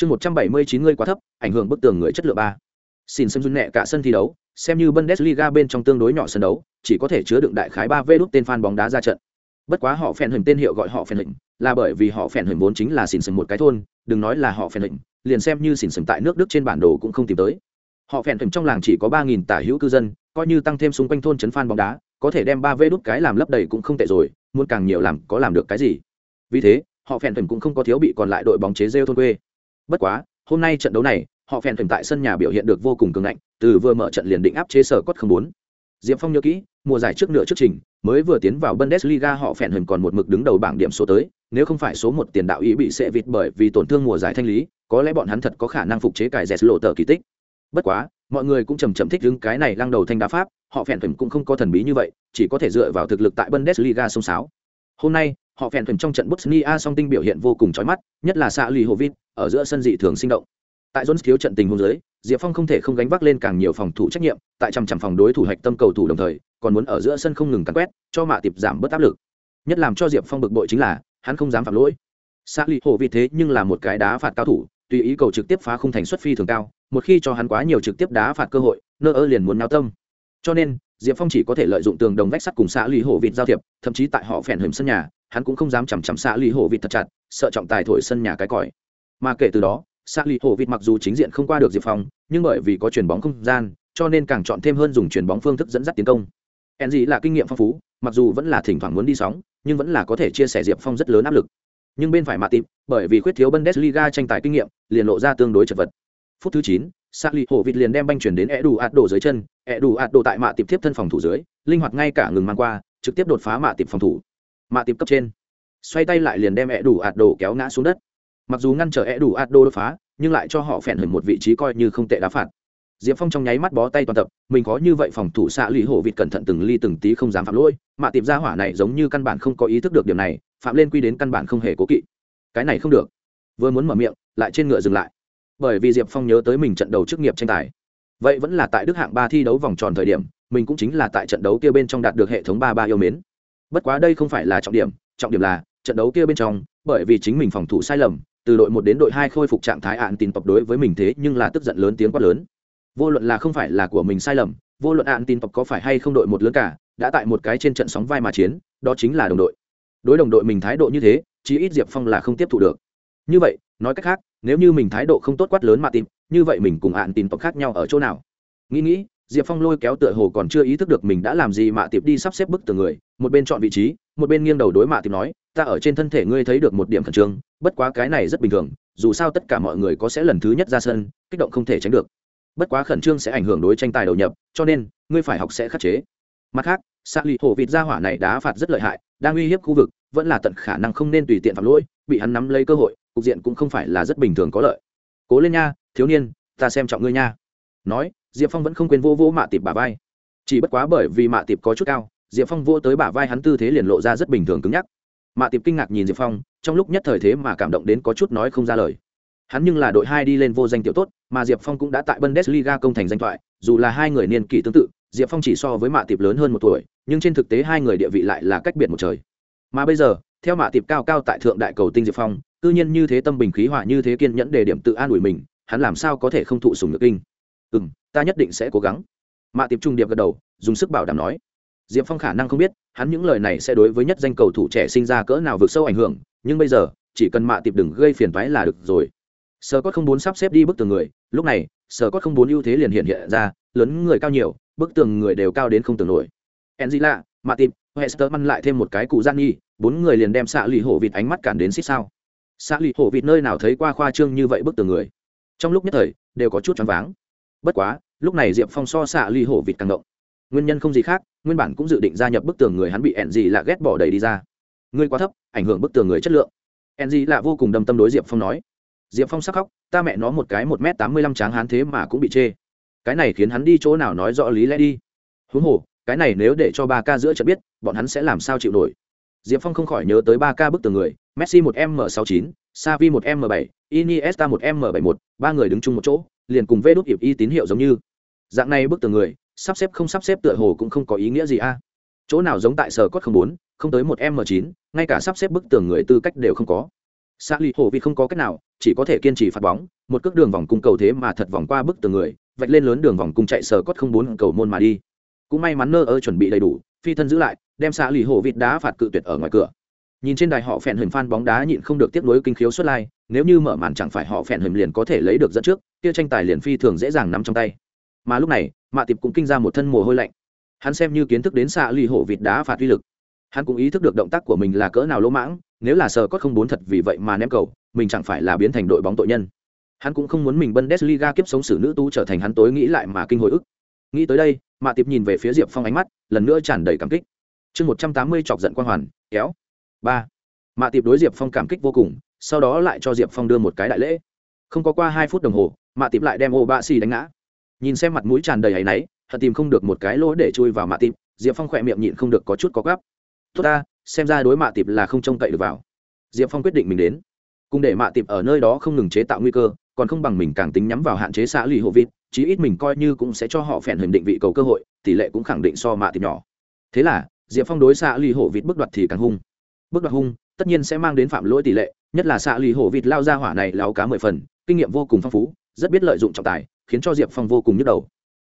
chương một trăm bảy mươi chín người quá thấp, ảnh hưởng bức tường người chất lượng ba. Xin xem run nhẹ cả sân thi đấu, xem như bundesliga bên trong tương đối nhỏ sân đấu, chỉ có thể chứa đựng đại khái ba vê đúc tên fan bóng đá ra trận. Bất quá họ phèn hình tên hiệu gọi họ phèn hình, là bởi vì họ phèn hình vốn chính là xỉn sừng một cái thôn, đừng nói là họ phèn hình, liền xem như xỉn sừng tại nước đức trên bản đồ cũng không tìm tới. Họ phèn hình trong làng chỉ có ba nghìn tả hữu cư dân, coi như tăng thêm xung quanh thôn chấn phan bóng đá, có thể đem ba vê đúc cái làm lấp đầy cũng không tệ rồi, muốn càng nhiều làm, có làm được cái gì? Vì thế, họ phèn hình cũng không có thiếu bị còn lại đội bóng chế rêu thôn quê bất quá, hôm nay trận đấu này, họ phèn thuyền tại sân nhà biểu hiện được vô cùng cường ngạnh, từ vừa mở trận liền định áp chế sở cốt không bốn. Diệp phong nhớ kỹ, mùa giải trước nửa trước trình, mới vừa tiến vào bundesliga họ phèn hình còn một mực đứng đầu bảng điểm số tới, nếu không phải số một tiền đạo ý bị sệ vịt bởi vì tổn thương mùa giải thanh lý, có lẽ bọn hắn thật có khả năng phục chế cải dẹt lộ tờ kỳ tích. Bất quá, mọi người cũng chầm chậm thích đứng cái này lăng đầu thanh đá pháp, họ phèn thuyền cũng không có thần bí như vậy, chỉ có thể dựa vào thực lực tại bundesliga sông sáo hôm nay họ phèn thuyền trong trận bosnia song tinh biểu hiện vô cùng chói mắt, nhất là xạ lì hồ vít ở giữa sân dị thường sinh động. Tại jones thiếu trận tình huống dưới, diệp phong không thể không gánh vác lên càng nhiều phòng thủ trách nhiệm, tại chằm chằm phòng đối thủ hạch tâm cầu thủ đồng thời, còn muốn ở giữa sân không ngừng cắn quét, cho mạ tiệp giảm bớt áp lực. Nhất làm cho diệp phong bực bội chính là, hắn không dám phạm lỗi. Xạ lì hồ vì thế nhưng là một cái đá phạt cao thủ, tùy ý cầu trực tiếp phá khung thành xuất phi thường cao, một khi cho hắn quá nhiều trực tiếp đá phạt cơ hội, nơ ơ liền muốn náo tâm. Cho nên, diệp phong chỉ có thể lợi dụng tường đồng vách sắt cùng xã lì hổ vịt giao thiệp, thậm chí tại họ phèn hầm sân nhà hắn cũng không dám chằm chằm xạ lì hổ vịt thật chặt, sợ trọng tài thổi sân nhà cái còi. Mà kể từ đó xạ lì hổ vịt mặc dù chính diện không qua được diệp phong, nhưng bởi vì có chuyền bóng không gian, cho nên càng chọn thêm hơn dùng chuyền bóng phương thức dẫn dắt tiến công. En gì là kinh nghiệm phong phú, mặc dù vẫn là thỉnh thoảng muốn đi sóng, nhưng vẫn là có thể chia sẻ diệp phong rất lớn áp lực. Nhưng bên phải mạ tịp, bởi vì khuyết thiếu bundesliga tranh tài kinh nghiệm, liền lộ ra tương đối chật vật. Phút thứ chín s lì hổ vịt liền đem banh chuyển đến e đủ ạt đổ dưới chân. E đủ ạt đổ tại mạ tiệp tiếp thân phòng thủ dưới, linh hoạt ngay cả ngừng mang qua, trực tiếp đột phá mạ tiệp phòng thủ mạ tiệp cấp trên. Xoay tay lại liền đem e đủ ạt đồ kéo ngã xuống đất. Mặc dù ngăn trở e đủ ạt đô đột phá, nhưng lại cho họ phèn hưởng một vị trí coi như không tệ đá phạt. Diệp phong trong nháy mắt bó tay toàn tập, mình có như vậy phòng thủ xạ lụy hổ vịt cẩn thận từng ly từng tí không dám phạm lỗi, mạ tiệp ra hỏa này giống như căn bản không có ý thức được điểm này, phạm lên quy đến căn bản không hề cố kỵ. Cái này không được. Vừa muốn mở miệng, lại trên ngựa dừng lại. Bởi vì diệp phong nhớ tới mình trận đầu chức nghiệp tranh tài. Vậy vẫn là tại đức hạng ba thi đấu vòng tròn thời điểm, mình cũng chính là tại trận đấu kia bên trong đạt được hệ thống ba ba yêu mến bất quá đây không phải là trọng điểm trọng điểm là trận đấu kia bên trong, bởi vì chính mình phòng thủ sai lầm, từ đội một đến đội hai khôi phục trạng thái ạn tin tộc đối với mình thế nhưng là tức giận lớn tiếng quát lớn. Vô luận là không phải là của mình sai lầm, vô luận ạn tin tộc có phải hay không đội một lớn cả, đã tại một cái trên trận sóng vai mà chiến, đó chính là đồng đội. Đối đồng đội mình thái độ như thế, chí ít diệp phong là không tiếp thu được. Như vậy, nói cách khác, nếu như mình thái độ không tốt quát lớn mà tìm, như vậy mình cùng ạn tin tộc khác nhau ở chỗ nào? Nghĩ nghĩ diệp phong lôi kéo tựa hồ còn chưa ý thức được mình đã làm gì mạ tiệp đi sắp xếp bức tường người, một bên chọn vị trí, một bên nghiêng đầu đối mạ tiệp nói, ta ở trên thân thể ngươi thấy được một điểm khẩn trương, bất quá cái này rất bình thường, dù sao tất cả mọi người có sẽ lần thứ nhất ra sân, kích động không thể tránh được. Bất quá khẩn trương sẽ ảnh hưởng đối tranh tài đầu nhập, cho nên, ngươi phải học sẽ khắc chế. Mặt khác s ạ lì hổ vịt ra hỏa này đá phạt rất lợi hại, đang uy hiếp khu vực, vẫn là tận khả năng không nên tùy tiện phạm lỗi, bị hắn nắm lấy cơ hội, cục diện cũng không phải là rất bình thường có lợi. Cố lên nha, thiếu niên, ta xem trọng ngươi nha. Nói diệp phong vẫn không quên vô vô mạ tiệp bả vai. Chỉ bất quá bởi vì mạ tiệp có chút cao, diệp phong vô tới bả vai hắn tư thế liền lộ ra rất bình thường cứng nhắc. Mạ tiệp kinh ngạc nhìn diệp phong, trong lúc nhất thời thế mà cảm động đến có chút nói không ra lời. Hắn nhưng là đội hai đi lên vô danh tiểu tốt, mà diệp phong cũng đã tại bundesliga công thành danh thoại, dù là hai người niên kỷ tương tự, diệp phong chỉ so với mạ tiệp lớn hơn một tuổi, nhưng trên thực tế hai người địa vị lại là cách biệt một trời. Mà bây giờ, theo mạ tiệp cao cao tại thượng đại cầu tinh diệp phong tư nhiên như thế tâm bình khí hỏa như thế kiên nhẫn để điểm tự an ủi mình, hắn làm sao có thể không thụ sùng được kinh? Ừ ta nhất định sẽ cố gắng. Mạ tiệp trung điệp gật đầu, dùng sức bảo đảm nói. Diệp phong khả năng không biết, hắn những lời này sẽ đối với nhất danh cầu thủ trẻ sinh ra cỡ nào vượt sâu ảnh hưởng, nhưng bây giờ, chỉ cần mạ tiệp đừng gây phiền toái là được rồi. Sờ cốt không muốn sắp xếp đi bức tường người, lúc này sờ cốt không muốn ưu thế liền hiện hiện ra, lớn người cao nhiều, bức tường người đều cao đến không tưởng nổi. Enzila, mạ tiệp hesterman lại thêm một cái cụ gian nhi bốn người liền đem xạ lì hổ vịt ánh mắt cản đến xích sao. Xạ lì hổ vịt nơi nào thấy qua khoa trương như vậy bức tường người? Trong lúc nhất thời, đều có chút choáng váng. Bất quá lúc này diệp phong so xạ lì hổ vịt càng động nguyên nhân không gì khác nguyên bản cũng dự định gia nhập bức tường người hắn bị ẹn gì là ghét bỏ đầy đi ra ngươi quá thấp ảnh hưởng bức tường người chất lượng ẹn gì là vô cùng đâm tâm đối diệp phong nói diệp phong sắc khóc ta mẹ nó một cái một m tám mươi lăm tráng hán thế mà cũng bị chê cái này khiến hắn đi chỗ nào nói rõ lý lẽ đi huống hồ cái này nếu để cho ba ca giữa trận biết bọn hắn sẽ làm sao chịu nổi diệp phong không khỏi nhớ tới ba ca bức tường người messi một m sáu chín savi một m bảy iniesta một m bảy một ba người đứng chung một chỗ liền cùng vê đốt hiệp y tín hiệu giống như. Dạng này bức tường người, sắp xếp không sắp xếp tựa hồ cũng không có ý nghĩa gì a. Chỗ nào giống tại sở cốt không bốn, không tới một m chín, ngay cả sắp xếp bức tường người tư cách đều không có. Xa lì hồ vì không có cách nào, chỉ có thể kiên trì phạt bóng, một cước đường vòng cung cầu thế mà thật vòng qua bức tường người, vạch lên lớn đường vòng cung chạy sở cốt không bốn cầu môn mà đi. Cũng may mắn nơ ơ chuẩn bị đầy đủ, phi thân giữ lại, đem xa lì hồ vịt đá phạt cự tuyệt ở ngoài cửa nhìn trên đài họ phèn hình phan bóng đá nhịn không được tiếp nối kinh khiếu xuất lai nếu như mở màn chẳng phải họ phèn hình liền có thể lấy được dẫn trước, kia tranh tài liền phi thường dễ dàng nắm trong tay. Mà lúc này, mạ tiệp cũng kinh ra một thân mồ hôi lạnh. Hắn xem như kiến thức đến xạ lì hổ vịt đá phạt uy lực. Hắn cũng ý thức được động tác của mình là cỡ nào lỗ mãng, nếu là sờ có không bốn thật vì vậy mà ném cầu, mình chẳng phải là biến thành đội bóng tội nhân. Hắn cũng không muốn mình bundesliga kiếp sống xử nữ tu trở thành hắn tối nghĩ lại mà kinh hồi ức. Nghĩ tới đây, mạ tiệp nhìn về phía diệp phong ánh mắt, lần nữa tràn đầy cảm kích. Chương một trăm tám mươi chọc giận quang hoàn, kéo ba. Mạ tiệp đối diệp phong cảm kích vô cùng, sau đó lại cho diệp phong đưa một cái đại lễ. Không có qua hai phút đồng hồ, mạ tiệp lại đem ô bạ xì đánh ngã. Nhìn xem mặt mũi tràn đầy áy náy thật tìm không được một cái lỗ để chui vào mạ tiệp, diệp phong khỏe miệng nhịn không được có chút có gắp tốt ta, xem ra đối mạ tiệp là không trông cậy được vào. Diệp phong quyết định mình đến. Cùng để mạ tiệp ở nơi đó không ngừng chế tạo nguy cơ, còn không bằng mình càng tính nhắm vào hạn chế xã lì hộ vịt, chí ít mình coi như cũng sẽ cho họ phèn hình định vị cầu cơ hội, tỷ lệ cũng khẳng định so mạ tiệp nhỏ. Thế là, diệp phong đối xã lì hộ vịt bước đoạt thì càng hung bước đoạt hung, tất nhiên sẽ mang đến phạm lỗi tỷ lệ, nhất là xạ lì hổ vịt lao ra hỏa này lao cá mười phần, kinh nghiệm vô cùng phong phú, rất biết lợi dụng trọng tài, khiến cho diệp phong vô cùng nhức đầu.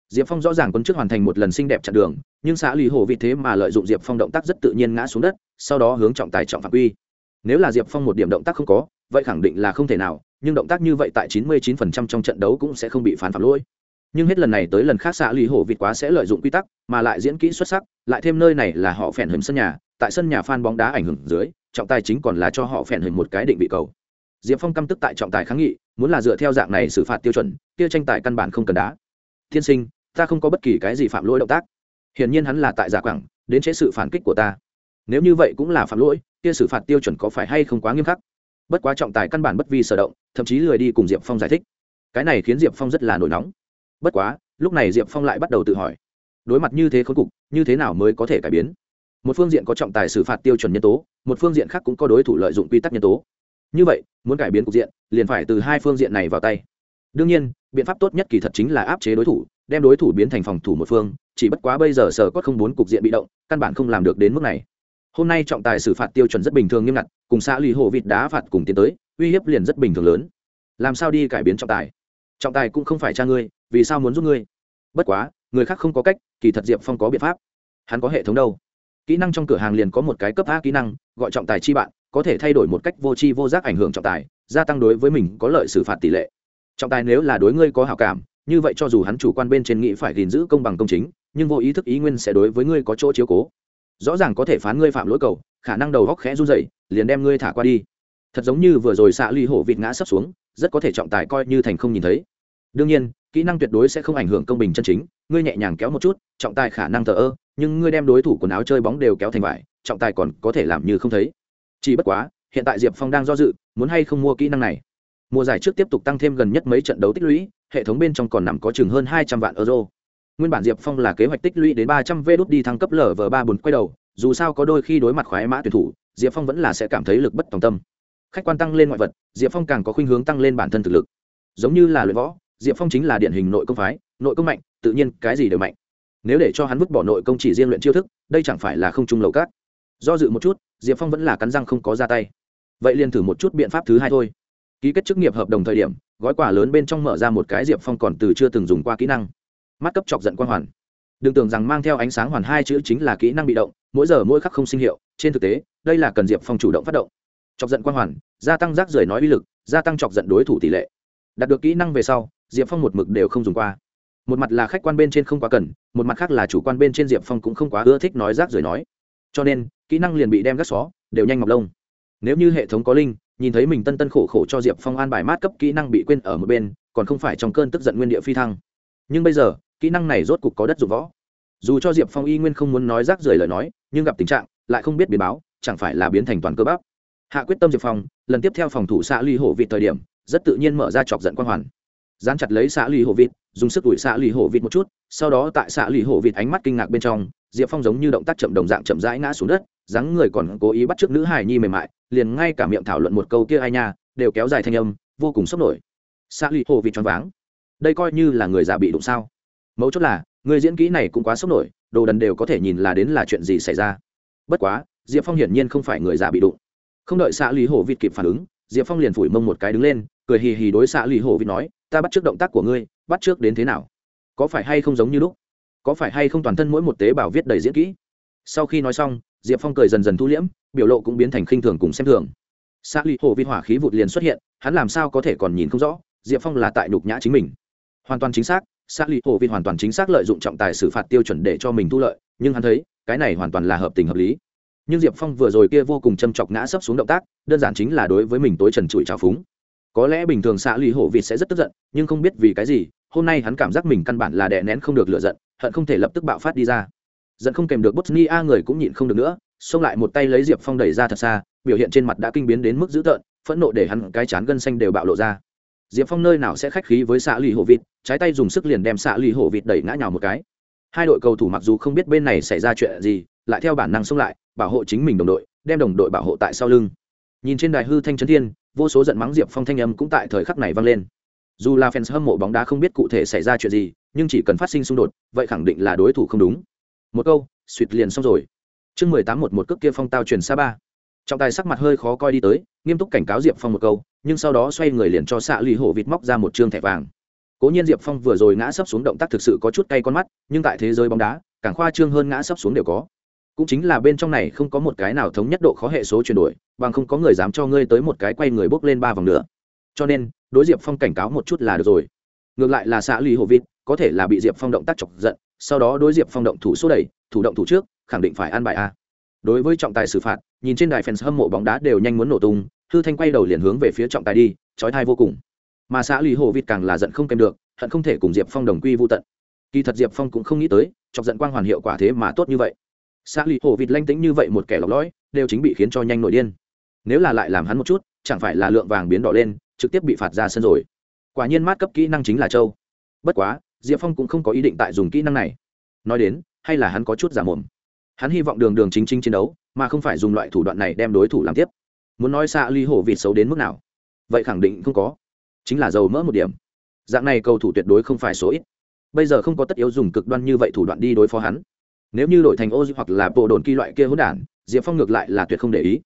Diệp phong rõ ràng quân trước hoàn thành một lần xinh đẹp chặn đường, nhưng xạ lì hổ vịt thế mà lợi dụng diệp phong động tác rất tự nhiên ngã xuống đất, sau đó hướng trọng tài trọng phạm quy. Nếu là diệp phong một điểm động tác không có, vậy khẳng định là không thể nào, nhưng động tác như vậy tại 99% trong trận đấu cũng sẽ không bị phán phạm lỗi. Nhưng hết lần này tới lần khác xạ lì hổ vịt quá sẽ lợi dụng quy tắc, mà lại diễn kỹ xuất sắc, lại thêm nơi này là họ phèn hầm sân nhà tại sân nhà fan bóng đá ảnh hưởng dưới, trọng tài chính còn là cho họ phèn hình một cái định vị cầu. Diệp phong căm tức tại trọng tài kháng nghị, muốn là dựa theo dạng này xử phạt tiêu chuẩn, kia tranh tài căn bản không cần đá. Thiên sinh, ta không có bất kỳ cái gì phạm lỗi động tác. Hiển nhiên hắn là tại giả quảng, đến chế sự phản kích của ta. Nếu như vậy cũng là phạm lỗi, kia xử phạt tiêu chuẩn có phải hay không quá nghiêm khắc? Bất quá trọng tài căn bản bất vi sở động, thậm chí lười đi cùng diệp phong giải thích. Cái này khiến diệp phong rất là nổi nóng. Bất quá, lúc này diệp phong lại bắt đầu tự hỏi, đối mặt như thế khốn cục, như thế nào mới có thể cải biến? Một phương diện có trọng tài xử phạt tiêu chuẩn nhân tố, một phương diện khác cũng có đối thủ lợi dụng quy tắc nhân tố. Như vậy, muốn cải biến cục diện, liền phải từ hai phương diện này vào tay. Đương nhiên, biện pháp tốt nhất kỳ thật chính là áp chế đối thủ, đem đối thủ biến thành phòng thủ một phương, chỉ bất quá bây giờ sở có không bốn cục diện bị động, căn bản không làm được đến mức này. Hôm nay trọng tài xử phạt tiêu chuẩn rất bình thường nghiêm ngặt, cùng xã lì hồ vịt đá phạt cùng tiến tới, uy hiếp liền rất bình thường lớn. Làm sao đi cải biến trọng tài? Trọng tài cũng không phải cha ngươi, vì sao muốn giúp ngươi? Bất quá, người khác không có cách, kỳ thật diệp phong có biện pháp. Hắn có hệ thống đâu? Kỹ năng trong cửa hàng liền có một cái cấp a kỹ năng, gọi trọng tài chi bạn, có thể thay đổi một cách vô tri vô giác ảnh hưởng trọng tài, gia tăng đối với mình có lợi xử phạt tỷ lệ. Trọng tài nếu là đối ngươi có hảo cảm, như vậy cho dù hắn chủ quan bên trên nghĩ phải gìn giữ công bằng công chính, nhưng vô ý thức ý nguyên sẽ đối với ngươi có chỗ chiếu cố. Rõ ràng có thể phán ngươi phạm lỗi cầu, khả năng đầu góc khẽ run dậy liền đem ngươi thả qua đi. Thật giống như vừa rồi xạ ly hổ vịt ngã sấp xuống, rất có thể trọng tài coi như thành không nhìn thấy. Đương nhiên, kỹ năng tuyệt đối sẽ không ảnh hưởng công bình chân chính, ngươi nhẹ nhàng kéo một chút, trọng tài khả năng thờ ơ nhưng ngươi đem đối thủ quần áo chơi bóng đều kéo thành vải, trọng tài còn có thể làm như không thấy. Chỉ bất quá, hiện tại diệp phong đang do dự, muốn hay không mua kỹ năng này. Mùa giải trước tiếp tục tăng thêm gần nhất mấy trận đấu tích lũy, hệ thống bên trong còn nằm có chừng hơn hai trăm vạn euro. Nguyên bản diệp phong là kế hoạch tích lũy đến ba trăm vê đốt đi thăng cấp lở vờ ba bốn quay đầu, dù sao có đôi khi đối mặt khoái mã tuyển thủ, diệp phong vẫn là sẽ cảm thấy lực bất tòng tâm. Khách quan tăng lên ngoại vật, diệp phong càng có khuynh hướng tăng lên bản thân thực lực. Giống như là luyện võ, diệp phong chính là điển hình nội công phái, nội công mạnh, tự nhiên cái gì đều mạnh nếu để cho hắn vứt bỏ nội công chỉ riêng luyện chiêu thức, đây chẳng phải là không trung lầu cát. Do dự một chút, diệp phong vẫn là cắn răng không có ra tay. Vậy liền thử một chút biện pháp thứ hai thôi. Ký kết chức nghiệp hợp đồng thời điểm, gói quà lớn bên trong mở ra một cái diệp phong còn từ chưa từng dùng qua kỹ năng. Mắt cấp chọc giận quan hoàn. Đừng tưởng rằng mang theo ánh sáng hoàn hai chữ chính là kỹ năng bị động, mỗi giờ mỗi khắc không sinh hiệu, trên thực tế, đây là cần diệp phong chủ động phát động. Chọc giận quan hoàn, gia tăng rác rưởi nói uy lực, gia tăng chọc giận đối thủ tỷ lệ. Đạt được kỹ năng về sau, diệp phong một mực đều không dùng qua một mặt là khách quan bên trên không quá cần, một mặt khác là chủ quan bên trên diệp phong cũng không quá ưa thích nói rác rưởi nói. Cho nên, kỹ năng liền bị đem gác xó, đều nhanh mọc lông. Nếu như hệ thống có linh, nhìn thấy mình tân tân khổ khổ cho diệp phong an bài mát cấp kỹ năng bị quên ở một bên, còn không phải trong cơn tức giận nguyên địa phi thăng. Nhưng bây giờ, kỹ năng này rốt cục có đất dụng võ. Dù cho diệp phong y nguyên không muốn nói rác rưởi lời nói, nhưng gặp tình trạng, lại không biết biến báo, chẳng phải là biến thành toàn cơ bắp. Hạ quyết tâm diệp phong, lần tiếp theo phòng thủ xã ly hổ vị thời điểm, rất tự nhiên mở ra chọc giận quan hoàn dán chặt lấy xã lì hổ vịt, dùng sức ủi xã lì hổ vịt một chút, sau đó tại xã lì hổ vịt ánh mắt kinh ngạc bên trong, diệp phong giống như động tác chậm đồng dạng chậm rãi ngã xuống đất, dáng người còn cố ý bắt t nữ hài nhi mềm mại, liền ngay cả miệng thảo luận một câu kia ai nha, đều kéo dài thanh âm, vô cùng sốc nổi. Xã lì hổ vịt choáng váng. Đây coi như là người già bị đụng sao? Mấu chốt là, người diễn kỹ này cũng quá sốc nổi, đồ đần đều có thể nhìn là đến là chuyện gì xảy ra. Bất quá, diệp phong hiển nhiên không phải người già bị đụng. Không đợi xã lì hổ vịt kịp phản ứng, diệp phong liền phủi mông một cái đứng lên, cười hì hì đối xạ lì hổ vịt nói ta bắt trước động tác của ngươi, bắt trước đến thế nào? Có phải hay không giống như lúc? Có phải hay không toàn thân mỗi một tế bào viết đầy diễn kỹ? Sau khi nói xong, diệp phong cười dần dần thu liễm, biểu lộ cũng biến thành khinh thường cùng xem thường. Sát lì hồ vi hỏa khí vụt liền xuất hiện, hắn làm sao có thể còn nhìn không rõ, diệp phong là tại nhục nhã chính mình. Hoàn toàn chính xác sát lì hồ vi hoàn toàn chính xác lợi dụng trọng tài xử phạt tiêu chuẩn để cho mình thu lợi, nhưng hắn thấy, cái này hoàn toàn là hợp tình hợp lý. Nhưng diệp phong vừa rồi kia vô cùng châm chọc ngã sấp xuống động tác, đơn giản chính là đối với mình tối trần trụi trào phúng có lẽ bình thường xạ lì hổ vịt sẽ rất tức giận, nhưng không biết vì cái gì, hôm nay hắn cảm giác mình căn bản là đè nén không được lựa giận, hận không thể lập tức bạo phát đi ra. Giận không kèm được bosnia người cũng nhịn không được nữa, xông lại một tay lấy diệp phong đẩy ra thật xa, biểu hiện trên mặt đã kinh biến đến mức dữ tợn, phẫn nộ để hắn cái chán gân xanh đều bạo lộ ra. Diệp phong nơi nào sẽ khách khí với xạ lì hổ vịt, trái tay dùng sức liền đem xạ lì hổ vịt đẩy ngã nhào một cái. Hai đội cầu thủ mặc dù không biết bên này xảy ra chuyện gì, lại theo bản năng xông lại, bảo hộ chính mình đồng đội, đem đồng đội bảo hộ tại sau lưng. Nhìn trên đài hư thanh trấn thiên vô số giận mắng diệp phong thanh âm cũng tại thời khắc này vang lên. Dù là fans hâm mộ bóng đá không biết cụ thể xảy ra chuyện gì, nhưng chỉ cần phát sinh xung đột, vậy khẳng định là đối thủ không đúng. Một câu, suýt liền xong rồi. Chương mười tám một một cước kia phong tao truyền xa ba. Trọng tài sắc mặt hơi khó coi đi tới, nghiêm túc cảnh cáo diệp phong một câu, nhưng sau đó xoay người liền cho xạ lì hổ vịt móc ra một chương thẻ vàng. Cố nhiên diệp phong vừa rồi ngã sấp xuống động tác thực sự có chút cay con mắt, nhưng tại thế giới bóng đá, càng khoa trương hơn ngã sấp xuống đều có cũng chính là bên trong này không có một cái nào thống nhất độ khó hệ số chuyển đổi, bằng không có người dám cho ngươi tới một cái quay người bốc lên ba vòng nữa. Cho nên, đối diệp phong cảnh cáo một chút là được rồi. Ngược lại là xã lì hồ vịt, có thể là bị diệp phong động tác chọc giận, sau đó đối diệp phong động thủ số đẩy, thủ động thủ trước, khẳng định phải ăn bài a. Đối với trọng tài xử phạt, nhìn trên đài fans hâm mộ bóng đá đều nhanh muốn nổ tung, hư thanh quay đầu liền hướng về phía trọng tài đi, trói thai vô cùng. Mà xã lì hồ vịt càng là giận không kèm được, hận không thể cùng diệp phong đồng quy vô tận. Kỳ thật diệp phong cũng không nghĩ tới, chọc giận quang hoàn hiệu quả thế mà tốt như vậy xã lì hồ vịt lanh tính như vậy một kẻ lọc lõi, đều chính bị khiến cho nhanh nổi điên. Nếu là lại làm hắn một chút, chẳng phải là lượng vàng biến đỏ lên, trực tiếp bị phạt ra sân rồi. Quả nhiên mát cấp kỹ năng chính là châu bất quá, diệp phong cũng không có ý định tại dùng kỹ năng này. Nói đến, hay là hắn có chút giả mồm. Hắn hy vọng đường đường chính chính chiến đấu, mà không phải dùng loại thủ đoạn này đem đối thủ làm tiếp. Muốn nói xạ ly hổ vịt xấu đến mức nào? Vậy khẳng định không có. Chính là dầu mỡ một điểm. Dạng này cầu thủ tuyệt đối không phải số ít. Bây giờ không có tất yếu dùng cực đoan như vậy thủ đoạn đi đối phó hắn nếu như đổi thành ô hoặc là bộ đồn kỳ loại kia hỗn đản, diệp phong ngược lại là tuyệt không để ý.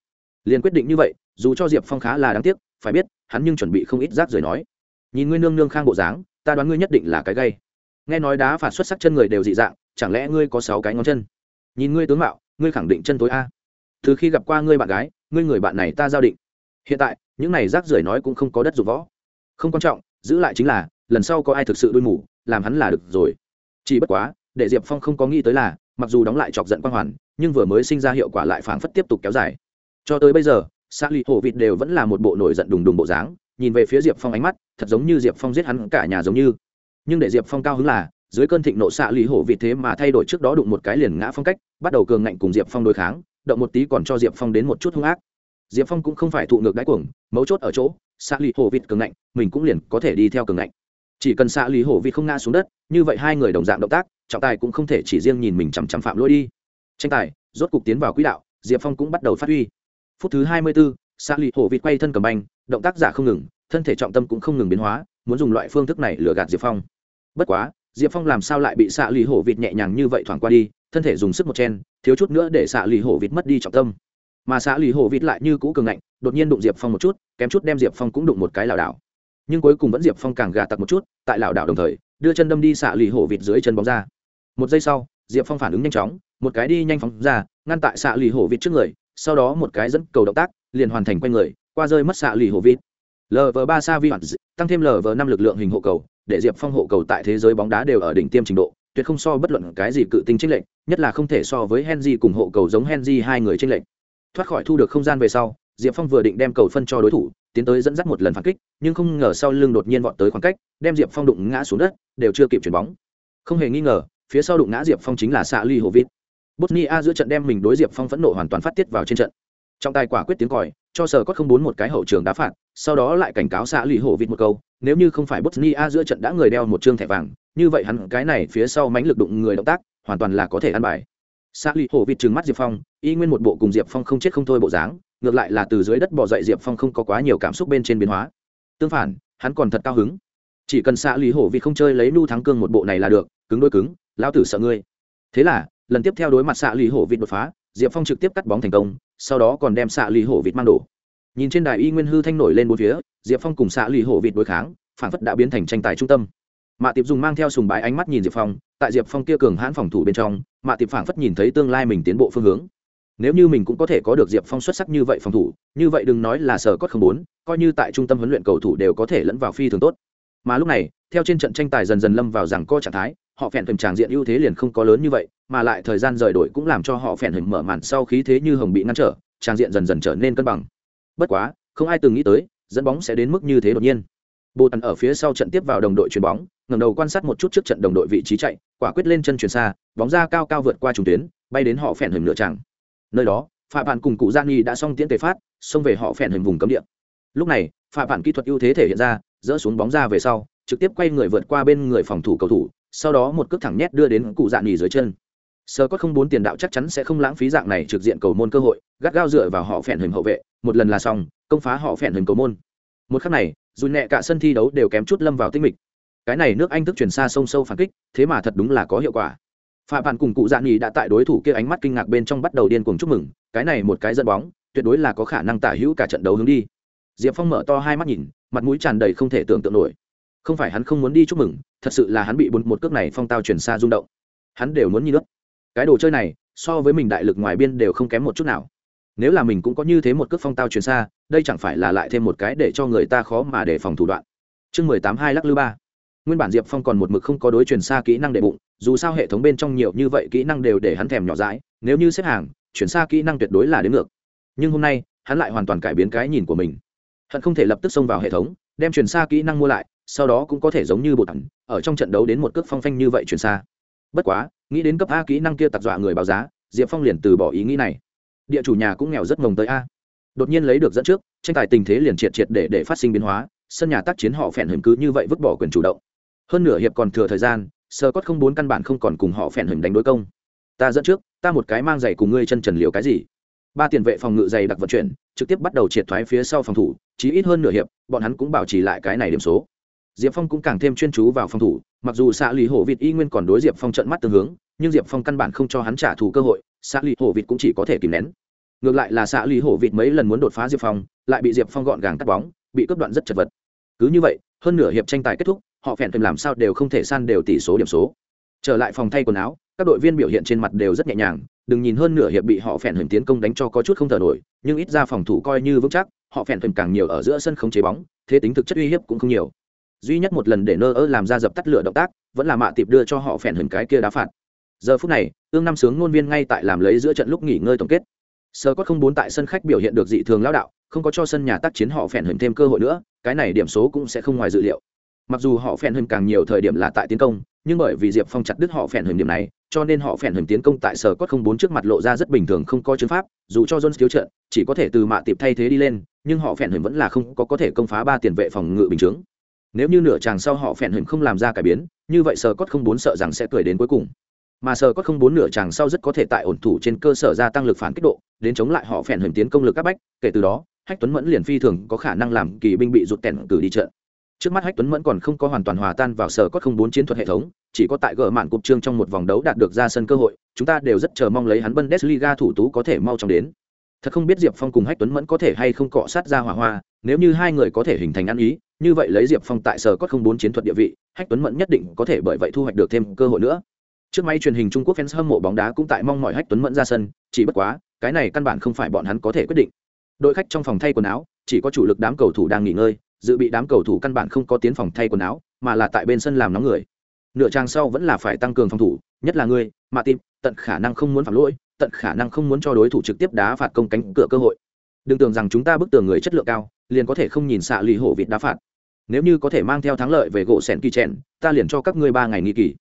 Liền quyết định như vậy, dù cho diệp phong khá là đáng tiếc, phải biết, hắn nhưng chuẩn bị không ít rác rời nói. Nhìn ngươi nương nương khang bộ dáng, ta đoán ngươi nhất định là cái gây nghe nói đá phạt xuất sắc chân người đều dị dạng, chẳng lẽ ngươi có sáu cái ngón chân? Nhìn ngươi tướng mạo, ngươi khẳng định chân tối a. Từ khi gặp qua ngươi bạn gái, ngươi người bạn này ta giao định. Hiện tại, những này rác rưởi nói cũng không có đất dụng võ. Không quan trọng, giữ lại chính là, lần sau có ai thực sự đuôi mù, làm hắn là được rồi. Chỉ bất quá, để diệp phong không có nghĩ tới là mặc dù đóng lại chọc giận quang hoàn, nhưng vừa mới sinh ra hiệu quả lại phảng phất tiếp tục kéo dài. Cho tới bây giờ xã lì Hổ vịt đều vẫn là một bộ nổi giận đùng đùng bộ dáng, nhìn về phía diệp phong ánh mắt, thật giống như diệp phong giết hắn cả nhà giống như. Nhưng để diệp phong cao hứng là, dưới cơn thịnh nộ xạ lì hổ vịt thế mà thay đổi trước đó đụng một cái liền ngã phong cách, bắt đầu cường ngạnh cùng diệp phong đối kháng, động một tí còn cho diệp phong đến một chút hung ác. Diệp phong cũng không phải thụ ngược đáy cuồng, mấu chốt ở chỗ xạ lì hổ vịt cường ngạnh, mình cũng liền có thể đi theo cường ngạnh. Chỉ cần xạ lì hổ vịt không ngã xuống đất, như vậy hai người đồng dạng động tác trọng tài cũng không thể chỉ riêng nhìn mình chằm chằm phạm lỗi đi. Tranh tài, rốt cục tiến vào quỹ đạo, diệp phong cũng bắt đầu phát huy. Phút thứ hai mươi bốn xạ lì hổ vịt quay thân cầm banh, động tác giả không ngừng, thân thể trọng tâm cũng không ngừng biến hóa, muốn dùng loại phương thức này lừa gạt diệp phong. Bất quá, diệp phong làm sao lại bị xạ lì hổ vịt nhẹ nhàng như vậy thoảng qua đi, thân thể dùng sức một chen, thiếu chút nữa để xạ lì hổ vịt mất đi trọng tâm. Mà xạ lì hổ vịt lại như cũ cường ngạnh, đột nhiên đụng diệp phong một chút, kém chút đem diệp phong cũng đụng một cái lảo đảo nhưng cuối cùng vẫn diệp phong càng gà tặc một chút tại lảo đảo đồng thời đưa chân đâm đi xạ lì hổ vịt dưới chân bóng ra một giây sau diệp phong phản ứng nhanh chóng một cái đi nhanh phóng ra ngăn tại xạ lì hổ vịt trước người sau đó một cái dẫn cầu động tác liền hoàn thành q u a n người qua rơi mất xạ lì hổ vịt lv ba sa vi hoạt tăng thêm lv năm lực lượng hình hộ cầu, để diệp phong hộ cầu tại thế giới bóng đá đều ở đỉnh tiêm trình độ, tuyệt không so bất luận cái gì cự tinh trích lệnh nhất là không thể so với henry cùng hộ cầu giống henry hai người trích lệnh thoát khỏi thu được không gian về sau, diệp phong vừa định đem cầu phân cho đối thủ tiến tới dẫn dắt một lần phản kích, nhưng không ngờ sau lưng đột nhiên vọt tới khoảng cách, đem diệp phong đụng ngã xuống đất, đều chưa kịp chuyển bóng. Không hề nghi ngờ, phía sau đụng ngã diệp phong chính là xạ ly hồ vít bosnia giữa trận đem mình đối diệp phong phẫn nộ hoàn toàn phát tiết vào trên trận. Trong tài quả quyết tiếng còi, cho sở có không bốn một cái hậu trường đá phạt, sau đó lại cảnh cáo xạ Lụy hổ vịt một câu, nếu như không phải bosnia giữa trận đã người đeo một chương thẻ vàng, như vậy hắn cái này phía sau mánh lực đụng người động tác, hoàn toàn là có thể ăn bài. Xạ Lụy hổ vịt trừng mắt diệp phong, y nguyên một bộ cùng diệp phong không chết không thôi bộ dáng ngược lại là từ dưới đất bỏ dậy diệp phong không có quá nhiều cảm xúc bên trên biến hóa. Tương phản, hắn còn thật cao hứng. Chỉ cần xạ lì hổ vì không chơi lấy nu thắng cương một bộ này là được, cứng đôi cứng lao tử sợ ngươi. Thế là, lần tiếp theo đối mặt xạ lì hổ vịt đột phá, diệp phong trực tiếp cắt bóng thành công, sau đó còn đem xạ lì hổ vịt mang đổ. Nhìn trên đài y nguyên hư thanh nổi lên bốn phía, diệp phong cùng xạ lì hổ vịt đối kháng, phản phất đã biến thành tranh tài trung tâm. Mạ tiệp dùng mang theo sùng bái ánh mắt nhìn diệp phong, tại diệp phong kia cường hãn phòng thủ bên trong, mạ tiệp phản phất nhìn thấy tương lai mình tiến bộ phương hướng nếu như mình cũng có thể có được diệp phong xuất sắc như vậy phòng thủ, như vậy đừng nói là sở cốt không bốn, coi như tại trung tâm huấn luyện cầu thủ đều có thể lẫn vào phi thường tốt. Mà lúc này, theo trên trận tranh tài dần dần lâm vào rằng co trạng thái, họ phèn hình tràng diện ưu thế liền không có lớn như vậy, mà lại thời gian rời đổi cũng làm cho họ phèn hình mở màn sau khí thế như hồng bị ngăn trở, tràng diện dần dần trở nên cân bằng. Bất quá, không ai từng nghĩ tới, dẫn bóng sẽ đến mức như thế đột nhiên. Bồ tần ở phía sau trận tiếp vào đồng đội chuyền bóng, ngẩng đầu quan sát một chút trước trận đồng đội vị trí chạy, quả quyết lên chân chuyển xa, bóng ra cao cao vượt qua trùng tuyến, bay đến họ phèn hình nửa tràng nơi đó phạm bản cùng cụ gian nghi đã xong tiễn tề phát, xông về họ phèn hình vùng cấm địa. Lúc này phạm bản kỹ thuật ưu thế thể hiện ra, dỡ xuống bóng ra về sau, trực tiếp quay người vượt qua bên người phòng thủ cầu thủ, sau đó một cước thẳng nhét đưa đến cụ dạn nghỉ dưới chân. Sơ có không bốn tiền đạo chắc chắn sẽ không lãng phí dạng này trực diện cầu môn cơ hội, gắt gao dựa vào họ phèn hình hậu vệ, một lần là xong, công phá họ phèn hình cầu môn. Một khắc này, dù nhẹ cả sân thi đấu đều kém chút lâm vào tinh mịch. Cái này nước anh thức chuyển xa sông sâu phản kích, thế mà thật đúng là có hiệu quả phạm bạn cùng cụ dạn nghỉ đã tại đối thủ kia ánh mắt kinh ngạc bên trong bắt đầu điên cuồng chúc mừng, cái này một cái dẫn bóng, tuyệt đối là có khả năng tả hữu cả trận đấu hướng đi. Diệp phong mở to hai mắt nhìn, mặt mũi tràn đầy không thể tưởng tượng nổi. Không phải hắn không muốn đi chúc mừng, thật sự là hắn bị bốn một cước này phong tao chuyển xa rung động. Hắn đều muốn nhìn nước cái đồ chơi này, so với mình đại lực ngoài biên đều không kém một chút nào. Nếu là mình cũng có như thế một cước phong tao chuyển xa, đây chẳng phải là lại thêm một cái để cho người ta khó mà để phòng thủ đoạn. Chương mười tám hai lắc lư ba nguyên bản diệp phong còn một mực không có đối chuyển xa kỹ năng để bụng, dù sao hệ thống bên trong nhiều như vậy kỹ năng đều để hắn thèm nhỏ dãi, nếu như xếp hàng chuyển xa kỹ năng tuyệt đối là đến ngược. Nhưng hôm nay, hắn lại hoàn toàn cải biến cái nhìn của mình. Hận không thể lập tức xông vào hệ thống, đem chuyển xa kỹ năng mua lại, sau đó cũng có thể giống như bột hẳn ở trong trận đấu đến một cước phong phanh như vậy chuyển xa. Bất quá, nghĩ đến cấp a kỹ năng kia tặc dọa người báo giá, diệp phong liền từ bỏ ý nghĩ này. Địa chủ nhà cũng nghèo rất mồng tới a. Đột nhiên lấy được dẫn trước, tranh tài tình thế liền triệt triệt để để phát sinh biến hóa, sân nhà tác chiến họ phèn hình cứ như vậy vứt bỏ quyền chủ động hơn nửa hiệp còn thừa thời gian sơ cốt không bốn căn bản không còn cùng họ phèn hình đánh đối công. Ta dẫn trước, ta một cái mang giày cùng ngươi chân trần liều cái gì? Ba tiền vệ phòng ngự giày đặc vận chuyển, trực tiếp bắt đầu triệt thoái phía sau phòng thủ, chí ít hơn nửa hiệp, bọn hắn cũng bảo trì lại cái này điểm số. Diệp phong cũng càng thêm chuyên chú vào phòng thủ, mặc dù xạ lì hổ vịt y nguyên còn đối diệp phong trận mắt tương hướng, nhưng diệp phong căn bản không cho hắn trả thù cơ hội xạ lì hổ vịt cũng chỉ có thể kìm nén. Ngược lại là xạ lì hổ vịt mấy lần muốn đột phá diệp phong, lại bị diệp phong gọn gàng cắt bóng, bị cướp đoạn rất chật vật. Cứ như vậy, hơn nửa hiệp tranh tài kết thúc họ phèn thêm làm sao đều không thể san đều tỷ số điểm số. Trở lại phòng thay quần áo, các đội viên biểu hiện trên mặt đều rất nhẹ nhàng, đừng nhìn hơn nửa hiệp bị họ phèn hình tiến công đánh cho có chút không thở nổi, nhưng ít ra phòng thủ coi như vững chắc, họ phèn thêm càng nhiều ở giữa sân không chế bóng, thế tính thực chất uy hiếp cũng không nhiều. Duy nhất một lần để nơ ơ làm ra dập tắt lửa động tác, vẫn là mạ tiệp đưa cho họ phèn hình cái kia đá phạt. Giờ phút này ương năm sướng ngôn viên ngay tại làm lấy giữa trận lúc nghỉ ngơi tổng kết. Sơ có không bốn tại sân khách biểu hiện được dị thường lao đạo, không có cho sân nhà tác chiến họ phèn hình thêm cơ hội nữa, cái này điểm số cũng sẽ không ngoài dự liệu mặc dù họ phèn hình càng nhiều thời điểm là tại tiến công, nhưng bởi vì diệp phong chặt đứt họ phèn hình điểm này, cho nên họ phèn hình tiến công tại sở cốt không bốn trước mặt lộ ra rất bình thường không có chứng pháp, dù cho jones thiếu trận, chỉ có thể từ mạ tiệp thay thế đi lên, nhưng họ phèn hình vẫn là không có có thể công phá ba tiền vệ phòng ngự bình chướng. Nếu như nửa chàng sau họ phèn hình không làm ra cải biến, như vậy sở cốt không bốn sợ rằng sẽ cười đến cuối cùng. Mà sở cốt không bốn nửa chàng sau rất có thể tại ổn thủ trên cơ sở gia tăng lực phản kích độ, đến chống lại họ phèn hình tiến công lực các bách, kể từ đó, hách tuấn mẫn liền phi thường có khả năng làm kỳ binh bị rụt tẻn cử đi trận trước mắt hách tuấn mẫn còn không có hoàn toàn hòa tan vào sở cốt không bốn chiến thuật hệ thống, chỉ có tại gỡ mạn cục trương trong một vòng đấu đạt được ra sân cơ hội, chúng ta đều rất chờ mong lấy hắn bundesliga thủ tú có thể mau chóng đến. Thật không biết diệp phong cùng hách tuấn mẫn có thể hay không cọ sát ra hỏa hoa, nếu như hai người có thể hình thành ăn ý, như vậy lấy diệp phong tại sở cốt không bốn chiến thuật địa vị, hách tuấn mẫn nhất định có thể bởi vậy thu hoạch được thêm cơ hội nữa. Trước may truyền hình trung quốc fans hâm mộ bóng đá cũng tại mong mọi hách tuấn mẫn ra sân, chỉ bất quá, cái này căn bản không phải bọn hắn có thể quyết định. Đội khách trong phòng thay quần áo, chỉ có chủ lực đám cầu thủ đang nghỉ ngơi dự bị đám cầu thủ căn bản không có tiến phòng thay quần áo, mà là tại bên sân làm nóng người. Nửa trang sau vẫn là phải tăng cường phòng thủ, nhất là ngươi mà tim tận khả năng không muốn phạm lỗi, tận khả năng không muốn cho đối thủ trực tiếp đá phạt công cánh cửa cơ hội. Đừng tưởng rằng chúng ta bức tường người chất lượng cao, liền có thể không nhìn xạ lì hổ vịt đá phạt. Nếu như có thể mang theo thắng lợi về gỗ sẹn kỳ chèn, ta liền cho các ngươi ba ngày nghỉ kỳ.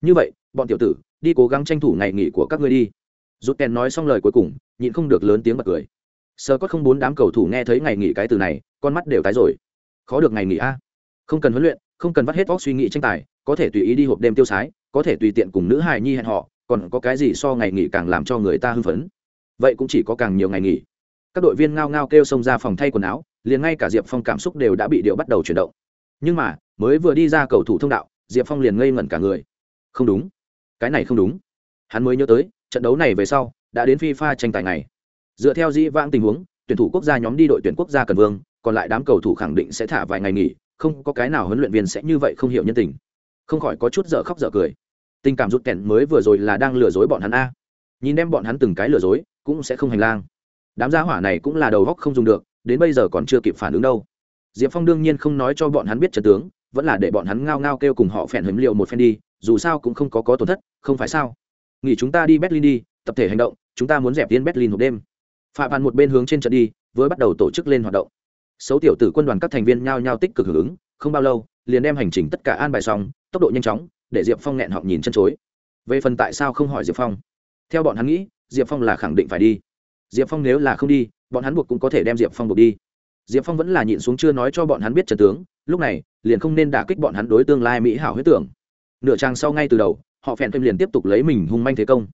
Như vậy, bọn tiểu tử, đi cố gắng tranh thủ ngày nghỉ của các ngươi đi. Rút kèn nói xong lời cuối cùng, nhịn không được lớn tiếng bật cười. Sơ có không bốn đám cầu thủ nghe thấy ngày nghỉ cái từ này, con mắt đều tái rồi khó được ngày nghỉ a. Không cần huấn luyện, không cần vắt hết vóc suy nghĩ tranh tài, có thể tùy ý đi hộp đêm tiêu sái, có thể tùy tiện cùng nữ hài nhi hẹn họ còn có cái gì so ngày nghỉ càng làm cho người ta hưng phấn. Vậy cũng chỉ có càng nhiều ngày nghỉ. Các đội viên ngao ngao kêu xông ra phòng thay quần áo, liền ngay cả diệp phong cảm xúc đều đã bị điệu bắt đầu chuyển động. Nhưng mà, mới vừa đi ra cầu thủ thông đạo, diệp phong liền ngây ngẩn cả người. Không đúng. Cái này không đúng. Hắn mới nhớ tới, trận đấu này về sau, đã đến FIFA tranh tài này dựa theo dĩ vãng tình huống, tuyển thủ quốc gia nhóm đi đội tuyển quốc gia cần vương còn lại đám cầu thủ khẳng định sẽ thả vài ngày nghỉ, không có cái nào huấn luyện viên sẽ như vậy không hiểu nhân tình. Không khỏi có chút dở khóc dở cười. Tình cảm rút kẹn mới vừa rồi là đang lừa dối bọn hắn a. Nhìn đem bọn hắn từng cái lừa dối, cũng sẽ không hành lang. Đám gia hỏa này cũng là đầu góc không dùng được, đến bây giờ còn chưa kịp phản ứng đâu. Diệp phong đương nhiên không nói cho bọn hắn biết trận tướng, vẫn là để bọn hắn ngao ngao kêu cùng họ phèn hếm liệu một phen đi, dù sao cũng không có có tổn thất, không phải sao? Nghỉ chúng ta đi berlin đi, tập thể hành động, chúng ta muốn dẹp tiên berlin hộp đêm. Phạm bàn một bên hướng trên trận đi với bắt đầu tổ chức lên hoạt động xấu tiểu tử quân đoàn các thành viên nhao nhao tích cực hưởng ứng, không bao lâu, liền đem hành trình tất cả an bài xong, tốc độ nhanh chóng, để diệp phong nghẹn họng nhìn chân chối. Về phần tại sao không hỏi diệp phong? Theo bọn hắn nghĩ, diệp phong là khẳng định phải đi. Diệp phong nếu là không đi, bọn hắn buộc cũng có thể đem diệp phong buộc đi. Diệp phong vẫn là nhịn xuống chưa nói cho bọn hắn biết trần tướng, lúc này, liền không nên đả kích bọn hắn đối tương lai mỹ hảo huyết tưởng. Nửa trang sau ngay từ đầu, họ phèn thêm liền tiếp tục lấy mình hung manh thế công.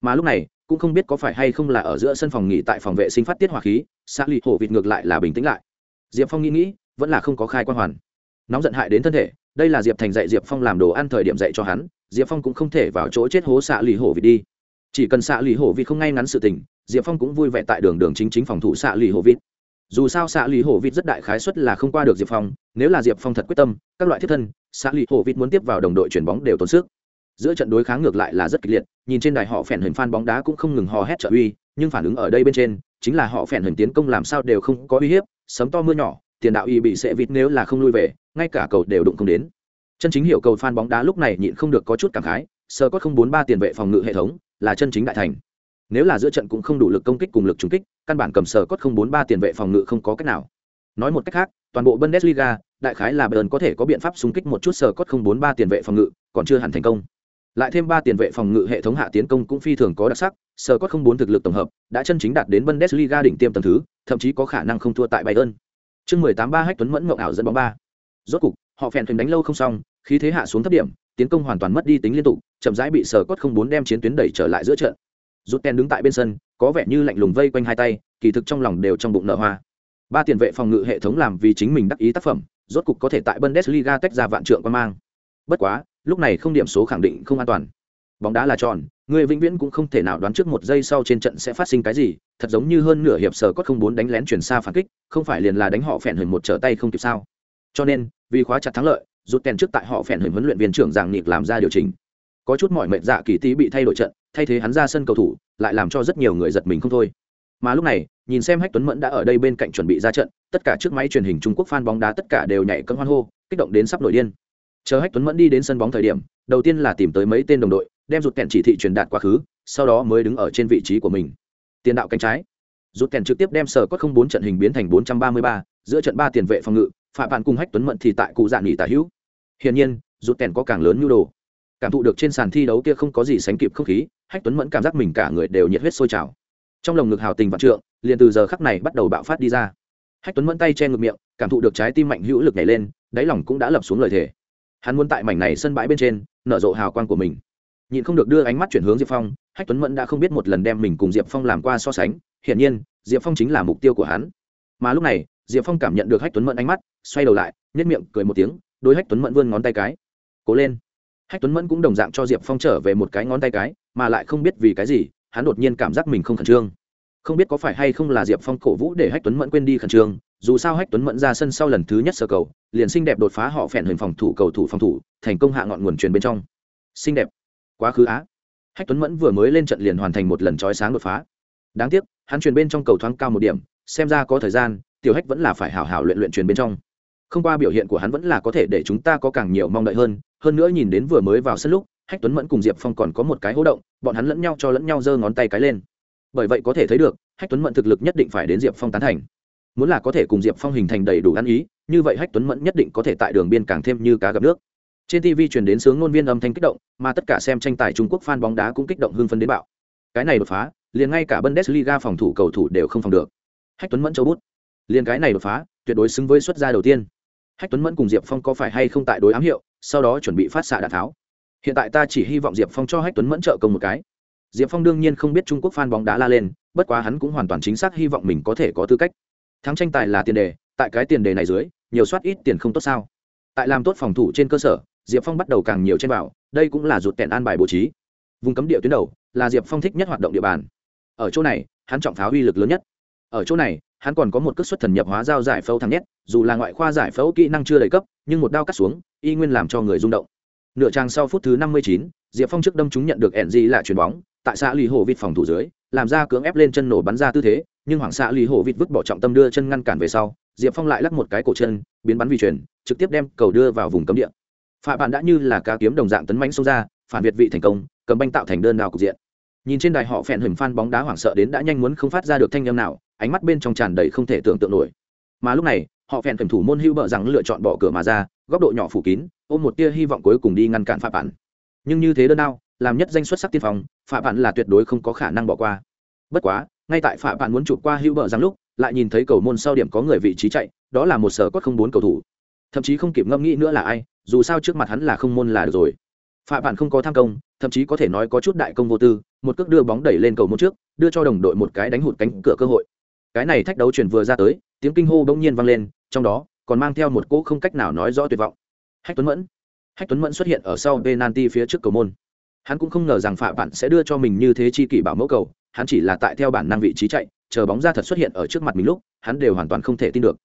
Mà lúc này, cũng không biết có phải hay không là ở giữa sân phòng nghỉ tại phòng vệ sinh phát tiết hỏa khí xã lụy hổ vịt ngược lại là bình tĩnh lại diệp phong nghĩ nghĩ, vẫn là không có khai quan hoàn. Nóng giận hại đến thân thể, đây là diệp thành dạy diệp phong làm đồ ăn thời điểm dạy cho hắn, diệp phong cũng không thể vào chỗ chết hố xạ lì hổ vịt đi. Chỉ cần xạ lì hổ vịt không ngay ngắn sự tình, diệp phong cũng vui vẻ tại đường đường chính chính phòng thủ xạ lì hổ vịt dù sao xạ lì hổ vịt rất đại khái suất là không qua được diệp phong, nếu là diệp phong thật quyết tâm, các loại thiết thân, xạ lì hổ vịt muốn tiếp vào đồng đội chuyển bóng đều tốn sức. Giữa trận đối kháng ngược lại là rất kịch liệt, nhìn trên đài họ phèn hình phan bóng đá cũng không ngừng hò hét trợ uy, nhưng phản ứng ở đây bên trên chính là họ phèn hình tiến công làm sao đều không có uy hiếp, sấm to mưa nhỏ, tiền đạo y bị sệ vịt nếu là không lui về, ngay cả cầu đều đụng không đến. Chân chính hiểu cầu phan bóng đá lúc này nhịn không được có chút cảm khái, sơ có không bốn ba tiền vệ phòng ngự hệ thống, là chân chính đại thành. Nếu là giữa trận cũng không đủ lực công kích cùng lực trúng kích, căn bản cầm sờ cốt không bốn ba tiền vệ phòng ngự không có cách nào. Nói một cách khác, toàn bộ bundesliga, đại khái là bayern có thể có biện pháp xung kích một chút sờ cốt không bốn ba tiền vệ phòng ngự, còn chưa hẳn thành công lại thêm ba tiền vệ phòng ngự hệ thống hạ tiến công cũng phi thường có đặc sắc Sơ cốt không bốn thực lực tổng hợp, đã chân chính đạt đến bundesliga đỉnh tiêm tầm thứ, thậm chí có khả năng không thua tại bayern. Chương mười tám ba hách tuấn mẫn ngậu ảo dẫn bóng ba. Rốt cục, họ phèn thuyền đánh lâu không xong, khí thế hạ xuống thấp điểm, tiến công hoàn toàn mất đi tính liên tục, chậm rãi bị Sơ cốt không bốn đem chiến tuyến đẩy trở lại giữa trận. Rút ten đứng tại bên sân, có vẻ như lạnh lùng vây quanh hai tay, kỳ thực trong lòng đều trong bụng nợ hoa. Ba tiền vệ phòng ngự hệ thống làm vì chính mình đắc ý tác phẩm, rốt cục có thể tại bundesliga tách ra vạn trượng quan mang. Bất quá lúc này không điểm số khẳng định không an toàn. Bóng đá là tròn, người vĩnh viễn cũng không thể nào đoán trước một giây sau trên trận sẽ phát sinh cái gì, thật giống như hơn nửa hiệp sở có không bốn đánh lén chuyển xa phản kích, không phải liền là đánh họ phèn hình một trở tay không kịp sao. Cho nên, vì khóa chặt thắng lợi, rút kèn trước tại họ phèn hình huấn luyện viên trưởng giảng nhịp làm ra điều chỉnh. Có chút mọi mệnh dạ kỳ tí bị thay đổi trận, thay thế hắn ra sân cầu thủ, lại làm cho rất nhiều người giật mình không thôi. Mà lúc này, nhìn xem hách tuấn mẫn đã ở đây bên cạnh chuẩn bị ra trận, tất cả chiếc máy truyền hình trung quốc fan bóng đá tất cả đều nhảy cân hoan hô, kích động đến sắp nổi điên chờ hách tuấn mẫn đi đến sân bóng thời điểm, đầu tiên là tìm tới mấy tên đồng đội, đem rụt kẹn chỉ thị truyền đạt quá khứ, sau đó mới đứng ở trên vị trí của mình. Tiền đạo cánh trái. Rụt kẹn trực tiếp đem sở có không bốn trận hình biến thành bốn trăm ba mươi ba, giữa trận ba tiền vệ phòng ngự, phạm bạn cùng hách tuấn mẫn thì tại cụ dạng nghỉ tả hữu. Hiển nhiên, rụt kẹn có càng lớn nhu đồ. Cảm thụ được trên sàn thi đấu kia không có gì sánh kịp không khí, hách tuấn mẫn cảm giác mình cả người đều nhiệt huyết sôi trào. Trong lồng ngực hào tình vạn trượng, liền từ giờ khắc này bắt đầu bạo phát đi ra. Hách tuấn mẫn tay che ngực miệng, cảm thụ được trái tim mạnh hữu lực nhảy lên, đáy lòng cũng đã lập xuống lời thề hắn muốn tại mảnh này sân bãi bên trên, nở rộ hào quang của mình. Nhịn không được đưa ánh mắt chuyển hướng diệp phong, hách tuấn mẫn đã không biết một lần đem mình cùng diệp phong làm qua so sánh, hiển nhiên, diệp phong chính là mục tiêu của hắn. Mà lúc này, diệp phong cảm nhận được hách tuấn mẫn ánh mắt, xoay đầu lại nhất miệng cười một tiếng đôi hách tuấn mẫn vươn ngón tay cái. Cố lên. Hách tuấn mẫn cũng đồng dạng cho diệp phong trở về một cái ngón tay cái, mà lại không biết vì cái gì, hắn đột nhiên cảm giác mình không khẩn trương. Không biết có phải hay không là diệp phong cổ vũ để hách tuấn mẫn quên đi khẩn trương dù sao hách tuấn mẫn ra sân sau lần thứ nhất sơ cầu, liền xinh đẹp đột phá họ phèn hình phòng thủ cầu thủ phòng thủ, thành công hạ ngọn nguồn truyền bên trong. Xinh đẹp. Quá khứ á. Hách tuấn mẫn vừa mới lên trận liền hoàn thành một lần trói sáng đột phá. Đáng tiếc, hắn truyền bên trong cầu thoáng cao một điểm, xem ra có thời gian, tiểu hách vẫn là phải hảo hảo luyện luyện truyền bên trong. Không qua biểu hiện của hắn vẫn là có thể để chúng ta có càng nhiều mong đợi hơn hơn nữa nhìn đến vừa mới vào sân lúc, hách tuấn mẫn cùng diệp phong còn có một cái hố động, bọn hắn lẫn nhau cho lẫn nhau giơ ngón tay cái lên. Bởi vậy có thể thấy được, hách tuấn mẫn thực lực nhất định phải đến diệp phong tán thành muốn là có thể cùng diệp phong hình thành đầy đủ ăn ý, như vậy hách tuấn mẫn nhất định có thể tại đường biên càng thêm như cá gặp nước. Trên tv truyền đến sướng ngôn viên âm thanh kích động, mà tất cả xem tranh tài trung quốc fan bóng đá cũng kích động hưng phấn đến bạo. Cái này đột phá, liền ngay cả bundesliga phòng thủ cầu thủ đều không phòng được. Hách tuấn mẫn châu bút. Liền cái này đột phá, tuyệt đối xứng với xuất gia đầu tiên. Hách tuấn mẫn cùng diệp phong có phải hay không tại đối ám hiệu, sau đó chuẩn bị phát xạ đạn tháo. Hiện tại ta chỉ hy vọng diệp phong cho hách tuấn mẫn trợ công một cái. Diệp phong đương nhiên không biết trung quốc f a n bóng đá la lên, bất quá hắn cũng hoàn toàn chính xác hy vọng mình có thể có tư cách thắng tranh tài là tiền đề, tại cái tiền đề này dưới, nhiều soát ít tiền không tốt sao? Tại làm tốt phòng thủ trên cơ sở, diệp phong bắt đầu càng nhiều trên bảo đây cũng là rụt kèn an bài bố trí. Vùng cấm địa tuyến đầu là diệp phong thích nhất hoạt động địa bàn. Ở chỗ này, hắn trọng pháo uy lực lớn nhất. Ở chỗ này, hắn còn có một cước xuất thần nhập hóa dao giải phẫu thắng nhất dù là ngoại khoa giải phẫu kỹ năng chưa đầy cấp, nhưng một đao cắt xuống, y nguyên làm cho người rung động. Nửa trang sau phút thứ năm mươi chín, diệp phong trước đâm chúng nhận được ẻn di là chuyền bóng, tại xã lì hồ vịt phòng thủ dưới, làm ra cưỡng ép lên chân nổ bắn ra tư thế nhưng hoàng xã lì hồ vịt vứt bỏ trọng tâm đưa chân ngăn cản về sau, diệp phong lại lắc một cái cổ chân, biến bắn vi chuyển, trực tiếp đem cầu đưa vào vùng cấm địa. Phạm bạn đã như là cá kiếm đồng dạng tấn mãnh xông ra, phản việt vị thành công, cầm banh tạo thành đơn đào cục diện. Nhìn trên đài họ phèn hửng phan bóng đá hoảng sợ đến đã nhanh muốn không phát ra được thanh âm nào, ánh mắt bên trong tràn đầy không thể tưởng tượng nổi. Mà lúc này, họ phèn thẩm thủ môn hưu bợ rằng lựa chọn bỏ cửa mà ra, góc độ nhỏ phủ kín, ôm một tia hy vọng cuối cùng đi ngăn cản phạm bản nhưng như thế đơn đao, làm nhất danh xuất sắc tiên phong phạm bản là tuyệt đối không có khả năng bỏ qua. Bất quá ngay tại phạm bạn muốn chụp qua hữu bờ rằng lúc, lại nhìn thấy cầu môn sau điểm có người vị trí chạy, đó là một sở cốt không bốn cầu thủ. Thậm chí không kịp ngẫm nghĩ nữa là ai, dù sao trước mặt hắn là không môn là được rồi. Phạm bạn không có tham công, thậm chí có thể nói có chút đại công vô tư, một cước đưa bóng đẩy lên cầu môn trước, đưa cho đồng đội một cái đánh hụt cánh cửa cơ hội. Cái này thách đấu chuyển vừa ra tới, tiếng kinh hô bỗng nhiên vang lên, trong đó còn mang theo một cỗ không cách nào nói rõ tuyệt vọng. Hách tuấn mẫn. Hách tuấn mẫn xuất hiện ở sau penalty phía trước cầu môn. Hắn cũng không ngờ rằng phạm bạn sẽ đưa cho mình như thế chi kỷ bảo mẫu cầu hắn chỉ là tại theo bản năng vị trí chạy, chờ bóng ra thật xuất hiện ở trước mặt mình lúc, hắn đều hoàn toàn không thể tin được.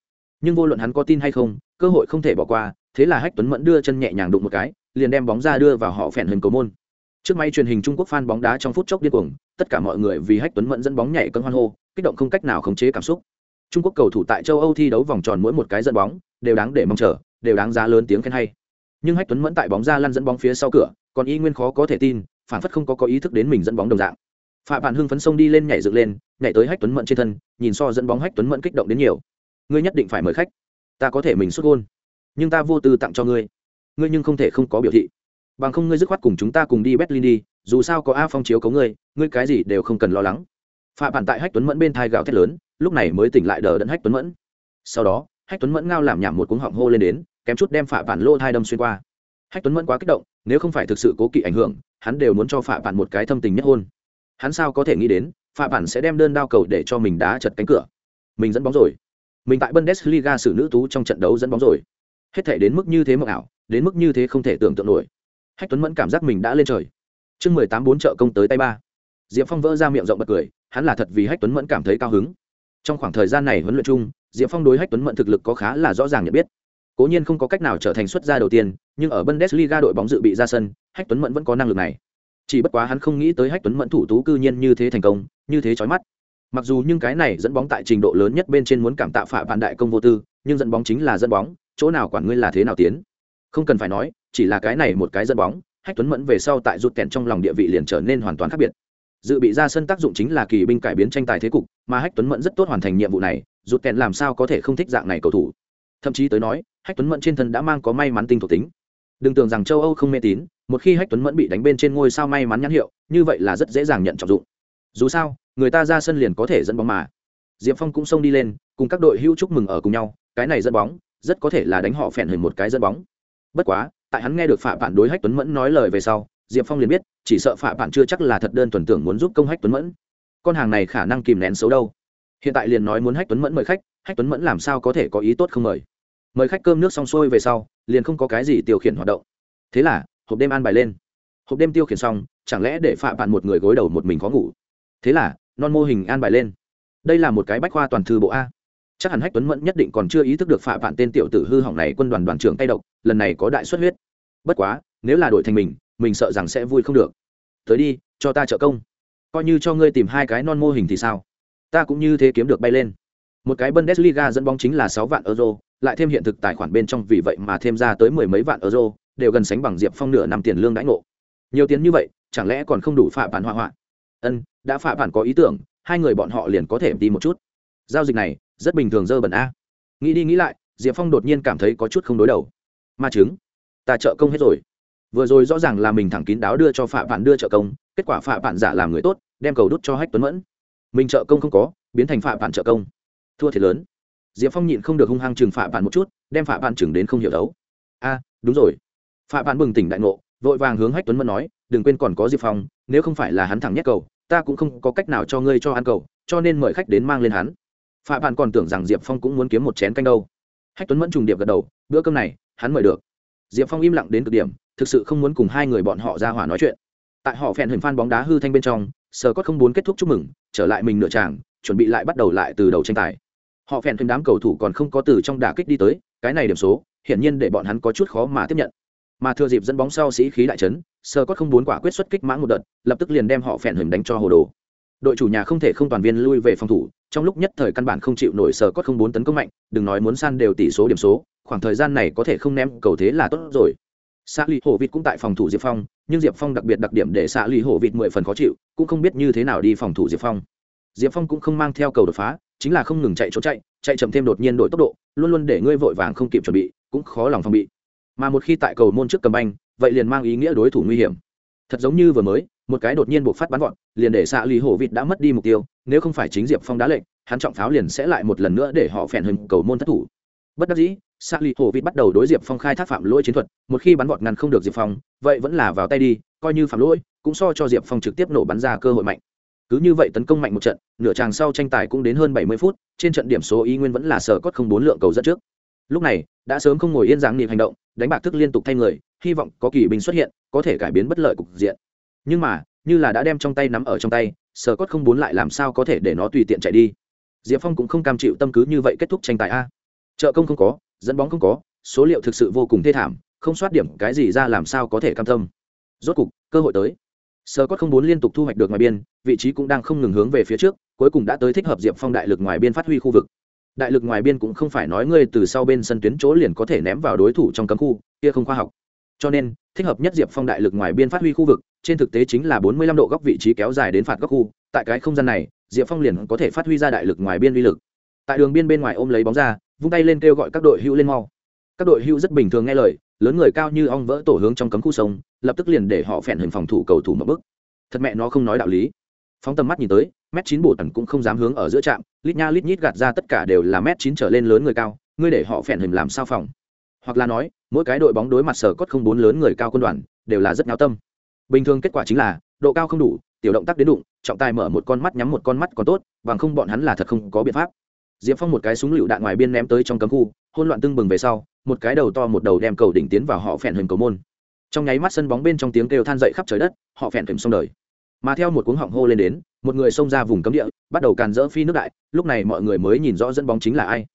Nhưng vô luận hắn có tin hay không, cơ hội không thể bỏ qua, thế là hách tuấn mẫn đưa chân nhẹ nhàng đụng một cái, liền đem bóng ra đưa vào họ phèn hình cầu môn. Trước may truyền hình trung quốc fan bóng đá trong phút chốc điên cuồng, tất cả mọi người vì hách tuấn mẫn dẫn bóng nhảy cân hoan hô, kích động không cách nào khống chế cảm xúc. Trung quốc cầu thủ tại châu âu thi đấu vòng tròn mỗi một cái dẫn bóng, đều đáng để mong chờ, đều đáng giá lớn tiếng khen hay. Nhưng hách tuấn mẫn tại bóng ra lăn dẫn bóng phía sau cửa, còn y nguyên khó có thể tin, phản phất không có có ý thức đến mình dẫn bóng đồng dạng phạm bạn hưng phấn sông đi lên nhảy dựng lên, nhảy tới hách tuấn mẫn trên thân, nhìn so dẫn bóng hách tuấn mẫn kích động đến nhiều. Ngươi nhất định phải mời khách. Ta có thể mình xuất gôn. Nhưng ta vô tư tặng cho ngươi. Ngươi nhưng không thể không có biểu thị. Bằng không ngươi dứt khoát cùng chúng ta cùng đi berlin đi, dù sao có a phong chiếu cấu ngươi ngươi cái gì đều không cần lo lắng. Phạm bạn tại hách tuấn mẫn bên thai gạo thét lớn, lúc này mới tỉnh lại đờ đẫn hách tuấn mẫn. Sau đó, hách tuấn mẫn ngao làm nhảm một cuống họng hô lên đến, kém chút đem phạm bạn lô thai đâm xuyên qua. Hách tuấn mẫn quá kích động, nếu không phải thực sự cố kỵ ảnh hưởng, hắn đều muốn cho phạm bạn một cái thâm tình nhất hôn hắn sao có thể nghĩ đến phạm bản sẽ đem đơn đao cầu để cho mình đá chật cánh cửa. Mình dẫn bóng rồi. Mình tại bundesliga xử nữ tú trong trận đấu dẫn bóng rồi. Hết thể đến mức như thế mộng ảo, đến mức như thế không thể tưởng tượng nổi. Hách tuấn mẫn cảm giác mình đã lên trời. Chương mười tám bốn trợ công tới tay ba. Diệp phong vỡ ra miệng rộng bật cười, hắn là thật vì hách tuấn mẫn cảm thấy cao hứng. Trong khoảng thời gian này huấn luyện chung, diệp phong đối hách tuấn mẫn thực lực có khá là rõ ràng nhận biết. Cố nhiên không có cách nào trở thành xuất gia đầu tiên, nhưng ở bundesliga đội bóng dự bị ra sân, hách tuấn mẫn vẫn có năng lực này chỉ bất quá hắn không nghĩ tới hách tuấn mẫn thủ tú cư nhiên như thế thành công, như thế chói mắt. Mặc dù nhưng cái này dẫn bóng tại trình độ lớn nhất bên trên muốn cảm tạ phạm vạn đại công vô tư, nhưng dẫn bóng chính là dẫn bóng, chỗ nào quản ngươi là thế nào tiến. Không cần phải nói, chỉ là cái này một cái dẫn bóng, hách tuấn mẫn về sau tại rụt kẹn trong lòng địa vị liền trở nên hoàn toàn khác biệt. Dự bị ra sân tác dụng chính là kỳ binh cải biến tranh tài thế cục, mà hách tuấn mẫn rất tốt hoàn thành nhiệm vụ này, rụt kẹn làm sao có thể không thích dạng này cầu thủ. Thậm chí tới nói, hách tuấn mẫn trên thân đã mang có may mắn tinh thuộc tính đừng tưởng rằng châu âu không mê tín, một khi hách tuấn mẫn bị đánh bên trên ngôi sao may mắn nhãn hiệu, như vậy là rất dễ dàng nhận trọng dụng. Dù sao, người ta ra sân liền có thể dẫn bóng mà. Diệp phong cũng xông đi lên, cùng các đội hữu chúc mừng ở cùng nhau, cái này dẫn bóng, rất có thể là đánh họ phèn hình một cái dẫn bóng. Bất quá, tại hắn nghe được phạm bạn đối hách tuấn mẫn nói lời về sau, diệp phong liền biết, chỉ sợ phạm bạn chưa chắc là thật đơn thuần tưởng muốn giúp công hách tuấn mẫn. Con hàng này khả năng kìm nén xấu đâu. Hiện tại liền nói muốn hách tuấn mẫn mời khách, hách tuấn mẫn làm sao có thể có ý tốt không mời? Mời khách cơm nước xong xuôi về sau, liền không có cái gì tiêu khiển hoạt động. Thế là, hộp đêm an bài lên. Hộp đêm tiêu khiển xong, chẳng lẽ để phạm bạn một người gối đầu một mình khó ngủ? Thế là, non mô hình an bài lên. Đây là một cái bách khoa toàn thư bộ a. Chắc hẳn hách tuấn mẫn nhất định còn chưa ý thức được phạm bạn tên tiểu tử hư hỏng này quân đoàn đoàn trưởng tay độc, lần này có đại xuất huyết. Bất quá, nếu là đội thành mình mình sợ rằng sẽ vui không được. Tới đi, cho ta trợ công. Coi như cho ngươi tìm hai cái non mô hình thì sao? Ta cũng như thế kiếm được bay lên. Một cái bundesliga dẫn bóng chính là sáu vạn euro lại thêm hiện thực tài khoản bên trong vì vậy mà thêm ra tới mười mấy vạn euro, đều gần sánh bằng diệp phong nửa năm tiền lương đãi ngộ. Nhiều tiền như vậy, chẳng lẽ còn không đủ phạm bản hoa hoạn ân, đã phạm bản có ý tưởng, hai người bọn họ liền có thể đi một chút. Giao dịch này, rất bình thường dơ bẩn a. Nghĩ đi nghĩ lại, diệp phong đột nhiên cảm thấy có chút không đối đầu. Ma chứng, ta trợ công hết rồi. Vừa rồi rõ ràng là mình thẳng kín đáo đưa cho phạm bản đưa trợ công, kết quả phạm bản giả làm người tốt, đem cầu đút cho hách tuấn mẫn. Mình trợ công không có, biến thành phạm bản trợ công. Thua thiệt lớn diệp phong nhịn không được hung hăng chừng phạm bạn một chút, đem phạm bạn chừng đến không hiểu đấu. A, đúng rồi. Phạm bạn bừng tỉnh đại ngộ, vội vàng hướng hách tuấn mẫn nói, đừng quên còn có diệp phong, nếu không phải là hắn thẳng nhét cầu, ta cũng không có cách nào cho ngươi cho ăn cầu, cho nên mời khách đến mang lên hắn. Phạm bạn còn tưởng rằng diệp phong cũng muốn kiếm một chén canh đâu. Hách tuấn mẫn trùng điệp gật đầu, bữa cơm này, hắn mời được. Diệp phong im lặng đến cực điểm, thực sự không muốn cùng hai người bọn họ ra hỏa nói chuyện. Tại họ phèn hình phan bóng đá hư thanh bên trong sờ có không muốn kết thúc chúc mừng, trở lại mình nửa tràng chuẩn bị lại bắt đầu lại từ đầu tranh tài họ phèn thêm đám cầu thủ còn không có từ trong đả kích đi tới, cái này điểm số, hiển nhiên để bọn hắn có chút khó mà tiếp nhận. Mà thừa dịp dẫn bóng sau sĩ khí đại trấn sơ cốt không bốn quả quyết xuất kích mãng một đợt, lập tức liền đem họ phèn hình đánh cho hồ đồ. Đội chủ nhà không thể không toàn viên lui về phòng thủ, trong lúc nhất thời căn bản không chịu nổi sờ cốt không bốn tấn công mạnh, đừng nói muốn san đều tỷ số điểm số, khoảng thời gian này có thể không ném cầu thế là tốt rồi. Xạ lì hổ vịt cũng tại phòng thủ diệp phong, nhưng diệp phong đặc biệt đặc điểm để xạ lì hổ vịt mười phần khó chịu, cũng không biết như thế nào đi phòng thủ diệp phong. Diệp phong cũng không mang theo cầu đột phá chính là không ngừng chạy trốn chạy chạy chậm thêm đột nhiên đổi tốc độ, luôn luôn để ngươi vội vàng không kịp chuẩn bị, cũng khó lòng phòng bị. Mà một khi tại cầu môn trước cầm banh, vậy liền mang ý nghĩa đối thủ nguy hiểm. Thật giống như vừa mới, một cái đột nhiên buộc phát bắn vọt, liền để xạ lì hổ vịt đã mất đi mục tiêu, nếu không phải chính diệp phong đá lệnh, hắn trọng pháo liền sẽ lại một lần nữa để họ phèn hình cầu môn thất thủ. Bất đắc dĩ xạ lì hổ vịt bắt đầu đối diệp phong khai thác phạm lỗi chiến thuật, một khi bắn vọt ngăn không được diệp phong, vậy vẫn là vào tay đi, coi như phạm lỗi, cũng so cho diệp phong trực tiếp nổ bắn ra cơ hội mạnh cứ như vậy tấn công mạnh một trận, nửa tràng sau tranh tài cũng đến hơn bảy mươi phút, trên trận điểm số ý nguyên vẫn là sở cốt không bốn lượng cầu dẫn trước. Lúc này, đã sớm không ngồi yên dáng niệm hành động, đánh bạc thức liên tục thay người, hy vọng có kỳ binh xuất hiện, có thể cải biến bất lợi cục diện. Nhưng mà, như là đã đem trong tay nắm ở trong tay, sở cốt không bốn lại làm sao có thể để nó tùy tiện chạy đi. Diệp phong cũng không cam chịu tâm cứ như vậy kết thúc tranh tài a. Trợ công không có, dẫn bóng không có, số liệu thực sự vô cùng thê thảm, không soát điểm cái gì ra làm sao có thể cam tâm. Rốt cục, cơ hội tới sơ cốt không bốn liên tục thu hoạch được ngoài biên, vị trí cũng đang không ngừng hướng về phía trước, cuối cùng đã tới thích hợp diệp phong đại lực ngoài biên phát huy khu vực. Đại lực ngoài biên cũng không phải nói ngươi từ sau bên sân tuyến chỗ liền có thể ném vào đối thủ trong cấm khu, kia không khoa học. Cho nên, thích hợp nhất diệp phong đại lực ngoài biên phát huy khu vực, trên thực tế chính là bốn mươi lăm độ góc vị trí kéo dài đến phạt góc khu, tại cái không gian này, diệp phong liền có thể phát huy ra đại lực ngoài biên uy lực. Tại đường biên bên ngoài ôm lấy bóng ra, vung tay lên kêu gọi các đội hữu lên mau. Các đội hữu rất bình thường nghe lời lớn người cao như ong vỡ tổ hướng trong cấm khu sông, lập tức liền để họ phèn hình phòng thủ cầu thủ một bức thật mẹ nó không nói đạo lý. Phóng tầm mắt nhìn tới, mét chín bổ tần cũng không dám hướng ở giữa trạm, lít nha lít nhít gạt ra tất cả đều là mét chín trở lên lớn người cao, ngươi để họ phèn hình làm sao phòng? Hoặc là nói, mỗi cái đội bóng đối mặt sở cốt không bốn lớn người cao quân đoàn, đều là rất nháo tâm. Bình thường kết quả chính là, độ cao không đủ, tiểu động tác đến đụng, trọng tài mở một con mắt nhắm một con mắt còn tốt, bằng không bọn hắn là thật không có biện pháp diệp phong một cái súng lựu đạn ngoài biên ném tới trong cấm khu hôn loạn tưng bừng về sau, một cái đầu to một đầu đem cầu đỉnh tiến vào họ phèn hình cầu môn. Trong nháy mắt sân bóng bên trong tiếng kêu than dậy khắp trời đất, họ phèn thềm xong đời. Mà theo một cuống họng hô lên đến, một người xông ra vùng cấm địa, bắt đầu càn rỡ phi nước đại, lúc này mọi người mới nhìn rõ dẫn bóng chính là ai.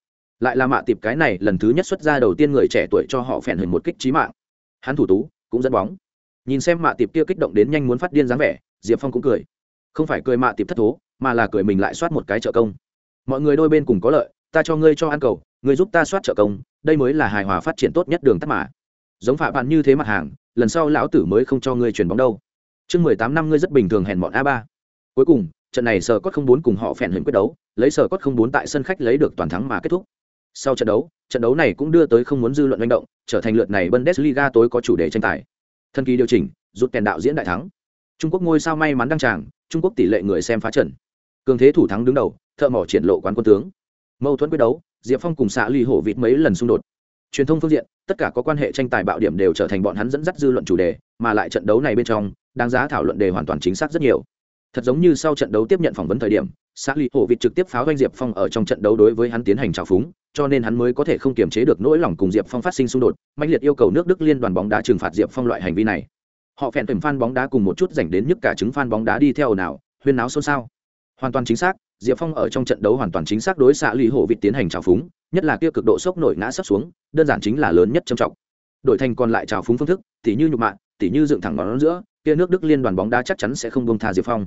Lại là mạ tiệp cái này lần thứ nhất xuất ra đầu tiên người trẻ tuổi cho họ phèn hình một kích trí mạng. Hắn thủ tú, cũng dẫn bóng. Nhìn xem mạ tiệp kia kích động đến nhanh muốn phát điên dáng vẻ, diệp phong cũng cười. Không phải cười mạ tiệp thất thố, mà là cười mình lại soát một cái trợ công mọi người đôi bên cùng có lợi, ta cho ngươi cho ăn cầu, ngươi giúp ta soát trợ công, đây mới là hài hòa phát triển tốt nhất đường tắt mà. Giống phạm bạn như thế mặt hàng, lần sau lão tử mới không cho ngươi chuyển bóng đâu. Chương mười tám năm ngươi rất bình thường hèn bọn a ba. Cuối cùng, trận này sở cốt không bốn cùng họ phèn hình quyết đấu, lấy sở cốt không bốn tại sân khách lấy được toàn thắng mà kết thúc. Sau trận đấu trận đấu này cũng đưa tới không muốn dư luận manh động, trở thành lượt này bundesliga tối có chủ đề tranh tài. Thân kỳ điều chỉnh, rút kèn đạo diễn đại thắng. Trung quốc ngôi sao may mắn đăng tràng, trung quốc tỷ lệ người xem phá trận cường thế thủ thắng đứng đầu, thợ mỏ triển lộ quán quân tướng. Mâu thuẫn quyết đấu, diệp phong cùng xã ly hổ vịt mấy lần xung đột. Truyền thông phương diện, tất cả có quan hệ tranh tài bạo điểm đều trở thành bọn hắn dẫn dắt dư luận chủ đề, mà lại trận đấu này bên trong, đáng giá thảo luận đề hoàn toàn chính xác rất nhiều. Thật giống như sau trận đấu tiếp nhận phỏng vấn thời điểm xã ly hổ vịt trực tiếp pháo doanh diệp phong ở trong trận đấu đối với hắn tiến hành trào phúng, cho nên hắn mới có thể không kiềm chế được nỗi lòng cùng diệp phong phát sinh xung đột mạnh liệt yêu cầu nước đức liên đoàn bóng đá trừng phạt diệp phong loại hành vi này. Họ phèn tuyển fan bóng đá cùng một chút dành đến nhức cả chứng fan bóng đá đi theo nào, huyên náo xôn xao hoàn toàn chính xác, diệp phong ở trong trận đấu hoàn toàn chính xác đối xạ lụy hổ vịt tiến hành trào phúng, nhất là kia cực độ sốc nổi ngã sấp xuống, đơn giản chính là lớn nhất trầm trọng. Đội thành còn lại trào phúng phương thức, tỉ như nhục mạ, tỉ như dựng thẳng ngón giữa, kia nước đức liên đoàn bóng đá chắc chắn sẽ không bông tha diệp phong.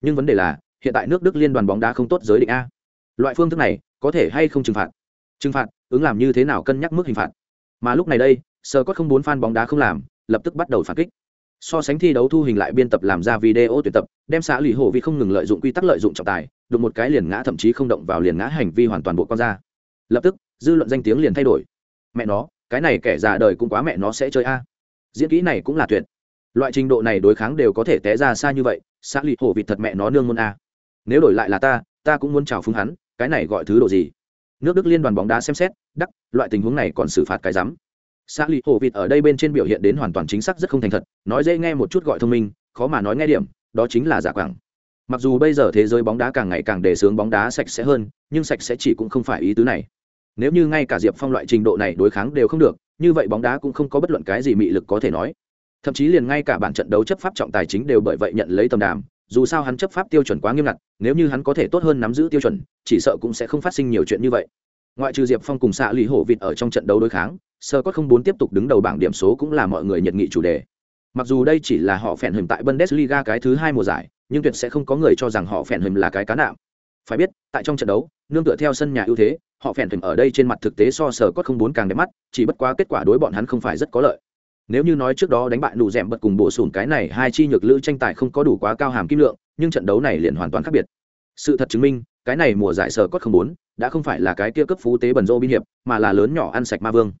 Nhưng vấn đề là, hiện tại nước đức liên đoàn bóng đá không tốt giới định a. Loại phương thức này, có thể hay không trừng phạt? Trừng phạt, ứng làm như thế nào cân nhắc mức hình phạt? Mà lúc này đây sơ có không bốn fan bóng đá không làm, lập tức bắt đầu phản kích so sánh thi đấu thu hình lại biên tập làm ra video tuyển tập, đem xã lì hồ vì không ngừng lợi dụng quy tắc lợi dụng trọng tài, đụng một cái liền ngã thậm chí không động vào liền ngã hành vi hoàn toàn bộ con ra. Lập tức, dư luận danh tiếng liền thay đổi. Mẹ nó, cái này kẻ già đời cũng quá mẹ nó sẽ chơi a. Diễn kỹ này cũng là tuyệt. Loại trình độ này đối kháng đều có thể té ra xa như vậy, xã lì hổ vịt thật mẹ nó nương môn a. Nếu đổi lại là ta ta cũng muốn chào phúng hắn, cái này gọi thứ độ gì? Nước đức liên đoàn bóng đá xem xét, đắc, loại tình huống này còn xử phạt cái rắm xã lì hồ vịt ở đây bên trên biểu hiện đến hoàn toàn chính xác rất không thành thật, nói dễ nghe một chút gọi thông minh, khó mà nói nghe điểm, đó chính là giả quảng. Mặc dù bây giờ thế giới bóng đá càng ngày càng đề sướng bóng đá sạch sẽ hơn, nhưng sạch sẽ chỉ cũng không phải ý tứ này. Nếu như ngay cả diệp phong loại trình độ này đối kháng đều không được, như vậy bóng đá cũng không có bất luận cái gì mị lực có thể nói. Thậm chí liền ngay cả bản trận đấu chấp pháp trọng tài chính đều bởi vậy nhận lấy tầm đàm, dù sao hắn chấp pháp tiêu chuẩn quá nghiêm ngặt, nếu như hắn có thể tốt hơn nắm giữ tiêu chuẩn, chỉ sợ cũng sẽ không phát sinh nhiều chuyện như vậy ngoại trừ diệp phong cùng xạ lì hổ vịt ở trong trận đấu đối kháng, sơ cốt không bốn tiếp tục đứng đầu bảng điểm số cũng là mọi người nhận nghị chủ đề. Mặc dù đây chỉ là họ phèn hình tại bundesliga cái thứ hai mùa giải, nhưng tuyệt sẽ không có người cho rằng họ phèn hình là cái cá nạm. Phải biết, tại trong trận đấu, nương tựa theo sân nhà ưu thế, họ phèn hình ở đây trên mặt thực tế so sờ cốt không bốn càng đẹp mắt, chỉ bất quá kết quả đối bọn hắn không phải rất có lợi. Nếu như nói trước đó đánh bại nụ rèm bật cùng bổ sùn cái này hai chi nhược lữ tranh tài không có đủ quá cao hàm kim lượng, nhưng trận đấu này liền hoàn toàn khác biệt. Sự thật chứng minh, cái này mùa giải sờ cốt không bốn đã không phải là cái kia cấp phú tế bần rô biên hiệp, mà là lớn nhỏ ăn sạch ma vương.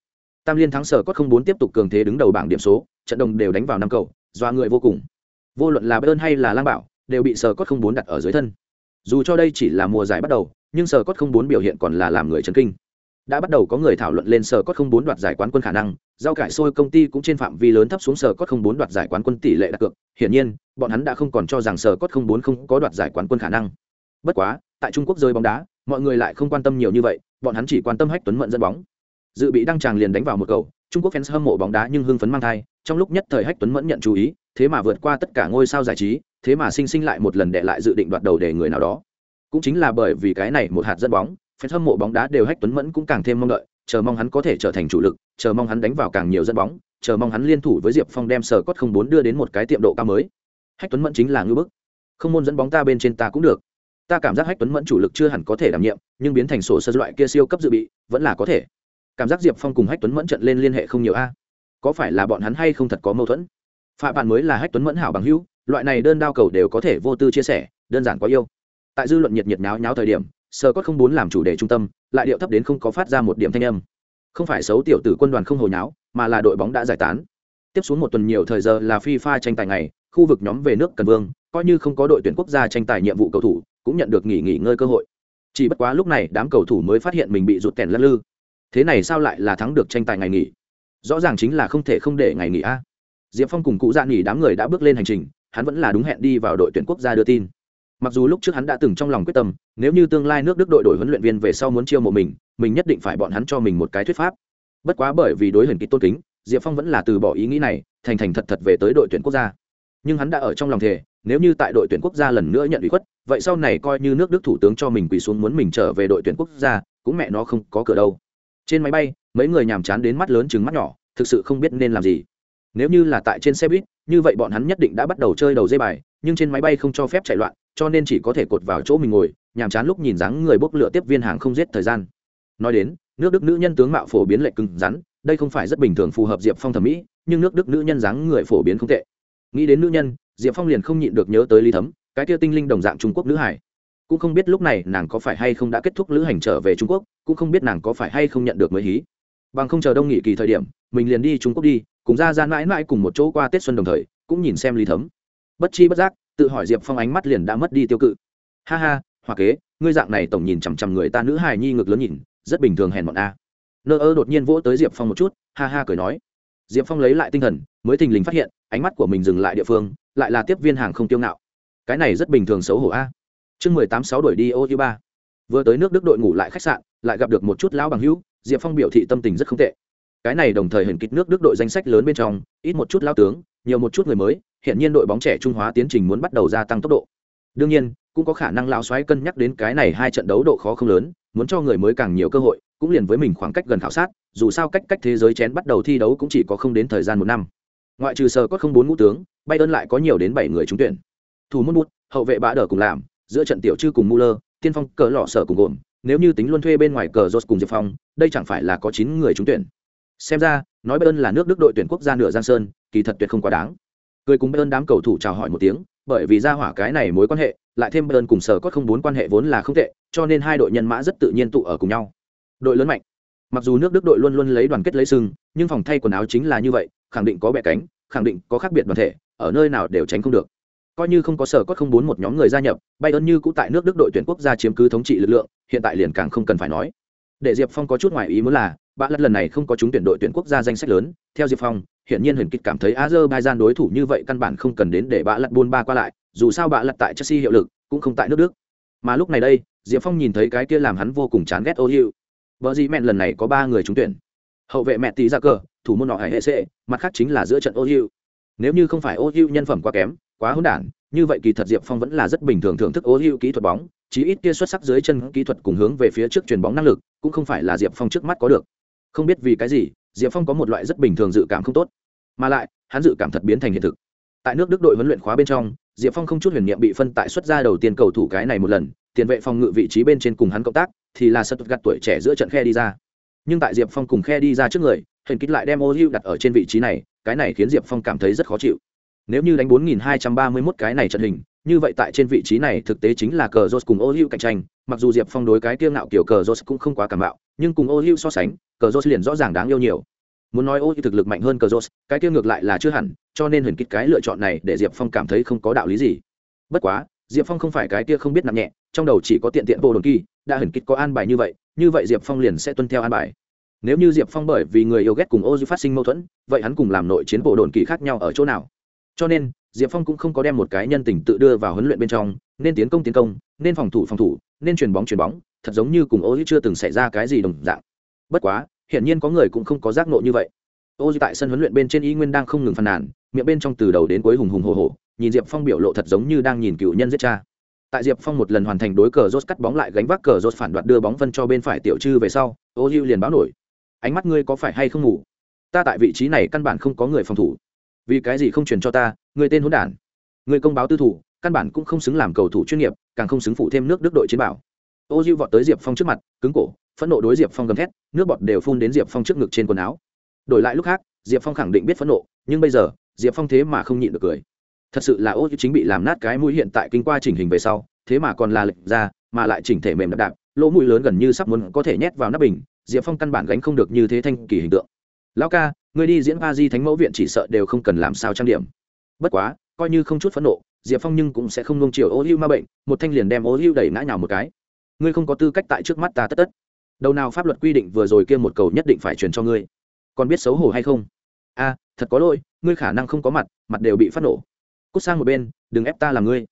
Tam liên thắng sở cốt không bốn tiếp tục cường thế đứng đầu bảng điểm số, trận đồng đều đánh vào năm cầu, doa người vô cùng. Vô luận là bơn hay là lang bảo, đều bị sở cốt không bốn đặt ở dưới thân. Dù cho đây chỉ là mùa giải bắt đầu, nhưng sở cốt không bốn biểu hiện còn là làm người chấn kinh. Đã bắt đầu có người thảo luận lên sở cốt không bốn đoạt giải quán quân khả năng giao cải sôi công ty cũng trên phạm vi lớn thấp xuống sở cốt không bốn đoạt giải quán quân tỷ lệ đặt cược. Hiển nhiên, bọn hắn đã không còn cho rằng sở cốt không bốn không có đoạt giải quán quân khả năng. Bất quá, tại trung quốc rơi bóng đá mọi người lại không quan tâm nhiều như vậy, bọn hắn chỉ quan tâm hách tuấn mẫn dẫn bóng. Dự bị đăng tràng liền đánh vào một cầu, trung quốc fans hâm mộ bóng đá nhưng hưng phấn mang thai, trong lúc nhất thời hách tuấn mẫn nhận chú ý, thế mà vượt qua tất cả ngôi sao giải trí, thế mà sinh sinh lại một lần đệ lại dự định đoạt đầu để người nào đó. Cũng chính là bởi vì cái này một hạt dẫn bóng, fans hâm mộ bóng đá đều hách tuấn mẫn cũng càng thêm mong đợi, chờ mong hắn có thể trở thành chủ lực, chờ mong hắn đánh vào càng nhiều dẫn bóng, chờ mong hắn liên thủ với diệp phong đem sở cốt không bốn đưa đến một cái tiệm độ cao mới. Hách tuấn mẫn chính là ngưỡng bức. Không môn dẫn bóng ta bên trên ta cũng được ta cảm giác hách tuấn mẫn chủ lực chưa hẳn có thể đảm nhiệm, nhưng biến thành sổ sơ loại kia siêu cấp dự bị, vẫn là có thể. Cảm giác diệp phong cùng hách tuấn mẫn trận lên liên hệ không nhiều a. Có phải là bọn hắn hay không thật có mâu thuẫn? Phạ bạn mới là hách tuấn mẫn hảo bằng hữu, loại này đơn đao cầu đều có thể vô tư chia sẻ, đơn giản quá yêu. Tại dư luận nhiệt nhiệt nháo nháo thời điểm, sơ cốt không muốn làm chủ đề trung tâm, lại điệu thấp đến không có phát ra một điểm thanh âm. Không phải xấu tiểu tử quân đoàn không hồi nháo, mà là đội bóng đã giải tán. Tiếp xuống một tuần nhiều thời giờ là phi pha tranh tài ngày, khu vực nhóm về nước cần vương, coi như không có đội tuyển quốc gia tranh tài nhiệm vụ cầu thủ cũng nhận được nghỉ nghỉ ngơi cơ hội. Chỉ bất quá lúc này đám cầu thủ mới phát hiện mình bị rụt kèn lăn lư. Thế này sao lại là thắng được tranh tài ngày nghỉ? Rõ ràng chính là không thể không để ngày nghỉ a. Diệp phong cùng cụ dạ nghỉ đám người đã bước lên hành trình, hắn vẫn là đúng hẹn đi vào đội tuyển quốc gia đưa tin. Mặc dù lúc trước hắn đã từng trong lòng quyết tâm, nếu như tương lai nước đức đội đổi huấn luyện viên về sau muốn chiêu mộ mình mình nhất định phải bọn hắn cho mình một cái thuyết pháp. Bất quá bởi vì đối hình kỹ tôn kính, diệp phong vẫn là từ bỏ ý nghĩ này, thành thành thật thật về tới đội tuyển quốc gia. Nhưng hắn đã ở trong lòng thề nếu như tại đội tuyển quốc gia lần nữa nhận ủy khuất, vậy sau này coi như nước đức thủ tướng cho mình quỳ xuống muốn mình trở về đội tuyển quốc gia, cũng mẹ nó không có cửa đâu. Trên máy bay, mấy người nhàm chán đến mắt lớn chừng mắt nhỏ, thực sự không biết nên làm gì. Nếu như là tại trên xe buýt, như vậy bọn hắn nhất định đã bắt đầu chơi đầu dây bài, nhưng trên máy bay không cho phép chạy loạn, cho nên chỉ có thể cột vào chỗ mình ngồi, nhàm chán lúc nhìn dáng người bốc lửa tiếp viên hàng không giết thời gian. Nói đến, nước đức nữ nhân tướng mạo phổ biến lệ cứng rắn, đây không phải rất bình thường phù hợp diệp phong thẩm mỹ, nhưng nước đức nữ nhân dáng người phổ biến không tệ. Nghĩ đến nữ nhân diệp phong liền không nhịn được nhớ tới lý thấm, cái kia tinh linh đồng dạng trung quốc nữ hải cũng không biết lúc này nàng có phải hay không đã kết thúc lữ hành trở về trung quốc, cũng không biết nàng có phải hay không nhận được mới hí. Bằng không chờ đông nghị kỳ thời điểm, mình liền đi trung quốc đi, cùng ra ra mãi mãi cùng một chỗ qua tết xuân đồng thời, cũng nhìn xem lý thấm. Bất chi bất giác, tự hỏi diệp phong ánh mắt liền đã mất đi tiêu cự. Ha ha, hoa kế, ngươi dạng này tổng nhìn chằm chằm người ta nữ hài nhi ngược lớn nhìn, rất bình thường hèn bọn a. Nơ ơ đột nhiên vỗ tới diệp phong một chút, ha ha cười nói. Diệp phong lấy lại tinh thần, mới thình lình phát hiện, ánh mắt của mình dừng lại địa phương lại là tiếp viên hàng không tiêu ngạo. Cái này rất bình thường xấu hổ a. Chương mười tám sáu đổi đi ô thứ ba. Vừa tới nước đức đội ngủ lại khách sạn, lại gặp được một chút lão bằng hữu, diệp phong biểu thị tâm tình rất không tệ. Cái này đồng thời hình kích nước đức đội danh sách lớn bên trong, ít một chút lao tướng, nhiều một chút người mới hiện nhiên đội bóng trẻ trung hóa tiến trình muốn bắt đầu gia tăng tốc độ. Đương nhiên, cũng có khả năng lao xoáy cân nhắc đến cái này hai trận đấu độ khó không lớn, muốn cho người mới càng nhiều cơ hội, cũng liền với mình khoảng cách gần khảo sát, dù sao cách cách thế giới chén bắt đầu thi đấu cũng chỉ có không đến thời gian một năm ngoại trừ sờ có không bốn ngũ tướng bay đơn lại có nhiều đến bảy người trúng tuyển. Thủ môn bút, hậu vệ bã đờ cùng làm, giữa trận tiểu chư cùng muller, tiên phong cờ lọ sở cùng gồm, nếu như tính luôn thuê bên ngoài cờ rốt cùng diệp phong, đây chẳng phải là có chín người trúng tuyển. Xem ra, nói bayern là nước đức đội tuyển quốc gia nửa giang sơn, kỳ thật tuyệt không quá đáng. Cười cùng bayern đám cầu thủ chào hỏi một tiếng, bởi vì ra hỏa cái này mối quan hệ, lại thêm bayern cùng sở có không bốn quan hệ vốn là không tệ, cho nên hai đội nhân mã rất tự nhiên tụ ở cùng nhau. Đội lớn mạnh. Mặc dù nước đức đội luôn luôn lấy đoàn kết lấy sưng nhưng phòng thay quần áo chính là như vậy khẳng định có bẻ cánh, khẳng định có khác biệt đoàn thể, ở nơi nào đều tránh không được. Coi như không có sở có không bốn một nhóm người gia nhập bay ơn như cũ tại nước đức đội tuyển quốc gia chiếm cứ thống trị lực lượng, hiện tại liền càng không cần phải nói. Để diệp phong có chút ngoài ý muốn là bạn lật lần này không có chúng tuyển đội tuyển quốc gia danh sách lớn. Theo diệp phong hiện nhiên huyền kịch cảm thấy azerbaijan đối thủ như vậy căn bản không cần đến để bạn lật buôn ba qua lại, dù sao bạn lật tại chelsea hiệu lực, cũng không tại nước đức. Mà lúc này đây, diệp phong nhìn thấy cái kia làm hắn vô cùng chán ghét ô hiệu vợ dĩ mẹn lần này có ba người trúng tuyển hậu vệ mẹ tí ra cờ, thủ môn nọ hải hệ sệ, mặt khác chính là giữa trận ô hữu nếu như không phải ô hữu nhân phẩm quá kém, quá hỗn đản, như vậy kỳ thật diệp phong vẫn là rất bình thường thưởng thức ô hữu kỹ thuật bóng, chí ít kia xuất sắc dưới chân kỹ thuật cùng hướng về phía trước chuyền bóng năng lực, cũng không phải là diệp phong trước mắt có được. Không biết vì cái gì, diệp phong có một loại rất bình thường dự cảm không tốt. Mà lại, hắn dự cảm thật biến thành hiện thực. Tại nước đức đội huấn luyện khóa bên trong, diệp phong không chút huyền n i ệ m bị phân tại xuất gia đầu tiên cầu thủ cái này một lần, tiền vệ phòng ngự vị trí bên trên cùng hắn cộng tác, thì là sật gặt tuổi trẻ giữa trận khe đi ra nhưng tại diệp phong cùng khe đi ra trước người hình kích lại đem ô hữu đặt ở trên vị trí này cái này khiến diệp phong cảm thấy rất khó chịu. Nếu như đánh 4231 cái này trận hình như vậy tại trên vị trí này thực tế chính là cờ Rose cùng ô hữu cạnh tranh mặc dù diệp phong đối cái tiêu ngạo kiểu cờ Rose cũng không quá cảm bạo nhưng cùng ô hữu so sánh cờ Rose liền rõ ràng đáng yêu nhiều. Muốn nói ô hữu thực lực mạnh hơn cờ Rose, cái tiêu ngược lại là chưa hẳn cho nên huyền kích cái lựa chọn này để diệp phong cảm thấy không có đạo lý gì. Bất quá diệp phong không phải cái kia không biết nặng nhẹ trong đầu chỉ có tiện tiện vô đồn kỳ đã huyền kích có an bài như vậy như vậy diệp phong liền sẽ tuân theo an bài. Nếu như diệp phong bởi vì người yêu ghét cùng ô dư phát sinh mâu thuẫn, vậy hắn cùng làm nội chiến bộ đồn kỳ khác nhau ở chỗ nào? Cho nên, diệp phong cũng không có đem một cái nhân tình tự đưa vào huấn luyện bên trong, nên tiến công tiến công, nên phòng thủ phòng thủ, nên chuyền bóng chuyền bóng, thật giống như cùng ô dư chưa từng xảy ra cái gì đồng dạng. Bất quá, hiển nhiên có người cũng không có giác nộ như vậy. Ô dư tại sân huấn luyện bên trên y nguyên đang không ngừng phàn nàn, miệng bên trong từ đầu đến cuối hùng hùng hồ hồ nhìn diệp phong biểu lộ thật giống như đang nhìn cựu nhân giết cha tại diệp phong một lần hoàn thành đối cờ rốt cắt bóng lại gánh vác cờ rốt phản đoạt đưa bóng phân cho bên phải tiểu trư về sau, ô hữu liền báo nổi. Ánh mắt ngươi có phải hay không ngủ? Ta tại vị trí này căn bản không có người phòng thủ. Vì cái gì không truyền cho ta người tên hỗn đản. Người công báo tư thủ, căn bản cũng không xứng làm cầu thủ chuyên nghiệp, càng không xứng phụ thêm nước đức đội chiến bảo. Ô hữu vọt tới diệp phong trước mặt, cứng cổ, phẫn nộ đối diệp phong gầm thét, nước bọt đều phun đến diệp phong trước ngực trên quần áo. Đổi lại lúc khác, diệp phong khẳng định biết phẫn nộ, nhưng bây giờ, diệp phong thế mà không nhịn được cười thật sự là ô diêu chính bị làm nát cái mũi hiện tại kinh qua chỉnh hình về sau, thế mà còn là lệch ra, mà lại chỉnh thể mềm đạp đạp, lỗ mũi lớn gần như sắp muốn có thể nhét vào nắp bình, diệp phong căn bản gánh không được như thế thanh kỳ hình tượng. Lão ca người đi diễn ba di thánh mẫu viện chỉ sợ đều không cần làm sao trang điểm. Bất quá, coi như không chút phẫn nộ, diệp phong nhưng cũng sẽ không nung chiều ô hưu ma bệnh, một thanh liền đem ô hưu đẩy ngã nhào một cái. Ngươi không có tư cách tại trước mắt ta tất tất. Đầu nào pháp luật quy định vừa rồi kia một cầu nhất định phải truyền cho ngươi. Còn biết xấu hổ hay không? A, thật có lỗi, ngươi khả năng không có mặt mặt đều bị phát nổ cút sang một bên, đừng ép ta làm ngươi.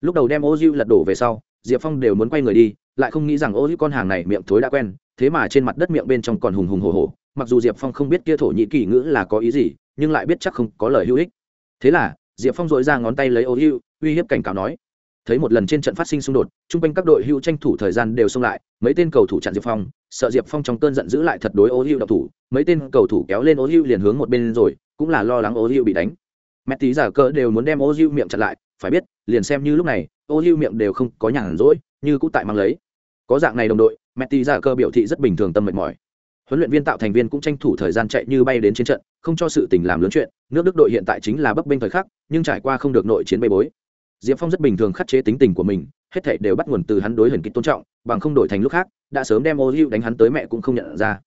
Lúc đầu đem ô hưu lật đổ về sau, diệp phong đều muốn quay người đi, lại không nghĩ rằng ô hữu con hàng này miệng thối đã quen, thế mà trên mặt đất miệng bên trong còn hùng hùng hồ hồ mặc dù diệp phong không biết kia thổ nhĩ kỳ ngữ là có ý gì, nhưng lại biết chắc không có lời hữu ích. Thế là, diệp phong dội ra ngón tay lấy ô hữu uy hiếp cảnh cáo nói, thấy một lần trên trận phát sinh xung đột chung quanh các đội hữu tranh thủ thời gian đều xông lại, mấy tên cầu thủ chặn diệp phong, sợ diệp phong trong cơn giận giữ lại thật đối ô hữu độc thủ, mấy tên cầu thủ kéo lên ô hữu liền hướng một bên rồi, cũng là lo lắng ô hữu bị đánh mẹ tí giả cỡ đều muốn đem ô diêu miệng chặt lại, phải biết, liền xem như lúc này, ô diêu miệng đều không có nhàn rỗi, như cũng tại mang lấy. Có dạng này đồng đội, mẹ tí giả cờ biểu thị rất bình thường tâm mệt mỏi. Huấn luyện viên tạo thành viên cũng tranh thủ thời gian chạy như bay đến chiến trận, không cho sự tình làm lớn chuyện, nước đức đội hiện tại chính là bấp bênh thời khắc, nhưng trải qua không được nội chiến bê bối. Diệp phong rất bình thường khắc chế tính tình của mình, hết thảy đều bắt nguồn từ hắn đối hình kịch tôn trọng, bằng không đổi thành lúc khác, đã sớm đem ô hữu đánh hắn tới mẹ cũng không nhận ra.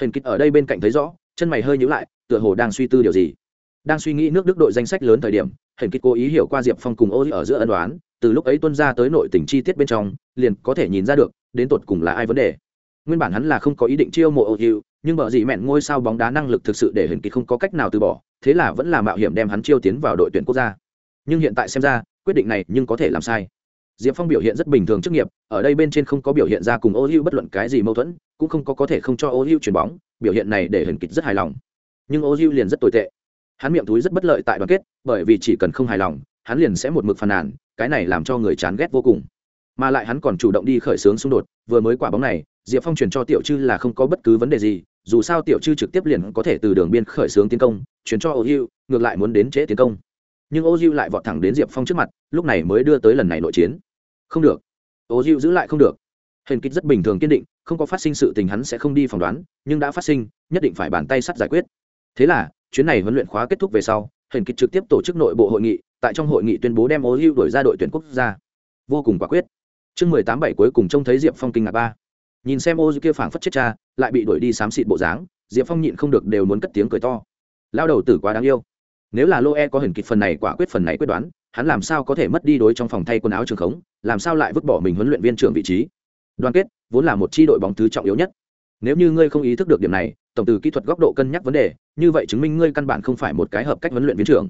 Hình kịch ở đây bên cạnh thấy rõ, chân mày hơi nhíu lại, tựa hồ đang suy tư điều gì đang suy nghĩ nước đức đội danh sách lớn thời điểm, hển kích cố ý hiểu qua diệp phong cùng ô ở giữa ân đoán từ lúc ấy tuân ra tới nội tình chi tiết bên trong, liền có thể nhìn ra được, đến tột cùng là ai vấn đề. Nguyên bản hắn là không có ý định chiêu mộ ô hiệu nhưng bởi dị mẹn ngôi sao bóng đá năng lực thực sự để hển kích không có cách nào từ bỏ, thế là vẫn là mạo hiểm đem hắn chiêu tiến vào đội tuyển quốc gia. Nhưng hiện tại xem ra, quyết định này nhưng có thể làm sai. Diệp phong biểu hiện rất bình thường chức nghiệp, ở đây bên trên không có biểu hiện ra cùng ô hữu bất luận cái gì mâu thuẫn, cũng không có có thể không cho ô hữu chuyền bóng, biểu hiện này để hển kịch rất hài lòng. Nhưng ô hữu liền rất tồi tệ hắn miệng túi rất bất lợi tại đoàn kết, bởi vì chỉ cần không hài lòng, hắn liền sẽ một mực phàn nàn, cái này làm cho người chán ghét vô cùng. Mà lại hắn còn chủ động đi khởi xướng xung đột, vừa mới quả bóng này, diệp phong truyền cho tiểu chư là không có bất cứ vấn đề gì, dù sao tiểu chư trực tiếp liền có thể từ đường biên khởi xướng tiến công chuyển cho ô diu ngược lại muốn đến trễ tiến công. Nhưng ô diu lại vọt thẳng đến diệp phong trước mặt, lúc này mới đưa tới lần này nội chiến. Không được. Ô diu giữ lại không được. Hình kích rất bình thường kiên định, không có phát sinh sự tình hắn sẽ không đi phỏng đoán, nhưng đã phát sinh, nhất định phải bàn tay sắt giải quyết. Thế là chuyến này huấn luyện khóa kết thúc về sau hình kịch trực tiếp tổ chức nội bộ hội nghị, tại trong hội nghị tuyên bố đem ô diu đổi ra đội tuyển quốc gia. Vô cùng quả quyết. Chương mười tám bảy cuối cùng trông thấy diệp phong kinh ngạc ba. Nhìn xem ô kia phảng phất chết cha, lại bị đuổi đi xám xịt bộ dáng, diệp phong nhịn không được đều muốn cất tiếng cười to. Lao đầu tử quá đáng yêu. Nếu là lô e có hình kịch phần này quả quyết phần này quyết đoán, hắn làm sao có thể mất đi đối trong phòng thay quần áo trường khống, làm sao lại vứt bỏ mình huấn luyện viên trưởng vị trí? Đoàn kết vốn là một tri đội bóng thứ trọng yếu nhất. Nếu như ngươi không ý thức được điểm này tổng từ kỹ thuật góc độ cân nhắc vấn đề, như vậy chứng minh ngươi căn bản không phải một cái hợp cách huấn luyện viên trưởng.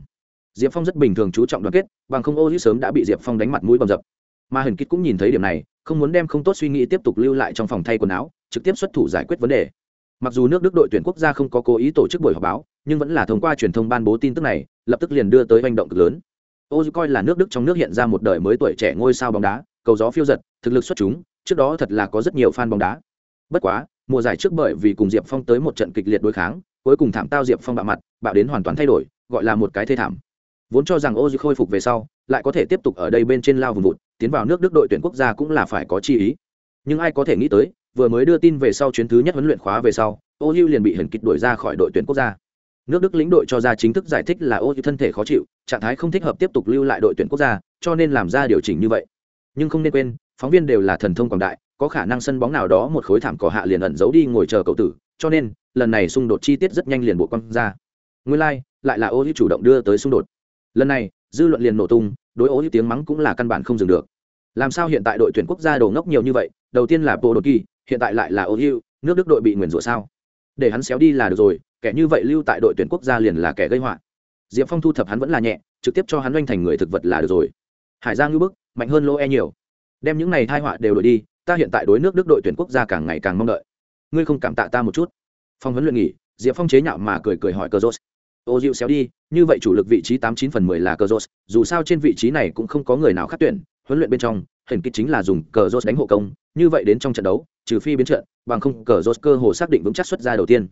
Diệp phong rất bình thường chú trọng đoàn kết, bằng không ô hữu sớm đã bị diệp phong đánh mặt mũi bầm dập. Mà hình kích cũng nhìn thấy điểm này, không muốn đem không tốt suy nghĩ tiếp tục lưu lại trong phòng thay quần áo, trực tiếp xuất thủ giải quyết vấn đề. Mặc dù nước đức đội tuyển quốc gia không có cố ý tổ chức buổi họp báo, nhưng vẫn là thông qua truyền thông ban bố tin tức này, lập tức liền đưa tới hành động cực lớn. Ô coi là nước đức trong nước hiện ra một đời mới tuổi trẻ ngôi sao bóng đá, cầu gió phiêu giật, thực lực xuất chúng, trước đó thật là có rất nhiều fan bóng đá. Bất quá mùa giải trước bởi vì cùng diệp phong tới một trận kịch liệt đối kháng, cuối cùng thảm tao diệp phong bạo mặt, bạo đến hoàn toàn thay đổi, gọi là một cái thê thảm. Vốn cho rằng ô khôi phục về sau, lại có thể tiếp tục ở đây bên trên lao vùng vụt, tiến vào nước đức đội tuyển quốc gia cũng là phải có chi ý. Nhưng ai có thể nghĩ tới, vừa mới đưa tin về sau chuyến thứ nhất huấn luyện khóa về sau ô hưu liền bị hần kịch đuổi ra khỏi đội tuyển quốc gia. Nước đức lĩnh đội cho ra chính thức giải thích là ô hưu thân thể khó chịu, trạng thái không thích hợp tiếp tục lưu lại đội tuyển quốc gia, cho nên làm ra điều chỉnh như vậy. Nhưng không nên quên, phóng viên đều là thần thông quảng đại có khả năng sân bóng nào đó một khối thảm cỏ hạ liền ẩn giấu đi ngồi chờ cậu tử cho nên lần này xung đột chi tiết rất nhanh liền bộ quăng ra. Nguyên lai、like, lại là ô Hữu chủ động đưa tới xung đột. Lần này dư luận liền nổ tung đối ô Hữu tiếng mắng cũng là căn bản không dừng được. Làm sao hiện tại đội tuyển quốc gia đổ ngốc nhiều như vậy đầu tiên là bộ đột kỳ hiện tại lại là ô Hữu, nước đức đội bị nguyền rủa sao? Để hắn xéo đi là được rồi kẻ như vậy lưu tại đội tuyển quốc gia liền là kẻ gây họa. Diệp phong thu thập hắn vẫn là nhẹ trực tiếp cho hắn oanh thành người thực vật là được rồi. Hải giang như bức mạnh hơn lô e nhiều. Đem những này thai họa đều đổi đi ta hiện tại đối nước đức đội tuyển quốc gia càng ngày càng mong đợi. Ngươi không cảm tạ ta một chút? Phong huấn luyện nghỉ, diệp phong chế nhạo mà cười cười hỏi cờ rốt ô dịu xéo đi, như vậy chủ lực vị trí tám chín phần mười là cờ rốt dù sao trên vị trí này cũng không có người nào khác tuyển, huấn luyện bên trong hình kích chính là dùng cờ rốt đánh hộ công, như vậy đến trong trận đấu, trừ phi biến trận, bằng không cờ rốt cơ hồ xác định vững chắc xuất ra đầu tiên.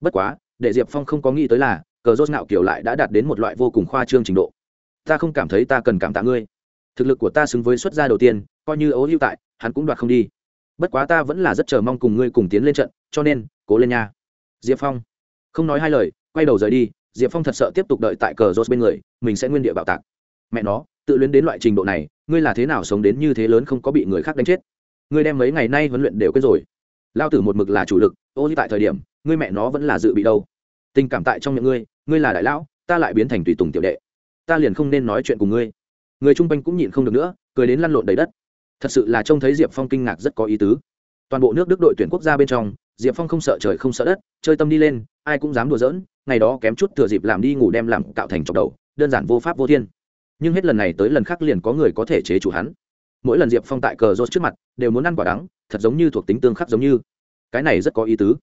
Bất quá, để diệp phong không có nghĩ tới là cờ rốt ngạo kiểu lại đã đạt đến một loại vô cùng khoa trương trình độ. Ta không cảm thấy ta cần cảm tạ ngươi. Thực lực của ta xứng với xuất gia đầu tiên, coi như ấu hữu tại hắn cũng đoạt không đi. Bất quá ta vẫn là rất chờ mong cùng ngươi cùng tiến lên trận, cho nên, cố lên nha. Diệp phong. Không nói hai lời, quay đầu rời đi, diệp phong thật sợ tiếp tục đợi tại cờ rốt bên người, mình sẽ nguyên địa bạo tạc. Mẹ nó, tự luyến đến loại trình độ này, ngươi là thế nào sống đến như thế lớn không có bị người khác đánh chết? Ngươi đem mấy ngày nay huấn luyện đều quên rồi. Lao tử một mực là chủ lực, ô tại thời điểm, ngươi mẹ nó vẫn là dự bị đâu. Tình cảm tại trong miệng ngươi ngươi là đại lão, ta lại biến thành tùy tùng tiểu đệ. Ta liền không nên nói chuyện cùng ngươi. Người chung quanh cũng nhịn không được nữa, cười đến lăn lộn đầy đất thật sự là trông thấy diệp phong kinh ngạc rất có ý tứ. Toàn bộ nước đức đội tuyển quốc gia bên trong, diệp phong không sợ trời không sợ đất, chơi tâm đi lên, ai cũng dám đùa giỡn, ngày đó kém chút thừa dịp làm đi ngủ đem làm cạo thành chọc đầu, đơn giản vô pháp vô thiên. Nhưng hết lần này tới lần khác liền có người có thể chế chủ hắn. Mỗi lần diệp phong tại cờ rốt trước mặt, đều muốn ăn quả đắng, thật giống như thuộc tính tương khắc giống như. Cái này rất có ý tứ.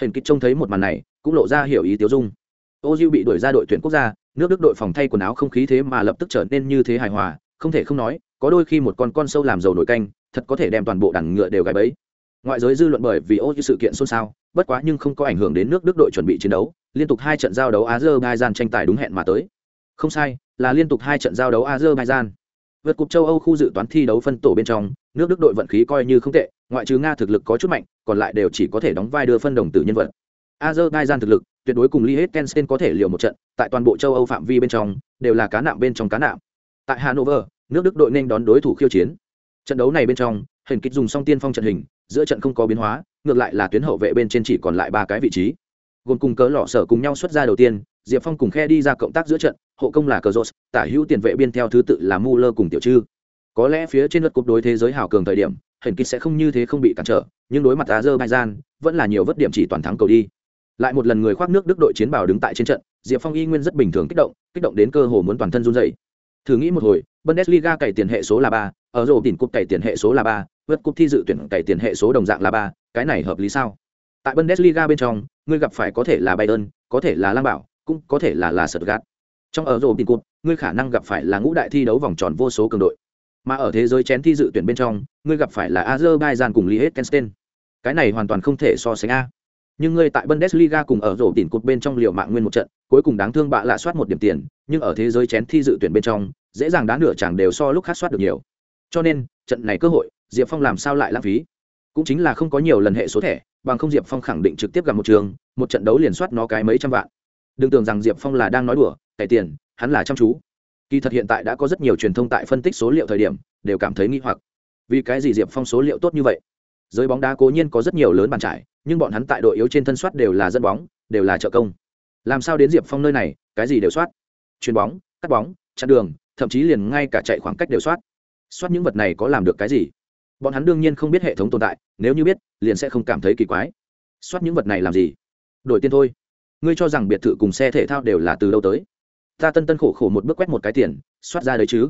Hển kích trông thấy một màn này, cũng lộ ra hiểu ý tiêu dung. Ô diêu bị đuổi ra đội tuyển quốc gia, nước đức đội phòng thay quần áo không khí thế mà lập tức trở nên như thế hài hòa, không thể không nói có đôi khi một con con sâu làm dầu nổi canh, thật có thể đem toàn bộ đàn ngựa đều gài bẫy. Ngoại giới dư luận bởi vì ô sự kiện xôn xao, bất quá nhưng không có ảnh hưởng đến nước đức đội chuẩn bị chiến đấu, liên tục hai trận giao đấu azerbaijan tranh tài đúng hẹn mà tới. Không sai, là liên tục hai trận giao đấu azerbaijan. Vượt cục châu âu khu dự toán thi đấu phân tổ bên trong, nước đức đội vận khí coi như không tệ, ngoại trừ nga thực lực có chút mạnh, còn lại đều chỉ có thể đóng vai đưa phân đồng tử nhân vật. Azerbaijan thực lực, tuyệt đối cùng liechtenstein có thể liều một trận, tại toàn bộ châu âu phạm vi bên trong, đều là cá nạm bên trong cá nạm. Tại hanover nước đức đội nên đón đối thủ khiêu chiến. Trận đấu này bên trong hình kích dùng song tiên phong trận hình, giữa trận không có biến hóa, ngược lại là tuyến hậu vệ bên trên chỉ còn lại ba cái vị trí. Gồm cùng cớ lọ sở cùng nhau xuất ra đầu tiên, diệp phong cùng khe đi ra cộng tác giữa trận, hộ công là cờ rốt tả hữu tiền vệ biên theo thứ tự là mu lơ cùng tiểu trư. Có lẽ phía trên lượt cục đối thế giới hào cường thời điểm hình kích sẽ không như thế không bị cản trở, nhưng đối mặt azerbaijan, vẫn là nhiều vất điểm chỉ toàn thắng cầu đi. Lại một lần người khoác nước đức đội chiến bào đứng tại trên trận, diệp phong y nguyên rất bình thường kích động kích động đến cơ hồ muốn toàn thân run dày thử nghĩ một hồi bundesliga cày tiền hệ số là ba ở rổ tiền cúp cày tiền hệ số là ba vượt cúp thi dự tuyển cày tiền hệ số đồng dạng là ba cái này hợp lý sao? Tại bundesliga bên trong ngươi gặp phải có thể là bayern có thể là lang bảo cũng có thể là là sợt gạt trong ở rổ tiền cúp ngươi khả năng gặp phải là ngũ đại thi đấu vòng tròn vô số cường đội. Mà ở thế giới chén thi dự tuyển bên trong ngươi gặp phải là azerbaijan cùng liechtenstein. Cái này hoàn toàn không thể so sánh a. Nhưng ngươi tại Bundesliga cùng ở rổ tỉn cột bên trong liều mạng nguyên một trận, cuối cùng đáng thương bạ lạ soát một điểm tiền, nhưng ở thế giới chén thi dự tuyển bên trong, dễ dàng đá nửa chẳng đều so lúc khác soát được nhiều. Cho nên, trận này cơ hội, Diệp Phong làm sao lại lãng phí? Cũng chính là không có nhiều lần hệ số thẻ, bằng không Diệp Phong khẳng định trực tiếp gặp một trường, một trận đấu liền soát nó cái mấy trăm vạn. Đừng tưởng rằng Diệp Phong là đang nói đùa, cải tiền, hắn là chăm chú. Kỳ thật hiện tại đã có rất nhiều truyền thông tại phân tích số liệu thời điểm, đều cảm thấy nghi hoặc. Vì cái gì Diệp Phong số liệu tốt như vậy? Giới bóng đá cố nhiên có rất nhiều lớn bàn trải, nhưng bọn hắn tại đội yếu trên thân soát đều là dân bóng đều là trợ công làm sao đến diệp phong nơi này cái gì đều soát chuyền bóng cắt bóng chặn đường thậm chí liền ngay cả chạy khoảng cách đều soát. Soát những vật này có làm được cái gì? Bọn hắn đương nhiên không biết hệ thống tồn tại nếu như biết liền sẽ không cảm thấy kỳ quái. Soát những vật này làm gì? Đổi tiền thôi. Ngươi cho rằng biệt thự cùng xe thể thao đều là từ đâu tới? Ta tân tân khổ khổ một bước quét một cái tiền soát ra đấy chứ.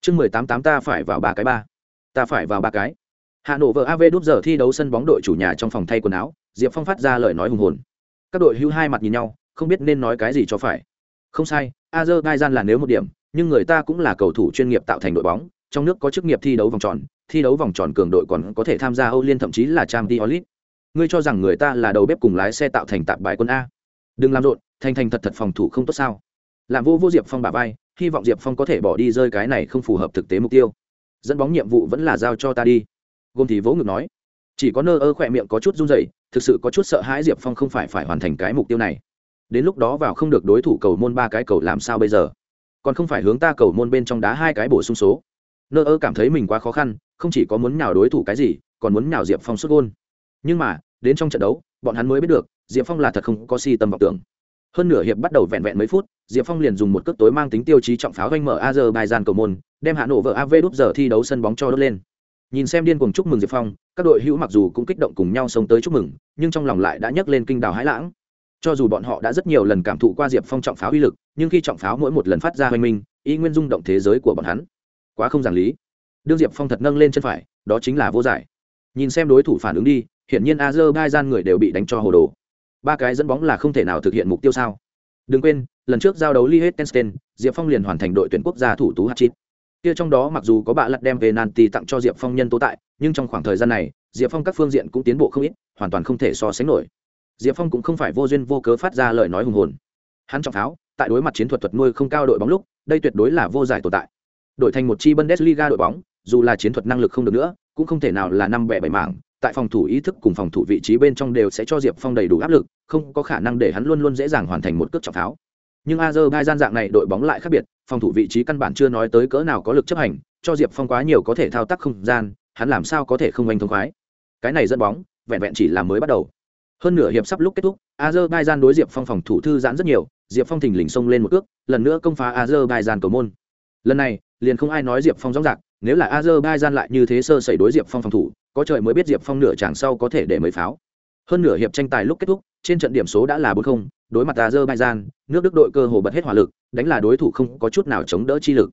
Chương mười tám tám ta phải vào ba cái ba. Ta phải vào ba cái. Hà Nội vợ AV đút giờ thi đấu sân bóng đội chủ nhà trong phòng thay quần áo, Diệp Phong phát ra lời nói hùng hồn. Các đội hưu hai mặt nhìn nhau, không biết nên nói cái gì cho phải. Không sai, Azerbaijan là nếu một điểm, nhưng người ta cũng là cầu thủ chuyên nghiệp tạo thành đội bóng trong nước có chức nghiệp thi đấu vòng tròn thi đấu vòng tròn cường đội còn có thể tham gia âu liên thậm chí là Champions League. ngươi cho rằng người ta là đầu bếp cùng lái xe tạo thành tạp bài quân a? Đừng làm rộn thành thành thật thật phòng thủ không tốt sao? Làm vô vô diệp phong bà vai hy vọng diệp phong có thể bỏ đi rơi cái này không phù hợp thực tế mục tiêu. Dẫn bóng nhiệm vụ vẫn là giao cho ta đi. Gồm thì vỗ ngực nói. Chỉ có nơ ơ khỏe miệng có chút run rẩy, thực sự có chút sợ hãi diệp phong không phải phải hoàn thành cái mục tiêu này đến lúc đó vào không được đối thủ cầu môn ba cái cầu làm sao bây giờ? Còn không phải hướng ta cầu môn bên trong đá hai cái bổ sung số. Nơ ơ cảm thấy mình quá khó khăn, không chỉ có muốn nhào đối thủ cái gì, còn muốn nhào diệp phong xuất gôn. Nhưng mà, đến trong trận đấu, bọn hắn mới biết được, diệp phong là thật không có si tâm vọng tưởng. Hơn nửa hiệp bắt đầu vẹn vẹn mấy phút, diệp phong liền dùng một cước tối mang tính tiêu chí trọng pháo doanh mở azerbaijan cầu môn, đem hạ nổ vợ av đúp giờ thi đấu sân bóng cho đốt lên. Nhìn xem điên cuồng chúc mừng diệp phong, các đội hữu mặc dù cũng kích động cùng nhau xông tới chúc mừng, nhưng trong lòng lại đã nhấc lên kinh đào hãi lãng cho dù bọn họ đã rất nhiều lần cảm thụ qua diệp phong trọng pháo uy lực, nhưng khi trọng pháo mỗi một lần phát ra hoành minh, y nguyên rung động thế giới của bọn hắn. Quá không giản lý. Đương diệp phong thật nâng lên chân phải, đó chính là vô giải. Nhìn xem đối thủ phản ứng đi, hiển nhiên azerbaijan người đều bị đánh cho hồ đồ. Ba cái dẫn bóng là không thể nào thực hiện mục tiêu sao. Đừng quên, lần trước giao đấu liechtenstein, diệp phong liền hoàn thành đội tuyển quốc gia thủ tú hat kia trong đó mặc dù có bạ lặt đem về nanti tặng cho diệp phong nhân tố tại, nhưng trong khoảng thời gian này, diệp phong các phương diện cũng tiến bộ không ít, hoàn toàn không thể so sánh nổi diệp phong cũng không phải vô duyên vô cớ phát ra lời nói hùng hồn. Hắn trọng pháo, tại đối mặt chiến thuật thuật nuôi không cao đội bóng lúc, đây tuyệt đối là vô giải tồn tại. Đội thành một chi bundesliga đội bóng, dù là chiến thuật năng lực không được nữa, cũng không thể nào là năm bẻ bảy mảng, tại phòng thủ ý thức cùng phòng thủ vị trí bên trong đều sẽ cho diệp phong đầy đủ áp lực, không có khả năng để hắn luôn luôn dễ dàng hoàn thành một cước trọng pháo. Nhưng azerbaijan dạng này đội bóng lại khác biệt, phòng thủ vị trí căn bản chưa nói tới cỡ nào có lực chấp hành, cho diệp phong quá nhiều có thể thao tác không gian, hắn làm sao có thể không anh thông khoái. Cái này dẫn bóng, vẹn vẹn chỉ là mới bắt đầu hơn nửa hiệp sắp lúc kết thúc, azerbaijan đối diệp phong phòng thủ thư giãn rất nhiều, diệp phong thình lình xông lên một cước, lần nữa công phá azerbaijan cầu môn. Lần này, liền không ai nói diệp phong rõ rạc nếu là azerbaijan lại như thế sơ sẩy đối diệp phong phòng thủ, có trời mới biết diệp phong nửa tràng sau có thể để mấy pháo. Hơn nửa hiệp tranh tài lúc kết thúc, trên trận điểm số đã là bốn không, đối mặt azerbaijan, nước đức đội cơ hồ bật hết hỏa lực, đánh là đối thủ không có chút nào chống đỡ chi lực.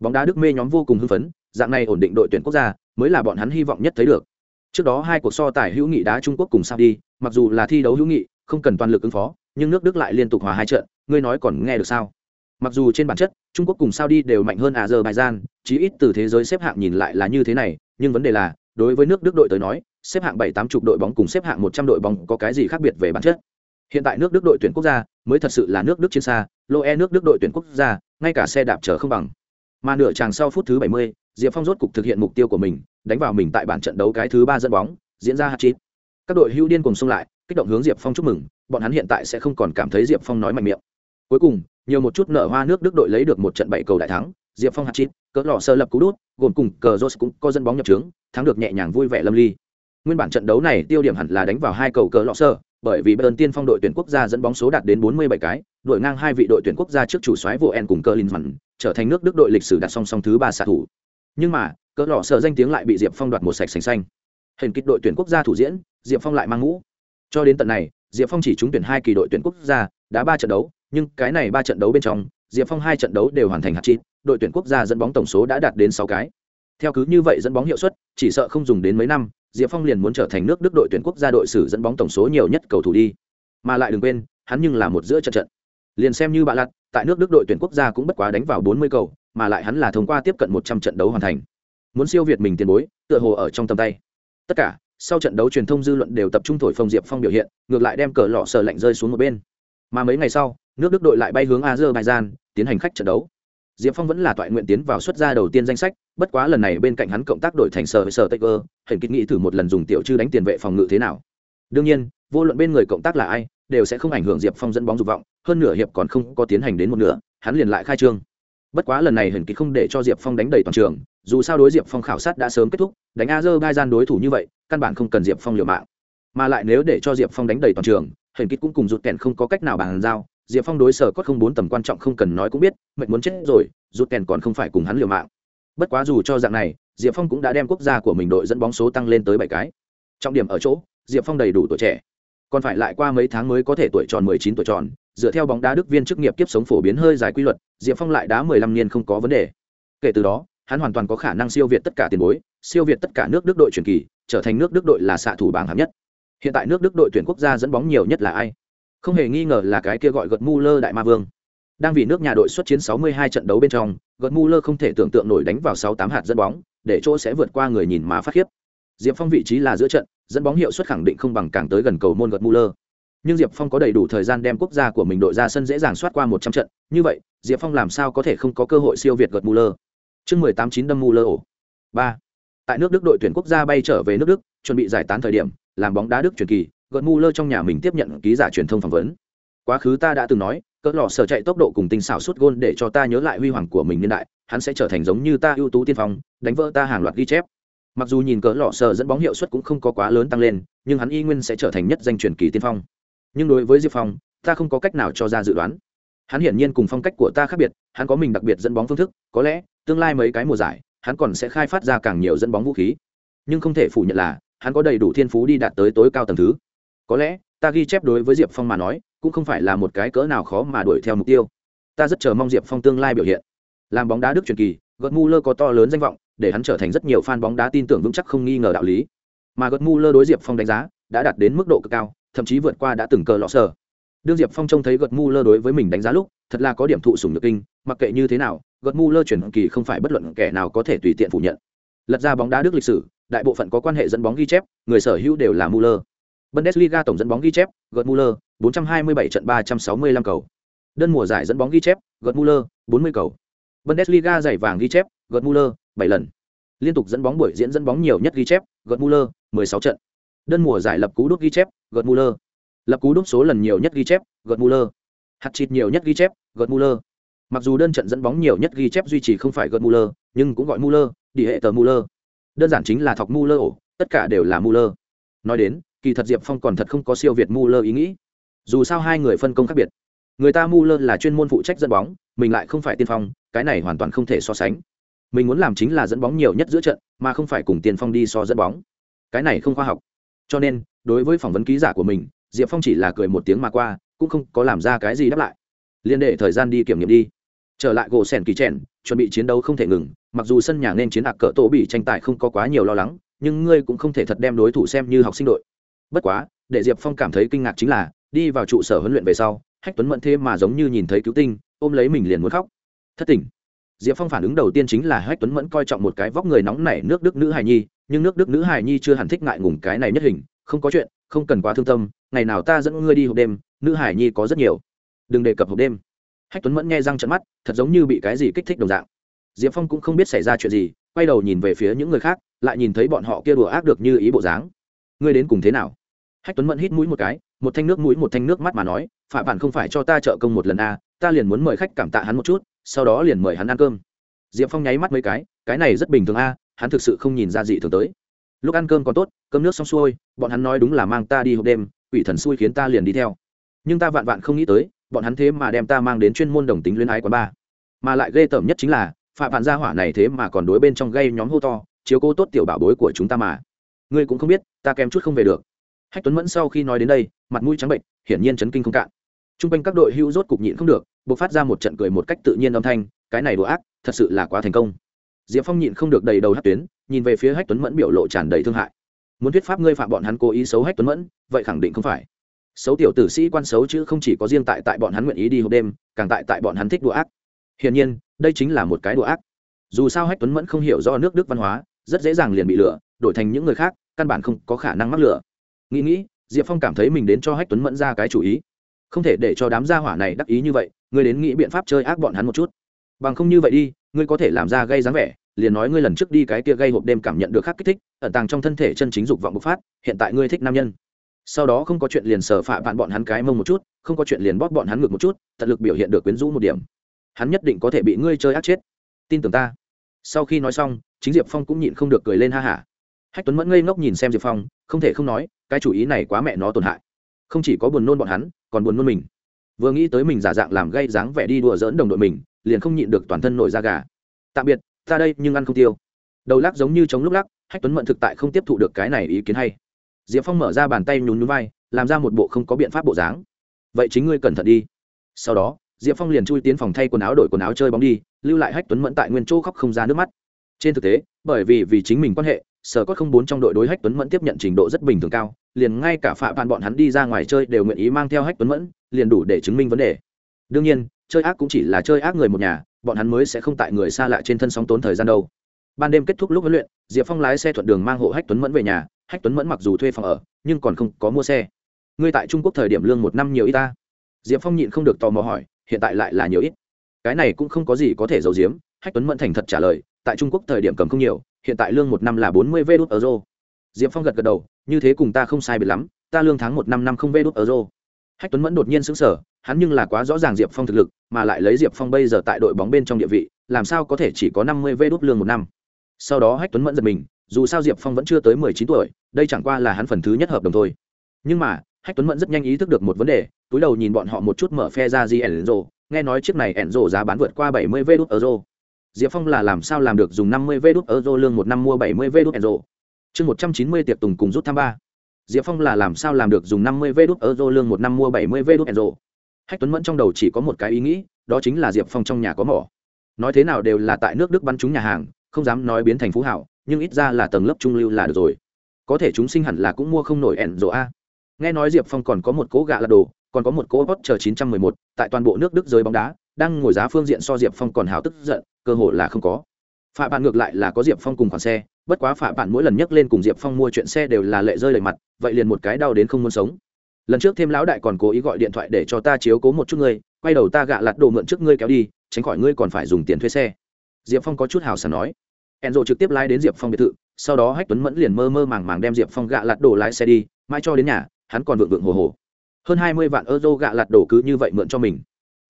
Bóng đá đức mê nhóm vô cùng hưng phấn, dạng này ổn định đội tuyển quốc gia, mới là bọn hắn hy vọng nhất thấy được. Trước đó hai cuộc so tài hữu nghị đá trung quốc cùng saudi mặc dù là thi đấu hữu nghị, không cần toàn lực ứng phó, nhưng nước đức lại liên tục hòa hai trận, ngươi nói còn nghe được sao? Mặc dù trên bản chất, trung quốc cùng SAO đi đều mạnh hơn azerbaijan, chí ít từ thế giới xếp hạng nhìn lại là như thế này, nhưng vấn đề là, đối với nước đức đội tới nói, xếp hạng bảy tám chục đội bóng cùng xếp hạng một trăm đội bóng có cái gì khác biệt về bản chất? Hiện tại nước đức đội tuyển quốc gia, mới thật sự là nước đức chiến xa, lô e nước đức đội tuyển quốc gia, ngay cả xe đạp chở không bằng. Mà nửa chàng sau phút thứ bảy mươi, diệp phong rốt cục thực hiện mục tiêu của mình, đánh vào mình tại bản trận đấu cái thứ ba dẫn bóng, diễn ra hạt chít các đội hưu điên cùng xông lại, kích động hướng diệp phong chúc mừng, bọn hắn hiện tại sẽ không còn cảm thấy diệp phong nói mạnh miệng. Cuối cùng, nhiều một chút nở hoa nước đức đội lấy được một trận bảy cầu đại thắng, diệp phong hạt chít cỡ lò sơ lập cú đút, gồm cùng cờ jose cũng có dẫn bóng nhập trướng thắng được nhẹ nhàng vui vẻ lâm ly. Nguyên bản trận đấu này tiêu điểm hẳn là đánh vào hai cầu cờ lọ sơ, bởi vì bayern tiên phong đội tuyển quốc gia dẫn bóng số đạt đến 47 cái, đội ngang hai vị đội tuyển quốc gia trước chủ soái vô en cùng cờ linh mặn trở thành nước đức đội lịch sử đạt song song thứ ba xạ thủ. Nhưng mà, cỡ lọ sơ danh tiếng lại bị diệp phong đoạt một sạch sành xanh hình kịch đội tuyển quốc gia thủ diễn, diệp phong lại mang ngũ. Cho đến tận này, diệp phong chỉ trúng tuyển hai kỳ đội tuyển quốc gia, đã ba trận đấu, nhưng cái này ba trận đấu bên trong, diệp phong hai trận đấu đều hoàn thành hạt chín đội tuyển quốc gia dẫn bóng tổng số đã đạt đến sáu cái. Theo cứ như vậy dẫn bóng hiệu suất, chỉ sợ không dùng đến mấy năm, diệp phong liền muốn trở thành nước đức đội tuyển quốc gia đội sử dẫn bóng tổng số nhiều nhất cầu thủ đi. Mà lại đừng quên, hắn nhưng là một giữa trận trận. Liền xem như bạn lặt, tại nước đức đội tuyển quốc gia cũng bất quá đánh vào bốn mươi cầu, mà lại hắn là thông qua tiếp cận một trăm trận đấu hoàn thành. Muốn siêu việt mình tiền bối, tựa hồ ở trong tầm tay tất cả, sau trận đấu truyền thông dư luận đều tập trung thổi phồng diệp phong biểu hiện, ngược lại đem cờ lọ sờ lạnh rơi xuống một bên. Mà mấy ngày sau, nước đức đội lại bay hướng azerbaijan, tiến hành khách trận đấu. Diệp phong vẫn là toại nguyện tiến vào xuất gia đầu tiên danh sách, bất quá lần này bên cạnh hắn cộng tác đội thành sở với sở tây cơ hình kích nghĩ thử một lần dùng tiểu chư đánh tiền vệ phòng ngự thế nào. Đương nhiên, vô luận bên người cộng tác là ai, đều sẽ không ảnh hưởng diệp phong dẫn bóng dục vọng, hơn nửa hiệp còn không có tiến hành đến một nửa, hắn liền lại khai trương. Bất quá lần này hình kích không để cho diệp phong đánh đầy toàn trường dù sao đối diệp phong khảo sát đã sớm kết thúc, đánh azerbaijan đối thủ như vậy, căn bản không cần diệp phong liều mạng. Mà lại nếu để cho diệp phong đánh đầy toàn trường hình kích cũng cùng rụt kèn không có cách nào bàn giao, diệp phong đối sở có không bốn tầm quan trọng không cần nói cũng biết, mệnh muốn chết rồi, rụt kèn còn không phải cùng hắn liều mạng. Bất quá dù cho dạng này, diệp phong cũng đã đem quốc gia của mình đội dẫn bóng số tăng lên tới bảy cái. Trọng điểm ở chỗ, diệp phong đầy đủ tuổi trẻ. Còn phải lại qua mấy tháng mới có thể tuổi tròn mười chín tuổi tròn, dựa theo bóng đá đức viên chức nghiệp kiếp sống phổ biến hơi dài quy luật, diệp phong lại đá mười lăm niên không có vấn đề. Kể từ đó hắn hoàn toàn có khả năng siêu việt tất cả tiền bối, siêu việt tất cả nước đức đội truyền kỳ, trở thành nước đức đội là xạ thủ bảng hạng nhất. Hiện tại nước đức đội tuyển quốc gia dẫn bóng nhiều nhất là ai? Không hề nghi ngờ là cái kia gọi gật mu lơ đại ma vương. Đang vì nước nhà đội xuất chiến 62 trận đấu bên trong gật Muller không thể tưởng tượng nổi đánh vào 6-8 hạt dẫn bóng, để chỗ sẽ vượt qua người nhìn mà phát khiếp. Diệp phong vị trí là giữa trận, dẫn bóng hiệu suất khẳng định không bằng càng tới gần cầu môn gật Muller nhưng diệp phong có đầy đủ thời gian đem quốc gia của mình đội ra sân dễ dàng soát qua 100 trận, như vậy, diệp phong làm sao có thể không có cơ hội siêu việt gật Muller chương 18 chín đâm Muller ổ. Ba. Tại nước đức đội tuyển quốc gia bay trở về nước đức, chuẩn bị giải tán thời điểm, làm bóng đá đức truyền kỳ, gợt mù lơ trong nhà mình tiếp nhận ký giả truyền thông phỏng vấn. Quá khứ ta đã từng nói, cỡ lò sở chạy tốc độ cùng tinh xảo suốt gôn để cho ta nhớ lại huy hoàng của mình niên đại, hắn sẽ trở thành giống như ta ưu tú tiên phong, đánh vỡ ta hàng loạt ghi chép. Mặc dù nhìn cỡ lò sở dẫn bóng hiệu suất cũng không có quá lớn tăng lên, nhưng hắn y nguyên sẽ trở thành nhất danh truyền kỳ tiên phong. Nhưng đối với diệp phong, ta không có cách nào cho ra dự đoán hắn hiển nhiên cùng phong cách của ta khác biệt, hắn có mình đặc biệt dẫn bóng phương thức, có lẽ, tương lai mấy cái mùa giải, hắn còn sẽ khai phát ra càng nhiều dẫn bóng vũ khí. Nhưng không thể phủ nhận là, hắn có đầy đủ thiên phú đi đạt tới tối cao tầng thứ. Có lẽ, ta ghi chép đối với diệp phong mà nói, cũng không phải là một cái cỡ nào khó mà đuổi theo mục tiêu. Ta rất chờ mong diệp phong tương lai biểu hiện. Làm bóng đá đức truyền kỳ gợt mu lơ có to lớn danh vọng, để hắn trở thành rất nhiều fan bóng đá tin tưởng vững chắc không nghi ngờ đạo lý. Mà gợt mu lơ đối diệp phong đánh giá, đã đạt đến mức độ cực cao, thậm chí vượt qua đã từng cờ lọ sờ đương diệp phong trông thấy gật mu lơ đối với mình đánh giá lúc thật là có điểm thụ sùng nhược kinh mặc kệ như thế nào gật mu lơ chuyển kỳ không phải bất luận kẻ nào có thể tùy tiện phủ nhận lật ra bóng đá đức lịch sử đại bộ phận có quan hệ dẫn bóng ghi chép người sở hữu đều là Muller. Bundesliga tổng dẫn bóng ghi chép, Gerd Muller, 427 trận 365 cầu. Đơn mùa giải dẫn bóng ghi chép, Gerd Muller, 40 cầu. Bundesliga giải vàng ghi chép, Gerd Muller, 7 lần. Liên tục dẫn bóng buổi diễn dẫn bóng nhiều nhất ghi chép, Gerd Muller, 16 trận. Đơn mùa giải lập cú đúp ghi chép, Gerd Muller. Lập cú đúp số lần nhiều nhất ghi chép, gợt Muller. Hạt chịt nhiều nhất ghi chép, gợt Muller. Mặc dù đơn trận dẫn bóng nhiều nhất ghi chép duy trì không phải gợt Muller, nhưng cũng gọi Muller, đi hệ tờ Muller. Đơn giản chính là thọc Muller ổ, tất cả đều là Muller. Nói đến, kỳ thật diệp phong còn thật không có siêu việt Muller ý nghĩ dù sao hai người phân công khác biệt người ta Muller là chuyên môn phụ trách dẫn bóng mình lại không phải tiên phong cái này hoàn toàn không thể so sánh mình muốn làm chính là dẫn bóng nhiều nhất giữa trận mà không phải cùng tiên phong đi so dẫn bóng cái này không khoa học cho nên đối với phỏng vấn ký giả của mình diệp phong chỉ là cười một tiếng mà qua, cũng không có làm ra cái gì đáp lại. Liên đệ thời gian đi kiểm nghiệm đi. Trở lại gỗ sèn kỳ trẻn chuẩn bị chiến đấu không thể ngừng, mặc dù sân nhà nên chiến hạc cỡ tổ bị tranh tài không có quá nhiều lo lắng, nhưng ngươi cũng không thể thật đem đối thủ xem như học sinh đội. Bất quá, để diệp phong cảm thấy kinh ngạc chính là, đi vào trụ sở huấn luyện về sau, hách tuấn mẫn thế mà giống như nhìn thấy cứu tinh, ôm lấy mình liền muốn khóc. Thất tình. Diệp phong phản ứng đầu tiên chính là hách tuấn mẫn coi trọng một cái vóc người nóng nảy nước đức nữ hài nhi, nhưng nước đức nữ hài nhi chưa hẳn thích ngại ngùng cái này nhất hình không có chuyện không cần quá thương tâm ngày nào ta dẫn ngươi đi hộp đêm nữ hải nhi có rất nhiều. Đừng đề cập hộp đêm. Hách tuấn mẫn nghe răng trận mắt thật giống như bị cái gì kích thích đồng dạng. Diệp phong cũng không biết xảy ra chuyện gì quay đầu nhìn về phía những người khác lại nhìn thấy bọn họ kia đùa ác được như ý bộ dáng. Ngươi đến cùng thế nào? Hách tuấn mẫn hít mũi một cái một thanh nước mũi một thanh nước mắt mà nói phạ bản không phải cho ta trợ công một lần a à, ta liền muốn mời khách cảm tạ hắn một chút sau đó liền mời hắn ăn cơm. Diệp phong nháy mắt mấy cái cái này rất bình thường a à, hắn thực sự không nhìn ra gì thường tới lúc ăn cơm còn tốt, cơm nước xong xuôi, bọn hắn nói đúng là mang ta đi hộp đêm ủy thần xui khiến ta liền đi theo. Nhưng ta vạn vạn không nghĩ tới, bọn hắn thế mà đem ta mang đến chuyên môn đồng tính luyến ái quán ba. Mà lại ghê tởm nhất chính là phạm bản gia hỏa này thế mà còn đối bên trong gây nhóm hô to, chiếu cố tốt tiểu bảo bối của chúng ta mà. Ngươi cũng không biết, ta kém chút không về được. Hách tuấn mẫn sau khi nói đến đây, mặt mũi trắng bệnh, hiển nhiên chấn kinh không cạn. T r u n g quanh các đội hưu rốt cục nhịn không được b ộ c phát ra một trận cười một cách tự nhiên âm thanh, cái này đồ ác, thật sự là quá thành công diệp phong nhịn không được đầy đầu hát tuyến, nhìn về phía hách tuấn mẫn biểu lộ tràn đầy thương hại. Muốn thuyết pháp ngươi phạm bọn hắn cố ý xấu hách tuấn mẫn, vậy khẳng định không phải. Xấu tiểu tử sĩ quan xấu chứ không chỉ có riêng tại tại bọn hắn nguyện ý đi hộp đêm, càng tại tại bọn hắn thích đùa ác. Hiển nhiên, đây chính là một cái đùa ác. Dù sao hách tuấn mẫn không hiểu do nước đức văn hóa, rất dễ dàng liền bị lừa, đổi thành những người khác, căn bản không có khả năng mắc lừa. Nghĩ nghĩ, diệp phong cảm thấy mình đến cho hách tuấn mẫn ra cái chủ ý. Không thể để cho đám gia hỏa này đắc ý như vậy, ngươi đến nghĩ biện pháp chơi ác bọn hắn một chút. Bằng không như vậy đi ngươi có thể làm ra gây dáng vẻ, liền nói ngươi lần trước đi cái kia gây hộp đêm cảm nhận được khác kích thích, ẩn tàng trong thân thể chân chính dục vọng bộc phát, hiện tại ngươi thích nam nhân. Sau đó không có chuyện liền sờ phạ bạn bọn hắn cái mông một chút, không có chuyện liền bóp bọn hắn ngược một chút, tận lực biểu hiện được quyến rũ một điểm. Hắn nhất định có thể bị ngươi chơi ác chết. Tin tưởng ta. Sau khi nói xong, chính diệp phong cũng nhịn không được cười lên ha hả. Hách tuấn mẫn ngây ngốc nhìn xem diệp phong, không thể không nói, cái chủ ý này quá mẹ nó tổn hại. Không chỉ có buồn nôn bọn hắn, còn buồn nôn mình. Vừa nghĩ tới mình giả dạng làm gây dáng vẻ đi đùa dỡn đồng đội mình liền không nhịn được toàn thân nổi da gà. Tạm biệt, ta đây nhưng ăn không tiêu. Đầu lắc giống như chống lúc lắc, hách tuấn mẫn thực tại không tiếp thụ được cái này ý kiến hay. Diệp phong mở ra bàn tay nhún núi vai, làm ra một bộ không có biện pháp bộ dáng. Vậy chính ngươi cẩn thận đi. Sau đó, diệp phong liền chui tiến phòng thay quần áo đổi quần áo chơi bóng đi, lưu lại hách tuấn mẫn tại nguyên chỗ khóc không ra nước mắt. Trên thực tế, bởi vì vì chính mình quan hệ, sở cốt không bốn trong đội đối hách tuấn mẫn tiếp nhận trình độ rất bình thường cao, liền ngay cả phạm bạn bọn hắn đi ra ngoài chơi đều nguyện ý mang theo hách tuấn mẫn, liền đủ để chứng minh vấn đề. Đương nhiên chơi ác cũng chỉ là chơi ác người một nhà, bọn hắn mới sẽ không tại người xa lạ trên thân sóng tốn thời gian đâu. Ban đêm kết thúc lúc huấn luyện, diệp phong lái xe thuận đường mang hộ hách tuấn mẫn về nhà, hách tuấn mẫn mặc dù thuê phòng ở, nhưng còn không có mua xe. Ngươi tại trung quốc thời điểm lương một năm nhiều ít ta? Diệp phong nhịn không được tò mò hỏi, hiện tại lại là nhiều ít. Cái này cũng không có gì có thể giấu giếm, hách tuấn mẫn thành thật trả lời, tại trung quốc thời điểm cầm không nhiều, hiện tại lương một năm là bốn mươi vê đốt euro. Diệp phong gật gật đầu, như thế cùng ta không sai biệt lắm, ta lương tháng một năm năm không vê đốt euro. Hách tuấn mẫn đột nhiên xứng sở hắn nhưng là quá rõ ràng diệp phong thực lực, mà lại lấy diệp phong bây giờ tại đội bóng bên trong địa vị, làm sao có thể chỉ có năm mươi vê đốt lương một năm. Sau đó hách tuấn mẫn giật mình, dù sao diệp phong vẫn chưa tới mười chín tuổi, đây chẳng qua là hắn phần thứ nhất hợp đồng thôi. Nhưng mà, hách tuấn mẫn rất nhanh ý thức được một vấn đề, túi đầu nhìn bọn họ một chút mở phe ra di ẩn rồ nghe nói chiếc này ẩn rồ giá bán vượt qua bảy mươi vê đốt euro. Diệp phong là làm sao làm được dùng năm mươi vê đốt euro lương một năm mua bảy mươi vê đốt euro? Chương một trăm chín mươi tiệc tùng cùng rút tham ba. Diệp phong là làm sao làm được dùng năm mươi vê đốt euro lương một năm mua bảy mươi vê đốt euro? Hách tuấn mẫn trong đầu chỉ có một cái ý nghĩ đó chính là diệp phong trong nhà có mỏ. Nói thế nào đều là tại nước đức bắn trúng nhà hàng không dám nói biến thành phú hảo nhưng ít ra là tầng lớp trung lưu là được rồi. Có thể chúng sinh hẳn là cũng mua không nổi ẻn rộ a. Nghe nói diệp phong còn có một cố gạ là đồ còn có một cố hot chờ 911, tại toàn bộ nước đức giới bóng đá đang ngồi giá phương diện so diệp phong còn hào tức giận cơ hội là không có. Phạm bạn ngược lại là có diệp phong cùng khoản xe bất quá phạm bạn mỗi lần nhắc lên cùng diệp phong mua chuyện xe đều là lệ rơi đầy mặt vậy liền một cái đau đến không muốn sống lần trước thêm lão đại còn cố ý gọi điện thoại để cho ta chiếu cố một chút ngươi, quay đầu ta gạ lặt đồ mượn trước ngươi kéo đi, tránh khỏi ngươi còn phải dùng tiền thuê xe. Diệp phong có chút hào sảng nói. Enzo trực tiếp lái đến diệp phong biệt thự, sau đó hách tuấn mẫn liền mơ mơ màng màng đem diệp phong gạ lặt đồ lái xe đi, mãi cho đến nhà, hắn còn vượng vượng hồ hồ. Hơn hai mươi vạn euro gạ lặt đồ cứ như vậy mượn cho mình.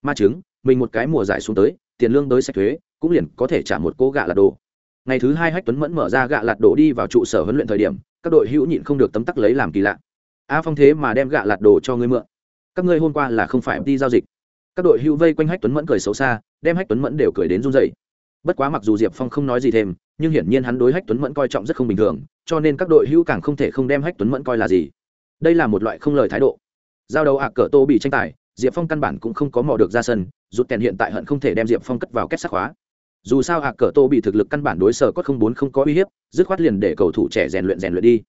Ma chứng, mình một cái mùa giải xuống tới, tiền lương tới sạch thuế, cũng liền có thể trả một cô gạ lặt đồ. Ngày thứ hai hách tuấn mẫn mở ra gạ lặt đồ đi vào trụ sở huấn luyện thời điểm, các đội hữu nhịn không được tấm tắc lấy làm kỳ lạ a phong thế mà đem gạ lạt đồ cho ngươi mượn. Các ngươi hôm qua là không phải đi giao dịch. Các đội hữu vây quanh hách tuấn mẫn cười xấu xa, đem hách tuấn mẫn đều cười đến run dậy bất quá mặc dù diệp phong không nói gì thêm, nhưng hiển nhiên hắn đối hách tuấn mẫn coi trọng rất không bình thường, cho nên các đội hữu càng không thể không đem hách tuấn mẫn coi là gì. Đây là một loại không lời thái độ. Giao đấu ạ cỡ tô bị tranh tài, diệp phong căn bản cũng không có mò được ra sân rút kèn hiện tại hận không thể đem diệp phong cất vào kết sắc hóa dù sao ạ cỡ tô bị thực lực căn bản đối sở cốt không bốn không có uy hiếp, dứt khoát liền để cầu thủ trẻ rèn luyện rèn luyện đi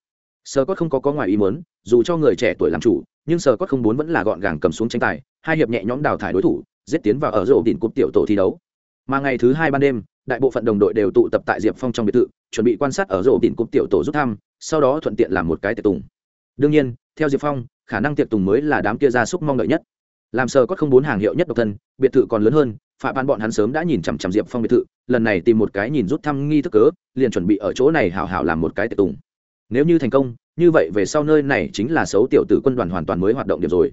sở cốt không có có ngoài ý muốn, dù cho người trẻ tuổi làm chủ, nhưng sở cốt không bốn vẫn là gọn gàng cầm xuống tranh tài, hai hiệp nhẹ nhõm đào thải đối thủ, giết tiến vào ở rổ đỉnh cúp tiểu tổ thi đấu. Mà ngày thứ hai ban đêm, đại bộ phận đồng đội đều tụ tập tại diệp phong trong biệt thự, chuẩn bị quan sát ở rổ đỉnh cúp tiểu tổ rút thăm, sau đó thuận tiện làm một cái tiệc tùng. Đương nhiên, theo diệp phong, khả năng tiệc tùng mới là đám kia gia súc mong đợi nhất. Làm sờ có không bốn hàng hiệu nhất độc thân, biệt thự còn lớn hơn phạm ban bọn hắn sớm đã nhìn chằm chằm diệp phong biệt thự, lần này tìm một cái nhìn rút thăm nghi thức cớ, liền chuẩn bị ở chỗ này hào hào làm một cái tiệc tùng nếu như thành công, như vậy về sau nơi này chính là xấu tiểu tử quân đoàn hoàn toàn mới hoạt động điểm rồi.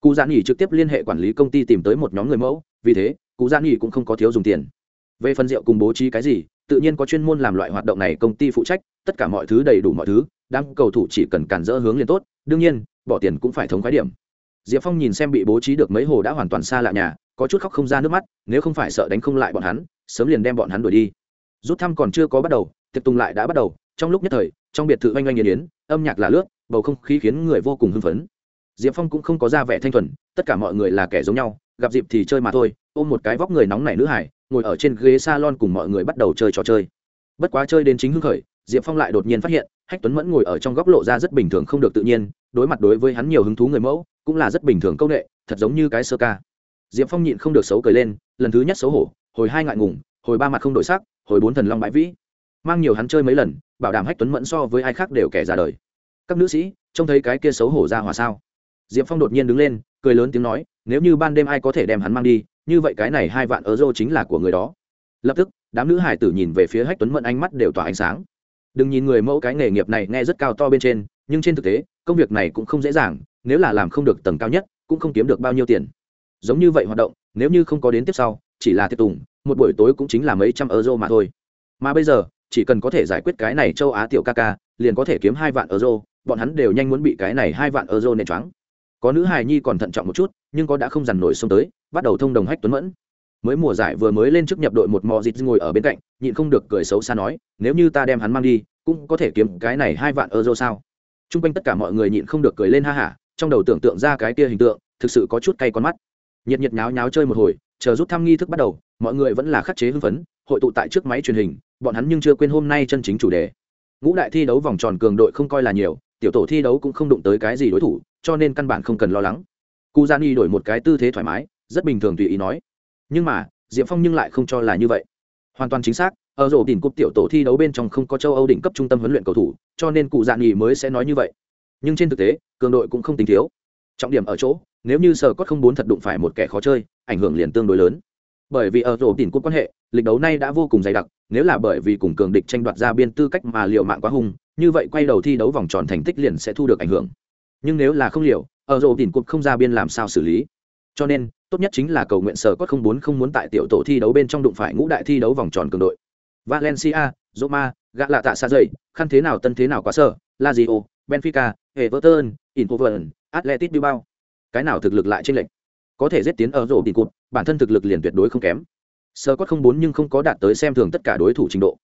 Cụ giãn nghỉ trực tiếp liên hệ quản lý công ty tìm tới một nhóm người mẫu, vì thế, cụ giãn nghỉ cũng không có thiếu dùng tiền. Về phần rượu cùng bố trí cái gì, tự nhiên có chuyên môn làm loại hoạt động này công ty phụ trách, tất cả mọi thứ đầy đủ mọi thứ, đám cầu thủ chỉ cần cản dỡ hướng liền tốt, đương nhiên, bỏ tiền cũng phải thống khái điểm. Diệp phong nhìn xem bị bố trí được mấy hồ đã hoàn toàn xa lạ nhà, có chút khóc không ra nước mắt, nếu không phải sợ đánh không lại bọn hắn, sớm liền đem bọn hắn đuổi đi. Rút thăm còn chưa có bắt đầu, tiệc tùng lại đã bắt đầu, trong lúc nhất thời trong biệt thự oanh oanh nghiền yến, âm nhạc là lướt, bầu không khí khiến người vô cùng hưng phấn. Diệp phong cũng không có ra vẻ thanh thuần, tất cả mọi người là kẻ giống nhau, gặp dịp thì chơi mà thôi, ôm một cái vóc người nóng nảy nữ hải, ngồi ở trên ghế s a lon cùng mọi người bắt đầu chơi trò chơi. Bất quá chơi đến chính hưng khởi, diệp phong lại đột nhiên phát hiện, hách tuấn mẫn ngồi ở trong góc lộ ra rất bình thường không được tự nhiên, đối mặt đối với hắn nhiều hứng thú người mẫu, cũng là rất bình thường công nghệ thật giống như cái sơ ca. Diệp phong nhịn không được xấu cười lên, lần thứ nhất xấu hổ, hồi hai ngại ngùng, hồi ba mặt không đổi sắc, hồi bốn thần long bãi vĩ mang nhiều hắn chơi mấy lần, bảo đảm hách tuấn mẫn so với ai khác đều kẻ ra đời. Các nữ sĩ, trông thấy cái kia xấu hổ ra hòa sao? Diệp phong đột nhiên đứng lên, cười lớn tiếng nói, nếu như ban đêm ai có thể đem hắn mang đi, như vậy cái này hai vạn euro chính là của người đó. Lập tức, đám nữ hải tử nhìn về phía hách tuấn mẫn ánh mắt đều tỏa ánh sáng. Đừng nhìn người mẫu cái nghề nghiệp này nghe rất cao to bên trên, nhưng trên thực tế, công việc này cũng không dễ dàng, nếu là làm không được tầng cao nhất, cũng không kiếm được bao nhiêu tiền. Giống như vậy hoạt động, nếu như không có đến tiếp sau, chỉ là tiệc tùng, một buổi tối cũng chính là mấy trăm euro mà thôi. Mà bây giờ chỉ cần có thể giải quyết cái này châu á tiểu ca ca, liền có thể kiếm hai vạn euro, bọn hắn đều nhanh muốn bị cái này hai vạn euro nền choáng. Có nữ hài nhi còn thận trọng một chút, nhưng có đã không dằn nổi xông tới, bắt đầu thông đồng hách tuấn mẫn. Mới mùa giải vừa mới lên trước nhập đội một mò dịch ngồi ở bên cạnh, nhịn không được cười xấu xa nói, nếu như ta đem hắn mang đi, cũng có thể kiếm cái này hai vạn euro sao? Trung quanh tất cả mọi người nhịn không được cười lên ha ha trong đầu tưởng tượng ra cái kia hình tượng, thực sự có chút cay con mắt. Nhiệt nhiệt nháo nháo chơi một hồi chờ rút thăm nghi thức bắt đầu, mọi người vẫn là khắc chế hưng phấn, hội tụ tại trước máy truyền hình, bọn hắn nhưng chưa quên hôm nay chân chính chủ đề. Ngũ đại thi đấu vòng tròn cường đội không coi là nhiều, tiểu tổ thi đấu cũng không đụng tới cái gì đối thủ, cho nên căn bản không cần lo lắng. Cu gian y đổi một cái tư thế thoải mái, rất bình thường tùy ý nói. Nhưng mà, diệp phong nhưng lại không cho là như vậy. Hoàn toàn chính xác, ở rổ tìm cúp tiểu tổ thi đấu bên trong không có châu âu đỉnh cấp trung tâm huấn luyện cầu thủ, cho nên cụ dạn nghỉ mới sẽ nói như vậy. Nhưng trên thực tế, cường đội cũng không tính thiếu. Trọng điểm ở chỗ, nếu như sở cốt không muốn thật đụng phải một kẻ khó chơi ảnh hưởng liền tương đối lớn. Bởi vì ở rổ tìm cúp quan hệ, lịch đấu này đã vô cùng dày đặc, nếu là bởi vì cùng cường địch tranh đoạt ra biên tư cách mà liệu mạng quá hung, như vậy quay đầu thi đấu vòng tròn thành tích liền sẽ thu được ảnh hưởng. Nhưng nếu là không liệu ở rổ tìm cúp không ra biên làm sao xử lý? Cho nên, tốt nhất chính là cầu nguyện sở có không muốn không muốn tại tiểu tổ thi đấu bên trong đụng phải ngũ đại thi đấu vòng tròn cường đội. Valencia, roma gã lạ tạ xa dày khăn thế nào tân thế nào quá sợ lazio, benfica, everton, inter atletic bilbao. Cái nào thực lực lại trên lệnh có thể giết tiến ở rổ tìm cụt, bản thân thực lực liền tuyệt đối không kém. Sơ cốt không bốn nhưng không có đạt tới xem thường tất cả đối thủ trình độ.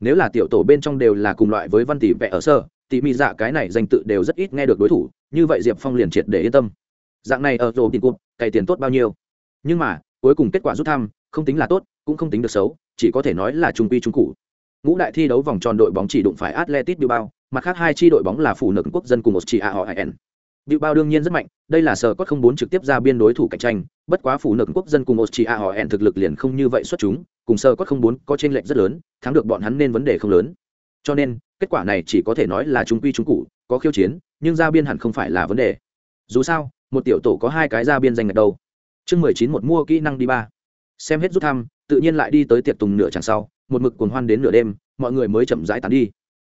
Nếu là tiểu tổ bên trong đều là cùng loại với văn tỷ vẽ ở sơ tỷ mỹ dạ cái này danh tự đều rất ít nghe được đối thủ, như vậy diệp phong liền triệt để yên tâm. Dạng này ở rổ tìm cụt, cày tiền tốt bao nhiêu? Nhưng mà, cuối cùng kết quả rút thăm, không tính là tốt, cũng không tính được xấu, chỉ có thể nói là trung quy trung cụ. Ngũ đại thi đấu vòng tròn đội bóng chỉ đụng phải atletic bilbao, mặt khác hai chi đội bóng là phụ nữ quốc dân cùng một chi a họ n. Bilbao đương nhiên rất mạnh, đây là sở cốt không bốn trực tiếp ra biên đối thủ cạnh tranh, bất quá phụ nực quốc dân cùng Austria họ ẹn thực lực liền không như vậy xuất chúng, cùng sở cốt không bốn có chênh lệch rất lớn, thắng được bọn hắn nên vấn đề không lớn. Cho nên, kết quả này chỉ có thể nói là chúng quy chúng cụ, có khiêu chiến, nhưng ra biên hẳn không phải là vấn đề. Dù sao, một tiểu tổ có hai cái ra biên danh ngạch đầu, Chương mười chín một mua kỹ năng đi ba. Xem hết rút thăm, tự nhiên lại đi tới tiệc tùng nửa chẳng sau, một mực cuồng hoan đến nửa đêm, mọi người mới chậm rãi tán đi.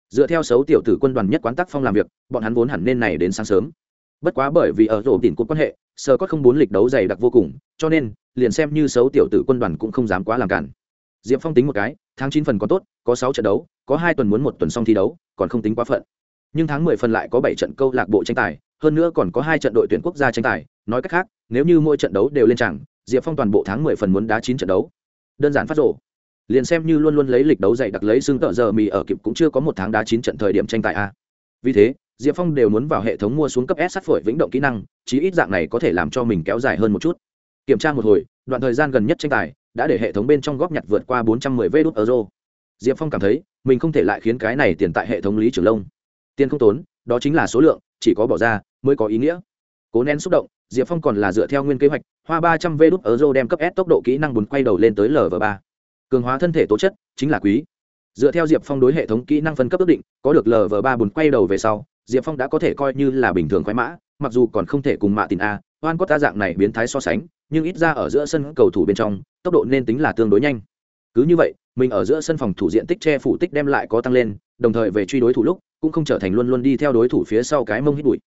Dựa theo xấu tiểu tử quân đoàn nhất quán tác phong làm việc, bọn hắn vốn hẳn nên này đến sáng sớm bất quá bởi vì ở rổ tìm cột quan hệ sơ có không bốn lịch đấu dày đặc vô cùng, cho nên liền xem như xấu tiểu tử quân đoàn cũng không dám quá làm cản. Diệp phong tính một cái, tháng chín phần có tốt, có sáu trận đấu, có hai tuần muốn một tuần xong thi đấu, còn không tính quá phận. Nhưng tháng mười phần lại có bảy trận câu lạc bộ tranh tài, hơn nữa còn có hai trận đội tuyển quốc gia tranh tài. Nói cách khác, nếu như mỗi trận đấu đều lên chẳng diệp phong toàn bộ tháng mười phần muốn đá chín trận đấu. Đơn giản phát rổ. Liền xem như luôn luôn lấy lịch đấu dày đặc lấy xương tợ giờ mì ở kịp cũng chưa có một tháng đá chín trận thời điểm tranh tài a. Vì thế diệp phong đều muốn vào hệ thống mua xuống cấp s sát phổi vĩnh động kỹ năng, chí ít dạng này có thể làm cho mình kéo dài hơn một chút. Kiểm tra một hồi, đoạn thời gian gần nhất tranh tài đã để hệ thống bên trong góp nhặt vượt qua bốn trăm mười vê đốt euro. Diệp phong cảm thấy, mình không thể lại khiến cái này tiền tại hệ thống lý trưởng lông tiền không tốn, đó chính là số lượng, chỉ có bỏ ra mới có ý nghĩa. Cố nén xúc động, diệp phong còn là dựa theo nguyên kế hoạch, hoa ba trăm vê đốt euro đem cấp s tốc độ kỹ năng bùn quay đầu lên tới lv ba. Cường hóa thân thể tố chất, chính là quý. Dựa theo diệp phong đối hệ thống kỹ năng phân cấp ước định, có được lv ba bùn quay đầu về sau diệp phong đã có thể coi như là bình thường khoái mã, mặc dù còn không thể cùng mạ tin a, oan có ta dạng này biến thái so sánh, nhưng ít ra ở giữa sân cầu thủ bên trong, tốc độ nên tính là tương đối nhanh. Cứ như vậy, mình ở giữa sân phòng thủ diện tích che phủ tích đem lại có tăng lên, đồng thời về truy đối thủ lúc, cũng không trở thành luôn luôn đi theo đối thủ phía sau cái mông hít bụi.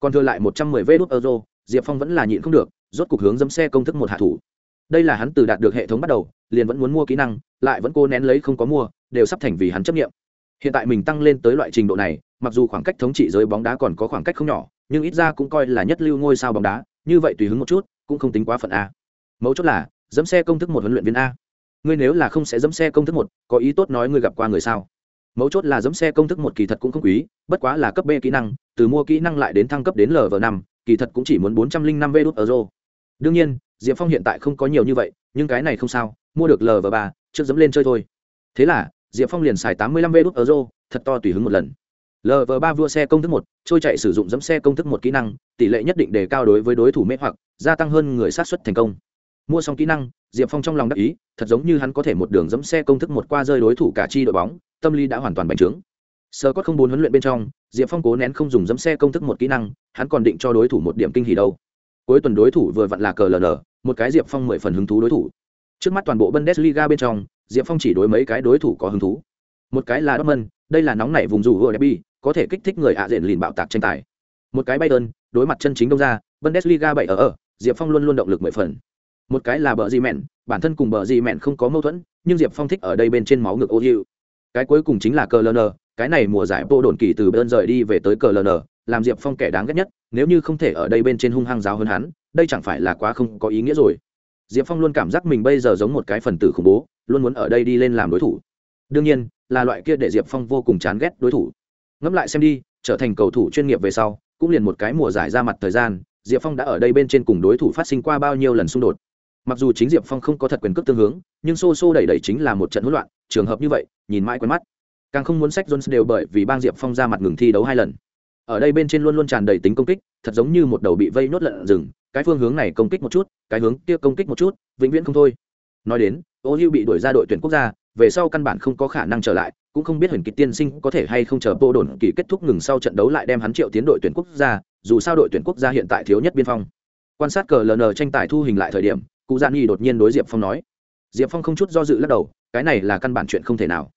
Còn thừa lại một trăm mười vê đốt euro, diệp phong vẫn là nhịn không được, rốt cục hướng dẫm xe công thức một hạ thủ. Đây là hắn từ đạt được hệ thống bắt đầu, liền vẫn muốn mua kỹ năng, lại vẫn cố nén lấy không có mua, đều sắp thành vì hắn chấp nghiệm. Hiện tại mình tăng lên tới loại trình độ này mặc dù khoảng cách thống trị giới bóng đá còn có khoảng cách không nhỏ, nhưng ít ra cũng coi là nhất lưu ngôi sao bóng đá, như vậy tùy hứng một chút, cũng không tính quá phận a. Mấu chốt là dẫm xe công thức một huấn luyện viên a. Ngươi nếu là không sẽ dẫm xe công thức một, có ý tốt nói ngươi gặp qua người sao? Mấu chốt là dẫm xe công thức một kỳ thật cũng không quý, bất quá là cấp b kỹ năng, từ mua kỹ năng lại đến thăng cấp đến lv năm, kỳ thật cũng chỉ muốn bốn trăm linh năm v đốt euro. Đương nhiên, diệp phong hiện tại không có nhiều như vậy, nhưng cái này không sao, mua được lv ba, trước dẫm lên chơi thôi. Thế là, diệp phong liền xài tám mươi lăm v đốt euro, thật to tùy hứng một lần lv ba vua xe công thức một, trôi chạy sử dụng dẫm xe công thức một kỹ năng, tỷ lệ nhất định đề cao đối với đối thủ mê hoặc, gia tăng hơn người sát xuất thành công. Mua xong kỹ năng, diệp phong trong lòng đắc ý, thật giống như hắn có thể một đường dẫm xe công thức một qua rơi đối thủ cả chi đội bóng, tâm lý đã hoàn toàn bành trướng. Sơ có không bốn huấn luyện bên trong, diệp phong cố nén không dùng dẫm xe công thức một kỹ năng, hắn còn định cho đối thủ một điểm kinh hỉ đâu. Cuối tuần đối thủ vừa vặn là cờ một cái diệp phong mười phần hứng thú đối thủ. Trước mắt toàn bộ bundesliga bên trong, diệp phong chỉ đối mấy cái đối thủ có hứng thú. Một cái là dortmund, đây là nóng nảy vùng rủ vừa derby có thể kích thích người ạ diện lìn bạo tạc tranh tài. Một cái bayern, đối mặt chân chính đông ra bundesliga bảy ở ở, diệp phong luôn luôn động lực mười phần. Một cái là bờ di mẹn, bản thân cùng bờ di mẹn không có mâu thuẫn, nhưng diệp phong thích ở đây bên trên máu ngực ô hiu. Cái cuối cùng chính là cờ ln cái này mùa giải vô đồn kỳ từ bên rời đi về tới cờ ln làm diệp phong kẻ đáng ghét nhất, nếu như không thể ở đây bên trên hung hăng giáo hơn hắn, đây chẳng phải là quá không có ý nghĩa rồi. Diệp phong luôn cảm giác mình bây giờ giống một cái phần tử khủng bố, luôn muốn ở đây đi lên làm đối thủ. Đương nhiên, là loại kia để diệp phong vô cùng chán ghét đối thủ ngẫm lại xem đi, trở thành cầu thủ chuyên nghiệp về sau, cũng liền một cái mùa giải ra mặt thời gian, diệp phong đã ở đây bên trên cùng đối thủ phát sinh qua bao nhiêu lần xung đột. Mặc dù chính diệp phong không có thật quyền cước tương hướng, nhưng xô xô đẩy đẩy chính là một trận hỗn loạn, trường hợp như vậy, nhìn mãi quen mắt. Càng không muốn sách jones đều bởi vì bang diệp phong ra mặt ngừng thi đấu hai lần. Ở đây bên trên luôn luôn tràn đầy tính công kích, thật giống như một đầu bị vây nốt lợn rừng, cái phương hướng này công kích một chút, cái hướng kia công kích một chút, vĩnh viễn không thôi. Nói đến, ô hữu bị đuổi ra đội tuyển quốc gia, về sau căn bản không có khả năng trở lại cũng không biết huyền kịch tiên sinh có thể hay không chờ bộ đồn kỳ kết thúc ngừng sau trận đấu lại đem hắn triệu tiến đội tuyển quốc gia, dù sao đội tuyển quốc gia hiện tại thiếu nhất biên phong. Quan sát cờ ln tranh tài thu hình lại thời điểm, cụ gian nghi đột nhiên đối diệp phong nói. Diệp phong không chút do dự lắc đầu, cái này là căn bản chuyện không thể nào.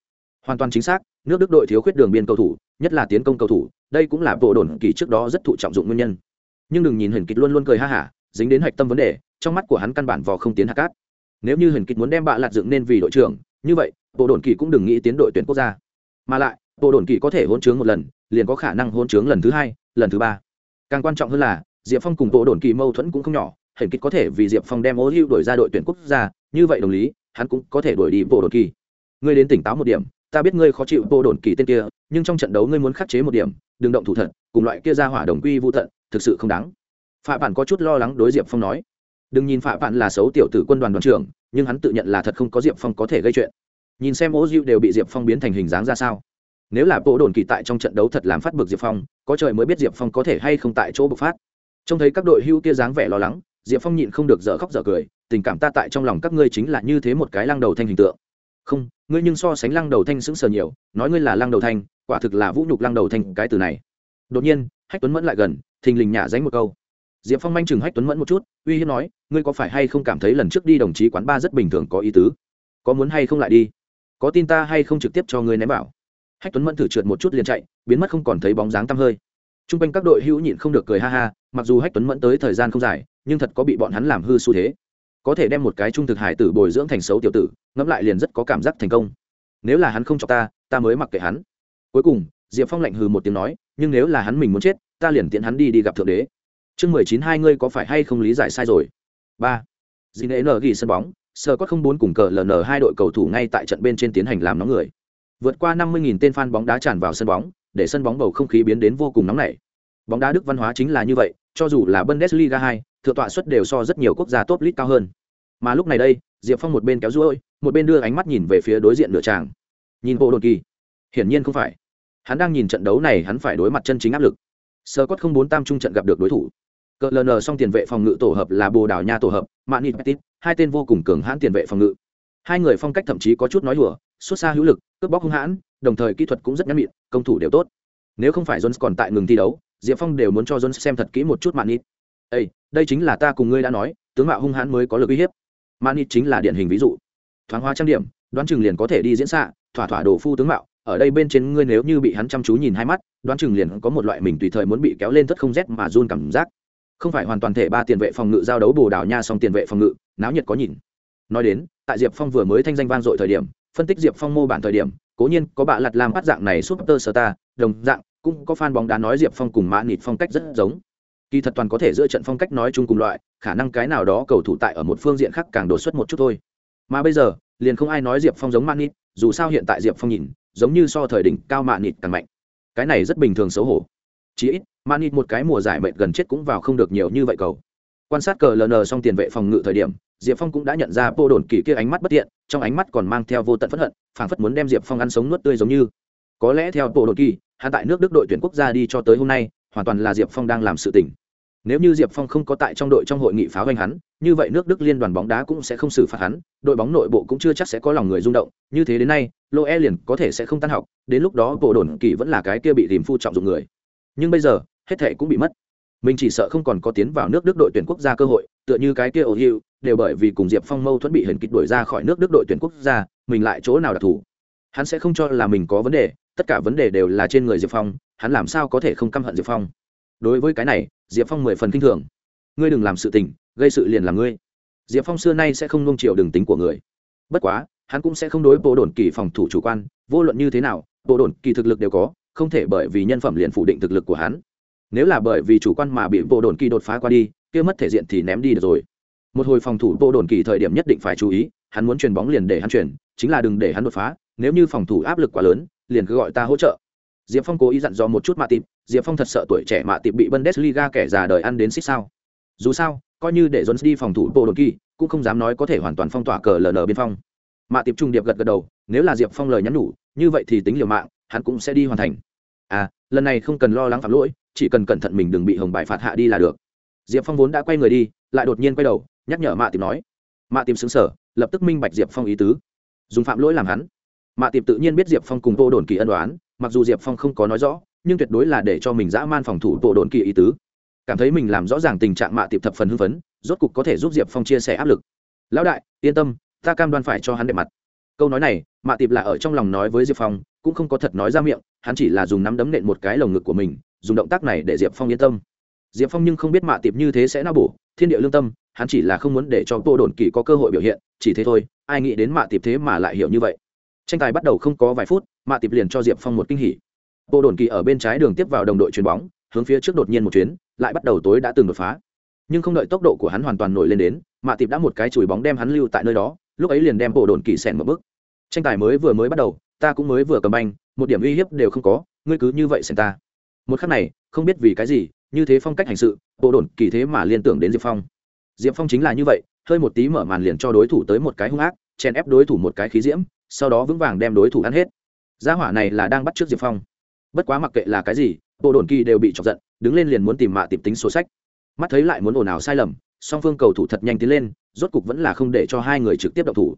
Hoàn toàn chính xác, nước đức đội thiếu khuyết đường biên cầu thủ, nhất là tiến công cầu thủ, đây cũng là bộ đồn kỳ trước đó rất thụ trọng dụng nguyên nhân. Nhưng đừng nhìn huyền kịch luôn luôn cười ha hả, dính đến hạch tâm vấn đề, trong mắt của hắn căn bản vò không tiến hạ cát. Nếu như huyền kịch muốn đem bạ lạt dựng nên vì đội trưởng như vậy bộ đồn kỳ cũng đừng nghĩ tiến đội tuyển quốc gia. Mà lại bộ đồn kỳ có thể hôn chướng một lần, liền có khả năng hôn chướng lần thứ hai, lần thứ ba. Càng quan trọng hơn là, diệp phong cùng bộ đồn kỳ mâu thuẫn cũng không nhỏ hển kịch có thể vì diệp phong đem ô hữu đổi ra đội tuyển quốc gia, như vậy đồng lý, hắn cũng có thể đổi đi bộ đồn kỳ. Ngươi đến tỉnh táo một điểm, ta biết ngươi khó chịu bộ đồn kỳ tên kia, nhưng trong trận đấu ngươi muốn khắc chế một điểm, đừng động thủ thật, cùng loại kia ra hỏa đồng quy vô tận, thực sự không đáng. Phạm bản có chút lo lắng đối diệp phong nói. Đừng nhìn phạm bản là xấu tiểu tử quân đoàn đoàn trưởng nhưng hắn tự nhận là thật không có diệp phong có thể gây chuyện. Nhìn xem ô diệu đều bị diệp phong biến thành hình dáng ra sao. Nếu là bộ đồn kỳ tại trong trận đấu thật làm phát bực diệp phong, có trời mới biết diệp phong có thể hay không tại chỗ bộc phát. Trông thấy các đội hưu kia dáng vẻ lo lắng, diệp phong nhịn không được dở khóc dở cười, tình cảm ta tại trong lòng các ngươi chính là như thế một cái lăng đầu thanh hình tượng. Không, ngươi nhưng so sánh lăng đầu thanh sững sờ nhiều, nói ngươi là lăng đầu thanh, quả thực là vũ nhục lăng đầu thanh cái từ này. Đột nhiên, hách tuấn mẫn lại gần, thình lình nhả dánh một câu diệp phong manh chừng hách tuấn mẫn một chút, uy hiếp nói, ngươi có phải hay không cảm thấy lần trước đi đồng chí quán ba rất bình thường có ý tứ? Có muốn hay không lại đi? Có tin ta hay không trực tiếp cho ngươi ném bảo hách tuấn mẫn thử trượt một chút liền chạy, biến mất không còn thấy bóng dáng tăm hơi. T r u n g quanh các đội hữu nhịn không được cười ha ha, mặc dù hách tuấn mẫn tới thời gian không dài, nhưng thật có bị bọn hắn làm hư xu thế. Có thể đem một cái trung thực hải tử bồi dưỡng thành xấu tiểu tử, ngẫm lại liền rất có cảm giác thành công. Nếu là hắn không cho ta ta mới mặc kệ hắn. Cuối cùng, diệp phong lạnh hừ một tiếng nói, nhưng nếu là hắn mình muốn chết, ta liền tiện hắn đi đi gặp thượng đế chương mười chín hai ngươi có phải hay không lý giải sai rồi? Ba. Dì nệ nở ghi sân bóng sờ có không bốn cùng cờ ln hai đội cầu thủ ngay tại trận bên trên tiến hành làm nóng người. Vượt qua năm mươi tên fan bóng đá tràn vào sân bóng, để sân bóng bầu không khí biến đến vô cùng nóng nảy. Bóng đá đức văn hóa chính là như vậy, cho dù là bundesliga hai, thượng tọa suất đều so rất nhiều quốc gia top league cao hơn. Mà lúc này đây, diệp phong một bên kéo ruôi, một bên đưa ánh mắt nhìn về phía đối diện lửa tràng. Nhìn bộ đột kỳ. Hiển nhiên không phải. Hắn đang nhìn trận đấu này, hắn phải đối mặt chân chính áp lực. Sơ cốt không bốn tam trung trận gặp được đối thủ cờ ln xong tiền vệ phòng ngự tổ hợp là bồ đào nha tổ hợp mani petit hai tên vô cùng cường hãn tiền vệ phòng ngự. Hai người phong cách thậm chí có chút nói đùa, xuất xa hữu lực, cướp bóc hung hãn, đồng thời kỹ thuật cũng rất nhắn mịn công thủ đều tốt. Nếu không phải jones còn tại ngừng thi đấu, diệp phong đều muốn cho jones xem thật kỹ một chút manit ây đây chính là ta cùng ngươi đã nói, tướng mạo hung hãn mới có lực uy hiếp. Manit chính là điển hình ví dụ. Thoáng hóa trang điểm, đoán chừng liền có thể đi diễn xạ, thỏa thỏa đồ phu tướng mạo, ở đây bên trên ngươi nếu như bị hắn chăm chú nhìn hai mắt, đoán chừng liền có một loại mình tùy thời muốn bị kéo lên thất không rét mà run cảm giác không phải hoàn toàn thể ba tiền vệ phòng ngự giao đấu bồ đào nha song tiền vệ phòng ngự, náo nhiệt có nhìn. Nói đến, tại diệp phong vừa mới thanh danh vang dội thời điểm, phân tích diệp phong mô bản thời điểm, cố nhiên có bạn lặt làm bắt dạng này súp tơ sơ ta, đồng dạng, cũng có fan bóng đá nói diệp phong cùng mã nịt phong cách rất giống. Kỳ thật toàn có thể giữa trận phong cách nói chung cùng loại, khả năng cái nào đó cầu thủ tại ở một phương diện khác càng đột xuất một chút thôi. Mà bây giờ, liền không ai nói diệp phong giống mã nịt, dù sao hiện tại diệp phong nhìn, giống như so thời đỉnh cao mã nịt càng mạnh. Cái này rất bình thường xấu hổ. Chí ít man một cái mùa giải mệt gần chết cũng vào không được nhiều như vậy cầu. Quan sát cờ ln xong tiền vệ phòng ngự thời điểm, diệp phong cũng đã nhận ra bộ đồn kỳ kia ánh mắt bất tiện, trong ánh mắt còn mang theo vô tận phẫn hận, phảng phất muốn đem diệp phong ăn sống nuốt tươi giống như. Có lẽ theo bộ đồn kỳ, hắn tại nước đức đội tuyển quốc gia đi cho tới hôm nay, hoàn toàn là diệp phong đang làm sự tình. Nếu như diệp phong không có tại trong đội trong hội nghị phá hoành hắn, như vậy nước đức liên đoàn bóng đá cũng sẽ không xử phạt hắn, đội bóng nội bộ cũng chưa chắc sẽ có lòng người rung động, như thế đến nay lô e liền có thể sẽ không tan học, đến lúc đó bộ đồn kỳ vẫn là cái kia bị tìm phu trọng dụng người. Nhưng bây giờ hết thệ cũng bị mất. Mình chỉ sợ không còn có tiến vào nước đức đội tuyển quốc gia cơ hội, tựa như cái kia ô hiu đều bởi vì cùng diệp phong mâu thuẫn bị hiển kịch đuổi ra khỏi nước đức đội tuyển quốc gia, mình lại chỗ nào đặc thù? Hắn sẽ không cho là mình có vấn đề, tất cả vấn đề đều là trên người diệp phong, hắn làm sao có thể không căm hận diệp phong? Đối với cái này, diệp phong mười phần k i n h thường. Ngươi đừng làm sự tình, gây sự liền là ngươi. Diệp phong xưa nay sẽ không nung chiều đường tính của người. Bất quá, hắn cũng sẽ không đối bộ đồn kỳ phòng thủ chủ quan, vô luận như thế nào, bộ đồn kỳ thực lực đều có, không thể bởi vì nhân phẩm liền phủ định thực lực của hắn nếu là bởi vì chủ quan mà bị bộ đồn kỳ đột phá qua đi, kia mất thể diện thì ném đi được rồi. Một hồi phòng thủ bộ đồn kỳ thời điểm nhất định phải chú ý, hắn muốn chuyền bóng liền để hắn chuyển chính là đừng để hắn đột phá, nếu như phòng thủ áp lực quá lớn, liền cứ gọi ta hỗ trợ. Diệp phong cố ý dặn dò một chút mạ tịp, diệp phong thật sợ tuổi trẻ mạ tịp bị bundesliga kẻ già đời ăn đến xích sao. Dù sao, coi như để jones đi phòng thủ bộ đồn kỳ, cũng không dám nói có thể hoàn toàn phong tỏa cờ ln biên phong. Mạ tiệp trung điệp gật gật đầu, nếu là diệp phong lời nhắn nhủ, như vậy thì tính liều mạng, hắn cũng sẽ đi hoàn thành. À lần này không cần lo lắng phạm lỗi chỉ cần cẩn thận mình đừng bị hồng bài phạt hạ đi là được. Diệp phong vốn đã quay người đi, lại đột nhiên quay đầu, nhắc nhở mạ tìm nói. Mạ tìm xứng sở lập tức minh bạch diệp phong ý tứ. Dùng phạm lỗi làm hắn. Mạ tìm tự nhiên biết diệp phong cùng tô đồn kỳ ân đoán mặc dù diệp phong không có nói rõ, nhưng tuyệt đối là để cho mình dã man phòng thủ tô đồn kỳ ý tứ. Cảm thấy mình làm rõ ràng tình trạng mạ tiệp thập phần hưng phấn, rốt cục có thể giúp diệp phong chia sẻ áp lực. Lão đại, yên tâm, ta cam đoan phải cho hắn đẹp mặt. Câu nói này, mạ tiệp là ở trong lòng nói với diệp phong, cũng không có thật nói ra miệng, hắn chỉ là dùng nắm đấm nện một cái lồng ngực của mình dùng động tác này để diệp phong yên tâm. Diệp phong nhưng không biết mạ tiệp như thế sẽ nao bổ, thiên địa lương tâm, hắn chỉ là không muốn để cho tô đồn kỳ có cơ hội biểu hiện, chỉ thế thôi, ai nghĩ đến mạ tiệp thế mà lại hiểu như vậy. Tranh tài bắt đầu không có vài phút, mạ tiệp liền cho diệp phong một kinh hỉ. Tô đồn kỳ ở bên trái đường tiếp vào đồng đội chuyền bóng, hướng phía trước đột nhiên một chuyến, lại bắt đầu tối đã từng đột phá. Nhưng không đợi tốc độ của hắn hoàn toàn nổi lên đến, mạ tiệp đã một cái chùi bóng đem hắn lưu tại nơi đó, lúc ấy liền đem bộ đồn kỳ sèn một bước. Tranh tài mới vừa mới bắt đầu, ta cũng mới vừa cầm banh, một điểm uy hiếp đều không có, ngươi cứ như vậy xem ta một khắc này, không biết vì cái gì, như thế phong cách hành sự, bộ đồn kỳ thế mà liên tưởng đến diệp phong. Diệp phong chính là như vậy, hơi một tí mở màn liền cho đối thủ tới một cái hung ác, chèn ép đối thủ một cái khí diễm, sau đó vững vàng đem đối thủ ăn hết. Gia hỏa này là đang bắt trước diệp phong. Bất quá mặc kệ là cái gì, bộ đồn kỳ đều bị chọc giận, đứng lên liền muốn tìm mạ tìm tính số sách. Mắt thấy lại muốn ồn ào sai lầm, song phương cầu thủ thật nhanh tiến lên, rốt cục vẫn là không để cho hai người trực tiếp đậu thủ.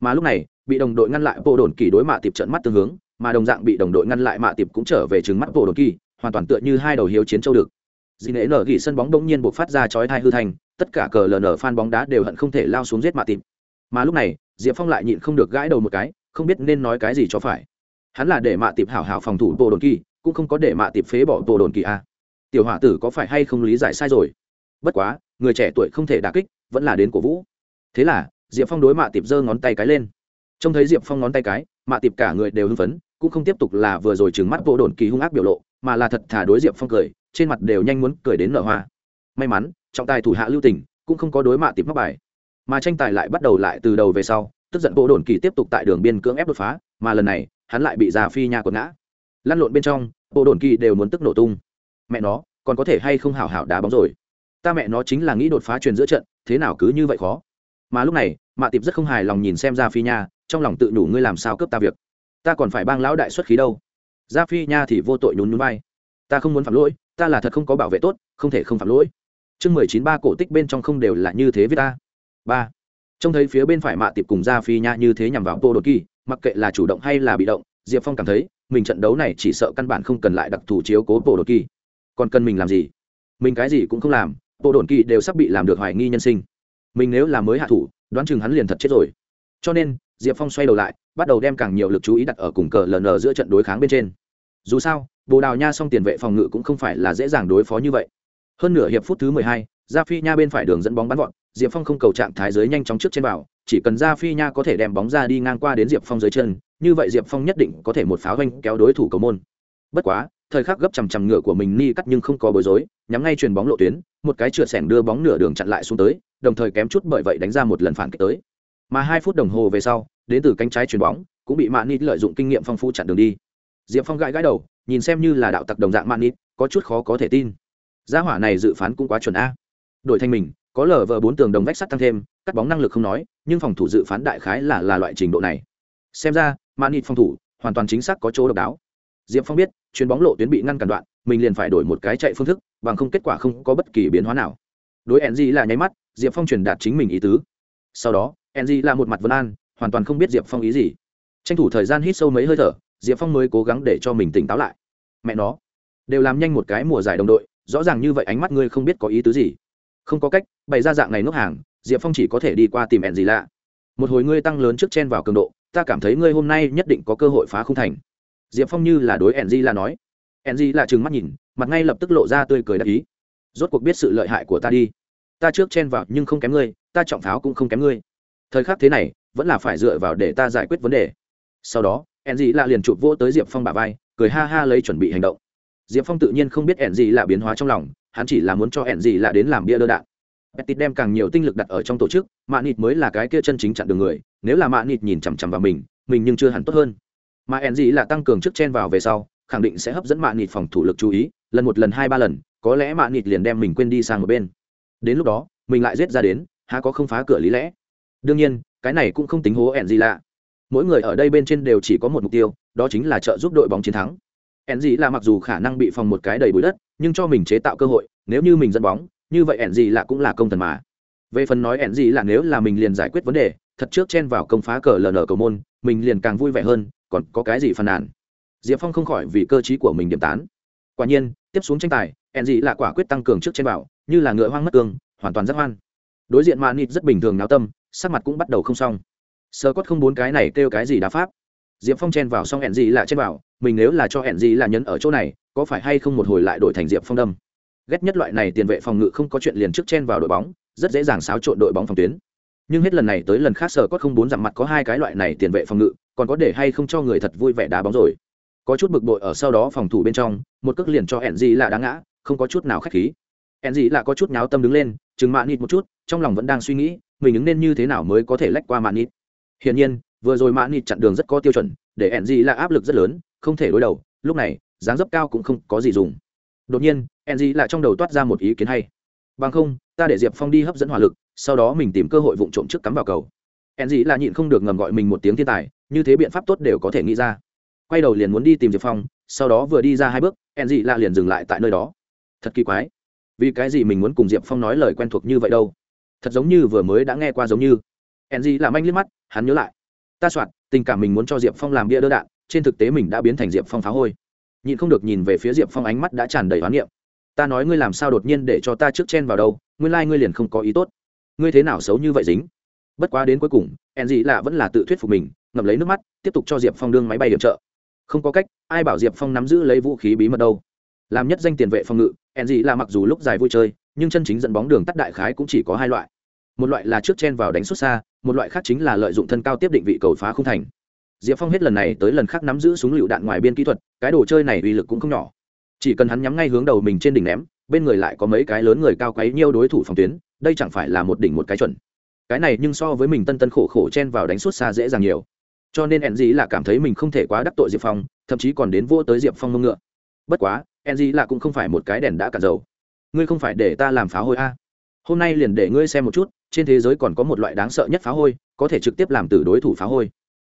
Mà lúc này, bị đồng đội ngăn lại bộ đồn kỳ đối mạ tiệp trận mắt tương hướng, mà đồng dạng bị đồng đội ngăn lại mạ tiệp cũng trở về trừng mắt bộ đồn kỳ hoàn toàn tựa như hai đầu hiếu chiến châu được dì nệ nở gỉ sân bóng đông nhiên buộc phát ra chói thai hư thành, tất cả cờ lở fan bóng đá đều hận không thể lao xuống giết mạ tìm. Mà lúc này, diệp phong lại nhịn không được gãi đầu một cái, không biết nên nói cái gì cho phải. Hắn là để mạ tìm hảo hảo phòng thủ bộ đồn kỳ, cũng không có để mạ tìm phế bỏ bộ đồn kỳ a tiểu hỏa tử có phải hay không lý giải sai rồi? Bất quá, người trẻ tuổi không thể đà kích, vẫn là đến cổ vũ. Thế là, diệp phong đối mạ tiệp giơ ngón tay cái lên. Trông thấy diệp phong ngón tay cái, mạ tiệp cả người đều hưng phấn, cũng không tiếp tục là vừa rồi trừng mắt vô đồn kỳ hung ác biểu lộ mà là thật thà đối diệp phong cười, trên mặt đều nhanh muốn cười đến nở hoa. May mắn, trọng tài thủ hạ lưu tình, cũng không có đối mạ tiệp mắc bài. Mà tranh tài lại bắt đầu lại từ đầu về sau, tức giận bộ đồn kỳ tiếp tục tại đường biên cưỡng ép đột phá, mà lần này, hắn lại bị già phi nha quật ngã. Lăn lộn bên trong, bộ đồn kỳ đều muốn tức nổ tung. Mẹ nó, còn có thể hay không hảo hảo đá bóng rồi? Ta mẹ nó chính là nghĩ đột phá truyền giữa trận, thế nào cứ như vậy khó? Mà lúc này, mạ tiệp rất không hài lòng nhìn xem ra phi nha, trong lòng tự đủ ngươi làm sao cướp ta việc? Ta còn phải bang lão đại xuất khí đâu? Gia phi nha thì vô tội nhún nhún vai. Ta không muốn phạm lỗi, ta là thật không có bảo vệ tốt, không thể không phạm lỗi. Chương mười chín ba cổ tích bên trong không đều là như thế với ta. Ba. Trông thấy phía bên phải mạ tiệp cùng gia phi nha như thế nhằm vào tô đột kỳ, mặc kệ là chủ động hay là bị động, diệp phong cảm thấy, mình trận đấu này chỉ sợ căn bản không cần lại đặc thù chiếu cố tô đột kỳ. Còn cần mình làm gì? Mình cái gì cũng không làm bộ Đột kỳ đều sắp bị làm được hoài nghi nhân sinh. Mình nếu là mới hạ thủ, đoán chừng hắn liền thật chết rồi. Cho nên, diệp phong xoay đầu lại bắt đầu đem càng nhiều lực chú ý đặt ở cùng cờ ln giữa trận đối kháng bên trên. Dù sao, bồ đào nha xong tiền vệ phòng ngự cũng không phải là dễ dàng đối phó như vậy. Hơn nửa hiệp phút thứ mười hai, gia phi nha bên phải đường dẫn bóng bắn gọn, diệp phong không cầu trạng thái giới nhanh chóng trước trên vào, chỉ cần gia phi nha có thể đem bóng ra đi ngang qua đến diệp phong dưới chân, như vậy diệp phong nhất định có thể một pháo vanh kéo đối thủ cầu môn. Bất quá, thời khắc gấp chằm chằm ngựa của mình ni cắt nhưng không có bối rối, nhắm ngay chuyền bóng lộ tuyến, một cái chửa sẻng đưa bóng nửa đường chặn lại xuống tới, đồng thời kém chút bởi vậy đánh ra một lần phản kích tới. Mà hai phút đồng hồ về sau đến từ cánh trái chuyền bóng, cũng bị mạn lợi dụng kinh nghiệm phong phú chặn đường đi. Diệp phong gãi gãi đầu, nhìn xem như là đạo tặc đồng dạng mạn có chút khó có thể tin. Gia hỏa này dự phán cũng quá chuẩn a. Đội thanh mình, có lờ vờ bốn tường đồng vách sắt tăng thêm, cắt bóng năng lực không nói, nhưng phòng thủ dự phán đại khái là là loại trình độ này. Xem ra mạn phòng thủ, hoàn toàn chính xác có chỗ độc đáo. Diệp phong biết, chuyền bóng lộ tuyến bị ngăn cản đoạn, mình liền phải đổi một cái chạy phương thức, bằng không kết quả không có bất kỳ biến hóa nào. Đối Enji là nháy mắt, diệp phong truyền đạt chính mình ý tứ. Sau đó, Enji là một mặt vân an hoàn toàn không biết diệp phong ý gì. Tranh thủ thời gian hít sâu mấy hơi thở, diệp phong mới cố gắng để cho mình tỉnh táo lại. Mẹ nó, đều làm nhanh một cái mùa giải đồng đội, rõ ràng như vậy ánh mắt ngươi không biết có ý tứ gì. Không có cách, bày ra dạng này ngốc hàng, diệp phong chỉ có thể đi qua tìm ẹn gì lạ. Một hồi ngươi tăng lớn trước chen vào cường độ, ta cảm thấy ngươi hôm nay nhất định có cơ hội phá không thành. Diệp phong như là đối ẹn gì lạ nói. ẹn gì lạ trừng mắt nhìn, mặt ngay lập tức lộ ra tươi cười đắc ý. Rốt cuộc biết sự lợi hại của ta đi. Ta trước chen vào nhưng không kém ngươi, ta trọng pháo cũng không kém ngươi. Thời khắc thế này vẫn là phải dựa vào để ta giải quyết vấn đề sau đó ẹn dị lạ liền chụp vỗ tới diệp phong bà vai cười ha ha lấy chuẩn bị hành động diệp phong tự nhiên không biết ẹn dị lạ biến hóa trong lòng hắn chỉ là muốn cho ẹn dị lạ đến làm bia đỡ đạn Petit đem càng nhiều tinh lực đặt ở trong tổ chức, Mạ Nịt mới là cái kia chân chính chặn đường người, nếu là Mạ Nịt nhìn chằm chằm vào mình, mình nhưng chưa hẳn tốt hơn. Mà ẹn dị lạ tăng cường trước chen vào về sau, khẳng định sẽ hấp dẫn Mạ Nịt phòng thủ lực chú ý, lần một lần hai ba lần, có lẽ Mạ Nịt liền đem mình quên đi sang một bên. Đến lúc đó, mình lại giết ra đến, há có không phá cửa lý lẽ. Đương nhiên, cái này cũng không tính hố Enzi lạ mỗi người ở đây bên trên đều chỉ có một mục tiêu, đó chính là trợ giúp đội bóng chiến thắng. Ẻn gì là mặc dù khả năng bị phòng một cái đầy bụi đất, nhưng cho mình chế tạo cơ hội, nếu như mình dẫn bóng, như vậy ẻn gì là cũng là công thần mà. Về phần nói ẻn gì là nếu là mình liền giải quyết vấn đề, thật trước chen vào công phá cờ ln cầu môn, mình liền càng vui vẻ hơn, còn có cái gì phàn nàn? Diệp phong không khỏi vì cơ t của mình điểm tán. Quả nhiên, tiếp xuống tranh tài ẻn gì là quả quyết tăng cường trước chen vào, như là ngựa hoang mất cương, hoàn toàn rất hoan. Đối diện mạn nịt rất bình thường náo tâm sắc mặt cũng bắt đầu không xong. Sơ cốt không bốn cái này kêu cái gì đá pháp. Diệp phong chen vào xong hẹn gì là chen vào, mình nếu là cho hẹn gì là nhấn ở chỗ này, có phải hay không một hồi lại đổi thành diệp phong đâm? Ghét nhất loại này tiền vệ phòng ngự không có chuyện liền trước chen vào đội bóng, rất dễ dàng xáo trộn đội bóng phòng tuyến. Nhưng hết lần này tới lần khác sở cốt không bốn dặm mặt có hai cái loại này tiền vệ phòng ngự, còn có để hay không cho người thật vui vẻ đá bóng rồi. Có chút bực bội ở sau đó phòng thủ bên trong, một cước liền cho hẹn gì là đá ngã, không có chút nào khách khí. Hẹn gì là có chút nháo tâm đứng lên chừng mạ nịt một chút, trong lòng vẫn đang suy nghĩ mình ứng nên như thế nào mới có thể lách qua mạn nịt hiển nhiên, vừa rồi mạn nịt chặn đường rất có tiêu chuẩn, để ẹn gì là áp lực rất lớn, không thể đối đầu, lúc này, dáng dấp cao cũng không có gì dùng. Đột nhiên ẹn gì là trong đầu toát ra một ý kiến hay. Bằng không, ta để diệp phong đi hấp dẫn hỏa lực, sau đó mình tìm cơ hội vụ trộm trước cắm vào cầu. Ẹn gì là nhịn không được ngầm gọi mình một tiếng thiên tài, như thế biện pháp tốt đều có thể nghĩ ra. Quay đầu liền muốn đi tìm diệp phong, sau đó vừa đi ra hai bước ẹn gì là liền dừng lại tại nơi đó. Thật kỳ quái. Vì cái gì mình muốn cùng diệp phong nói lời quen thuộc như vậy đâu? Thật giống như vừa mới đã nghe qua giống như. Hẹn gì làm anh liếc mắt, hắn nhớ lại. Ta soạn, tình cảm mình muốn cho diệp phong làm bia đỡ đạn, trên thực tế mình đã biến thành diệp phong phá hôi. Nhịn không được nhìn về phía diệp phong ánh mắt đã tràn đầy hoán niệm. Ta nói ngươi làm sao đột nhiên để cho ta trước chen vào đâu, nguyên lai、like、ngươi liền không có ý tốt. Ngươi thế nào xấu như vậy dính? Bất quá đến cuối cùng hẹn gì lạ vẫn là tự thuyết phục mình, ngậm lấy nước mắt, tiếp tục cho diệp phong đương máy bay điểm trợ. Không có cách, ai bảo diệp phong nắm giữ lấy vũ khí bí mật đâu. Làm nhất danh tiền vệ phòng ngự hẹn gì là mặc dù lúc dài vui chơi, nhưng chân chính dẫn bóng đường tắt đại khái cũng chỉ có hai loại một loại là trước chen vào đánh xuất xa, một loại khác chính là lợi dụng thân cao tiếp định vị cầu phá không thành. Diệp phong hết lần này tới lần khác nắm giữ súng lựu đạn ngoài biên kỹ thuật, cái đồ chơi này uy lực cũng không nhỏ. Chỉ cần hắn nhắm ngay hướng đầu mình trên đỉnh ném, bên người lại có mấy cái lớn người cao quấy nhiêu đối thủ phòng tuyến, đây chẳng phải là một đỉnh một cái chuẩn. Cái này nhưng so với mình tân tân khổ khổ chen vào đánh suốt xa dễ dàng nhiều. Cho nên enzy là cảm thấy mình không thể quá đắc tội diệp phong, thậm chí còn đến vô tới diệp phong mông ngựa. Bất quá, enzy là cũng không phải một cái đèn đã cả dầu. Ngươi không phải để ta làm phá hôi a hôm nay liền để ngươi xem một chút, trên thế giới còn có một loại đáng sợ nhất phá hôi, có thể trực tiếp làm từ đối thủ phá hôi.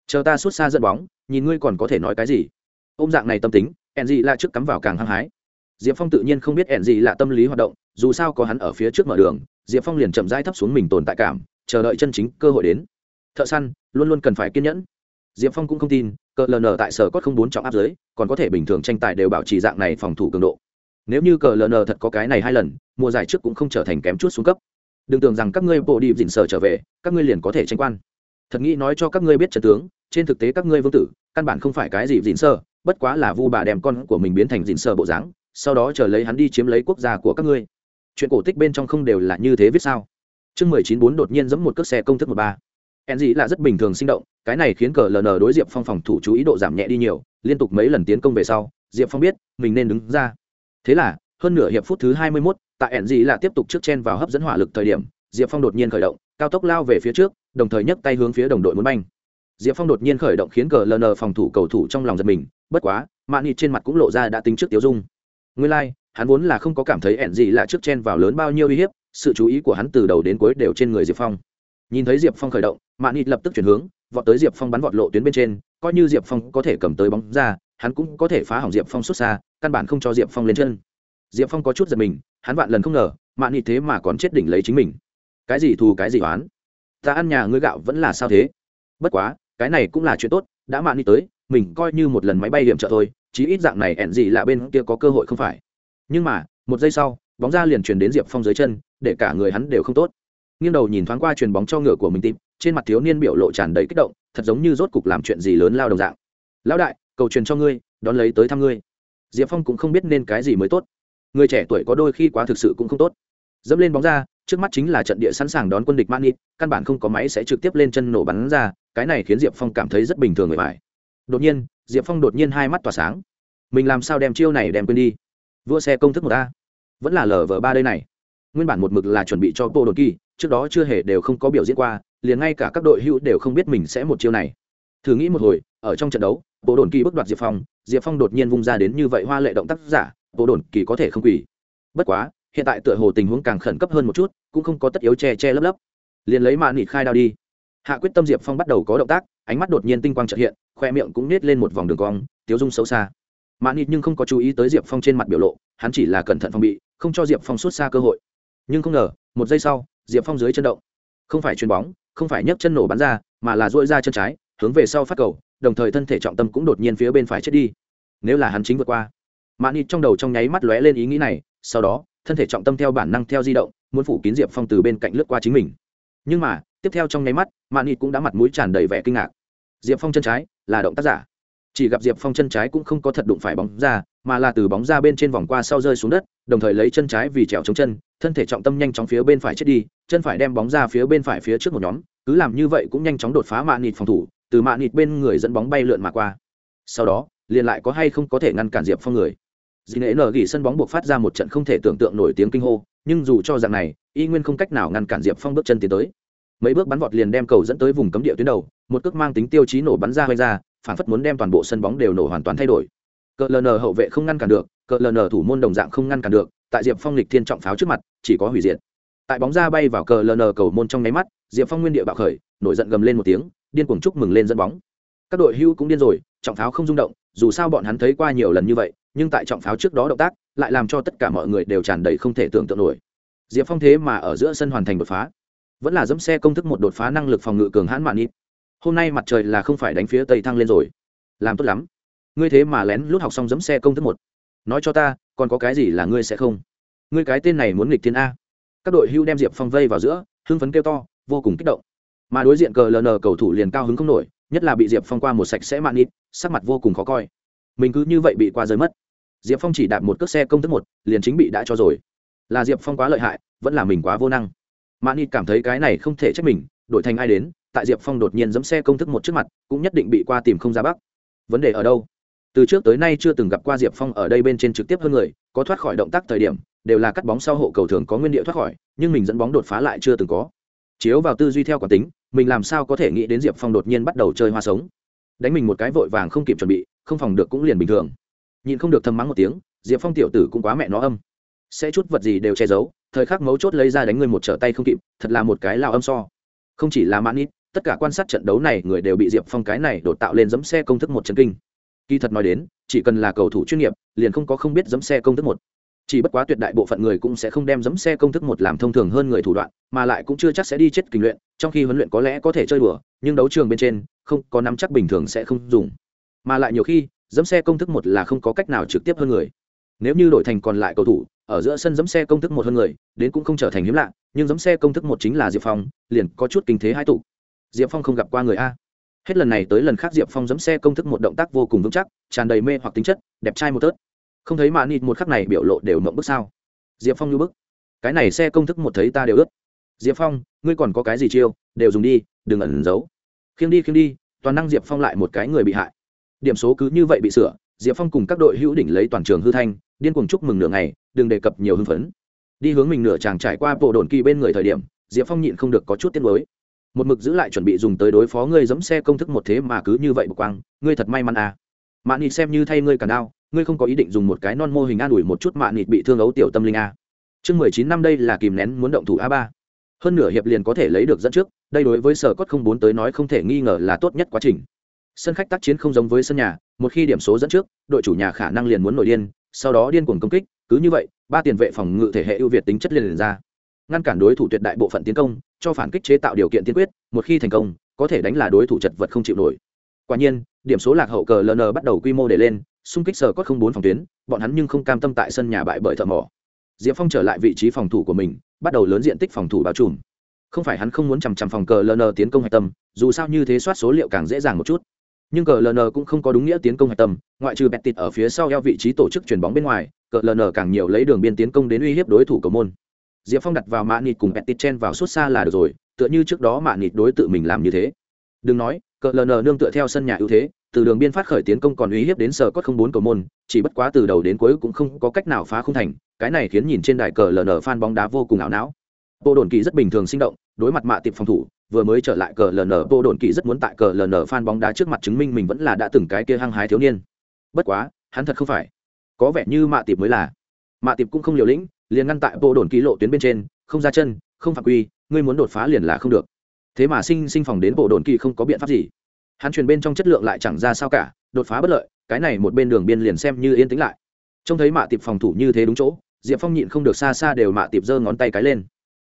Chờ ta xuất xa dẫn bóng, nhìn ngươi còn có thể nói cái gì. Ôm dạng này tâm tính, enzy là trước cắm vào càng hăng hái. Diệp phong tự nhiên không biết enzy là tâm lý hoạt động, dù sao có hắn ở phía trước mở đường, diệp phong liền chậm rãi thấp xuống mình tồn tại cảm, chờ đợi chân chính cơ hội đến. Thợ săn, luôn luôn cần phải kiên nhẫn. Diệp phong cũng không tin, cờ ln tại sở cốt không bốn trọng áp giới, còn có thể bình thường tranh tài đều bảo trì dạng này phòng thủ cường độ nếu như cờ ln thật có cái này hai lần, mùa giải trước cũng không trở thành kém chút xuống cấp. Đừng tưởng rằng các ngươi bộ đi dình sở trở về, các ngươi liền có thể tranh quan. Thật nghĩ nói cho các ngươi biết trận tướng, trên thực tế các ngươi vương tử, căn bản không phải cái gì dình sơ bất quá là vu bà đem con của mình biến thành dình sơ bộ dáng, sau đó chờ lấy hắn đi chiếm lấy quốc gia của các ngươi. Chuyện cổ tích bên trong không đều là như thế viết sao? Chương mười chín bốn đột nhiên giẫm một cước xe công thức một ba. En dĩ là rất bình thường sinh động, cái này khiến cờ ln đối diệp phong phòng thủ chú ý độ giảm nhẹ đi nhiều, liên tục mấy lần tiến công về sau, diệp phong biết, mình nên đứng ra thế là hơn nửa hiệp phút thứ 21, tại ẹn gì là tiếp tục trước chen vào hấp dẫn hỏa lực thời điểm diệp phong đột nhiên khởi động cao tốc lao về phía trước đồng thời nhấc tay hướng phía đồng đội muốn banh. Diệp phong đột nhiên khởi động khiến cờ ln phòng thủ cầu thủ trong lòng giật mình bất quá mạn nhịt trên mặt cũng lộ ra đã tính trước tiêu dung. Nguyên lai、like, hắn vốn là không có cảm thấy ẻn gì là trước chen vào lớn bao nhiêu uy hiếp sự chú ý của hắn từ đầu đến cuối đều trên người diệp phong. Nhìn thấy diệp phong khởi động mạn nhịt lập tức chuyển hướng vọt tới diệp phong bắn vọt lộ tuyến bên trên coi như diệp phong có thể cầm tới bóng ra hắn cũng có thể phá hỏng diệp phong xuất xa căn bản không cho diệp phong lên chân. Diệp phong có chút giật mình, hắn vạn lần không ngờ, mạn nịt thế mà còn chết đỉnh lấy chính mình. Cái gì thù, cái gì oán? Ta ăn nhà ngươi gạo vẫn là sao thế? Bất quá, cái này cũng là chuyện tốt, đã mạn nịt tới, mình coi như một lần máy bay điểm trợ thôi, chí ít dạng này ẻn gì là bên kia có cơ hội không phải. Nhưng mà, một giây sau, bóng ra liền truyền đến diệp phong dưới chân, để cả người hắn đều không tốt. Nghiêng đầu nhìn thoáng qua truyền bóng cho ngựa của mình tìm, trên mặt thiếu niên biểu lộ tràn đầy kích động, thật giống như rốt cục làm chuyện gì lớn lao đồng dạng. Lão đại, cầu truyền cho ngươi, đón lấy tới thăm ngươi diệp phong cũng không biết nên cái gì mới tốt. Người trẻ tuổi có đôi khi quá thực sự cũng không tốt. Dẫm lên bóng ra, trước mắt chính là trận địa sẵn sàng đón quân địch man căn bản không có máy sẽ trực tiếp lên chân nổ bắn ra, cái này khiến diệp phong cảm thấy rất bình thường người phải đột nhiên, diệp phong đột nhiên hai mắt tỏa sáng. Mình làm sao đem chiêu này đem quên đi? Vua xe công thức một a. Vẫn là lờ vờ ba đây này. Nguyên bản một mực là chuẩn bị cho bộ đột kỳ, trước đó chưa hề đều không có biểu diễn qua, liền ngay cả các đội hữu đều không biết mình sẽ một chiêu này. Thử nghĩ một hồi, ở trong trận đấu bộ đồn kỳ bước đoạt diệp phong diệp phong đột nhiên vung ra đến như vậy hoa lệ động tác giả, bộ đồn kỳ có thể không quỳ. Bất quá, hiện tại tựa hồ tình huống càng khẩn cấp hơn một chút, cũng không có tất yếu che che lấp lấp. Liền lấy mạ nịt khai đao đi. Hạ quyết tâm diệp phong bắt đầu có động tác, ánh mắt đột nhiên tinh quang trợ hiện, khoe miệng cũng nết lên một vòng đường cong, tiếu dung xấu xa. Mạ nịt nhưng không có chú ý tới diệp phong trên mặt biểu lộ, hắn chỉ là cẩn thận phòng bị, không cho diệp phong xuất xa cơ hội. Nhưng không ngờ, một giây sau, diệp phong dưới chân động. Không phải chuyền bóng, không phải nhấc chân nổ bắn ra, mà là dội ra chân trái, hướng về sau phát cầu đồng thời thân thể trọng tâm cũng đột nhiên phía bên phải chết đi. Nếu là hắn chính vượt qua mạn nịt trong đầu trong nháy mắt lóe lên ý nghĩ này, sau đó, thân thể trọng tâm theo bản năng theo di động, muốn phủ kín diệp phong từ bên cạnh lướt qua chính mình. Nhưng mà, tiếp theo trong nháy mắt mạn nịt cũng đã mặt mũi tràn đầy vẻ kinh ngạc. Diệp phong chân trái, là động tác giả. Chỉ gặp diệp phong chân trái cũng không có thật đụng phải bóng ra, mà là từ bóng ra bên trên vòng qua sau rơi xuống đất, đồng thời lấy chân trái vì trèo chống chân, thân thể trọng tâm nhanh chóng phía bên phải chết đi, chân phải đem bóng ra phía bên phải phía trước một nhóm, cứ làm như vậy cũng nhanh chóng đột phá mạ nịt phòng thủ từ mạ nịt bên người dẫn bóng bay lượn mà qua. Sau đó, liền lại có hay không có thể ngăn cản diệp phong người. Dì nệ nở gỉ sân bóng buộc phát ra một trận không thể tưởng tượng nổi tiếng kinh hô, nhưng dù cho dạng này, y nguyên không cách nào ngăn cản diệp phong bước chân tiến tới. Mấy bước bắn vọt liền đem cầu dẫn tới vùng cấm địa tuyến đầu, một cước mang tính tiêu chí nổ bắn ra hơi ra, phản phất muốn đem toàn bộ sân bóng đều nổ hoàn toàn thay đổi. Cờ ln hậu vệ không ngăn cản được, cờ ln thủ môn đồng dạng không ngăn cản được, tại diệp phong lịch thiên trọng pháo trước mặt, chỉ có hủy diệt. Tại bóng ra bay vào cờ ln cầu môn trong nháy mắt diệp phong nguyên địa bạo khởi, nổi giận gầm lên một tiếng, điên cuồng chúc mừng lên dẫn bóng. Các đội hưu cũng điên rồi, trọng pháo không rung động, dù sao bọn hắn thấy qua nhiều lần như vậy, nhưng tại trọng pháo trước đó động tác, lại làm cho tất cả mọi người đều tràn đầy không thể tưởng tượng nổi. Diệp phong thế mà ở giữa sân hoàn thành đột phá. Vẫn là dẫm xe công thức một đột phá năng lực phòng ngự cường hãn mạn ít hôm nay mặt trời là không phải đánh phía tây thăng lên rồi. Làm tốt lắm. Ngươi thế mà lén lút học xong dẫm xe công thức một. Nói cho ta, còn có cái gì là ngươi sẽ không? Ngươi cái tên này muốn nghịch thiên a. Các đội hưu đem diệp phong vây vào giữa, hưng phấn kêu to vô cùng kích động. Mà đối diện cờ ln cầu thủ liền cao hứng không nổi, nhất là bị diệp phong qua một sạch sẽ mạn ít, sắc mặt vô cùng khó coi. Mình cứ như vậy bị qua rơi mất. Diệp phong chỉ đạp một cước xe công thức một, liền chính bị đã cho rồi. Là diệp phong quá lợi hại, vẫn là mình quá vô năng. Mạn ít cảm thấy cái này không thể trách mình, đổi thành ai đến, tại diệp phong đột nhiên giẫm xe công thức một trước mặt, cũng nhất định bị qua tìm không ra bắc. Vấn đề ở đâu? Từ trước tới nay chưa từng gặp qua diệp phong ở đây bên trên trực tiếp hơn người, có thoát khỏi động tác thời điểm, đều là cắt bóng sau hộ cầu thường có nguyên địa thoát khỏi, nhưng mình dẫn bóng đột phá lại chưa từng có chiếu vào tư duy theo quán tính, mình làm sao có thể nghĩ đến diệp phong đột nhiên bắt đầu chơi hoa sống. Đánh mình một cái vội vàng không kịp chuẩn bị, không phòng được cũng liền bình thường. Nhìn không được thâm mắng một tiếng, diệp phong tiểu tử cũng quá mẹ nó âm. Sẽ chút vật gì đều che giấu, thời khắc mấu chốt lấy ra đánh người một trở tay không kịp, thật là một cái lao âm so. Không chỉ là mãn ít, tất cả quan sát trận đấu này người đều bị diệp phong cái này đột tạo lên dẫm xe công thức một chân kinh. Kỳ thật nói đến, chỉ cần là cầu thủ chuyên nghiệp, liền không có không biết dẫm xe công thức một chỉ bất quá tuyệt đại bộ phận người cũng sẽ không đem giấm xe công thức một làm thông thường hơn người thủ đoạn, mà lại cũng chưa chắc sẽ đi chết kinh luyện, trong khi huấn luyện có lẽ có thể chơi đùa, nhưng đấu trường bên trên, không, có nắm chắc bình thường sẽ không dùng. Mà lại nhiều khi giấm xe công thức một là không có cách nào trực tiếp hơn người. Nếu như đổi thành còn lại cầu thủ, ở giữa sân giấm xe công thức một hơn người, đến cũng không trở thành hiếm lạ, nhưng giấm xe công thức một chính là diệp phong, liền có chút kinh thế hai tụ. Diệp phong không gặp qua người a. Hết lần này tới lần khác diệp phong giấm xe công thức một động tác vô cùng vững chắc, tràn đầy mê hoặc tính chất, đẹp trai một tớt không thấy mạ nịt một khắc này biểu lộ đều mộng bức sao? Diệp phong như bức. Cái này xe công thức một thấy ta đều ướt diệp phong, ngươi còn có cái gì chiêu? Đều dùng đi, đừng ẩn giấu. Khiêng đi khiêng đi, toàn năng diệp phong lại một cái người bị hại. Điểm số cứ như vậy bị sửa, diệp phong cùng các đội hữu đỉnh lấy toàn trường hư thanh, điên cuồng chúc mừng nửa ngày, đừng đề cập nhiều hưng phấn. Đi hướng mình nửa chàng trải qua bộ đồn kỳ bên người thời điểm, diệp phong nhịn không được có chút tiết mới một mực giữ lại chuẩn bị dùng tới đối phó ngươi giẫm xe công thức một thế mà cứ như vậy bực quang, ngươi thật may mắn à. Mạ nịt xem như thay ngươi cả đao ngươi không có ý định dùng một cái non mô hình an ủi một chút mạ nịt bị thương ấu tiểu tâm linh a. Chương mười chín năm đây là kìm nén muốn động thủ a ba. Hơn nửa hiệp liền có thể lấy được dẫn trước đây đối với sở cốt không bốn tới nói không thể nghi ngờ là tốt nhất quá trình. Sân khách tác chiến không giống với sân nhà một khi điểm số dẫn trước đội chủ nhà khả năng liền muốn nổi điên sau đó điên cuồng công kích cứ như vậy ba tiền vệ phòng ngự thể hệ ưu việt tính chất liền, liền ra. Ngăn cản đối thủ tuyệt đại bộ phận tiến công cho phản kích chế tạo điều kiện tiên quyết một khi thành công có thể đánh là đối thủ chật vật không chịu nổi quả nhiên, điểm số lạc hậu cờ ln bắt đầu quy mô để lên, xung kích sở có không bốn phòng tuyến, bọn hắn nhưng không cam tâm tại sân nhà bại bởi thợ mỏ. Diệp phong trở lại vị trí phòng thủ của mình, bắt đầu lớn diện tích phòng thủ bao trùm. Không phải hắn không muốn chằm chằm phòng cờ ln tiến công hạch tâm, dù sao như thế soát số liệu càng dễ dàng một chút. Nhưng cờ ln cũng không có đúng nghĩa tiến công hạch tâm, ngoại trừ bẹt tịt ở phía sau eo vị trí tổ chức chuyền bóng bên ngoài, cờ ln càng nhiều lấy đường biên tiến công đến uy hiếp đối thủ cầu môn. Diệp phong đặt vào mạ nịt cùng bẹt tịt chen vào suốt xa là được rồi, tựa như trước đó mạ nịt đối tự mình làm như thế. Đừng nói cờ ln nương tựa theo sân nhà ưu thế, từ đường biên phát khởi tiến công còn uy hiếp đến sở cốt không bốn cầu môn, chỉ bất quá từ đầu đến cuối cũng không có cách nào phá không thành, cái này khiến nhìn trên đài cờ ln fan bóng đá vô cùng ảo não. Bộ đồn kỳ rất bình thường sinh động, đối mặt mạ tiệp phòng thủ, vừa mới trở lại cờ ln bộ đồn kỳ rất muốn tại cờ ln fan bóng đá trước mặt chứng minh mình vẫn là đã từng cái kia hăng hái thiếu niên. Bất quá, hắn thật không phải. Có vẻ như mạ tiệp mới là. Mạ tiệp cũng không liều lĩnh, liền ngăn tại bộ đồn kỳ lộ tuyến bên trên, không ra chân, không phạm quy, ngươi muốn đột phá liền là không được thế mà sinh sinh phòng đến bộ đồn kỳ không có biện pháp gì. Hắn truyền bên trong chất lượng lại chẳng ra sao cả, đột phá bất lợi, cái này một bên đường biên liền xem như yên tĩnh lại. Trông thấy mạ tiệp phòng thủ như thế đúng chỗ, diệp phong nhịn không được xa xa đều mạ tiệp giơ ngón tay cái lên.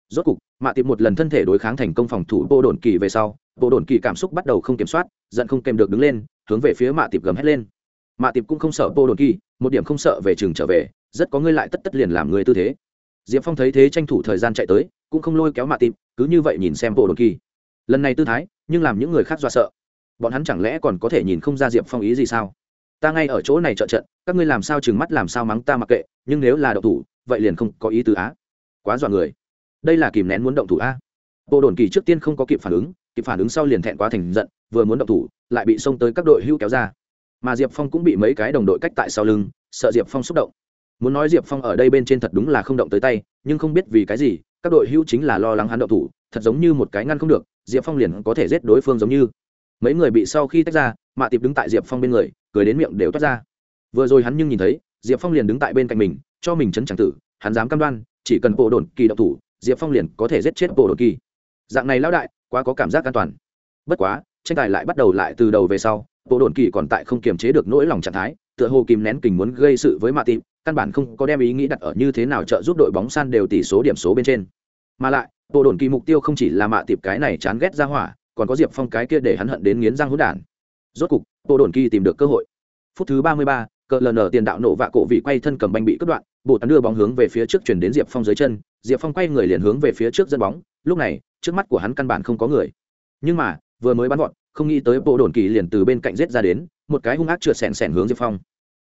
Rốt cục, mạ tiệp một lần thân thể đối kháng thành công phòng thủ bộ đồn kỳ về sau, bộ đồn kỳ cảm xúc bắt đầu không kiểm soát, giận không kèm được đứng lên, hướng về phía mạ tiệp gầm hét lên. Mạ tiệp cũng không sợ bộ đồn kỳ, một điểm không sợ về trường trở về, rất có ngươi lại tất tất liền làm người tư thế. Diệp phong thấy thế tranh thủ thời gian chạy tới, cũng không lôi kéo mạ tiệp, cứ như vậy nhìn xem bộ đồn kỳ lần này tư thái, nhưng làm những người khác dọa sợ. Bọn hắn chẳng lẽ còn có thể nhìn không ra diệp phong ý gì sao? Ta ngay ở chỗ này trợ trận, các ngươi làm sao chừng mắt làm sao mắng ta mặc kệ, nhưng nếu là động thủ, vậy liền không có ý tứ á. Quá dọa người. Đây là kìm nén muốn động thủ a bộ đồn kỳ trước tiên không có kịp phản ứng, kịp phản ứng sau liền thẹn quá thành giận, vừa muốn động thủ, lại bị xông tới các đội hưu kéo ra. Mà diệp phong cũng bị mấy cái đồng đội cách tại sau lưng, sợ diệp phong xúc động. Muốn nói diệp phong ở đây bên trên thật đúng là không động tới tay, nhưng không biết vì cái gì, các đội hưu chính là lo lắng hắn động thủ, thật giống như một cái ngăn không được diệp phong liền có thể giết đối phương giống như. Mấy người bị sau khi tách ra, mạ tiệp đứng tại diệp phong bên người, cười đến miệng đều toát ra. Vừa rồi hắn nhưng nhìn thấy, diệp phong liền đứng tại bên cạnh mình, cho mình chấn c tử, hắn dám cam đoan, chỉ cần bộ đồn kỳ động thủ, diệp phong liền có thể giết chết bộ đồn kỳ. Dạng này lão đại, quá có cảm giác an toàn. Bất quá, tranh tài lại bắt đầu lại từ đầu về sau, bộ đồn kỳ còn tại không kiềm chế được nỗi lòng trạng thái, tựa hồ kìm nén kình muốn gây sự với mạ tịp căn bản không có đem ý nghĩ đặt ở như thế nào trợ giúp đội bóng san đều tỷ số điểm số bên trên mà lại, bộ đồn kỳ mục tiêu không chỉ là mạ tiệp cái này chán ghét ra hỏa, còn có diệp phong cái kia để hắn hận đến nghiến răng hút đản. Rốt cục, bộ đồn kỳ tìm được cơ hội. Phút thứ ba mươi ba, cờ nở tiền đạo nổ vạ cổ vị quay thân cầm banh bị cất đoạn, bộ tắn đưa bóng hướng về phía trước chuyển đến diệp phong dưới chân, diệp phong quay người liền hướng về phía trước dẫn bóng, lúc này, trước mắt của hắn căn bản không có người. Nhưng mà, vừa mới bắn gọn không nghĩ tới bộ đồn kỳ liền từ bên cạnh rết ra đến, một cái hung ác trượt sẻn sẻn hướng diệp phong.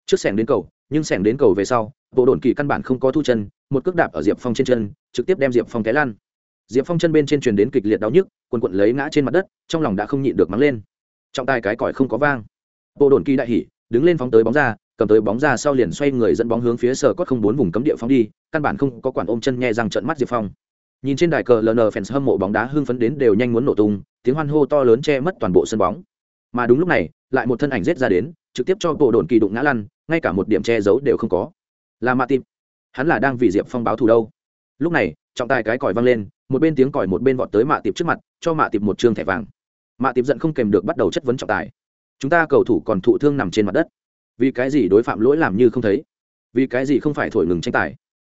Trước sẻn đến cầu, nhưng sẻn đến cầu về sau, bộ đồn kỳ căn bản không có thu chân một cước đạp ở diệp phong trên chân, trực tiếp đem diệp phong té lan diệp phong chân bên trên truyền đến kịch liệt đau nhức quần quận lấy ngã trên mặt đất, trong lòng đã không nhịn được mắng lên. Trọng tài cái còi không có vang. Bộ đồn kỳ đại hỉ, đứng lên phóng tới bóng ra, cầm tới bóng ra sau liền xoay người dẫn bóng hướng phía sở cốt không bốn vùng cấm địa phóng đi, căn bản không có quản ôm chân nhẹ răng trận mắt diệp phong. Nhìn trên đài cờ ln fans hâm mộ bóng đá hưng phấn đến đều nhanh muốn nổ tung, tiếng hoan hô to lớn che mất toàn bộ sân bóng. Mà đúng lúc này, lại một thân ảnh rết ra đến, trực tiếp cho bộ đồn kỳ đụng ngã lăn, ngay cả một điểm che giấu đều không có. Là mạ tịp hắn là đang vì diệp phong báo thù đâu. Lúc này, trọng tài cái còi vang lên, một bên tiếng còi một bên vọt tới mạ tiệp trước mặt, cho mạ tiệp một chương thẻ vàng. Mạ tiệp giận không kèm được bắt đầu chất vấn trọng tài. Chúng ta cầu thủ còn thụ thương nằm trên mặt đất. Vì cái gì đối phạm lỗi làm như không thấy? Vì cái gì không phải thổi ngừng tranh tài?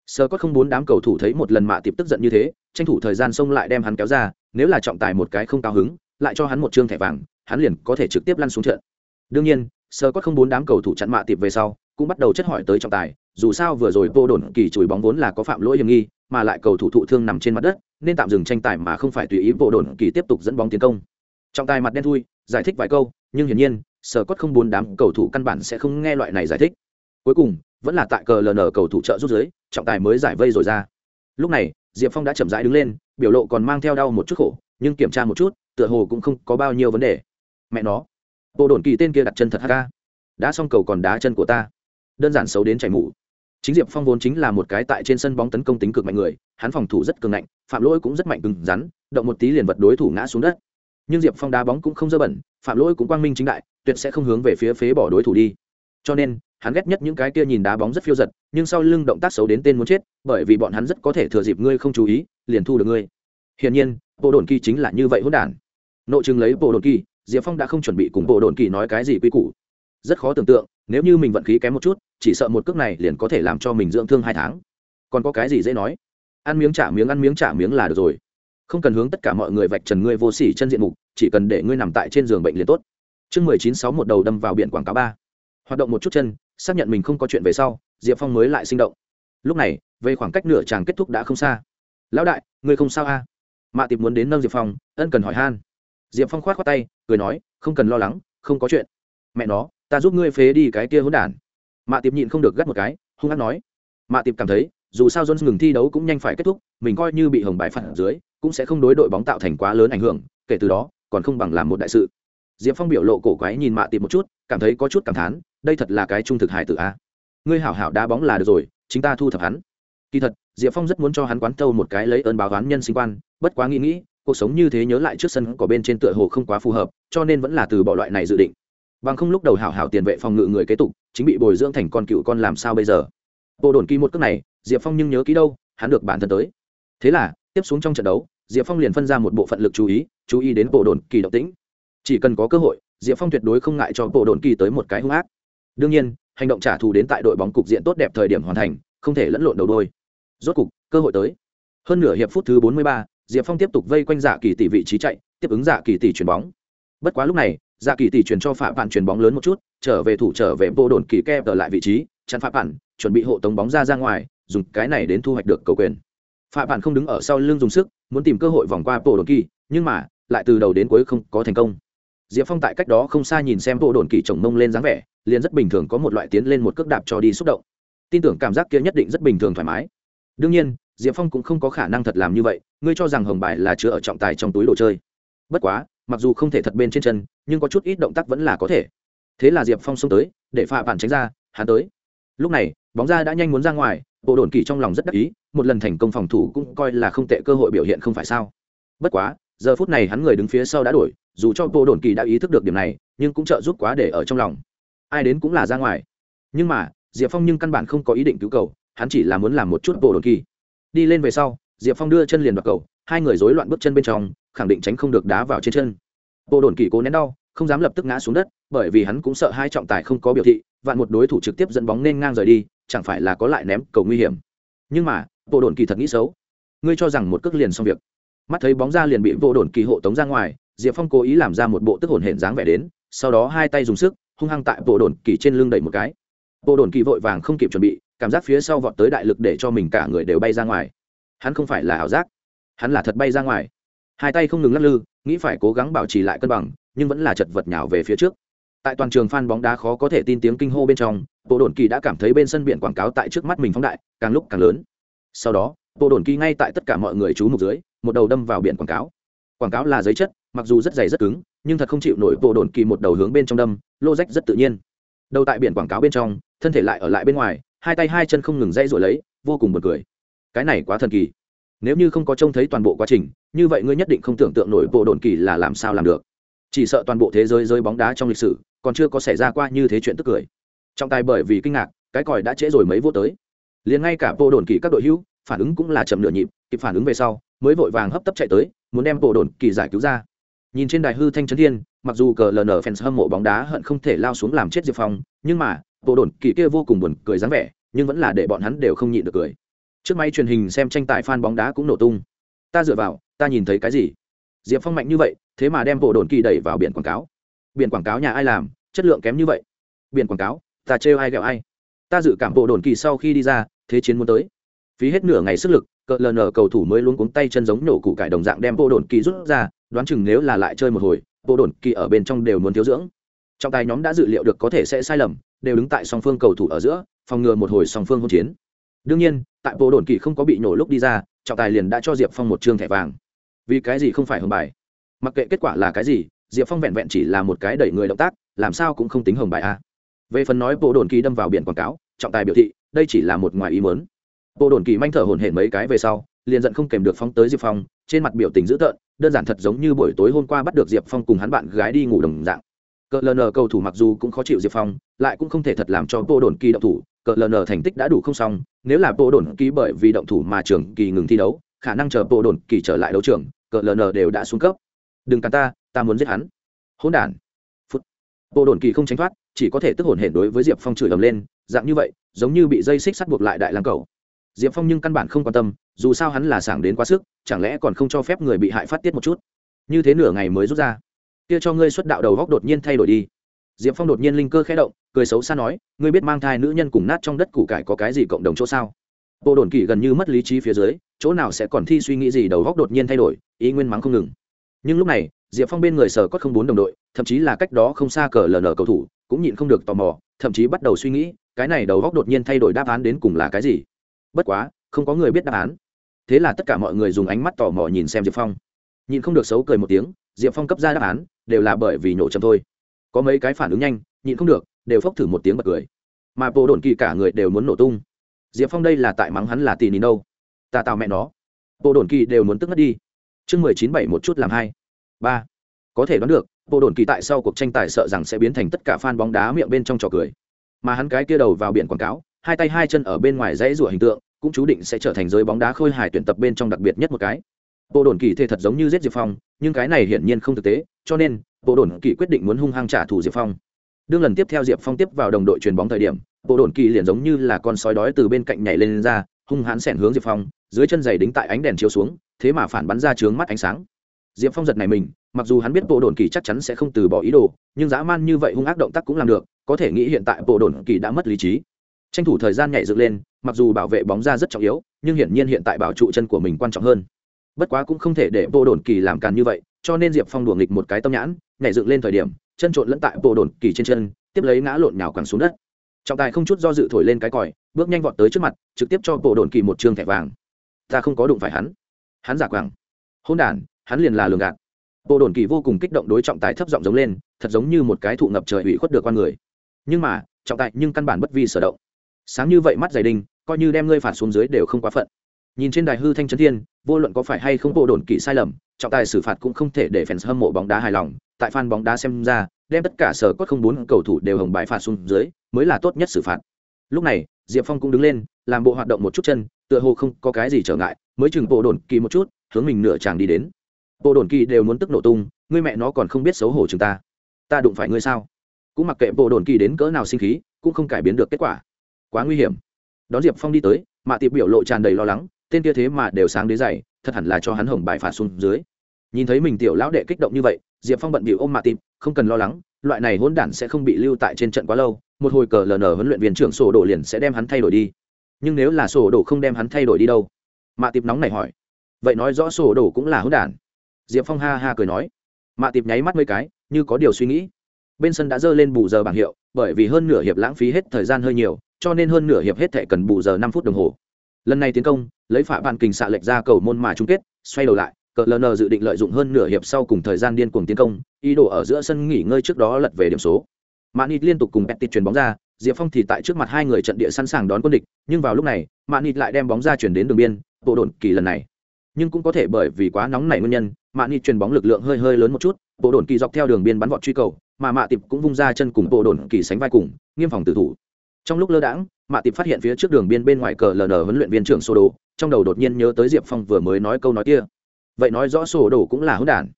Sơ có không bốn đám cầu thủ thấy một lần mạ tiệp tức giận như thế, tranh thủ thời gian xông lại đem hắn kéo ra, nếu là trọng tài một cái không cao hứng, lại cho hắn một chương thẻ vàng, hắn liền có thể trực tiếp lăn xuống trận. Đương nhiên, sơ có không bốn đám cầu thủ chặn mạ tiệp về sau cũng bắt đầu chất hỏi tới trọng tài, dù sao vừa rồi vô đồn kỳ chùi bóng vốn là có phạm lỗi hiểm nghi, mà lại cầu thủ thụ thương nằm trên mặt đất, nên tạm dừng tranh tài mà không phải tùy ý vô đồn kỳ tiếp tục dẫn bóng tiến công. Trọng tài mặt đen thui, giải thích vài câu, nhưng hiển nhiên sở cốt không bốn đám cầu thủ căn bản sẽ không nghe loại này giải thích. Cuối cùng, vẫn là tại cờ ln cầu thủ trợ rút dưới, trọng tài mới giải vây rồi ra. Lúc này, diệp phong đã chậm rãi đứng lên, biểu lộ còn mang theo đau một chút khổ, nhưng kiểm tra một chút, tựa hồ cũng không có bao nhiêu vấn đề. Mẹ nó bộ đồn kỳ tên kia đặt chân thật ha đã xong cầu còn đá chân của ta đơn giản xấu đến chảy mũ chính diệp phong vốn chính là một cái tại trên sân bóng tấn công tính cực mạnh người, hắn phòng thủ rất cường ngạnh, phạm lỗi cũng rất mạnh cứng rắn, động một tí liền vật đối thủ ngã xuống đất. Nhưng diệp phong đá bóng cũng không dơ bẩn, phạm lỗi cũng quang minh chính đại, tuyệt sẽ không hướng về phía phế bỏ đối thủ đi. Cho nên, hắn ghét nhất những cái kia nhìn đá bóng rất phiêu giật, nhưng sau lưng động tác xấu đến tên muốn chết, bởi vì bọn hắn rất có thể thừa dịp ngươi không chú ý, liền thu được ngươi. Hiển nhiên, bộ đồn kỳ chính là như vậy hỗn đản. Nội chừng lấy bộ đồn kỳ, diệp phong đã không chuẩn bị cùng bộ đồn kỳ nói cái gì quy củ. Rất khó tưởng tượng nếu như mình vận khí kém một chút, chỉ sợ một cước này liền có thể làm cho mình dưỡng thương hai tháng. Còn có cái gì dễ nói? Ăn miếng trả miếng, ăn miếng trả miếng là được rồi. Không cần hướng tất cả mọi người vạch trần ngươi vô sỉ chân diện mục, chỉ cần để ngươi nằm tại trên giường bệnh liền tốt. Chương mười chín sáu một đầu đâm vào biển quảng cáo ba. Hoạt động một chút chân, xác nhận mình không có chuyện về sau, diệp phong mới lại sinh động. Lúc này, về khoảng cách nửa chàng kết thúc đã không xa. Lão đại, ngươi không sao a à? mạ tiệp muốn đến nâng diệp phong, ân cần hỏi han. Diệp phong k h o á t khoác tay, cười nói, không cần lo lắng, không có chuyện. Mẹ nó ta giúp ngươi phế đi cái kia hỗn đản. Mạ tiệp nhịn không được gắt một cái, hung hăng nói. Mạ tiệp cảm thấy, dù sao jones ngừng thi đấu cũng nhanh phải kết thúc, mình coi như bị hồng bài phản dưới, cũng sẽ không đối đội bóng tạo thành quá lớn ảnh hưởng, kể từ đó, còn không bằng làm một đại sự. Diệp phong biểu lộ cổ quái nhìn mạ tiệp một chút, cảm thấy có chút cảm thán, đây thật là cái trung thực hài tử a. Ngươi hảo hảo đá bóng là được rồi, chính ta thu thập hắn. Kỳ thật, diệp phong rất muốn cho hắn quán tâu một cái lấy ơn báo oán nhân sinh quan, bất quá nghĩ nghĩ, cuộc sống như thế nhớ lại trước sân có bên trên tựa hồ không quá phù hợp, cho nên vẫn là từ bỏ loại này dự định bằng không lúc đầu hảo hảo tiền vệ phòng ngự người kế tục chính bị bồi dưỡng thành con cựu con làm sao bây giờ? Bộ đồn kỳ một cước này diệp phong nhưng nhớ kỹ đâu hắn được bản thân tới. Thế là tiếp xuống trong trận đấu diệp phong liền phân ra một bộ phận lực chú ý chú ý đến bộ đồn kỳ động tĩnh. Chỉ cần có cơ hội diệp phong tuyệt đối không ngại cho bộ đồn kỳ tới một cái hung ác. Đương nhiên hành động trả thù đến tại đội bóng cục diện tốt đẹp thời điểm hoàn thành không thể lẫn lộn đầu đôi. Rốt cục cơ hội tới. Hơn nửa hiệp phút thứ 43, diệp phong tiếp tục vây quanh giả kỳ tỷ vị trí chạy tiếp ứng giả kỳ tỷ chuyền bóng. Bất quá lúc này dạ kỳ tỷ chuyển cho phạm bạn chuyển bóng lớn một chút, trở về thủ trở về vô đồn kỳ kẹp ở lại vị trí, chặn phạm bạn chuẩn bị hộ tống bóng ra ra ngoài, dùng cái này đến thu hoạch được cầu quyền. Phạm bạn không đứng ở sau lưng dùng sức, muốn tìm cơ hội vòng qua bộ đồn kỳ, nhưng mà, lại từ đầu đến cuối không có thành công. Diệp phong tại cách đó không xa nhìn xem bộ đồn kỳ chồng mông lên dáng vẻ, liền rất bình thường có một loại tiến lên một cước đạp cho đi xúc động. Tin tưởng cảm giác kia nhất định rất bình thường thoải mái. Đương nhiên, diệp phong cũng không có khả năng thật làm như vậy, ngươi cho rằng hồng bài là chứa ở trọng tài trong túi đồ chơi. Bất quá mặc dù không thể thật bên trên chân, nhưng có chút ít động tác vẫn là có thể. Thế là diệp phong xông tới, để phạ bản tránh ra, hắn tới. Lúc này, bóng ra đã nhanh muốn ra ngoài, bộ đồn kỳ trong lòng rất đắc ý, một lần thành công phòng thủ cũng coi là không tệ cơ hội biểu hiện không phải sao. Bất quá, giờ phút này hắn người đứng phía sau đã đổi, dù cho bộ đồn kỳ đã ý thức được điểm này, nhưng cũng trợ giúp quá để ở trong lòng. Ai đến cũng là ra ngoài. Nhưng mà, diệp phong nhưng căn bản không có ý định cứu cầu, hắn chỉ là muốn làm một chút bộ đồn kỳ. Đi lên về sau, diệp phong đưa chân liền vào cầu, hai người rối loạn bước chân bên trong khẳng định tránh không được đá vào trên chân. Bộ đồn kỳ cố nén đau, không dám lập tức ngã xuống đất, bởi vì hắn cũng sợ hai trọng tài không có biểu thị, vạn một đối thủ trực tiếp dẫn bóng nên ngang rời đi, chẳng phải là có lại ném cầu nguy hiểm. Nhưng mà, bộ đồn kỳ thật nghĩ xấu. Ngươi cho rằng một cước liền xong việc. Mắt thấy bóng ra liền bị bộ đồn kỳ hộ tống ra ngoài, diệp phong cố ý làm ra một bộ tức hồn hển dáng vẻ đến, sau đó hai tay dùng sức, hung hăng tại bộ đồn kỳ trên lưng đẩy một cái. Bộ đồn kỳ vội vàng không kịp chuẩn bị, cảm giác phía sau vọt tới đại lực để cho mình cả người đều bay ra ngoài. Hắn không phải là ảo giác, hắn là thật bay ra ngoài hai tay không ngừng lắc lư, nghĩ phải cố gắng bảo trì lại cân bằng, nhưng vẫn là chật vật nhào về phía trước. Tại toàn trường fan bóng đá khó có thể tin tiếng kinh hô bên trong bộ đồn kỳ đã cảm thấy bên sân biển quảng cáo tại trước mắt mình phóng đại, càng lúc càng lớn. Sau đó bộ đồn kỳ ngay tại tất cả mọi người chú mục dưới, một đầu đâm vào biển quảng cáo. Quảng cáo là giấy chất, mặc dù rất dày rất cứng, nhưng thật không chịu nổi bộ đồn kỳ một đầu hướng bên trong đâm, lô rách rất tự nhiên. Đầu tại biển quảng cáo bên trong, thân thể lại ở lại bên ngoài, hai tay hai chân không ngừng dây rồi lấy, vô cùng bật cười. Cái này quá thần kỳ. Nếu như không có trông thấy toàn bộ quá trình như vậy ngươi nhất định không tưởng tượng nổi bộ đồn kỳ là làm sao làm được. Chỉ sợ toàn bộ thế giới rơi bóng đá trong lịch sử, còn chưa có xảy ra qua như thế chuyện tức cười. Trọng tài bởi vì kinh ngạc, cái còi đã trễ rồi mấy vô tới. Liền ngay cả bộ đồn kỳ các đội hữu, phản ứng cũng là chậm nửa nhịp, kịp phản ứng về sau, mới vội vàng hấp tấp chạy tới, muốn đem bộ đồn kỳ giải cứu ra. Nhìn trên đài hư thanh trấn thiên, mặc dù cờ ln fans hâm mộ bóng đá hận không thể lao xuống làm chết diệp phong, nhưng mà, bộ đồn kỳ kia vô cùng buồn cười dáng vẻ, nhưng vẫn là để bọn hắn đều không nhịn được cười. Trước máy truyền hình xem tranh tài fan bóng đá cũng nổ tung. Ta dựa vào ta nhìn thấy cái gì? Diệp phong mạnh như vậy, thế mà đem bộ đồn kỳ đẩy vào biển quảng cáo. Biển quảng cáo nhà ai làm, chất lượng kém như vậy. Biển quảng cáo, ta trêu ai ghẹo ai. Ta dự cảm bộ đồn kỳ sau khi đi ra, thế chiến muốn tới. Phí hết nửa ngày sức lực cỡ ln cầu thủ mới luôn cuống tay chân giống nổ củ cải đồng dạng đem bộ đồn kỳ rút ra, đoán chừng nếu là lại chơi một hồi, bộ đồn kỳ ở bên trong đều muốn thiếu dưỡng. Trọng tài nhóm đã dự liệu được có thể sẽ sai lầm, đều đứng tại song phương cầu thủ ở giữa, phòng ngừa một hồi song phương hỗn chiến. Đương nhiên, tại bộ đồn kỳ không có bị nổ lúc đi ra, trọng tài liền đã cho diệp phong một chương thẻ vàng vì cái gì không phải hồng bài? Mặc kệ kết quả là cái gì, diệp phong vẹn vẹn chỉ là một cái đẩy người động tác, làm sao cũng không tính hồng bài a. Về phần nói bộ đồn kỳ đâm vào biển quảng cáo, trọng tài biểu thị, đây chỉ là một ngoài ý mớn bộ đồn kỳ manh thở hồn hển mấy cái về sau, liền giận không kèm được phóng tới diệp phong, trên mặt biểu tình dữ tợn, đơn giản thật giống như buổi tối hôm qua bắt được diệp phong cùng hắn bạn gái đi ngủ đồng dạng. Cờ ln cầu thủ mặc dù cũng khó chịu diệp phong, lại cũng không thể thật làm cho bộ đồn kỳ động thủ, cờ ln thành tích đã đủ không xong, nếu là bộ đồn kỳ bởi vì động thủ mà trường kỳ ngừng thi đấu khả năng chờ bộ đồn kỳ trở lại đấu trường, cờ ln đều đã xuống cấp. Đừng cắn ta ta muốn giết hắn. Hỗn đản. Phút. Bộ đồn kỳ không tránh thoát, chỉ có thể tức hồn hển đối với diệp phong chửi ầm lên, dạng như vậy, giống như bị dây xích sắt buộc lại đại lang cầu. Diệp phong nhưng căn bản không quan tâm, dù sao hắn là sảng đến quá sức, chẳng lẽ còn không cho phép người bị hại phát tiết một chút? Như thế nửa ngày mới rút ra. Kia cho ngươi xuất đạo đầu góc đột nhiên thay đổi đi. Diệp phong đột nhiên linh cơ khẽ động, cười xấu xa nói, ngươi biết mang thai nữ nhân cùng nát trong đất củ cải có cái gì cộng đồng chỗ sao? Bộ đồn kỳ gần như mất lý trí phía dưới, chỗ nào sẽ còn thi suy nghĩ gì đầu góc đột nhiên thay đổi, ý nguyên mắng không ngừng. Nhưng lúc này, diệp phong bên người sở có không bốn đồng đội, thậm chí là cách đó không xa cờ ln cầu thủ, cũng nhịn không được tò mò, thậm chí bắt đầu suy nghĩ, cái này đầu góc đột nhiên thay đổi đáp án đến cùng là cái gì? Bất quá, không có người biết đáp án. Thế là tất cả mọi người dùng ánh mắt tò mò nhìn xem diệp phong. Nhìn không được xấu cười một tiếng, diệp phong cấp ra đáp án, đều là bởi vì nhổ châm thôi. Có mấy cái phản ứng nhanh, nhịn không được, đều phốc thử một tiếng bật cười. Mà bộ đồn kỳ cả người đều muốn nổ tung diệp phong đây là tại mắng hắn là tì nín đâu. Ta tạo mẹ nó. Bộ đồn kỳ đều muốn tức mất đi. Chương mười chín bảy một chút làm hai. Ba. Có thể đoán được, bộ đồn kỳ tại sau cuộc tranh tài sợ rằng sẽ biến thành tất cả fan bóng đá miệng bên trong trò cười. Mà hắn cái kia đầu vào biển quảng cáo, hai tay hai chân ở bên ngoài dãy rủa hình tượng, cũng chú định sẽ trở thành giới bóng đá khôi hài tuyển tập bên trong đặc biệt nhất một cái. Bộ đồn kỳ thê thật giống như giết diệp phong, nhưng cái này hiển nhiên không thực tế, cho nên, bộ đồn kỳ quyết định muốn hung hăng trả thù diệp phong đương lần tiếp theo diệp phong tiếp vào đồng đội chuyền bóng thời điểm bộ đồn kỳ liền giống như là con sói đói từ bên cạnh nhảy lên, lên ra hung hãn xẻn hướng diệp phong dưới chân giày đính tại ánh đèn chiếu xuống thế mà phản bắn ra trướng mắt ánh sáng. Diệp phong giật này mình mặc dù hắn biết bộ đồn kỳ chắc chắn sẽ không từ bỏ ý đồ nhưng dã man như vậy hung ác động tác cũng làm được có thể nghĩ hiện tại bộ đồn kỳ đã mất lý trí. Tranh thủ thời gian nhảy dựng lên mặc dù bảo vệ bóng ra rất trọng yếu nhưng hiển nhiên hiện tại bảo trụ chân của mình quan trọng hơn. Bất quá cũng không thể để bộ đồn kỳ làm càn như vậy cho nên diệp phong đùa nghịch một cái tâm nhãn nhảy dựng lên thời điểm chân trộn lẫn tại bộ đồn kỳ trên chân, tiếp lấy ngã lộn nhào quẳng xuống đất. Trọng tài không chút do dự thổi lên cái còi, bước nhanh vọt tới trước mặt, trực tiếp cho bộ đồn kỳ một trường thẻ vàng. Ta không có đụng phải hắn. Hắn giả quẳng. Hôn đ hắn liền là lường gạt. Bộ đồn kỳ vô cùng kích động đối trọng tài thấp giọng giống lên, thật giống như một cái thụ ngập trời ủy khuất được con người. Nhưng mà, trọng tài nhưng căn bản bất vi sở động. Sáng như vậy mắt dày đinh, coi như đem ngươi phạt xuống dưới đều không quá phận. Nhìn trên đài hư thanh trấn thiên, vô luận có phải hay không bộ đồn kỳ sai lầm, trọng tài xử phạt cũng không thể để fans hâm mộ bóng đá hài lòng tại fan bóng đá xem ra, đem tất cả sở cốt không bốn cầu thủ đều hồng bài phạt xuống dưới, mới là tốt nhất xử phạt. Lúc này, diệp phong cũng đứng lên, làm bộ hoạt động một chút chân, tựa hồ không có cái gì trở ngại, mới chừng bộ đồn kỳ một chút, hướng mình nửa chàng đi đến. Bộ đồn kỳ đều muốn tức nổ tung, ngươi mẹ nó còn không biết xấu hổ chúng ta. Ta đụng phải ngươi sao? Cũng mặc kệ bộ đồn kỳ đến cỡ nào sinh khí, cũng không cải biến được kết quả. Quá nguy hiểm. Đón diệp phong đi tới, mạ tiệp biểu lộ tràn đầy lo lắng, tên kia thế mà đều sáng đế dày, thật hẳn là cho hắn hồng bài phạt xuống dưới nhìn thấy mình tiểu lão đệ kích động như vậy diệp phong bận bịu ôm mạ Tịp, không cần lo lắng loại này hôn đản sẽ không bị lưu tại trên trận quá lâu một hồi cờ ln huấn luyện viên trưởng sổ đổ liền sẽ đem hắn thay đổi đi. Nhưng nếu là sổ đổ không đem hắn thay đổi đi đâu? Mạ Tịp nóng này hỏi. Vậy nói rõ sổ đổ cũng là hôn đản? Diệp phong ha ha cười nói. Mạ Tịp nháy mắt mấy cái như có điều suy nghĩ. Bên sân đã dơ lên bù giờ bảng hiệu bởi vì hơn nửa hiệp lãng phí hết thời gian hơi nhiều cho nên hơn nửa hiệp hết thệ cần bù giờ năm phút đồng hồ. Lần này tiến công lấy phạm bàn kình xạ lệch ra cầu môn mà chung kết xoay đầu lại cờ ln dự định lợi dụng hơn nửa hiệp sau cùng thời gian điên cuồng tiến công, ý đồ ở giữa sân nghỉ ngơi trước đó lật về điểm số. Manit liên tục cùng petit chuyền bóng ra, diệp phong thì tại trước mặt hai người trận địa sẵn sàng đón quân địch, nhưng vào lúc này manit lại đem bóng ra chuyển đến đường biên, bộ đồn kỳ lần này. Nhưng cũng có thể bởi vì quá nóng này nguyên nhân manit chuyền bóng lực lượng hơi hơi lớn một chút, bộ đồn kỳ dọc theo đường biên bắn vọt truy cầu, mà mạ tiệp cũng vung ra chân cùng bộ đồn kỳ sánh vai cùng, nghiêm phòng tử thủ. Trong lúc lơ đãng, mạ tiệp phát hiện phía trước đường biên bên ngoài cờ ln huấn luyện viên trưởng sô đồ trong đầu đột nhiên nhớ tới diệp phong vừa mới nói câu nói kia vậy nói rõ sổ đồ cũng là hỗn đản.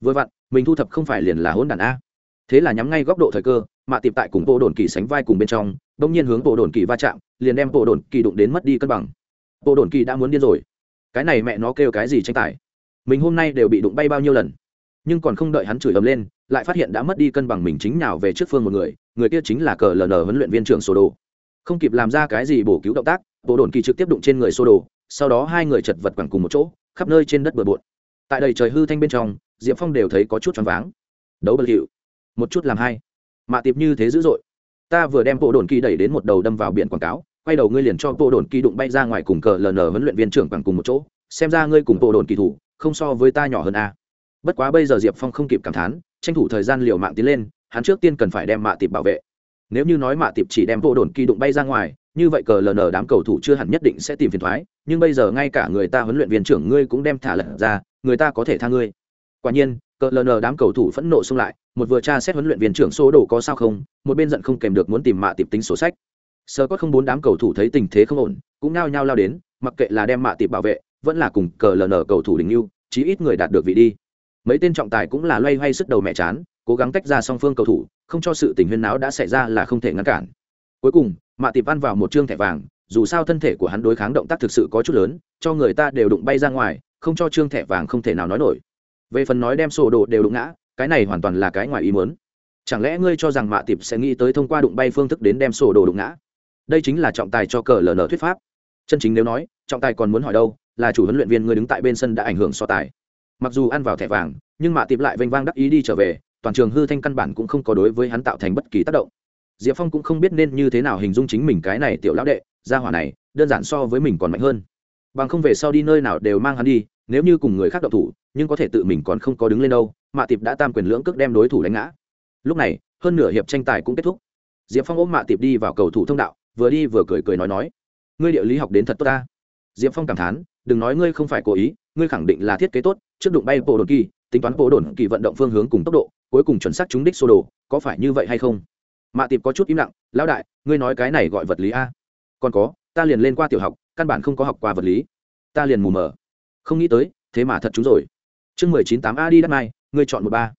Vừa vặn, mình thu thập không phải liền là hỗn đản a. Thế là nhắm ngay góc độ thời cơ mạ tìm tại cùng bộ đồn kỳ sánh vai cùng bên trong đông nhiên hướng bộ đồn kỳ va chạm, liền đem bộ đồn kỳ đụng đến mất đi cân bằng. Bộ đồn kỳ đã muốn điên rồi. Cái này mẹ nó kêu cái gì tranh tài? Mình hôm nay đều bị đụng bay bao nhiêu lần? Nhưng còn không đợi hắn chửi ầm lên, lại phát hiện đã mất đi cân bằng mình chính nào về trước phương một người người kia chính là cờ ln huấn luyện viên trưởng sô đồ. Không kịp làm ra cái gì bổ cứu động tác, bộ đồn kỳ trực tiếp đụng trên người sô đồ, sau đó hai người chật vật quẳng cùng một chỗ khắp nơi trên đất bừa bộn. Tại đầy trời hư thanh bên trong, diệp phong đều thấy có chút choáng váng. Đấu bật hiệu. Một chút làm hai. Mạ tiệp như thế dữ dội. Ta vừa đem bộ đồn kỳ đẩy đến một đầu đâm vào biển quảng cáo, quay đầu ngươi liền cho bộ đồn kỳ đụng bay ra ngoài cùng cờ ln huấn luyện viên trưởng bằng cùng một chỗ, xem ra ngươi cùng bộ đồn kỳ thủ, không so với ta nhỏ hơn a. Bất quá bây giờ diệp phong không kịp cảm thán, tranh thủ thời gian liều mạng tiến lên, hắn trước tiên cần phải đem mạ tiệp bảo vệ. Nếu như nói mạ tiệp chỉ đem bộ đồn kỳ đụng bay ra ngoài như vậy cờ ln đám cầu thủ chưa hẳn nhất định sẽ tìm phiền thoái, nhưng bây giờ ngay cả người ta huấn luyện viên trưởng ngươi cũng đem thả lật ra, người ta có thể tha ngươi. Quả nhiên, cờ ln đám cầu thủ phẫn nộ xông lại, một vừa tra xét huấn luyện viên trưởng số đồ có sao không, một bên giận không kèm được muốn tìm mạ tiệp tính sổ sách. Sơ có không bốn đám cầu thủ thấy tình thế không ổn, cũng nao nhao lao đến, mặc kệ là đem mạ tiệp bảo vệ, vẫn là cùng cờ ln cầu thủ đình yêu chí ít người đạt được vị đi. Mấy tên trọng tài cũng là loay hoay sức đầu mẹ chán, cố gắng tách ra song phương cầu thủ, không cho sự tình huyên náo đã xảy ra là không thể ngăn cản. Cuối cùng mạ tịp ăn vào một chương thẻ vàng, dù sao thân thể của hắn đối kháng động tác thực sự có chút lớn, cho người ta đều đụng bay ra ngoài, không cho trương thẻ vàng không thể nào nói nổi. Về phần nói đem sổ đồ đều đụng ngã, cái này hoàn toàn là cái ngoài ý muốn. Chẳng lẽ ngươi cho rằng mạ tịp sẽ nghĩ tới thông qua đụng bay phương thức đến đem sổ đồ đụng ngã? Đây chính là trọng tài cho cờ ln thuyết pháp. Chân chính nếu nói, trọng tài còn muốn hỏi đâu, là chủ huấn luyện viên ngươi đứng tại bên sân đã ảnh hưởng so tài. Mặc dù ăn vào thẻ vàng, nhưng mạ tịp lại vênh vang đắc ý đi trở về, toàn trường hư thanh căn bản cũng không có đối với hắn tạo thành bất kỳ tác động diệp phong cũng không biết nên như thế nào hình dung chính mình cái này tiểu lão đệ, gia hỏa này, đơn giản so với mình còn mạnh hơn. Bằng không về sau đi nơi nào đều mang hắn đi, nếu như cùng người khác đậu thủ, nhưng có thể tự mình còn không có đứng lên đâu, mạ tiệp đã tam quyền lưỡng cước đem đối thủ đánh ngã. Lúc này, hơn nửa hiệp tranh tài cũng kết thúc. Diệp phong ôm mạ tiệp đi vào cầu thủ thông đạo, vừa đi vừa cười cười nói nói, ngươi địa lý học đến thật tốt ta. Diệp phong cảm thán, đừng nói ngươi không phải cố ý, ngươi khẳng định là thiết kế tốt, trước đụng bay bộ đồn kỳ, tính toán bộ đồn kỳ vận động phương hướng cùng tốc độ, cuối cùng chuẩn xác trúng đích sô đồ, có phải như vậy hay không? Mạ tiệp có chút im lặng, lão đại, ngươi nói cái này gọi vật lý a? Còn có, ta liền lên qua tiểu học, căn bản không có học qua vật lý. Ta liền mù mờ. Không nghĩ tới, thế mà thật chúng rồi. Chương mười chín tám a đi đắt mai ngươi chọn một ba.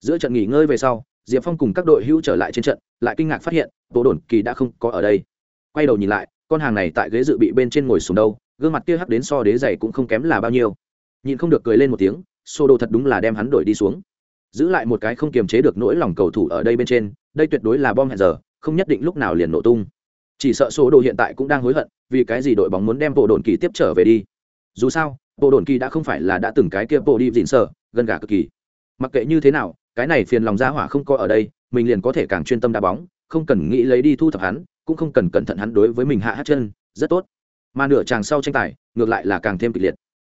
Giữa trận nghỉ ngơi về sau, diệp phong cùng các đội hữu trở lại trên trận, lại kinh ngạc phát hiện bộ đồn kỳ đã không có ở đây. Quay đầu nhìn lại, con hàng này tại ghế dự bị bên trên ngồi xuống đâu, gương mặt kia hắc đến so đế dày cũng không kém là bao nhiêu. Nhìn không được cười lên một tiếng, sô đồ thật đúng là đem hắn đổi đi xuống. Giữ lại một cái không kiềm chế được nỗi lòng cầu thủ ở đây bên trên đây tuyệt đối là bom hẹn giờ, không nhất định lúc nào liền nổ tung. Chỉ sợ số đồ hiện tại cũng đang hối hận, vì cái gì đội bóng muốn đem bộ đồn kỳ tiếp trở về đi? Dù sao, bộ đồn kỳ đã không phải là đã từng cái kia bộ đi dịn sợ gần gà cực kỳ. Mặc kệ như thế nào, cái này phiền lòng ra hỏa không có ở đây, mình liền có thể càng chuyên tâm đá bóng, không cần nghĩ lấy đi thu thập hắn, cũng không cần cẩn thận hắn đối với mình hạ hát chân, rất tốt. Mà nửa chàng sau tranh tài, ngược lại là càng thêm kịch liệt.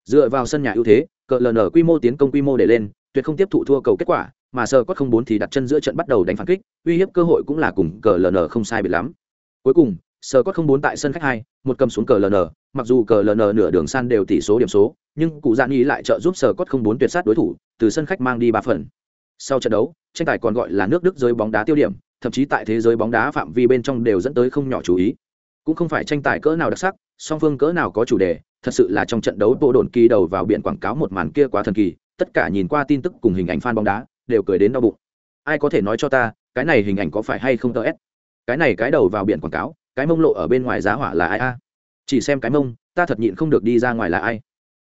Dựa vào sân nhà ưu thế, cờ ln quy mô tiến công quy mô để lên, tuyệt không tiếp thụ thua cầu kết quả mà sờ cốt không bốn thì đặt chân giữa trận bắt đầu đánh phản kích, uy hiếp cơ hội cũng là cùng cờ ln không sai biệt lắm. Cuối cùng sờ cốt không bốn tại sân khách hai, một cầm xuống cờ ln mặc dù cờ ln nửa đường san đều tỷ số điểm số, nhưng cụ dạn ý lại trợ giúp sờ cốt không bốn tuyệt sát đối thủ, từ sân khách mang đi ba phần. Sau trận đấu, tranh tài còn gọi là nước đức giới bóng đá tiêu điểm, thậm chí tại thế giới bóng đá phạm vi bên trong đều dẫn tới không nhỏ chú ý. Cũng không phải tranh tài cỡ nào đặc sắc, song phương cỡ nào có chủ đề, thật sự là trong trận đấu bộ đồn kỳ đầu vào biển quảng cáo một màn kia quá thần kỳ, tất cả nhìn qua tin tức cùng hình ảnh fan bóng đá đều cười đến đau bụng. Ai có thể nói cho ta, cái này hình ảnh có phải hay không tờ s cái này cái đầu vào biển quảng cáo, cái mông lộ ở bên ngoài giá hỏa là ai a? Chỉ xem cái mông, ta thật nhịn không được đi ra ngoài là ai?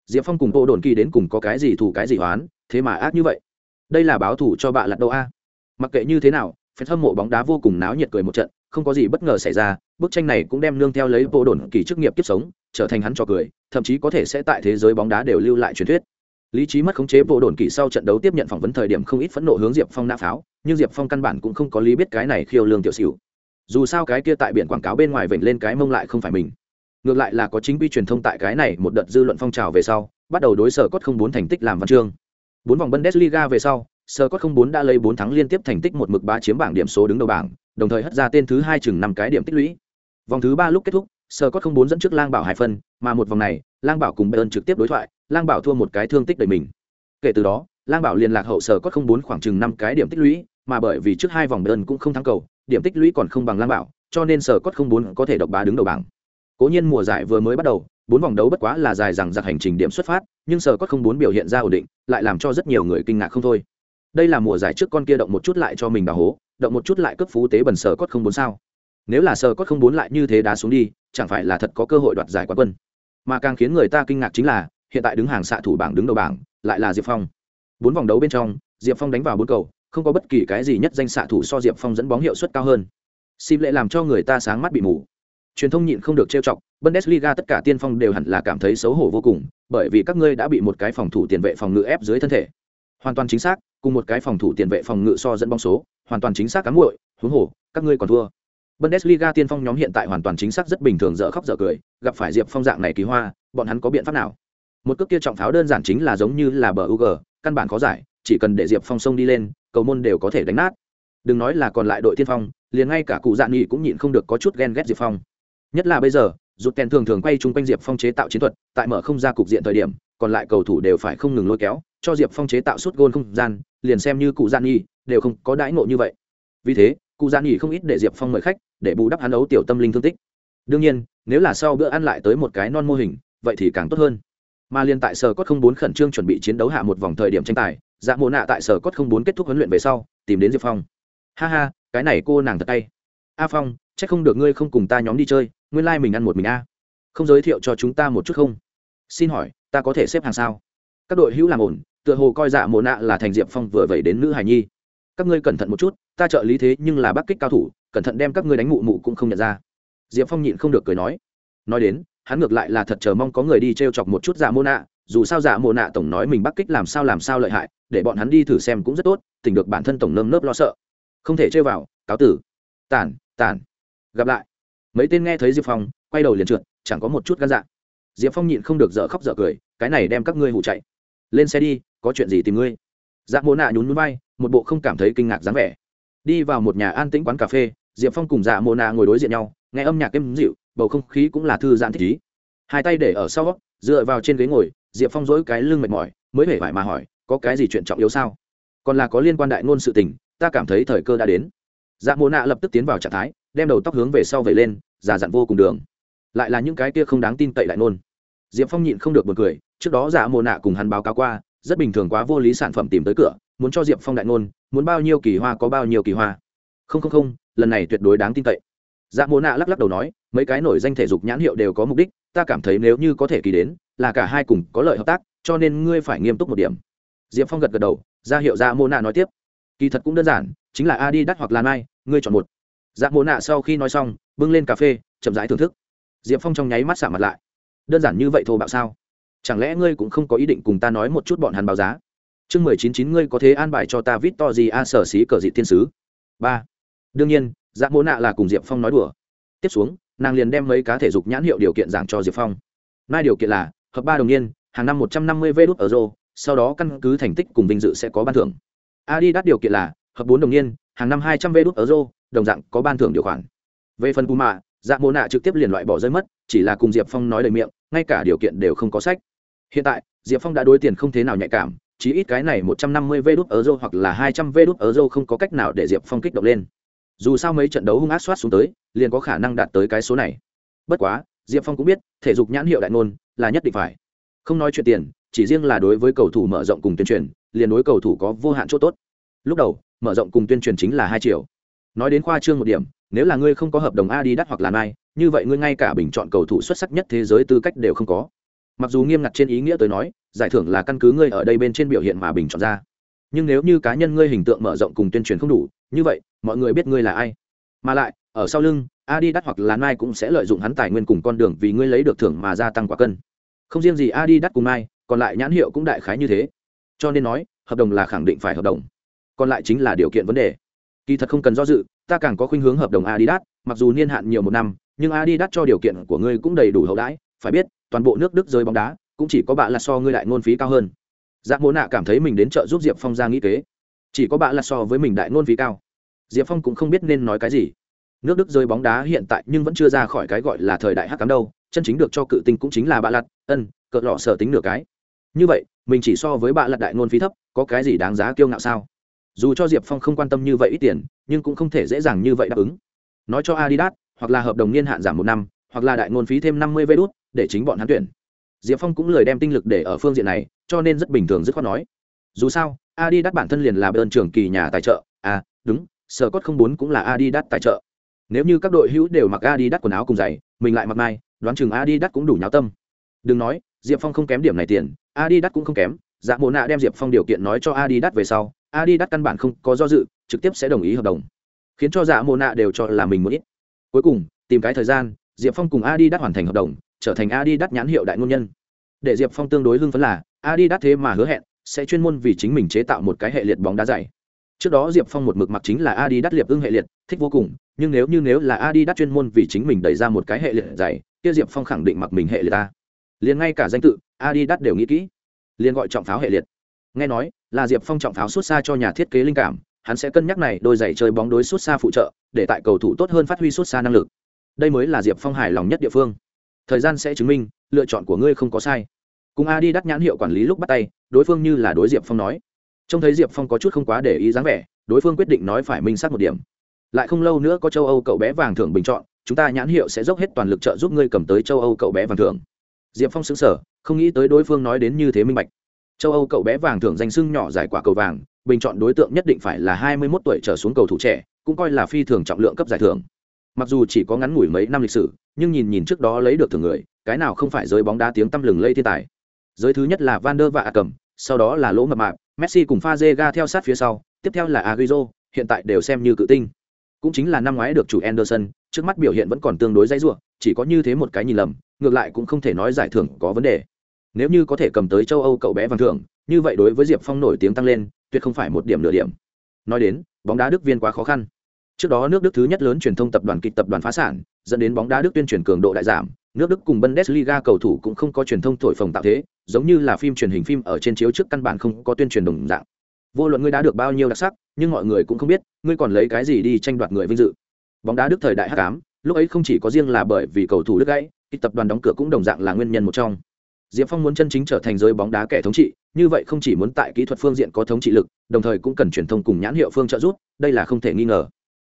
Diệp phong cùng bộ đồn kỳ đến cùng có cái gì thủ cái gì hoán thế mà ác như vậy. Đây là báo thủ cho bạ lặt đâu a. Mặc kệ như thế nào phen hâm mộ bóng đá vô cùng náo nhiệt cười một trận, không có gì bất ngờ xảy ra, bức tranh này cũng đem nương theo lấy bộ đồn kỳ chức nghiệp kiếp sống, trở thành hắn trò cười, thậm chí có thể sẽ tại thế giới bóng đá đều lưu lại truyền thuyết lý trí mất khống chế bộ đồn kỳ sau trận đấu tiếp nhận phỏng vấn thời điểm không ít phẫn nộ hướng diệp phong nã pháo, nhưng diệp phong căn bản cũng không có lý biết cái này khiêu lương tiểu xỉu. Dù sao cái kia tại biển quảng cáo bên ngoài vểnh lên cái mông lại không phải mình. Ngược lại là có chính quy truyền thông tại cái này một đợt dư luận phong trào về sau, bắt đầu đối sở cốt không bốn thành tích làm văn chương. Bốn vòng bundesliga về sau, sở cốt không bốn đã lấy bốn thắng liên tiếp thành tích một mực ba chiếm bảng điểm số đứng đầu bảng, đồng thời hất ra tên thứ hai chừng năm cái điểm tích lũy. Vòng thứ ba lúc kết thúc, sở cốt không bốn dẫn trước lang bảo hai phân, mà một vòng này, lang bảo cùng bayern trực tiếp đối thoại lang bảo thua một cái thương tích đầy mình. Kể từ đó, lang bảo liên lạc hậu sở cốt không bốn khoảng chừng năm cái điểm tích lũy, mà bởi vì trước hai vòng đơn cũng không thắng cầu, điểm tích lũy còn không bằng lang bảo, cho nên sở cốt không bốn có thể độc bá đứng đầu bảng. Cố nhiên mùa giải vừa mới bắt đầu, bốn vòng đấu bất quá là dài rằng giặc hành trình điểm xuất phát, nhưng sở cốt không bốn biểu hiện ra ổn định, lại làm cho rất nhiều người kinh ngạc không thôi. Đây là mùa giải trước con kia động một chút lại cho mình đào hố, động một chút lại cấp phú tế bẩn sở cốt không bốn sao? Nếu là sở cốt không bốn lại như thế đá xuống đi, chẳng phải là thật có cơ hội đoạt giải quán quân. Mà càng khiến người ta kinh ngạc chính là hiện tại đứng hàng xạ thủ bảng đứng đầu bảng, lại là diệp phong. Bốn vòng đấu bên trong, diệp phong đánh vào bốn cầu, không có bất kỳ cái gì nhất danh xạ thủ so diệp phong dẫn bóng hiệu suất cao hơn. Sim lệ làm cho người ta sáng mắt bị mù. Truyền thông nhịn không được trêu chọc, bundesliga tất cả tiên phong đều hẳn là cảm thấy xấu hổ vô cùng, bởi vì các ngươi đã bị một cái phòng thủ tiền vệ phòng ngự ép dưới thân thể. Hoàn toàn chính xác, cùng một cái phòng thủ tiền vệ phòng ngự so dẫn bóng số, hoàn toàn chính xác cám muội, huống hồ, các ngươi còn thua. Bundesliga tiên phong nhóm hiện tại hoàn toàn chính xác rất bình thường dở khóc dở cười, gặp phải diệp phong dạng này kỳ hoa, bọn hắn có biện pháp nào? Một cước kia trọng pháo đơn giản chính là giống như là bờ ug căn bản khó giải, chỉ cần để diệp phong sông đi lên, cầu môn đều có thể đánh nát. Đừng nói là còn lại đội tiên phong, liền ngay cả cụ dạn nghị cũng nhịn không được có chút ghen ghét diệp phong. Nhất là bây giờ, rụt kèn thường thường quay chung quanh diệp phong chế tạo chiến thuật, tại mở không ra cục diện thời điểm, còn lại cầu thủ đều phải không ngừng lôi kéo, cho diệp phong chế tạo suốt gôn không gian, liền xem như cụ dạ gian nhi đều không có đãi ngộ như vậy. Vì thế, cụ dạ gian nhi không ít để diệp phong mời khách, để bù đắp hắn ấu tiểu tâm linh thương tích. Đương nhiên, nếu là sau bữa ăn lại tới một cái non mô hình, vậy thì càng tốt hơn mà liên tại sở cốt không bốn khẩn trương chuẩn bị chiến đấu hạ một vòng thời điểm tranh tài dạ mộ nạ tại sở cốt không bốn kết thúc huấn luyện về sau, tìm đến diệp phong. Ha ha, cái này cô nàng thật tay. A phong c h ắ c không được ngươi không cùng ta nhóm đi chơi, nguyên lai、like、mình ăn một mình a. Không giới thiệu cho chúng ta một chút không? Xin hỏi, ta có thể xếp hàng sao? Các đội hữu làm ổn, tựa hồ coi dạ mộ nạ là thành diệp phong vừa vẩy đến nữ hải nhi. Các ngươi cẩn thận một chút, ta trợ lý thế nhưng là bắc kích cao thủ, cẩn thận đem các ngươi đánh mụ mụ cũng không nhận ra. Diệp phong nhịn không được cười nói. Nói đến hắn ngược lại là thật chờ mong có người đi t r e o chọc một chút giả mô nạ, dù sao giả mô nạ tổng nói mình bắc kích làm sao làm sao lợi hại, để bọn hắn đi thử xem cũng rất tốt tỉnh được bản thân tổng nơm nớp lo sợ. Không thể chơi vào, cáo tử. Tản tản. Gặp lại. Mấy tên nghe thấy diệp phong, quay đầu liền trượt, chẳng có một chút gan dạ. Diệp phong nhịn không được dở khóc dở cười, cái này đem các ngươi hụ chạy. Lên xe đi, có chuyện gì tìm ngươi? Dạ mô nạ nhún núi bay, một bộ không cảm thấy kinh ngạc dáng vẻ. Đi vào một nhà an tĩnh quán cà phê, diệp phong cùng dạ mô nạ ngồi đối diện nhau, nghe âm nhạc êm dịu bầu không khí cũng là thư giãn thích ý. Hai tay để ở sau dựa vào trên ghế ngồi, diệp phong dỗi cái lưng mệt mỏi, mới hể vải mà hỏi, có cái gì chuyện trọng yếu sao? Còn là có liên quan đại ngôn sự tình, ta cảm thấy thời cơ đã đến. Dạ mồ nạ lập tức tiến vào trạng thái, đem đầu tóc hướng về sau vẩy lên, già dặn vô cùng đường. Lại là những cái kia không đáng tin cậy đại ngôn. Diệp phong nhịn không được một cười, trước đó dạ mồ nạ cùng hắn báo cáo qua, rất bình thường quá vô lý sản phẩm tìm tới cửa, muốn cho diệp phong đại ngôn, muốn bao nhiêu kỳ hoa có bao nhiêu kỳ hoa. Không không không, lần này tuyệt đối đáng tin cậy dạ mô nạ lắc lắc đầu nói, mấy cái nổi danh thể dục nhãn hiệu đều có mục đích, ta cảm thấy nếu như có thể kỳ đến, là cả hai cùng có lợi hợp tác, cho nên ngươi phải nghiêm túc một điểm. Diệp phong gật gật đầu, ra hiệu dạ mô nạ nói tiếp. Kỳ thật cũng đơn giản, chính là a đi đắt hoặc là mai ngươi chọn một. Dạ mô nạ sau khi nói xong, bưng lên cà phê, chậm rãi thưởng thức. Diệp phong trong nháy mắt xả mặt lại. Đơn giản như vậy thô bạo sao? Chẳng lẽ ngươi cũng không có ý định cùng ta nói một chút bọn hắn báo giá? Chương mười chín chín, ngươi có thế an bài cho ta vít to gì a sở xí cờ dị thiên sứ. Ba. Đương nhiên dạ mô nạ là cùng diệp phong nói đùa. Tiếp xuống, nàng liền đem mấy cá thể dục nhãn hiệu điều kiện giảng cho diệp phong. Mai điều kiện là, hợp ba đồng niên, hàng năm một trăm năm mươi vê đốt euro sau đó căn cứ thành tích cùng vinh dự sẽ có ban thưởng. Adi đắt điều kiện là, hợp bốn đồng niên, hàng năm hai trăm vê đốt euro đồng dạng có ban thưởng điều khoản. Về phần puma dạ mô nạ trực tiếp liền loại bỏ rơi mất, chỉ là cùng diệp phong nói lời miệng, ngay cả điều kiện đều không có sách. Hiện tại, diệp phong đã đối tiền không thế nào nhạy cảm chỉ ít cái này một trăm năm mươi vê đốt euro hoặc là hai trăm vê đốt euro không có cách nào để diệp phong kích động lên dù sao mấy trận đấu hung ác soát xuống tới liền có khả năng đạt tới cái số này bất quá diệp phong cũng biết thể dục nhãn hiệu đại ngôn là nhất định phải không nói chuyện tiền chỉ riêng là đối với cầu thủ mở rộng cùng tuyên truyền liền đối cầu thủ có vô hạn chỗ tốt lúc đầu mở rộng cùng tuyên truyền chính là hai triệu nói đến khoa trương một điểm nếu là ngươi không có hợp đồng Adidas hoặc là Nike, như vậy ngươi ngay cả bình chọn cầu thủ xuất sắc nhất thế giới tư cách đều không có. Mặc dù nghiêm ngặt trên ý nghĩa tới nói, giải thưởng là căn cứ ngươi ở đây bên trên biểu hiện mà bình chọn ra. Nhưng nếu như cá nhân ngươi hình tượng mở rộng cùng tuyên truyền không đủ, như vậy, mọi người biết ngươi là ai. Mà lại, ở sau lưng, Adidas hoặc là Nike cũng sẽ lợi dụng hắn tài nguyên cùng con đường vì ngươi lấy được thưởng mà gia tăng quả cân. Không riêng gì Adidas cùng Nike, còn lại nhãn hiệu cũng đại khái như thế. Cho nên nói, hợp đồng là khẳng định phải hợp đồng. Còn lại chính là điều kiện vấn đề. Kỳ thật không cần do dự, ta càng có khuynh hướng hợp đồng Adidas, mặc dù niên hạn nhiều một năm, nhưng Adidas cho điều kiện của ngươi cũng đầy đủ hậu đãi, phải biết, toàn bộ nước Đức rơi bóng đá, cũng chỉ có bạn là so ngươi đại ngôn phí cao hơn. Giác Mỗ Nạ cảm thấy mình đến chợ giúp Diệp Phong ra nghĩ kế, chỉ có bạn là so với mình đại ngôn phí cao. Diệp Phong cũng không biết nên nói cái gì. Nước Đức rơi bóng đá hiện tại nhưng vẫn chưa ra khỏi cái gọi là thời đại hắc cám đâu, chân chính được cho cự tinh cũng chính là bạ lặt ân, cỡ lọ sở tính nửa cái. Như vậy, mình chỉ so với bạ lặt đại ngôn phí thấp, có cái gì đáng giá kiêu ngạo sao? dù cho diệp phong không quan tâm như vậy ít tiền nhưng cũng không thể dễ dàng như vậy đáp ứng nói cho adidas hoặc là hợp đồng niên hạn giảm một năm hoặc là đại ngôn phí thêm năm mươi vê đút để chính bọn hắn tuyển diệp phong cũng lời đem tinh lực để ở phương diện này cho nên rất bình thường dứt khoát nói dù sao adidas bản thân liền là bên trưởng kỳ nhà tài trợ à đúng sở cốt không bốn cũng là adidas tài trợ. Nếu như các đội hữu đều mặc adidas quần áo cùng giày, mình lại mặc mai đoán chừng adidas cũng đủ nháo tâm. Đừng nói, diệp phong không kém điểm này tiền, adidas cũng không kém. Dạ mộ nạ đem diệp phong điều kiện nói cho adidas về sau, adidas căn bản không có do dự, trực tiếp sẽ đồng ý hợp đồng. Khiến cho dạ mộ nạ đều cho là mình muốn ít. Cuối cùng, tìm cái thời gian, diệp phong cùng adidas hoàn thành hợp đồng, trở thành adidas nhãn hiệu đại ngôn nhân. Để diệp phong tương đối hưng phấn là, adidas thế mà hứa hẹn, sẽ chuyên môn vì chính mình chế tạo một cái hệ liệt bóng đá dày trước đó diệp phong một mực mặc chính là adidas liệp ưng hệ liệt, thích vô cùng, nhưng nếu như nếu là adidas chuyên môn vì chính mình đẩy ra một cái hệ liệt dày, kia diệp phong khẳng định mặc mình hệ liệt ta. Liền ngay cả danh tự, adidas đều nghĩ kỹ. Liền gọi trọng pháo hệ liệt. Nghe nói, là diệp phong trọng pháo xuất xa cho nhà thiết kế linh cảm, hắn sẽ cân nhắc này đôi giày chơi bóng đối xuất xa phụ trợ, để tại cầu thủ tốt hơn phát huy xuất xa năng lực. Đây mới là diệp phong hài lòng nhất địa phương. Thời gian sẽ chứng minh, lựa chọn của ngươi không có sai. Cùng a đi đắt nhãn hiệu quản lý lúc bắt tay, đối phương như là đối diệp phong nói trông thấy diệp phong có chút không quá để ý dáng vẻ, đối phương quyết định nói phải minh sát một điểm. Lại không lâu nữa có châu âu cậu bé vàng thưởng bình chọn, chúng ta nhãn hiệu sẽ dốc hết toàn lực trợ giúp ngươi cầm tới châu âu cậu bé vàng thưởng. Diệp phong xứng sở không nghĩ tới đối phương nói đến như thế minh bạch. Châu âu cậu bé vàng thưởng danh sưng nhỏ giải quả cầu vàng, bình chọn đối tượng nhất định phải là hai mươi 21 tuổi trở xuống cầu thủ trẻ, cũng coi là phi thường trọng lượng cấp giải thưởng. Mặc dù chỉ có ngắn ngủi mấy năm lịch sử, nhưng nhìn nhìn trước đó lấy được thưởng người, cái nào không phải giới bóng đá tiếng tăm lừng lây thiên tài. Giới thứ nhất là van der và cầm, sau đó là lỗ mập mạp messi cùng Fazega theo sát phía sau tiếp theo là Agüero hiện tại đều xem như cự tinh. Cũng chính là năm ngoái được chủ Anderson trước mắt biểu hiện vẫn còn tương đối dãy rủa, chỉ có như thế một cái nhìn lầm ngược lại cũng không thể nói giải thưởng có vấn đề. Nếu như có thể cầm tới châu âu cậu bé vàng thưởng như vậy đối với diệp phong nổi tiếng tăng lên tuyệt không phải một điểm nửa điểm. Nói đến bóng đá đức viên quá khó khăn. Trước đó nước đức thứ nhất lớn truyền thông tập đoàn kịch tập đoàn phá sản dẫn đến bóng đá đức tuyên truyền cường độ đại giảm nước đức cùng bundesliga cầu thủ cũng không có truyền thông thổi phồng tạo thế giống như là phim truyền hình phim ở trên chiếu trước căn bản không có tuyên truyền đồng dạng. Vô luận ngươi đã được bao nhiêu đặc sắc, nhưng mọi người cũng không biết, ngươi còn lấy cái gì đi tranh đoạt người vinh dự. Bóng đá đức thời đại h tám lúc ấy không chỉ có riêng là bởi vì cầu thủ đức gãy tập đoàn đóng cửa cũng đồng dạng là nguyên nhân một trong. Diệp phong muốn chân chính trở thành giới bóng đá kẻ thống trị, như vậy không chỉ muốn tại kỹ thuật phương diện có thống trị lực, đồng thời cũng cần truyền thông cùng nhãn hiệu phương trợ giúp, đây là không thể nghi ngờ.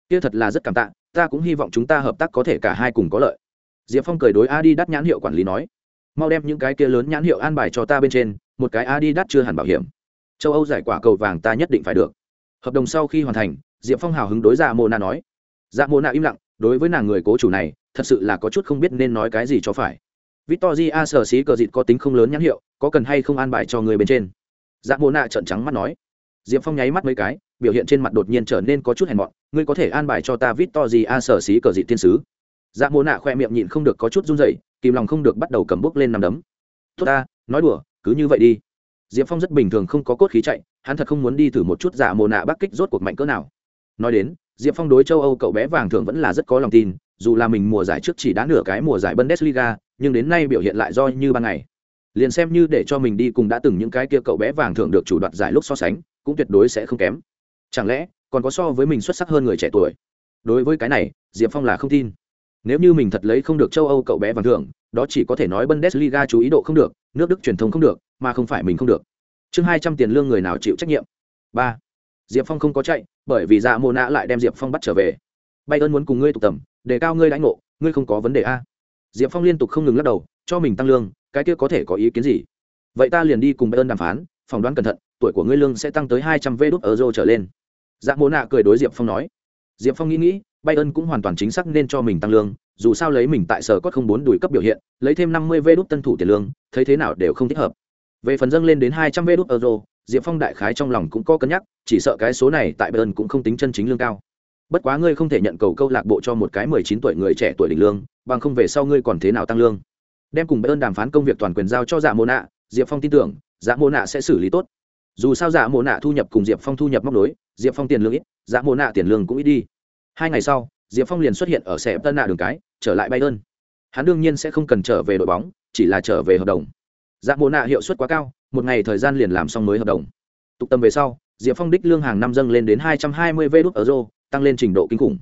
Kia thật là rất cảm tạ, ta cũng hy vọng chúng ta hợp tác có thể cả hai cùng có lợi. Diệp phong cười đối adi đắt nhãn hiệu quản lý nói mau đem những cái kia lớn nhãn hiệu an bài cho ta bên trên, một cái Adidas đắt chưa hẳn bảo hiểm. Châu âu giải quả cầu vàng ta nhất định phải được. Hợp đồng sau khi hoàn thành, diệp phong hào hứng đối dạ mô na nói. Dạ mô na im lặng, đối với nàng người cố chủ này, thật sự là có chút không biết nên nói cái gì cho phải. Victoria sở xí cờ dịt có tính không lớn nhãn hiệu, có cần hay không an bài cho người bên trên? Dạ mô Na trợn trắng mắt nói. Diệp phong nháy mắt mấy cái, biểu hiện trên mặt đột nhiên trở nên có chút hèn mọn. Ngươi có thể an bài cho ta victoria sở xí cờ dịt thiên sứ dạ mô nạ khoe miệng nhịn không được có chút run dậy kìm lòng không được bắt đầu cầm bút lên nằm đấm. Tốt ta, nói đùa, cứ như vậy đi. Diệp phong rất bình thường không có cốt khí chạy, hắn thật không muốn đi thử một chút dạ mồ nạ bắc kích rốt cuộc mạnh cỡ nào. Nói đến, diệp phong đối châu âu cậu bé vàng thường vẫn là rất có lòng tin, dù là mình mùa giải trước chỉ đã nửa cái mùa giải bundesliga, nhưng đến nay biểu hiện lại do như ban ngày. Liền xem như để cho mình đi cùng đã từng những cái kia cậu bé vàng thường được chủ đoạt giải lúc so sánh, cũng tuyệt đối sẽ không kém. Chẳng lẽ, còn có so với mình xuất sắc hơn người trẻ tuổi? Đối với cái này, diệp phong là không tin nếu như mình thật lấy không được châu âu cậu bé vàng thưởng, đó chỉ có thể nói bundesliga chú ý độ không được, nước đức truyền thông không được, mà không phải mình không được. Chương hai trăm tiền lương người nào chịu trách nhiệm? Ba. Diệp phong không có chạy, bởi vì dạ mô nã lại đem diệp phong bắt trở về. Bay ơn muốn cùng ngươi tụ tầm đề cao ngươi lãnh ngộ, ngươi không có vấn đề a? Diệp phong liên tục không ngừng lắc đầu, cho mình tăng lương, cái kia có thể có ý kiến gì? Vậy ta liền đi cùng bay ơn đàm phán, phỏng đoán cẩn thận, tuổi của ngươi lương sẽ tăng tới hai trăm vê đốt euro trở lên. Dạ mô nạ cười đối diệp phong nói. Diệp phong nghĩ nghĩ bay ơn cũng hoàn toàn chính xác nên cho mình tăng lương, dù sao lấy mình tại sở cốt không bốn đuổi cấp biểu hiện, lấy thêm năm mươi vê tân thủ tiền lương, thấy thế nào đều không thích hợp. Về phần dâng lên đến hai trăm vê euro, diệp phong đại khái trong lòng cũng có cân nhắc, chỉ sợ cái số này tại bayern cũng không tính chân chính lương cao. Bất quá ngươi không thể nhận cầu câu lạc bộ cho một cái mười chín tuổi người trẻ tuổi đỉnh lương, bằng không về sau ngươi còn thế nào tăng lương. Đem cùng bayern đàm phán công việc toàn quyền giao cho dạ mô nạ, diệp phong tin tưởng dạ mô nạ sẽ xử lý tốt. Dù sao dạ mô nạ thu nhập cùng diệp phong thu nhập móc nối, diệp phong tiền lương ít dạ mô nạ tiền lương cũng ít đi hai ngày sau, diệp phong liền xuất hiện ở xe tân nạ đường cái, trở lại bayern. Hắn đương nhiên sẽ không cần trở về đội bóng, chỉ là trở về hợp đồng. Dạ mô nạ hiệu suất quá cao, một ngày thời gian liền làm xong mới hợp đồng. Tục tâm về sau, diệp phong đích lương hàng năm dâng lên đến hai trăm hai mươi vê đốt euro tăng lên trình độ kinh khủng.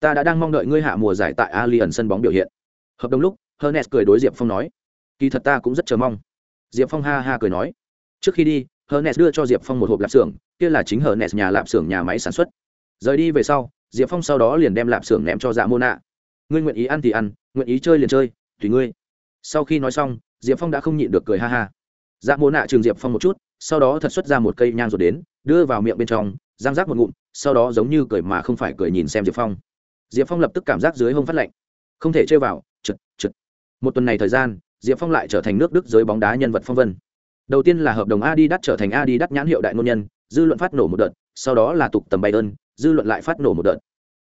Ta đã đang mong đợi ngươi hạ mùa giải tại alien sân bóng biểu hiện. Hợp đồng lúc, hernes cười đối diệp phong nói, kỳ thật ta cũng rất chờ mong. Diệp phong ha ha cười nói, trước khi đi, hernes đưa cho diệp phong một hộp lạp xưởng, kia là chính hernes nhà lạp xưởng nhà máy sản xuất. Rời đi về sau diệp phong sau đó liền đem lạp xưởng ném cho dạ mô nạ ngươi nguyện ý ăn thì ăn, nguyện ý chơi liền chơi, tùy ngươi. Sau khi nói xong, diệp phong đã không nhịn được cười ha ha. Dạ mô nạ trường diệp phong một chút, sau đó thật xuất ra một cây nhang rồi đến, đưa vào miệng bên trong giang rác một ngụm, sau đó giống như cười mà không phải cười nhìn xem diệp phong. Diệp phong lập tức cảm giác dưới hông phát lạnh. Không thể chơi vào, chật chật. một tuần này thời gian, diệp phong lại trở thành nước đức giới bóng đá nhân vật phong vân. Đầu tiên là hợp đồng adidas trở thành adidas nhãn hiệu đại ngôn nhân, dư luận phát nổ một đợt, sau đó là tục tầm bay ơn dư luận lại phát nổ một đợt.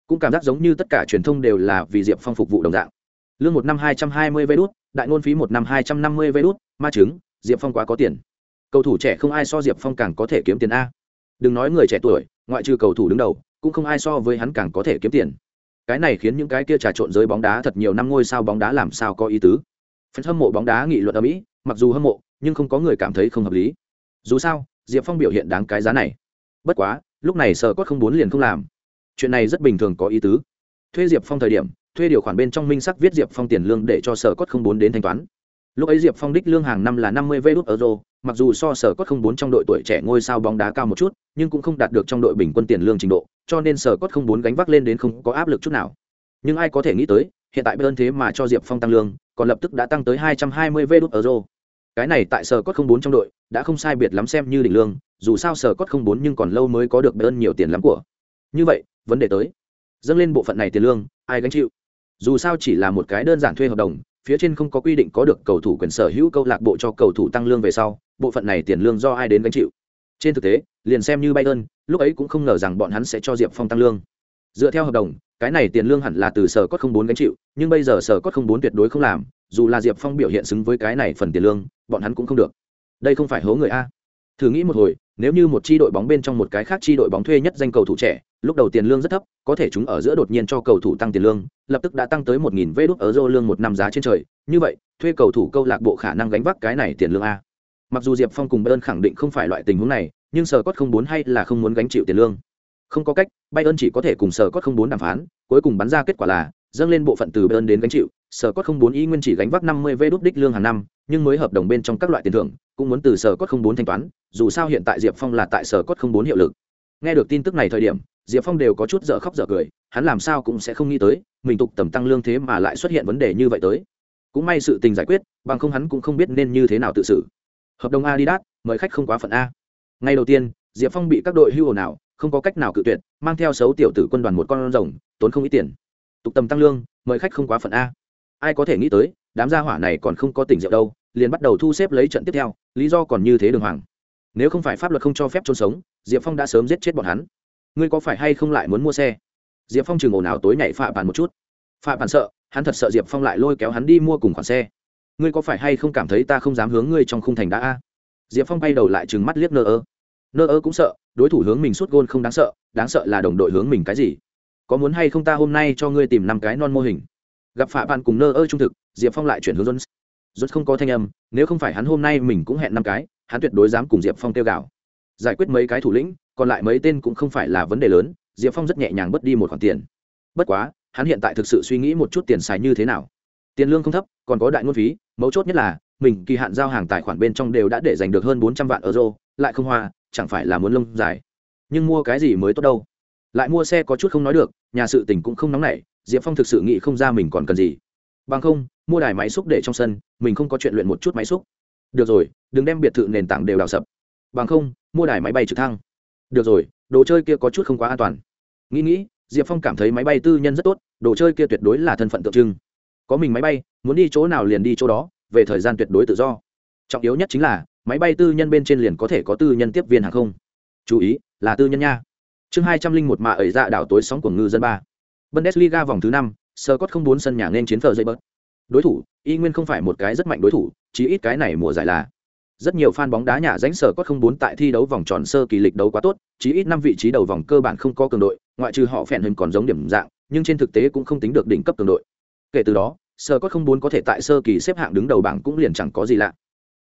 Cũng cảm giác giống như tất cả truyền thông đều là vì diệp phong phục vụ đồng dạng. Lương một năm hai trăm hai mươi vé đút, đại ngôn phí một năm hai trăm năm mươi vé đút, ma chứng, diệp phong quá có tiền. Cầu thủ trẻ không ai so diệp phong càng có thể kiếm tiền a. Đừng nói người trẻ tuổi, ngoại trừ cầu thủ đứng đầu, cũng không ai so với hắn càng có thể kiếm tiền. Cái này khiến những cái kia trà trộn giới bóng đá thật nhiều năm ngôi sao bóng đá làm sao có ý tứ. Phần hâm mộ bóng đá nghị luận ở mỹ, mặc dù hâm mộ, nhưng không có người cảm thấy không hợp lý. Dù sao, diệp phong biểu hiện đáng cái giá này. Bất quá lúc này sở cốt không bốn liền không làm. Chuyện này rất bình thường có ý tứ. Thuê diệp phong thời điểm, thuê điều khoản bên trong minh sắc viết diệp phong tiền lương để cho sở cốt không bốn đến thanh toán. Lúc ấy diệp phong đích lương hàng năm là năm mươi vê đốt euro, mặc dù so sở cốt không bốn trong đội tuổi trẻ ngôi sao bóng đá cao một chút, nhưng cũng không đạt được trong đội bình quân tiền lương trình độ, cho nên sở cốt không bốn gánh vác lên đến không có áp lực chút nào. Nhưng ai có thể nghĩ tới, hiện tại bên thế mà cho diệp phong tăng lương, còn lập tức đã tăng tới hai trăm hai mươi vê đốt euro. Cái này tại sở cốt không bốn trong đội, đã không sai biệt lắm xem như đỉnh lương dù sao sở cốt không bốn nhưng còn lâu mới có được bên nhiều tiền lắm của. Như vậy, vấn đề tới. Dâng lên bộ phận này tiền lương, ai gánh chịu? Dù sao chỉ là một cái đơn giản thuê hợp đồng, phía trên không có quy định có được cầu thủ quyền sở hữu câu lạc bộ cho cầu thủ tăng lương về sau, bộ phận này tiền lương do ai đến gánh chịu? Trên thực tế, liền xem như bayern, lúc ấy cũng không ngờ rằng bọn hắn sẽ cho diệp phong tăng lương. Dựa theo hợp đồng, cái này tiền lương hẳn là từ sở cốt không bốn gánh chịu, nhưng bây giờ sở cốt không bốn tuyệt đối không làm, dù là diệp phong biểu hiện xứng với cái này phần tiền lương, bọn hắn cũng không được. Đây không phải hố người a thử nghĩ một hồi, nếu như một chi đội bóng bên trong một cái khác chi đội bóng thuê nhất danh cầu thủ trẻ, lúc đầu tiền lương rất thấp, có thể chúng ở giữa đột nhiên cho cầu thủ tăng tiền lương, lập tức đã tăng tới một nghìn vê đốt euro lương một năm giá trên trời. Như vậy, thuê cầu thủ câu lạc bộ khả năng gánh vác cái này tiền lương a. Mặc dù diệp phong cùng bayern khẳng định không phải loại tình huống này, nhưng sở cốt không muốn hay là không muốn gánh chịu tiền lương. Không có cách, bayern chỉ có thể cùng sở cốt không muốn đàm phán, cuối cùng bắn ra kết quả là, dâng lên bộ phận từ bayern đến gánh chịu. Sở cốt không muốn y nguyên chỉ gánh vác năm mươi vê đốt đích lương hàng năm, nhưng mới hợp đồng bên trong các loại tiền thưởng cũng muốn từ sở cốt không muốn thanh toán, dù sao hiện tại diệp phong là tại sở cốt không muốn hiệu lực. Nghe được tin tức này thời điểm, diệp phong đều có chút dở khóc dở cười, hắn làm sao cũng sẽ không nghĩ tới, mình tục tầm tăng lương thế mà lại xuất hiện vấn đề như vậy tới. Cũng may sự tình giải quyết, bằng không hắn cũng không biết nên như thế nào tự xử. Hợp đồng adidas, mời khách không quá phận a. Ngay đầu tiên, diệp phong bị các đội hưu ồn nào không có cách nào cự tuyệt, mang theo xấu tiểu tử quân đoàn một con rồng, tốn không ít tiền. Tục tầm tăng lương, mời khách không quá phận a. Ai có thể nghĩ tới, đám gia hỏa này còn không có tỉnh rượu đâu liền bắt đầu thu xếp lấy trận tiếp theo, lý do còn như thế đường hoàng. Nếu không phải pháp luật không cho phép trôn sống, diệp phong đã sớm giết chết bọn hắn. Ngươi có phải hay không lại muốn mua xe? Diệp phong chừng ồn ào tối nhảy phạ bàn một chút. Phạ bàn sợ, hắn thật sợ diệp phong lại lôi kéo hắn đi mua cùng khoản xe. Ngươi có phải hay không cảm thấy ta không dám hướng ngươi trong khung thành đã a? Diệp phong bay đầu lại chừng mắt liếc nơ ơ. Nơ ơ cũng sợ, đối thủ hướng mình suốt gôn không đáng sợ đáng sợ là đồng đội hướng mình cái gì? Có muốn hay không ta hôm nay cho ngươi tìm năm cái non mô hình? Gặp phạ bàn cùng nơ ơ trung thực, diệp phong lại chuyển hướng jones. Rốt không có thanh âm, nếu không phải hắn hôm nay mình cũng hẹn năm cái, hắn tuyệt đối dám cùng diệp phong tiêu gạo giải quyết mấy cái thủ lĩnh, còn lại mấy tên cũng không phải là vấn đề lớn, diệp phong rất nhẹ nhàng bớt đi một khoản tiền. Bất quá, hắn hiện tại thực sự suy nghĩ một chút tiền xài như thế nào. Tiền lương không thấp, còn có đại ngôn phí, mấu chốt nhất là, mình kỳ hạn giao hàng tài khoản bên trong đều đã để giành được hơn bốn trăm vạn euro, lại không hoa, chẳng phải là muốn lông dài. Nhưng mua cái gì mới tốt đâu? Lại mua xe có chút không nói được, nhà sự tình cũng không nóng nảy, diệp phong thực sự nghĩ không ra mình còn cần gì bằng không, mua đài máy xúc để trong sân, mình không có chuyện luyện một chút máy xúc. Được rồi, đừng đem biệt thự nền tảng đều đào sập. Bằng không, mua đài máy bay trực thăng. Được rồi, đồ chơi kia có chút không quá an toàn. Nghĩ nghĩ, diệp phong cảm thấy máy bay tư nhân rất tốt, đồ chơi kia tuyệt đối là thân phận tượng trưng. Có mình máy bay, muốn đi chỗ nào liền đi chỗ đó, về thời gian tuyệt đối tự do. Trọng yếu nhất chính là, máy bay tư nhân bên trên liền có thể có tư nhân tiếp viên hàng không. Chú ý, là tư nhân nha. Chương hai trăm linh một mạ ẩy dạ đảo tối sóng của ngư dân ba. Bundesliga vòng thứ năm sơ cốt không bốn sân nhà nên chiến phờ dây bớt. Đối thủ, y nguyên không phải một cái rất mạnh đối thủ chỉ ít cái này mùa giải là. Rất nhiều fan bóng đá nhà ránh sở có không bốn tại thi đấu vòng tròn sơ kỳ lịch đấu quá tốt chỉ ít năm vị trí đầu vòng cơ bản không có cường đội, ngoại trừ họ phèn hình còn giống điểm dạng, nhưng trên thực tế cũng không tính được đỉnh cấp cường đội. Kể từ đó sở có không bốn có thể tại sơ kỳ xếp hạng đứng đầu bảng cũng liền chẳng có gì lạ.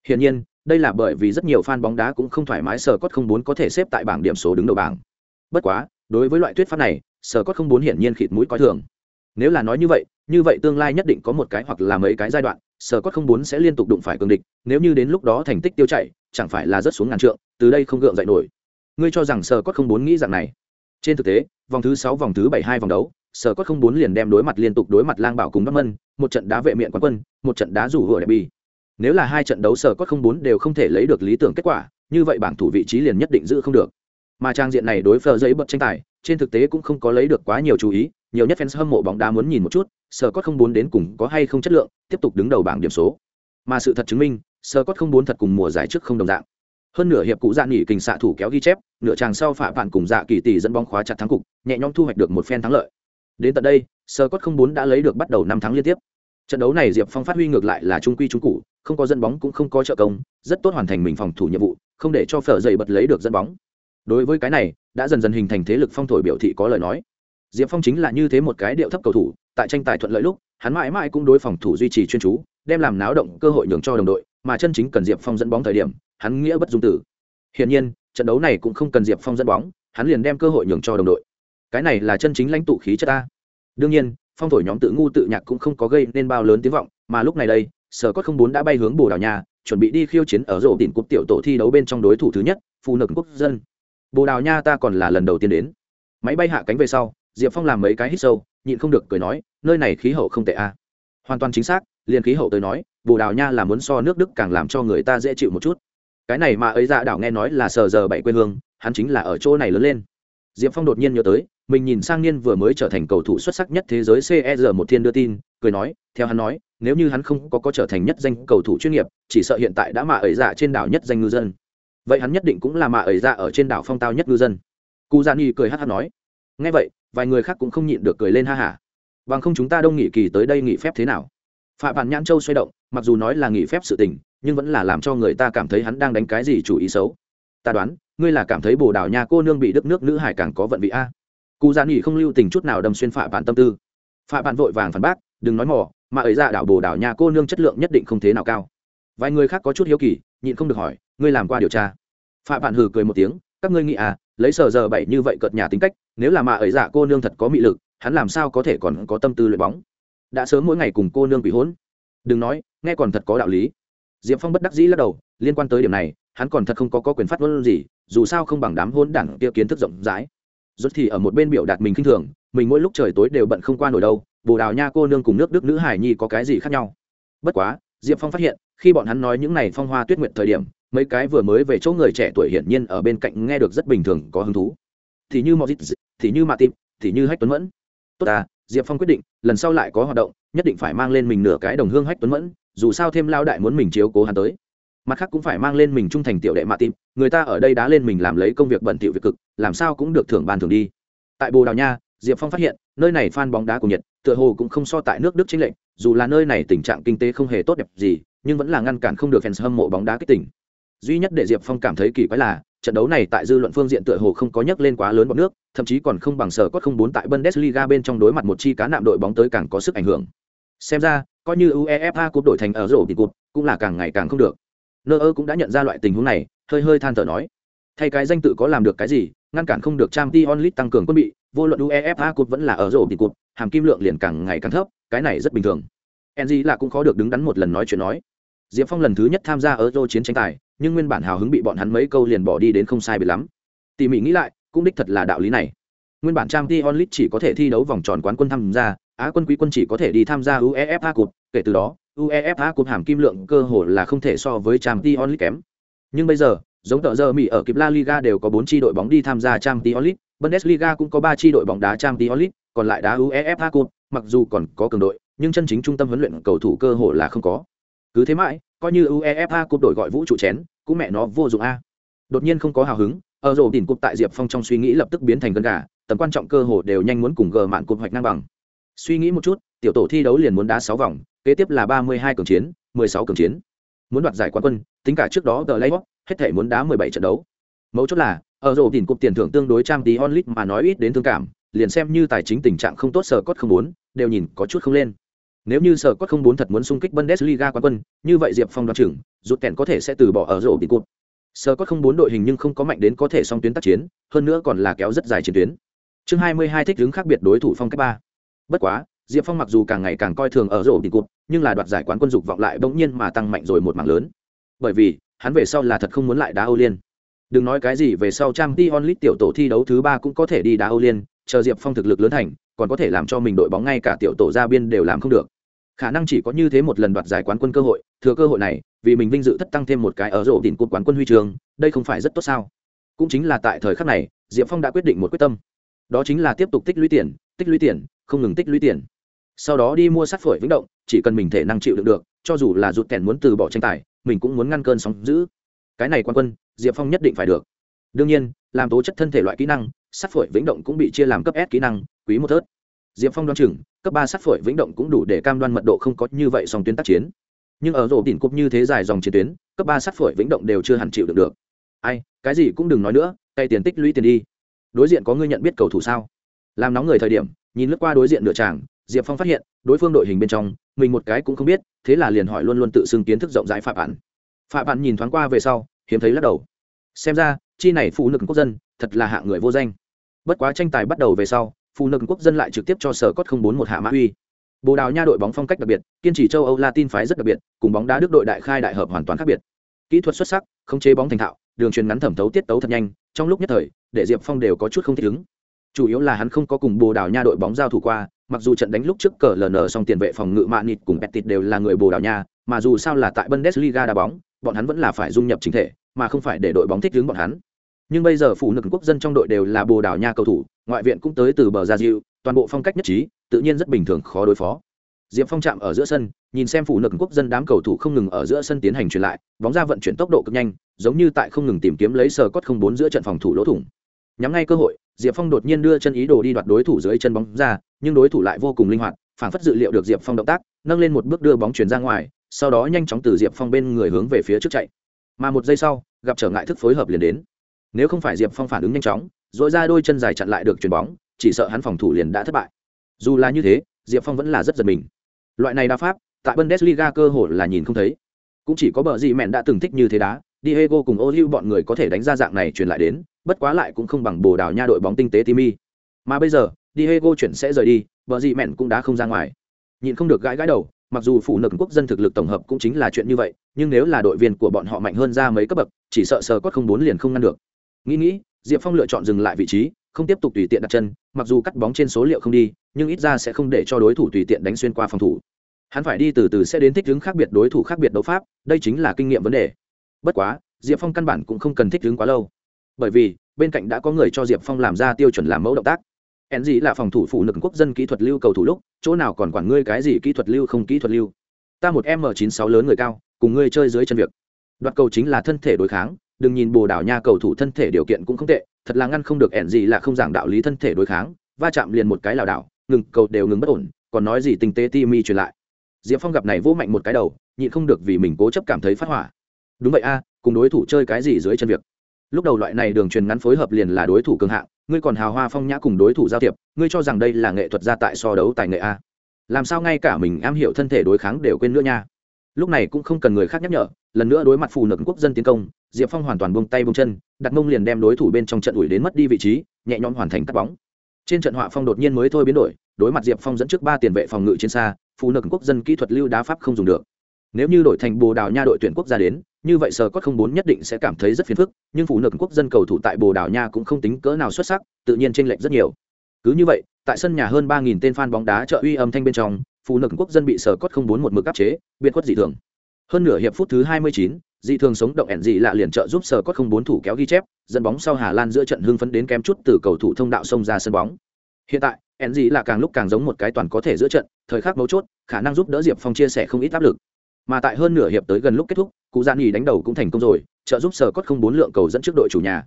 Hiển nhiên, đây là bởi vì rất nhiều fan bóng đá cũng không thoải mái sở cốt không bốn có thể xếp tại bảng điểm số đứng đầu bảng. Bất quá, đối với loại thuyết pháp này sở cốt không bốn hiển nhiên khịt mũi coi thường nếu là nói như vậy như vậy tương lai nhất định có một cái hoặc là mấy cái giai đoạn, sở cốt không bốn sẽ liên tục đụng phải cường địch, nếu như đến lúc đó thành tích tiêu chảy, chẳng phải là rất xuống ngàn trượng, từ đây không gượng dậy nổi. Ngươi cho rằng sở cốt không bốn nghĩ rằng này? Trên thực tế, vòng thứ sáu, vòng thứ bảy hai vòng đấu, sở cốt không bốn liền đem đối mặt liên tục đối mặt lang bảo cùng bắc mân, một trận đá vệ miệng quán quân, một trận đá rủ hựa đẹp bi nếu là hai trận đấu sở cốt không bốn đều không thể lấy được lý tưởng kết quả, như vậy bảng thủ vị trí liền nhất định giữ không được. Mà trang diện này đối phờ giấy bật tranh tài, trên thực tế cũng không có lấy được quá nhiều chú ý nhiều nhất fans hâm mộ bóng đá muốn nhìn một chút, Scott không bốn đến cùng có hay không chất lượng, tiếp tục đứng đầu bảng điểm số. Mà sự thật chứng minh, Scott không bốn thật cùng mùa giải trước không đồng dạng. Hơn nửa hiệp cụ dạn nghỉ kình xạ thủ kéo ghi chép, nửa chàng sau phạ bạn cùng dạ kỳ tỷ dẫn bóng khóa chặt thắng cục, nhẹ nhõm thu hoạch được một phen thắng lợi. Đến tận đây, Scott không bốn đã lấy được bắt đầu năm tháng liên tiếp. Trận đấu này diệp phong phát huy ngược lại là trung quy trung cụ không có dẫn bóng cũng không có trợ công, rất tốt hoàn thành mình phòng thủ nhiệm vụ, không để cho phở dậy bật lấy được dẫn bóng. Đối với cái này, đã dần dần hình thành thế lực phong thổi biểu thị có lời nói diệp phong chính là như thế một cái điệu thấp cầu thủ, tại tranh tài thuận lợi lúc, hắn mãi mãi cũng đối phòng thủ duy trì chuyên chú, đem làm náo động cơ hội nhường cho đồng đội, mà chân chính cần diệp phong dẫn bóng thời điểm, hắn nghĩa bất dung tử. Hiển nhiên, trận đấu này cũng không cần diệp phong dẫn bóng, hắn liền đem cơ hội nhường cho đồng đội. Cái này là chân chính lãnh tụ khí chất ta. Đương nhiên, phong thổi nhóm tự ngu tự nhạc cũng không có gây nên bao lớn tiếng vọng, mà lúc này đây, sở cốt không bốn đã bay hướng bồ đào nha, chuẩn bị đi khiêu chiến ở rổ đỉnh cúp tiểu tổ thi đấu bên trong đối thủ thứ nhất, phù nực quốc dân. Bồ đào nha ta còn là lần đầu tiên đến. Máy bay hạ cánh về sau diệp phong làm mấy cái hít sâu, nhịn không được cười nói, nơi này khí hậu không tệ a à. hoàn toàn chính xác, liền khí hậu tới nói, bồ đào nha là muốn so nước đức càng làm cho người ta dễ chịu một chút. Cái này mà ấy dạ đảo nghe nói là sờ giờ bảy quê hương, hắn chính là ở chỗ này lớn lên. Diệp phong đột nhiên nhớ tới, mình nhìn sang niên vừa mới trở thành cầu thủ xuất sắc nhất thế giới cer một thiên đưa tin, cười nói, theo hắn nói, nếu như hắn không có có trở thành nhất danh cầu thủ chuyên nghiệp, chỉ sợ hiện tại đã mà ấy dạ trên đảo nhất danh ngư dân. Vậy hắn nhất định cũng là mà ấy dạ ở trên đảo phong tao nhất ngư dân. Cụ gia ni cười hát hát nói ngay vậy vài người khác cũng không nhịn được cười lên ha hả. Bằng không chúng ta đông nghỉ kỳ tới đây nghỉ phép thế nào? Phạm bản nhãn châu xoay động, mặc dù nói là nghỉ phép sự tình, nhưng vẫn là làm cho người ta cảm thấy hắn đang đánh cái gì chủ ý xấu. Ta đoán, ngươi là cảm thấy bồ đào nha cô nương bị đức nước nữ hải càng có vận vị a. Cụ già nghỉ không lưu tình chút nào đâm xuyên phạm bản tâm tư. Phạm bản vội vàng phản bác, đừng nói mỏ mà ấy ra đảo bồ đào nha cô nương chất lượng nhất định không thế nào cao. Vài người khác có chút hiếu kỳ, nhịn không được hỏi, ngươi làm qua điều tra? Phạm bản hừ cười một tiếng, các ngươi nghĩ à lấy sờ giờ bảy như vậy cợt nhà tính cách nếu là mà ấy dạ cô nương thật có mị lực hắn làm sao có thể còn có tâm tư luyện bóng? Đã sớm mỗi ngày cùng cô nương bị hỗn đừng nói nghe còn thật có đạo lý. Diệp phong bất đắc dĩ lắc đầu liên quan tới điểm này hắn còn thật không có, có quyền phát ngôn gì dù sao không bằng đám hôn đảng kia kiến thức rộng rãi. Rốt thì ở một bên biểu đạt mình khinh thường mình mỗi lúc trời tối đều bận không qua nổi đâu bồ đào nha cô nương cùng nước đức nữ hải nhi có cái gì khác nhau? Bất quá diệp phong phát hiện khi bọn hắn nói những này phong hoa tuyết nguyện thời điểm mấy cái vừa mới về chỗ người trẻ tuổi hiển nhiên ở bên cạnh nghe được rất bình thường, có hứng thú. Thì như mozit, thì như mạ tim thì như hách tuấn mẫn. Tốt à diệp phong quyết định, lần sau lại có hoạt động, nhất định phải mang lên mình nửa cái đồng hương hách tuấn mẫn, dù sao thêm lao đại muốn mình chiếu cố hắn tới. Mặt khác cũng phải mang lên mình trung thành tiểu đệ mạ tim người ta ở đây đã lên mình làm lấy công việc bận tiểu việc cực, làm sao cũng được thưởng bàn thưởng đi. Tại bồ đào nha, diệp phong phát hiện, nơi này phan bóng đá của nhật, tựa hồ cũng không so tại nước đức chính lệnh dù là nơi này tình trạng kinh tế không hề tốt đẹp gì, nhưng vẫn là ngăn cản không được fans hâm mộ bóng đá kích tỉnh duy nhất để diệp phong cảm thấy kỳ quái là, trận đấu này tại dư luận phương diện tựa hồ không có nhắc lên quá lớn bọn nước, thậm chí còn không bằng sở cốt không bốn tại bundesliga bên trong đối mặt một chi cá nạm đội bóng tới càng có sức ảnh hưởng. Xem ra, coi như uefa cúp đổi thành ở rổ thì cụt, cũng là càng ngày càng không được. Nơ ơ cũng đã nhận ra loại tình huống này, hơi hơi than thở nói. Thay cái danh tự có làm được cái gì, ngăn cản không được trang t onlit tăng cường quân bị, vô luận uefa cúp vẫn là ở rổ thì cụt, hàm kim lượng liền càng ngày càng thấp, cái này rất bình thường. Enzy là cũng khó được đứng đắn một lần nói chuyện nói diệp phong lần thứ nhất tham gia ở rô chiến tranh tài nhưng nguyên bản hào hứng bị bọn hắn mấy câu liền bỏ đi đến không sai biệt lắm. Tỷ mị nghĩ lại cũng đích thật là đạo lý này. Nguyên bản trang t onlit chỉ có thể thi đấu vòng tròn quán quân tham gia á quân quý quân chỉ có thể đi tham gia uefa cup. Kể từ đó uefa cup hàm kim lượng cơ hồ là không thể so với trang League kém. Nhưng bây giờ giống tờ giờ mỹ ở kịp la liga đều có bốn chi đội bóng đi tham gia trang League, bundesliga cũng có ba chi đội bóng đá trang League, còn lại đá uefa cup mặc dù còn có cường đội nhưng chân chính trung tâm huấn luyện cầu thủ cơ hồ là không có cứ thế mãi, coi như uefa Cúp đổi gọi vũ trụ chén, cũng mẹ nó vô dụng a. Đột nhiên không có hào hứng, ở rổ đỉnh cúp tại diệp phong trong suy nghĩ lập tức biến thành gân gà, tầm quan trọng cơ hồ đều nhanh muốn cùng gờ mạn cúp hoạch năng bằng. Suy nghĩ một chút, tiểu tổ thi đấu liền muốn đá sáu vòng, kế tiếp là ba mươi hai cường chiến, mười sáu cường chiến. Muốn đoạt giải quán quân, tính cả trước đó tờ lấy hết thể muốn đá mười bảy trận đấu. Mấu chốt là, ở rổ đỉnh cúp tiền thưởng tương đối trang tí onlit mà nói ít đến thương cảm, liền xem như tài chính tình trạng không tốt sờ cốt không muốn, đều nhìn có chút không lên nếu như sở cốt không bốn thật muốn xung kích bundesliga quán quân, như vậy diệp phong đoán chừng rút kèn có thể sẽ từ bỏ ở rổ bị cụt. Sở cốt không bốn đội hình nhưng không có mạnh đến có thể song tuyến tác chiến, hơn nữa còn là kéo rất dài chiến tuyến. Chương hai mươi hai thích ứng khác biệt đối thủ phong cách ba. Bất quá, diệp phong mặc dù càng ngày càng coi thường ở rổ bị cụt, nhưng là đoạt giải quán quân dục vọng lại bỗng nhiên mà tăng mạnh rồi một mảng lớn. Bởi vì, hắn về sau là thật không muốn lại đá âu liên. Đừng nói cái gì về sau trang t onlit tiểu tổ thi đấu thứ ba cũng có thể đi đá âu liên, chờ diệp phong thực lực lớn thành còn có thể làm cho mình đội bóng ngay cả tiểu tổ ra biên đều làm không được. Khả năng chỉ có như thế một lần đoạt giải quán quân cơ hội, thừa cơ hội này, vì mình vinh dự thất tăng thêm một cái ở rổ đỉnh cột quán quân huy trường đây không phải rất tốt sao? Cũng chính là tại thời khắc này, diệp phong đã quyết định một quyết tâm. Đó chính là tiếp tục tích lũy tiền, tích lũy tiền, không ngừng tích lũy tiền. Sau đó đi mua sát phổi vĩnh động, chỉ cần mình thể năng chịu đựng được, cho dù là rụt kèn muốn từ bỏ tranh tài, mình cũng muốn ngăn cơn sóng giữ cái này quan quân, diệp phong nhất định phải được. Đương nhiên, làm tố chất thân thể loại kỹ năng sát phổi vĩnh động cũng bị chia làm cấp s kỹ năng quý một thớt. Diệp phong đoan chừng, cấp ba sát phổi vĩnh động cũng đủ để cam đoan mật độ không có như vậy dòng tuyến tác chiến. Nhưng ở rổ đỉnh cúp như thế dài dòng chiến tuyến, cấp ba sát phổi vĩnh động đều chưa hẳn chịu được được. Ai, cái gì cũng đừng nói nữa tay tiền tích lũy tiền đi. Đối diện có người nhận biết cầu thủ sao? Làm nóng người thời điểm, nhìn lướt qua đối diện nửa tràng, diệp phong phát hiện, đối phương đội hình bên trong, mình một cái cũng không biết, thế là liền hỏi luôn luôn tự xưng kiến thức rộng rãi phạm bản phạm bản nhìn thoáng qua về sau, hiếm thấy lắc đầu. Xem ra, chi này phụ nữ quốc dân, thật là hạng người vô danh. Bất quá tranh tài bắt đầu về sau phụ nữ quốc dân lại trực tiếp cho sở cốt không bốn một hạ mã uy. Bồ đào nha đội bóng phong cách đặc biệt, kiên trì châu âu latin phái rất đặc biệt, cùng bóng đá đức đội đại khai đại hợp hoàn toàn khác biệt. Kỹ thuật xuất sắc không chế bóng thành thạo, đường truyền ngắn thẩm thấu tiết tấu thật nhanh, trong lúc nhất thời, để diệp phong đều có chút không thích ứng. Chủ yếu là hắn không có cùng bồ đào nha đội bóng giao thủ qua, mặc dù trận đánh lúc trước cờ ln song tiền vệ phòng ngự mạ nịt cùng petit đều là người bồ đào nha, mà dù sao là tại bundesliga đá bóng, bọn hắn vẫn là phải dung nhập chính thể, mà không phải để đội bóng thích ứng bọn hắn nhưng bây giờ phụ nữ quốc dân trong đội đều là bồ đào nha cầu thủ, ngoại viện cũng tới từ bờ gia diệu toàn bộ phong cách nhất trí, tự nhiên rất bình thường, khó đối phó. Diệp phong chạm ở giữa sân, nhìn xem phụ nữ quốc dân đám cầu thủ không ngừng ở giữa sân tiến hành truyền lại, bóng ra vận chuyển tốc độ cực nhanh, giống như tại không ngừng tìm kiếm lấy sờ cốt không bốn giữa trận phòng thủ lỗ thủng. Nhắm ngay cơ hội, diệp phong đột nhiên đưa chân ý đồ đi đoạt đối thủ dưới chân bóng ra, nhưng đối thủ lại vô cùng linh hoạt, phản phất dự liệu được diệp phong động tác, nâng lên một bước đưa bóng chuyển ra ngoài, sau đó nhanh chóng từ diệp phong bên người hướng về phía trước chạy. Mà một giây sau, gặp trở ngại thức phối hợp liền đến nếu không phải diệp phong phản ứng nhanh chóng dội ra đôi chân dài chặn lại được chuyền bóng, chỉ sợ hắn phòng thủ liền đã thất bại. Dù là như thế, diệp phong vẫn là rất giật mình. Loại này đa pháp, tại bundesliga cơ hội là nhìn không thấy. Cũng chỉ có bờ gì mẹn đã từng thích như thế đá, diego cùng ô bọn người có thể đánh ra dạng này truyền lại đến, bất quá lại cũng không bằng bồ đào nha đội bóng tinh tế timmy mà bây giờ, diego chuyển sẽ rời đi, bờ gì mẹn cũng đã không ra ngoài. Nhìn không được gãi gãi đầu, mặc dù phụ nực quốc dân thực lực tổng hợp cũng chính là chuyện như vậy, nhưng nếu là đội viên của bọn họ mạnh hơn ra mấy cấp bậc, chỉ sợ sờ cốt không bốn liền không ngăn được nghĩ nghĩ, diệp phong lựa chọn dừng lại vị trí, không tiếp tục tùy tiện đặt chân, mặc dù cắt bóng trên số liệu không đi, nhưng ít ra sẽ không để cho đối thủ tùy tiện đánh xuyên qua phòng thủ. Hắn phải đi từ từ sẽ đến thích ứng khác biệt đối thủ khác biệt đấu pháp, đây chính là kinh nghiệm vấn đề. Bất quá, diệp phong căn bản cũng không cần thích ứng quá lâu. Bởi vì, bên cạnh đã có người cho diệp phong làm ra tiêu chuẩn làm mẫu động tác. Hẹn gì là phòng thủ phụ nữ quốc dân kỹ thuật lưu cầu thủ lúc, chỗ nào còn quản ngươi cái gì kỹ thuật lưu không kỹ thuật lưu. Ta một m chín sáu lớn người cao, cùng ngươi chơi dưới chân việc. Đoạt cầu chính là thân thể đối kháng đừng nhìn bồ đảo nha cầu thủ thân thể điều kiện cũng không tệ, thật là ngăn không được ẻn gì là không giảng đạo lý thân thể đối kháng, va chạm liền một cái lảo đảo, ngừng, cầu đều ngừng bất ổn, còn nói gì tinh tế ti mi truyền lại. Diệp phong gặp này vỗ mạnh một cái đầu, nhịn không được vì mình cố chấp cảm thấy phát hỏa. Đúng vậy a, cùng đối thủ chơi cái gì dưới chân việc. Lúc đầu loại này đường truyền ngắn phối hợp liền là đối thủ cường hạng, ngươi còn hào hoa phong nhã cùng đối thủ giao thiệp, ngươi cho rằng đây là nghệ thuật gia tại so đấu tài nghệ a. Làm sao ngay cả mình am hiểu thân thể đối kháng đều quên nữa nha lúc này cũng không cần người khác nhắc nhở, lần nữa đối mặt phù nợ quốc dân tiến công, diệp phong hoàn toàn buông tay buông chân, đặt mông liền đem đối thủ bên trong trận ủi đến mất đi vị trí, nhẹ nhõm hoàn thành cắt bóng. Trên trận họa phong đột nhiên mới thôi biến đổi, đối mặt diệp phong dẫn trước ba tiền vệ phòng ngự trên xa, phù nợ quốc dân kỹ thuật lưu đá pháp không dùng được. Nếu như đổi thành bồ đào nha đội tuyển quốc gia đến, như vậy sờ cốt không bốn nhất định sẽ cảm thấy rất phiền phức, nhưng phù nữ quốc dân cầu thủ tại bồ đào nha cũng không tính cỡ nào xuất sắc, tự nhiên chênh lệch rất nhiều. Cứ như vậy, tại sân nhà hơn ba nghìn tên fan bóng đá trợ uy âm thanh bên trong phụ nữ quốc dân bị sở cốt không bốn một mực áp chế biệt khuất dị thường. Hơn nửa hiệp phút thứ hai mươi chín, dị thường sống động ẻn dị lạ liền trợ giúp sở cốt không bốn thủ kéo ghi chép, dẫn bóng sau hà lan giữa trận hưng phấn đến kém chút từ cầu thủ thông đạo xông ra sân bóng. Hiện tại, ẻn dị lạ càng lúc càng giống một cái toàn có thể giữa trận, thời khắc mấu chốt, khả năng giúp đỡ diệp phong chia sẻ không ít áp lực. Mà tại hơn nửa hiệp tới gần lúc kết thúc cụ gian nghỉ đánh đầu cũng thành công rồi, trợ giúp sở cốt không bốn lượng cầu dẫn trước đội chủ nhà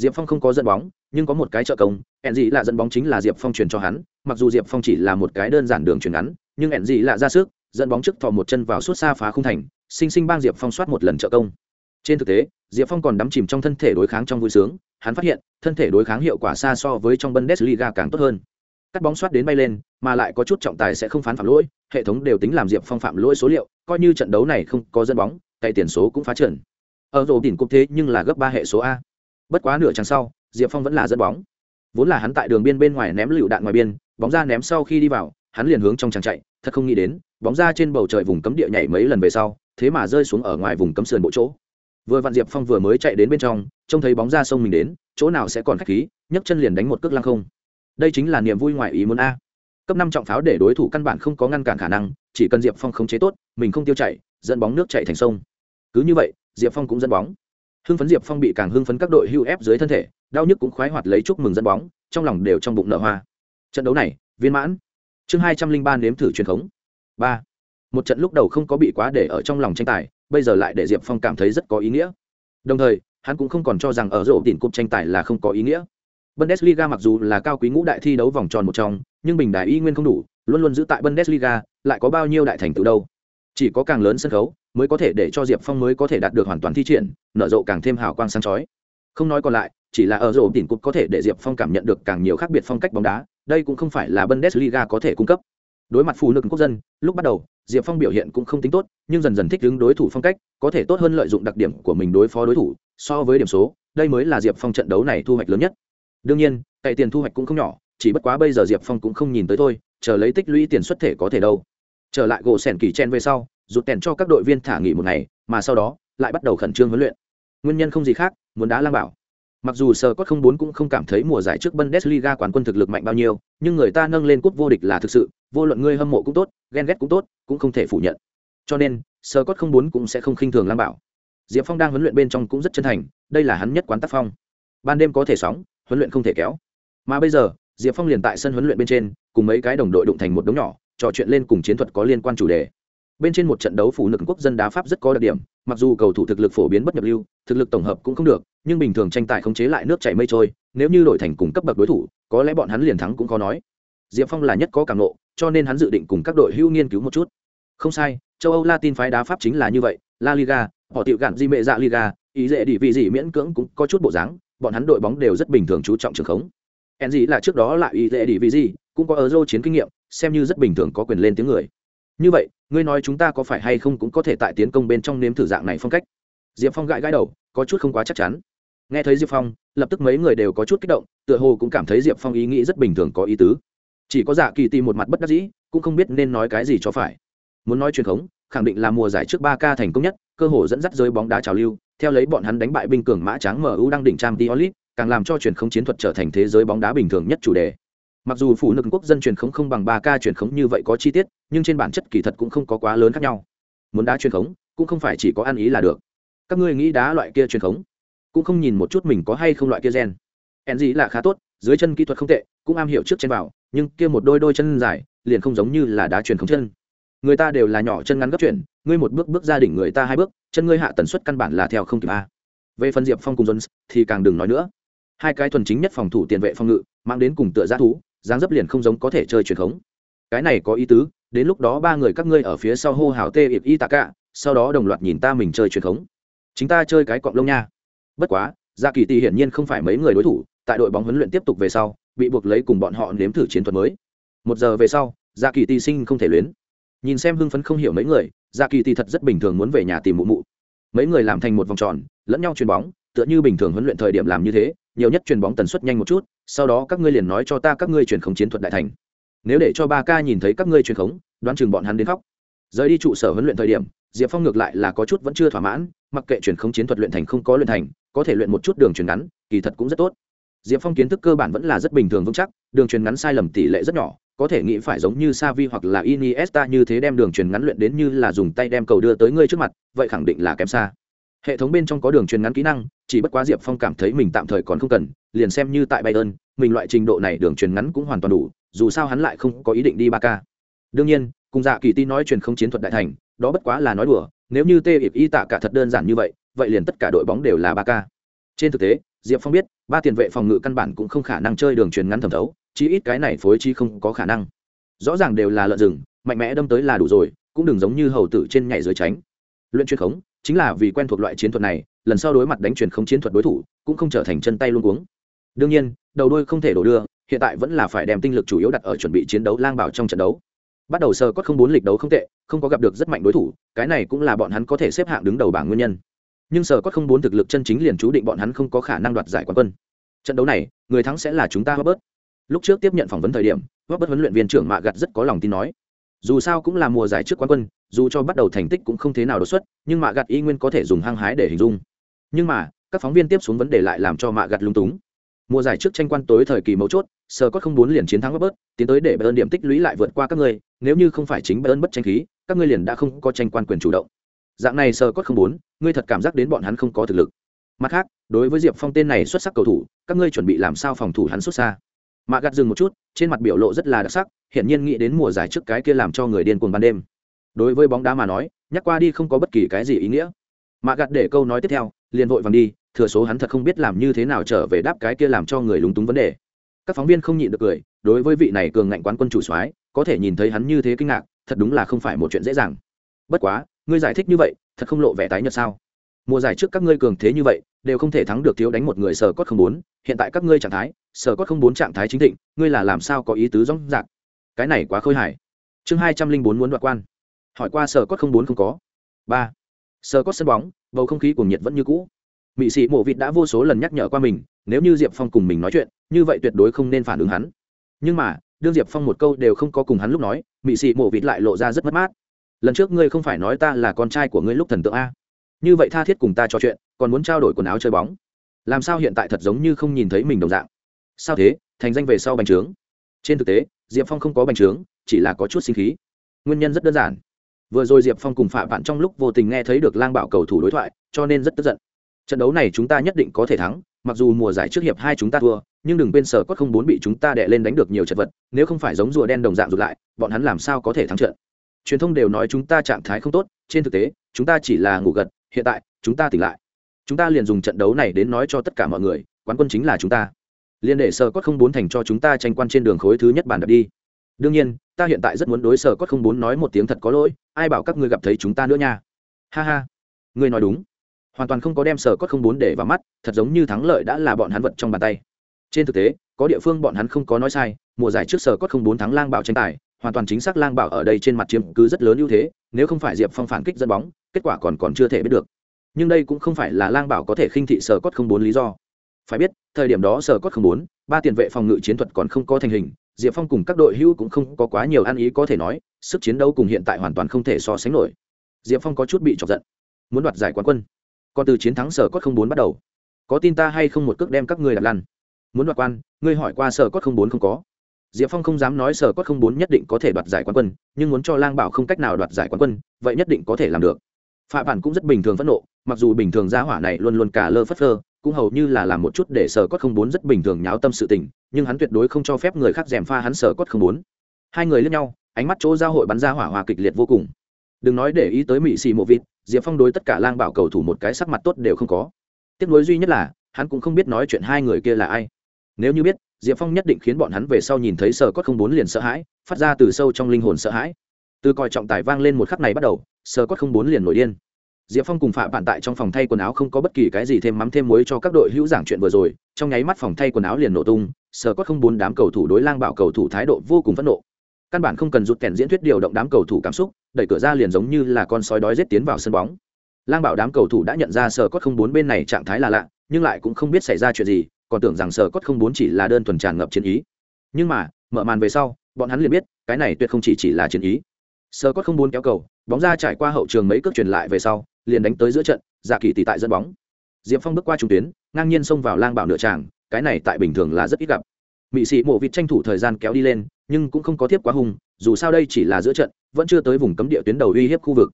diệp phong không có dẫn bóng, nhưng có một cái trợ công ẹn dị là dẫn bóng chính là diệp phong truyền cho hắn, mặc dù diệp phong chỉ là một cái đơn giản đường truyền ngắn, nhưng ẹn dị là ra sức, dẫn bóng trước thò một chân vào suốt xa phá không thành, sinh sinh bang diệp phong soát một lần trợ công. Trên thực tế, diệp phong còn đắm chìm trong thân thể đối kháng trong vui sướng, hắn phát hiện, thân thể đối kháng hiệu quả xa so với trong bundesliga càng tốt hơn. Cắt bóng soát đến bay lên, mà lại có chút trọng tài sẽ không phán phạm lỗi, hệ thống đều tính làm diệp phong phạm lỗi số liệu, coi như trận đấu này không có dẫn bóng cậy tiền số cũng phá trần. Ở rổ đỉnh cục thế nhưng là gấp ba hệ số a bất quá nửa chặng sau, diệp phong vẫn là dẫn bóng. Vốn là hắn tại đường biên bên ngoài ném lựu đạn ngoài biên, bóng ra ném sau khi đi vào, hắn liền hướng trong tràng chạy, thật không nghĩ đến, bóng ra trên bầu trời vùng cấm địa nhảy mấy lần về sau, thế mà rơi xuống ở ngoài vùng cấm sườn bộ chỗ. Vừa vạn diệp phong vừa mới chạy đến bên trong, trông thấy bóng ra sông mình đến, chỗ nào sẽ còn khách khí, nhấc chân liền đánh một cước lăng không. Đây chính là niềm vui ngoài ý muốn a. Cấp năm trọng pháo để đối thủ căn bản không có ngăn cản khả năng, chỉ cần diệp phong khống chế tốt, mình không tiêu chạy dẫn bóng nước chạy thành sông. Cứ như vậy, diệp phong cũng dẫn bóng hưng phấn diệp phong bị càng hưng phấn các đội hưu ép dưới thân thể, đau nhức cũng khoái hoạt lấy chúc mừng dẫn bóng, trong lòng đều trong bụng nở hoa. Trận đấu này, viên mãn. Chương hai trăm linh ba nếm thử truyền thống. Ba. Một trận lúc đầu không có bị quá để ở trong lòng tranh tài, bây giờ lại để diệp phong cảm thấy rất có ý nghĩa. Đồng thời, hắn cũng không còn cho rằng ở rổ tìm cúp tranh tài là không có ý nghĩa. Bundesliga mặc dù là cao quý ngũ đại thi đấu vòng tròn một trong, nhưng bình đại y nguyên không đủ, luôn luôn giữ tại bundesliga, lại có bao nhiêu đại thành từ đâu? Chỉ có càng lớn sân khấu, mới có thể để cho diệp phong mới có thể đạt được hoàn toàn thi triển, nở rộ càng thêm hào quang sáng chói. Không nói còn lại, chỉ là ở rộ đỉnh cục có thể để diệp phong cảm nhận được càng nhiều khác biệt phong cách bóng đá, đây cũng không phải là bundesliga có thể cung cấp. Đối mặt phù nữ quốc dân, lúc bắt đầu, diệp phong biểu hiện cũng không tính tốt, nhưng dần dần thích ứng đối thủ phong cách, có thể tốt hơn lợi dụng đặc điểm của mình đối phó đối thủ, so với điểm số, đây mới là diệp phong trận đấu này thu hoạch lớn nhất. Đương nhiên cậy tiền thu hoạch cũng không nhỏ, chỉ bất quá bây giờ diệp phong cũng không nhìn tới thôi, chờ lấy tích lũy tiền xuất thể có thể đâu trở lại gỗ sẻn kỳ chen về sau rụt tèn cho các đội viên thả nghỉ một ngày mà sau đó lại bắt đầu khẩn trương huấn luyện nguyên nhân không gì khác muốn đá lang bảo Mặc dù sờ Cốt không bốn cũng không cảm thấy mùa giải trước Bundesliga quán quân thực lực mạnh bao nhiêu, nhưng người ta nâng lên cúp vô địch là thực sự, vô luận ngươi hâm mộ cũng tốt, ghen ghét cũng tốt, cũng không thể phủ nhận. Cho nên, sờ Cốt không bốn cũng sẽ không khinh thường Lang Bảo. Diệp Phong đang huấn luyện bên trong cũng rất chân thành, đây là hắn nhất quán tác phong. Ban đêm có thể sóng, huấn luyện không thể kéo. Mà bây giờ, Diệp Phong liền tại sân huấn luyện bên trên, cùng mấy cái đồng đội đụng thành một đống nhỏ, trò chuyện lên cùng chiến thuật có liên quan chủ đề. Bên trên một trận đấu phủ lực quốc dân đá pháp rất có đặc điểm, mặc dù cầu thủ thực lực phổ biến bất nhập lưu, thực lực tổng hợp cũng không được, nhưng bình thường tranh tài khống chế lại nước chảy mây trôi, nếu như đổi thành cùng cấp bậc đối thủ, có lẽ bọn hắn liền thắng cũng có nói. Diệp phong là nhất có cảm nộ cho nên hắn dự định cùng các đội hưu nghiên cứu một chút. Không sai, châu âu latin phái đá pháp chính là như vậy, la liga, họ tiệu gạn di mệ dạ liga, ý dễ đi vị gì miễn cưỡng cũng có chút bộ dáng, bọn hắn đội bóng đều rất bình thường chú trọng trường khống. En gì là trước đó lại ý dễ đi vị gì, cũng có euro chiến kinh nghiệm xem như rất bình thường có quyền lên tiếng người. Như vậy, ngươi nói chúng ta có phải hay không cũng có thể tại tiến công bên trong nếm thử dạng này phong cách? Diệp phong gãi gãi đầu, có chút không quá chắc chắn. Nghe thấy diệp phong, lập tức mấy người đều có chút kích động, tựa hồ cũng cảm thấy diệp phong ý nghĩ rất bình thường có ý tứ. Chỉ có dạ kỳ tìm một mặt bất đắc dĩ, cũng không biết nên nói cái gì cho phải. Muốn nói truyền thống khẳng định là mùa giải trước ba k thành công nhất, cơ hồ dẫn dắt rơi bóng đá trào lưu, theo lấy bọn hắn đánh bại binh cường mã trắng mu đang đỉnh trang t càng làm cho truyền thống chiến thuật trở thành thế giới bóng đá bình thường nhất chủ đề mặc dù phủ nữ quốc dân truyền khống không bằng ba k truyền khống như vậy có chi tiết, nhưng trên bản chất kỳ thật cũng không có quá lớn khác nhau. Muốn đá truyền khống, cũng không phải chỉ có ăn ý là được. Các ngươi nghĩ đá loại kia truyền khống, cũng không nhìn một chút mình có hay không loại kia gen. En gì là khá tốt, dưới chân kỹ thuật không tệ, cũng am hiểu trước trên vào, nhưng kia một đôi đôi chân dài, liền không giống như là đá truyền khống chân. Người ta đều là nhỏ chân ngắn gấp chuyển, ngươi một bước bước ra đỉnh người ta hai bước, chân ngươi hạ tần suất căn bản là theo không kịp a. Về phần diệp phong cùng jones, thì càng đừng nói nữa. Hai cái thuần chính nhất phòng thủ tiền vệ phòng ngự, mang đến cùng tựa g thú dáng dấp liền không giống có thể chơi truyền thống. cái này có ý tứ, đến lúc đó ba người các ngươi ở phía sau hô hào tê ịp y tạ cả, sau đó đồng loạt nhìn ta mình chơi truyền thống. chính ta chơi cái cọng lông nha bất quá gia kỳ tì hiển nhiên không phải mấy người đối thủ, tại đội bóng huấn luyện tiếp tục về sau, bị buộc lấy cùng bọn họ nếm thử chiến thuật mới một giờ về sau gia kỳ tì sinh không thể luyến nhìn xem hưng phấn không hiểu mấy người gia kỳ tì thật rất bình thường muốn về nhà tìm mụ mụ mấy người làm thành một vòng tròn, lẫn nhau chuyền bóng, tựa như bình thường huấn luyện thời điểm làm như thế, nhiều nhất chuyền bóng tần suất nhanh một chút sau đó các ngươi liền nói cho ta các ngươi truyền khống chiến thuật đại thành. Nếu để cho ba ca nhìn thấy các ngươi truyền khống đoán chừng bọn hắn đến khóc. Rời đi trụ sở huấn luyện thời điểm diệp phong ngược lại là có chút vẫn chưa thỏa mãn mặc kệ truyền khống chiến thuật luyện thành không có luyện thành có thể luyện một chút đường truyền ngắn kỳ thật cũng rất tốt. Diệp phong kiến thức cơ bản vẫn là rất bình thường vững chắc đường truyền ngắn sai lầm tỷ lệ rất nhỏ có thể nghĩ phải giống như Savi hoặc là Iniesta như thế đem đường truyền ngắn luyện đến như là dùng tay đem cầu đưa tới ngươi trước mặt, vậy khẳng định là kém xa. Hệ thống bên trong có đường truyền ngắn kỹ năng, chỉ bất quá Diệp Phong cảm thấy mình tạm thời còn không cần, liền xem như tại Bayern, mình loại trình độ này đường truyền ngắn cũng hoàn toàn đủ, dù sao hắn lại không có ý định đi ba k Đương nhiên, cùng Dạ Kỳ Ti nói truyền không chiến thuật đại thành, đó bất quá là nói đùa, nếu như Tê Hiệp Y tạ cả thật đơn giản như vậy, vậy liền tất cả đội bóng đều là ba k Trên thực tế, Diệp Phong biết, ba tiền vệ phòng ngự căn bản cũng không khả năng chơi đường truyền ngắn thẩm thấu, chí ít cái này phối chi không có khả năng. Rõ ràng đều là lợn rừng mạnh mẽ đâm tới là đủ rồi cũng đừng giống như hầu tử trên nhảy dưới tránh. Luyện truyền khống chính là vì quen thuộc loại chiến thuật này, lần sau đối mặt đánh truyền không chiến thuật đối thủ, cũng không trở thành chân tay luôn cuống. Đương nhiên, đầu đôi không thể đổ đưa, hiện tại vẫn là phải đem tinh lực chủ yếu đặt ở chuẩn bị chiến đấu lang bảo trong trận đấu. Bắt đầu sơ cốt không bốn lịch đấu không tệ, không có gặp được rất mạnh đối thủ, cái này cũng là bọn hắn có thể xếp hạng đứng đầu bảng nguyên nhân. Nhưng sơ cốt không bốn thực lực chân chính liền chú định bọn hắn không có khả năng đoạt giải quán quân. Trận đấu này, người thắng sẽ là chúng ta Robert. lúc trước tiếp nhận phỏng vấn thời điểm, Robert huấn luyện viên trưởng mạ gặt rất có lòng tin nói dù sao cũng là mùa giải trước quán quân, dù cho bắt đầu thành tích cũng không thế nào đột xuất, nhưng mạ gặt y nguyên có thể dùng hăng hái để hình dung. Nhưng mà, các phóng viên tiếp xuống vấn đề lại làm cho mạ gặt lung túng. Mùa giải trước tranh quan tối thời kỳ mấu chốt sơ có không bốn liền chiến thắng bớt tiến tới để bayern điểm tích lũy lại vượt qua các ngươi, nếu như không phải chính bayern bất tranh khí, các ngươi liền đã không có tranh quan quyền chủ động. Dạng này sơ có không bốn ngươi thật cảm giác đến bọn hắn không có thực lực. Mặt khác, đối với diệp phong tên này xuất sắc cầu thủ, các ngươi chuẩn bị làm sao phòng thủ hắn xuất xa? Mạ gạt dừng một chút, trên mặt biểu lộ rất là đặc sắc, hiển nhiên nghĩ đến mùa giải trước cái kia làm cho người điên cuồng ban đêm. Đối với bóng đá mà nói, nhắc qua đi không có bất kỳ cái gì ý nghĩa. Mạ gạt để câu nói tiếp theo, liền vội vàng đi, thừa số hắn thật không biết làm như thế nào trở về đáp cái kia làm cho người lúng túng vấn đề. Các phóng viên không nhịn được cười, đối với vị này cường ngạnh quán quân chủ soái, có thể nhìn thấy hắn như thế kinh ngạc, thật đúng là không phải một chuyện dễ dàng. Bất quá, ngươi giải thích như vậy, thật không lộ vẻ tái nhợt sao? Mùa giải trước các ngươi cường thế như vậy đều không thể thắng được thiếu đánh một người sở cốt không bốn. Hiện tại các ngươi trạng thái, sở cốt không bốn trạng thái chính thịnh, ngươi là làm sao có ý tứ rõ rạc? Cái này quá khôi hài. Chương hai trăm linh bốn muốn đoạt quan. Hỏi qua sở cốt không bốn không có. Ba. Sở cốt sân bóng, bầu không khí cuồng nhiệt vẫn như cũ. Mị sĩ mộ vịt đã vô số lần nhắc nhở qua mình, nếu như diệp phong cùng mình nói chuyện, như vậy tuyệt đối không nên phản ứng hắn. Nhưng mà, đương diệp phong một câu đều không có cùng hắn lúc nói, mị sĩ mộ vịt lại lộ ra rất mất mát. Lần trước ngươi không phải nói ta là con trai của ngươi lúc thần tượng a như vậy tha thiết cùng ta trò chuyện, còn muốn trao đổi quần áo chơi bóng. Làm sao hiện tại thật giống như không nhìn thấy mình đồng dạng? Sao thế? Thành danh về sau bành trướng. Trên thực tế, diệp phong không có bành trướng, chỉ là có chút sinh khí. Nguyên nhân rất đơn giản. Vừa rồi diệp phong cùng phạm bạn trong lúc vô tình nghe thấy được lang bảo cầu thủ đối thoại, cho nên rất tức giận. Trận đấu này chúng ta nhất định có thể thắng, mặc dù mùa giải trước hiệp hai chúng ta thua, nhưng đừng quên sở có không bốn bị chúng ta đè lên đánh được nhiều trận vật, nếu không phải giống rùa đen đồng dạng rụt lại, bọn hắn làm sao có thể thắng trận? Truyền thông đều nói chúng ta trạng thái không tốt, trên thực tế, chúng ta chỉ là ngủ gật hiện tại, chúng ta tỉnh lại. Chúng ta liền dùng trận đấu này đến nói cho tất cả mọi người, quán quân chính là chúng ta. Liền để sở cốt không bốn thành cho chúng ta tranh quan trên đường khối thứ nhất bàn đập đi. Đương nhiên, ta hiện tại rất muốn đối sở cốt không bốn nói một tiếng thật có lỗi, ai bảo các ngươi gặp thấy chúng ta nữa nha. Ha ha. Ngươi nói đúng. Hoàn toàn không có đem sở cốt không bốn để vào mắt, thật giống như thắng lợi đã là bọn hắn vật trong bàn tay. Trên thực tế, có địa phương bọn hắn không có nói sai, mùa giải trước sở cốt không bốn thắng lang bảo tranh tài, hoàn toàn chính xác lang bảo ở đây trên mặt chiếm cứ rất lớn ưu thế, nếu không phải diệp phong phản kích dẫn bóng kết quả còn còn chưa thể biết được. Nhưng đây cũng không phải là lang bảo có thể khinh thị sở cốt không bốn lý do. Phải biết, thời điểm đó sở cốt không bốn, ba tiền vệ phòng ngự chiến thuật còn không có thành hình, diệp phong cùng các đội hữu cũng không có quá nhiều ăn ý có thể nói, sức chiến đấu cùng hiện tại hoàn toàn không thể so sánh nổi. Diệp phong có chút bị chọc giận. Muốn đoạt giải quán quân. Còn từ chiến thắng sở cốt không bốn bắt đầu. Có tin ta hay không một cước đem các ngươi đặt lăn? Muốn đoạt quan, ngươi hỏi qua sở cốt không bốn không có. Diệp phong không dám nói sở cốt không bốn nhất định có thể đoạt giải quán quân, nhưng muốn cho lang bảo không cách nào đoạt giải quán quân, vậy nhất định có thể làm được phạ bản cũng rất bình thường phẫn nộ, mặc dù bình thường gia hỏa này luôn luôn cả lơ phất phơ, cũng hầu như là làm một chút để sở cốt không bốn rất bình thường nháo tâm sự tình, nhưng hắn tuyệt đối không cho phép người khác dèm pha hắn sở cốt không bốn. Hai người lướt nhau, ánh mắt chỗ giao hội bắn ra hỏa hòa kịch liệt vô cùng. Đừng nói để ý tới mỹ xì mộ vịt, diệp phong đối tất cả lang bảo cầu thủ một cái sắc mặt tốt đều không có. Tiếc nuối duy nhất là, hắn cũng không biết nói chuyện hai người kia là ai. Nếu như biết, diệp phong nhất định khiến bọn hắn về sau nhìn thấy sở cốt không bốn liền sợ hãi, phát ra từ sâu trong linh hồn sợ hãi. Từ coi trọng tài vang lên một khắc này bắt đầu sở cốt không bốn liền nổi điên. Diệp phong cùng phạm bạn tại trong phòng thay quần áo không có bất kỳ cái gì thêm mắm thêm muối cho các đội hữu giảng chuyện vừa rồi, trong nháy mắt phòng thay quần áo liền nổ tung sở cốt không bốn đám cầu thủ đối lang bạo cầu thủ thái độ vô cùng phẫn nộ. Căn bản không cần rụt kèn diễn thuyết điều động đám cầu thủ cảm xúc, đẩy cửa ra liền giống như là con sói đói rết tiến vào sân bóng. Lang bảo đám cầu thủ đã nhận ra sở cốt không bốn bên này trạng thái là lạ, nhưng lại cũng không biết xảy ra chuyện gì, còn tưởng rằng sở cốt không bốn chỉ là đơn thuần tràn ngập chiến ý. Nhưng mà, mở màn về sau, bọn hắn liền biết, cái này tuyệt không chỉ chỉ là chiến ý. Sơ cốt không bốn kéo cầu, bóng ra trải qua hậu trường mấy cước truyền lại về sau, liền đánh tới giữa trận dạ kỳ tỷ tại dẫn bóng. Diệp phong bước qua trung tuyến, ngang nhiên xông vào lang bảo nửa tràng, cái này tại bình thường là rất ít gặp. Mị sĩ mộ vịt tranh thủ thời gian kéo đi lên, nhưng cũng không có tiếp quá hung, dù sao đây chỉ là giữa trận, vẫn chưa tới vùng cấm địa tuyến đầu uy hiếp khu vực.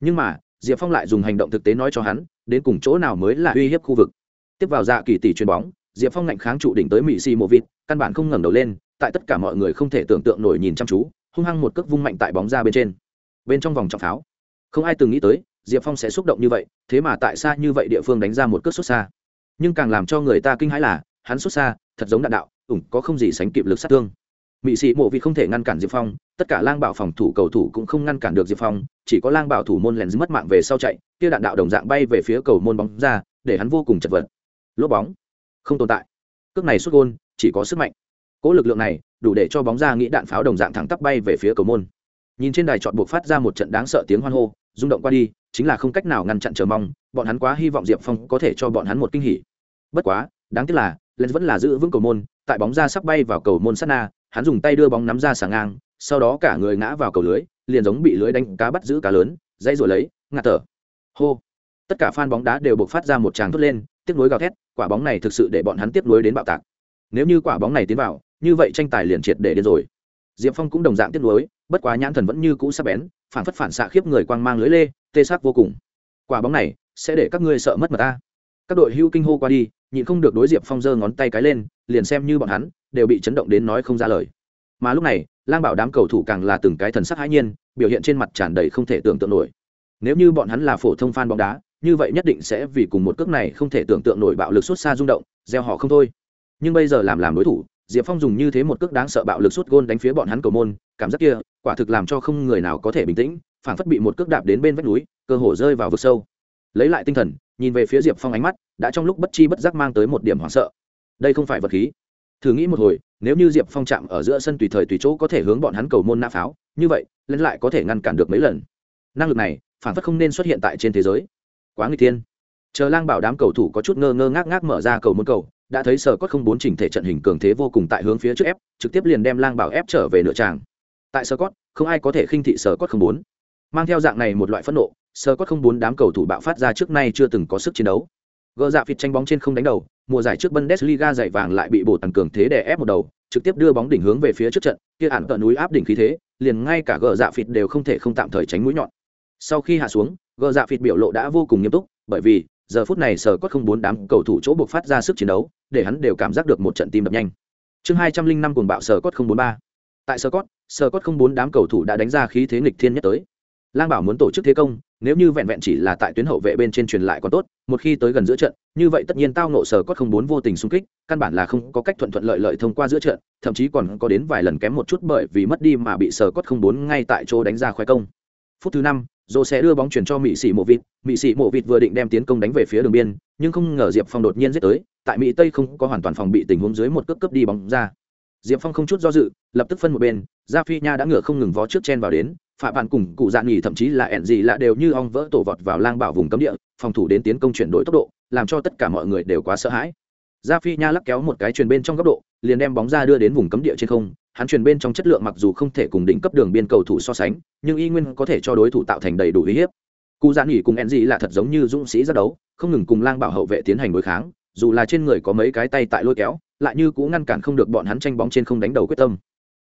Nhưng mà, diệp phong lại dùng hành động thực tế nói cho hắn, đến cùng chỗ nào mới là uy hiếp khu vực. Tiếp vào dạ kỳ tỷ chuyền bóng, diệp phong ngạnh kháng trụ đỉnh tới Mị xì mộ vịt, căn bản không ngẩng đầu lên, tại tất cả mọi người không thể tưởng tượng nổi nhìn chăm chú hung hăng một cước vung mạnh tại bóng ra bên trên. Bên trong vòng trọng pháo. Không ai từng nghĩ tới, diệp phong sẽ xúc động như vậy, thế mà tại xa như vậy địa phương đánh ra một cước xuất xa. Nhưng càng làm cho người ta kinh hãi là, hắn xuất xa, thật giống đạn đạo, ủng, có không gì sánh kịp lực sát thương. Mị sĩ mộ vị không thể ngăn cản diệp phong, tất cả lang bảo phòng thủ cầu thủ cũng không ngăn cản được diệp phong, chỉ có lang bảo thủ môn lèn mất mạng về sau chạy, kia đạn đạo đồng dạng bay về phía cầu môn bóng ra, để hắn vô cùng chật vật. Lốp bóng. Không tồn tại. Cước này xuất gôn, chỉ có sức mạnh. Cỗ lực lượng này đủ để cho bóng ra nghĩ đạn pháo đồng dạng thẳng tắp bay về phía cầu môn. Nhìn trên đài chọn buộc phát ra một trận đáng sợ tiếng hoan hô, rung động qua đi, chính là không cách nào ngăn chặn chờ mong, bọn hắn quá hy vọng diệp phong có thể cho bọn hắn một kinh hỉ. Bất quá, đáng tiếc là lên vẫn là giữ vững cầu môn, tại bóng ra sắp bay vào cầu môn sát na, hắn dùng tay đưa bóng nắm ra sàng ngang, sau đó cả người ngã vào cầu lưới, liền giống bị lưới đánh cá bắt giữ cá lớn dây rồi lấy, ngạt thở. Hô. Tất cả fan bóng đá đều buộc phát ra một tràng thốt lên, tiếc nối gào thét, quả bóng này thực sự để bọn hắn tiếp nối đến bạo tạc. Nếu như quả bóng này tiến vào như vậy tranh tài liền triệt để đến rồi. Diệp phong cũng đồng dạng tiếp nối bất quá nhãn thần vẫn như cũ sắc bén, phản phất phản xạ khiếp người quang mang lưới lê, tê sắc vô cùng. Quả bóng này, sẽ để các ngươi sợ mất mà ta. Các đội hưu kinh hô qua đi, nhịn không được đối diệp phong giơ ngón tay cái lên, liền xem như bọn hắn, đều bị chấn động đến nói không ra lời. Mà lúc này, lang bảo đám cầu thủ càng là từng cái thần sắc hãi nhiên, biểu hiện trên mặt tràn đầy không thể tưởng tượng nổi. Nếu như bọn hắn là phổ thông fan bóng đá, như vậy nhất định sẽ vì cùng một cước này không thể tưởng tượng nổi bạo lực xuất xa rung động, gieo họ không thôi. Nhưng bây giờ làm làm đối thủ diệp phong dùng như thế một cước đáng sợ bạo lực sút gôn đánh phía bọn hắn cầu môn, cảm giác kia, quả thực làm cho không người nào có thể bình tĩnh phản phất bị một cước đạp đến bên vách núi, cơ hồ rơi vào vực sâu. Lấy lại tinh thần, nhìn về phía diệp phong ánh mắt, đã trong lúc bất chi bất giác mang tới một điểm hoảng sợ. Đây không phải vật khí. Thử nghĩ một hồi, nếu như diệp phong chạm ở giữa sân tùy thời tùy chỗ có thể hướng bọn hắn cầu môn nã pháo, như vậy lên lại có thể ngăn cản được mấy lần. Năng lực này phản phất không nên xuất hiện tại trên thế giới. Quá nguy tiên chờ lang bảo đám cầu thủ có chút ngơ ngơ ngác ngác mở ra cầu môn cầu đã thấy sở cốt không bốn chỉnh thể trận hình cường thế vô cùng tại hướng phía trước ép, trực tiếp liền đem lang bảo ép trở về nửa tràng. Tại sở cốt, không ai có thể khinh thị sở cốt không bốn. Mang theo dạng này một loại phẫn nộ, sở cốt không bốn đám cầu thủ bạo phát ra trước nay chưa từng có sức chiến đấu. Gỡ dạ phịt tranh bóng trên không đánh đầu, mùa giải trước bundesliga giải vàng lại bị bổ tần cường thế đè ép một đầu, trực tiếp đưa bóng đỉnh hướng về phía trước trận, kia ản tận núi áp đỉnh khí thế, liền ngay cả gỡ dạ phịt đều không thể không tạm thời tránh mũi nhọn. Sau khi hạ xuống, gờ dạ phịt biểu lộ đã vô cùng nghiêm túc, bởi vì giờ phút này sở cốt không bốn đám cầu thủ chỗ buộc phát ra sức chiến đấu, để hắn đều cảm giác được một trận tim đập nhanh. Chương hai trăm linh năm cuồng bạo sở cốt không bốn ba. Tại sở cốt sở cốt không bốn đám cầu thủ đã đánh ra khí thế nghịch thiên nhất tới. Lang bảo muốn tổ chức thế công, nếu như vẹn vẹn chỉ là tại tuyến hậu vệ bên trên truyền lại còn tốt, một khi tới gần giữa trận, như vậy tất nhiên tao nộ sở cốt không bốn vô tình xung kích, căn bản là không có cách thuận thuận lợi lợi thông qua giữa trận, thậm chí còn có đến vài lần kém một chút bởi vì mất đi mà bị sở cốt không bốn ngay tại chỗ đánh ra khoe công. Phút thứ năm dô sẽ đưa bóng chuyển cho mỹ sĩ mộ vịt. Mỹ sĩ mộ vịt vừa định đem tiến công đánh về phía đường biên, nhưng không ngờ diệp phong đột nhiên giết tới. Tại mỹ tây không có hoàn toàn phòng bị tình huống dưới một cước cướp đi bóng ra. Diệp phong không chút do dự, lập tức phân một bên. Gia phi nha đã ngựa không ngừng vó trước chen vào đến. Phạm bản cùng cụ dạn nghỉ thậm chí là ẹn gì lạ đều như ong vỡ tổ vọt vào lang bảo vùng cấm địa, phòng thủ đến tiến công chuyển đổi tốc độ, làm cho tất cả mọi người đều quá sợ hãi. Gia phi nha lắc kéo một cái truyền bên trong góc độ, liền đem bóng ra đưa đến vùng cấm địa trên không hắn truyền bên trong chất lượng mặc dù không thể cùng đỉnh cấp đường biên cầu thủ so sánh, nhưng y nguyên có thể cho đối thủ tạo thành đầy đủ uy hiếp. Cú dạn nghỉ cùng Enzi là thật giống như dũng sĩ ra đấu, không ngừng cùng lang bảo hậu vệ tiến hành đối kháng, dù là trên người có mấy cái tay tại lôi kéo, lại như cũng ngăn cản không được bọn hắn tranh bóng trên không đánh đầu quyết tâm.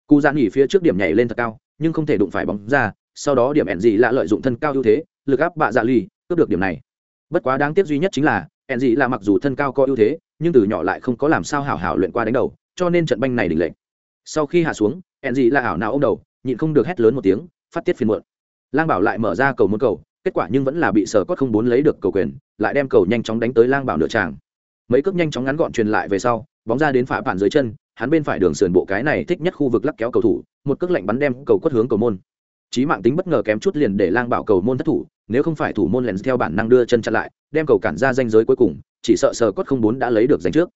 Cú dạn nghỉ phía trước điểm nhảy lên thật cao, nhưng không thể đụng phải bóng ra, sau đó điểm Enzi là lợi dụng thân cao ưu thế, lực áp bạ dạ ly cướp được điểm này. Bất quá đáng tiếc duy nhất chính là Enzi là mặc dù thân cao có ưu thế, nhưng từ nhỏ lại không có làm sao hảo hảo luyện qua đánh đầu, cho nên trận banh này đỉnh lệnh sau khi hạ xuống hẹn gì là ảo nào ô đầu, nhịn không được hét lớn một tiếng, phát tiết phiền muộn. Lang bảo lại mở ra cầu môn cầu, kết quả nhưng vẫn là bị sở cốt không bốn lấy được cầu quyền, lại đem cầu nhanh chóng đánh tới lang bảo nửa tràng. Mấy cước nhanh chóng ngắn gọn truyền lại về sau, bóng ra đến phả bản dưới chân, hắn bên phải đường sườn bộ cái này thích nhất khu vực lắc kéo cầu thủ, một cước lạnh bắn đem cầu quất hướng cầu môn. Chí mạng tính bất ngờ kém chút liền để lang bảo cầu môn thất thủ, nếu không phải thủ môn lèn theo bản năng đưa chân chặn lại, đem cầu cản ra danh giới cuối cùng, chỉ sợ sờ cốt không bốn đã lấy được giành trước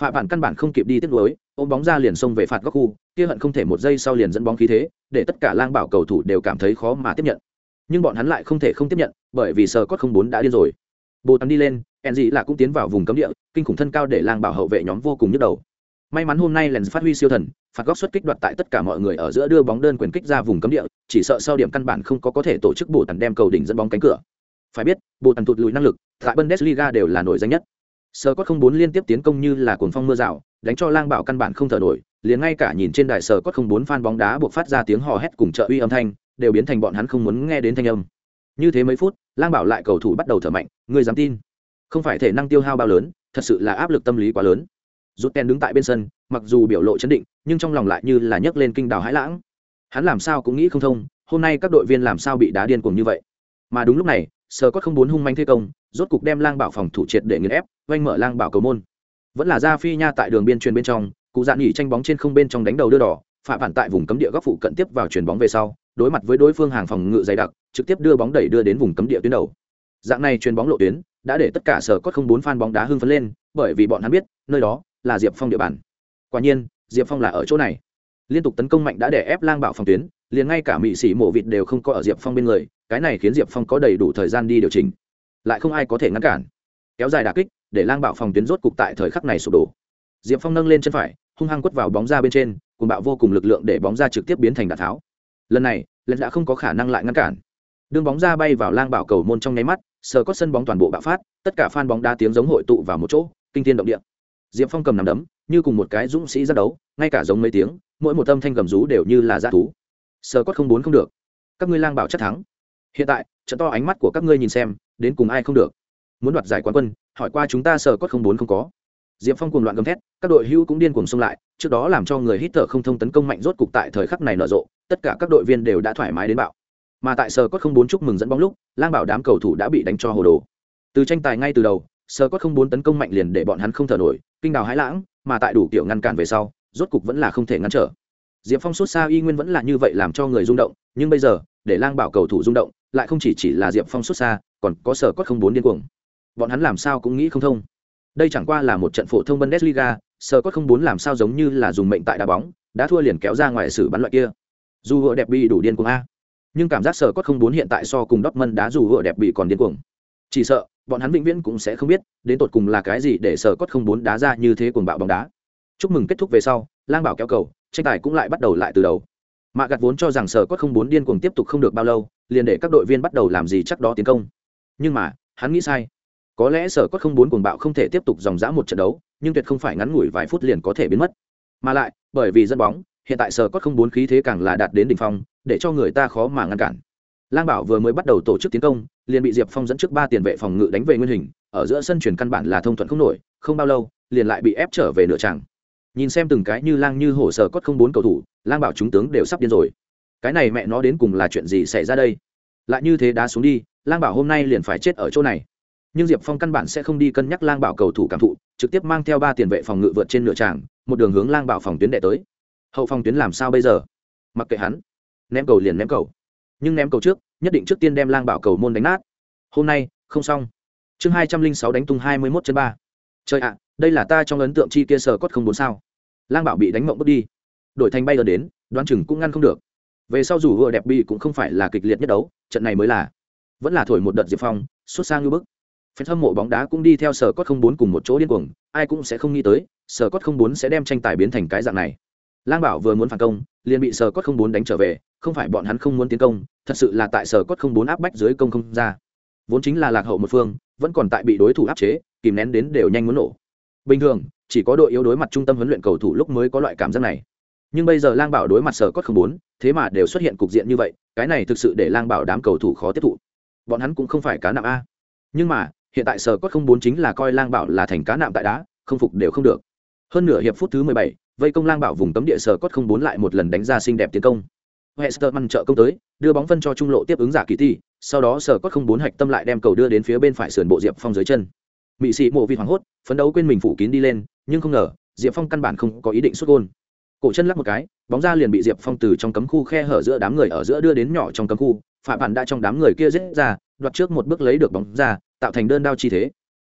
phạm bản căn bản không kịp đi tiếp nối, ôm bóng ra liền xông về phạt góc khu, kia hận không thể một giây sau liền dẫn bóng khí thế, để tất cả lang bảo cầu thủ đều cảm thấy khó mà tiếp nhận. Nhưng bọn hắn lại không thể không tiếp nhận, bởi vì sờ cốt không bốn đã điên rồi. Bồ tắm đi lên en gì là cũng tiến vào vùng cấm địa, kinh khủng thân cao để lang bảo hậu vệ nhóm vô cùng nhức đầu. May mắn hôm nay lens phát huy siêu thần, phạt góc xuất kích đoạt tại tất cả mọi người ở giữa đưa bóng đơn quyền kích ra vùng cấm địa, chỉ sợ sau điểm căn bản không có có thể tổ chức bồ tần đem cầu đỉnh dẫn bóng cánh cửa. Phải biết, bồ tần tụt lùi năng lực, tại bundesliga đều là nổi danh nhất sờ cốt không bốn liên tiếp tiến công như là cuồng phong mưa rào, đánh cho lang bảo căn bản không thở nổi, liền ngay cả nhìn trên đài sờ cốt không bốn phan bóng đá buộc phát ra tiếng hò hét cùng trợ uy âm thanh, đều biến thành bọn hắn không muốn nghe đến thanh âm. Như thế mấy phút, lang bảo lại cầu thủ bắt đầu thở mạnh người dám tin? Không phải thể năng tiêu hao bao lớn, thật sự là áp lực tâm lý quá lớn. Rút ten đứng tại bên sân, mặc dù biểu lộ chấn định, nhưng trong lòng lại như là nhấc lên kinh đào hãi lãng. Hắn làm sao cũng nghĩ không thông, hôm nay các đội viên làm sao bị đá điên cuồng như vậy? Mà đúng lúc này sờ Cốt không bốn hung manh thế công, rốt cục đem lang bảo phòng thủ triệt để nghiền ép, oanh mở lang bảo cầu môn. Vẫn là ra phi nha tại đường biên truyền bên trong, cụ dạn nghỉ tranh bóng trên không bên trong đánh đầu đưa đỏ phạm bản tại vùng cấm địa góc phụ cận tiếp vào chuyền bóng về sau, đối mặt với đối phương hàng phòng ngự dày đặc, trực tiếp đưa bóng đẩy đưa đến vùng cấm địa tuyến đầu. Dạng này chuyền bóng lộ tuyến, đã để tất cả sở cốt không bốn fan bóng đá hưng phấn lên, bởi vì bọn hắn biết, nơi đó là diệp phong địa bàn. Quả nhiên, diệp phong là ở chỗ này. Liên tục tấn công mạnh đã để ép lang bảo phòng tuyến liền ngay cả mỹ sĩ mộ vịt đều không có ở diệp phong bên người, cái này khiến diệp phong có đầy đủ thời gian đi điều chỉnh. Lại không ai có thể ngăn cản. Kéo dài đà kích, để lang bảo phòng tuyến rốt cục tại thời khắc này sụp đổ. Diệp phong nâng lên chân phải, hung hăng quất vào bóng ra bên trên, cùng bạo vô cùng lực lượng để bóng ra trực tiếp biến thành đạn tháo. Lần này lần đã dạ không có khả năng lại ngăn cản. Đương bóng ra bay vào lang bảo cầu môn trong nháy mắt, sờ có sân bóng toàn bộ bạo phát, tất cả fan bóng đá tiếng giống hội tụ vào một chỗ, kinh thiên động địa. Diệp phong cầm nằm đấm, như cùng một cái dũng sĩ ra đấu, ngay cả giống mấy tiếng, mỗi một âm thanh gầm rú đều như là g thú sờ cốt không bốn không được. Các ngươi lang bảo chắc thắng. Hiện tại, trận to ánh mắt của các ngươi nhìn xem, đến cùng ai không được. Muốn đoạt giải quán quân, hỏi qua chúng ta sờ cốt không bốn không có. Diệp phong cuồng loạn gầm thét, các đội hưu cũng điên cuồng xông lại, trước đó làm cho người hít thở không thông tấn công mạnh rốt cục tại thời khắc này nở rộ, tất cả các đội viên đều đã thoải mái đến bạo. Mà tại sờ cốt không bốn chúc mừng dẫn bóng lúc, lang bảo đám cầu thủ đã bị đánh cho hồ đồ. Từ tranh tài ngay từ đầu, sờ cốt không bốn tấn công mạnh liền để bọn hắn không thở nổi, kinh đào hái lãng, mà tại đủ kiểu ngăn cản về sau, rốt cục vẫn là không thể ngăn trở diệp phong xuất xa y nguyên vẫn là như vậy làm cho người rung động, nhưng bây giờ, để lang bảo cầu thủ rung động, lại không chỉ chỉ là diệp phong xuất xa còn có sở cốt không bốn điên cuồng. Bọn hắn làm sao cũng nghĩ không thông. Đây chẳng qua là một trận phổ thông bundesliga, sở cốt không bốn làm sao giống như là dùng mệnh tại đá bóng, đã thua liền kéo ra ngoài xử bắn loại kia. Dù vợ đẹp bị đủ điên cuồng a. Nhưng cảm giác sở cốt không bốn hiện tại so cùng Dortmund đá dù vợ đẹp bị còn điên cuồng. Chỉ sợ, bọn hắn vĩnh viễn cũng sẽ không biết, đến tột cùng là cái gì để sở cốt không bốn đá ra như thế cuồng bạo bóng đá. Chúc mừng kết thúc về sau lang bảo kéo cầu, tranh tài cũng lại bắt đầu lại từ đầu. Mạ gặt vốn cho rằng sở cốt không bốn điên cuồng tiếp tục không được bao lâu, liền để các đội viên bắt đầu làm gì chắc đó tiến công. Nhưng mà, hắn nghĩ sai. Có lẽ sở cốt không bốn cuồng bạo không thể tiếp tục dòng dã một trận đấu, nhưng tuyệt không phải ngắn ngủi vài phút liền có thể biến mất. Mà lại, bởi vì dẫn bóng, hiện tại sở cốt không bốn khí thế càng là đạt đến đỉnh phong, để cho người ta khó mà ngăn cản. Lang bảo vừa mới bắt đầu tổ chức tiến công, liền bị diệp phong dẫn trước ba tiền vệ phòng ngự đánh về nguyên hình, ở giữa sân chuyển căn bản là thông thuận không nổi, không bao lâu, liền lại bị ép trở về nửa tràng nhìn xem từng cái như lang như hổ sở cốt không bốn cầu thủ, lang bảo chúng tướng đều sắp điên rồi. Cái này mẹ nó đến cùng là chuyện gì xảy ra đây? Lại như thế đá xuống đi, lang bảo hôm nay liền phải chết ở chỗ này. Nhưng diệp phong căn bản sẽ không đi cân nhắc lang bảo cầu thủ cảm thụ, trực tiếp mang theo ba tiền vệ phòng ngự vượt trên nửa tràng, một đường hướng lang bảo phòng tuyến đệ tới. Hậu phòng tuyến làm sao bây giờ? Mặc kệ hắn. Ném cầu liền ném cầu. Nhưng ném cầu trước, nhất định trước tiên đem lang bảo cầu môn đánh nát. Hôm nay, không xong. Chương hai trăm linh sáu đánh tung hai mươi mốt chân ba. Trời ạ đây là ta trong ấn tượng chi kia sờ cốt không bốn sao. Lang bảo bị đánh mộng bước đi. Đổi thành bay ở đến, đoán chừng cũng ngăn không được. Về sau dù vừa đẹp bi cũng không phải là kịch liệt nhất đấu, trận này mới là. Vẫn là thổi một đợt diệp phong, xuất sang như bức. Phen hâm mộ bóng đá cũng đi theo sở cốt không bốn cùng một chỗ điên cuồng, ai cũng sẽ không nghĩ tới, sở cốt không bốn sẽ đem tranh tài biến thành cái dạng này. Lang bảo vừa muốn phản công, liền bị sở cốt không bốn đánh trở về, không phải bọn hắn không muốn tiến công, thật sự là tại sở cốt không bốn áp bách dưới công không ra. Vốn chính là lạc hậu một phương, vẫn còn tại bị đối thủ áp chế, kìm nén đến đều nhanh muốn nổ bình thường chỉ có đội yếu đối mặt trung tâm huấn luyện cầu thủ lúc mới có loại cảm giác này nhưng bây giờ lang bảo đối mặt sở cốt không bốn thế mà đều xuất hiện cục diện như vậy cái này thực sự để lang bảo đám cầu thủ khó tiếp thụ bọn hắn cũng không phải cá nạm a nhưng mà hiện tại sở cốt không bốn chính là coi lang bảo là thành cá nạm tại đá không phục đều không được hơn nửa hiệp phút thứ mười bảy vây công lang bảo vùng cấm địa sở cốt không bốn lại một lần đánh ra xinh đẹp tiến công Westerman trợ công tới, đưa bóng phân cho trung lộ tiếp ứng giả kỳ thi. sau đó sở cốt không bốn hạch tâm lại đem cầu đưa đến phía bên phải sườn bộ Diệp Phong dưới chân. Mị sĩ mộ Vi hoảng hốt, phấn đấu quên mình phủ kín đi lên, nhưng không ngờ, Diệp Phong căn bản không có ý định xuất gôn. Cổ chân lắc một cái, bóng ra liền bị Diệp Phong từ trong cấm khu khe hở giữa đám người ở giữa đưa đến nhỏ trong cấm khu, phạm bản đã trong đám người kia giết ra, đoạt trước một bước lấy được bóng ra, tạo thành đơn đao chi thế.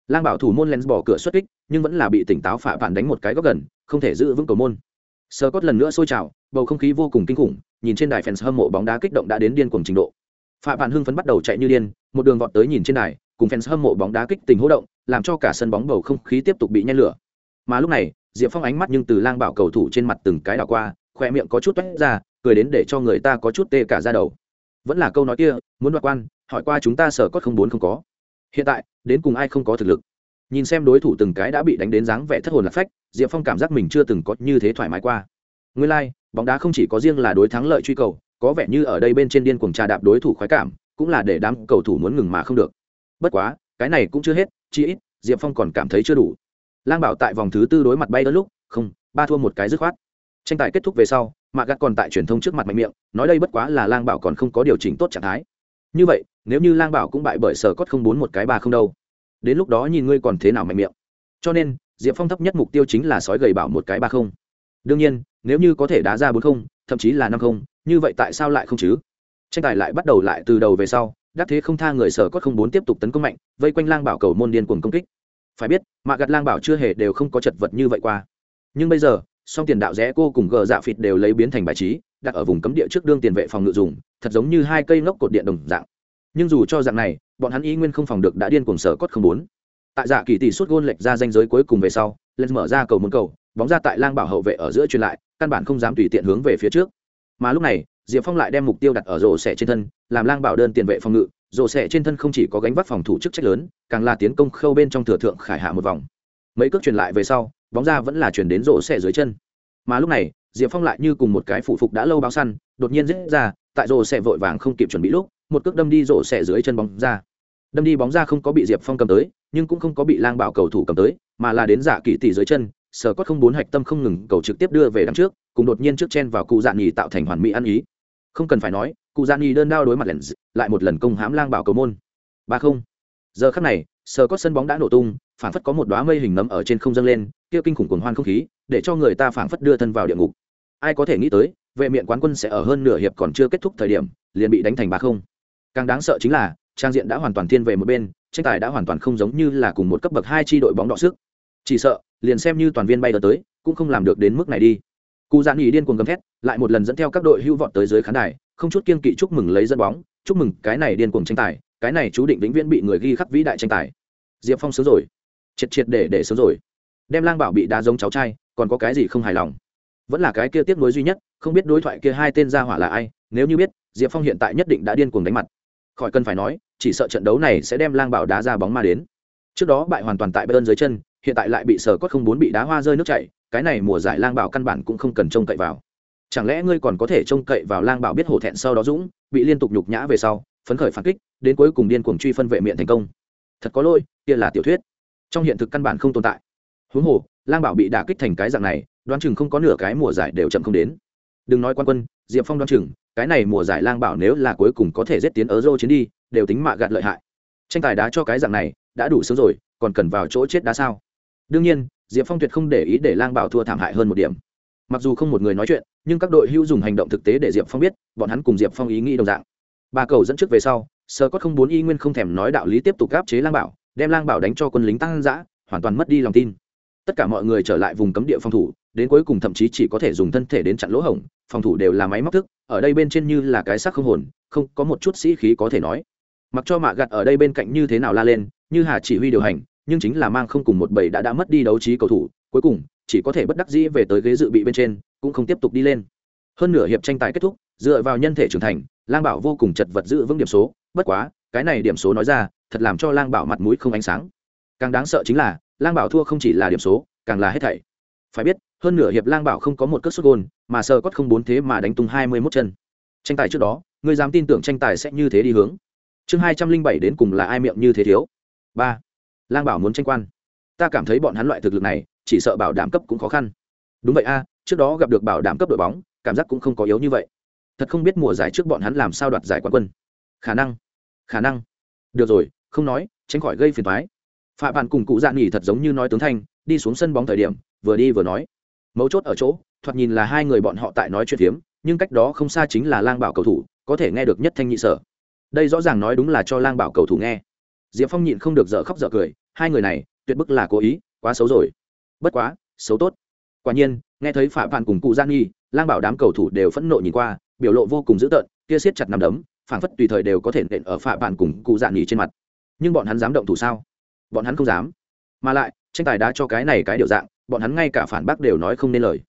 Lang bảo thủ môn lens bỏ cửa xuất kích, nhưng vẫn là bị tỉnh táo phạm bản đánh một cái góc gần, không thể giữ vững cầu môn. Sơ cốt lần nữa sôi trào, bầu không khí vô cùng kinh khủng, nhìn trên đài fans hâm mộ bóng đá kích động đã đến điên cuồng trình độ. Phạm Vạn Hưng phấn bắt đầu chạy như điên, một đường vọt tới nhìn trên đài, cùng fans hâm mộ bóng đá kích tình hỗ động, làm cho cả sân bóng bầu không khí tiếp tục bị nhen lửa. Mà lúc này, Diệp Phong ánh mắt nhưng từ Lang Bảo cầu thủ trên mặt từng cái đảo qua, khoe miệng có chút toét ra, cười đến để cho người ta có chút tê cả da đầu. Vẫn là câu nói kia, muốn đoạt quan, hỏi qua chúng ta sở cốt không bốn không có. Hiện tại, đến cùng ai không có thực lực. Nhìn xem đối thủ từng cái đã bị đánh đến dáng vẻ thất hồn lạc phách, Diệp Phong cảm giác mình chưa từng có như thế thoải mái qua. Nguyên lai, like, bóng đá không chỉ có riêng là đối thắng lợi truy cầu, có vẻ như ở đây bên trên điên cuồng trà đạp đối thủ khoái cảm, cũng là để đám cầu thủ muốn ngừng mà không được. Bất quá, cái này cũng chưa hết, chỉ ít, Diệp Phong còn cảm thấy chưa đủ. Lang Bảo tại vòng thứ tư đối mặt bay đỡ lúc, không, ba thua một cái dứt khoát. Tranh tài kết thúc về sau, Mạc Gắt còn tại truyền thông trước mặt mạnh miệng, nói đây bất quá là Lang Bảo còn không có điều chỉnh tốt trạng thái. Như vậy, nếu như Lang Bảo cũng bại bởi sở cốt không bốn một cái ba không đâu. Đến lúc đó nhìn ngươi còn thế nào mạnh miệng. Cho nên, Diệp Phong thấp nhất mục tiêu chính là sói gầy bảo một cái ba không. Đương nhiên, nếu như có thể đá ra bốn không thậm chí là năm không như vậy tại sao lại không chứ tranh tài lại bắt đầu lại từ đầu về sau đắc thế không tha người sở cốt không bốn tiếp tục tấn công mạnh, vây quanh lang bảo cầu môn điên cuồng công kích. Phải biết, mạ gặt lang bảo chưa hề đều không có chật vật như vậy qua. Nhưng bây giờ, song tiền đạo rẽ cô cùng gờ dạ phịt đều lấy biến thành bài trí, đặt ở vùng cấm địa trước đương tiền vệ phòng ngự dùng, thật giống như hai cây ngốc cột điện đồng dạng. Nhưng dù cho dạng này, bọn hắn ý nguyên không phòng được đã điên cuồng sở cốt không bốn. Tại dạ kỳ tỷ suốt gôn lệch ra danh giới cuối cùng về sau lên mở ra cầu môn cầu, bóng ra tại lang bảo hậu vệ ở giữa truyền lại, căn bản không dám tùy tiện hướng về phía trước. Mà lúc này diệp phong lại đem mục tiêu đặt ở rổ xẻ trên thân, làm lang bảo đơn tiền vệ phòng ngự. Rổ xẻ trên thân không chỉ có gánh vác phòng thủ chức trách lớn, càng là tiến công khâu bên trong thừa thượng khải hạ một vòng. Mấy cước truyền lại về sau, bóng ra vẫn là chuyển đến rổ xẻ dưới chân. Mà lúc này, diệp phong lại như cùng một cái phụ phục đã lâu báo săn, đột nhiên dễ ra, tại rổ xẻ vội vàng không kịp chuẩn bị lúc, một cước đâm đi rổ xẻ dưới chân bóng ra. Đâm đi bóng ra không có bị diệp phong cầm tới, nhưng cũng không có bị lang bảo cầu thủ cầm tới, mà là đến giả kỳ tỷ dưới chân sở cốt không bốn hạch tâm không ngừng cầu trực tiếp đưa về đằng trước, cùng đột nhiên trước chen vào cụ dạn nhì tạo thành hoàn mỹ ăn ý không cần phải nói, cụ gian y đơn đao đối mặt lens, lại một lần công hãm lang bảo cầu môn. Ba không. Giờ khắc này sở cốt sân bóng đã nổ tung, phảng phất có một đoá mây hình nấm ở trên không dâng lên, kia kinh khủng cuồng hoan không khí, để cho người ta phảng phất đưa thân vào địa ngục. Ai có thể nghĩ tới, vệ miện quán quân sẽ ở hơn nửa hiệp còn chưa kết thúc thời điểm, liền bị đánh thành ba không. Càng đáng sợ chính là, trang diện đã hoàn toàn thiên về một bên, tranh tài đã hoàn toàn không giống như là cùng một cấp bậc hai chi đội bóng đọ sức. Chỉ sợ, liền xem như toàn viên bay tới, cũng không làm được đến mức này đi cụ dạn nghỉ điên cuồng gầm thét, lại một lần dẫn theo các đội hưu vọt tới dưới khán đài, không chút kiên kỵ chúc mừng lấy dẫn bóng, chúc mừng cái này điên cuồng tranh tài, cái này chú định vĩnh viễn bị người ghi khắc vĩ đại tranh tài. Diệp phong sớm rồi. Triệt triệt để để sớm rồi. Đem lang bảo bị đá giống cháu trai, còn có cái gì không hài lòng? Vẫn là cái kia tiếp nối duy nhất, không biết đối thoại kia hai tên gia hỏa là ai, nếu như biết, diệp phong hiện tại nhất định đã điên cuồng đánh mặt. Khỏi cần phải nói, chỉ sợ trận đấu này sẽ đem lang bảo đá ra bóng ma đến. Trước đó bại hoàn toàn tại bayern dưới chân, hiện tại lại bị sở cốt không bốn bị đá hoa rơi nước chảy cái này mùa giải lang bảo căn bản cũng không cần trông cậy vào. Chẳng lẽ ngươi còn có thể trông cậy vào lang bảo biết hổ thẹn sau đó dũng, bị liên tục nhục nhã về sau, phấn khởi phản kích, đến cuối cùng điên cuồng truy phân vệ miệng thành công. Thật có lỗi, kia là tiểu thuyết. Trong hiện thực căn bản không tồn tại. Huống hồ, lang bảo bị đả kích thành cái dạng này, đoán chừng không có nửa cái mùa giải đều chậm không đến. Đừng nói quan quân, diệp phong đoán chừng, cái này mùa giải lang bảo nếu là cuối cùng có thể giết tiến ở dô chiến đi, đều tính mạ gạt lợi hại. Tranh tài đá cho cái dạng này, đã đủ sớm rồi, còn cần vào chỗ chết đá sao? Đương nhiên diệp phong tuyệt không để ý để lang bảo thua thảm hại hơn một điểm. Mặc dù không một người nói chuyện, nhưng các đội hưu dùng hành động thực tế để diệp phong biết, bọn hắn cùng diệp phong ý nghĩ đồng dạng. Ba cầu dẫn trước về sau sơ có không bốn y nguyên không thèm nói đạo lý tiếp tục gáp chế lang bảo, đem lang bảo đánh cho quân lính tăng giã hoàn toàn mất đi lòng tin. Tất cả mọi người trở lại vùng cấm địa phòng thủ, đến cuối cùng thậm chí chỉ có thể dùng thân thể đến chặn lỗ hổng, phòng thủ đều là máy móc thức, ở đây bên trên như là cái xác không hồn, không có một chút sĩ khí có thể nói. Mặc cho mạ gặt ở đây bên cạnh như thế nào la lên, như hà chỉ huy điều hành nhưng chính là mang không cùng một bầy đã đã mất đi đấu trí cầu thủ, cuối cùng, chỉ có thể bất đắc dĩ về tới ghế dự bị bên trên, cũng không tiếp tục đi lên. Hơn nửa hiệp tranh tài kết thúc, dựa vào nhân thể trưởng thành, lang bảo vô cùng chật vật giữ vững điểm số, bất quá, cái này điểm số nói ra, thật làm cho lang bảo mặt mũi không ánh sáng. Càng đáng sợ chính là, lang bảo thua không chỉ là điểm số, càng là hết thảy. Phải biết, hơn nửa hiệp lang bảo không có một cất xuất gôn, mà sờ cốt không bốn thế mà đánh tung hai mươi mốt chân. Tranh tài trước đó người dám tin tưởng tranh tài sẽ như thế đi hướng? Chương hai trăm linh bảy đến cùng là ai miệng như thế thiếu? Ba lang bảo muốn tranh quan. Ta cảm thấy bọn hắn loại thực lực này, chỉ sợ bảo đảm cấp cũng khó khăn. Đúng vậy a, trước đó gặp được bảo đảm cấp đội bóng, cảm giác cũng không có yếu như vậy. Thật không biết mùa giải trước bọn hắn làm sao đoạt giải quán quân. Khả năng khả năng. Được rồi, không nói, tránh khỏi gây phiền thoái phạm bạn cùng cụ dạ nghỉ thật giống như nói tướng thanh, đi xuống sân bóng thời điểm, vừa đi vừa nói. Mấu chốt ở chỗ, thoạt nhìn là hai người bọn họ tại nói chuyện phiếm, nhưng cách đó không xa chính là lang bảo cầu thủ, có thể nghe được nhất thanh nhị sở. Đây rõ ràng nói đúng là cho lang bảo cầu thủ nghe. Diệp phong nhịn không được dở khóc dở cười hai người này tuyệt bức là cố ý, quá xấu rồi. Bất quá, xấu tốt. Quả nhiên, nghe thấy phạm phản cùng cụ gian nghi lang bảo đám cầu thủ đều phẫn nộ nhìn qua, biểu lộ vô cùng dữ tợn, kia siết chặt nằm đấm, phảng phất tùy thời đều có thể nện ở phạm phản cùng cụ gian nghi trên mặt. Nhưng bọn hắn dám động thủ sao? Bọn hắn không dám. Mà lại, tranh tài đã cho cái này cái điều dạng, bọn hắn ngay cả phản bác đều nói không nên lời.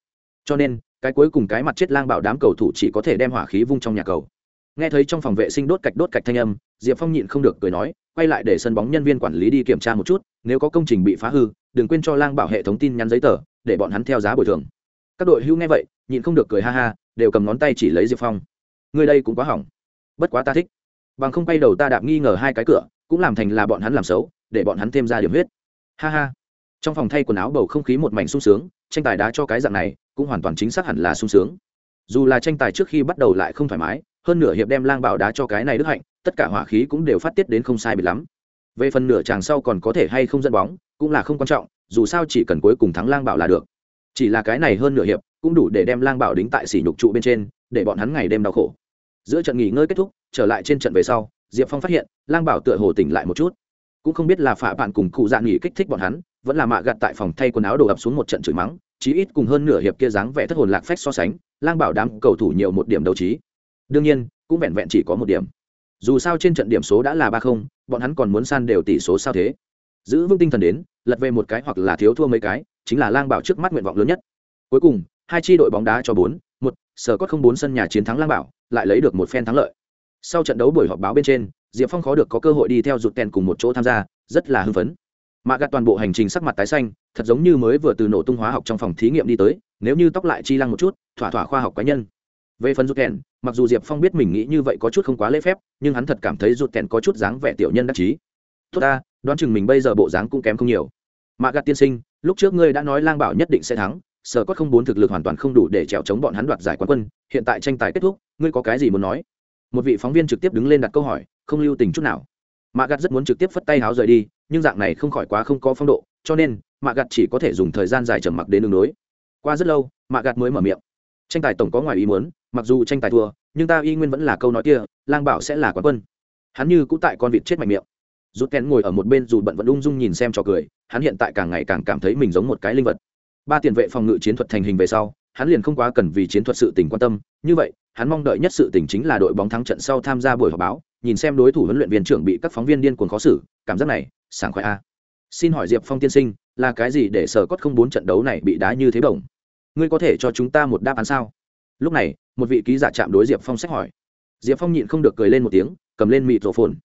Cho nên, cái cuối cùng cái mặt chết lang bảo đám cầu thủ chỉ có thể đem hỏa khí vung trong nhà cầu nghe thấy trong phòng vệ sinh đốt cạch đốt cạch thanh âm, diệp phong nhịn không được cười nói, quay lại để sân bóng nhân viên quản lý đi kiểm tra một chút, nếu có công trình bị phá hư, đừng quên cho lang bảo hệ thống tin nhắn giấy tờ, để bọn hắn theo giá bồi thường. Các đội hưu nghe vậy, nhịn không được cười ha ha, đều cầm ngón tay chỉ lấy diệp phong. Người đây cũng quá hỏng. Bất quá ta thích. Bằng không bay đầu ta đạp nghi ngờ hai cái cửa, cũng làm thành là bọn hắn làm xấu, để bọn hắn thêm ra điểm huyết. Ha ha. Trong phòng thay quần áo bầu không khí một mảnh sung sướng, tranh tài đá cho cái dạng này, cũng hoàn toàn chính xác hẳn là sung sướng. Dù là tranh tài trước khi bắt đầu lại không thoải mái hơn nửa hiệp đem lang bảo đá cho cái này đức hạnh, tất cả hỏa khí cũng đều phát tiết đến không sai bị lắm. Về phần nửa chàng sau còn có thể hay không dẫn bóng, cũng là không quan trọng, dù sao chỉ cần cuối cùng thắng lang bảo là được. Chỉ là cái này hơn nửa hiệp, cũng đủ để đem lang bảo đính tại sỉ nhục trụ bên trên, để bọn hắn ngày đêm đau khổ. Giữa trận nghỉ ngơi kết thúc, trở lại trên trận về sau, diệp phong phát hiện, lang bảo tựa hồ tỉnh lại một chút. Cũng không biết là phạ bạn cùng cụ dạ nghỉ kích thích bọn hắn, vẫn là mạ gặt tại phòng thay quần áo đổ ập xuống một trận chửi mắng, chí ít cùng hơn nửa hiệp kia dáng vẻ thất hồn lạc phách so sánh, lang bảo đám cầu thủ nhiều một điểm đấu trí đương nhiên, cũng vẹn vẹn chỉ có một điểm. Dù sao trên trận điểm số đã là ba không, bọn hắn còn muốn san đều tỷ số sao thế? Giữ vững tinh thần đến, lật về một cái hoặc là thiếu thua mấy cái, chính là lang bảo trước mắt nguyện vọng lớn nhất. Cuối cùng, hai tri đội bóng đá cho bốn, một sở cốt không bốn sân nhà chiến thắng lang bảo, lại lấy được một phen thắng lợi. Sau trận đấu buổi họp báo bên trên, diệp phong khó được có cơ hội đi theo rụt kèn cùng một chỗ tham gia, rất là hưng phấn. Mạ gạt toàn bộ hành trình sắc mặt tái xanh, thật giống như mới vừa từ nổ tung hóa học trong phòng thí nghiệm đi tới, nếu như tóc lại chi lăng một chút, thỏa thỏa khoa học cá nhân về phần rụt kèn, mặc dù diệp phong biết mình nghĩ như vậy có chút không quá lễ phép, nhưng hắn thật cảm thấy rụt kèn có chút dáng vẻ tiểu nhân đắc chí. Tốt ta, đoán chừng mình bây giờ bộ dáng cũng kém không nhiều. Mạ gạt tiên sinh, lúc trước ngươi đã nói lang bảo nhất định sẽ thắng, sở cốt không bốn thực lực hoàn toàn không đủ để trèo chống bọn hắn đoạt giải quán quân, hiện tại tranh tài kết thúc, ngươi có cái gì muốn nói? Một vị phóng viên trực tiếp đứng lên đặt câu hỏi, không lưu tình chút nào. Mạ gạt rất muốn trực tiếp phất tay háo rời đi, nhưng dạng này không khỏi quá không có phong độ, cho nên, mạ gạt chỉ có thể dùng thời gian dài trầm mặc đến đường đối. Qua rất lâu, mạ gạt mới mở miệng tranh tài tổng có ngoài ý muốn, mặc dù tranh tài thua, nhưng ta y nguyên vẫn là câu nói kia, lang bảo sẽ là quán quân. Hắn như cũng tại con vịt chết mạnh miệng. Rút kén ngồi ở một bên dù bận vẫn ung dung nhìn xem trò cười, hắn hiện tại càng ngày càng cảm thấy mình giống một cái linh vật. Ba tiền vệ phòng ngự chiến thuật thành hình về sau, hắn liền không quá cần vì chiến thuật sự tình quan tâm, như vậy, hắn mong đợi nhất sự tình chính là đội bóng thắng trận sau tham gia buổi họp báo, nhìn xem đối thủ huấn luyện viên trưởng bị các phóng viên điên cuồng khó xử, cảm giác này, sảng khoái a. Xin hỏi diệp phong tiên sinh, là cái gì để sở cốt không bốn trận đấu này bị đá như thế bổng? Ngươi có thể cho chúng ta một đáp án sao? Lúc này, một vị ký giả chạm đối diệp phong sách hỏi. Diệp phong nhịn không được cười lên một tiếng, cầm lên mịt rổ phồn.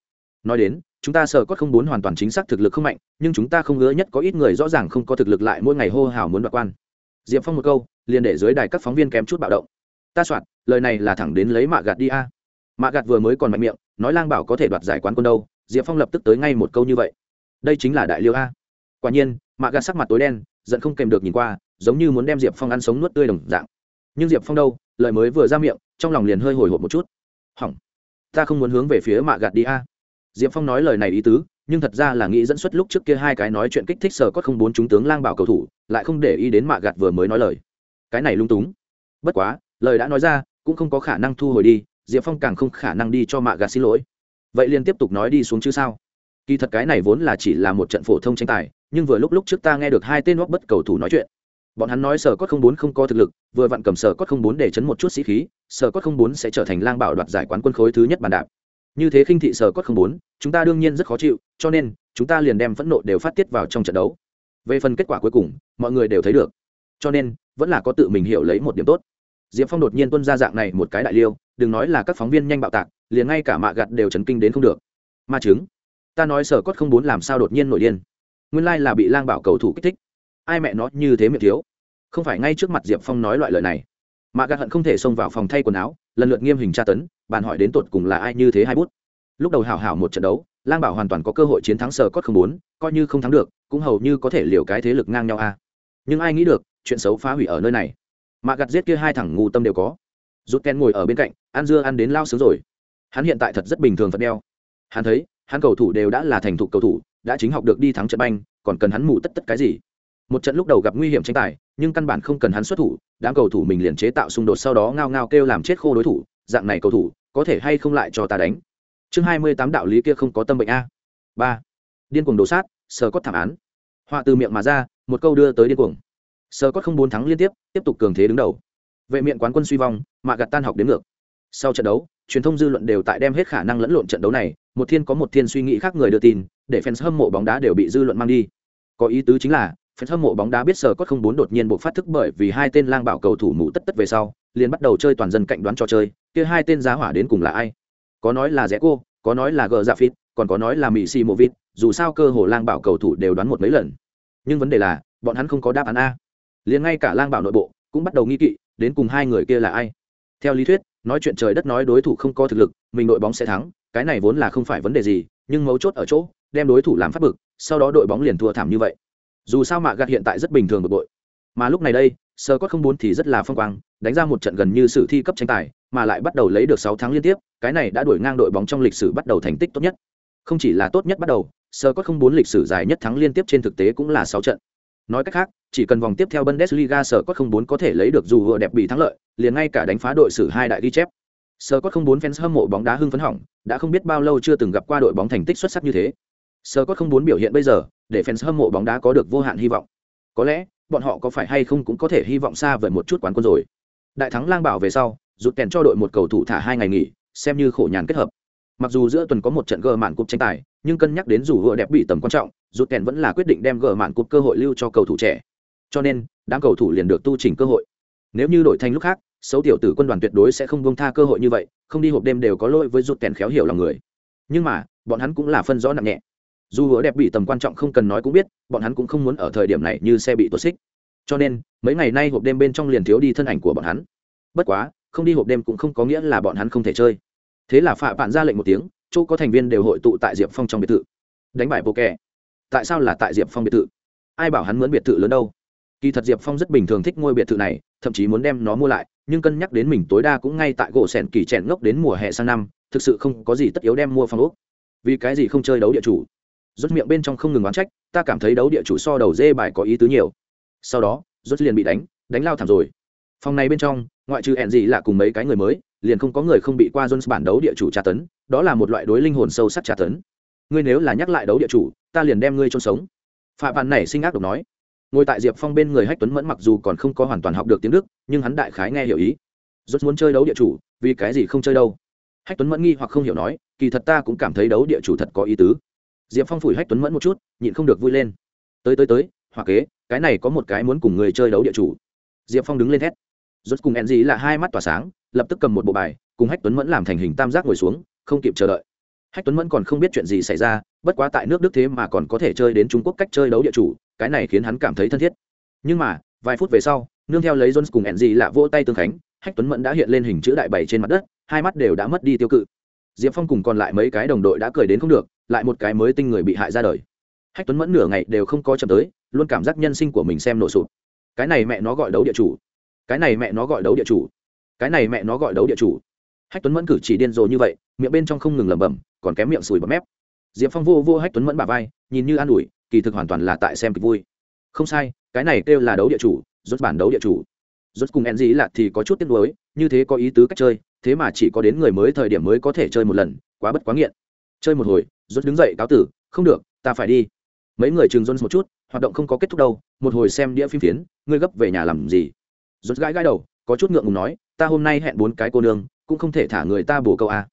Nói đến, chúng ta sở cốt không bốn hoàn toàn chính xác thực lực không mạnh, nhưng chúng ta không ngứa nhất có ít người rõ ràng không có thực lực lại mỗi ngày hô hào muốn đoạt quan. Diệp phong một câu, liền để dưới đài các phóng viên kém chút bạo động. Ta soạn, lời này là thẳng đến lấy mạ gạt đi a. Mạ gạt vừa mới còn mạnh miệng, nói lang bảo có thể đoạt giải quán quân đâu, diệp phong lập tức tới ngay một câu như vậy. Đây chính là đại liêu a. Quả nhiên, mạ gạt sắc mặt tối đen, giận không kèm được nhìn qua giống như muốn đem diệp phong ăn sống nuốt tươi đồng dạng. Nhưng diệp phong đâu? Lời mới vừa ra miệng, trong lòng liền hơi hồi hộp một chút. Hỏng. Ta không muốn hướng về phía mạ gạt đi a. Diệp phong nói lời này ý tứ, nhưng thật ra là nghĩ dẫn xuất lúc trước kia hai cái nói chuyện kích thích sở có không bốn chúng tướng lang bảo cầu thủ, lại không để ý đến mạ gạt vừa mới nói lời. Cái này lung túng. Bất quá, lời đã nói ra, cũng không có khả năng thu hồi đi, diệp phong càng không khả năng đi cho mạ gạt xin lỗi. Vậy liền tiếp tục nói đi xuống chứ sao? Kỳ thật cái này vốn là chỉ là một trận phổ thông tranh tài, nhưng vừa lúc lúc trước ta nghe được hai tên wóc bất cầu thủ nói chuyện bọn hắn nói sở cốt không bốn không có thực lực, vừa vặn cầm sở cốt không bốn để chấn một chút sĩ khí, sở cốt không bốn sẽ trở thành lang bảo đoạt giải quán quân khối thứ nhất bàn đạp. Như thế khinh thị sở cốt không bốn, chúng ta đương nhiên rất khó chịu, cho nên, chúng ta liền đem phẫn nộ đều phát tiết vào trong trận đấu. Về phần kết quả cuối cùng, mọi người đều thấy được. Cho nên, vẫn là có tự mình hiểu lấy một điểm tốt. Diệp phong đột nhiên tuân ra dạng này một cái đại liêu, đừng nói là các phóng viên nhanh bạo tạc, liền ngay cả mạ gặt đều chấn kinh đến không được. Ma chứng. Ta nói sở cốt không bốn làm sao đột nhiên nổi điên. Nguyên lai là bị lang bảo cầu thủ kích thích ai mẹ nó như thế miệng thiếu. Không phải ngay trước mặt diệp phong nói loại lời này. Mạ Gạt hận không thể xông vào phòng thay quần áo, lần lượt nghiêm hình tra tấn, bàn hỏi đến tột cùng là ai như thế hai bút. Lúc đầu hảo hảo một trận đấu, lang bảo hoàn toàn có cơ hội chiến thắng sờ cốt không bốn coi như không thắng được, cũng hầu như có thể liều cái thế lực ngang nhau a. Nhưng ai nghĩ được, chuyện xấu phá hủy ở nơi này. Mạ gặt giết kia hai thằng ngu tâm đều có. Rút ken ngồi ở bên cạnh, ăn dưa ăn đến lao sướng rồi. Hắn hiện tại thật rất bình thường phật đeo. Hắn thấy, hắn cầu thủ đều đã là thành thục cầu thủ, đã chính học được đi thắng trận banh, còn cần hắn mù tất tất cái gì? Một trận lúc đầu gặp nguy hiểm tranh tài, nhưng căn bản không cần hắn xuất thủ, đám cầu thủ mình liền chế tạo xung đột sau đó ngao ngao kêu làm chết khô đối thủ, dạng này cầu thủ, có thể hay không lại cho ta đánh? Chương hai mươi tám đạo lý kia không có tâm bệnh a. Ba. Điên cuồng đổ sát sờ cốt thảm án. Họa từ miệng mà ra, một câu đưa tới điên cuồng. Sờ cốt không bốn thắng liên tiếp tiếp tục cường thế đứng đầu. Vệ miệng quán quân suy vong mà gặt tan học đến ngược. Sau trận đấu, truyền thông dư luận đều tại đem hết khả năng lẫn lộn trận đấu này, một thiên có một thiên suy nghĩ khác người đưa tin, để fans hâm mộ bóng đá đều bị dư luận mang đi. Có ý tứ chính là phần hâm mộ bóng đá biết sờ cốt không bốn đột nhiên buộc phát thức bởi vì hai tên lang bảo cầu thủ mũ tất tất về sau, liền bắt đầu chơi toàn dân cạnh đoán trò chơi, kia hai tên giá hỏa đến cùng là ai? Có nói là rẽ cô có nói là gờ dạ phít còn có nói là mỹ xì mộ vít dù sao cơ hồ lang bảo cầu thủ đều đoán một mấy lần. Nhưng vấn đề là, bọn hắn không có đáp án a. Liền ngay cả lang bảo nội bộ cũng bắt đầu nghi kỵ, đến cùng hai người kia là ai? Theo lý thuyết, nói chuyện trời đất nói đối thủ không có thực lực, mình đội bóng sẽ thắng, cái này vốn là không phải vấn đề gì, nhưng mấu chốt ở chỗ, đem đối thủ làm phát bực, sau đó đội bóng liền thua thảm như vậy dù sao mạ gạt hiện tại rất bình thường bực bội. Mà lúc này đây, sơ cốt không bốn thì rất là phong quang, đánh ra một trận gần như sử thi cấp tranh tài, mà lại bắt đầu lấy được sáu tháng liên tiếp, cái này đã đuổi ngang đội bóng trong lịch sử bắt đầu thành tích tốt nhất. Không chỉ là tốt nhất bắt đầu, sơ cốt không bốn lịch sử dài nhất thắng liên tiếp trên thực tế cũng là sáu trận. Nói cách khác, chỉ cần vòng tiếp theo bundesliga sơ cốt không bốn có thể lấy được dù vừa đẹp bị thắng lợi, liền ngay cả đánh phá đội sử hai đại ghi chép. Sơ cốt không bốn fans hâm mộ bóng đá hưng phấn hỏng, đã không biết bao lâu chưa từng gặp qua đội bóng thành tích xuất sắc như thế sơ có không muốn biểu hiện bây giờ, để fans hâm mộ bóng đá có được vô hạn hy vọng. Có lẽ, bọn họ có phải hay không cũng có thể hy vọng xa vời một chút quán quân rồi. Đại thắng lang bảo về sau rụt kèn cho đội một cầu thủ thả hai ngày nghỉ, xem như khổ nhàn kết hợp. Mặc dù giữa tuần có một trận gờ mạn cúp tranh tài, nhưng cân nhắc đến dù vừa đẹp bị tầm quan trọng rụt kèn vẫn là quyết định đem gờ mạn cúp cơ hội lưu cho cầu thủ trẻ. Cho nên, đám cầu thủ liền được tu chỉnh cơ hội. Nếu như đổi thành lúc khác, xấu tiểu tử quân đoàn tuyệt đối sẽ không buông tha cơ hội như vậy, không đi hộp đêm đều có lỗi với rụt kèn khéo hiểu lòng người. Nhưng mà, bọn hắn cũng là phân rõ nặng nhẹ dù hứa đẹp bị tầm quan trọng không cần nói cũng biết, bọn hắn cũng không muốn ở thời điểm này như xe bị tuột xích. Cho nên, mấy ngày nay hộp đêm bên trong liền thiếu đi thân ảnh của bọn hắn. Bất quá, không đi hộp đêm cũng không có nghĩa là bọn hắn không thể chơi. Thế là phạm bạn ra lệnh một tiếng, chỗ có thành viên đều hội tụ tại diệp phong trong biệt thự. Đánh bại bộ kẻ tại sao là tại diệp phong biệt thự? Ai bảo hắn muốn biệt thự lớn đâu? Kỳ thật diệp phong rất bình thường thích ngôi biệt thự này, thậm chí muốn đem nó mua lại, nhưng cân nhắc đến mình tối đa cũng ngay tại gỗ sẻn kỳ trẻn ngốc đến mùa hè sang năm, thực sự không có gì tất yếu đem mua phong úc vì cái gì không chơi đấu địa chủ? Rốt miệng bên trong không ngừng oán trách, ta cảm thấy đấu địa chủ so đầu dê bài có ý tứ nhiều. Sau đó, rốt liền bị đánh đánh lao thảm rồi. Phòng này bên trong, ngoại trừ hẹn gì là cùng mấy cái người mới, liền không có người không bị qua jones bản đấu địa chủ tra tấn, đó là một loại đối linh hồn sâu sắc tra tấn. Ngươi nếu là nhắc lại đấu địa chủ, ta liền đem ngươi chôn sống. Phạm bạn này sinh ác độc nói. Ngồi tại diệp phong bên người hách tuấn mẫn mặc dù còn không có hoàn toàn học được tiếng đức, nhưng hắn đại khái nghe hiểu ý. Rốt muốn chơi đấu địa chủ, vì cái gì không chơi đâu? Hách tuấn mẫn nghi hoặc không hiểu nói, kỳ thật ta cũng cảm thấy đấu địa chủ thật có ý tứ diệp phong phủi hách tuấn mẫn một chút, nhịn không được vui lên. Tới tới tới hoặc kế, cái này có một cái muốn cùng người chơi đấu địa chủ. Diệp phong đứng lên thét rốt cùng enzy là hai mắt tỏa sáng, lập tức cầm một bộ bài, cùng hách tuấn mẫn làm thành hình tam giác ngồi xuống, không kịp chờ đợi. Hách tuấn mẫn còn không biết chuyện gì xảy ra, bất quá tại nước đức thế mà còn có thể chơi đến trung quốc cách chơi đấu địa chủ, cái này khiến hắn cảm thấy thân thiết. Nhưng mà, vài phút về sau, nương theo lấy jones cùng enzy là vỗ tay tương khánh, hách tuấn mẫn đã hiện lên hình chữ đại bảy trên mặt đất, hai mắt đều đã mất đi tiêu cự. Diệp phong cùng còn lại mấy cái đồng đội đã cười đến không được lại một cái mới tinh người bị hại ra đời. Hách tuấn mẫn nửa ngày đều không có chậm tới, luôn cảm giác nhân sinh của mình xem nổ sụt cái này mẹ nó gọi đấu địa chủ. Cái này mẹ nó gọi đấu địa chủ. Cái này mẹ nó gọi đấu địa chủ. Hách tuấn mẫn cử chỉ điên rồ như vậy, miệng bên trong không ngừng lẩm bẩm, còn kém miệng sùi bọt mép. Diệp phong vô vô hách tuấn mẫn bà vai, nhìn như an ủi, kỳ thực hoàn toàn là tại xem kịch vui. Không sai, cái này kêu là đấu địa chủ, rốt bản đấu địa chủ. Rốt cùng enzy gì lạ thì có chút tiếc nuối, như thế có ý tứ cách chơi, thế mà chỉ có đến người mới thời điểm mới có thể chơi một lần, quá bất quá nghiện. Chơi một hồi rốt đứng dậy cáo tử, không được, ta phải đi. Mấy người chừng jones một chút, hoạt động không có kết thúc đâu, một hồi xem đĩa phim phiến, ngươi gấp về nhà làm gì? Rốt gãi gãi đầu, có chút ngượng ngùng nói, ta hôm nay hẹn bốn cái cô nương, cũng không thể thả người ta bổ câu a.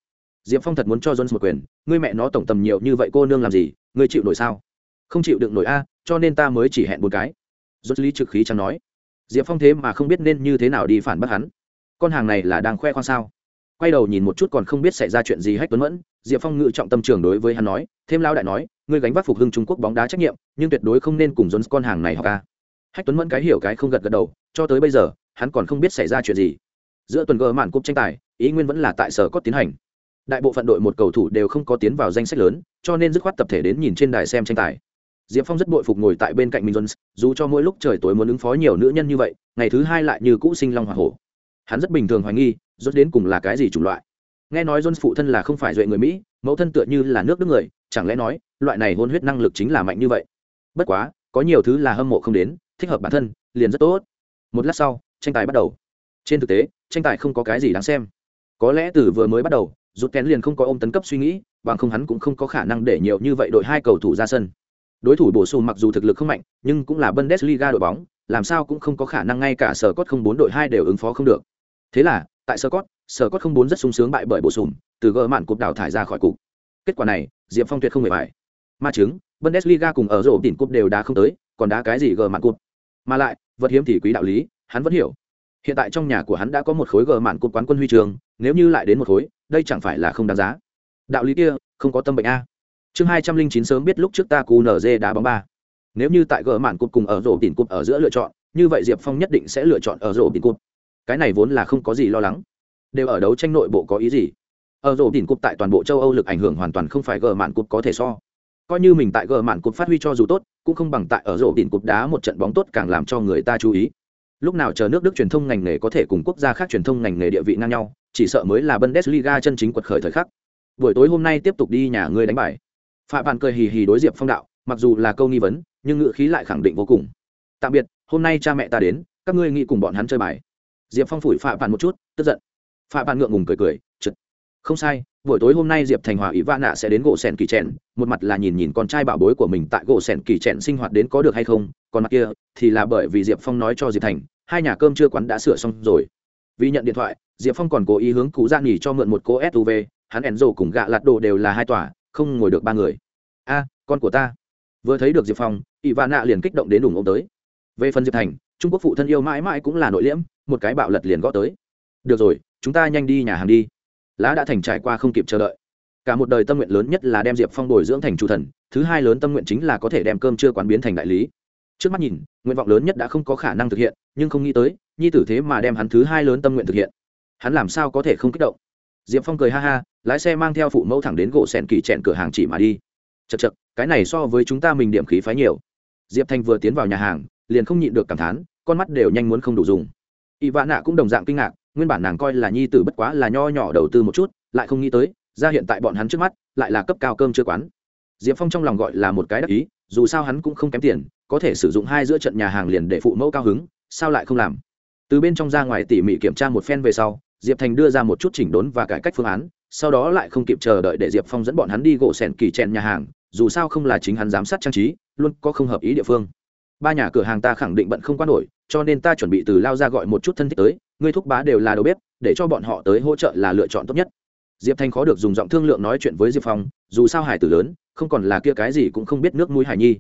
Diệp phong thật muốn cho jones một quyền, ngươi mẹ nó tổng tầm nhiều như vậy cô nương làm gì, ngươi chịu nổi sao? Không chịu đựng nổi a, cho nên ta mới chỉ hẹn bốn cái. Rốt lý trực khí chẳng nói. Diệp phong thế mà không biết nên như thế nào đi phản bác hắn. Con hàng này là đang khoe khoang sao? Quay đầu nhìn một chút còn không biết xảy ra chuyện gì hách tuấn mẫn, diệp phong ngự trọng tâm trường đối với hắn nói, thêm lao đại nói, ngươi gánh vác phục hưng trung quốc bóng đá trách nhiệm, nhưng tuyệt đối không nên cùng dồn con hàng này học ca hách tuấn mẫn cái hiểu cái không gật gật đầu, cho tới bây giờ, hắn còn không biết xảy ra chuyện gì. Giữa tuần gờ mạn cúp tranh tài, ý nguyên vẫn là tại sở cốt tiến hành. Đại bộ phận đội một cầu thủ đều không có tiến vào danh sách lớn, cho nên dứt khoát tập thể đến nhìn trên đài xem tranh tài. Diệp phong rất bội phục ngồi tại bên cạnh minh jones, dù cho mỗi lúc trời tối muốn ứng phó nhiều nữ nhân như vậy, ngày thứ hai lại như cũ sinh long hoa hổ. Hắn rất bình thường hoài nghi rốt đến cùng là cái gì chủng loại? Nghe nói jones phụ thân là không phải duệ người mỹ, mẫu thân tựa như là nước đức người, chẳng lẽ nói, loại này hôn huyết năng lực chính là mạnh như vậy? Bất quá, có nhiều thứ là hâm mộ không đến, thích hợp bản thân, liền rất tốt. Một lát sau, tranh tài bắt đầu. Trên thực tế, tranh tài không có cái gì đáng xem. Có lẽ từ vừa mới bắt đầu rút kén liền không có ôm tấn cấp suy nghĩ, bằng không hắn cũng không có khả năng để nhiều như vậy đội hai cầu thủ ra sân. Đối thủ bổ sung mặc dù thực lực không mạnh, nhưng cũng là bundesliga đội bóng, làm sao cũng không có khả năng ngay cả sở cốt không bốn đội hai đều ứng phó không được. Thế là tại sơ cốt sơ cốt không bốn rất sung sướng bại bởi bổ sung, từ gỡ mạn cục đào thải ra khỏi cục. Kết quả này, diệp phong tuyệt không hề bài ma chứng, bundesliga cùng ở rổ đỉnh cúp đều đá không tới, còn đá cái gì gỡ mạn cục mà lại, vật hiếm thì quý đạo lý, hắn vẫn hiểu. Hiện tại trong nhà của hắn đã có một khối gờ mạn cột quán quân huy trường, nếu như lại đến một khối, đây chẳng phải là không đáng giá. Đạo lý kia, không có tâm bệnh a. Chương hai trăm linh chín sớm biết lúc trước ta cù nz đá bóng ba. Nếu như tại gờ mạn cột cùng ở rổ tìm cột ở giữa lựa chọn, như vậy diệp phong nhất định sẽ lựa chọn ở rổ tìm cột cái này vốn là không có gì lo lắng. Đều ở đấu tranh nội bộ có ý gì? Ở rổ đỉnh cục tại toàn bộ châu âu lực ảnh hưởng hoàn toàn không phải gờ mạn cục có thể so. Coi như mình tại gờ mạn cục phát huy cho dù tốt, cũng không bằng tại ở rổ đỉnh cục đá một trận bóng tốt càng làm cho người ta chú ý. Lúc nào chờ nước đức truyền thông ngành nghề có thể cùng quốc gia khác truyền thông ngành nghề địa vị ngang nhau, chỉ sợ mới là bundesliga chân chính quật khởi thời khắc. Buổi tối hôm nay tiếp tục đi nhà ngươi đánh bài. Phạm bạn cười hì hì đối diệp phong đạo, mặc dù là câu nghi vấn, nhưng ngữ khí lại khẳng định vô cùng. Tạm biệt, hôm nay cha mẹ ta đến, các ngươi nghĩ cùng bọn hắn chơi bài diệp phong phủi phạ bạn một chút, tức giận. Phạ bạn ngượng ngùng cười cười chật không sai, buổi tối hôm nay diệp thành hòa ý vạn nạ sẽ đến gỗ sèn kỳ trẻn một mặt là nhìn nhìn con trai bảo bối của mình tại gỗ sèn kỳ trẻn sinh hoạt đến có được hay không, còn mặt kia thì là bởi vì diệp phong nói cho diệp thành, hai nhà cơm chưa quán đã sửa xong rồi. Vì nhận điện thoại, diệp phong còn cố ý hướng cụ ra nghỉ cho mượn một cô suv hắn ẻn rổ cùng gạ lạt đồ đều là hai tòa, không ngồi được ba người. A, con của ta. Vừa thấy được diệp phong, ỷ vạn nạ liền kích động đến đủng ô tới. Về phần diệp thành trung quốc phụ thân yêu mãi mãi cũng là nội liễm một cái bạo lật liền gõ tới được rồi chúng ta nhanh đi nhà hàng đi lá đã thành trải qua không kịp chờ đợi cả một đời tâm nguyện lớn nhất là đem diệp phong bồi dưỡng thành chủ thần thứ hai lớn tâm nguyện chính là có thể đem cơm chưa quán biến thành đại lý trước mắt nhìn nguyện vọng lớn nhất đã không có khả năng thực hiện nhưng không nghĩ tới nhi tử thế mà đem hắn thứ hai lớn tâm nguyện thực hiện hắn làm sao có thể không kích động diệp phong cười ha ha lái xe mang theo phụ mẫu thẳng đến gỗ sèn kỳ trẹn cửa hàng chỉ mà đi chật chật cái này so với chúng ta mình điểm khí phái nhiều diệp thanh vừa tiến vào nhà hàng liền không nhịn được cảm thán, con mắt đều nhanh muốn không đủ dùng. Ỵ vạn nạ cũng đồng dạng kinh ngạc, nguyên bản nàng coi là nhi tử bất quá là nho nhỏ đầu tư một chút, lại không nghĩ tới, ra hiện tại bọn hắn trước mắt, lại là cấp cao cơm chưa quán. Diệp phong trong lòng gọi là một cái đắc ý, dù sao hắn cũng không kém tiền, có thể sử dụng hai giữa trận nhà hàng liền để phụ mẫu cao hứng, sao lại không làm? Từ bên trong ra ngoài tỉ mỉ kiểm tra một phen về sau, diệp thành đưa ra một chút chỉnh đốn và cải cách phương án, sau đó lại không kịp chờ đợi để diệp phong dẫn bọn hắn đi gỗ sẻn kỳ chèn nhà hàng, dù sao không là chính hắn giám sát trang trí, luôn có không hợp ý địa phương ba nhà cửa hàng ta khẳng định bận không quan nổi, cho nên ta chuẩn bị từ lao ra gọi một chút thân thích tới, Ngươi thúc bá đều là đầu bếp, để cho bọn họ tới hỗ trợ là lựa chọn tốt nhất. Diệp thanh khó được dùng giọng thương lượng nói chuyện với diệp phong, dù sao hải tử lớn, không còn là kia cái gì cũng không biết nước mũi hải nhi.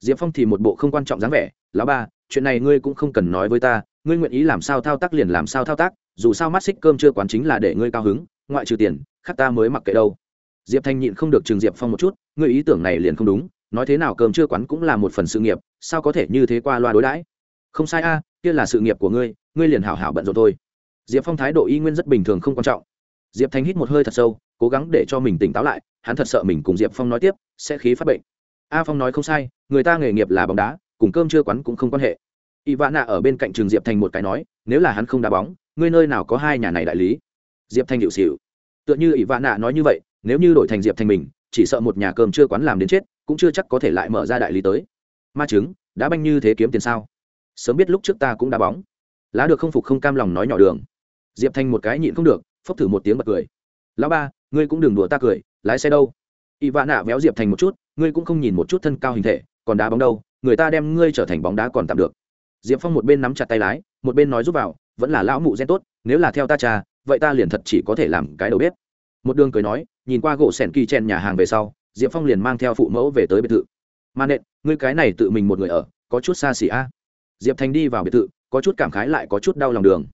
Diệp phong thì một bộ không quan trọng dáng vẻ, lão ba, chuyện này ngươi cũng không cần nói với ta, ngươi nguyện ý làm sao thao tác liền làm sao thao tác, dù sao mắt xích cơm chưa quán chính là để ngươi cao hứng, ngoại trừ tiền, khác ta mới mặc kệ đâu. Diệp thanh nhịn không được trường diệp phong một chút, ngươi ý tưởng này liền không đúng nói thế nào cơm chưa quán cũng là một phần sự nghiệp, sao có thể như thế qua loa đối đãi? Không sai a, kia là sự nghiệp của ngươi ngươi liền hảo hảo bận rộn thôi. Diệp phong thái độ y nguyên rất bình thường không quan trọng. Diệp thanh hít một hơi thật sâu, cố gắng để cho mình tỉnh táo lại, hắn thật sợ mình cùng diệp phong nói tiếp, sẽ khí phát bệnh. A phong nói không sai, người ta nghề nghiệp là bóng đá, cùng cơm chưa quán cũng không quan hệ. Y Vạn nạ ở bên cạnh trường diệp thành một cái nói, nếu là hắn không đá bóng, ngươi nơi nào có hai nhà này đại lý? Diệp thanh hiệu xịu tựa như y Vạn nạ nói như vậy, nếu như đổi thành diệp thành mình, chỉ sợ một nhà cơm chưa quán làm đến chết cũng chưa chắc có thể lại mở ra đại lý tới. Ma chứng đã banh như thế kiếm tiền sao? Sớm biết lúc trước ta cũng đá bóng. Lá được không phục không cam lòng nói nhỏ đường. Diệp thanh một cái nhịn không được, phốc thử một tiếng bật cười. Lão ba, ngươi cũng đừng đùa ta cười, lái xe đâu? Y vã nạ véo diệp thành một chút, ngươi cũng không nhìn một chút thân cao hình thể, còn đá bóng đâu, người ta đem ngươi trở thành bóng đá còn tạm được. Diệp phong một bên nắm chặt tay lái, một bên nói giúp vào, vẫn là lão mụ gen tốt, nếu là theo ta cha, vậy ta liền thật chỉ có thể làm cái đầu bếp. Một đường cười nói, nhìn qua gỗ sẻn kỳ chen nhà hàng về sau diệp phong liền mang theo phụ mẫu về tới biệt thự. Mà nện, ngươi cái này tự mình một người ở, có chút xa xỉ a. Diệp thành đi vào biệt thự, có chút cảm khái lại có chút đau lòng đường.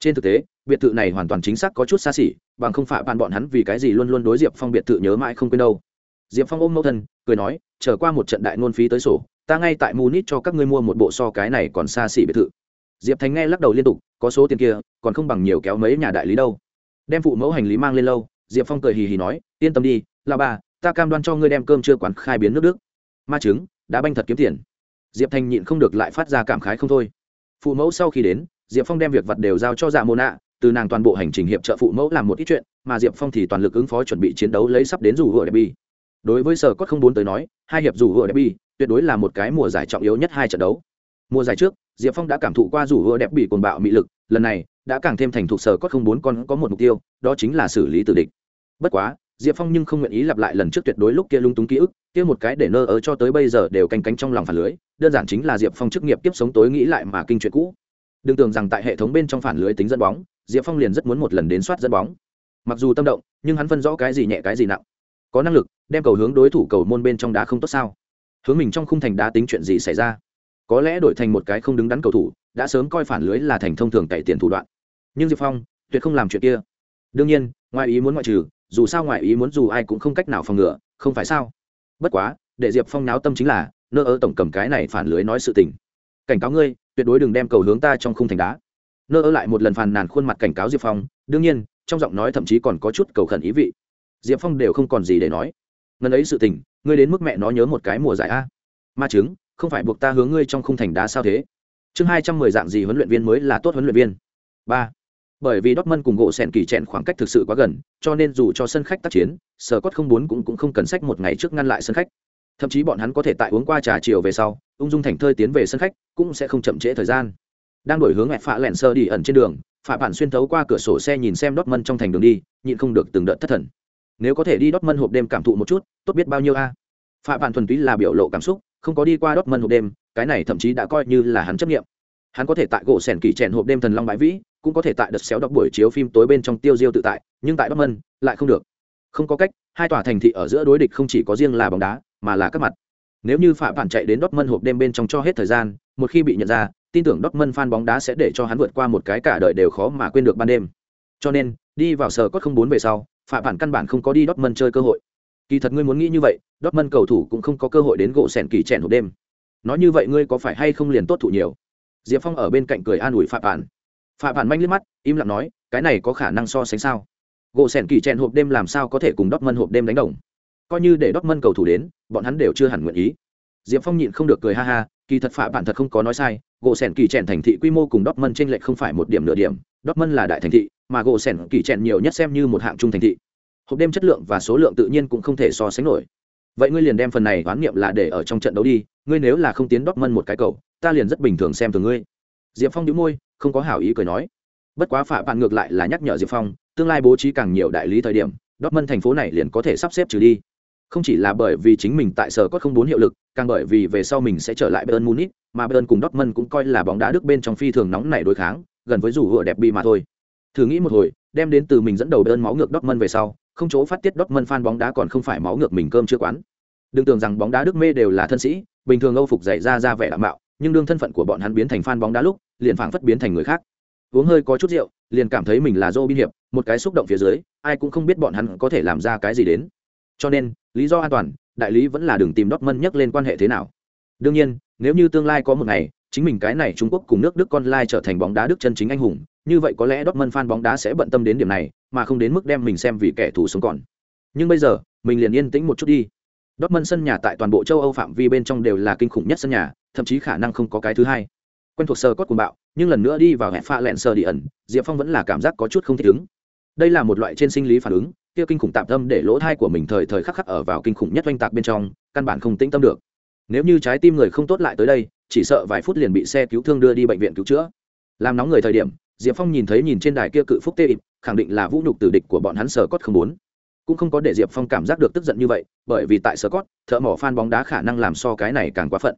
Trên thực tế, biệt thự này hoàn toàn chính xác có chút xa xỉ, bằng không phạm bàn bọn hắn vì cái gì luôn luôn đối diệp phong biệt thự nhớ mãi không quên đâu. Diệp phong ôm mẫu thân, cười nói trở qua một trận đại ngôn phí tới sổ, ta ngay tại munich cho các ngươi mua một bộ so cái này còn xa xỉ biệt thự. Diệp thành nghe lắc đầu liên tục, có số tiền kia, còn không bằng nhiều kéo mấy nhà đại lý đâu. Đem phụ mẫu hành lý mang lên lâu, diệp phong cười hì hì nói, yên tâm đi, là ba ta cam đoan cho ngươi đem cơm chưa quán khai biến nước đức. Ma trứng, đã banh thật kiếm tiền. Diệp thanh nhịn không được lại phát ra cảm khái không thôi. Phụ mẫu sau khi đến, diệp phong đem việc vật đều giao cho dạ mô nạ, từ nàng toàn bộ hành trình hiệp trợ phụ mẫu làm một ít chuyện, mà diệp phong thì toàn lực ứng phó chuẩn bị chiến đấu lấy sắp đến dù hựa đẹp bi. Đối với sở cốt không bốn tới nói, hai hiệp dù hựa đẹp bi, tuyệt đối là một cái mùa giải trọng yếu nhất hai trận đấu. Mùa giải trước, diệp phong đã cảm thụ qua dù hựa đẹp bị cồn bạo mị lực, lần này đã càng thêm thành thục sở cốt không bốn con có một mục tiêu, đó chính là xử lý tử địch. Bất quá diệp phong nhưng không nguyện ý lặp lại lần trước tuyệt đối lúc kia lung túng ký ức, kia một cái để nơ ớ cho tới bây giờ đều canh cánh trong lòng phản lưới, đơn giản chính là diệp phong chức nghiệp tiếp sống tối nghĩ lại mà kinh chuyện cũ. Đừng tưởng rằng tại hệ thống bên trong phản lưới tính dẫn bóng, diệp phong liền rất muốn một lần đến soát dẫn bóng. Mặc dù tâm động, nhưng hắn phân rõ cái gì nhẹ cái gì nặng. Có năng lực, đem cầu hướng đối thủ cầu môn bên trong đá không tốt sao? Hướng mình trong khung thành đá tính chuyện gì xảy ra? Có lẽ đổi thành một cái không đứng đắn cầu thủ, đã sớm coi phản lưới là thành thông thường cải tiền thủ đoạn. Nhưng diệp phong tuyệt không làm chuyện kia. Đương nhiên, ngoài ý muốn ngoại trừ dù sao ngoài ý muốn dù ai cũng không cách nào phòng ngừa, không phải sao? Bất quá, để diệp phong náo tâm chính là, nơ ơ tổng cầm cái này phản lưới nói sự tình. Cảnh cáo ngươi, tuyệt đối đừng đem cầu hướng ta trong khung thành đá. Nơ ơ lại một lần phàn nàn khuôn mặt cảnh cáo diệp phong, đương nhiên, trong giọng nói thậm chí còn có chút cầu khẩn ý vị. Diệp phong đều không còn gì để nói. Ngần ấy sự tình, ngươi đến mức mẹ nó nhớ một cái mùa giải a. Ma chứng, không phải buộc ta hướng ngươi trong khung thành đá sao thế? Chương hai trăm mười dạng gì huấn luyện viên mới là tốt huấn luyện viên? Ba bởi vì Dortmund cùng gỗ sèn kỳ chèn khoảng cách thực sự quá gần, cho nên dù cho sân khách tác chiến, Sở Cốt không muốn cũng cũng không cần sách một ngày trước ngăn lại sân khách. Thậm chí bọn hắn có thể tại uống qua trà chiều về sau, ung dung thành thơi tiến về sân khách, cũng sẽ không chậm trễ thời gian. Đang đổi hướng ngẹt phạ lẹn sơ đi ẩn trên đường, phạ bản xuyên thấu qua cửa sổ xe nhìn xem Dortmund trong thành đường đi, nhịn không được từng đợt thất thần. Nếu có thể đi Dortmund hộp đêm cảm thụ một chút, tốt biết bao nhiêu a. À? Phạ bản thuần túy là biểu lộ cảm xúc, không có đi qua Dortmund hộp đêm, cái này thậm chí đã coi như là hắn chấp nghiệm hắn có thể tại gỗ sẻn kỳ chèn hộp đêm thần long bãi vĩ cũng có thể tại đợt xéo đọc buổi chiếu phim tối bên trong tiêu diêu tự tại nhưng tại bắc mân lại không được không có cách hai tòa thành thị ở giữa đối địch không chỉ có riêng là bóng đá mà là các mặt nếu như phạm bản chạy đến Dortmund hộp đêm bên trong cho hết thời gian, một khi bị nhận ra, tin tưởng Dortmund fan bóng đá sẽ để cho hắn vượt qua một cái cả đời đều khó mà quên được ban đêm. Cho nên, đi vào sở cốt không bốn về sau, phạm bản căn bản không có đi Dortmund chơi cơ hội. Kỳ thật ngươi muốn nghĩ như vậy, Dortmund cầu thủ cũng không có cơ hội đến gỗ sèn kỳ chèn hộp đêm. Nói như vậy ngươi có phải hay không liền tốt thủ nhiều? diệp phong ở bên cạnh cười an ủi phạm bản phạm phản manh liếc mắt, im lặng nói, cái này có khả năng so sánh sao? Gỗ sẻn kỳ chèn hộp đêm làm sao có thể cùng đốc mân hộp đêm đánh đồng? Coi như để đốc mân cầu thủ đến, bọn hắn đều chưa hẳn nguyện ý. Diệp phong nhịn không được cười ha ha, kỳ thật phạm bản thật không có nói sai, gỗ sẻn kỳ chèn thành thị quy mô cùng đốc mân t r ê n lệch không phải một điểm nửa điểm đốc mân là đại thành thị, mà gỗ sẻn kỳ chèn nhiều nhất xem như một hạng trung thành thị. Hộp đêm chất lượng và số lượng tự nhiên cũng không thể so sánh nổi. Vậy ngươi liền đem phần này đoán niệm là để ở trong trận đấu đi, ngươi nếu là không tiến đốc mân một cái cầu, ta liền rất bình thường xem thường ngươi. Diệp phong đĩu môi không có hảo ý cười nói. Bất quá phạm bạn ngược lại là nhắc nhở diệp phong, tương lai bố trí càng nhiều đại lý thời điểm, Dortmund thành phố này liền có thể sắp xếp trừ đi. Không chỉ là bởi vì chính mình tại sở có không bốn hiệu lực, càng bởi vì về sau mình sẽ trở lại bayern munich, mà bayern cùng dortmund cũng coi là bóng đá đức bên trong phi thường nóng nảy đối kháng, gần với rủ hựa đẹp bi mà thôi. Thử nghĩ một hồi, đem đến từ mình dẫn đầu bayern máu ngược dortmund về sau, không chỗ phát tiết dortmund fan bóng đá còn không phải máu ngược mình cơm chưa quán. Đừng tưởng rằng bóng đá đức mê đều là thân sĩ, bình thường âu phục dạy ra ra vẻ đảm bảo nhưng đương thân phận của bọn hắn biến thành fan bóng đá lúc liền phảng phất biến thành người khác uống hơi có chút rượu liền cảm thấy mình là Robin hiệp một cái xúc động phía dưới ai cũng không biết bọn hắn có thể làm ra cái gì đến cho nên lý do an toàn đại lý vẫn là đừng tìm Dortmund nhắc lên quan hệ thế nào đương nhiên nếu như tương lai có một ngày chính mình cái này Trung Quốc cùng nước Đức con lai trở thành bóng đá Đức chân chính anh hùng, như vậy có lẽ Dortmund fan bóng đá sẽ bận tâm đến điểm này, mà không đến mức đem mình xem vì kẻ thù sống còn. Nhưng bây giờ, mình liền yên tĩnh một chút đi. Dortmund sân nhà tại toàn bộ châu Âu phạm vi bên trong đều là kinh khủng nhất sân nhà, thậm chí khả năng không có cái thứ hai. Quen thuộc sơ cốt cuồng bạo nhưng lần nữa đi vào hẹp pha lẹn sơ đi ẩn diệp phong vẫn là cảm giác có chút không thích ứng. Đây là một loại trên sinh lý phản ứng kia kinh khủng tạm tâm để lỗ thai của mình thời thời khắc khắc ở vào kinh khủng nhất oanh tạc bên trong căn bản không tĩnh tâm được. Nếu như trái tim người không tốt lại tới đây chỉ sợ vài phút liền bị xe cứu thương đưa đi bệnh viện cứu chữa. Làm nóng người thời điểm diệp phong nhìn thấy nhìn trên đài kia cự phúc tê ịp khẳng định là vũ nhục tử địch của bọn hắn sơ cốt không muốn cũng không có để diệp phong cảm giác được tức giận như vậy, bởi vì tại sơ thợ mỏ phan bóng đá khả năng làm so cái này càng quá phận.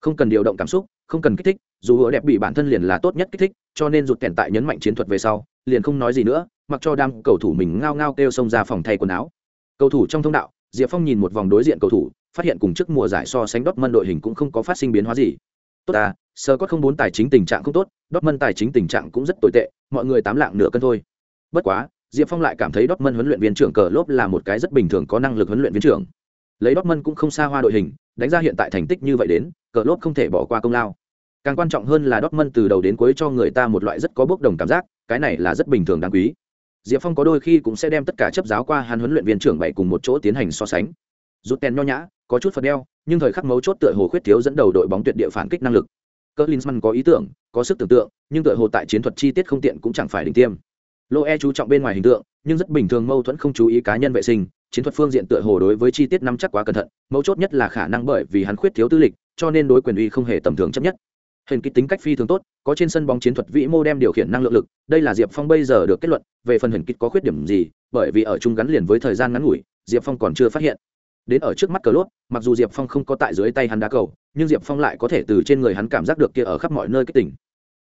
Không cần điều động cảm xúc, không cần kích thích, dù hứa đẹp bị bản thân liền là tốt nhất kích thích, cho nên rụt kèn tại nhấn mạnh chiến thuật về sau, liền không nói gì nữa, mặc cho đam cầu thủ mình ngao ngao kêu xông ra phòng thay quần áo. Cầu thủ trong thông đạo, diệp phong nhìn một vòng đối diện cầu thủ, phát hiện cùng trước mùa giải so sánh Dortmund mân đội hình cũng không có phát sinh biến hóa gì. Tốt à sơ có không bốn tài chính tình trạng không tốt, Dortmund mân tài chính tình trạng cũng rất tồi tệ, mọi người tám lạng nửa cân thôi. Bất quá diệp phong lại cảm thấy Dortmund huấn luyện viên trưởng cờ lốp là một cái rất bình thường có năng lực huấn luyện viên trưởng. Lấy Dortmund cũng không xa hoa đội hình, đánh ra hiện tại thành tích như vậy đến cờ lốp không thể bỏ qua công lao. Càng quan trọng hơn là Dortmund từ đầu đến cuối cho người ta một loại rất có bốc đồng cảm giác, cái này là rất bình thường đáng quý. Diệp phong có đôi khi cũng sẽ đem tất cả chấp giáo qua hắn huấn luyện viên trưởng bảy cùng một chỗ tiến hành so sánh. Rút tên nho nhã, có chút phần đeo, nhưng thời khắc mấu chốt tựa hồ khuyết thiếu dẫn đầu đội bóng tuyệt địa phản kích năng lực. Cỡ linsman có ý tưởng, có sức tưởng tượng, nhưng tựa hồ tại chiến thuật chi tiết không tiện cũng chẳng phải đỉnh tiêm lô e chú trọng bên ngoài hình tượng, nhưng rất bình thường mâu thuẫn không chú ý cá nhân vệ sinh, chiến thuật phương diện tựa hồ đối với chi tiết nắm chắc quá cẩn thận, mấu chốt nhất là khả năng bởi vì hắn khuyết thiếu tư lịch, cho nên đối quyền uy không hề tầm thường chấp nhất. Hình kích tính cách phi thường tốt, có trên sân bóng chiến thuật vĩ mô đem điều khiển năng lượng lực, đây là diệp phong bây giờ được kết luận, về phần hình kích có khuyết điểm gì, bởi vì ở chung gắn liền với thời gian ngắn ngủi, diệp phong còn chưa phát hiện. Đến ở trước mắt cờ lốt mặc dù diệp phong không có tại dưới tay hắn đá cầu, nhưng diệp phong lại có thể từ trên người hắn cảm giác được kia ở khắp mọi nơi kích tỉnh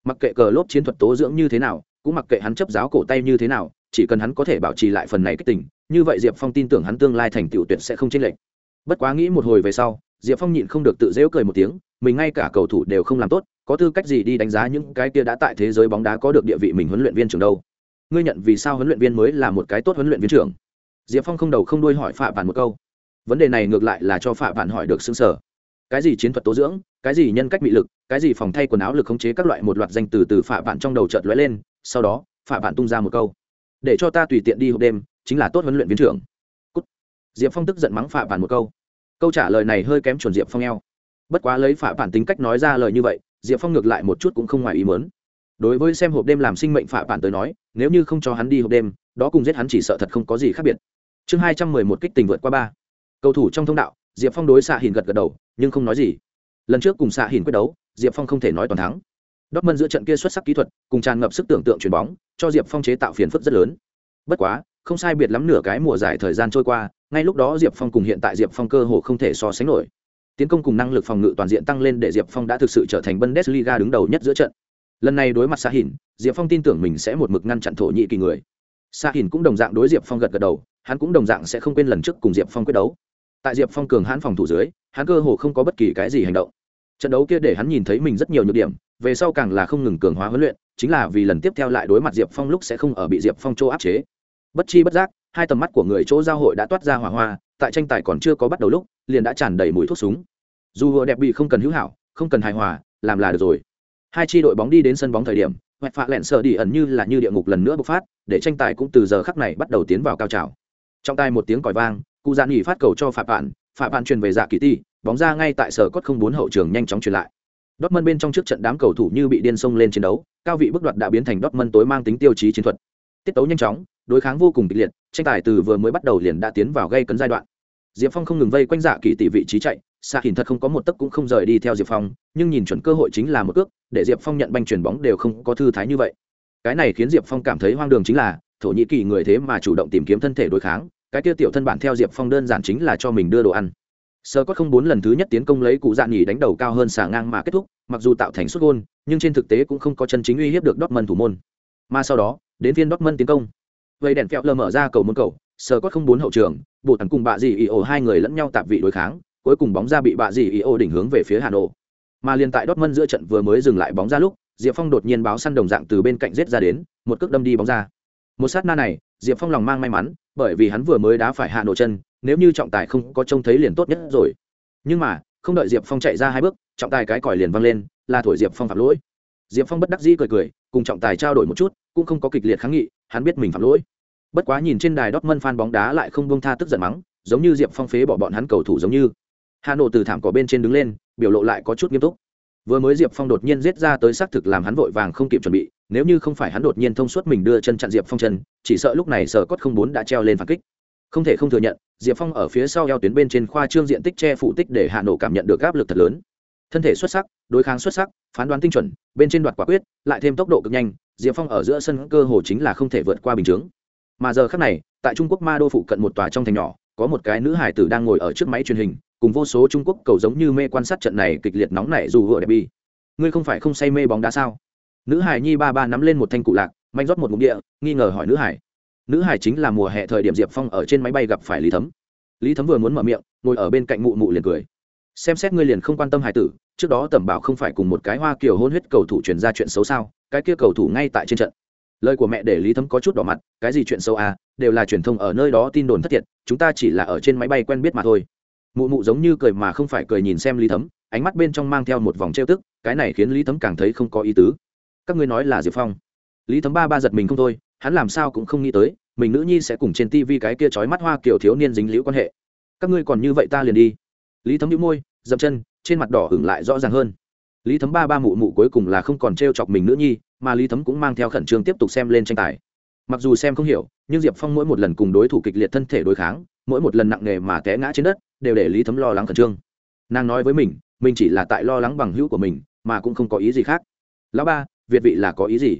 mặc kệ cờ lốp chiến thuật tố dưỡng như thế nào, cũng mặc kệ hắn chấp giáo cổ tay như thế nào, chỉ cần hắn có thể bảo trì lại phần này kích tỉnh như vậy diệp phong tin tưởng hắn tương lai thành tựu tuyệt sẽ không chênh lệch. Bất quá nghĩ một hồi về sau, diệp phong nhịn không được tự dễu cười một tiếng, mình ngay cả cầu thủ đều không làm tốt, có tư cách gì đi đánh giá những cái kia đã tại thế giới bóng đá có được địa vị mình huấn luyện viên trưởng đâu? Ngươi nhận vì sao huấn luyện viên mới là một cái tốt huấn luyện viên trưởng? Diệp phong không đầu không đuôi hỏi phạm bản một câu. Vấn đề này ngược lại là cho phạm bản hỏi được xứng sở cái gì chiến thuật tố dưỡng, cái gì nhân cách bị lực, cái gì phòng thay quần áo lực khống chế các loại một loạt danh từ từ phạ bạn trong đầu chợt lóe lên, sau đó, phạ bạn tung ra một câu. Để cho ta tùy tiện đi hộp đêm, chính là tốt huấn luyện viên trưởng. Cút. diệp phong tức giận mắng phạ bạn một câu. Câu trả lời này hơi kém chuẩn diệp phong eo. Bất quá lấy phạ bạn tính cách nói ra lời như vậy, diệp phong ngược lại một chút cũng không ngoài ý mớn đối với xem hộp đêm làm sinh mệnh phạ bạn tới nói, nếu như không cho hắn đi hộp đêm, đó cùng giết hắn chỉ sợ thật không có gì khác biệt. Chương hai trăm mười một kích tình vượt qua ba. Cầu thủ trong thông đạo diệp phong đối xạ hình gật gật đầu nhưng không nói gì lần trước cùng xạ hình quyết đấu diệp phong không thể nói toàn thắng Dortmund giữa trận kia xuất sắc kỹ thuật, cùng tràn ngập sức tưởng tượng chuyền bóng, cho Diệp Phong chế tạo phiền phức rất lớn. Bất quá, không sai biệt lắm nửa cái mùa giải thời gian trôi qua, ngay lúc đó Diệp Phong cùng hiện tại Diệp Phong cơ hồ không thể so sánh nổi. Tiến công cùng năng lực phòng ngự toàn diện tăng lên để Diệp Phong đã thực sự trở thành Bundesliga đứng đầu nhất giữa trận. Lần này đối mặt Sa Hìn, Diệp Phong tin tưởng mình sẽ một mực ngăn chặn thổ nhị kỳ người. Sa Hìn cũng đồng dạng đối Diệp Phong gật gật đầu, hắn cũng đồng dạng sẽ không quên lần trước cùng Diệp Phong quyết đấu. Tại Diệp Phong cường hãn phòng thủ dưới, hắn cơ hồ không có bất kỳ cái gì hành động. Trận đấu kia để hắn nhìn thấy mình rất nhiều nhược điểm, về sau càng là không ngừng cường hóa huấn luyện chính là vì lần tiếp theo lại đối mặt diệp phong lúc sẽ không ở bị diệp phong chỗ áp chế. Bất chi bất giác hai tầm mắt của người chỗ giao hội đã toát ra hỏa hoa tại tranh tài còn chưa có bắt đầu lúc liền đã tràn đầy mùi thuốc súng. Dù vừa đẹp bị không cần hữu hảo không cần hài hòa làm là được rồi. Hai tri đội bóng đi đến sân bóng thời điểm hoẹt phạ lẹn sợ đi ẩn như là như địa ngục lần nữa bộc phát để tranh tài cũng từ giờ khắc này bắt đầu tiến vào cao trào. Trong tay một tiếng còi vang cụ dạn nghỉ phát cầu cho phạm bạn phạm bạn truyền về dạ kỳ ti bóng ra ngay tại sở cốt không bốn hậu trường nhanh chóng truyền lại Dortmund bên trong trước trận đám cầu thủ như bị điên xông lên chiến đấu, cao vị bước đoạt đã biến thành Dortmund tối mang tính tiêu chí chiến thuật. Tiết tấu nhanh chóng, đối kháng vô cùng kịch liệt, tranh tài từ vừa mới bắt đầu liền đã tiến vào gây cấn giai đoạn. Diệp Phong không ngừng vây quanh dạ kỳ tỷ vị trí chạy, xạ hình thật không có một tấc cũng không rời đi theo Diệp Phong, nhưng nhìn chuẩn cơ hội chính là một cước, để Diệp Phong nhận banh chuyển bóng đều không có thư thái như vậy. Cái này khiến Diệp Phong cảm thấy hoang đường chính là, thổ nhĩ kỳ người thế mà chủ động tìm kiếm thân thể đối kháng, cái kia tiểu thân bản theo Diệp Phong đơn giản chính là cho mình đưa đồ ăn. Sơ có không bốn lần thứ nhất tiến công lấy cụ dạn nhỉ đánh đầu cao hơn xả ngang mà kết thúc, mặc dù tạo thành suất gôn, nhưng trên thực tế cũng không có chân chính uy hiếp được Dortmund thủ môn. Mà sau đó, đến phiên Dortmund tiến công. Vậy đèn kẹo lờ mở ra cầu môn cầu, sơ có không bốn hậu trường, bộ thẳng cùng bạ dì ý ổ hai người lẫn nhau tạp vị đối kháng, cuối cùng bóng ra bị bạ dì ý ổ đỉnh hướng về phía hà nội. Mà liền tại Dortmund giữa trận vừa mới dừng lại bóng ra lúc, diệp phong đột nhiên báo săn đồng dạng từ bên cạnh giết ra đến, một cước đâm đi bóng ra một sát na này, diệp phong lòng mang may mắn, bởi vì hắn vừa mới đá phải hạ nổ chân, nếu như trọng tài không có trông thấy liền tốt nhất rồi. Nhưng mà, không đợi diệp phong chạy ra hai bước, trọng tài cái còi liền văng lên, là thổi diệp phong phạm lỗi. Diệp phong bất đắc dĩ cười cười, cùng trọng tài trao đổi một chút, cũng không có kịch liệt kháng nghị, hắn biết mình phạm lỗi. Bất quá nhìn trên đài đót mân phan bóng đá lại không bông tha tức giận mắng, giống như diệp phong phế bỏ bọn hắn cầu thủ giống như. Hà nội từ thảm cỏ bên trên đứng lên, biểu lộ lại có chút nghiêm túc. Vừa mới diệp phong đột nhiên giết ra tới xác thực làm hắn vội vàng không kịp chuẩn bị nếu như không phải hắn đột nhiên thông suốt mình đưa chân chặn diệp phong chân, chỉ sợ lúc này sở cốt không bốn đã treo lên phản kích. Không thể không thừa nhận, diệp phong ở phía sau eo tuyến bên trên khoa trương diện tích che phụ tích để hạ nổ cảm nhận được áp lực thật lớn. Thân thể xuất sắc, đối kháng xuất sắc, phán đoán tinh chuẩn, bên trên đoạt quả quyết, lại thêm tốc độ cực nhanh, diệp phong ở giữa sân cơ hồ chính là không thể vượt qua bình chướng. Mà giờ khác này, tại trung quốc ma đô phụ cận một tòa trong thành nhỏ, có một cái nữ hải tử đang ngồi ở trước máy truyền hình, cùng vô số trung quốc cầu giống như mê quan sát trận này kịch liệt nóng nảy dù vừa đẹp bi ngươi không phải không say mê bóng đá sao? Nữ hải nhi ba ba nắm lên một thanh cụ lạc, manh rót một ngụm địa, nghi ngờ hỏi nữ hải. Nữ hải chính là mùa hè thời điểm diệp phong ở trên máy bay gặp phải lý thấm. Lý thấm vừa muốn mở miệng, ngồi ở bên cạnh mụ mụ liền cười. Xem xét ngươi liền không quan tâm hải tử, trước đó tẩm bảo không phải cùng một cái hoa kiều hôn huyết cầu thủ truyền ra chuyện xấu sao, cái kia cầu thủ ngay tại trên trận. Lời của mẹ để lý thấm có chút đỏ mặt, cái gì chuyện xấu à đều là truyền thông ở nơi đó tin đồn thất thiệt, chúng ta chỉ là ở trên máy bay quen biết mà thôi. Mụ mụ giống như cười mà không phải cười nhìn xem lý thấm, ánh mắt bên trong mang theo một vòng trêu tức, cái này khiến lý thấm càng thấy không có ý tứ các ngươi nói là diệp phong. Lý thấm ba ba giật mình không thôi, hắn làm sao cũng không nghĩ tới, mình nữ nhi sẽ cùng trên tivi cái kia trói mắt hoa kiểu thiếu niên dính liễu quan hệ. Các ngươi còn như vậy ta liền đi. Lý thấm nhũ môi, dậm chân, trên mặt đỏ hửng lại rõ ràng hơn. Lý thấm ba ba mụ mụ cuối cùng là không còn t r e o chọc mình nữ nhi, mà lý thấm cũng mang theo khẩn trương tiếp tục xem lên tranh tài. Mặc dù xem không hiểu, nhưng diệp phong mỗi một lần cùng đối thủ kịch liệt thân thể đối kháng, mỗi một lần nặng nề mà té ngã trên đất, đều để lý thấm lo lắng khẩn trương. Nàng nói với mình mình chỉ là tại lo lắng bằng hữu của mình, mà cũng không có ý gì khác. Lão ba việt vị là có ý gì?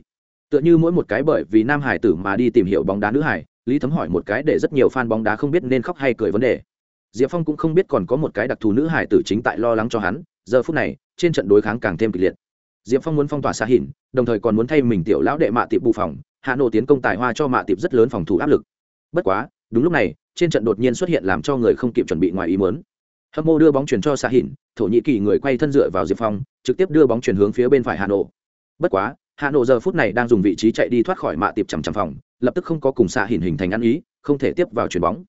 Tựa như mỗi một cái bởi vì nam hải tử mà đi tìm hiểu bóng đá nữ hải, lý thấm hỏi một cái để rất nhiều fan bóng đá không biết nên khóc hay cười vấn đề. Diệp phong cũng không biết còn có một cái đặc thù nữ hải tử chính tại lo lắng cho hắn, giờ phút này, trên trận đối kháng càng thêm kịch liệt. Diệp phong muốn phong tỏa xa hỉn, đồng thời còn muốn thay mình tiểu lão đệ mạ tiệp bù phòng, hạ nộ tiến công tài hoa cho mạ tiệp rất lớn phòng thủ áp lực. Bất quá, đúng lúc này, trên trận đột nhiên xuất hiện làm cho người không kịp chuẩn bị ngoài ý muốn. Hâm mô đưa bóng chuyển cho xa hỉn, thổ nhĩ kỳ người quay thân dựa vào diệp phong, trực tiếp đưa bóng chuyển hướng phía bên phải hà Nội bất quá hà nổ giờ phút này đang dùng vị trí chạy đi thoát khỏi mạ tiệp chằm chằm phòng, lập tức không có cùng xạ hình hình thành ăn ý, không thể tiếp vào chuyền bóng.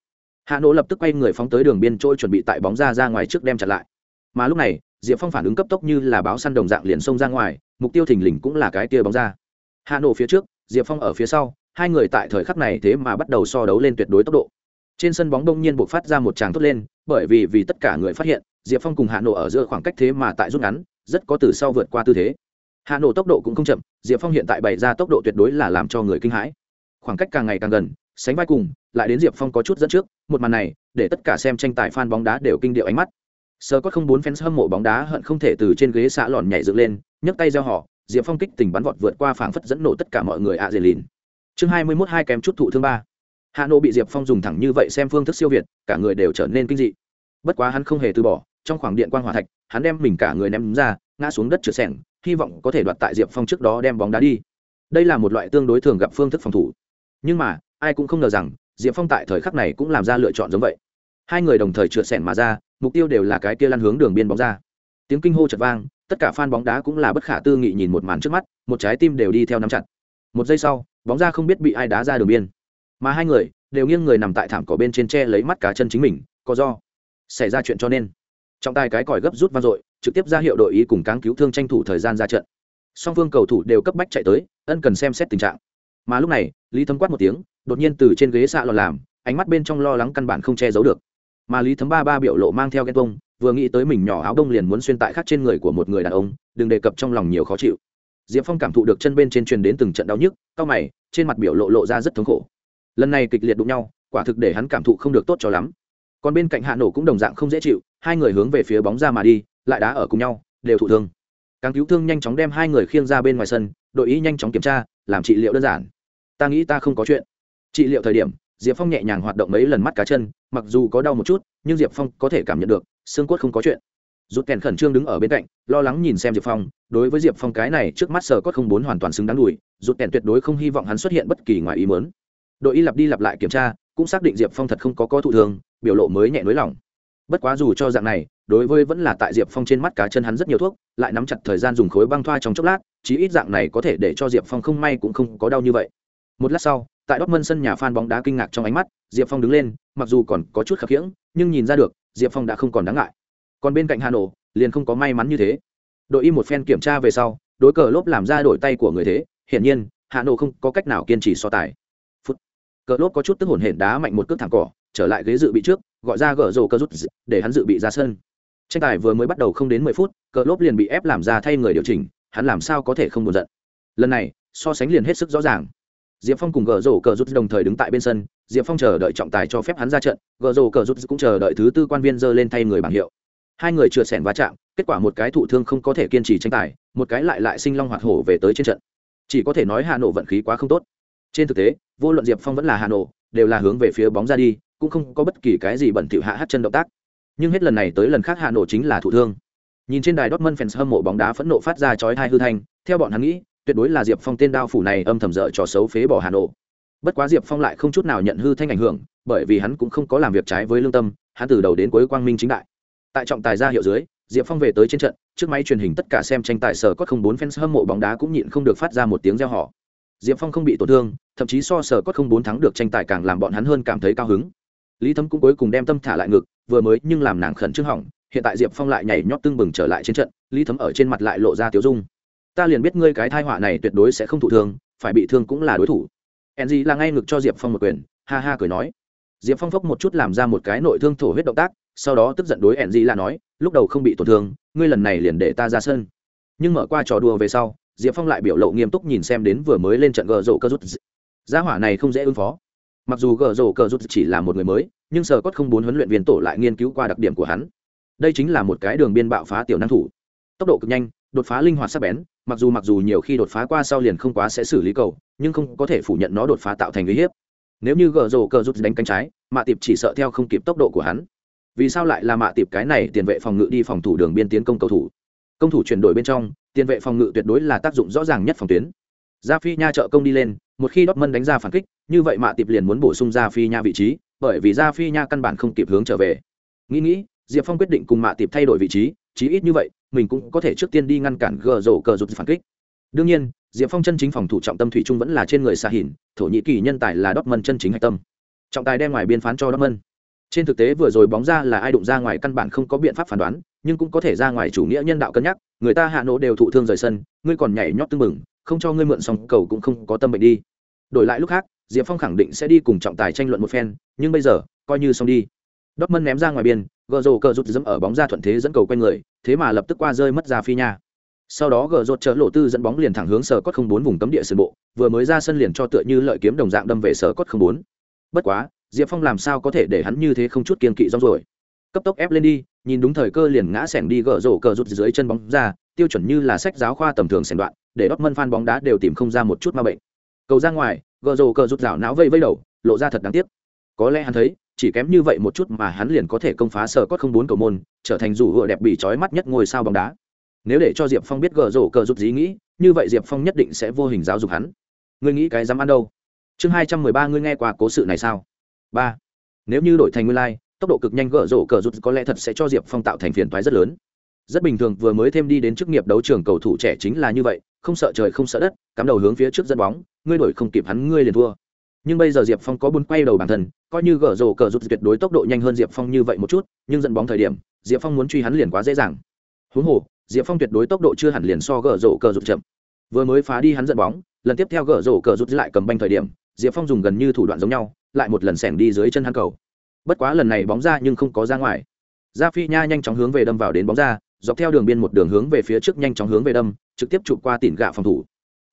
Hà nổ lập tức quay người phóng tới đường biên trôi chuẩn bị tại bóng ra ra ngoài trước đem chặt lại. Mà lúc này, diệp phong phản ứng cấp tốc như là báo săn đồng dạng liền xông ra ngoài, mục tiêu thình lình cũng là cái tia bóng ra. Hà nổ phía trước, diệp phong ở phía sau, hai người tại thời khắc này thế mà bắt đầu so đấu lên tuyệt đối tốc độ. Trên sân bóng đông nhiên buộc phát ra một tràng thốt lên, bởi vì vì tất cả người phát hiện, diệp phong cùng hạ nổ ở giữa khoảng cách thế mà tại rút ngắn, rất có từ sau vượt qua tư thế hạ nổ tốc độ cũng không chậm, diệp phong hiện tại bày ra tốc độ tuyệt đối là làm cho người kinh hãi. Khoảng cách càng ngày càng gần, sánh vai cùng, lại đến diệp phong có chút dẫn trước, một màn này, để tất cả xem tranh tài f a n bóng đá đều kinh điệu ánh mắt. Sơ có không bốn fans hâm mộ bóng đá hận không thể từ trên ghế xã lòn nhảy dựng lên, nhấc tay gieo họ, diệp phong kích tình bắn vọt vượt qua phảng phất dẫn nổ tất cả mọi người ạ dề lìn. Chương hai mươi mốt hai kém chút thụ thương ba. Hạ nộ bị diệp phong dùng thẳng như vậy xem phương thức siêu việt, cả người đều trở nên kinh dị. Bất quá hắn không hề từ bỏ, trong khoảng điện quan hòa thạch, hắn đem mình cả người ném ra, ngã xuống đất trượt sẻng hy vọng có thể đoạt tại diệp phong trước đó đem bóng đá đi. Đây là một loại tương đối thường gặp phương thức phòng thủ. Nhưng mà, ai cũng không ngờ rằng, diệp phong tại thời khắc này cũng làm ra lựa chọn giống vậy. Hai người đồng thời trượt sẻn mà ra, mục tiêu đều là cái kia lăn hướng đường biên bóng ra. Tiếng kinh hô chật vang, tất cả fan bóng đá cũng là bất khả tư nghị nhìn một màn trước mắt, một trái tim đều đi theo nắm chặt. Một giây sau, bóng ra không biết bị ai đá ra đường biên. Mà hai người, đều nghiêng người nằm tại thảm cỏ bên trên tre lấy mắt cá chân chính mình, có do xảy ra chuyện cho nên. Trọng tài cái còi gấp rút vang dội trực tiếp ra hiệu đội ý cùng cáng cứu thương tranh thủ thời gian ra trận. Song phương cầu thủ đều cấp bách chạy tới, ân cần xem xét tình trạng. Mà lúc này, lý thấm quát một tiếng, đột nhiên từ trên ghế xạ lò làm, ánh mắt bên trong lo lắng căn bản không che giấu được. Mà lý thấm ba ba biểu lộ mang theo ghen tông vừa nghĩ tới mình nhỏ áo đông liền muốn xuyên tại khắc trên người của một người đàn ông, đừng đề cập trong lòng nhiều khó chịu. Diệp phong cảm thụ được chân bên trên truyền đến từng trận đau nhức, cao mày, trên mặt biểu lộ lộ ra rất thống khổ. Lần này kịch liệt đụng nhau, quả thực để hắn cảm thụ không được tốt cho lắm. Còn bên cạnh hạ nổ cũng đồng dạng không dễ chịu, hai người hướng về phía bóng ra mà đi lại đá ở cùng nhau, đều thụ thương. Càng cứu thương nhanh chóng đem hai người khiêng ra bên ngoài sân, đội ý nhanh chóng kiểm tra, làm trị liệu đơn giản. Ta nghĩ ta không có chuyện. Trị liệu thời điểm, diệp phong nhẹ nhàng hoạt động mấy lần mắt cá chân, mặc dù có đau một chút, nhưng diệp phong có thể cảm nhận được, xương cốt không có chuyện. Rút kèn khẩn trương đứng ở bên cạnh, lo lắng nhìn xem diệp phong, đối với diệp phong cái này trước mắt sờ cốt không bốn hoàn toàn xứng đáng đùi, rút kèn tuyệt đối không hy vọng hắn xuất hiện bất kỳ ngoài ý mớn đội y lặp đi lặp lại kiểm tra, cũng xác định diệp phong thật không có có thụ thương, biểu lộ mới nhẹ nới lỏng bất quá dù cho dạng này, đối với vẫn là tại diệp phong trên mắt cá chân hắn rất nhiều thuốc, lại nắm chặt thời gian dùng khối băng thoa trong chốc lát, chí ít dạng này có thể để cho diệp phong không may cũng không có đau như vậy. Một lát sau, tại đốc mân sân nhà phan bóng đá kinh ngạc trong ánh mắt, diệp phong đứng lên, mặc dù còn có chút khập khiễng, nhưng nhìn ra được, diệp phong đã không còn đáng ngại. Còn bên cạnh hà nổ liền không có may mắn như thế. Đội y một phen kiểm tra về sau, đối cờ lốp làm ra đổi tay của người thế, hiển nhiên, hà nổ không có cách nào kiên trì so tài. Cờ lốp có chút tức hồn hển đá mạnh một cước thẳng cỏ trở lại ghế dự bị trước, gọi ra gỡ rổ cơ rút để hắn dự bị ra sân. Tranh tài vừa mới bắt đầu không đến mười phút, cờ lốp liền bị ép làm ra thay người điều chỉnh, hắn làm sao có thể không buồn giận? Lần này, so sánh liền hết sức rõ ràng. Diệp phong cùng gờ rổ cờ rút đồng thời đứng tại bên sân, diệp phong chờ đợi trọng tài cho phép hắn ra trận gờ rổ cờ rút cũng chờ đợi thứ tư quan viên dơ lên thay người bảng hiệu. Hai người trượt sẻn va chạm, kết quả một cái thụ thương không có thể kiên trì tranh tài, một cái lại lại sinh long hoạt hổ về tới trên trận. Chỉ có thể nói hà nội vận khí quá không tốt. Trên thực tế, vô luận diệp phong vẫn là hà nội, đều là hướng về phía bóng ra đi cũng không có bất kỳ cái gì bẩn thỉu hạ hát chân động tác. Nhưng hết lần này tới lần khác hà nội chính là thụ thương. Nhìn trên đài Dortmund fans hâm mộ bóng đá phẫn nộ phát ra chói tai hư thanh, theo bọn hắn nghĩ, tuyệt đối là diệp phong tên đao phủ này âm thầm dở trò xấu phế bỏ hà nội. Bất quá diệp phong lại không chút nào nhận hư thanh ảnh hưởng, bởi vì hắn cũng không có làm việc trái với lương tâm, hắn từ đầu đến cuối quang minh chính đại. Tại trọng tài ra hiệu dưới, diệp phong về tới trên trận, trước máy truyền hình tất cả xem tranh tài sở có không bốn fans hâm mộ bóng đá cũng nhịn không được phát ra một tiếng reo họ diệp phong không bị tổn thương, thậm chí so sở có không bốn thắng được tranh tài càng làm bọn hắn hơn cảm thấy cao hứng lý thấm cũng cuối cùng đem tâm thả lại ngực, vừa mới nhưng làm nàng khẩn trương hỏng, hiện tại diệp phong lại nhảy nhót tưng bừng trở lại trên trận, lý thấm ở trên mặt lại lộ ra tiếu dung. Ta liền biết ngươi cái thai họa này tuyệt đối sẽ không thụ thương, phải bị thương cũng là đối thủ. Enzy là ngay ngực cho diệp phong một quyền, ha ha cười nói. Diệp phong phốc một chút làm ra một cái nội thương thổ huyết động tác, sau đó tức giận đối ẻn là nói, lúc đầu không bị tổn thương, ngươi lần này liền để ta ra sân. Nhưng mở qua trò đùa về sau, diệp phong lại biểu lộ nghiêm túc nhìn xem đến vừa mới lên trận gờ rộ cơ rút. Gia hỏa này không dễ ứng phó mặc dù gờ rổ cơ rút chỉ là một người mới, nhưng sở cốt không bốn huấn luyện viên tổ lại nghiên cứu qua đặc điểm của hắn. Đây chính là một cái đường biên bạo phá tiểu năng thủ. Tốc độ cực nhanh, đột phá linh hoạt sắc bén, mặc dù mặc dù nhiều khi đột phá qua sau liền không quá sẽ xử lý cầu, nhưng không có thể phủ nhận nó đột phá tạo thành uy hiếp. Nếu như gờ rổ cờ rút đánh cánh trái, mạ tiệp chỉ sợ theo không kịp tốc độ của hắn. Vì sao lại là mạ tiệp cái này tiền vệ phòng ngự đi phòng thủ đường biên tiến công cầu thủ? Công thủ chuyển đổi bên trong, tiền vệ phòng ngự tuyệt đối là tác dụng rõ ràng nhất phòng tuyến. Gia phi nha trợ công đi lên, một khi Dortmund đánh ra phản kích như vậy mạ tiệp liền muốn bổ sung gia phi nha vị trí, bởi vì gia phi nha căn bản không kịp hướng trở về. Nghĩ nghĩ, diệp phong quyết định cùng mạ tiệp thay đổi vị trí, chí ít như vậy, mình cũng có thể trước tiên đi ngăn cản gờ rổ cờ rụt phản kích. Đương nhiên, diệp phong chân chính phòng thủ trọng tâm thủy trung vẫn là trên người xa hỉn thổ nhĩ kỳ nhân tài là Dortmund chân chính hạch tâm. Trọng tài đem ngoài biên phán cho Dortmund. Trên thực tế vừa rồi bóng ra là ai đụng ra ngoài căn bản không có biện pháp phán đoán, nhưng cũng có thể ra ngoài chủ nghĩa nhân đạo cân nhắc, người ta hạ nổ đều thụ thương rời sân, ngươi còn nhảy nhót tưng mừng không cho ngươi mượn xong cầu cũng không có tâm bệnh đi. Đổi lại lúc khác diệp phong khẳng định sẽ đi cùng trọng tài tranh luận một phen, nhưng bây giờ, coi như xong đi. Dortmund ném ra ngoài biên gờ rồ cờ rút dẫm ở bóng ra thuận thế dẫn cầu quen người, thế mà lập tức qua rơi mất ra phi nha. Sau đó gờ rột chở lộ tư dẫn bóng liền thẳng hướng sở cốt không bốn vùng cấm địa sân bộ, vừa mới ra sân liền cho tựa như lợi kiếm đồng dạng đâm về sở cốt không bốn. Bất quá, diệp phong làm sao có thể để hắn như thế không chút kiên kỵ rong rồi cấp tốc ép lên đi, nhìn đúng thời cơ liền ngã sẻng đi gỡ rổ cờ rụt dưới chân bóng ra, tiêu chuẩn như là sách giáo khoa tầm thường sẻng đoạn, để đốc mân phan bóng đá đều tìm không ra một chút ma bệnh. Cầu ra ngoài gờ rồ cờ rút rào não vây vây đầu lộ ra thật đáng tiếc. Có lẽ hắn thấy chỉ kém như vậy một chút mà hắn liền có thể công phá sở cốt không bốn cầu môn trở thành rủ hựa đẹp bị trói mắt nhất ngôi sao bóng đá. Nếu để cho diệp phong biết gờ rổ cờ rụt dí nghĩ như vậy diệp phong nhất định sẽ vô hình giáo dục hắn. Ngươi nghĩ cái dám ăn đâu? Chương hai trăm mười ba ngươi nghe qua cố sự này sao? Ba. Nếu như đổi thành nguyên lai、like, tốc độ cực nhanh gỡ rổ cờ rút có lẽ thật sẽ cho diệp phong tạo thành phiền toái rất lớn rất bình thường, vừa mới thêm đi đến chức nghiệp đấu trường cầu thủ trẻ chính là như vậy, không sợ trời không sợ đất, cắm đầu hướng phía trước dẫn bóng, ngươi đổi không kịp hắn, ngươi liền thua. Nhưng bây giờ diệp phong có buôn quay đầu bản thân, coi như gỡ rổ cờ rút tuyệt đối tốc độ nhanh hơn diệp phong như vậy một chút, nhưng dẫn bóng thời điểm, diệp phong muốn truy hắn liền quá dễ dàng. Huống hồ, diệp phong tuyệt đối tốc độ chưa hẳn liền so gỡ rổ cờ rút chậm. Vừa mới phá đi hắn dẫn bóng, lần tiếp theo gỡ rổ cờ rút lại cầm banh thời điểm, diệp phong dùng gần như thủ đoạn giống nhau, lại một lần sẻng đi dưới chân hắn cầu. Bất quá lần này bóng ra nhưng không có ra ngoài. Gia phi nha nhanh chóng hướng về đâm vào đến bóng ra dọc theo đường biên một đường hướng về phía trước nhanh chóng hướng về đâm, trực tiếp chụp qua tỉn gạ phòng thủ.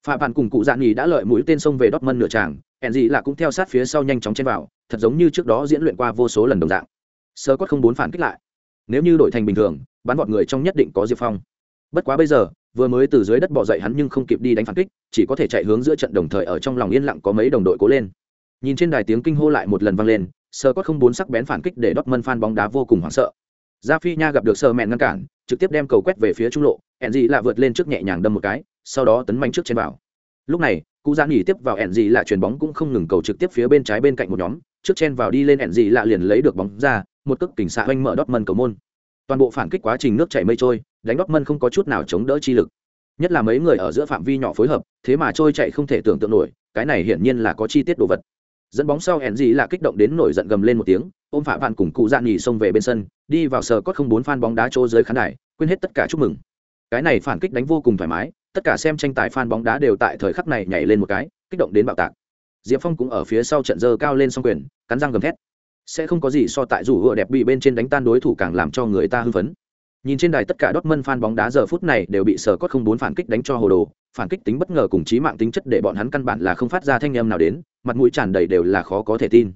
Phạm bạn cùng cụ dạn nhì đã lợi mũi tên sông về đót mân nửa tràng hẹn gì là cũng theo sát phía sau nhanh chóng chen vào, thật giống như trước đó diễn luyện qua vô số lần đồng dạng. Sơ cốt không bốn phản kích lại. Nếu như đổi thành bình thường, bắn bọn người trong nhất định có diệp phong. Bất quá bây giờ, vừa mới từ dưới đất bỏ dậy hắn nhưng không kịp đi đánh phản kích, chỉ có thể chạy hướng giữa trận đồng thời ở trong lòng yên lặng có mấy đồng đội cố lên. Nhìn trên đài tiếng kinh hô lại một lần vang lên, sơ có không bốn sắc bén phản kích để Dortmund fan bóng đá vô cùng hoảng sợ. Gia Phi Nha gặp được sơ mẹn ngăn cản, trực tiếp đem cầu quét về phía trung lộ Enzi là vượt lên trước nhẹ nhàng đâm một cái, sau đó tấn manh trước trên vào. Lúc này, cụ giãn nghỉ tiếp vào Enzi là chuyền bóng cũng không ngừng cầu trực tiếp phía bên trái bên cạnh một nhóm, trước chen vào đi lên Enzi là liền lấy được bóng ra, một cước kình xạ oanh mở Dortmund cầu môn. Toàn bộ phản kích quá trình nước chảy mây trôi, đánh Dortmund không có chút nào chống đỡ chi lực. Nhất là mấy người ở giữa phạm vi nhỏ phối hợp, thế mà trôi chạy không thể tưởng tượng nổi, cái này hiển nhiên là có chi tiết đồ vật. Dẫn bóng sau hẹn gì là kích động đến nổi giận gầm lên một tiếng ôm phạ vạn cùng cụ dạn nhì xông về bên sân, đi vào sờ cốt không bốn phan bóng đá chỗ dưới khán đài, quên hết tất cả chúc mừng. Cái này phản kích đánh vô cùng thoải mái, tất cả xem tranh tài phan bóng đá đều tại thời khắc này nhảy lên một cái, kích động đến bạo tạc. Diệp phong cũng ở phía sau trận dơ cao lên s quyền, cắn răng gầm thét. Sẽ không có gì so tại rủ hựa đẹp bị bên trên đánh tan đối thủ càng làm cho người ta hưng phấn. Nhìn trên đài tất cả đốt mân phan bóng đá giờ phút này đều bị sờ cốt không bốn phản kích đánh cho hồ đồ, phản kích tính bất ngờ cùng trí mạng tính chất để bọn hắn căn bản là không phát ra thanh âm nào đến, mặt mũi tràn đầy đều là khó có thể tin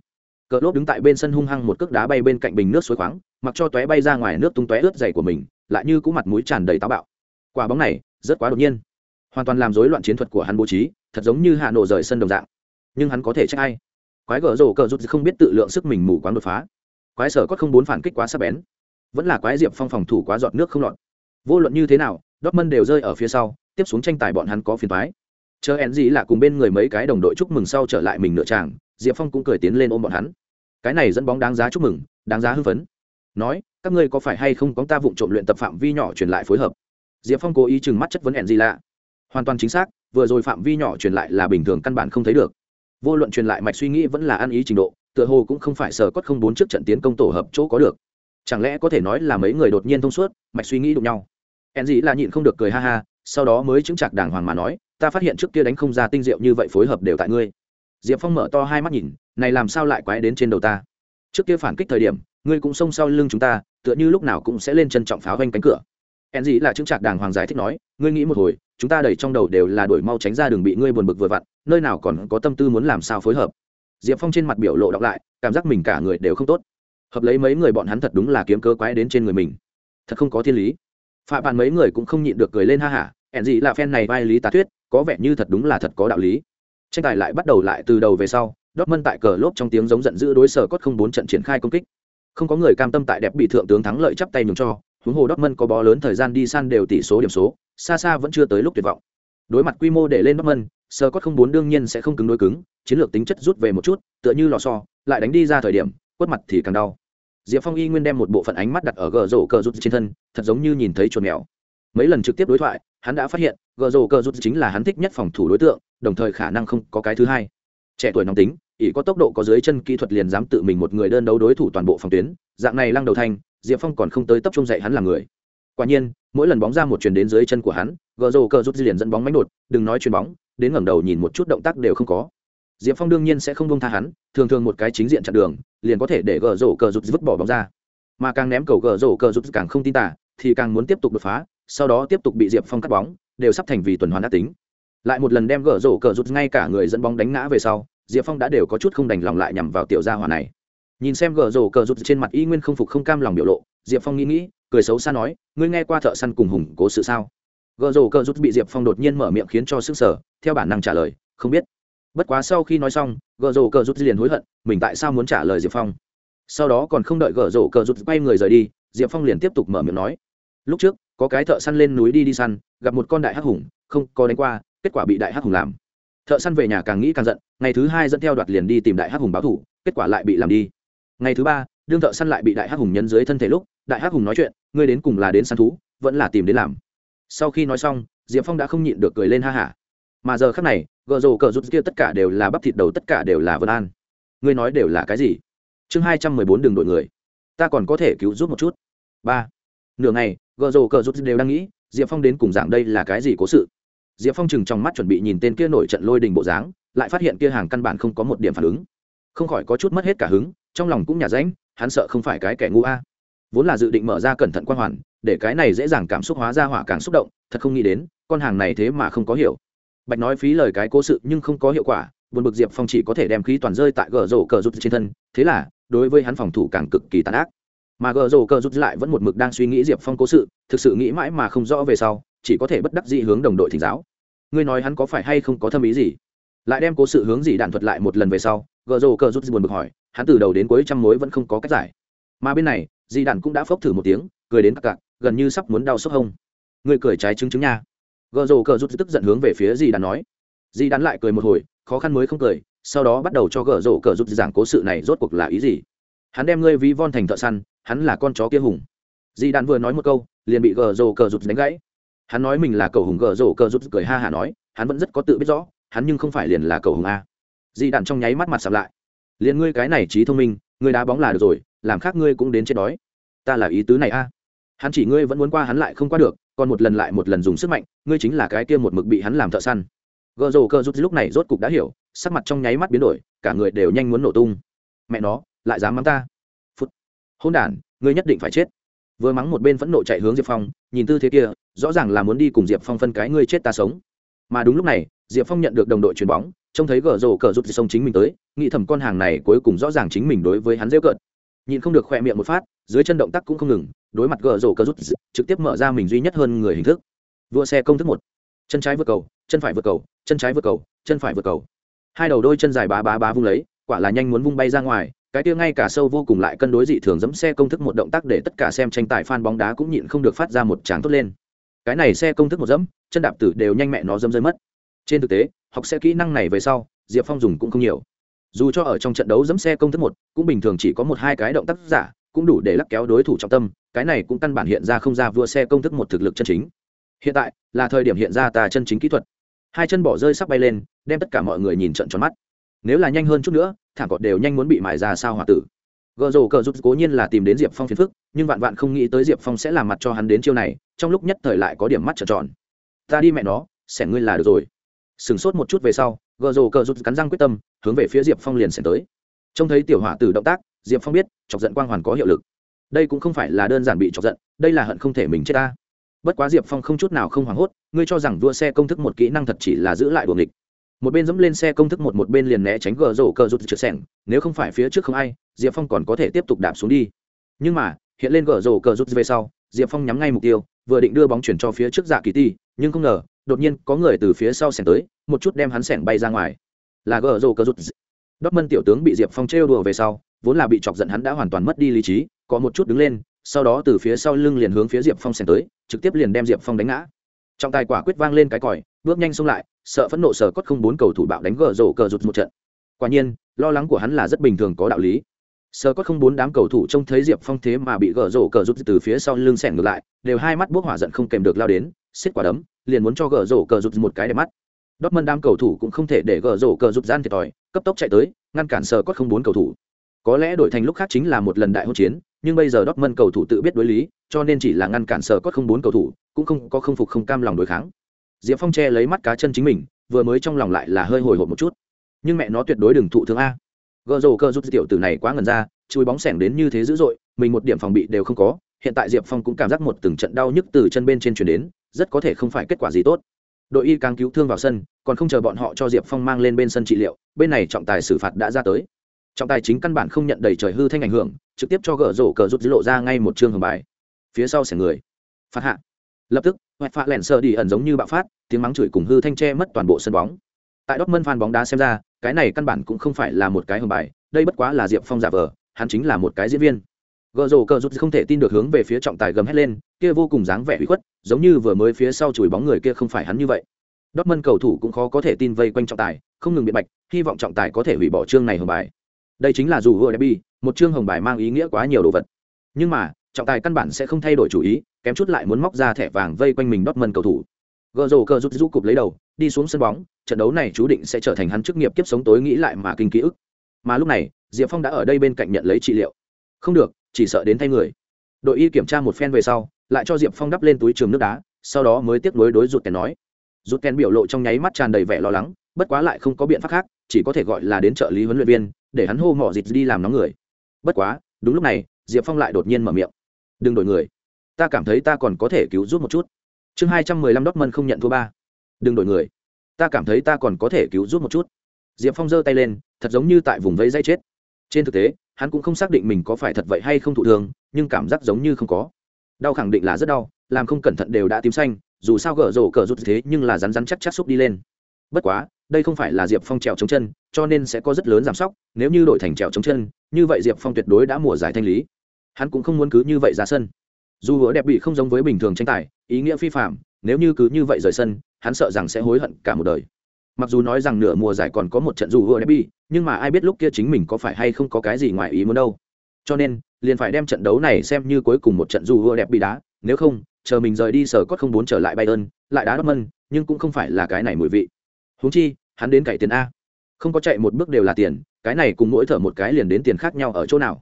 cờ lốp đứng tại bên sân hung hăng một cước đá bay bên cạnh bình nước suối khoáng, mặc cho tóe bay ra ngoài nước tung tóe ướt dày của mình, lại như cũ mặt mũi tràn đầy táo bạo. Quả bóng này, rất quá đột nhiên. Hoàn toàn làm rối loạn chiến thuật của hắn bố trí, thật giống như hạ nổ rời sân đồng dạng. Nhưng hắn có thể trách ai? Quái gở rổ cờ rút không biết tự lượng sức mình mù quáng đột phá. Quái sở có không bốn phản kích quá sắc bén. Vẫn là quái diệp phong phòng thủ quá giọt nước không lọt. Vô luận như thế nào, Dortmund đều rơi ở phía sau, tiếp xuống tranh tài bọn hắn có phiền toái. Chờ hẹn gì là cùng bên người mấy cái đồng đội chúc mừng sau trở lại mình nửa tràng, diệp phong cũng cười tiến lên ôm bọn hắn cái này dẫn bóng đáng giá chúc mừng, đáng giá hưng phấn. Nói, các ngươi có phải hay không có ta vụng trộm luyện tập phạm vi nhỏ truyền lại phối hợp? Diệp phong cố ý chừng mắt chất vấn hẹn gì lạ hoàn toàn chính xác, vừa rồi phạm vi nhỏ truyền lại là bình thường căn bản không thấy được. Vô luận truyền lại mạch suy nghĩ vẫn là ăn ý trình độ, tựa hồ cũng không phải sờ cốt không bốn trước trận tiến công tổ hợp chỗ có được. Chẳng lẽ có thể nói là mấy người đột nhiên thông suốt, mạch suy nghĩ đụng nhau? Hẹn gì là nhịn không được cười ha ha, sau đó mới chứng chặt đàng hoàng mà nói, ta phát hiện trước kia đánh không ra tinh diệu như vậy phối hợp đều tại ngươi diệp phong mở to hai mắt nhìn, này làm sao lại quái đến trên đầu ta? Trước kia phản kích thời điểm, ngươi cũng xông sau lưng chúng ta, tựa như lúc nào cũng sẽ lên chân trọng pháo quanh cánh cửa. En dĩ là chứng trạc đàng hoàng giải thích nói, ngươi nghĩ một hồi, chúng ta đẩy trong đầu đều là đuổi mau tránh ra đường bị ngươi buồn bực vừa vặn, nơi nào còn có tâm tư muốn làm sao phối hợp. Diệp phong trên mặt biểu lộ đọc lại, cảm giác mình cả người đều không tốt. Hợp lấy mấy người bọn hắn thật đúng là kiếm cơ quái đến trên người mình. Thật không có thiên lý. Phạm bàn mấy người cũng không nhịn được cười lên ha hả ẹn gì là phen này vai lý tá thuyết, có vẻ như thật đúng là thật có đạo lý tranh tài lại bắt đầu lại từ đầu về sau, Dortmund tại cờ lốp trong tiếng giống giận dữ đối sở cốt không bốn trận triển khai công kích. Không có người cam tâm tại đẹp bị thượng tướng thắng lợi chắp tay nhường cho, huống hồ Dortmund có bó lớn thời gian đi săn đều tỷ số điểm số, xa xa vẫn chưa tới lúc tuyệt vọng. Đối mặt quy mô để lên Dortmund, sở cốt không bốn đương nhiên sẽ không cứng đối cứng, chiến lược tính chất rút về một chút, tựa như lò xo, lại đánh đi ra thời điểm, quất mặt thì càng đau. Diệp phong y nguyên đem một bộ phận ánh mắt đặt ở gờ rổ cờ rút trên thân, thật giống như nhìn thấy chuột mèo. Mấy lần trực tiếp đối thoại hắn đã phát hiện, gờ rổ cờ rút chính là hắn thích nhất phòng thủ đối tượng, đồng thời khả năng không có cái thứ hai. Trẻ tuổi nóng tính, ỷ có tốc độ có dưới chân kỹ thuật liền dám tự mình một người đơn đấu đối thủ toàn bộ phòng tuyến, dạng này lăng đầu thanh, diệp phong còn không tới tập trung dạy hắn là người. Quả nhiên, mỗi lần bóng ra một chuyền đến dưới chân của hắn, gờ rổ cờ rút liền dẫn bóng mánh đột, đừng nói chuyền bóng, đến ngẩng đầu nhìn một chút động tác đều không có. Diệp phong đương nhiên sẽ không bông tha hắn, thường thường một cái chính diện chặn đường, liền có thể để gờ rổ cờ rút vứt bỏ bóng ra. Mà càng ném cầu gờ rổ cờ rút càng không tin tả, thì càng muốn tiếp tục đột phá sau đó tiếp tục bị diệp phong cắt bóng, đều sắp thành vì tuần hoàn đã tính. Lại một lần đem gờ rổ cờ rút ngay cả người dẫn bóng đánh ngã về sau, diệp phong đã đều có chút không đành lòng lại nhằm vào tiểu gia hỏa này. Nhìn xem gờ rổ cờ rút trên mặt y nguyên không phục không cam lòng biểu lộ, diệp phong nghĩ nghĩ, cười xấu xa nói, ngươi nghe qua thợ săn cùng hùng cố sự sao? Gờ rổ cờ rút bị diệp phong đột nhiên mở miệng khiến cho sức sở, theo bản năng trả lời, không biết. Bất quá sau khi nói xong gờ rổ cờ rút liền hối hận, mình tại sao muốn trả lời diệp phong? Sau đó còn không đợi gờ rổ cờ rút bay người rời đi, diệp phong liền tiếp tục mở miệng nói, lúc trước có cái thợ săn lên núi đi đi săn, gặp một con đại hắc hùng, không có đánh qua, kết quả bị đại hắc hùng làm. Thợ săn về nhà càng nghĩ càng giận, ngày thứ hai dẫn theo đoạt liền đi tìm đại hắc hùng báo thủ kết quả lại bị làm đi. Ngày thứ ba, đương thợ săn lại bị đại hắc hùng nhân dưới thân thể lúc, đại hắc hùng nói chuyện, ngươi đến cùng là đến săn thú, vẫn là tìm đến làm. Sau khi nói xong, diệp phong đã không nhịn được cười lên ha hả. Mà giờ khác này gợ rồ cờ rút kia tất cả đều là bắp thịt đầu, tất cả đều là vân an. Ngươi nói đều là cái gì? Chương hai trăm mười bốn đường đội người. Ta còn có thể cứu giúp một chút. Ba nửa ngày gợ rồ cờ rút đều đang nghĩ, diệp phong đến cùng giảng đây là cái gì cố sự? Diệp phong chừng trong mắt chuẩn bị nhìn tên kia nổi trận lôi đình bộ dáng, lại phát hiện kia hàng căn bản không có một điểm phản ứng. Không khỏi có chút mất hết cả hứng, trong lòng cũng nhả ránh, hắn sợ không phải cái kẻ ngu a. Vốn là dự định mở ra cẩn thận quan hoàn, để cái này dễ dàng cảm xúc hóa ra hỏa càng xúc động, thật không nghĩ đến, con hàng này thế mà không có hiểu. Bạch nói phí lời cái cố sự nhưng không có hiệu quả, buồn bực diệp phong chỉ có thể đem khí toàn rơi tại gờ rổ cờ rút trên thân, thế là, đối với hắn phòng thủ càng cực kỳ tàn ác mà gờ rổ cờ rút lại vẫn một mực đang suy nghĩ diệp phong cố sự, thực sự nghĩ mãi mà không rõ về sau, chỉ có thể bất đắc dĩ hướng đồng đội thỉnh giáo. Ngươi nói hắn có phải hay không có thâm ý gì? Lại đem cố sự hướng gì đạn thuật lại một lần về sau, gờ rổ cờ rút buồn bực hỏi, hắn từ đầu đến cuối trăm mối vẫn không có cách giải. Mà bên này dị đạn cũng đã phốc thử một tiếng, cười đến cặc cặc, gần như sắp muốn đau sốc hông. Ngươi cười trái trứng trứng nha. Gờ rổ cờ rút tức giận hướng về phía dị đạn nói. Dị đàn lại cười một hồi, khó khăn mới không cười, sau đó bắt đầu cho gờ rổ cờ rút giảng cố sự này rốt cuộc là ý gì? Hắn đem ngươi ví von thành thợ săn hắn là con chó kia hùng. Di đàn vừa nói một câu, liền bị gờ rồ cờ rụt đánh gãy. Hắn nói mình là cầu hùng gờ rồ cờ rụt cười ha hả nói, hắn vẫn rất có tự biết rõ, hắn nhưng không phải liền là cầu hùng a. Di đàn trong nháy mắt mặt sạp lại. Liền ngươi cái này trí thông minh, ngươi đá bóng là được rồi, làm khác ngươi cũng đến chết đói. Ta là ý tứ này a. Hắn chỉ ngươi vẫn muốn qua hắn lại không qua được, còn một lần lại một lần dùng sức mạnh, ngươi chính là cái kia một mực bị hắn làm thợ săn. Gợ rồ cơ rút lúc này rốt cục đã hiểu, sắc mặt trong nháy mắt biến đổi, cả người đều nhanh muốn nổ tung. Mẹ nó, lại dám mắng ta hôn đản, ngươi nhất định phải chết. Vừa mắng một bên phẫn nộ chạy hướng diệp phong, nhìn tư thế kia, rõ ràng là muốn đi cùng diệp phong phân cái ngươi chết ta sống. Mà đúng lúc này, diệp phong nhận được đồng đội chuyền bóng, trông thấy gờ rổ cờ rút sông chính mình tới, nghĩ thầm con hàng này cuối cùng rõ ràng chính mình đối với hắn dễ cợt. Nhìn không được khỏe miệng một phát, dưới chân động tác cũng không ngừng, đối mặt gờ rổ cờ rút trực tiếp mở ra mình duy nhất hơn người hình thức. Vua xe công thức một. Chân trái vượt cầu, chân phải vượt cầu, chân trái vượt cầu, chân phải vượt cầu. Hai đầu đôi chân dài bá bá bá vung lấy, quả là nhanh muốn vung bay ra ngoài cái kia ngay cả sâu vô cùng lại cân đối dị thường dẫm xe công thức một động tác để tất cả xem tranh tài fan bóng đá cũng nhịn không được phát ra một tràng tốt lên. Cái này xe công thức một dẫm, chân đạp tử đều nhanh mẹ nó dẫm rơi mất. Trên thực tế, học xe kỹ năng này về sau, diệp phong dùng cũng không nhiều. Dù cho ở trong trận đấu dẫm xe công thức một, cũng bình thường chỉ có một hai cái động tác giả, cũng đủ để lắc kéo đối thủ trọng tâm, cái này cũng căn bản hiện ra không ra vua xe công thức một thực lực chân chính. Hiện tại, là thời điểm hiện ra tà chân chính kỹ thuật. Hai chân bỏ rơi sắp bay lên, đem tất cả mọi người nhìn trận tròn mắt. Nếu là nhanh hơn chút nữa thảm cọt đều nhanh muốn bị mài ra sao hòa tử. Gợ rổ cờ giúp cố nhiên là tìm đến diệp phong phiền phức, nhưng vạn vạn không nghĩ tới diệp phong sẽ làm mặt cho hắn đến chiêu này, trong lúc nhất thời lại có điểm mắt trợn tròn. Ta đi mẹ nó xẻng ngươi là được rồi. Sửng sốt một chút về sau gợ rổ cờ giúp cắn răng quyết tâm, hướng về phía diệp phong liền xẻng tới. Trông thấy tiểu hỏa tử động tác, diệp phong biết, chọc giận quang hoàn có hiệu lực. Đây cũng không phải là đơn giản bị chọc giận, đây là hận không thể mình chết ta. Bất quá diệp phong không chút nào không hoảng hốt, ngươi cho rằng đua xe công thức một kỹ năng thật chỉ là giữ lại buồng địch một bên dẫm lên xe công thức một một bên liền né tránh gờ rổ cờ rụt trượt sẻng nếu không phải phía trước không ai diệp phong còn có thể tiếp tục đạp xuống đi. Nhưng mà hiện lên gờ rổ cờ rụt về sau diệp phong nhắm ngay mục tiêu vừa định đưa bóng chuyển cho phía trước dạ kỳ ti nhưng không ngờ đột nhiên có người từ phía sau sẻng tới một chút đem hắn sẻng bay ra ngoài. Là gờ rổ cờ rụt. Dortmund tiểu tướng bị Diệp Phong trêu đùa về sau, vốn là bị chọc giận hắn đã hoàn toàn mất đi lý trí, có một chút đứng lên, sau đó từ phía sau lưng liền hướng phía Diệp Phong sẻng tới, trực tiếp liền đem Diệp Phong đánh ngã. trọng tài quả quyết vang lên cái còi, bước nhanh xông lại, sợ phẫn nộ sở cốt không bốn cầu thủ bạo đánh gờ rổ cờ rụt một trận. Quả nhiên, lo lắng của hắn là rất bình thường có đạo lý. Sở cốt không bốn đám cầu thủ trông thấy Diệp Phong thế mà bị gờ rổ cờ rụt từ phía sau lưng xẻng ngược lại, đều hai mắt bốc hỏa giận không kèm được lao đến, xiết quả đấm, liền muốn cho gờ rổ cờ rụt một cái để mắt. Dortmund đám cầu thủ cũng không thể để gờ rổ cờ rụt gian thiệt thòi, cấp tốc chạy tới, ngăn cản sờ cốt không bốn cầu thủ. Có lẽ đổi thành lúc khác chính là một lần đại hôn chiến, nhưng bây giờ Dortmund cầu thủ tự biết đối lý, cho nên chỉ là ngăn cản sờ cốt không bốn cầu thủ, cũng không có không phục không cam lòng đối kháng. Diệp Phong che lấy mắt cá chân chính mình, vừa mới trong lòng lại là hơi hồi hộp một chút. Nhưng mẹ nó tuyệt đối đừng thụ thương a. Gờ rổ cờ giúp tiểu tử này quá ngần ra, chui bóng sẻng đến như thế dữ dội, mình một điểm phòng bị đều không có, hiện tại Diệp Phong cũng cảm giác một từng trận đau nhức từ chân bên trên truyền đến, rất có thể không phải kết quả gì tốt. Đội y càng cứu thương vào sân còn không chờ bọn họ cho diệp phong mang lên bên sân trị liệu bên này trọng tài xử phạt đã ra tới. Trọng tài chính căn bản không nhận đầy trời hư thanh ảnh hưởng trực tiếp cho gỡ rổ cờ rút dữ lộ ra ngay một chương hưởng bài. Phía sau sẻ người. Phát hạ lập tức, hoẹt phạ lẻn sợ đi ẩn giống như bạo phát, tiếng mắng chửi cùng hư thanh tre mất toàn bộ sân bóng. Tại đốc mân phan bóng đá xem ra, cái này căn bản cũng không phải là một cái hưởng bài, đây bất quá là diệp phong giả vờ, hắn chính là một cái diễn viên. Gợ rổ cờ rút không thể tin được hướng về phía trọng tài gầm hét lên, kia vô cùng dáng vẻ hủy khuất, giống như vừa mới phía sau chùi bóng người kia không phải hắn như vậy. Dortmund cầu thủ cũng khó có thể tin vây quanh trọng tài, không ngừng biện bạch, hy vọng trọng tài có thể hủy bỏ chương này hồng bài. Đây chính là dù vừa derby một chương hồng bài mang ý nghĩa quá nhiều đồ vật. Nhưng mà, trọng tài căn bản sẽ không thay đổi chủ ý kém chút lại muốn móc ra thẻ vàng vây quanh mình Dortmund cầu thủ. Gợ rổ cờ rút rút cụp lấy đầu, đi xuống sân bóng, trận đấu này chú định sẽ trở thành hắn chức nghiệp kiếp sống tối nghĩ lại mà kinh ký ức. Mà lúc này, diệp phong đã ở đây bên cạnh nhận lấy trị liệu. Không được, chỉ sợ đến thay người. Đội y kiểm tra một phen về sau, lại cho diệp phong đắp lên túi trường nước đá, sau đó mới tiếp nối đối rụt kèn nói. Rụt kèn biểu lộ trong nháy mắt tràn đầy vẻ lo lắng, bất quá lại không có biện pháp khác, chỉ có thể gọi là đến trợ lý huấn luyện viên, để hắn hô mỏ dịt đi làm nóng người. Bất quá, đúng lúc này, diệp phong lại đột nhiên mở miệng. Đừng đổi người ta cảm thấy ta còn có thể cứu giúp một chút. Chương hai trăm mười lăm đốt mân không nhận thua ba. Đừng đổi người. Ta cảm thấy ta còn có thể cứu giúp một chút. Diệp phong giơ tay lên, thật giống như tại vùng vây dây chết. Trên thực tế, hắn cũng không xác định mình có phải thật vậy hay không thụ thường nhưng cảm giác giống như không có. Đau khẳng định là rất đau, làm không cẩn thận đều đã tím xanh, dù sao gỡ rổ cờ rút thế nhưng là rắn rắn chắc chắc xúc đi lên. Bất quá, đây không phải là diệp phong trèo chống chân, cho nên sẽ có rất lớn giảm sóc, nếu như đổi thành trèo chống chân, như vậy diệp phong tuyệt đối đã mùa giải thanh lý. Hắn cũng không muốn cứ như vậy ra sân dù hứa đẹp bị không giống với bình thường tranh tài ý nghĩa phi phạm nếu như cứ như vậy rời sân hắn sợ rằng sẽ hối hận cả một đời mặc dù nói rằng nửa mùa giải còn có một trận dù hứa đẹp bị nhưng mà ai biết lúc kia chính mình có phải hay không có cái gì ngoài ý muốn đâu cho nên liền phải đem trận đấu này xem như cuối cùng một trận dù hứa đẹp bị đá nếu không chờ mình rời đi sở cốt không muốn trở lại Bayern, lại đá Dortmund, nhưng cũng không phải là cái này mùi vị. Huống chi, hắn đến cậy tiền a. Không có chạy một bước đều là tiền, cái này cùng mỗi thở một cái liền đến tiền khác nhau ở chỗ nào.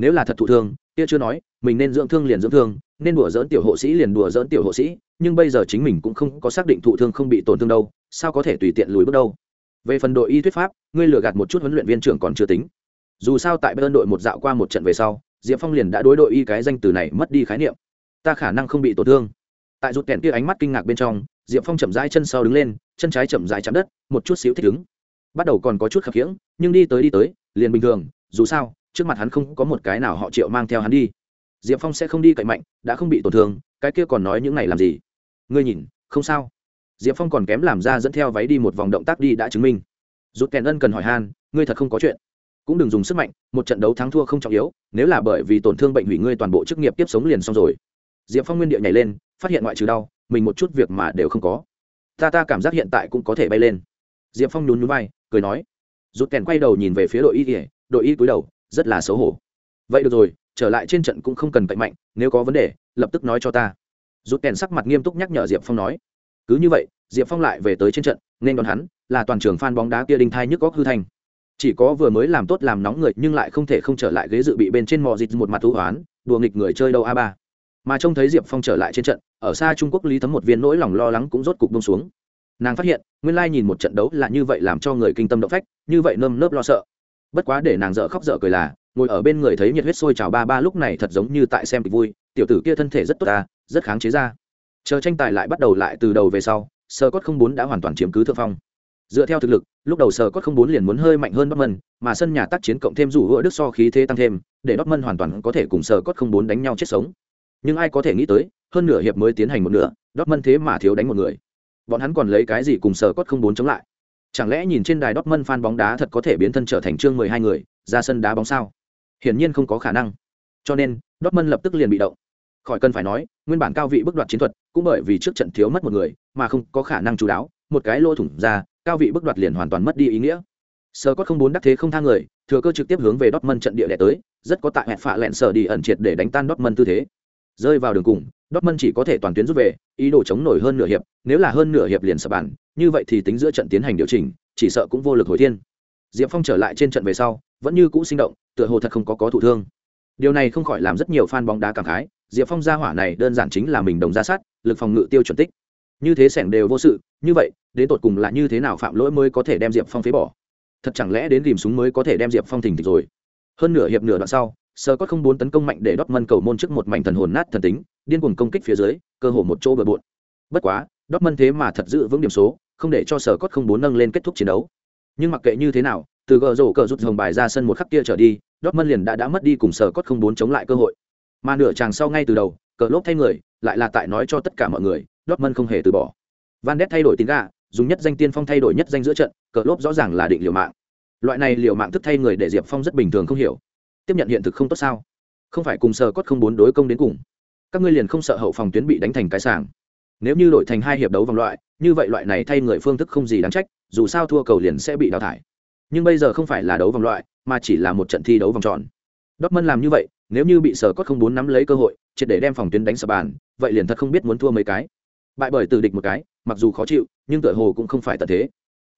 Nếu là thật thụ thương, kia chưa nói, mình nên dưỡng thương liền dưỡng thương, nên đùa dỡn tiểu hộ sĩ liền đùa dỡn tiểu hộ sĩ, nhưng bây giờ chính mình cũng không có xác định thụ thương không bị tổn thương đâu, sao có thể tùy tiện lùi bước đâu. Về phần đội y thuyết pháp, ngươi lừa gạt một chút huấn luyện viên trưởng còn chưa tính. Dù sao tại bên đội một dạo qua một trận về sau, Diệp Phong liền đã đối đội y cái danh từ này mất đi khái niệm ta khả năng không bị tổn thương tại rụt kẹn kia ánh mắt kinh ngạc bên trong diệp phong chậm rãi chân sau đứng lên chân trái chậm rãi chạm đất một chút xíu thích ứng bắt đầu còn có chút khập khiễng nhưng đi tới đi tới liền bình thường dù sao trước mặt hắn không có một cái nào họ triệu mang theo hắn đi. Diệp phong sẽ không đi cậy mạnh, đã không bị tổn thương, cái kia còn nói những này làm gì? Ngươi nhìn, không sao. Diệp phong còn kém làm ra dẫn theo váy đi một vòng động tác đi đã chứng minh. Rút kèn ân cần hỏi han, ngươi thật không có chuyện. Cũng đừng dùng sức mạnh, một trận đấu thắng thua không trọng yếu, nếu là bởi vì tổn thương bệnh hủy ngươi toàn bộ chức nghiệp tiếp sống liền xong rồi. Diệp phong nguyên địa nhảy lên, phát hiện ngoại trừ đau, mình một chút việc mà đều không có. Ta ta cảm giác hiện tại cũng có thể bay lên. Diệp phong nhún nhún vai, cười nói. Rút kèn quay đầu nhìn về phía đội y kỉa đội y cúi đầu rất là xấu hổ. Vậy được rồi, trở lại trên trận cũng không cần cậy mạnh, nếu có vấn đề, lập tức nói cho ta. Rút kèn sắc mặt nghiêm túc nhắc nhở diệp phong nói. Cứ như vậy, diệp phong lại về tới trên trận, nên đón hắn, là toàn trường f bóng đá kia đinh thai nhức góc hư thành. Chỉ có vừa mới làm tốt làm nóng người, nhưng lại không thể không trở lại ghế dự bị bên trên mò dịt một mặt thú hoán, đùa nghịch người chơi đâu a ba. Mà trông thấy diệp phong trở lại trên trận, ở xa trung quốc lý thấm một viên nỗi lòng lo lắng cũng rốt cục bông xuống. Nàng phát hiện, nguyên lai nhìn một trận đấu là như vậy làm cho người kinh tâm động phách, như vậy nơm nớp lo sợ bất quá để nàng dở khóc dở cười là, ngồi ở bên người thấy nhiệt huyết sôi trào ba ba lúc này thật giống như tại xem kịch vui, tiểu tử kia thân thể rất tốt ta, rất kháng chế ra. Chờ tranh tài lại bắt đầu lại từ đầu về sau, sơ cốt không bốn đã hoàn toàn chiếm cứ thượng phong. Dựa theo thực lực, lúc đầu sơ cốt không bốn liền muốn hơi mạnh hơn dortmund, mà sân nhà tác chiến cộng thêm rủ hựa đức so khí thế tăng thêm, để dortmund hoàn toàn có thể cùng sơ cốt không bốn đánh nhau chết sống. Nhưng ai có thể nghĩ tới, hơn nửa hiệp mới tiến hành một nửa, dortmund thế mà thiếu đánh một người. Bọn hắn còn lấy cái gì cùng sơ cốt không bốn chống lại? Chẳng lẽ nhìn trên đài Dortmund fan bóng đá thật có thể biến thân trở thành chương mười hai người, ra sân đá bóng sao? Hiển nhiên không có khả năng. Cho nên, Dortmund lập tức liền bị động. Khỏi cần phải nói, nguyên bản cao vị bước đoạt chiến thuật, cũng bởi vì trước trận thiếu mất một người, mà không có khả năng chú đáo, một cái lỗ thủng ra, cao vị bước đoạt liền hoàn toàn mất đi ý nghĩa. Scott không muốn đắc thế không thang người, thừa cơ trực tiếp hướng về Dortmund trận địa lẻ tới, rất có tại hẹn phạ lẹn sở đi ẩn triệt để đánh tan Dortmund tư thế. Rơi vào đường cùng, Dortmund chỉ có thể toàn tuyến rút về, ý đồ chống nổi hơn nửa hiệp, nếu là hơn nửa hiệp liền sập bàn như vậy thì tính giữa trận tiến hành điều chỉnh, chỉ sợ cũng vô lực hồi thiên. Diệp phong trở lại trên trận về sau, vẫn như cũ sinh động, tựa hồ thật không có có thụ thương. Điều này không khỏi làm rất nhiều fan bóng đá cảm khái, diệp phong ra hỏa này đơn giản chính là mình đồng ra sát, lực phòng ngự tiêu chuẩn tích. Như thế sẻng đều vô sự, như vậy, đến tột cùng là như thế nào phạm lỗi mới có thể đem diệp phong phế bỏ? Thật chẳng lẽ đến tìm súng mới có thể đem diệp phong thình thịch rồi? Hơn nửa hiệp nửa đoạn sau sơ có không bốn tấn công mạnh để đốt mân cầu môn trước một mảnh thần hồn nát thần tính, điên cuồng công kích phía dưới, cơ hồ một chỗ bờ bộn. Bất quá đốt mân thế mà thật giữ vững điểm số không để cho sở cốt không bốn nâng lên kết thúc chiến đấu. Nhưng mặc kệ như thế nào, từ gờ rổ cờ rút dòng bài ra sân một khắc kia trở đi đốt mân liền đã đã mất đi cùng sở cốt không bốn chống lại cơ hội. Mà nửa chàng sau ngay từ đầu, cờ lốp thay người, lại là tại nói cho tất cả mọi người đốt mân không hề từ bỏ. Van đét thay đổi tín gà dùng nhất danh tiên phong thay đổi nhất danh giữa trận, cờ lốp rõ ràng là định liều mạng. Loại này liều mạng thức thay người để diệp phong rất bình thường không hiểu. Tiếp nhận hiện thực không tốt sao? Không phải cùng sở cốt không bốn đối công đến cùng. Các ngươi liền không sợ hậu phòng tuyến bị đánh thành cái sàng nếu như đổi thành hai hiệp đấu vòng loại, như vậy loại này thay người phương thức không gì đáng trách, dù sao thua cầu liền sẽ bị đào thải. Nhưng bây giờ không phải là đấu vòng loại, mà chỉ là một trận thi đấu vòng tròn. Dortmund làm như vậy, nếu như bị sở cốt không bốn nắm lấy cơ hội, triệt để đem phòng tuyến đánh sập bàn, vậy liền thật không biết muốn thua mấy cái. Bại bởi từ địch một cái, mặc dù khó chịu, nhưng tựa hồ cũng không phải tận thế.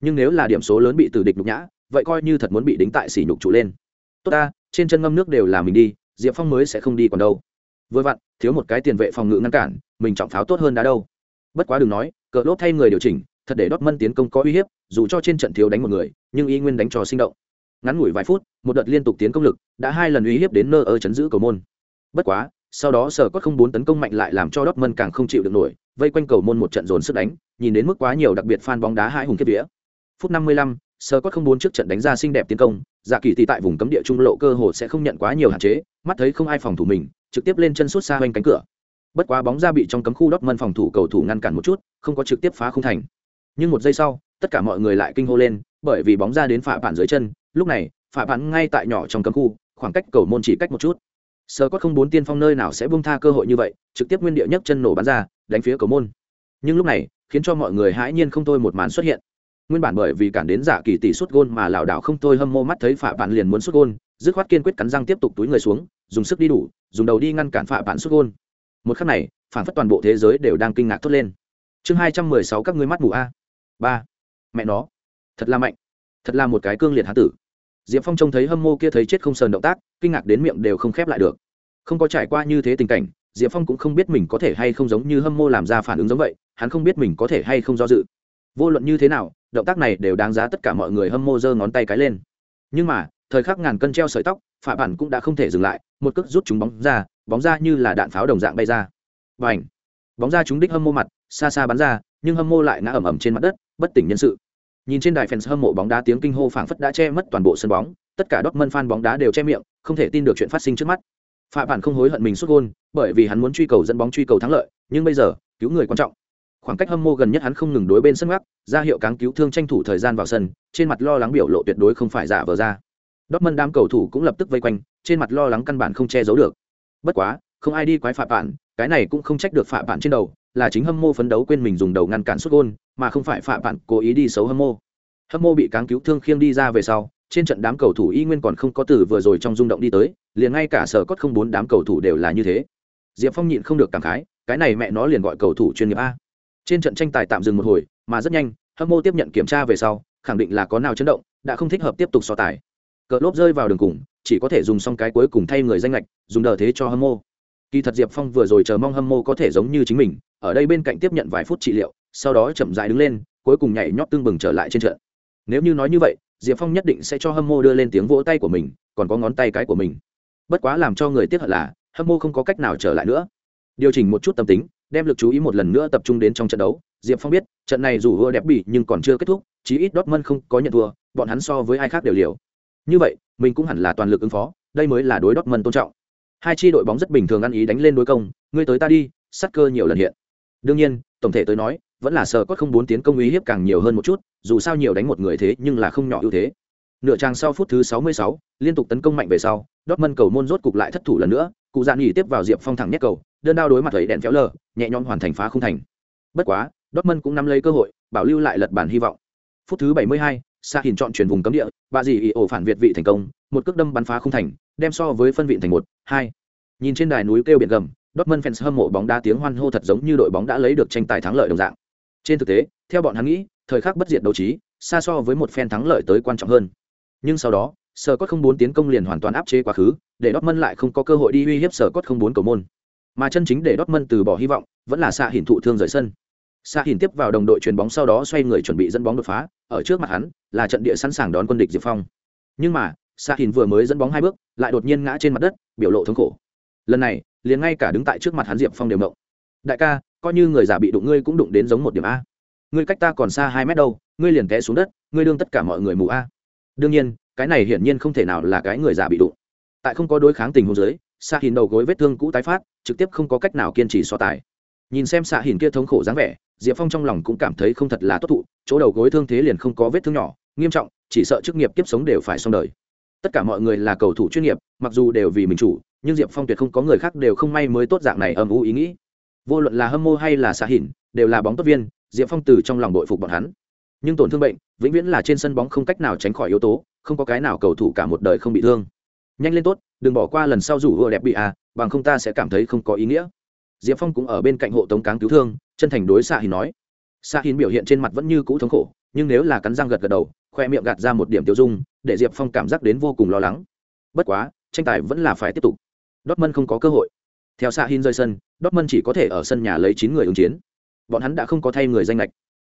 Nhưng nếu là điểm số lớn bị từ địch nhục nhã, vậy coi như thật muốn bị đính tại sỉ nhục trụ lên. Tốt ta, trên chân ngâm nước đều là mình đi, diệp phong mới sẽ không đi còn đâu. Vừa vặn, thiếu một cái tiền vệ phòng ngự ngăn cản, mình trọng pháo tốt hơn đã đâu bất quá đừng nói, cờ lốp thay người điều chỉnh, thật để đốt mân tiến công có uy hiếp, dù cho trên trận thiếu đánh một người, nhưng y nguyên đánh trò sinh động. Ngắn ngủi vài phút, một đợt liên tục tiến công lực đã hai lần uy hiếp đến nơ ơ chấn giữ cầu môn. Bất quá, sau đó sở có không bốn tấn công mạnh lại làm cho đốt mân càng không chịu được nổi, vây quanh cầu môn một trận dồn sức đánh, nhìn đến mức quá nhiều đặc biệt fan bóng đá hai hùng kiếp vía. Phút năm mươi lăm sơ có không bốn trước trận đánh ra xinh đẹp tiến công dạ kỳ thì tại vùng cấm địa trung lộ cơ hồ sẽ không nhận quá nhiều hạn chế, mắt thấy không ai phòng thủ mình, trực tiếp lên chân suốt xa quanh cánh cửa bất quá bóng ra bị trong cấm khu đốt mân phòng thủ cầu thủ ngăn cản một chút, không có trực tiếp phá không thành. Nhưng một giây sau, tất cả mọi người lại kinh hô lên, bởi vì bóng ra đến phạ bản dưới chân, lúc này phạ bản ngay tại nhỏ trong cấm khu, khoảng cách cầu môn chỉ cách một chút. Sơ có không bốn tiên phong nơi nào sẽ bung tha cơ hội như vậy, trực tiếp nguyên địa nhấc chân nổ bắn ra, đánh phía cầu môn. Nhưng lúc này, khiến cho mọi người hãi nhiên không thôi một màn xuất hiện. Nguyên bản bởi vì cản đến giả kỳ tỷ suất gôn mà lảo đảo không thôi hâm mô mắt thấy phạ bạn liền muốn suất gôn, dứt khoát kiên quyết cắn răng tiếp tục túi người xuống, dùng sức đi đủ, dùng đầu đi ngăn cản phạ bạn suất gôn một khắc này phản phất toàn bộ thế giới đều đang kinh ngạc thốt lên. Chương hai trăm mười sáu các ngươi mắt mù a. Ba. Mẹ nó. Thật là mạnh. Thật là một cái cương liệt hán tử. Diệp phong trông thấy hâm mô kia thấy chết không sờn động tác, kinh ngạc đến miệng đều không khép lại được. Không có trải qua như thế tình cảnh, diệp phong cũng không biết mình có thể hay không giống như hâm mô làm ra phản ứng giống vậy, hắn không biết mình có thể hay không do dự. Vô luận như thế nào, động tác này đều đáng giá tất cả mọi người hâm mô giơ ngón tay cái lên. Nhưng mà, thời khắc ngàn cân treo sợi tóc phạm bản cũng đã không thể dừng lại, một cước rút chúng bóng ra bóng ra như là đạn pháo đồng dạng bay ra. Và ảnh bóng ra chúng đích hâm mô mặt, xa xa bắn ra, nhưng hâm mô lại ngã ẩm ẩm trên mặt đất, bất tỉnh nhân sự. Nhìn trên đài fans hâm mộ bóng đá tiếng kinh hô phảng phất đã che mất toàn bộ sân bóng, tất cả đốc mân fan bóng đá đều che miệng, không thể tin được chuyện phát sinh trước mắt. Phạm bản không hối hận mình xuất gôn, bởi vì hắn muốn truy cầu dẫn bóng truy cầu thắng lợi, nhưng bây giờ, cứu người quan trọng. Khoảng cách hâm mô gần nhất hắn không ngừng đối bên sân gác, ra hiệu cáng cứu thương tranh thủ thời gian vào sân, trên mặt lo lắng biểu lộ tuyệt đối không phải giả vờ ra. Đốc mân đám cầu thủ cũng lập tức vây quanh, trên mặt lo lắng căn bản không che giấu được bất quá không ai đi quái phạm bạn, cái này cũng không trách được phạm bạn trên đầu là chính hâm mô phấn đấu quên mình dùng đầu ngăn cản xuất gôn mà không phải phạm bạn cố ý đi xấu hâm mô hâm mô bị cáng cứu thương khiêng đi ra về sau trên trận đám cầu thủ y nguyên còn không có từ vừa rồi trong rung động đi tới liền ngay cả sở cốt không bốn đám cầu thủ đều là như thế. Diệp phong nhịn không được cảm khái cái này mẹ nó liền gọi cầu thủ chuyên nghiệp a. Trên trận tranh tài tạm dừng một hồi mà rất nhanh hâm mô tiếp nhận kiểm tra về sau khẳng định là có nào chấn động đã không thích hợp tiếp tục so tài. Cờ lốp rơi vào đường cùng chỉ có thể dùng xong cái cuối cùng thay người danh lệch, dùng đờ thế cho hâm mô. Kỳ thật diệp phong vừa rồi chờ mong hâm mô có thể giống như chính mình, ở đây bên cạnh tiếp nhận vài phút trị liệu, sau đó chậm dại đứng lên, cuối cùng nhảy nhót tương bừng trở lại trên trận. Nếu như nói như vậy, diệp phong nhất định sẽ cho hâm mô đưa lên tiếng vỗ tay của mình, còn có ngón tay cái của mình. Bất quá làm cho người tiếc hận là, hâm mô không có cách nào trở lại nữa. Điều chỉnh một chút tâm tính, đem lực chú ý một lần nữa tập trung đến trong trận đấu. Diệp phong biết, trận này dù vừa đẹp bỉ nhưng còn chưa kết thúc, chí ít dortmund không có nhận thua, bọn hắn so với ai khác đều liều như vậy mình cũng hẳn là toàn lực ứng phó đây mới là đối dortmund tôn trọng. Hai chi đội bóng rất bình thường ăn ý đánh lên đối công ngươi tới ta đi sát cơ nhiều lần hiện. Đương nhiên tổng thể tới nói vẫn là sợ có không bốn tiến công uy hiếp càng nhiều hơn một chút dù sao nhiều đánh một người thế nhưng là không nhỏ ưu thế. Nửa trang sau phút thứ 66, liên tục tấn công mạnh về sau Dortmund cầu môn rốt cục lại thất thủ lần nữa cụ dạn nghỉ tiếp vào diệp phong thẳng nhét cầu đơn đao đối mặt thấy đèn phéo lờ nhẹ nhõm hoàn thành phá không thành. Bất quá Dortmund cũng nắm lấy cơ hội bảo lưu lại lật bản hy vọng. Phút thứ 72, Sa Hình chọn chuyển vùng cấm địa, bà dì ý ổ phản việt vị thành công, một cước đâm bắn phá không thành, đem so với phân vị thành một, hai. Nhìn trên đài núi kêu biển gầm, Dortmund fans hâm mộ bóng đá tiếng hoan hô thật giống như đội bóng đã lấy được tranh tài thắng lợi đồng dạng. Trên thực tế, theo bọn hắn nghĩ, thời khắc bất diệt đấu trí, xa so với một phen thắng lợi tới quan trọng hơn. Nhưng sau đó, Sở Cốt không bốn tiến công liền hoàn toàn áp chế quá khứ, để Dortmund lại không có cơ hội đi uy hiếp Sở Cốt không bốn cầu môn. Mà chân chính để Dortmund từ bỏ hy vọng, vẫn là xạ hiển thụ thương rời sân. Sa hiển tiếp vào đồng đội chuyền bóng sau đó xoay người chuẩn bị dẫn bóng đột phá, ở trước mặt hắn là trận địa sẵn sàng đón quân địch Diệp Phong. Nhưng mà, Sa hiển vừa mới dẫn bóng hai bước, lại đột nhiên ngã trên mặt đất, biểu lộ thống khổ. Lần này, liền ngay cả đứng tại trước mặt hắn Diệp Phong đều động. Đại ca, coi như người giả bị đụng ngươi cũng đụng đến giống một điểm a. Ngươi cách ta còn xa hai mét đâu, ngươi liền té xuống đất, ngươi đương tất cả mọi người mù a. Đương nhiên, cái này hiển nhiên không thể nào là cái người giả bị đụng tại không có đối kháng tình huống dưới Sa Hiển đầu gối vết thương cũ tái phát trực tiếp không có cách nào kiên trì so tài nhìn xem xạ hình kia thống khổ dáng vẻ diệp phong trong lòng cũng cảm thấy không thật là tốt thụ chỗ đầu gối thương thế liền không có vết thương nhỏ nghiêm trọng chỉ sợ chức nghiệp kiếp sống đều phải xong đời. Tất cả mọi người là cầu thủ chuyên nghiệp mặc dù đều vì mình chủ nhưng diệp phong tuyệt không có người khác đều không may mới tốt dạng này âm u ý nghĩ. Vô luận là hâm mô hay là xạ hỉn, đều là bóng tốt viên diệp phong từ trong lòng đội phục bọn hắn. Nhưng tổn thương bệnh vĩnh viễn là trên sân bóng không cách nào tránh khỏi yếu tố không có cái nào cầu thủ cả một đời không bị thương. Nhanh lên tốt đừng bỏ qua lần sau rủ vừa đẹp bị à bằng không ta sẽ cảm thấy không có ý nghĩa. Diệp phong cũng ở bên cạnh hộ tống cáng cứu thương chân thành đối xạ hình nói. Xạ hình biểu hiện trên mặt vẫn như cũ thống khổ nhưng nếu là cắn răng gật gật đầu khoe miệng gạt ra một điểm tiêu dung để diệp phong cảm giác đến vô cùng lo lắng. Bất quá tranh tài vẫn là phải tiếp tục. Dortmund không có cơ hội. Theo xạ hình rơi sân dortmund chỉ có thể ở sân nhà lấy chín người ứng chiến. Bọn hắn đã không có thay người danh lệch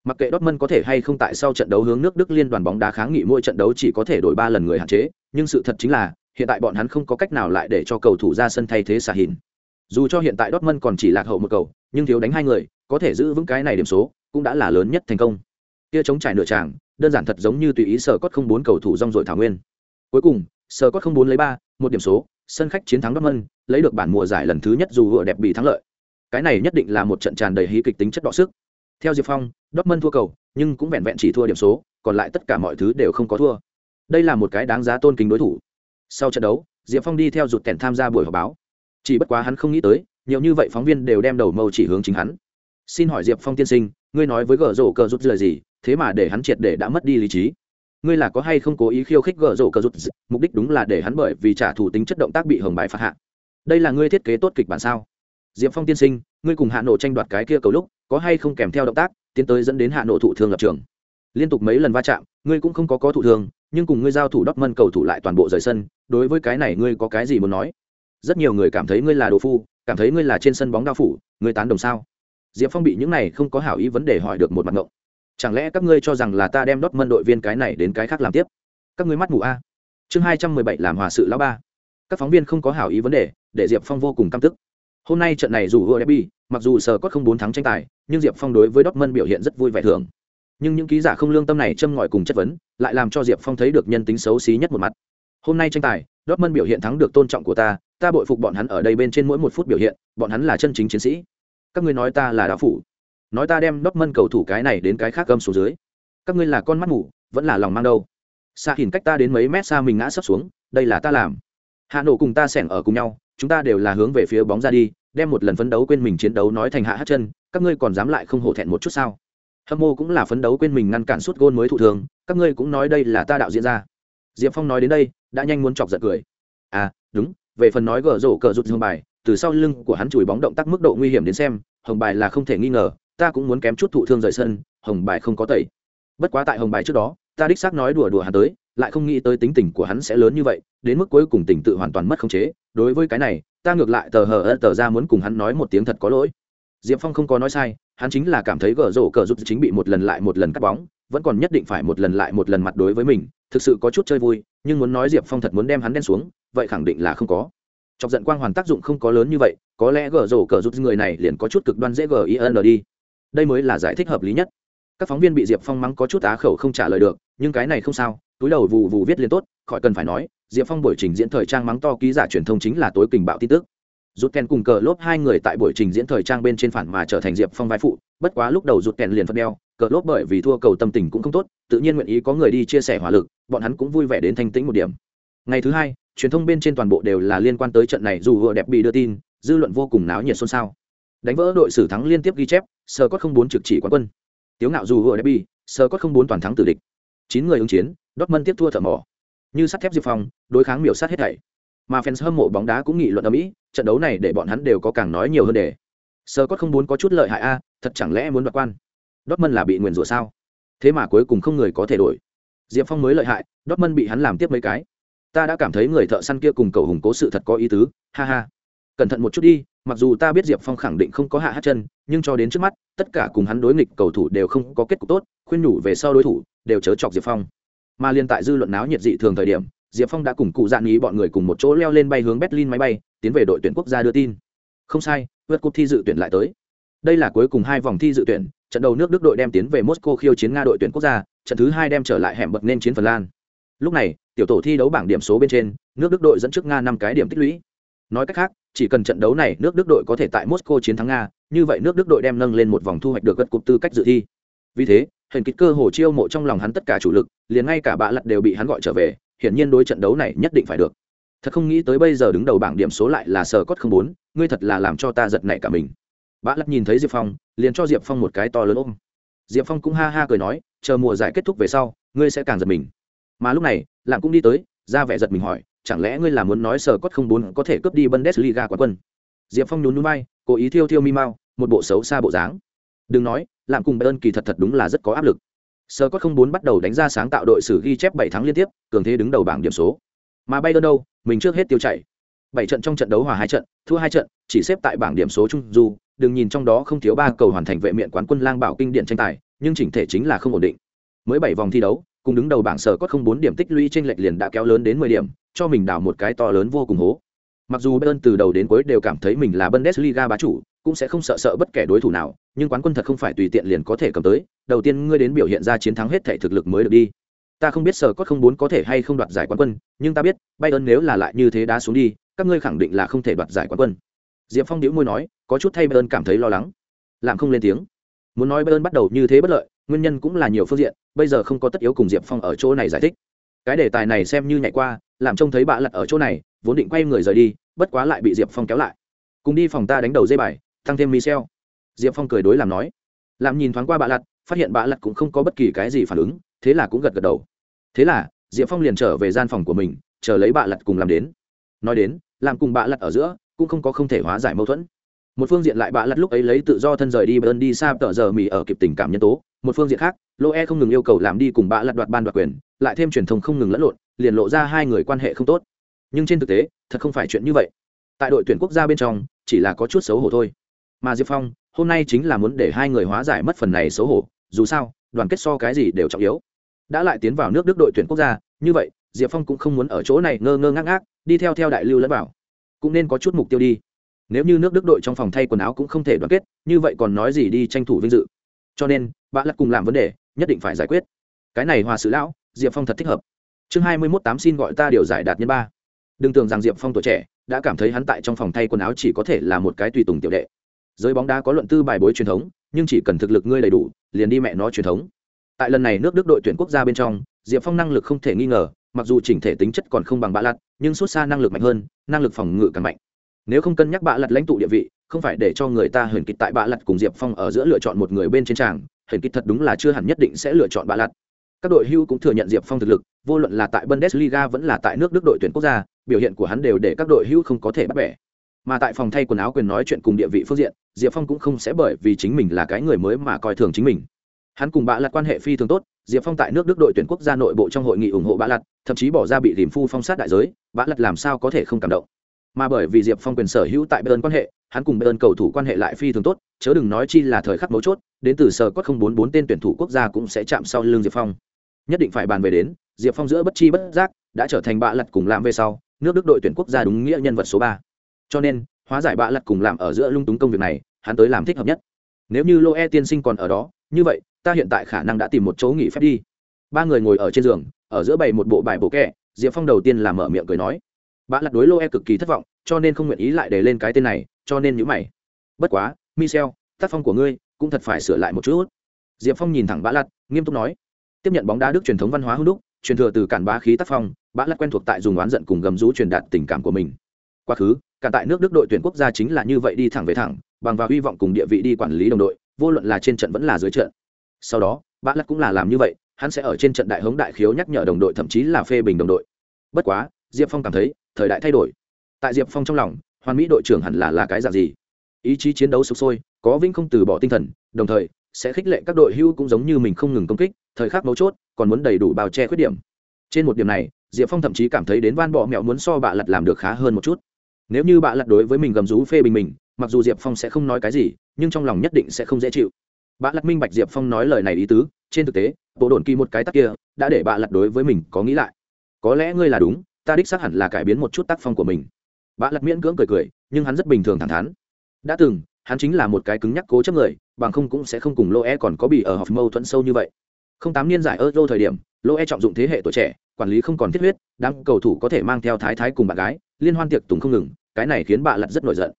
Mặc kệ Dortmund có thể hay không tại sau trận đấu hướng nước Đức liên đoàn bóng đá kháng nghị mỗi trận đấu chỉ có thể đổi ba lần người hạn chế, nhưng sự thật chính là, hiện tại bọn hắn không có cách nào lại để cho cầu thủ ra sân thay thế xạ hình Dù cho hiện tại Dortmund còn chỉ lạc hậu một cầu, nhưng thiếu đánh hai người, có thể giữ vững cái này điểm số, cũng đã là lớn nhất thành công. Kia chống trải nửa tràng, đơn giản thật giống như tùy ý sở cốt không bốn cầu thủ rong rồi thảo nguyên. Cuối cùng, sở cốt không bốn lấy ba một điểm số, sân khách chiến thắng Dortmund, lấy được bản mùa giải lần thứ nhất dù vừa đẹp bị thắng lợi. Cái này nhất định là một trận tràn đầy hí kịch tính chất đọ sức. Theo Diệp Phong, Dortmund thua cầu, nhưng cũng vẹn vẹn chỉ thua điểm số, còn lại tất cả mọi thứ đều không có thua. Đây là một cái đáng giá tôn kính đối thủ. Sau trận đấu, Diệp Phong đi theo rụt kèn tham gia buổi họp báo. Chỉ bất quá hắn không nghĩ tới, nhiều như vậy phóng viên đều đem đầu mâu chỉ hướng chính hắn. Xin hỏi Diệp Phong tiên sinh, ngươi nói với gở rổ cờ rút lời gì, thế mà để hắn triệt để đã mất đi lý trí. Ngươi là có hay không cố ý khiêu khích gở rổ cờ rút, mục đích đúng là để hắn bởi vì trả thù tính chất động tác bị hồng bại phạt hạ. Đây là ngươi thiết kế tốt kịch bản sao? Diệp Phong tiên sinh, ngươi cùng Hạ nổ tranh đoạt cái kia cầu lúc, có hay không kèm theo động tác tiến tới dẫn đến hạ nộ thụ thương lập trường liên tục mấy lần va chạm ngươi cũng không có có thụ thương nhưng cùng ngươi giao thủ đốc mân cầu thủ lại toàn bộ rời sân đối với cái này ngươi có cái gì muốn nói rất nhiều người cảm thấy ngươi là đồ phu cảm thấy ngươi là trên sân bóng đao phủ ngươi tán đồng sao diệp phong bị những này không có hảo ý vấn đề hỏi được một mặt ngộng. Chẳng lẽ các ngươi cho rằng là ta đem đốt mân đội viên cái này đến cái khác làm tiếp? Các ngươi mắt mù a. Chương hai trăm mười bảy làm hòa sự lão ba. Các phóng viên không có hảo ý vấn đề, để diệp phong vô cùng căm tức. Hôm nay trận này dù vừa bi mặc dù sờ có không bốn thắng tranh tài, nhưng diệp phong đối với dortmund biểu hiện rất vui vẻ thường. Nhưng những ký giả không lương tâm này châm ngòi cùng chất vấn, lại làm cho diệp phong thấy được nhân tính xấu xí nhất một mặt. Hôm nay tranh tài, dortmund biểu hiện thắng được tôn trọng của ta ta bội phục bọn hắn ở đây bên trên mỗi một phút biểu hiện, bọn hắn là chân chính chiến sĩ các ngươi nói ta là đạo phủ. Nói ta đem dortmund cầu thủ cái này đến cái khác gâm xuống dưới. Các ngươi là con mắt mù, vẫn là lòng mang đâu. Xa hình cách ta đến mấy mét xa mình ngã sấp xuống, đây là ta làm. Hạ nổ cùng ta sẻng ở cùng nhau, chúng ta đều là hướng về phía bóng ra đi, đem một lần phấn đấu quên mình chiến đấu nói thành hạ hát chân, các ngươi còn dám lại không hổ thẹn một chút sao? Hâm mô cũng là phấn đấu quên mình ngăn cản suốt gôn mới thụ thường, các ngươi cũng nói đây là ta đạo diễn ra. Diệp phong nói đến đây, đã nhanh muốn chọc giật cười. À đúng, về phần nói gở rổ cờ rụt dương bài từ sau lưng của hắn chùi bóng động tác mức độ nguy hiểm đến xem, hồng bài là không thể nghi ngờ, ta cũng muốn kém chút thụ thương rời sân, hồng bài không có tẩy. Bất quá tại hồng bài trước đó, ta đích xác nói đùa đùa hắn tới, lại không nghĩ tới tính tình của hắn sẽ lớn như vậy, đến mức cuối cùng tình tự hoàn toàn mất khống chế. Đối với cái này, ta ngược lại tờ hờ ơ tờ ra muốn cùng hắn nói một tiếng thật có lỗi. Diệp phong không có nói sai, hắn chính là cảm thấy gở rổ cờ giúp chính bị một lần lại một lần cắt bóng, vẫn còn nhất định phải một lần lại một lần mặt đối với mình, thực sự có chút chơi vui, nhưng muốn nói diệp phong thật muốn đem hắn đen xuống, vậy khẳng định là không có chọc giận quang hoàn tác dụng không có lớn như vậy, có lẽ gờ rổ cờ rút người này liền có chút cực đoan dễ gin đi. Đây mới là giải thích hợp lý nhất. Các phóng viên bị diệp phong mắng có chút á khẩu không trả lời được, nhưng cái này không sao, túi đầu vù vù viết liền tốt, khỏi cần phải nói, diệp phong buổi trình diễn thời trang mắng to ký giả truyền thông chính là tối kình bạo tin tức. Rút kèn cùng cờ lốp hai người tại buổi trình diễn thời trang bên trên phản mà trở thành diệp phong vai phụ, bất quá lúc đầu rút kèn liền phật đeo, cờ lốp bởi vì thua cầu tâm tình cũng không tốt, tự nhiên nguyện ý có người đi chia sẻ hỏa lực, bọn hắn cũng vui vẻ đến thanh tĩnh một điểm. Ngày thứ hai truyền thông bên trên toàn bộ đều là liên quan tới trận này dù vừa đẹp bị đưa tin, dư luận vô cùng náo nhiệt xôn xao. Đánh vỡ đội xử thắng liên tiếp ghi chép sơ cốt không bốn trực chỉ quán quân. Tiếu ngạo dù vừa đẹp bị sơ cốt không bốn toàn thắng tử địch. Chín người ứng chiến, Dortmund tiếp thua thợ mỏ. Như sắt thép diệp phong, đối kháng miểu sát hết thảy. Mà fans hâm mộ bóng đá cũng nghị luận ở mỹ, trận đấu này để bọn hắn đều có càng nói nhiều hơn để. Sơ cốt không bốn có chút lợi hại a, thật chẳng lẽ muốn đoạt quan? Dortmund là bị nguyền rủa sao? Thế mà cuối cùng không người có thể đổi. Diệp phong mới lợi hại, Dortmund bị hắn làm tiếp mấy cái ta đã cảm thấy người thợ săn kia cùng cầu hùng cố sự thật có ý tứ, ha ha. Cẩn thận một chút đi, mặc dù ta biết diệp phong khẳng định không có hạ hát chân, nhưng cho đến trước mắt, tất cả cùng hắn đối nghịch cầu thủ đều không có kết cục tốt, khuyên nhủ về sau đối thủ, đều chớ chọc diệp phong. Mà liên tại dư luận náo nhiệt dị thường thời điểm, diệp phong đã cùng cụ dạn ý bọn người cùng một chỗ leo lên bay hướng berlin máy bay, tiến về đội tuyển quốc gia đưa tin. Không sai, vượt cúp thi dự tuyển lại tới. Đây là cuối cùng hai vòng thi dự tuyển, trận đầu nước đức đội đem tiến về moscow khiêu chiến nga đội tuyển quốc gia, trận thứ hai đem trở lại hẻm bật nên chiến phần lan. Lúc này tiểu tổ thi đấu bảng điểm số bên trên, nước đức đội dẫn trước nga năm cái điểm tích lũy. Nói cách khác, chỉ cần trận đấu này nước đức đội có thể tại moscow chiến thắng nga, như vậy nước đức đội đem nâng lên một vòng thu hoạch được gật cục tư cách dự thi. Vì thế hình kịch cơ hồ chiêu mộ trong lòng hắn tất cả chủ lực, liền ngay cả bạ lặt đều bị hắn gọi trở về, hiển nhiên đối trận đấu này nhất định phải được. Thật không nghĩ tới bây giờ đứng đầu bảng điểm số lại là sở cốt không bốn, ngươi thật là làm cho ta giật nảy cả mình. Bạ lặt nhìn thấy diệp phong, liền cho diệp phong một cái to lớn ôm. Diệp phong cũng ha ha cười nói, chờ mùa giải kết thúc về sau, ngươi sẽ càng giật mình mà lúc này lạng cũng đi tới, ra vẻ giật mình hỏi, chẳng lẽ ngươi là muốn nói sở cốt không bốn có thể cướp đi bundesliga quán quân? Diệp phong nhún núi bay cố ý thiêu thiêu mi mau, một bộ xấu xa bộ dáng. Đừng nói lạng cùng bayern kỳ thật thật đúng là rất có áp lực. Sở cốt không bốn bắt đầu đánh ra sáng tạo đội sử ghi chép bảy tháng liên tiếp, cường thế đứng đầu bảng điểm số. Mà bayern đâu? Mình trước hết tiêu chảy. Bảy trận trong trận đấu hòa hai trận, thua hai trận, chỉ xếp tại bảng điểm số trung du. Đừng nhìn trong đó không thiếu ba cầu hoàn thành vệ miện quán quân lang bảo kinh điển tranh tài, nhưng chỉnh thể chính là không ổn định. Mới bảy vòng thi đấu cùng đứng đầu bảng sở có không bốn điểm tích lũy trên lệch liền đã kéo lớn đến mười điểm, cho mình đào một cái to lớn vô cùng hố. Mặc dù Bayern từ đầu đến cuối đều cảm thấy mình là Bundesliga bá chủ, cũng sẽ không sợ sợ bất kể đối thủ nào, nhưng quán quân thật không phải tùy tiện liền có thể cầm tới, đầu tiên ngươi đến biểu hiện ra chiến thắng hết thể thực lực mới được đi. Ta không biết sở có không bốn có thể hay không đoạt giải quán quân, nhưng ta biết, Bayern nếu là lại như thế đá xuống đi, các ngươi khẳng định là không thể đoạt giải quán quân. Diệp Phong điếu môi nói, có chút thay Bayern cảm thấy lo lắng. Làm không lên tiếng. Muốn nói Bayern bắt đầu như thế bất lợi, nguyên nhân cũng là nhiều phương diện, bây giờ không có tất yếu cùng diệp phong ở chỗ này giải thích. Cái đề tài này xem như nhảy qua, làm trông thấy bạ lật ở chỗ này, vốn định quay người rời đi, bất quá lại bị diệp phong kéo lại. Cùng đi phòng ta đánh đầu dây bài tăng thêm michel. Diệp phong cười đối làm nói. Làm nhìn thoáng qua bạ lật, phát hiện bạ lật cũng không có bất kỳ cái gì phản ứng, thế là cũng gật gật đầu. Thế là, diệp phong liền trở về gian phòng của mình, chờ lấy bạ lật cùng làm đến. Nói đến, làm cùng bạ lật ở giữa, cũng không có không thể hóa giải mâu thuẫn một phương diện lại bạ lật lúc ấy lấy tự do thân rời đi bơn đi xa tờ giờ mì ở kịp tình cảm nhân tố. Một phương diện khác, lô e không ngừng yêu cầu làm đi cùng bạ lật đoạt ban đoạt quyền, lại thêm truyền thông không ngừng lẫn lộn, liền lộ ra hai người quan hệ không tốt. Nhưng trên thực tế, thật không phải chuyện như vậy. Tại đội tuyển quốc gia bên trong, chỉ là có chút xấu hổ thôi. Mà diệp phong, hôm nay chính là muốn để hai người hóa giải mất phần này xấu hổ, dù sao, đoàn kết so cái gì đều trọng yếu. Đã lại tiến vào nước đức đội tuyển quốc gia, như vậy, diệp phong cũng không muốn ở chỗ này ngơ ngơ ngác ngác, đi theo theo đại lưu lẫn vào. Cũng nên có chút mục tiêu đi nếu như nước đức đội trong phòng thay quần áo cũng không thể đoàn kết, như vậy còn nói gì đi tranh thủ vinh dự. Cho nên bạn lật cùng làm vấn đề, nhất định phải giải quyết. Cái này hòa sự lão, diệp phong thật thích hợp. Chương hai mươi mốt tám xin gọi ta điều giải đạt nhân ba. Đừng tưởng rằng diệp phong tuổi trẻ, đã cảm thấy hắn tại trong phòng thay quần áo chỉ có thể là một cái tùy tùng tiểu đệ. Giới bóng đá có luận tư bài bối truyền thống, nhưng chỉ cần thực lực ngươi đầy đủ, liền đi mẹ nó truyền thống. Tại lần này nước đức đội tuyển quốc gia bên trong, diệp phong năng lực không thể nghi ngờ, mặc dù chỉnh thể tính chất còn không bằng bạ lặt nhưng xuất xa năng lực mạnh hơn, năng lực phòng ngự càng mạnh nếu không cân nhắc bạ lặt lãnh tụ địa vị, không phải để cho người ta hển kịch tại bạ lặt cùng diệp phong ở giữa lựa chọn một người bên trên tràng hển kịch thật đúng là chưa hẳn nhất định sẽ lựa chọn bạ lặt các đội hưu cũng thừa nhận diệp phong thực lực, vô luận là tại bundesliga vẫn là tại nước đức đội tuyển quốc gia, biểu hiện của hắn đều để các đội hưu không có thể bắt bẻ. Mà tại phòng thay quần áo quyền nói chuyện cùng địa vị phương diện, diệp phong cũng không sẽ bởi vì chính mình là cái người mới mà coi thường chính mình. Hắn cùng bạ lặt quan hệ phi thường tốt, diệp phong tại nước đức đội tuyển quốc gia nội bộ trong hội nghị ủng hộ bạ lặt thậm chí bỏ ra bị tìm phu phong sát đại giới, bạ lặt làm sao có thể không cảm động. Mà bởi vì Diệp Phong quyền sở hữu tại Bayern quan hệ, hắn cùng Bayern cầu thủ quan hệ lại phi thường tốt, chớ đừng nói chi là thời khắc mấu chốt, đến từ sở cốt 044 tên tuyển thủ quốc gia cũng sẽ chạm sau lưng Diệp Phong. Nhất định phải bàn về đến, Diệp Phong giữa bất chi bất giác đã trở thành bạ lật cùng làm về sau, nước Đức đội tuyển quốc gia đúng nghĩa nhân vật số ba, Cho nên, hóa giải bạ lật cùng làm ở giữa lung túng công việc này, hắn tới làm thích hợp nhất. Nếu như Lô E tiên sinh còn ở đó, như vậy, ta hiện tại khả năng đã tìm một chỗ nghỉ phép đi. Ba người ngồi ở trên giường, ở giữa bày một bộ bài bổ kẹ, Diệp Phong đầu tiên là mở miệng cười nói, bạn lặt đối lô e cực kỳ thất vọng, cho nên không nguyện ý lại để lên cái tên này, cho nên nhữ mày. Bất quá, Michel, tác phong của ngươi cũng thật phải sửa lại một chút. Diệp Phong nhìn thẳng bã lặt nghiêm túc nói, tiếp nhận bóng đá đức truyền thống văn hóa hưng đúc, truyền thừa từ cản bá khí tác phong bã lặt quen thuộc tại dùng oán giận cùng gầm rú truyền đạt tình cảm của mình quá khứ cả tại nước đức đội tuyển quốc gia chính là như vậy đi thẳng về thẳng bằng vào hy vọng cùng địa vị đi quản lý đồng đội vô luận là trên trận vẫn là dưới trận sau đó bã lặt cũng là làm như vậy hắn sẽ ở trên trận đại hống đại khiếu nhắc nhở đồng đội thậm chí là phê bình đồng đội bất quá diệp phong cảm thấy thời đại thay đổi. Tại diệp phong trong lòng, hoàn mỹ đội trưởng hẳn là là cái dạng gì? Ý chí chiến đấu sục sôi, có vĩnh không từ bỏ tinh thần, đồng thời, sẽ khích lệ các đội hưu cũng giống như mình không ngừng công kích, thời khắc mấu chốt, còn muốn đầy đủ bao che khuyết điểm. Trên một điểm này, diệp phong thậm chí cảm thấy đến van bọ mẹo muốn so bạ lặt làm được khá hơn một chút. Nếu như bạ lặt đối với mình gầm rú phê bình mình, mặc dù diệp phong sẽ không nói cái gì, nhưng trong lòng nhất định sẽ không dễ chịu. Bạ lặt minh bạch diệp phong nói lời này ý tứ, trên thực tế, bộ đồn kỳ một cái tắc kia, đã để bạ lặt đối với mình có nghĩ lại. Có lẽ ngươi là đúng ta đích xác hẳn là cải biến một chút tác phong của mình. Bạ lặt miễn cưỡng cười cười, nhưng hắn rất bình thường thẳng thắn. Đã từng, hắn chính là một cái cứng nhắc cố chấp người, bằng không cũng sẽ không cùng lô e còn có bị ở học mâu thuẫn sâu như vậy. Không tám niên giải euro thời điểm, lô e trọng dụng thế hệ tuổi trẻ, quản lý không còn thiết huyết, đám cầu thủ có thể mang theo thái thái cùng bạn gái, liên hoan tiệc tùng không ngừng, cái này khiến bạ lặt rất nổi giận.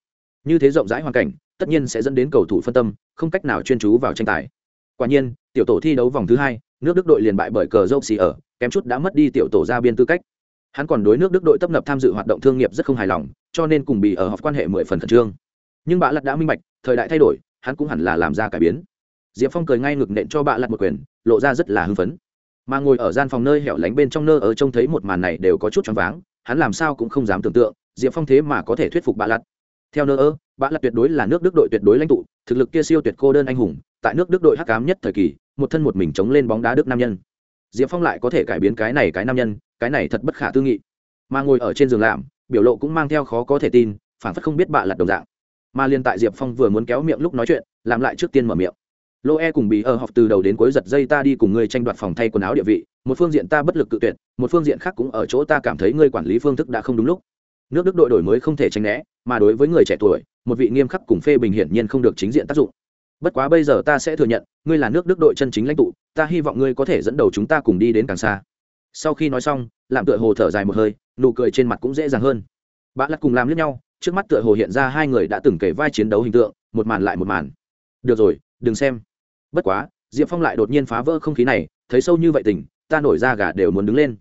Như thế rộng rãi hoàn cảnh, tất nhiên sẽ dẫn đến cầu thủ phân tâm, không cách nào chuyên chú vào tranh tài. Quả nhiên, tiểu tổ thi đấu vòng thứ hai, nước đức đội liền bại bởi cờ dâu xì ở, kém chút đã mất đi tiểu tổ ra biên tư cách hắn còn đối nước đức đội tấp nập tham dự hoạt động thương nghiệp rất không hài lòng, cho nên cùng bị ở họp quan hệ mười phần khẩn trương. Nhưng bạ lặt đã minh bạch, thời đại thay đổi, hắn cũng hẳn là làm ra cải biến. Diệp phong cười ngay ngực nện cho bạ lặt một quyền, lộ ra rất là hưng phấn. Mà ngồi ở gian phòng nơi hẻo lánh bên trong nơ ở trông thấy một màn này đều có chút choáng váng, hắn làm sao cũng không dám tưởng tượng, diệp phong thế mà có thể thuyết phục bạ lặt theo nơ ơ bạ lặt tuyệt đối là nước đức đội tuyệt đối lãnh tụ, thực lực kia siêu tuyệt cô đơn anh hùng, tại nước đức đội hắc cám nhất thời kỳ, một thân một mình chống lên bóng đá đức nam nhân diệp phong lại có thể cải biến cái này cái nam nhân, cái này thật bất khả tư nghị. Mà ngồi ở trên giường làm biểu lộ cũng mang theo khó có thể tin phản phất không biết bạ lặt đồng dạng. Mà liên tại diệp phong vừa muốn kéo miệng lúc nói chuyện làm lại trước tiên mở miệng. Lô e cùng bị ở học từ đầu đến cuối giật dây ta đi cùng ngươi tranh đoạt phòng thay quần áo địa vị, một phương diện ta bất lực cự tuyệt, một phương diện khác cũng ở chỗ ta cảm thấy ngươi quản lý phương thức đã không đúng lúc. Nước đức đội đổi mới không thể tránh né, mà đối với người trẻ tuổi, một vị nghiêm khắc cùng phê bình hiển nhiên không được chính diện tác dụng bất quá bây giờ ta sẽ thừa nhận, ngươi là nước đức đội chân chính lãnh tụ, ta hy vọng ngươi có thể dẫn đầu chúng ta cùng đi đến càng xa. Sau khi nói xong làm tựa hồ thở dài một hơi, nụ cười trên mặt cũng dễ dàng hơn. Bạn lắc cùng làm lướt nhau, trước mắt tựa hồ hiện ra hai người đã từng kể vai chiến đấu hình tượng, một màn lại một màn. Được rồi, đừng xem. Bất quá, diệp phong lại đột nhiên phá vỡ không khí này, thấy sâu như vậy tình, ta nổi ra gà đều muốn đứng lên.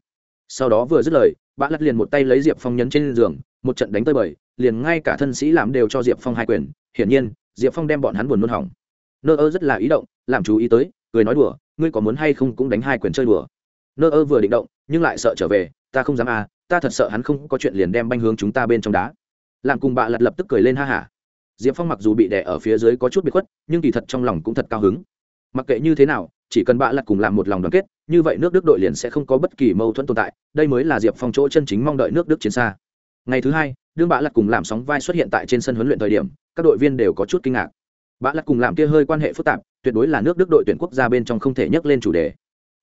Sau đó vừa dứt lời bạn lắc liền một tay lấy diệp phong nhấn trên giường, một trận đánh tơi bời, liền ngay cả thân sĩ làm đều cho diệp phong hai quyền. Hiển nhiên, diệp phong đem bọn hắn buồn nôn hỏng nơ ơ rất là ý động, làm chú ý tới, cười nói đùa, ngươi có muốn hay không cũng đánh hai quyền chơi đùa. Nơ ơ vừa định động, nhưng lại sợ trở về, ta không dám à ta thật sợ hắn không có chuyện liền đem banh hướng chúng ta bên trong đá. Làm cùng bạ lật lập tức cười lên ha hả. Diệp phong mặc dù bị đẻ ở phía dưới có chút bị khuất, nhưng kỳ thật trong lòng cũng thật cao hứng. Mặc kệ như thế nào, chỉ cần bạ lật cùng làm một lòng đoàn kết, như vậy nước đức đội liền sẽ không có bất kỳ mâu thuẫn tồn tại, đây mới là diệp phong chỗ chân chính mong đợi nước đức chiến xa. Ngày thứ hai, đương bạ lật cùng làm sóng vai xuất hiện tại trên sân huấn luyện thời điểm, các đội viên đều có chút kinh ngạc bạ lật cùng làm kia hơi quan hệ phức tạp, tuyệt đối là nước đức đội tuyển quốc gia bên trong không thể nhắc lên chủ đề.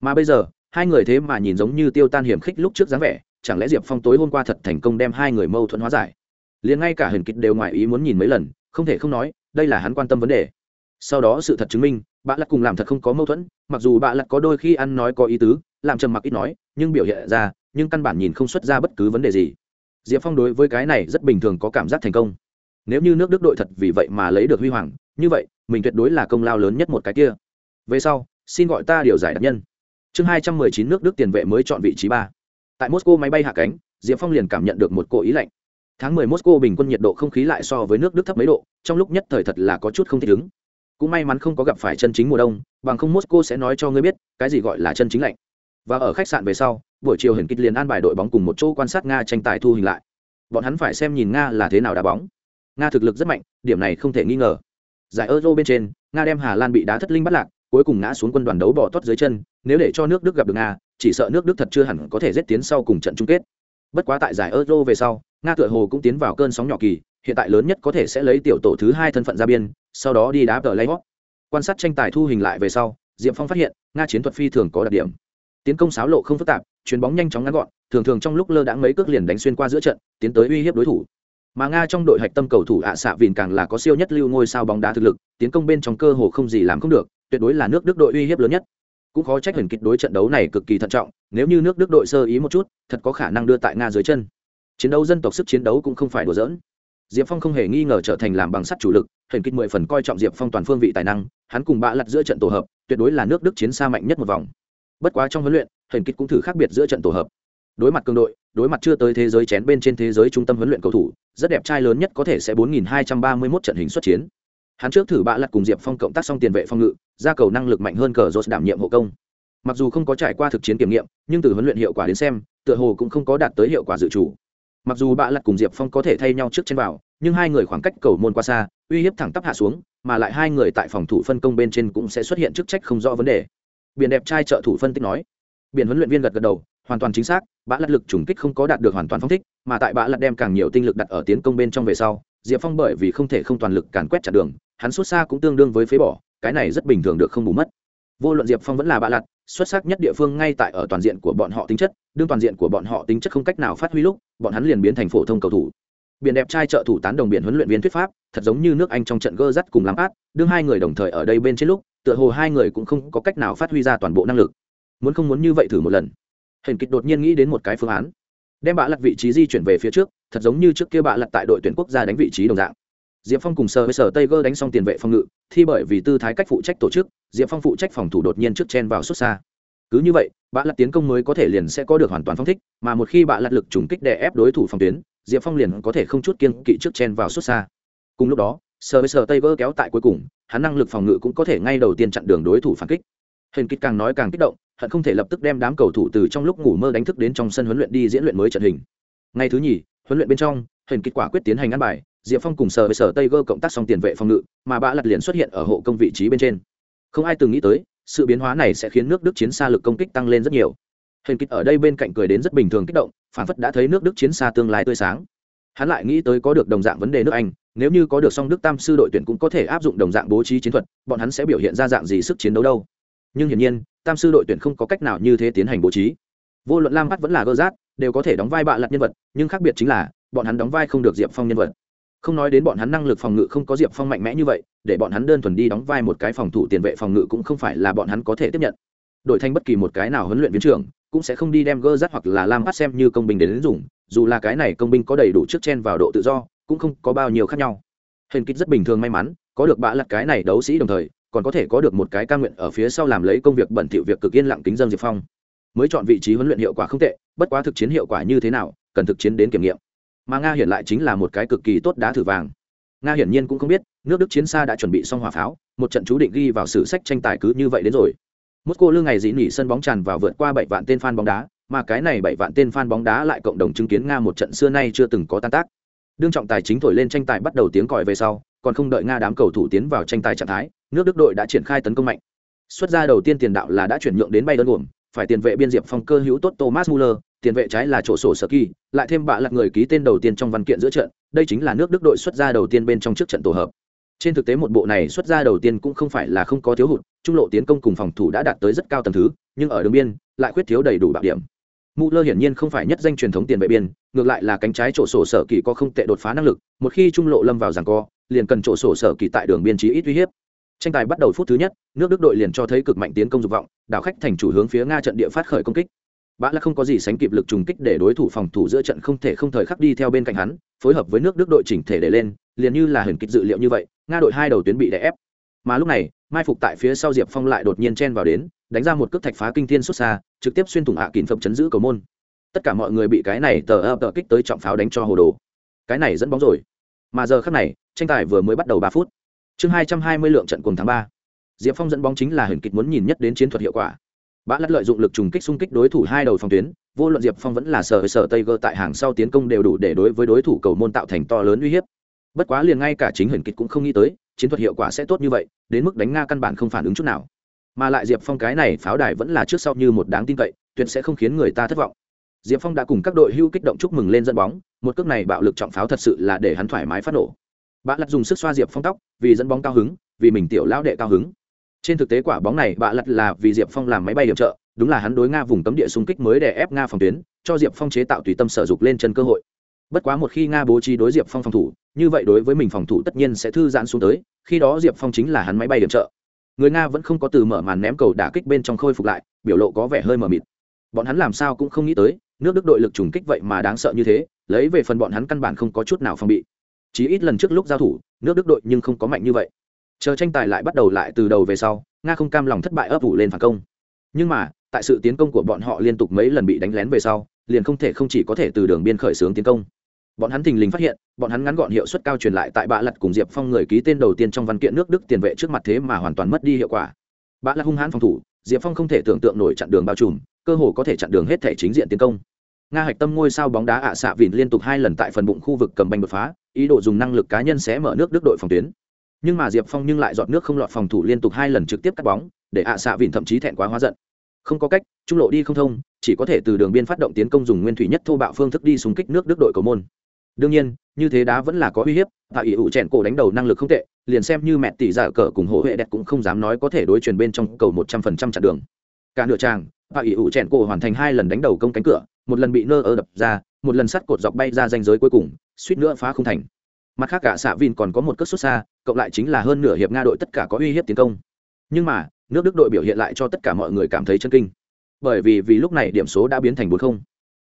Mà bây giờ, hai người thế mà nhìn giống như tiêu tan hiểm khích lúc trước dáng vẻ, chẳng lẽ diệp phong tối hôm qua thật thành công đem hai người mâu thuẫn hóa giải? Liền ngay cả hình kịch đều ngoài ý muốn nhìn mấy lần, không thể không nói, đây là hắn quan tâm vấn đề. Sau đó sự thật chứng minh bạn lặt cùng làm thật không có mâu thuẫn, mặc dù bạn lặt có đôi khi ăn nói có ý tứ làm trầm mặc ít nói, nhưng biểu hiện ra, nhưng căn bản nhìn không xuất ra bất cứ vấn đề gì. Diệp phong đối với cái này rất bình thường có cảm giác thành công nếu như nước đức đội thật vì vậy mà lấy được huy hoàng như vậy mình tuyệt đối là công lao lớn nhất một cái kia về sau xin gọi ta điều giải đặc nhân chương hai trăm mười chín nước đức tiền vệ mới chọn vị trí ba tại moscow máy bay hạ cánh diệp phong liền cảm nhận được một cỗ ý lạnh tháng 10 Moscow bình quân nhiệt độ không khí lại so với nước Đức thấp mấy độ, trong lúc nhất thời thật là có chút không thích ứng. Cũng may mắn không có gặp phải chân chính mùa đông, bằng không Moscow sẽ nói cho ngươi biết, cái gì gọi là chân chính lạnh. Và ở khách sạn về sau, buổi chiều hiển kịch liền an bài đội bóng cùng một chỗ quan sát Nga tranh tài thu hình lại. Bọn hắn phải xem nhìn Nga là thế nào đá bóng. Nga thực lực rất mạnh, điểm này không thể nghi ngờ. Giải Euro bên trên, Nga đem Hà Lan bị đá thất linh bắt lạc, cuối cùng ngã xuống quân đoàn đấu bỏ tót dưới chân, nếu để cho nước Đức gặp được Nga, chỉ sợ nước Đức thật chưa hẳn có thể giết tiến sau cùng trận chung kết. Bất quá tại giải Euro về sau, nga tựa hồ cũng tiến vào cơn sóng nhỏ kỳ hiện tại lớn nhất có thể sẽ lấy tiểu tổ thứ hai thân phận ra biên sau đó đi đá tờ lay hót quan sát tranh tài thu hình lại về sau diệp phong phát hiện nga chiến thuật phi thường có đặc điểm tiến công sáo lộ không phức tạp chuyền bóng nhanh chóng ngắn gọn thường thường trong lúc lơ đãng mấy cước liền đánh xuyên qua giữa trận tiến tới uy hiếp đối thủ mà nga trong đội hạch tâm cầu thủ ạ xạ vìn càng là có siêu nhất lưu ngôi sao bóng đá thực lực, tiến công bên trong cơ hồ không gì làm không được, tuyệt đối là nước đức đội uy hiếp lớn nhất. Cũng khó trách hình kịch đối trận đấu này cực kỳ thận trọng, nếu như nước đức đội sơ ý một chút, thật có khả năng đưa tại nga dưới chân. Chiến đấu dân tộc sức chiến đấu cũng không phải đùa dỡn diệp phong không hề nghi ngờ trở thành làm bằng sắt chủ lực hình kịch mười phần coi trọng diệp phong toàn phương vị tài năng, hắn cùng bạ lặt giữa trận tổ hợp, tuyệt đối là nước đức chiến xa mạnh nhất một vòng. Bất quá trong huấn luyện hình kịch cũng thử khác biệt giữa trận tổ hợp. Đối mặt cường đội đối mặt chưa tới thế giới chén bên trên thế giới trung tâm huấn luyện cầu thủ, rất đẹp trai lớn nhất có thể sẽ 4.231 trận hình xuất chiến. Hắn trước thử bạ lặt cùng diệp phong cộng tác xong tiền vệ phong ngự, ra cầu năng lực mạnh hơn cờ rốt đảm nhiệm hộ công. Mặc dù không có trải qua thực chiến kiểm nghiệm, nhưng từ huấn luyện hiệu quả đến xem, tựa hồ cũng không có đạt tới hiệu quả dự chủ. Mặc dù bạ lặt cùng diệp phong có thể thay nhau trước trên vào, nhưng hai người khoảng cách cầu môn qua xa, uy hiếp thẳng tắp hạ xuống, mà lại hai người tại phòng thủ phân công bên trên cũng sẽ xuất hiện chức trách không rõ vấn đề. Biển đẹp trai trợ thủ phân tích nói. Biển huấn luyện viên gật gật đầu hoàn toàn chính xác, bã lật lực trùng kích không có đạt được hoàn toàn phong thích, mà tại bã lật đem càng nhiều tinh lực đặt ở tiến công bên trong về sau, diệp phong bởi vì không thể không toàn lực càn quét chặn đường, hắn xuất xa cũng tương đương với phế bỏ, cái này rất bình thường được không bù mất. Vô luận diệp phong vẫn là bạ lặt xuất sắc nhất địa phương ngay tại ở toàn diện của bọn họ tính chất, đương toàn diện của bọn họ tính chất không cách nào phát huy lúc, bọn hắn liền biến thành phổ thông cầu thủ. Biển đẹp trai trợ thủ tán đồng biển huấn luyện viên thuyết pháp, thật giống như nước anh trong trận gơ rắt cùng lắm át, đương hai người đồng thời ở đây bên trên lúc, tựa hồ hai người cũng không có cách nào phát huy ra toàn bộ năng lực. Muốn không muốn như vậy thử một lần hình kịch đột nhiên nghĩ đến một cái phương án. Đem bạ lặt vị trí di chuyển về phía trước, thật giống như trước kia bạ lặt tại đội tuyển quốc gia đánh vị trí đồng dạng. Diệp phong cùng sờ với sở tây gơ đánh xong tiền vệ phòng ngự thì bởi vì tư thái cách phụ trách tổ chức, diệp phong phụ trách phòng thủ đột nhiên trước chen vào xuất xa. Cứ như vậy, bạ lặt tiến công mới có thể liền sẽ có được hoàn toàn phong thích, mà một khi bạ lặt lực trùng kích đè ép đối thủ phòng tuyến, diệp phong liền có thể không chút kiên kỵ trước chen vào xuất xa. Cùng lúc đó sờ với sờ tây gơ kéo tại cuối cùng, hắn năng lực phòng ngự cũng có thể ngay đầu tiên chặn đường đối thủ phản kích. Hình kích càng nói càng kích động hận không thể lập tức đem đám cầu thủ từ trong lúc ngủ mơ đánh thức đến trong sân huấn luyện đi diễn luyện mới trận hình. Ngày thứ nhì, huấn luyện bên trong hình kết quả quyết tiến hành ăn bài, diệp phong cùng sở với sở tây gơ cộng tác xong tiền vệ phòng ngự, mà bạ lặt liền xuất hiện ở hộ công vị trí bên trên. Không ai từng nghĩ tới, sự biến hóa này sẽ khiến nước đức chiến xa lực công kích tăng lên rất nhiều. Hình kích ở đây bên cạnh cười đến rất bình thường kích động, phản phất đã thấy nước đức chiến xa tương lai tươi sáng. Hắn lại nghĩ tới có được đồng dạng vấn đề nước anh, nếu như có được song đức tam sư đội tuyển cũng có thể áp dụng đồng dạng bố trí chiến thuật, bọn hắn sẽ biểu hiện ra dạng gì sức chiến đấu đâu? Nhưng hiển nhiên tam sư đội tuyển không có cách nào như thế tiến hành bố trí. Vô luận lam bắt vẫn là gơ rát đều có thể đóng vai bạ lặt nhân vật nhưng khác biệt chính là bọn hắn đóng vai không được diệp phong nhân vật. Không nói đến bọn hắn năng lực phòng ngự không có diệp phong mạnh mẽ như vậy để bọn hắn đơn thuần đi đóng vai một cái phòng thủ tiền vệ phòng ngự cũng không phải là bọn hắn có thể tiếp nhận. Đổi thành bất kỳ một cái nào huấn luyện viên trưởng cũng sẽ không đi đem gơ rát hoặc là lam bắt xem như công binh đến, đến dùng dù là cái này công binh có đầy đủ trước chen vào độ tự do cũng không có bao nhiêu khác nhau. Hình kích rất bình thường may mắn có được bạ lặt cái này đấu sĩ đồng thời còn có thể có được một cái ca nguyện ở phía sau làm lấy công việc bẩn thỉu việc cực yên lặng kính dân diệp phong. Mới chọn vị trí huấn luyện hiệu quả không tệ, bất quá thực chiến hiệu quả như thế nào, cần thực chiến đến kiểm nghiệm. Mà nga hiện lại chính là một cái cực kỳ tốt đá thử vàng. Nga hiển nhiên cũng không biết, nước đức chiến xa đã chuẩn bị xong hỏa pháo, một trận chú định ghi vào sử sách tranh tài cứ như vậy đến rồi. Mosco lương ngày dĩ nỉ sân bóng tràn vào vượt qua bảy vạn tên fan bóng đá, mà cái này bảy vạn tên fan bóng đá lại cộng đồng chứng kiến nga một trận xưa nay chưa từng có tan tác. Đương trọng tài chính thổi lên tranh tài bắt đầu tiếng còi về sau còn không đợi nga đám cầu thủ tiến vào tranh tài trạng thái nước đức đội đã triển khai tấn công mạnh. Xuất ra đầu tiên tiền đạo là đã chuyển nhượng đến bay đơn gồm phải tiền vệ biên diệp phong cơ hữu tốt thomas muller tiền vệ trái là chỗ sổ sở kỳ lại thêm bạ lạc người ký tên đầu tiên trong văn kiện giữa trận đây chính là nước đức đội xuất ra đầu tiên bên trong trước trận tổ hợp. Trên thực tế một bộ này xuất ra đầu tiên cũng không phải là không có thiếu hụt trung lộ tiến công cùng phòng thủ đã đạt tới rất cao tầm thứ nhưng ở đường biên lại khuyết thiếu đầy đủ bạo điểm. Muller hiển nhiên không phải nhất danh truyền thống tiền vệ biên, ngược lại là cánh trái chỗ sổ sở kỳ có không tệ đột phá năng lực, một khi trung lộ lâm vào giằng co, liền cần chỗ sổ sở kỳ tại đường biên chí ít uy hiếp. Tranh tài bắt đầu phút thứ nhất, nước Đức đội liền cho thấy cực mạnh tiến công dục vọng, đảo khách thành chủ hướng phía Nga trận địa phát khởi công kích. Bã là không có gì sánh kịp lực trùng kích để đối thủ phòng thủ giữa trận không thể không thời khắc đi theo bên cạnh hắn, phối hợp với nước Đức đội chỉnh thể để lên, liền như là hình kịch dự liệu như vậy, Nga đội hai đầu tuyến bị đè ép. Mà lúc này, mai phục tại phía sau Diệp Phong lại đột nhiên chen vào đến, đánh ra một cước thạch phá kinh thiên xuất xa, trực tiếp xuyên thủng hạ à kình phẩm chấn giữ cầu môn. Tất cả mọi người bị cái này tờ ập tờ kích tới trọng pháo đánh cho hồ đồ. Cái này dẫn bóng rồi. Mà giờ khắc này, tranh tài vừa mới bắt đầu ba phút. Chương hai trăm hai mươi lượng trận cùng tháng ba. Diệp phong dẫn bóng chính là hình kịch muốn nhìn nhất đến chiến thuật hiệu quả. Bã lắt lợi dụng lực trùng kích xung kích đối thủ hai đầu phòng tuyến, vô luận diệp phong vẫn là sở sở tây gơ tại hàng sau tiến công đều đủ để đối với đối thủ cầu môn tạo thành to lớn uy hiếp. Bất quá liền ngay cả chính hình kịch cũng không nghĩ tới, chiến thuật hiệu quả sẽ tốt như vậy, đến mức đánh nga căn bản không phản ứng chút nào. Mà lại diệp phong cái này pháo đài vẫn là trước sau như một đáng tin cậy, tuyệt sẽ không khiến người ta thất vọng. Diệp phong đã cùng các đội hưu kích động chúc mừng lên dẫn bóng, một cước này bạo lực trọng pháo thật sự là để hắn thoải mái phát nổ bạ lặt dùng sức xoa diệp phong tóc, vì dẫn bóng cao hứng, vì mình tiểu lão đệ cao hứng. Trên thực tế quả bóng này bạ lặt là vì diệp phong làm máy bay điểm trợ, đúng là hắn đối nga vùng cấm địa xung kích mới để ép nga phòng tuyến, cho diệp phong chế tạo tùy tâm sở dục lên chân cơ hội. Bất quá một khi nga bố trí đối diệp phong phòng thủ, như vậy đối với mình phòng thủ tất nhiên sẽ thư giãn xuống tới, khi đó diệp phong chính là hắn máy bay điểm trợ. Người nga vẫn không có từ mở màn ném cầu đả kích bên trong khôi phục lại, biểu lộ có vẻ hơi mờ mịt. Bọn hắn làm sao cũng không nghĩ tới, nước đức đội lực trùng kích vậy mà đáng sợ như thế, lấy về phần bọn hắn căn bản không có chút nào phòng bị chỉ ít lần trước lúc giao thủ, nước đức đội nhưng không có mạnh như vậy. Chờ tranh tài lại bắt đầu lại từ đầu về sau, nga không cam lòng thất bại ấp ủ lên phản công. Nhưng mà, tại sự tiến công của bọn họ liên tục mấy lần bị đánh lén về sau, liền không thể không chỉ có thể từ đường biên khởi xướng tiến công. Bọn hắn thình lình phát hiện, bọn hắn ngắn gọn hiệu suất cao truyền lại tại bạ lặt cùng diệp phong người ký tên đầu tiên trong văn kiện nước đức tiền vệ trước mặt thế mà hoàn toàn mất đi hiệu quả. Bạ lặt hung hãn phòng thủ, diệp phong không thể tưởng tượng nổi chặn đường bao trùm, cơ hồ có thể chặn đường hết thể chính diện tiến công nga hạch tâm ngôi sao bóng đá ạ xạ vịn liên tục hai lần tại phần bụng khu vực cầm banh đột phá, ý đồ dùng năng lực cá nhân sẽ mở nước đức đội phòng tuyến. Nhưng mà diệp phong nhưng lại dọn nước không lọt phòng thủ liên tục hai lần trực tiếp cắt bóng, để ạ xạ vịn thậm chí thẹn quá hóa giận. Không có cách, trung lộ đi không thông, chỉ có thể từ đường biên phát động tiến công dùng nguyên thủy nhất thô bạo phương thức đi xung kích nước đức đội cầu môn. Đương nhiên, như thế đá vẫn là có uy hiếp hạ ỷ ủ chèn cổ đánh đầu năng lực không tệ, liền xem như mẹ tỷ giả cờ cùng hộ huệ đẹp cũng không dám nói có thể đối truyền bên trong cầu một trăm phần trăm chặn đường. Cả nửa tràng hạ ỷ ủ chèn cổ hoàn thành hai lần đánh đầu công cánh cửa một lần bị nơ ơ đập ra, một lần sắt cột dọc bay ra danh giới cuối cùng, suýt nữa phá không thành. Mặt khác cả xạ vin còn có một cất xuất xa, cộng lại chính là hơn nửa hiệp nga đội tất cả có uy hiếp tiến công. Nhưng mà, nước đức đội biểu hiện lại cho tất cả mọi người cảm thấy chân kinh. Bởi vì vì lúc này điểm số đã biến thành bốn không.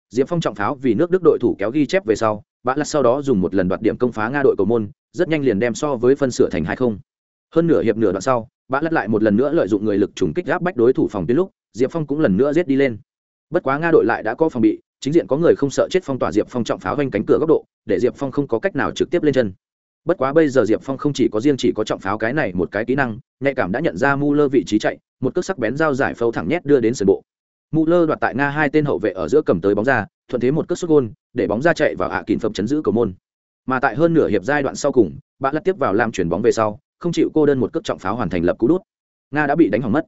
Diệp phong trọng pháo vì nước đức đội thủ kéo ghi chép về sau bạn lặt sau đó dùng một lần đoạt điểm công phá nga đội cầu môn, rất nhanh liền đem so với phân sửa thành hai không. Hơn nửa hiệp nửa đoạn sau bạn lặt lại một lần nữa lợi dụng người lực trùng kích gáp bách đối thủ phòng tuyến lúc, diệp phong cũng lần nữa giết đi lên bất quá nga đội lại đã có phòng bị, chính diện có người không sợ chết phong tỏa diệp phong trọng pháo vanh cánh cửa góc độ, để diệp phong không có cách nào trực tiếp lên chân. Bất quá bây giờ diệp phong không chỉ có riêng chỉ có trọng pháo cái này một cái kỹ năng, nhạy cảm đã nhận ra mu lơ vị trí chạy, một cước sắc bén dao giải phâu thẳng nhét đưa đến sườn bộ. Mu lơ đoạt tại nga hai tên hậu vệ ở giữa cầm tới bóng ra, thuận thế một cước xuất gôn, để bóng ra chạy vào hạ à kìm phẩm chấn giữ cầu môn. Mà tại hơn nửa hiệp giai đoạn sau cùng bạn lật tiếp vào làm chuyển bóng về sau, không chịu cô đơn một cước trọng pháo hoàn thành lập cú đút. Nga đã bị đánh hỏng mất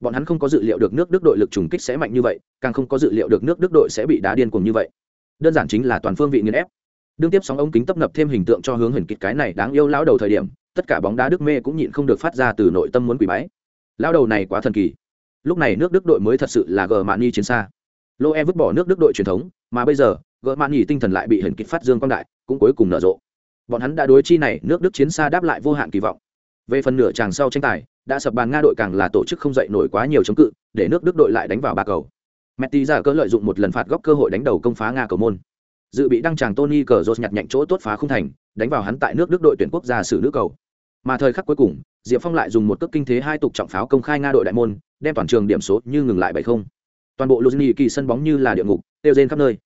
bọn hắn không có dự liệu được nước đức đội lực trùng kích sẽ mạnh như vậy, càng không có dự liệu được nước đức đội sẽ bị đá điên cùng như vậy. Đơn giản chính là toàn phương vị nghiền ép. Đương tiếp sóng ống kính tấp nập thêm hình tượng cho hướng huyền kịch cái này đáng yêu lão đầu thời điểm, tất cả bóng đá đức mê cũng nhịn không được phát ra từ nội tâm muốn quỷ bái. Lão đầu này quá thần kỳ. Lúc này nước đức đội mới thật sự là gờ mạn nhi chiến xa. Lô e vứt bỏ nước đức đội truyền thống, mà bây giờ, gờ mạn nhi tinh thần lại bị huyền kịch phát dương quang đại, cũng cuối cùng nở rộ. Bọn hắn đã đối chi này nước đức chiến xa đáp lại vô hạn kỳ vọng. Về phần nửa chàng sau tranh tài đã sập bàn nga đội càng là tổ chức không dậy nổi quá nhiều chống cự, để nước đức đội lại đánh vào ba cầu. Messi giả cơ lợi dụng một lần phạt góc cơ hội đánh đầu công phá nga cầu môn. Dự bị đăng tràng Tony cờ nhặt nhạnh chỗ tốt phá không thành, đánh vào hắn tại nước đức đội tuyển quốc gia xử nữ cầu. Mà thời khắc cuối cùng, diệp phong lại dùng một cước kinh thế hai tục trọng pháo công khai nga đội đại môn, đem toàn trường điểm số như ngừng lại bảy không. Toàn bộ Luzhniki kỳ sân bóng như là địa ngục, tiêu rên khắp nơi.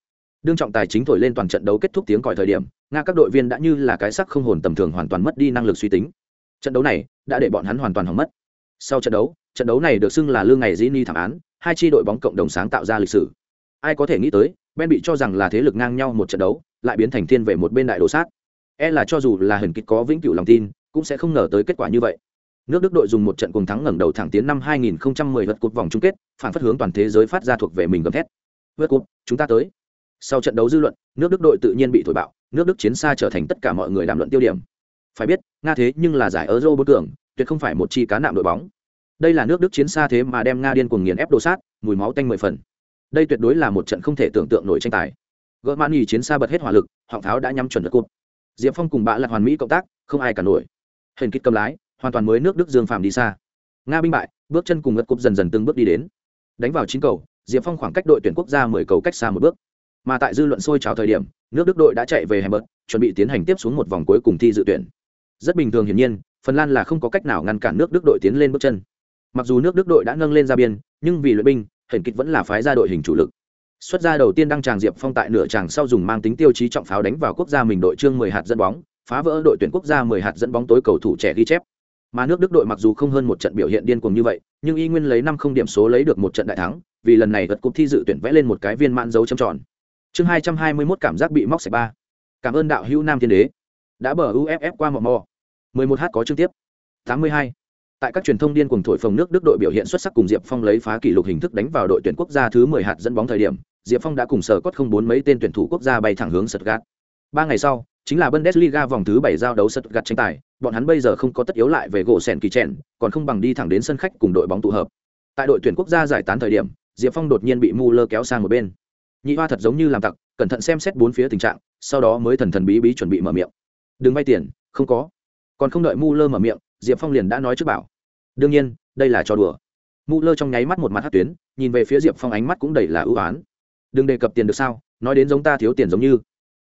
Đương trọng tài chính thổi lên toàn trận đấu kết thúc tiếng còi thời điểm, nga các đội viên đã như là cái sắc không hồn tầm thường hoàn toàn mất đi năng lực suy tính trận đấu này đã để bọn hắn hoàn toàn hỏng mất. Sau trận đấu trận đấu này được xưng là lương ngày Gini thảm án, hai chi đội bóng cộng đồng sáng tạo ra lịch sử. Ai có thể nghĩ tới, ben bị cho rằng là thế lực ngang nhau một trận đấu, lại biến thành thiên về một bên đại đồ sát. E là cho dù là hình kịch có vĩnh cửu lòng tin, cũng sẽ không ngờ tới kết quả như vậy. Nước đức đội dùng một trận cùng thắng ngẩng đầu thẳng tiến năm 2010 vượt cột vòng chung kết, phản phất hướng toàn thế giới phát ra thuộc về mình gầm thét. Vượt cột, chúng ta tới. Sau trận đấu dư luận, nước đức đội tự nhiên bị thổi bạo, nước đức chiến xa trở thành tất cả mọi người đàm luận tiêu điểm phải biết, nga thế nhưng là giải euro bốn cường, tuyệt không phải một chi cá nạm đội bóng. Đây là nước đức chiến xa thế mà đem nga điên cuồng nghiền ép đồ sát, mùi máu tanh mười phần. Đây tuyệt đối là một trận không thể tưởng tượng nổi tranh tài. Gỡ mãn nhì chiến xa bật hết hỏa lực, họng pháo đã nhắm chuẩn được cụt diệp phong cùng bạ là hoàn mỹ cộng tác, không ai cả nổi. Hình kích cầm lái, hoàn toàn mới nước đức dương phạm đi xa. Nga binh bại, bước chân cùng ngất cúp dần dần từng bước đi đến. Đánh vào chín cầu, diệp phong khoảng cách đội tuyển quốc gia mười cầu cách xa một bước. Mà tại dư luận sôi trào thời điểm, nước đức đội đã chạy về hamburg, chuẩn bị tiến hành tiếp xuống một vòng cuối cùng thi dự tuyển rất bình thường hiển nhiên, phần lan là không có cách nào ngăn cản nước đức đội tiến lên bước chân. Mặc dù nước đức đội đã nâng lên ra biên, nhưng vì luyện binh hình kịch vẫn là phái ra đội hình chủ lực. Xuất ra đầu tiên đăng tràng diệp phong tại nửa tràng sau dùng mang tính tiêu chí trọng pháo đánh vào quốc gia mình đội trương mười hạt dẫn bóng, phá vỡ đội tuyển quốc gia mười hạt dẫn bóng tối cầu thủ trẻ ghi chép. Mà nước đức đội mặc dù không hơn một trận biểu hiện điên cuồng như vậy, nhưng y nguyên lấy năm không điểm số lấy được một trận đại thắng, vì lần này vật cục thi dự tuyển vẽ lên một cái viên mãn dấu châm tròn. Chương hai trăm hai mươi mốt cảm giác bị móc sạch ba. Cảm ơn đạo hữu nam thiên đế. Đã bờ uff qua mò mò mười một h có chương tiếp. tám mươi hai. Tại các truyền thông điên cuồng thổi phồng nước đức đội biểu hiện xuất sắc cùng diệp phong lấy phá kỷ lục hình thức đánh vào đội tuyển quốc gia thứ mười hạt dẫn bóng thời điểm diệp phong đã cùng sở cốt không bốn mấy tên tuyển thủ quốc gia bay thẳng hướng Stuttgart. gạt ba ngày sau chính là bundesliga vòng thứ 7 giao đấu Stuttgart gạt tranh tài bọn hắn bây giờ không có tất yếu lại về gỗ sèn kỳ chèn, còn không bằng đi thẳng đến sân khách cùng đội bóng tụ hợp. Tại đội tuyển quốc gia giải tán thời điểm diệp phong đột nhiên bị mu lơ kéo sang một bên. Nhị hoa thật giống như làm tặc cẩn thận xem xét bốn phía tình trạng sau đó mới thần thần bí bí chuẩn bị mở miệng. Đừng vay tiền không có còn không đợi mu lơ mở miệng, diệp phong liền đã nói trước bảo, đương nhiên, đây là trò đùa. Mu lơ trong nháy mắt một mặt hát tuyến, nhìn về phía diệp phong ánh mắt cũng đầy là ưu oán đừng đề cập tiền được sao, nói đến giống ta thiếu tiền giống như.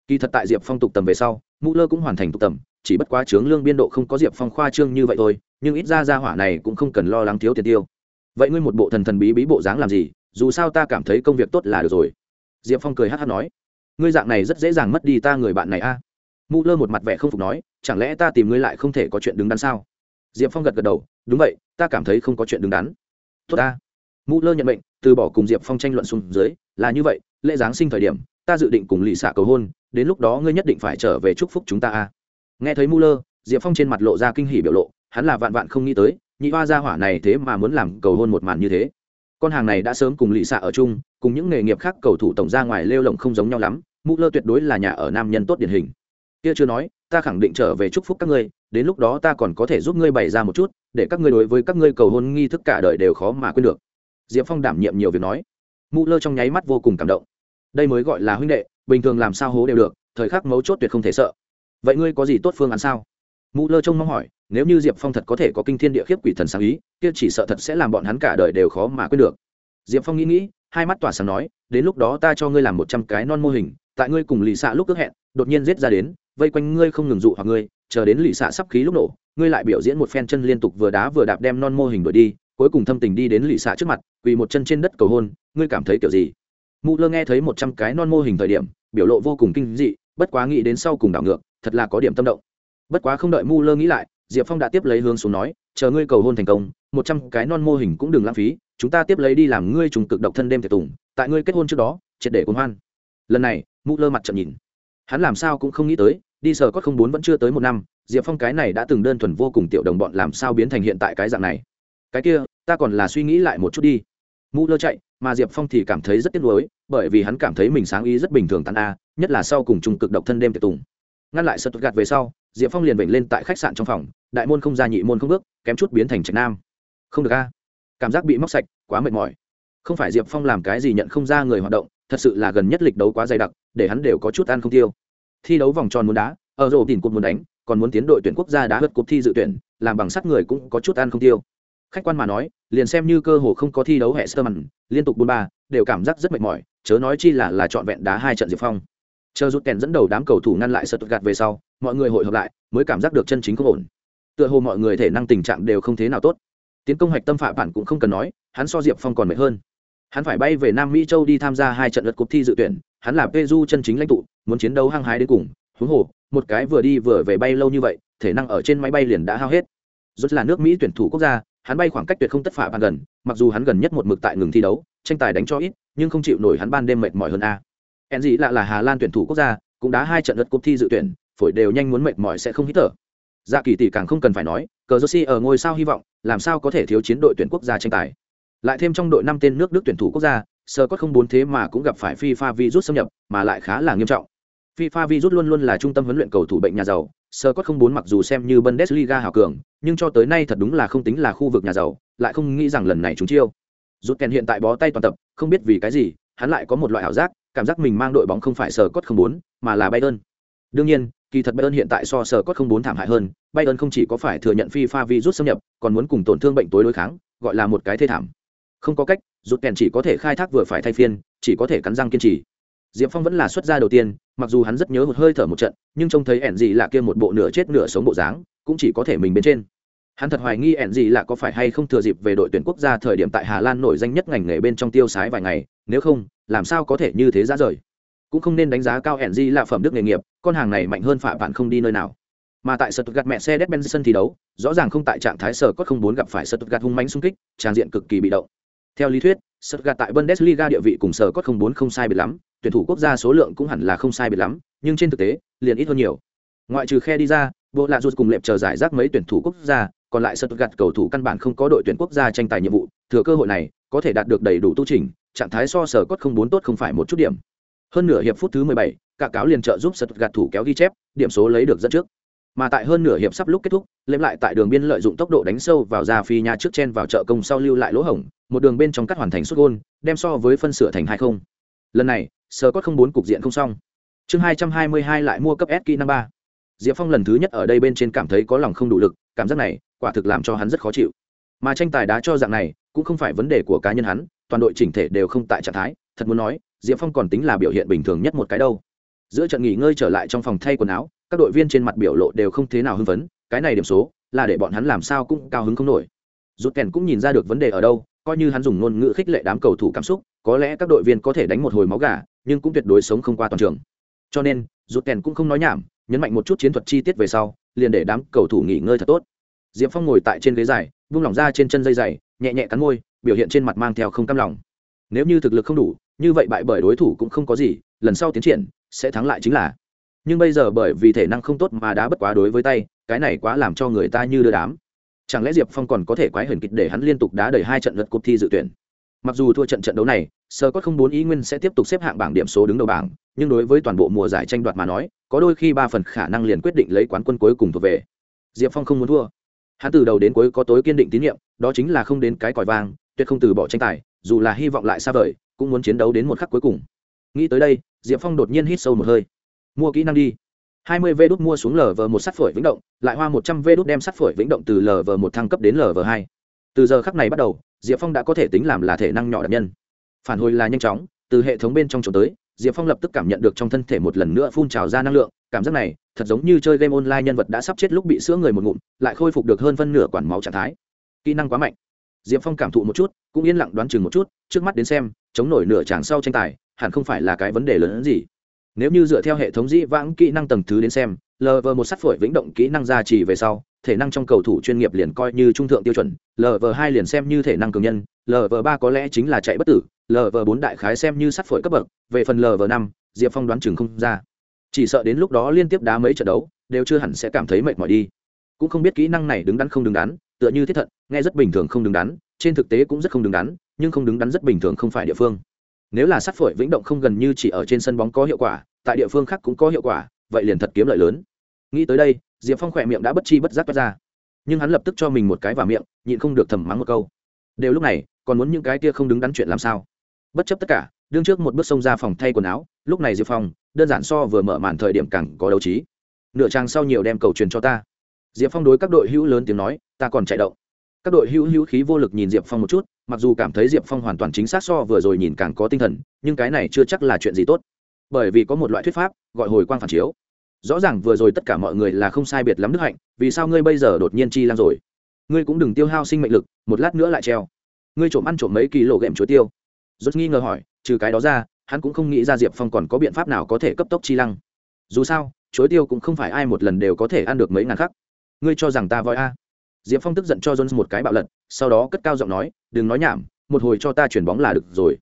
Kỳ thật tại diệp phong tục tầm về sau, mu lơ cũng hoàn thành tục tầm, chỉ bất quá trướng lương biên độ không có diệp phong khoa trương như vậy thôi, nhưng ít ra ra hỏa này cũng không cần lo lắng thiếu tiền tiêu. Vậy ngươi một bộ thần thần bí bí bộ dáng làm gì, dù sao ta cảm thấy công việc tốt là được rồi. Diệp phong cười hát hát nói, ngươi dạng này rất dễ dàng mất đi ta người bạn này a. à? Mụ lơ một mặt vẻ không phục nói, chẳng lẽ ta tìm ngươi lại không thể có chuyện đứng đắn sao? Diệp phong gật gật đầu, đúng vậy, ta cảm thấy không có chuyện đứng đắn. Tốt ta. Mụ lơ nhận mệnh, từ bỏ cùng diệp phong tranh luận xuống dưới, là như vậy, lễ giáng sinh thời điểm, ta dự định cùng lì xạ cầu hôn, đến lúc đó ngươi nhất định phải trở về chúc phúc chúng ta a. Nghe thấy mụ lơ, diệp phong trên mặt lộ ra kinh hỉ biểu lộ, hắn là vạn vạn không nghĩ tới, nhị hoa gia hỏa này thế mà muốn làm cầu hôn một màn như thế. Con hàng này đã sớm cùng lì xạ ở chung, cùng những nghề nghiệp khác cầu thủ tổng ra ngoài lêu lồng không giống nhau lắm mũ lơ tuyệt đối là nhà ở nam nhân tốt điển hình kia chưa nói, ta khẳng định trở về chúc phúc các ngươi, đến lúc đó ta còn có thể giúp ngươi bày ra một chút, để các ngươi đối với các ngươi cầu hôn nghi thức cả đời đều khó mà quên được. Diệp phong đảm nhiệm nhiều việc nói. Mụ lơ trong nháy mắt vô cùng cảm động. Đây mới gọi là huynh đệ, bình thường làm sao hố đều được, thời khắc mấu chốt tuyệt không thể sợ. Vậy ngươi có gì tốt phương án sao? Mụ lơ trông mong hỏi, nếu như diệp phong thật có thể có kinh thiên địa khiếp quỷ thần sáng ý, kia chỉ sợ thật sẽ làm bọn hắn cả đời đều khó mà quên được. Diệp phong nghĩ nghĩ, hai mắt tỏa sáng nói, đến lúc đó ta cho ngươi làm một trăm cái non mô hình tại ngươi cùng lì xạ lúc ước hẹn, đột nhiên giết ra đến, vây quanh ngươi không ngừng dụ hoặc ngươi, chờ đến lì xạ sắp khí lúc nổ, ngươi lại biểu diễn một phen chân liên tục vừa đá vừa đạp đem non mô hình đuổi đi, cuối cùng thâm tình đi đến lì xạ trước mặt, quỳ một chân trên đất cầu hôn, ngươi cảm thấy kiểu gì? Mụ lơ nghe thấy một trăm cái non mô hình thời điểm, biểu lộ vô cùng kinh dị, bất quá nghĩ đến sau cùng đảo ngược, thật là có điểm tâm động. Bất quá không đợi mu lơ nghĩ lại, diệp phong đã tiếp lấy hướng xuống nói, chờ ngươi cầu hôn thành công, một trăm cái non mô hình cũng đừng lãng phí, chúng ta tiếp lấy đi làm ngươi trùng cực độc thân đêm tiệc tùng, tại ngươi kết hôn trước đó, triệt để cuốn hoan lần này, mũ lơ mặt trận nhìn. Hắn làm sao cũng không nghĩ tới, đi sở có không bốn vẫn chưa tới một năm, diệp phong cái này đã từng đơn thuần vô cùng tiểu đồng bọn làm sao biến thành hiện tại cái dạng này. Cái kia, ta còn là suy nghĩ lại một chút đi. Mũ lơ chạy, mà diệp phong thì cảm thấy rất tiếc nuối, bởi vì hắn cảm thấy mình sáng ý rất bình thường tàn a, nhất là sau cùng trùng cực độc thân đêm tiệc tùng. Ngăn lại sật gạt về sau, diệp phong liền vểnh lên tại khách sạn trong phòng, đại môn không ra nhị môn không bước, kém chút biến thành trạch nam. Không được a. Cảm giác bị móc sạch, quá mệt mỏi. Không phải diệp phong làm cái gì nhận không ra người hoạt động thật sự là gần nhất lịch đấu quá dày đặc, để hắn đều có chút ăn không tiêu. Thi đấu vòng tròn muốn đá, ở rổ tìm cột muốn đánh, còn muốn tiến đội tuyển quốc gia đá hất cuộc thi dự tuyển, làm bằng sắt người cũng có chút ăn không tiêu. Khách quan mà nói, liền xem như cơ hồ không có thi đấu hệ sơ mặn liên tục bốn ba, đều cảm giác rất mệt mỏi, chớ nói chi là là trọn vẹn đá hai trận diệp phong. Chờ rút kèn dẫn đầu đám cầu thủ ngăn lại sật gạt về sau, mọi người hội hợp lại, mới cảm giác được chân chính không ổn. Tựa hồ mọi người thể năng tình trạng đều không thế nào tốt. Tiến công hạch tâm phạm bản cũng không cần nói, hắn so diệp phong còn mệt hơn hắn phải bay về nam mỹ châu đi tham gia hai trận lượt cuộc thi dự tuyển, hắn là peju chân chính lãnh tụ, muốn chiến đấu hăng hái đến cùng. Huống hồ, một cái vừa đi vừa về bay lâu như vậy, thể năng ở trên máy bay liền đã hao hết. Rốt là nước mỹ tuyển thủ quốc gia, hắn bay khoảng cách tuyệt không tất phạm gần, mặc dù hắn gần nhất một mực tại ngừng thi đấu, tranh tài đánh cho ít, nhưng không chịu nổi hắn ban đêm mệt mỏi hơn a. En gì lạ là hà lan tuyển thủ quốc gia, cũng đã hai trận lượt cuộc thi dự tuyển, phổi đều nhanh muốn mệt mỏi sẽ không hít thở. Dạ kỳ tỷ càng không cần phải nói, cờ josi ở ngôi sao hy vọng, làm sao có thể thiếu chiến đội tuyển quốc gia tranh tài lại thêm trong đội năm tên nước đức tuyển thủ quốc gia, sơ cốt không bốn thế mà cũng gặp phải fifa virus xâm nhập, mà lại khá là nghiêm trọng. Fifa virus luôn luôn là trung tâm huấn luyện cầu thủ bệnh nhà giàu, sơ cốt không bốn mặc dù xem như bundesliga hào cường, nhưng cho tới nay thật đúng là không tính là khu vực nhà giàu, lại không nghĩ rằng lần này chúng chiêu. Rút kèn hiện tại bó tay toàn tập, không biết vì cái gì, hắn lại có một loại ảo giác, cảm giác mình mang đội bóng không phải sờ cốt không bốn, mà là bayern. Đương nhiên, kỳ thật bayern hiện tại so sờ cốt không bốn thảm hại hơn, bayern không chỉ có phải thừa nhận fifa virus xâm nhập, còn muốn cùng tổn thương bệnh tối đối kháng, gọi là một cái thê thảm không có cách, rụt kèn chỉ có thể khai thác vừa phải thay phiên, chỉ có thể cắn răng kiên trì. Diệp phong vẫn là xuất gia đầu tiên, mặc dù hắn rất nhớ một hơi thở một trận, nhưng trông thấy ẻn gì là kia một bộ nửa chết nửa sống bộ dáng, cũng chỉ có thể mình bên trên. Hắn thật hoài nghi ẻn gì là có phải hay không thừa dịp về đội tuyển quốc gia thời điểm tại hà lan nổi danh nhất ngành nghề bên trong tiêu sái vài ngày, nếu không, làm sao có thể như thế ra rời. Cũng không nên đánh giá cao ẻn gì là phẩm đức nghề nghiệp, con hàng này mạnh hơn phạ bạn không đi nơi nào. Mà tại sật gạt mẹ xe đét benson thi đấu, rõ ràng không tại trạng thái sở có không bốn gặp phải sật gạt hung mánh xung kích tràn diện cực kỳ bị động theo lý thuyết, Stuttgart tại Bundesliga địa vị cùng sở có không bốn không sai biệt lắm, tuyển thủ quốc gia số lượng cũng hẳn là không sai biệt lắm, nhưng trên thực tế, liền ít hơn nhiều. Ngoại trừ khe đi ra, bộ lạ rút cùng lệp chờ giải rác mấy tuyển thủ quốc gia, còn lại Stuttgart cầu thủ căn bản không có đội tuyển quốc gia tranh tài nhiệm vụ, thừa cơ hội này có thể đạt được đầy đủ tu trình trạng thái so sở cốt không bốn tốt không phải một chút điểm hơn nửa hiệp phút thứ mười bảy, cả cáo liền trợ giúp sật gạt thủ kéo ghi chép điểm số lấy được dẫn trước mà tại hơn nửa hiệp sắp lúc kết thúc lệm lại tại đường biên lợi dụng tốc độ đánh sâu vào ra phi nhà trước chen vào trợ công sau lưu lại lỗ hổng, một đường bên trong cắt hoàn thành xuất gôn, đem so với phân sửa thành hai không. Lần này, sờ có không bốn cục diện không xong. Chương hai trăm hai mươi hai lại mua cấp s kỹ năm ba. Diệp phong lần thứ nhất ở đây bên trên cảm thấy có lòng không đủ lực, cảm giác này, quả thực làm cho hắn rất khó chịu. Mà tranh tài đá cho dạng này, cũng không phải vấn đề của cá nhân hắn, toàn đội chỉnh thể đều không tại trạng thái, thật muốn nói, diệp phong còn tính là biểu hiện bình thường nhất một cái đâu. Giữa trận nghỉ ngơi trở lại trong phòng thay quần áo các đội viên trên mặt biểu lộ đều không thế nào hưng phấn, cái này điểm số là để bọn hắn làm sao cũng cao hứng không nổi. Rút kèn cũng nhìn ra được vấn đề ở đâu, coi như hắn dùng ngôn ngữ khích lệ đám cầu thủ cảm xúc, có lẽ các đội viên có thể đánh một hồi máu gà, nhưng cũng tuyệt đối sống không qua toàn trường. Cho nên, rút kèn cũng không nói nhảm, nhấn mạnh một chút chiến thuật chi tiết về sau, liền để đám cầu thủ nghỉ ngơi thật tốt. Diệp phong ngồi tại trên ghế dài, vung lỏng ra trên chân dây dày, nhẹ nhẹ cắn môi, biểu hiện trên mặt mang theo không cam lòng. Nếu như thực lực không đủ, như vậy bại bởi đối thủ cũng không có gì, lần sau tiến triển, sẽ thắng lại chính là nhưng bây giờ bởi vì thể năng không tốt mà đã bất quá đối với tay, cái này quá làm cho người ta như đưa đám. Chẳng lẽ diệp phong còn có thể quái hển kịch để hắn liên tục đá đầy hai trận lượt cuộc thi dự tuyển? Mặc dù thua trận trận đấu này, sơ có không bốn ý nguyên sẽ tiếp tục xếp hạng bảng điểm số đứng đầu bảng, nhưng đối với toàn bộ mùa giải tranh đoạt mà nói, có đôi khi ba phần khả năng liền quyết định lấy quán quân cuối cùng thuộc về. Diệp phong không muốn thua. Hắn từ đầu đến cuối có tối kiên định tín nhiệm, đó chính là không đến cái còi vang tuyệt không từ bỏ tranh tài, dù là hy vọng lại xa vời, cũng muốn chiến đấu đến một khắc cuối cùng. Nghĩ tới đây, diệp phong đột nhiên hít sâu một hơi mua kỹ năng đi. Hai mươi v đút mua xuống lv một sắt phổi vĩnh động, lại hoa một trăm v đút đem sắt phổi vĩnh động từ lv một thăng cấp đến lv hai. Từ giờ khắc này bắt đầu, diệp phong đã có thể tính làm là thể năng nhỏ đặc nhân. Phản hồi là nhanh chóng, từ hệ thống bên trong trốn tới, diệp phong lập tức cảm nhận được trong thân thể một lần nữa phun trào ra năng lượng, cảm giác này, thật giống như chơi game online nhân vật đã sắp chết lúc bị sữa người một ngụm, lại khôi phục được hơn phân nửa quản máu trạng thái. Kỹ năng quá mạnh. Diệp phong cảm thụ một chút, cũng yên lặng đoán chừng một chút, trước mắt đến xem, chống nổi nửa tràng sau tranh tài, hẳn không phải là cái vấn đề lớn hơn gì nếu như dựa theo hệ thống dĩ vãng kỹ năng tầng thứ đến xem lv một sắt phổi vĩnh động kỹ năng gia trì về sau, thể năng trong cầu thủ chuyên nghiệp liền coi như trung thượng tiêu chuẩn. Lv hai liền xem như thể năng cường nhân lv ba có lẽ chính là chạy bất tử lv bốn đại khái xem như sắt phổi cấp bậc, về phần lv năm, diệp phong đoán chừng không ra. Chỉ sợ đến lúc đó liên tiếp đá mấy trận đấu, đều chưa hẳn sẽ cảm thấy mệt mỏi đi. Cũng không biết kỹ năng này đứng đắn không đứng đắn, tựa như thiết thận, nghe rất bình thường không đứng đắn, trên thực tế cũng rất không đứng đắn, nhưng không đứng đắn rất bình thường không phải địa phương nếu là sát phổi vĩnh động không gần như chỉ ở trên sân bóng có hiệu quả, tại địa phương khác cũng có hiệu quả, vậy liền thật kiếm lợi lớn. Nghĩ tới đây, diệp phong khỏe miệng đã bất chi bất giác ra. Nhưng hắn lập tức cho mình một cái vào miệng, nhịn không được thầm mắng một câu. Đều lúc này, còn muốn những cái kia không đứng đắn chuyện làm sao? Bất chấp tất cả, đương trước một bước xông ra phòng thay quần áo, lúc này diệp phong, đơn giản so vừa mở màn thời điểm càng có đấu trí. Nửa trang sau nhiều đem cầu truyền cho ta. Diệp phong đối các đội hữu lớn tiếng nói, ta còn chạy động các đội hữu hữu khí vô lực nhìn diệp phong một chút, mặc dù cảm thấy diệp phong hoàn toàn chính xác so vừa rồi nhìn càng có tinh thần, nhưng cái này chưa chắc là chuyện gì tốt. Bởi vì có một loại thuyết pháp, gọi hồi quang phản chiếu. Rõ ràng vừa rồi tất cả mọi người là không sai biệt lắm đức hạnh, vì sao ngươi bây giờ đột nhiên chi lăng rồi? Ngươi cũng đừng tiêu hao sinh mệnh lực, một lát nữa lại treo. Ngươi trộm ăn trộm mấy kỳ lộ ghệm chuối tiêu. Rốt nghi ngờ hỏi, trừ cái đó ra, hắn cũng không nghĩ ra diệp phong còn có biện pháp nào có thể cấp tốc chi lăng. Dù sao, chuối tiêu cũng không phải ai một lần đều có thể ăn được mấy ngàn khắc. Ngươi cho rằng ta voi a? Diệp phong tức giận cho jones một cái bạo lật, sau đó cất cao giọng nói, đừng nói nhảm, một hồi cho ta chuyển bóng là được rồi.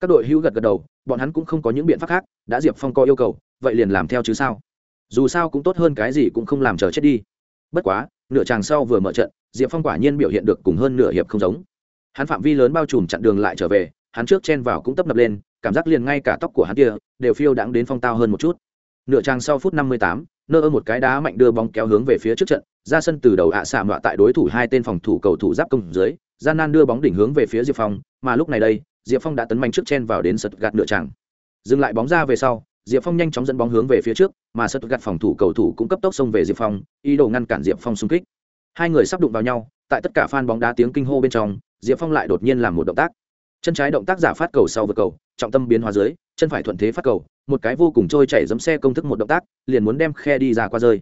Các đội hữu gật gật đầu, bọn hắn cũng không có những biện pháp khác, đã diệp phong có yêu cầu, vậy liền làm theo chứ sao? Dù sao cũng tốt hơn cái gì cũng không làm chờ chết đi. Bất quá, nửa chàng sau vừa mở trận, diệp phong quả nhiên biểu hiện được cùng hơn nửa hiệp không giống. Hắn phạm vi lớn bao trùm chặn đường lại trở về, hắn trước chen vào cũng tấp nập lên, cảm giác liền ngay cả tóc của hắn kia đều phiêu đãng đến phong tao hơn một chút. Nửa trang sau phút năm mươi tám nơ ơ một cái đá mạnh đưa bóng kéo hướng về phía trước trận, ra sân từ đầu ạ xạ mọa tại đối thủ hai tên phòng thủ cầu thủ giáp công dưới, gian nan đưa bóng đỉnh hướng về phía diệp phong, mà lúc này đây, diệp phong đã tấn mạnh trước chen vào đến sật gạt nửa tràng. Dừng lại bóng ra về sau, diệp phong nhanh chóng dẫn bóng hướng về phía trước, mà sật gạt phòng thủ cầu thủ cũng cấp tốc xông về diệp phong, ý đồ ngăn cản diệp phong xung kích. Hai người sắp đụng vào nhau, tại tất cả f a n bóng đá tiếng kinh hô bên trong, diệp phong lại đột nhiên làm một động tác. Chân trái động tác giả phát cầu sau vượt cầu, trọng tâm biến hóa dưới, chân phải thuận thế phát cầu một cái vô cùng trôi chảy giấm xe công thức một động tác, liền muốn đem khe đi ra qua rơi.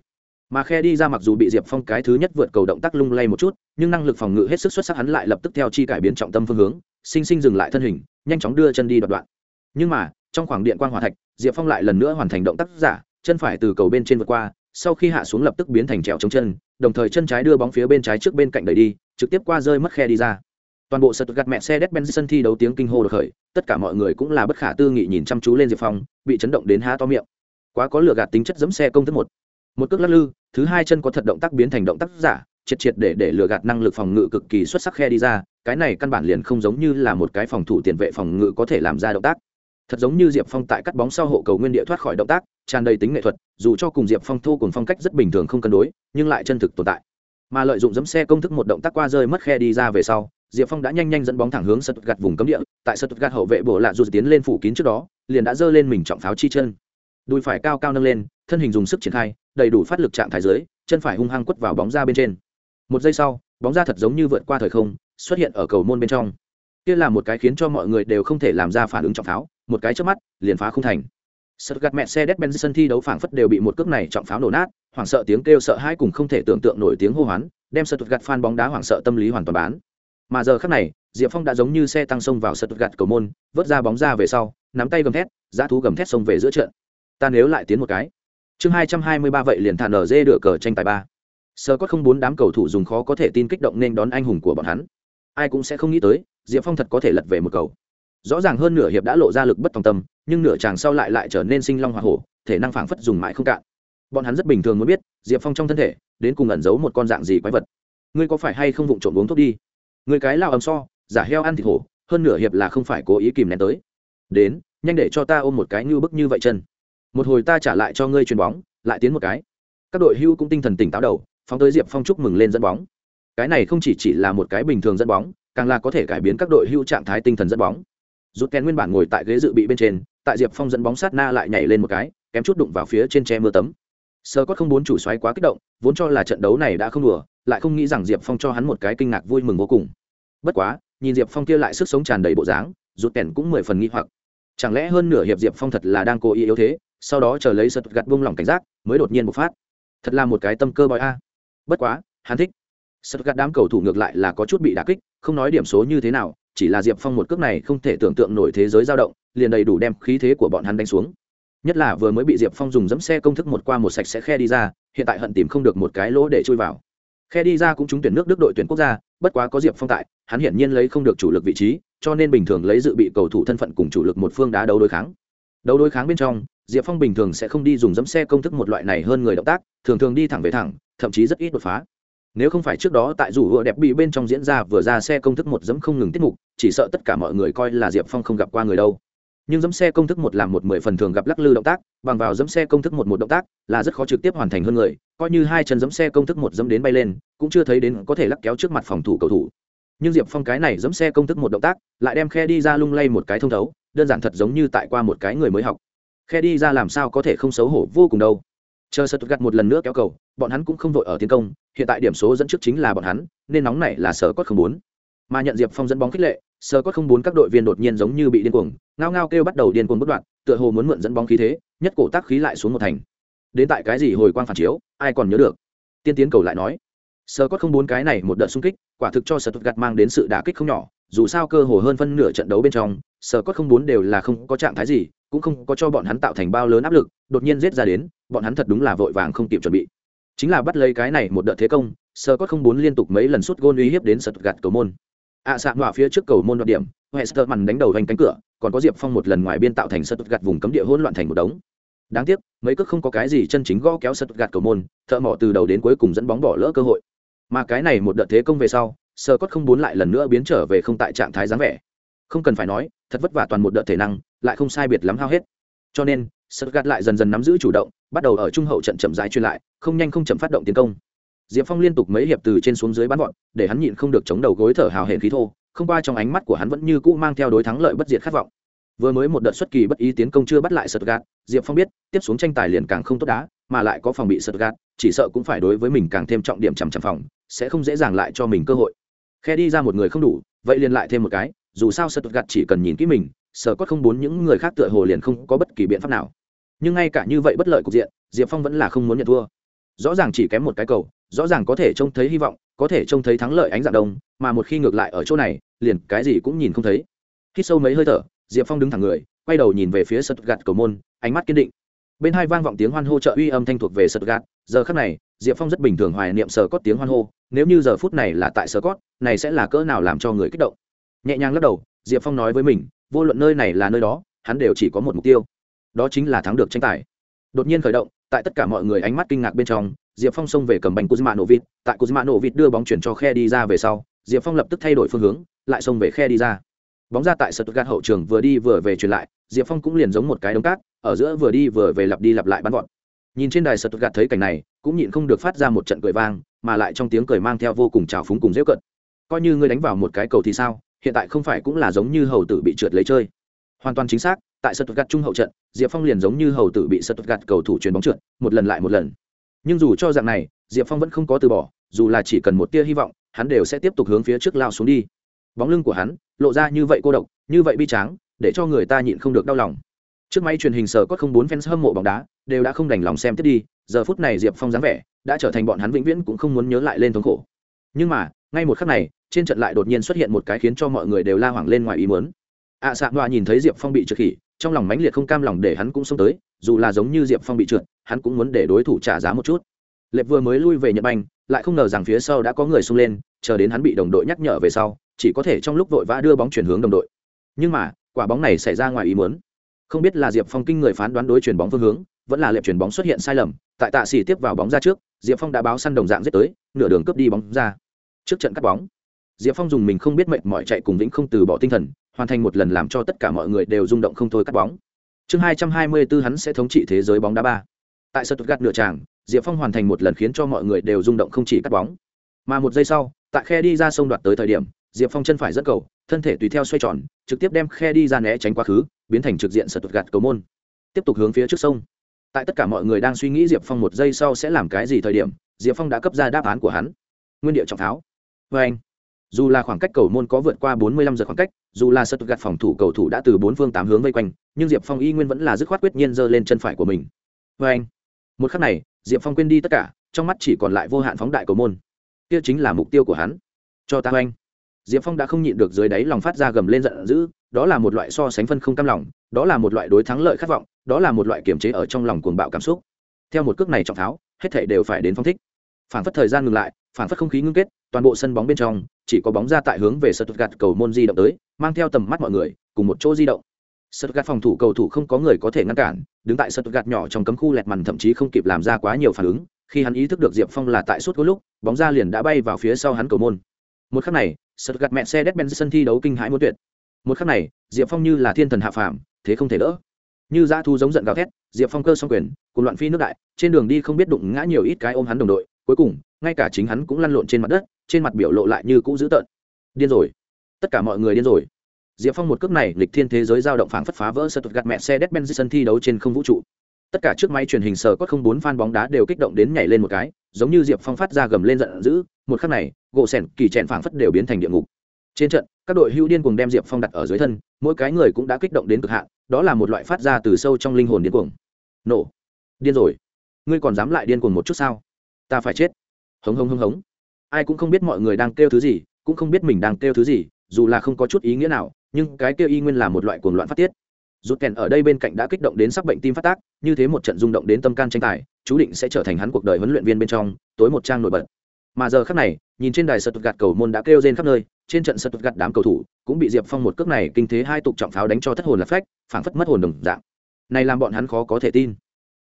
Mà khe đi ra mặc dù bị diệp phong cái thứ nhất vượt cầu động tác lung lay một chút, nhưng năng lực phòng ngự hết sức xuất sắc hắn lại lập tức theo chi cải biến trọng tâm phương hướng, sinh sinh dừng lại thân hình, nhanh chóng đưa chân đi đoạn đoạn. Nhưng mà, trong khoảng điện quan hòa thạch, diệp phong lại lần nữa hoàn thành động tác giả, chân phải từ cầu bên trên vượt qua, sau khi hạ xuống lập tức biến thành trèo chống chân, đồng thời chân trái đưa bóng phía bên trái trước bên cạnh đẩy đi, trực tiếp qua rơi mất khe đi ra toàn bộ sật gạt mẹ xe đét benson thi đấu tiếng kinh hô được khởi, tất cả mọi người cũng là bất khả tư nghị nhìn chăm chú lên diệp phong, bị chấn động đến há to miệng. Quá có lửa gạt tính chất giấm xe công thức một. Một cước lắc lư, thứ hai chân có thật động tác biến thành động tác giả, triệt triệt để để lừa gạt năng lực phòng ngự cực kỳ xuất sắc khe đi ra, cái này căn bản liền không giống như là một cái phòng thủ tiền vệ phòng ngự có thể làm ra động tác. Thật giống như diệp phong tại cắt bóng sau hộ cầu nguyên địa thoát khỏi động tác, tràn đầy tính nghệ thuật, dù cho cùng diệp phong thô cùng phong cách rất bình thường không cân đối, nhưng lại chân thực tồn tại. Mà lợi dụng giấm xe công thức một động tác qua rơi mất khe đi ra về sau diệp phong đã nhanh nhanh dẫn bóng thẳng hướng sật gạt vùng cấm địa, tại sật gạt hậu vệ bổ lạ dù tiến lên phủ kín trước đó, liền đã giơ lên mình trọng pháo chi chân. Đùi phải cao cao nâng lên, thân hình dùng sức triển khai, đầy đủ phát lực trạng thái dưới, chân phải hung hăng quất vào bóng ra bên trên. Một giây sau, bóng ra thật giống như vượt qua thời không, xuất hiện ở cầu môn bên trong. Kia là một cái khiến cho mọi người đều không thể làm ra phản ứng trọng pháo, một cái chớp mắt, liền phá không thành. Stuttgart gạt mẹ xe Benson thi đấu phảng phất đều bị một cước này trọng pháo nổ nát, hoảng sợ tiếng kêu sợ hãi cùng không thể tưởng tượng nổi tiếng hô hoán, đem Stuttgart gạt fan bóng đá hoảng sợ tâm lý hoàn toàn bán mà giờ khắc này, diệp phong đã giống như xe tăng sông vào sật gạt cầu môn, vớt ra bóng ra về sau, nắm tay gầm thét giá thú gầm thét xông về giữa trận. Ta nếu lại tiến một cái. Chương hai trăm hai mươi ba vậy liền thản ở dê đựa cờ tranh tài ba. Sơ có không bốn đám cầu thủ dùng khó có thể tin kích động nên đón anh hùng của bọn hắn. Ai cũng sẽ không nghĩ tới, diệp phong thật có thể lật về một cầu. Rõ ràng hơn nửa hiệp đã lộ ra lực bất tòng tâm, nhưng nửa chàng sau lại lại trở nên sinh long hoa hổ, thể năng phảng phất dùng mãi không cạn. Bọn hắn rất bình thường muốn biết, diệp phong trong thân thể, đến cùng ẩn giấu một con dạng gì quái vật. Ngươi có phải hay không vụng trộm uống thuốc đi? Người cái lao ầm so, giả heo ăn thịt hổ, hơn nửa hiệp là không phải cố ý kìm nén tới. Đến, nhanh để cho ta ôm một cái như bức như vậy chân. Một hồi ta trả lại cho ngươi chuyền bóng, lại tiến một cái. Các đội hưu cũng tinh thần tỉnh táo đầu, phóng tới diệp phong chúc mừng lên dẫn bóng. Cái này không chỉ chỉ là một cái bình thường dẫn bóng, càng là có thể cải biến các đội hưu trạng thái tinh thần dẫn bóng. Rút kèn nguyên bản ngồi tại ghế dự bị bên trên, tại diệp phong dẫn bóng sát na lại nhảy lên một cái, kém chút đụng vào phía trên tre mưa tấm. Sơ cốt không muốn chủ xoáy quá kích động, vốn cho là trận đấu này đã không đùa, lại không nghĩ rằng diệp phong cho hắn một cái kinh ngạc vui mừng vô cùng bất quá, nhìn diệp phong kia lại sức sống tràn đầy bộ dáng rút kèn cũng mười phần nghi hoặc. Chẳng lẽ hơn nửa hiệp diệp phong thật là đang cố ý yếu thế, sau đó chờ lấy sật gặt buông lỏng cảnh giác, mới đột nhiên bộc phát. Thật là một cái tâm cơ bòi a. Bất quá, hắn thích. Sật gặt đám cầu thủ ngược lại là có chút bị đà kích, không nói điểm số như thế nào, chỉ là diệp phong một cước này không thể tưởng tượng nổi thế giới dao động, liền đầy đủ đem khí thế của bọn hắn đánh xuống. Nhất là vừa mới bị diệp phong dùng dẫm xe công thức một qua một sạch sẽ khe đi ra, hiện tại hận tìm không được một cái lỗ để chui vào. Khe đi ra cũng trúng tuyển nước đức đội tuyển quốc gia bất quá có diệp phong tại, hắn hiển nhiên lấy không được chủ lực vị trí, cho nên bình thường lấy dự bị cầu thủ thân phận cùng chủ lực một phương đá đấu đối kháng. Đấu đối kháng bên trong, diệp phong bình thường sẽ không đi dùng dẫm xe công thức một loại này hơn người động tác, thường thường đi thẳng về thẳng, thậm chí rất ít đột phá. Nếu không phải trước đó tại rủ hựa đẹp bị bên trong diễn ra vừa ra xe công thức một dẫm không ngừng tiết mục, chỉ sợ tất cả mọi người coi là diệp phong không gặp qua người đâu. Nhưng dẫm xe công thức một làm một mười phần thường gặp lắc lư động tác, bằng vào dẫm xe công thức một một động tác là rất khó trực tiếp hoàn thành hơn người coi như hai chân giẫm xe công thức một giẫm đến bay lên, cũng chưa thấy đến có thể lắc kéo trước mặt phòng thủ cầu thủ. Nhưng diệp phong cái này giẫm xe công thức một động tác, lại đem khe đi ra lung lay một cái thông thấu, đơn giản thật giống như tại qua một cái người mới học. Khe đi ra làm sao có thể không xấu hổ vô cùng đâu. Chờ sật gặt một lần nữa kéo cầu, bọn hắn cũng không vội ở tiến công, hiện tại điểm số dẫn trước chính là bọn hắn, nên nóng này là sở cốt không muốn. Mà nhận diệp phong dẫn bóng khích lệ, sở cốt không muốn các đội viên đột nhiên giống như bị điên cuồng, ngao ngao kêu bắt đầu điên cuồng bất đoạn, tựa hồ muốn mượn dẫn bóng khí thế, nhất cổ tác khí lại xuống một thành đến tại cái gì hồi quang phản chiếu ai còn nhớ được? Tiên tiến cầu lại nói sơ cốt không bốn cái này một đợt xung kích quả thực cho sở tốt gạt mang đến sự đả kích không nhỏ dù sao cơ hồ hơn phân nửa trận đấu bên trong sở cốt không bốn đều là không có trạng thái gì cũng không có cho bọn hắn tạo thành bao lớn áp lực đột nhiên giết ra đến bọn hắn thật đúng là vội vàng không kịp chuẩn bị. Chính là bắt lấy cái này một đợt thế công sơ cốt không bốn liên tục mấy lần suốt gôn uy hiếp đến sật gạt cầu môn. Ạ à, sạm phía trước cầu môn đoạt điểm hester mằn đánh đầu vành cánh cửa còn có diệp phong một lần ngoài biên tạo thành sật gạt vùng cấm địa hỗn loạn thành một đống đáng tiếc mấy cước không có cái gì chân chính gõ kéo sật gạt cầu môn thợ mỏ từ đầu đến cuối cùng dẫn bóng bỏ lỡ cơ hội mà cái này một đợt thế công về sau sơ cốt không bốn lại lần nữa biến trở về không tại trạng thái dáng vẻ không cần phải nói thật vất vả toàn một đợt thể năng lại không sai biệt lắm hao hết cho nên Stuttgart lại dần dần nắm giữ chủ động, bắt đầu ở trung hậu trận chậm rãi truyền lại, không nhanh không chậm phát động tiến công. Diệp Phong liên tục mấy hiệp từ trên xuống dưới bắn gọn, để hắn nhịn không được chống đầu gối thở hào hển khí thô, không qua trong ánh mắt của hắn vẫn như cũ mang theo đối thắng lợi bất diệt khát vọng. Vừa mới một đợt xuất kỳ bất ý tiến công chưa bắt lại Stuttgart, Diệp Phong biết, tiếp xuống tranh tài liền càng không tốt đá, mà lại có phòng bị Stuttgart, chỉ sợ cũng phải đối với mình càng thêm trọng điểm chằm chằm phòng, sẽ không dễ dàng lại cho mình cơ hội. Khe đi ra một người không đủ, vậy liền lại thêm một cái, dù sao Stuttgart chỉ cần nhìn kỹ mình, sở cốt không muốn những người khác tựa hồ liền không có bất kỳ biện pháp nào. Nhưng ngay cả như vậy bất lợi cục diện diệp phong vẫn là không muốn nhận thua. Rõ ràng chỉ kém một cái cầu rõ ràng có thể trông thấy hy vọng có thể trông thấy thắng lợi ánh dạng đông mà một khi ngược lại ở chỗ này liền cái gì cũng nhìn không thấy. Khi sâu mấy hơi thở diệp phong đứng thẳng người, quay đầu nhìn về phía sật gạt cầu môn, ánh mắt kiên định. Bên hai vang vọng tiếng hoan hô trợ uy âm thanh thuộc về sật gạt giờ khắc này, diệp phong rất bình thường hoài niệm sờ cót tiếng hoan hô, nếu như giờ phút này là tại sờ cót này sẽ là cỡ nào làm cho người kích động. Nhẹ nhàng lắc đầu, diệp phong nói với mình, vô luận nơi này là nơi đó, hắn đều chỉ có một mục tiêu. Đó chính là thắng được tranh tài. Đột nhiên khởi động, tại tất cả mọi người ánh mắt kinh ngạc bên trong, diệp phong xông về cầm bành kuzma nổ vịt tại kuzma nổ vịt đưa bóng chuyển cho khe đi ra về sau, diệp phong lập tức thay đổi phương hướng, lại xông về khe đi ra bóng ra tại stuttgart hậu trường vừa đi vừa về truyền lại, diệp phong cũng liền giống một cái đống cát, ở giữa vừa đi vừa về lặp đi lặp lại bắn vọt. Nhìn trên đài stuttgart thấy cảnh này, cũng nhịn không được phát ra một trận cười vang, mà lại trong tiếng cười mang theo vô cùng trào phúng cùng dễ cận coi như ngươi đánh vào một cái cầu thì sao, hiện tại không phải cũng là giống như hầu tử bị trượt lấy chơi. Hoàn toàn chính xác, tại stuttgart trung hậu trận, diệp phong liền giống như hầu tử bị stuttgart cầu thủ chuyền bóng trượt, một lần lại một lần. Nhưng dù cho dạng này, diệp phong vẫn không có từ bỏ, dù là chỉ cần một tia hy vọng, hắn đều sẽ tiếp tục hướng phía trước lao xuống đi. Bóng lưng của hắn lộ ra như vậy cô độc như vậy bi tráng để cho người ta nhịn không được đau lòng. Trước máy truyền hình sở có không bốn fans hâm mộ bóng đá đều đã không đành lòng xem tiếp đi giờ phút này diệp phong dáng vẻ đã trở thành bọn hắn vĩnh viễn cũng không muốn nhớ lại lên thống khổ. Nhưng mà ngay một khắc này trên trận lại đột nhiên xuất hiện một cái khiến cho mọi người đều la hoảng lên ngoài ý muốn. Ạ à, sạc đoà nhìn thấy diệp phong bị trượt khỉ trong lòng mãnh liệt không cam lòng để hắn cũng xông tới dù là giống như diệp phong bị trượt hắn cũng muốn để đối thủ trả giá một chút. Lệp vừa mới lui về nhật banh lại không ngờ rằng phía sau đã có người xung lên, chờ đến hắn bị đồng đội nhắc nhở về sau, chỉ có thể trong lúc vội vã đưa bóng chuyển hướng đồng đội. Nhưng mà, quả bóng này xảy ra ngoài ý muốn. Không biết là diệp phong kinh người phán đoán đối chuyển bóng phương hướng, vẫn là lệp chuyển bóng xuất hiện sai lầm, tại tạ xỉ tiếp vào bóng ra trước, diệp phong đã báo săn đồng dạng giết tới, nửa đường cướp đi bóng ra. Trước trận cắt bóng, diệp phong dùng mình không biết mệt mỏi chạy cùng vĩnh không từ bỏ tinh thần, hoàn thành một lần làm cho tất cả mọi người đều rung động không thôi cắt bóng. Chương hai trăm hai mươi 224 hắn sẽ thống trị thế giới bóng đá ba tại sân gạt nửa tràng, diệp phong hoàn thành một lần khiến cho mọi người đều rung động không chỉ cắt bóng. Mà một giây sau, tại khe đi ra sông đoạt tới thời điểm, diệp phong chân phải dẫn cầu, thân thể tùy theo xoay tròn, trực tiếp đem khe đi ra né tránh quá khứ, biến thành trực diện sật gạt cầu môn. Tiếp tục hướng phía trước sông. Tại tất cả mọi người đang suy nghĩ diệp phong một giây sau sẽ làm cái gì thời điểm, diệp phong đã cấp ra đáp án của hắn. Nguyên địa trọng tháo. Vê anh, dù là khoảng cách cầu môn có vượt qua 45 giờ khoảng cách, dù là sật gạt phòng thủ cầu thủ đã từ bốn phương tám hướng vây quanh, nhưng diệp phong y nguyên vẫn là dứt khoát quyết nhiên giơ lên chân phải của mình. Vê anh một khắc này, diệp phong quên đi tất cả, trong mắt chỉ còn lại vô hạn phóng đại cầu môn. Kia chính là mục tiêu của hắn. Cho ta oanh. Diệp phong đã không nhịn được dưới đáy lòng phát ra gầm lên giận dữ, đó là một loại so sánh phân không cam lòng, đó là một loại đối thắng lợi khát vọng, đó là một loại kiềm chế ở trong lòng cuồng bạo cảm xúc. Theo một cước này trọng tháo, hết thể đều phải đến phong thích. Phản phất thời gian ngừng lại, phản phất không khí ngưng kết, toàn bộ sân bóng bên trong, chỉ có bóng ra tại hướng về sật gạt cầu môn di động tới, mang theo tầm mắt mọi người, cùng một chỗ di động. Sật gạt phòng thủ cầu thủ không có người có thể ngăn cản đứng tại sật gạt nhỏ trong cấm khu lẹt mằn thậm chí không kịp làm ra quá nhiều phản ứng, khi hắn ý thức được diệp phong là tại suốt lúc, bóng ra liền đã bay vào phía sau hắn cầu môn. Một khắc này sật gạt mẹ xe đét ben sân thi đấu kinh hãi muốn tuyệt. Một khắc này, diệp phong như là thiên thần hạ phàm, thế không thể đỡ. Như dã thu giống giận gào thét, diệp phong cơ s o n g quyền, cùng loạn phi nước đại, trên đường đi không biết đụng ngã nhiều ít cái ôm hắn đồng đội, cuối cùng, ngay cả chính hắn cũng lăn lộn trên mặt đất, trên mặt biểu lộ lại như cũ dữ tợn. Điên rồi. Tất cả mọi người điên rồi diệp phong một cước này lịch thiên thế giới giao động phảng phất phá vỡ sật gạt mẹ xe đét ben sân thi đấu trên không vũ trụ. Tất cả chiếc máy truyền hình sờ có không bốn fan bóng đá đều kích động đến nhảy lên một cái, giống như diệp phong phát ra gầm lên giận dữ, một khắc này, gỗ sẻn, kỳ trẻn phảng phất đều biến thành địa ngục. Trên trận, các đội hưu điên cuồng đem diệp phong đặt ở dưới thân, mỗi cái người cũng đã kích động đến cực hạn, đó là một loại phát ra từ sâu trong linh hồn điên cuồng. Nổ. Điên rồi. Ngươi còn dám lại điên cuồng một chút sao? Ta phải chết. Hống hống hống hống. Ai cũng không biết mọi người đang kêu thứ gì, cũng không biết mình đang kêu thứ gì, dù là không có chút ý nghĩa nào nhưng cái kêu y nguyên là một loại cuồng loạn phát tiết. Rút kèn ở đây bên cạnh đã kích động đến sắc bệnh tim phát tác, như thế một trận rung động đến tâm can tranh tài, chú định sẽ trở thành hắn cuộc đời huấn luyện viên bên trong, tối một trang nổi bật. Mà giờ khác này, nhìn trên đài sật gạt cầu môn đã kêu rên khắp nơi, trên trận sật gạt đám cầu thủ cũng bị diệp phong một cước này kinh thế hai tục trọng pháo đánh cho thất hồn lạc phách, phảng phất mất hồn đồng dạng. Này làm bọn hắn khó có thể tin.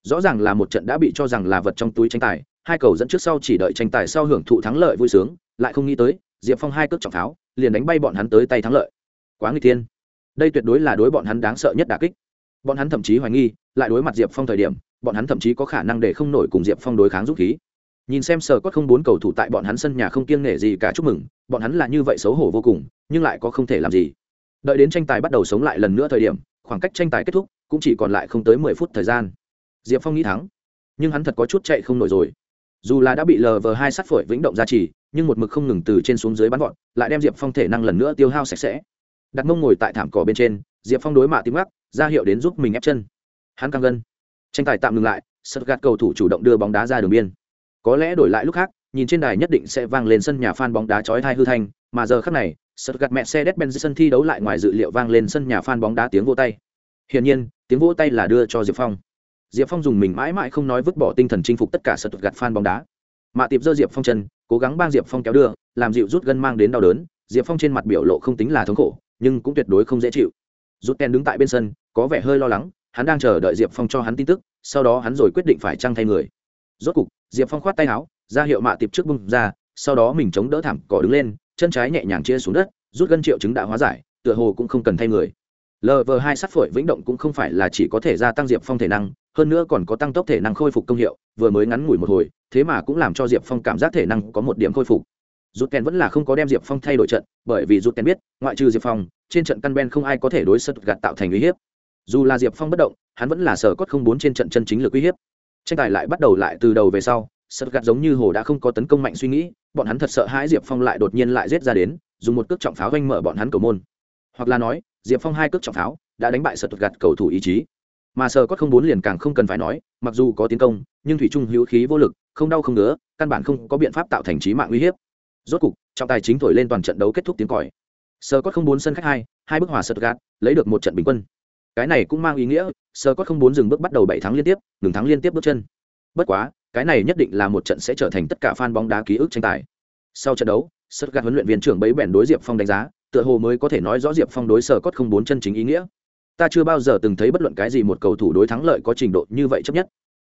Rõ ràng là một trận đã bị cho rằng là vật trong túi tranh tài, hai cầu dẫn trước sau chỉ đợi tranh tài sau hưởng thụ thắng lợi vui sướng, lại không nghĩ tới, diệp phong hai cước trọng pháo, liền đánh bay bọn hắn tới tay thắng lợi quá người tiên đây tuyệt đối là đối bọn hắn đáng sợ nhất đà kích. Bọn hắn thậm chí hoài nghi, lại đối mặt diệp phong thời điểm, bọn hắn thậm chí có khả năng để không nổi cùng diệp phong đối kháng dũng khí. Nhìn xem sờ cốt không bốn cầu thủ tại bọn hắn sân nhà không kiêng nể gì cả chúc mừng, bọn hắn là như vậy xấu hổ vô cùng, nhưng lại có không thể làm gì. Đợi đến tranh tài bắt đầu sống lại lần nữa thời điểm, khoảng cách tranh tài kết thúc, cũng chỉ còn lại không tới mười phút thời gian. Diệp phong nghĩ thắng, nhưng hắn thật có chút chạy không nổi rồi. Dù là đã bị lờ vờ hai sắt phổi vĩnh động ra trì nhưng một mực không ngừng từ trên xuống dưới bắn gọn lại đem diệp phong thể năng lần nữa tiêu hao sạch sẽ đặt mông ngồi tại thảm cỏ bên trên, diệp phong đối mạ tím gác ra hiệu đến giúp mình ép chân. Hắn căng gân. Tranh tài tạm ngừng lại sật gạt cầu thủ chủ động đưa bóng đá ra đường biên. Có lẽ đổi lại lúc khác, nhìn trên đài nhất định sẽ vang lên sân nhà phan bóng đá chói thai hư thanh, mà giờ khắc này sật gạt mẹ xe đét ben sân thi đấu lại ngoài dự liệu vang lên sân nhà phan bóng đá tiếng vô tay. Hiển nhiên, tiếng vỗ tay là đưa cho diệp phong. Diệp phong dùng mình mãi mãi không nói vứt bỏ tinh thần chinh phục tất cả sật gạt phan bóng đá. Mạ tiệp dơ diệp phong chân, cố gắng bang diệp phong kéo đưa, làm dịu rút gân mang đến đau đớn. Diệp phong trên mặt biểu lộ không tính là thống khổ nhưng cũng tuyệt đối không dễ chịu. Rút ten đứng tại bên sân, có vẻ hơi lo lắng, hắn đang chờ đợi diệp phong cho hắn tin tức, sau đó hắn rồi quyết định phải trăng thay người. Rốt cục, diệp phong khoát tay áo, ra hiệu mạ tiệp trước bung ra, sau đó mình chống đỡ thảm cỏ đứng lên, chân trái nhẹ nhàng chia xuống đất, rút gân triệu chứng đã hóa giải, tựa hồ cũng không cần thay người. Lv hai sát phổi vĩnh động cũng không phải là chỉ có thể gia tăng diệp phong thể năng, hơn nữa còn có tăng tốc thể năng khôi phục công hiệu, vừa mới ngắn ngủi một hồi, thế mà cũng làm cho diệp phong cảm giác thể năng có một điểm khôi phục rút kèn vẫn là không có đem diệp phong thay đổi trận, bởi vì rút kèn biết, ngoại trừ diệp phong, trên trận căn ben không ai có thể đối sật gạt tạo thành uy hiếp. Dù là diệp phong bất động, hắn vẫn là sở cốt không bốn trên trận chân chính lực uy hiếp. Tranh tài lại bắt đầu lại từ đầu về sau, sật gạt giống như hồ đã không có tấn công mạnh suy nghĩ, bọn hắn thật sợ hãi diệp phong lại đột nhiên lại giết ra đến, dùng một cước trọng pháo oanh mở bọn hắn cầu môn. Hoặc là nói, diệp phong hai cước trọng pháo đã đánh bại sật gạt cầu thủ ý chí. Mà sở cốt không bốn liền càng không cần phải nói, mặc dù có tiến công, nhưng thủy trung hữu khí vô lực, không đau không ngứa, căn bản không có biện pháp tạo thành trí mạng uy hiếp rốt cục, trọng tài chính thổi lên toàn trận đấu kết thúc tiếng còi. Sơ cốt không bốn sân khách hai hai bước hòa sật gạt lấy được một trận bình quân. Cái này cũng mang ý nghĩa sơ cốt không bốn dừng bước bắt đầu bảy tháng liên tiếp, ngừng thắng liên tiếp bước chân. Bất quá, cái này nhất định là một trận sẽ trở thành tất cả fan bóng đá ký ức tranh tài. Sau trận đấu sật gạt huấn luyện viên trưởng bấy bèn đối diệp phong đánh giá, tựa hồ mới có thể nói rõ diệp phong đối sơ cốt không bốn chân chính ý nghĩa. Ta chưa bao giờ từng thấy bất luận cái gì một cầu thủ đối thắng lợi có trình độ như vậy chấp nhất.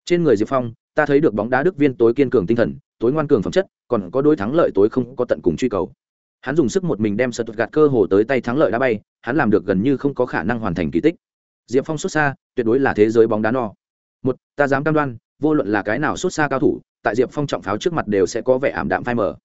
Trên người diệp phong, ta thấy được bóng đá đức viên tối kiên cường tinh thần tối ngoan cường phẩm chất, còn có đối thắng lợi tối không có tận cùng truy cầu. Hắn dùng sức một mình đem sật gạt cơ hồ tới tay thắng lợi đá bay, hắn làm được gần như không có khả năng hoàn thành kỳ tích. Diệp phong xuất xa, tuyệt đối là thế giới bóng đá no. Một, ta dám cam đoan, vô luận là cái nào xuất xa cao thủ, tại diệp phong trọng pháo trước mặt đều sẽ có vẻ ảm đạm phai mờ.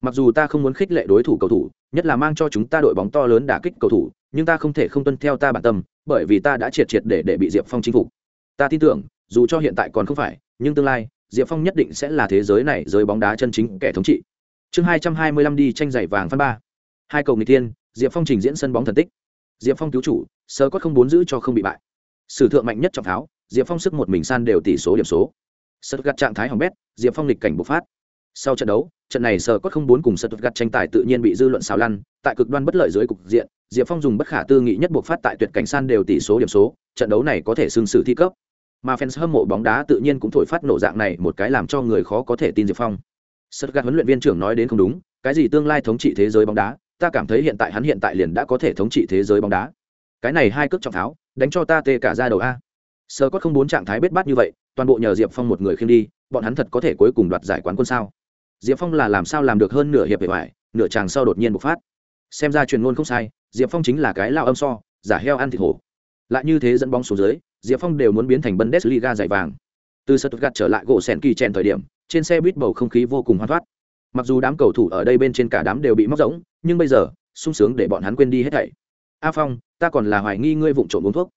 Mặc dù ta không muốn khích lệ đối thủ cầu thủ, nhất là mang cho chúng ta đội bóng to lớn đả kích cầu thủ, nhưng ta không thể không tuân theo ta bản tâm, bởi vì ta đã triệt triệt để để bị diệp phong chinh phục. Ta tin tưởng, dù cho hiện tại còn không phải, nhưng tương lai diệp phong nhất định sẽ là thế giới này giới bóng đá chân chính kẻ thống trị. Chương hai trăm hai mươi lăm đi tranh giải vàng phân ba. Hai cầu người tiên diệp phong trình diễn sân bóng thần tích. Diệp phong cứu chủ, sơ có không bốn giữ cho không bị bại. Sử thượng mạnh nhất trọng tháo diệp phong sức một mình san đều tỷ số điểm số. Sơ gạt trạng thái hỏng bét, diệp phong lịch cảnh bộc phát. Sau trận đấu, trận này sơ cốt không bốn cùng sơ gạt tranh tài tự nhiên bị dư luận xào lăn, tại cực đoan bất lợi dưới cục diện, diệp phong dùng bất khả tư nghị nhất bộc phát tại tuyệt cảnh san đều tỷ số điểm số, trận đấu này có thể xưng sử thi cấp mà fans hâm mộ bóng đá tự nhiên cũng thổi phát nổ dạng này một cái làm cho người khó có thể tin diệp phong. Sật gạt huấn luyện viên trưởng nói đến không đúng, cái gì tương lai thống trị thế giới bóng đá, ta cảm thấy hiện tại hắn hiện tại liền đã có thể thống trị thế giới bóng đá. Cái này hai cước trọng tháo, đánh cho ta tê cả ra đầu a. Sơ có không bốn trạng thái bết bát như vậy, toàn bộ nhờ diệp phong một người khiêng đi, bọn hắn thật có thể cuối cùng đoạt giải quán quân sao? Diệp phong là làm sao làm được hơn nửa hiệp bề ngoài nửa chàng sau đột nhiên bộc phát. Xem ra truyền ngôn không sai, diệp phong chính là cái lao âm so, giả heo ăn thịt hổ. Lại như thế dẫn bóng xuống dưới diệp phong đều muốn biến thành bundesliga giải vàng. Từ stuttgart trở lại gỗ sèn kỳ chèn thời điểm, trên xe buýt bầu không khí vô cùng hoan thoát. Mặc dù đám cầu thủ ở đây bên trên cả đám đều bị móc rỗng, nhưng bây giờ, sung sướng để bọn hắn quên đi hết thảy. A phong, ta còn là hoài nghi ngươi vụng trộm uống thuốc.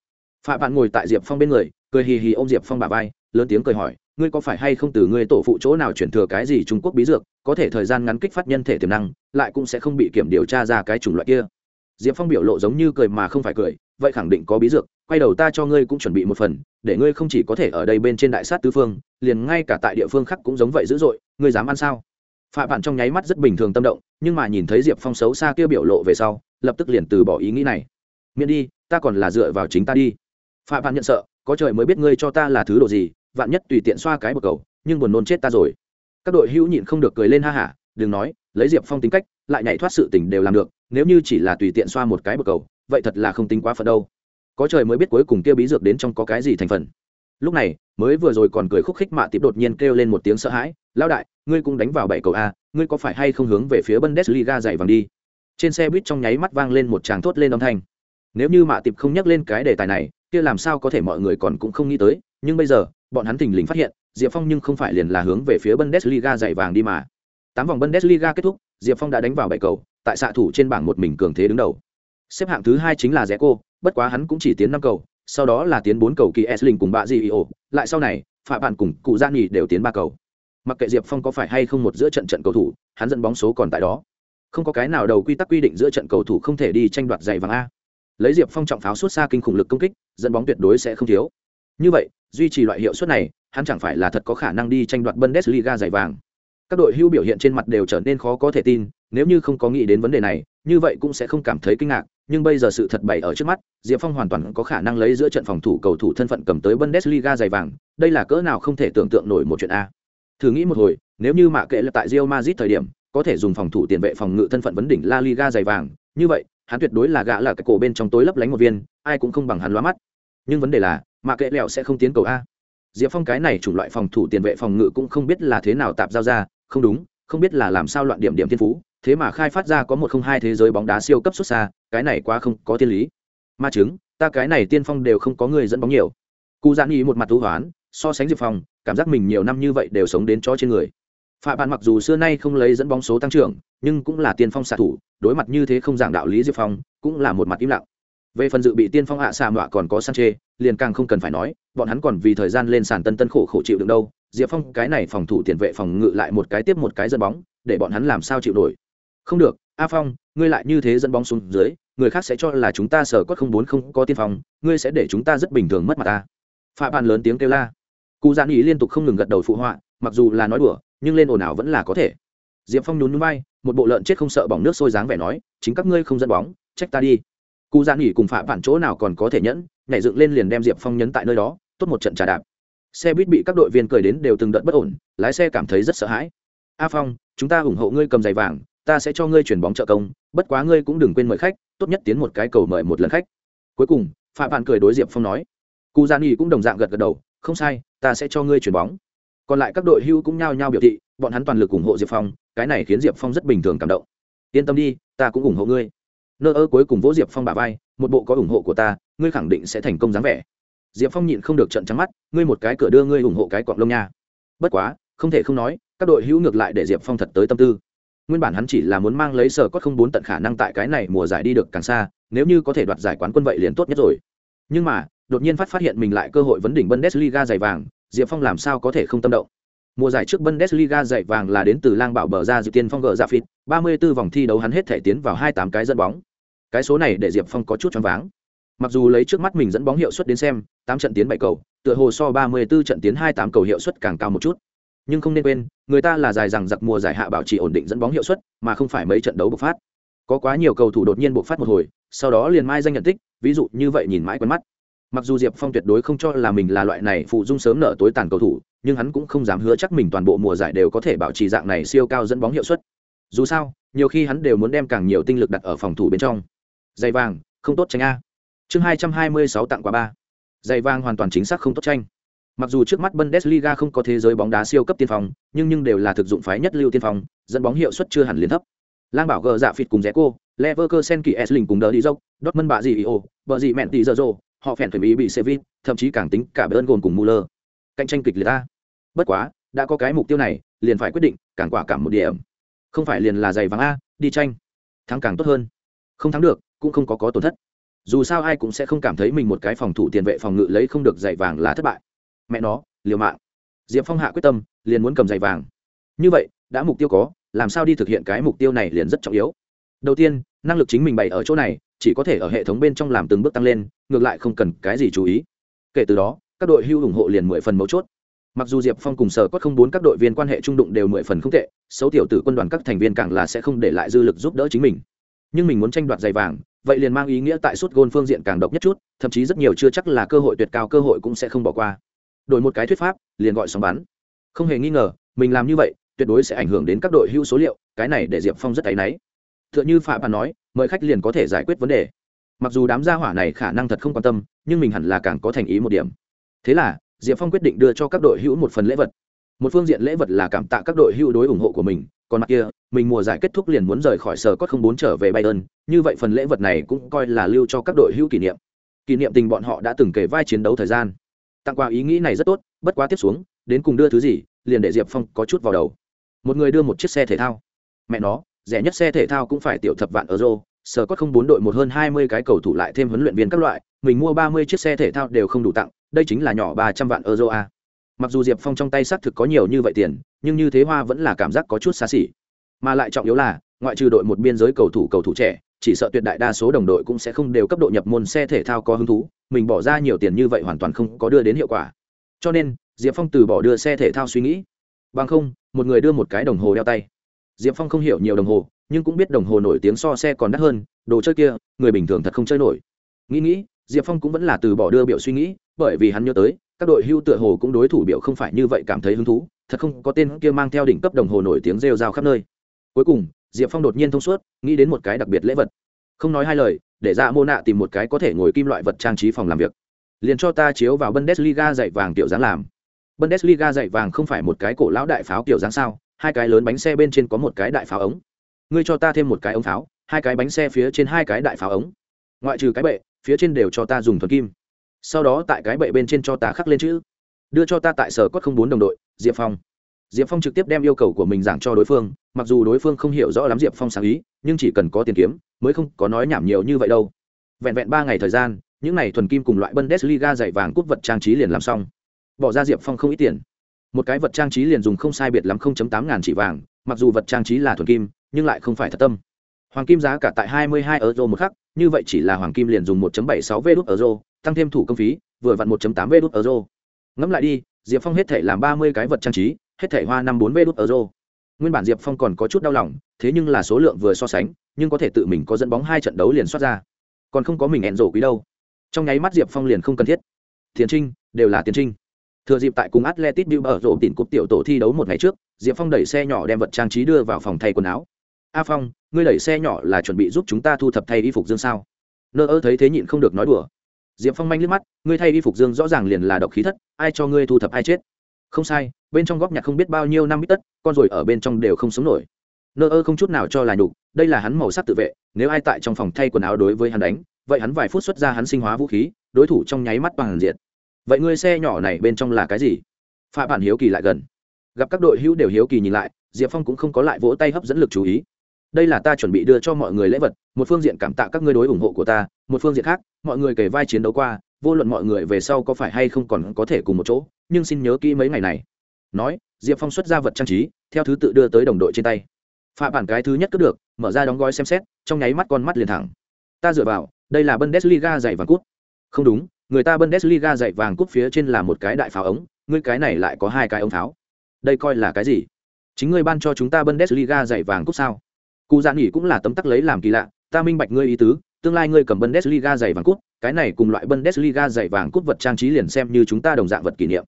Phạm bạn ngồi tại diệp phong bên người, cười hì hì ô m diệp phong bà vai, lớn tiếng cười hỏi, ngươi có phải hay không từ ngươi tổ phụ chỗ nào chuyển thừa cái gì trung quốc bí dược, có thể thời gian ngắn kích phát nhân thể tiềm năng, lại cũng sẽ không bị kiểm điều tra ra cái chủng loại kia? Diệp phong biểu lộ giống như cười mà không phải cười vậy khẳng định có bí dược, quay đầu ta cho ngươi cũng chuẩn bị một phần, để ngươi không chỉ có thể ở đây bên trên đại sát tứ phương, liền ngay cả tại địa phương khác cũng giống vậy dữ dội, ngươi dám ăn sao? Phạ bạn trong nháy mắt rất bình thường tâm động, nhưng mà nhìn thấy diệp phong xấu xa kia biểu lộ về sau, lập tức liền từ bỏ ý nghĩ này. Miễn đi, ta còn là dựa vào chính ta đi. Phạ bạn nhận sợ, có trời mới biết ngươi cho ta là thứ đồ gì, vạn nhất tùy tiện xoa cái bờ cầu, nhưng buồn nôn chết ta rồi. Các đội hữu nhịn không được cười lên ha hả, đừng nói, lấy diệp phong tính cách, lại nhảy thoát sự tình đều làm được, nếu như chỉ là tùy tiện xoa một cái bờ cầu vậy thật là không tính quá phận đâu. Có trời mới biết cuối cùng kia bí dược đến trong có cái gì thành phần. Lúc này, mới vừa rồi còn cười khúc khích mạ tiếp đột nhiên kêu lên một tiếng sợ hãi lao đại, ngươi cũng đánh vào bảy cầu a, ngươi có phải hay không hướng về phía bundesliga dạy vàng đi? Trên xe buýt trong nháy mắt vang lên một tràng thốt lên âm thanh. Nếu như mạ tiệp không nhắc lên cái đề tài này, kia làm sao có thể mọi người còn cũng không nghĩ tới, nhưng bây giờ, bọn hắn thình lình phát hiện, diệp phong nhưng không phải liền là hướng về phía bundesliga dạy vàng đi mà. Tám vòng bundesliga kết thúc, diệp phong đã đánh vào bảy cầu, tại xạ thủ trên bảng một mình cường thế đứng đầu xếp hạng thứ hai chính là rẽ cô bất quá hắn cũng chỉ tiến năm cầu sau đó là tiến bốn cầu kỳ Esling cùng bạ Di Io, lại sau này, Phạm Bạn cùng cụ gia nghỉ đều tiến ba cầu. Mặc kệ Diệp Phong có phải hay không một giữa trận trận cầu thủ, hắn dẫn bóng số còn tại đó. Không có cái nào đầu quy tắc quy định giữa trận cầu thủ không thể đi tranh đoạt giày vàng a. Lấy Diệp Phong trọng pháo suốt xa kinh khủng lực công kích, dẫn bóng tuyệt đối sẽ không thiếu. Như vậy, duy trì loại hiệu suất này, hắn chẳng phải là thật có khả năng đi tranh đoạt Bundesliga giày vàng. Các đội hưu biểu hiện trên mặt đều trở nên khó có thể tin, nếu như không có nghĩ đến vấn đề này, như vậy cũng sẽ không cảm thấy kinh ngạc, nhưng bây giờ sự thật bày ở trước mắt, Diệp Phong hoàn toàn có khả năng lấy giữa trận phòng thủ cầu thủ thân phận cầm tới Bundesliga giày vàng, đây là cỡ nào không thể tưởng tượng nổi một chuyện a. Thử nghĩ một hồi, nếu như mạ kệ là tại Real Madrid thời điểm, có thể dùng phòng thủ tiền vệ phòng ngự thân phận vấn đỉnh La Liga giày vàng, như vậy, hắn tuyệt đối là gã là cái cổ bên trong tối lấp lánh một viên, ai cũng không bằng hắn lóa mắt. Nhưng vấn đề là, mạ kệ lẹo sẽ không tiến cầu a. diệp phong cái này chủng loại phòng thủ tiền vệ phòng ngự cũng không biết là thế nào tạp giao ra không đúng không biết là làm sao loạn điểm điểm thiên phú thế mà khai phát ra có một không hai thế giới bóng đá siêu cấp xuất xa, cái này quá không có thiên lý. Ma chứng, ta cái này tiên phong đều không có người dẫn bóng nhiều. Cụ giãn ý một mặt thú hoán, so sánh diệp phong, cảm giác mình nhiều năm như vậy đều sống đến chó trên người. Phạm bạn mặc dù xưa nay không lấy dẫn bóng số tăng trưởng, nhưng cũng là tiên phong xạ thủ, đối mặt như thế không giảng đạo lý diệp phong, cũng là một mặt im lặng. Về phần dự bị tiên phong hạ xạ mọa còn có sanche liền càng không cần phải nói, bọn hắn còn vì thời gian lên sàn tân tân khổ khổ chịu được đâu. Diệp phong cái này phòng thủ tiền vệ phòng ngự lại một cái tiếp một cái dẫn bóng, để bọn hắn làm sao chịu nổi? Không được, a phong, ngươi lại như thế dẫn bóng xuống dưới, người khác sẽ cho là chúng ta sở cốt không bốn không có tiên phong, ngươi sẽ để chúng ta rất bình thường mất mặt ta. Phạm bạn lớn tiếng kêu la. Cụ giãn ý liên tục không ngừng gật đầu phụ họa, mặc dù là nói đùa, nhưng lên ồn ào vẫn là có thể. Diệp phong nhún núi bay một bộ lợn chết không sợ bỏng nước sôi dáng vẻ nói, chính các ngươi không dẫn bóng, trách ta đi. Cụ giãn ý cùng phạm bạn chỗ nào còn có thể nhẫn, nhảy dựng lên liền đem diệp phong nhấn tại nơi đó, tốt một trận trà đạp. Xe buýt bị các đội viên cười đến đều từng đợt bất ổn, lái xe cảm thấy rất sợ hãi. A phong, chúng ta ủng hộ ngươi cầm giày vàng ta sẽ cho ngươi chuyển bóng trợ công, bất quá ngươi cũng đừng quên mời khách, tốt nhất tiến một cái cầu mời một lần khách. Cuối cùng phạm bạn cười đối diệp phong nói. Cụ gian y cũng đồng dạng gật gật đầu, không sai, ta sẽ cho ngươi chuyển bóng. Còn lại các đội hưu cũng nhao nhao biểu thị, bọn hắn toàn lực ủng hộ diệp phong, cái này khiến diệp phong rất bình thường cảm động. Yên tâm đi, ta cũng ủng hộ ngươi. Nơ ơ cuối cùng vỗ diệp phong bà vai, một bộ có ủng hộ của ta, ngươi khẳng định sẽ thành công dáng vẻ. Diệp phong nhịn không được trận trắng mắt, ngươi một cái cửa đưa ngươi ủng hộ cái cọng lông nha. Bất quá, không thể không nói, các đội hữu ngược lại để diệp phong thật tới tâm tư nguyên bản hắn chỉ là muốn mang lấy sở cốt không bốn tận khả năng tại cái này mùa giải đi được càng xa, nếu như có thể đoạt giải quán quân vậy liền tốt nhất rồi. Nhưng mà, đột nhiên phát phát hiện mình lại cơ hội vấn đỉnh bundesliga giày vàng, diệp phong làm sao có thể không tâm động? Mùa giải trước bundesliga giày vàng là đến từ lang bảo bờ ra dự tiên phong gỡ ra dạ phịt, ba mươi 34 vòng thi đấu hắn hết thể tiến vào hai tám cái dẫn bóng. Cái số này để diệp phong có chút choáng váng. Mặc dù lấy trước mắt mình dẫn bóng hiệu suất đến xem, tám trận tiến bảy cầu, tựa hồ so ba mươi 34 trận tiến hai tám cầu hiệu suất càng cao một chút nhưng không nên quên, người ta là dài rằng giặc mùa giải hạ bảo trì ổn định dẫn bóng hiệu suất, mà không phải mấy trận đấu bộc phát. Có quá nhiều cầu thủ đột nhiên bộc phát một hồi, sau đó liền mai danh nhận tích, ví dụ như vậy nhìn mãi quen mắt. Mặc dù diệp phong tuyệt đối không cho là mình là loại này phụ dung sớm nở tối tàn cầu thủ, nhưng hắn cũng không dám hứa chắc mình toàn bộ mùa giải đều có thể bảo trì dạng này siêu cao dẫn bóng hiệu suất. Dù sao, nhiều khi hắn đều muốn đem càng nhiều tinh lực đặt ở phòng thủ bên trong. Giày vàng, không tốt tranh a. Chương hai trăm hai mươi sáu tặng quà ba. Giày vàng hoàn toàn chính xác không tốt tranh. Mặc dù trước mắt Bundesliga không có thế giới bóng đá siêu cấp tiên phong, nhưng nhưng đều là thực dụng phái nhất lưu tiên phong, dẫn bóng hiệu suất chưa hẳn liền thấp. Lang bảo gờ dạ phịt cùng Zeco, Leverkusen kỳ Esling cùng đỡ đi dốc, Dortmund bạ gì Io, bờ gì mẹn tỷ giờ rồ, họ phèn phải mỹ bị Sevilla, thậm chí càng tính cả Bayern gồm cùng Muller. Cạnh tranh kịch liệt ta. Bất quá, đã có cái mục tiêu này, liền phải quyết định, càng quả cảm một điểm. Không phải liền là giày vàng a, đi tranh. Thắng càng tốt hơn. Không thắng được, cũng không có có tổn thất. Dù sao ai cũng sẽ không cảm thấy mình một cái phòng thủ tiền vệ phòng ngự lấy không được giày vàng là thất bại mẹ nó, liều mạng. Diệp phong hạ quyết tâm, liền muốn cầm giày vàng. Như vậy, đã mục tiêu có, làm sao đi thực hiện cái mục tiêu này liền rất trọng yếu. Đầu tiên, năng lực chính mình bày ở chỗ này, chỉ có thể ở hệ thống bên trong làm từng bước tăng lên, ngược lại không cần cái gì chú ý. Kể từ đó, các đội hưu ủng hộ liền mười phần mấu chốt. Mặc dù diệp phong cùng sở có không bốn các đội viên quan hệ trung đụng đều mười phần không tệ, xấu tiểu tử quân đoàn các thành viên càng là sẽ không để lại dư lực giúp đỡ chính mình. Nhưng mình muốn tranh đoạt giày vàng, vậy liền mang ý nghĩa tại suốt gôn phương diện càng độc nhất chút, thậm chí rất nhiều chưa chắc là cơ hội tuyệt cao cơ hội cũng sẽ không bỏ qua đổi một cái thuyết pháp, liền gọi sóng bắn. Không hề nghi ngờ, mình làm như vậy, tuyệt đối sẽ ảnh hưởng đến các đội hưu số liệu, cái này để diệp phong rất áy náy. T h ư ợ n h ư phạm bàn nói, mời khách liền có thể giải quyết vấn đề. Mặc dù đám gia hỏa này khả năng thật không quan tâm, nhưng mình hẳn là càng có thành ý một điểm. Thế là, diệp phong quyết định đưa cho các đội hữu một phần lễ vật. Một phương diện lễ vật là cảm tạ các đội hữu đối ủng hộ của mình, còn mặt kia, mình mùa giải kết thúc liền muốn rời khỏi sở cốt không bốn trở về bayern, như vậy phần lễ vật này cũng coi là lưu cho các đội hữu kỷ niệm. Kỷ niệm tình bọn họ đã từng kể vai chiến đấu thời gian tặng quà ý nghĩ này rất tốt, bất quá tiếp xuống, đến cùng đưa thứ gì, liền để diệp phong có chút vào đầu. Một người đưa một chiếc xe thể thao. Mẹ nó, rẻ nhất xe thể thao cũng phải tiểu thập vạn euro, sở có không bốn đội một hơn hai mươi cái cầu thủ lại thêm huấn luyện viên các loại, mình mua ba mươi chiếc xe thể thao đều không đủ tặng, đây chính là nhỏ ba trăm vạn euro a. Mặc dù diệp phong trong tay xác thực có nhiều như vậy tiền, nhưng như thế hoa vẫn là cảm giác có chút xa xỉ. Mà lại trọng yếu là, ngoại trừ đội một biên giới cầu thủ cầu thủ trẻ chỉ sợ tuyệt đại đa số đồng đội cũng sẽ không đều cấp độ nhập môn xe thể thao có hứng thú, mình bỏ ra nhiều tiền như vậy hoàn toàn không có đưa đến hiệu quả. Cho nên, diệp phong từ bỏ đưa xe thể thao suy nghĩ. Bằng không, một người đưa một cái đồng hồ đeo tay. Diệp phong không hiểu nhiều đồng hồ, nhưng cũng biết đồng hồ nổi tiếng so xe còn đắt hơn, đồ chơi kia, người bình thường thật không chơi nổi. Nghĩ nghĩ, diệp phong cũng vẫn là từ bỏ đưa biểu suy nghĩ, bởi vì hắn nhớ tới, các đội hưu tựa hồ cũng đối thủ biểu không phải như vậy cảm thấy hứng thú, thật không có tên kia mang theo đỉnh cấp đồng hồ nổi tiếng rêu rao khắp nơi. Cuối cùng diệp phong đột nhiên thông suốt, nghĩ đến một cái đặc biệt lễ vật. Không nói hai lời, để dạ ra mô nạ tìm một cái có thể ngồi kim loại vật trang trí phòng làm việc. Liền cho ta chiếu vào bundesliga dạy vàng tiểu dáng làm. Bundesliga dạy vàng không phải một cái cổ lão đại pháo kiểu dáng sao? Hai cái lớn bánh xe bên trên có một cái đại pháo ống. Ngươi cho ta thêm một cái ống pháo, hai cái bánh xe phía trên hai cái đại pháo ống. Ngoại trừ cái bệ, phía trên đều cho ta dùng thuần kim. Sau đó tại cái bệ bên trên cho ta khắc lên chữ. Đưa cho ta tại sở cốt không bốn đồng đội, diệp phong diệp phong trực tiếp đem yêu cầu của mình giảng cho đối phương, mặc dù đối phương không hiểu rõ lắm diệp phong sáng ý, nhưng chỉ cần có tiền kiếm, mới không có nói nhảm nhiều như vậy đâu. Vẹn vẹn ba ngày thời gian, những n à y thuần kim cùng loại bundesliga dạy vàng cúp vật trang trí liền làm xong. Bỏ ra diệp phong không ít tiền. Một cái vật trang trí liền dùng không sai biệt lắm tám ngàn chỉ vàng, mặc dù vật trang trí là thuần kim, nhưng lại không phải thật tâm. Hoàng kim giá cả tại 22 euro một khắc, như vậy chỉ là hoàng kim liền dùng 1.76 v đút euro, tăng thêm thủ công phí, vừa vặn 1.8 v đút euro. Ngẫm lại đi, diệp phong hết thể làm 30 cái vật trang trí hết thể hoa năm bốn vê đút euro nguyên bản diệp phong còn có chút đau lòng, thế nhưng là số lượng vừa so sánh, nhưng có thể tự mình có dẫn bóng hai trận đấu liền xuất ra. Còn không có mình hẹn rổ quý đâu. Trong nháy mắt diệp phong liền không cần thiết. Tiến trinh, đều là tiến trinh. Thừa dịp tại cùng atletic ở rổ tỉnh cúp tiểu tổ thi đấu một ngày trước, diệp phong đẩy xe nhỏ đem vật trang trí đưa vào phòng thay quần áo. A phong, ngươi đẩy xe nhỏ là chuẩn bị giúp chúng ta thu thập thay y phục dương sao? Nơ ơ thấy thế nhịn không được nói đùa. Diệp phong manh liếc mắt, ngươi thay y phục dương rõ ràng liền là độc khí thất, ai cho ngươi thu thập ai chết? Không sai, bên trong góc nhạc không biết bao nhiêu năm bít tất, con rồi ở bên trong đều không sống nổi. Nơ ơ không chút nào cho là nhục, đây là hắn màu sắc tự vệ, nếu ai tại trong phòng thay quần áo đối với hắn đánh, vậy hắn vài phút xuất ra hắn sinh hóa vũ khí, đối thủ trong nháy mắt bằng diện vậy ngươi xe nhỏ này bên trong là cái gì? Phạm bản hiếu kỳ lại gần. Gặp các đội hữu đều hiếu kỳ nhìn lại, diệp phong cũng không có lại vỗ tay hấp dẫn lực chú ý. Đây là ta chuẩn bị đưa cho mọi người lễ vật, một phương diện cảm tạ các ngươi đối ủng hộ của ta, một phương diện khác, mọi người kể vai chiến đấu qua, vô luận mọi người về sau có phải hay không còn có thể cùng một chỗ nhưng xin nhớ kỹ mấy ngày này. Nói, diệp phong xuất ra vật trang trí, theo thứ tự đưa tới đồng đội trên tay. Phạm bản cái thứ nhất cướp được, mở ra đóng gói xem xét, trong nháy mắt con mắt liền thẳng. Ta dựa vào, đây là bundesliga dạy vàng cút không đúng, người ta bundesliga dạy vàng cút phía trên là một cái đại pháo ống, ngươi cái này lại có hai cái ống pháo. Đây coi là cái gì? Chính ngươi ban cho chúng ta bundesliga dạy vàng cút sao? Cụ già nghỉ cũng là tấm tắc lấy làm kỳ lạ, ta minh bạch ngươi ý tứ, tương lai ngươi cầm bundesliga dạy vàng cút cái này cùng loại bundesliga dạy vàng cút vật trang trí liền xem như chúng ta đồng dạng vật kỷ niệm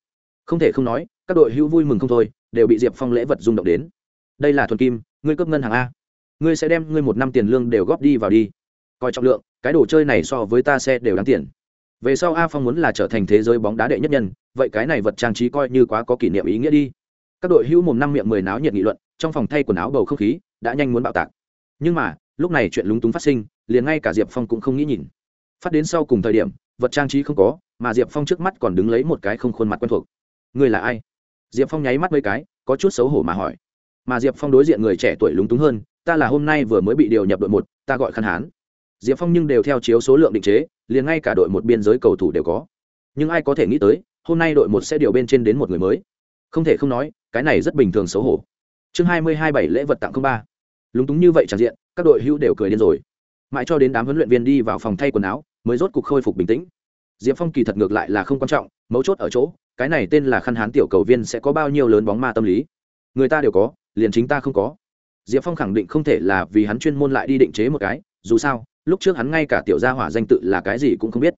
không thể không nói, các đội hữu vui mừng không thôi, đều bị diệp phong lễ vật rung động đến. Đây là thuần kim, ngươi cấp ngân hàng a. Ngươi sẽ đem ngươi một năm tiền lương đều góp đi vào đi. Coi trọng lượng, cái đồ chơi này so với ta xe đều đáng tiền. Về sau a phong muốn là trở thành thế giới bóng đá đệ nhất nhân, vậy cái này vật trang trí coi như quá có kỷ niệm ý nghĩa đi. Các đội hữu mồm năm miệng mười náo nhiệt nghị luận, trong phòng thay quần áo bầu không khí, đã nhanh muốn bạo tạc. Nhưng mà, lúc này chuyện lúng túng phát sinh, liền ngay cả diệp phong cũng không nghĩ nhìn. Phát đến sau cùng thời điểm, vật trang trí không có, mà diệp phong trước mắt còn đứng lấy một cái không khuôn mặt quen thuộc. Ngươi là ai? Diệp phong nháy mắt mấy cái, có chút xấu hổ mà hỏi. Mà diệp phong đối diện người trẻ tuổi lúng túng hơn, ta là hôm nay vừa mới bị điều nhập đội một, ta gọi khăn hán. Diệp phong nhưng đều theo chiếu số lượng định chế, liền ngay cả đội một biên giới cầu thủ đều có. Nhưng ai có thể nghĩ tới, hôm nay đội một sẽ điều bên trên đến một người mới. Không thể không nói, cái này rất bình thường xấu hổ. Chương hai mươi hai bảy lễ vật tặng không ba. Lúng túng như vậy tràn diện, các đội hữu đều cười điên rồi. Mãi cho đến đám huấn luyện viên đi vào phòng thay quần áo, mới rốt cuộc khôi phục bình tĩnh diệp phong kỳ thật ngược lại là không quan trọng, mấu chốt ở chỗ, cái này tên là khăn hán tiểu cầu viên sẽ có bao nhiêu lớn bóng ma tâm lý. Người ta đều có, liền chính ta không có. Diệp phong khẳng định không thể là vì hắn chuyên môn lại đi định chế một cái, dù sao, lúc trước hắn ngay cả tiểu gia hỏa danh tự là cái gì cũng không biết.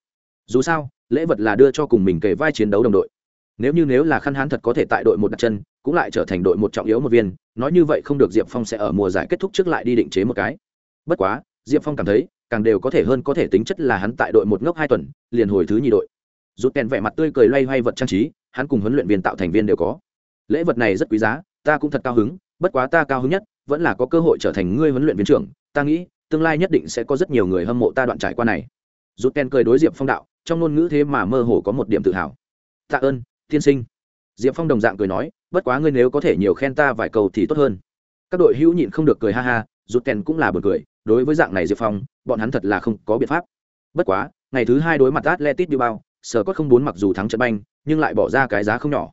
Dù sao, lễ vật là đưa cho cùng mình kề vai chiến đấu đồng đội. Nếu như nếu là khăn hán thật có thể tại đội một đặt chân, cũng lại trở thành đội một trọng yếu một viên, nói như vậy không được diệp phong sẽ ở mùa giải kết thúc trước lại đi định chế một cái. Bất quá, diệp phong cảm thấy càng đều có thể hơn có thể tính chất là hắn tại đội một ngốc hai tuần, liền hồi thứ nhì đội. Rút kèn vẻ mặt tươi cười loay hoay vật trang trí, hắn cùng huấn luyện viên tạo thành viên đều có. Lễ vật này rất quý giá, ta cũng thật cao hứng, bất quá ta cao hứng nhất vẫn là có cơ hội trở thành ngươi huấn luyện viên trưởng, ta nghĩ tương lai nhất định sẽ có rất nhiều người hâm mộ ta đoạn trải qua này. Rút kèn cười đối diệp phong đạo, trong ngôn ngữ thế mà mơ hồ có một điểm tự hào. Tạ ơn, tiên sinh. Diệp phong đồng dạng cười nói, bất quá ngươi nếu có thể nhiều khen ta vài câu thì tốt hơn. Các đội hữu nhịn không được cười ha ha, rút kèn cũng là bật cười đối với dạng này diệp phong bọn hắn thật là không có biện pháp. Bất quá ngày thứ hai đối mặt atletic bao, sờ cốt không bốn mặc dù thắng trận banh nhưng lại bỏ ra cái giá không nhỏ.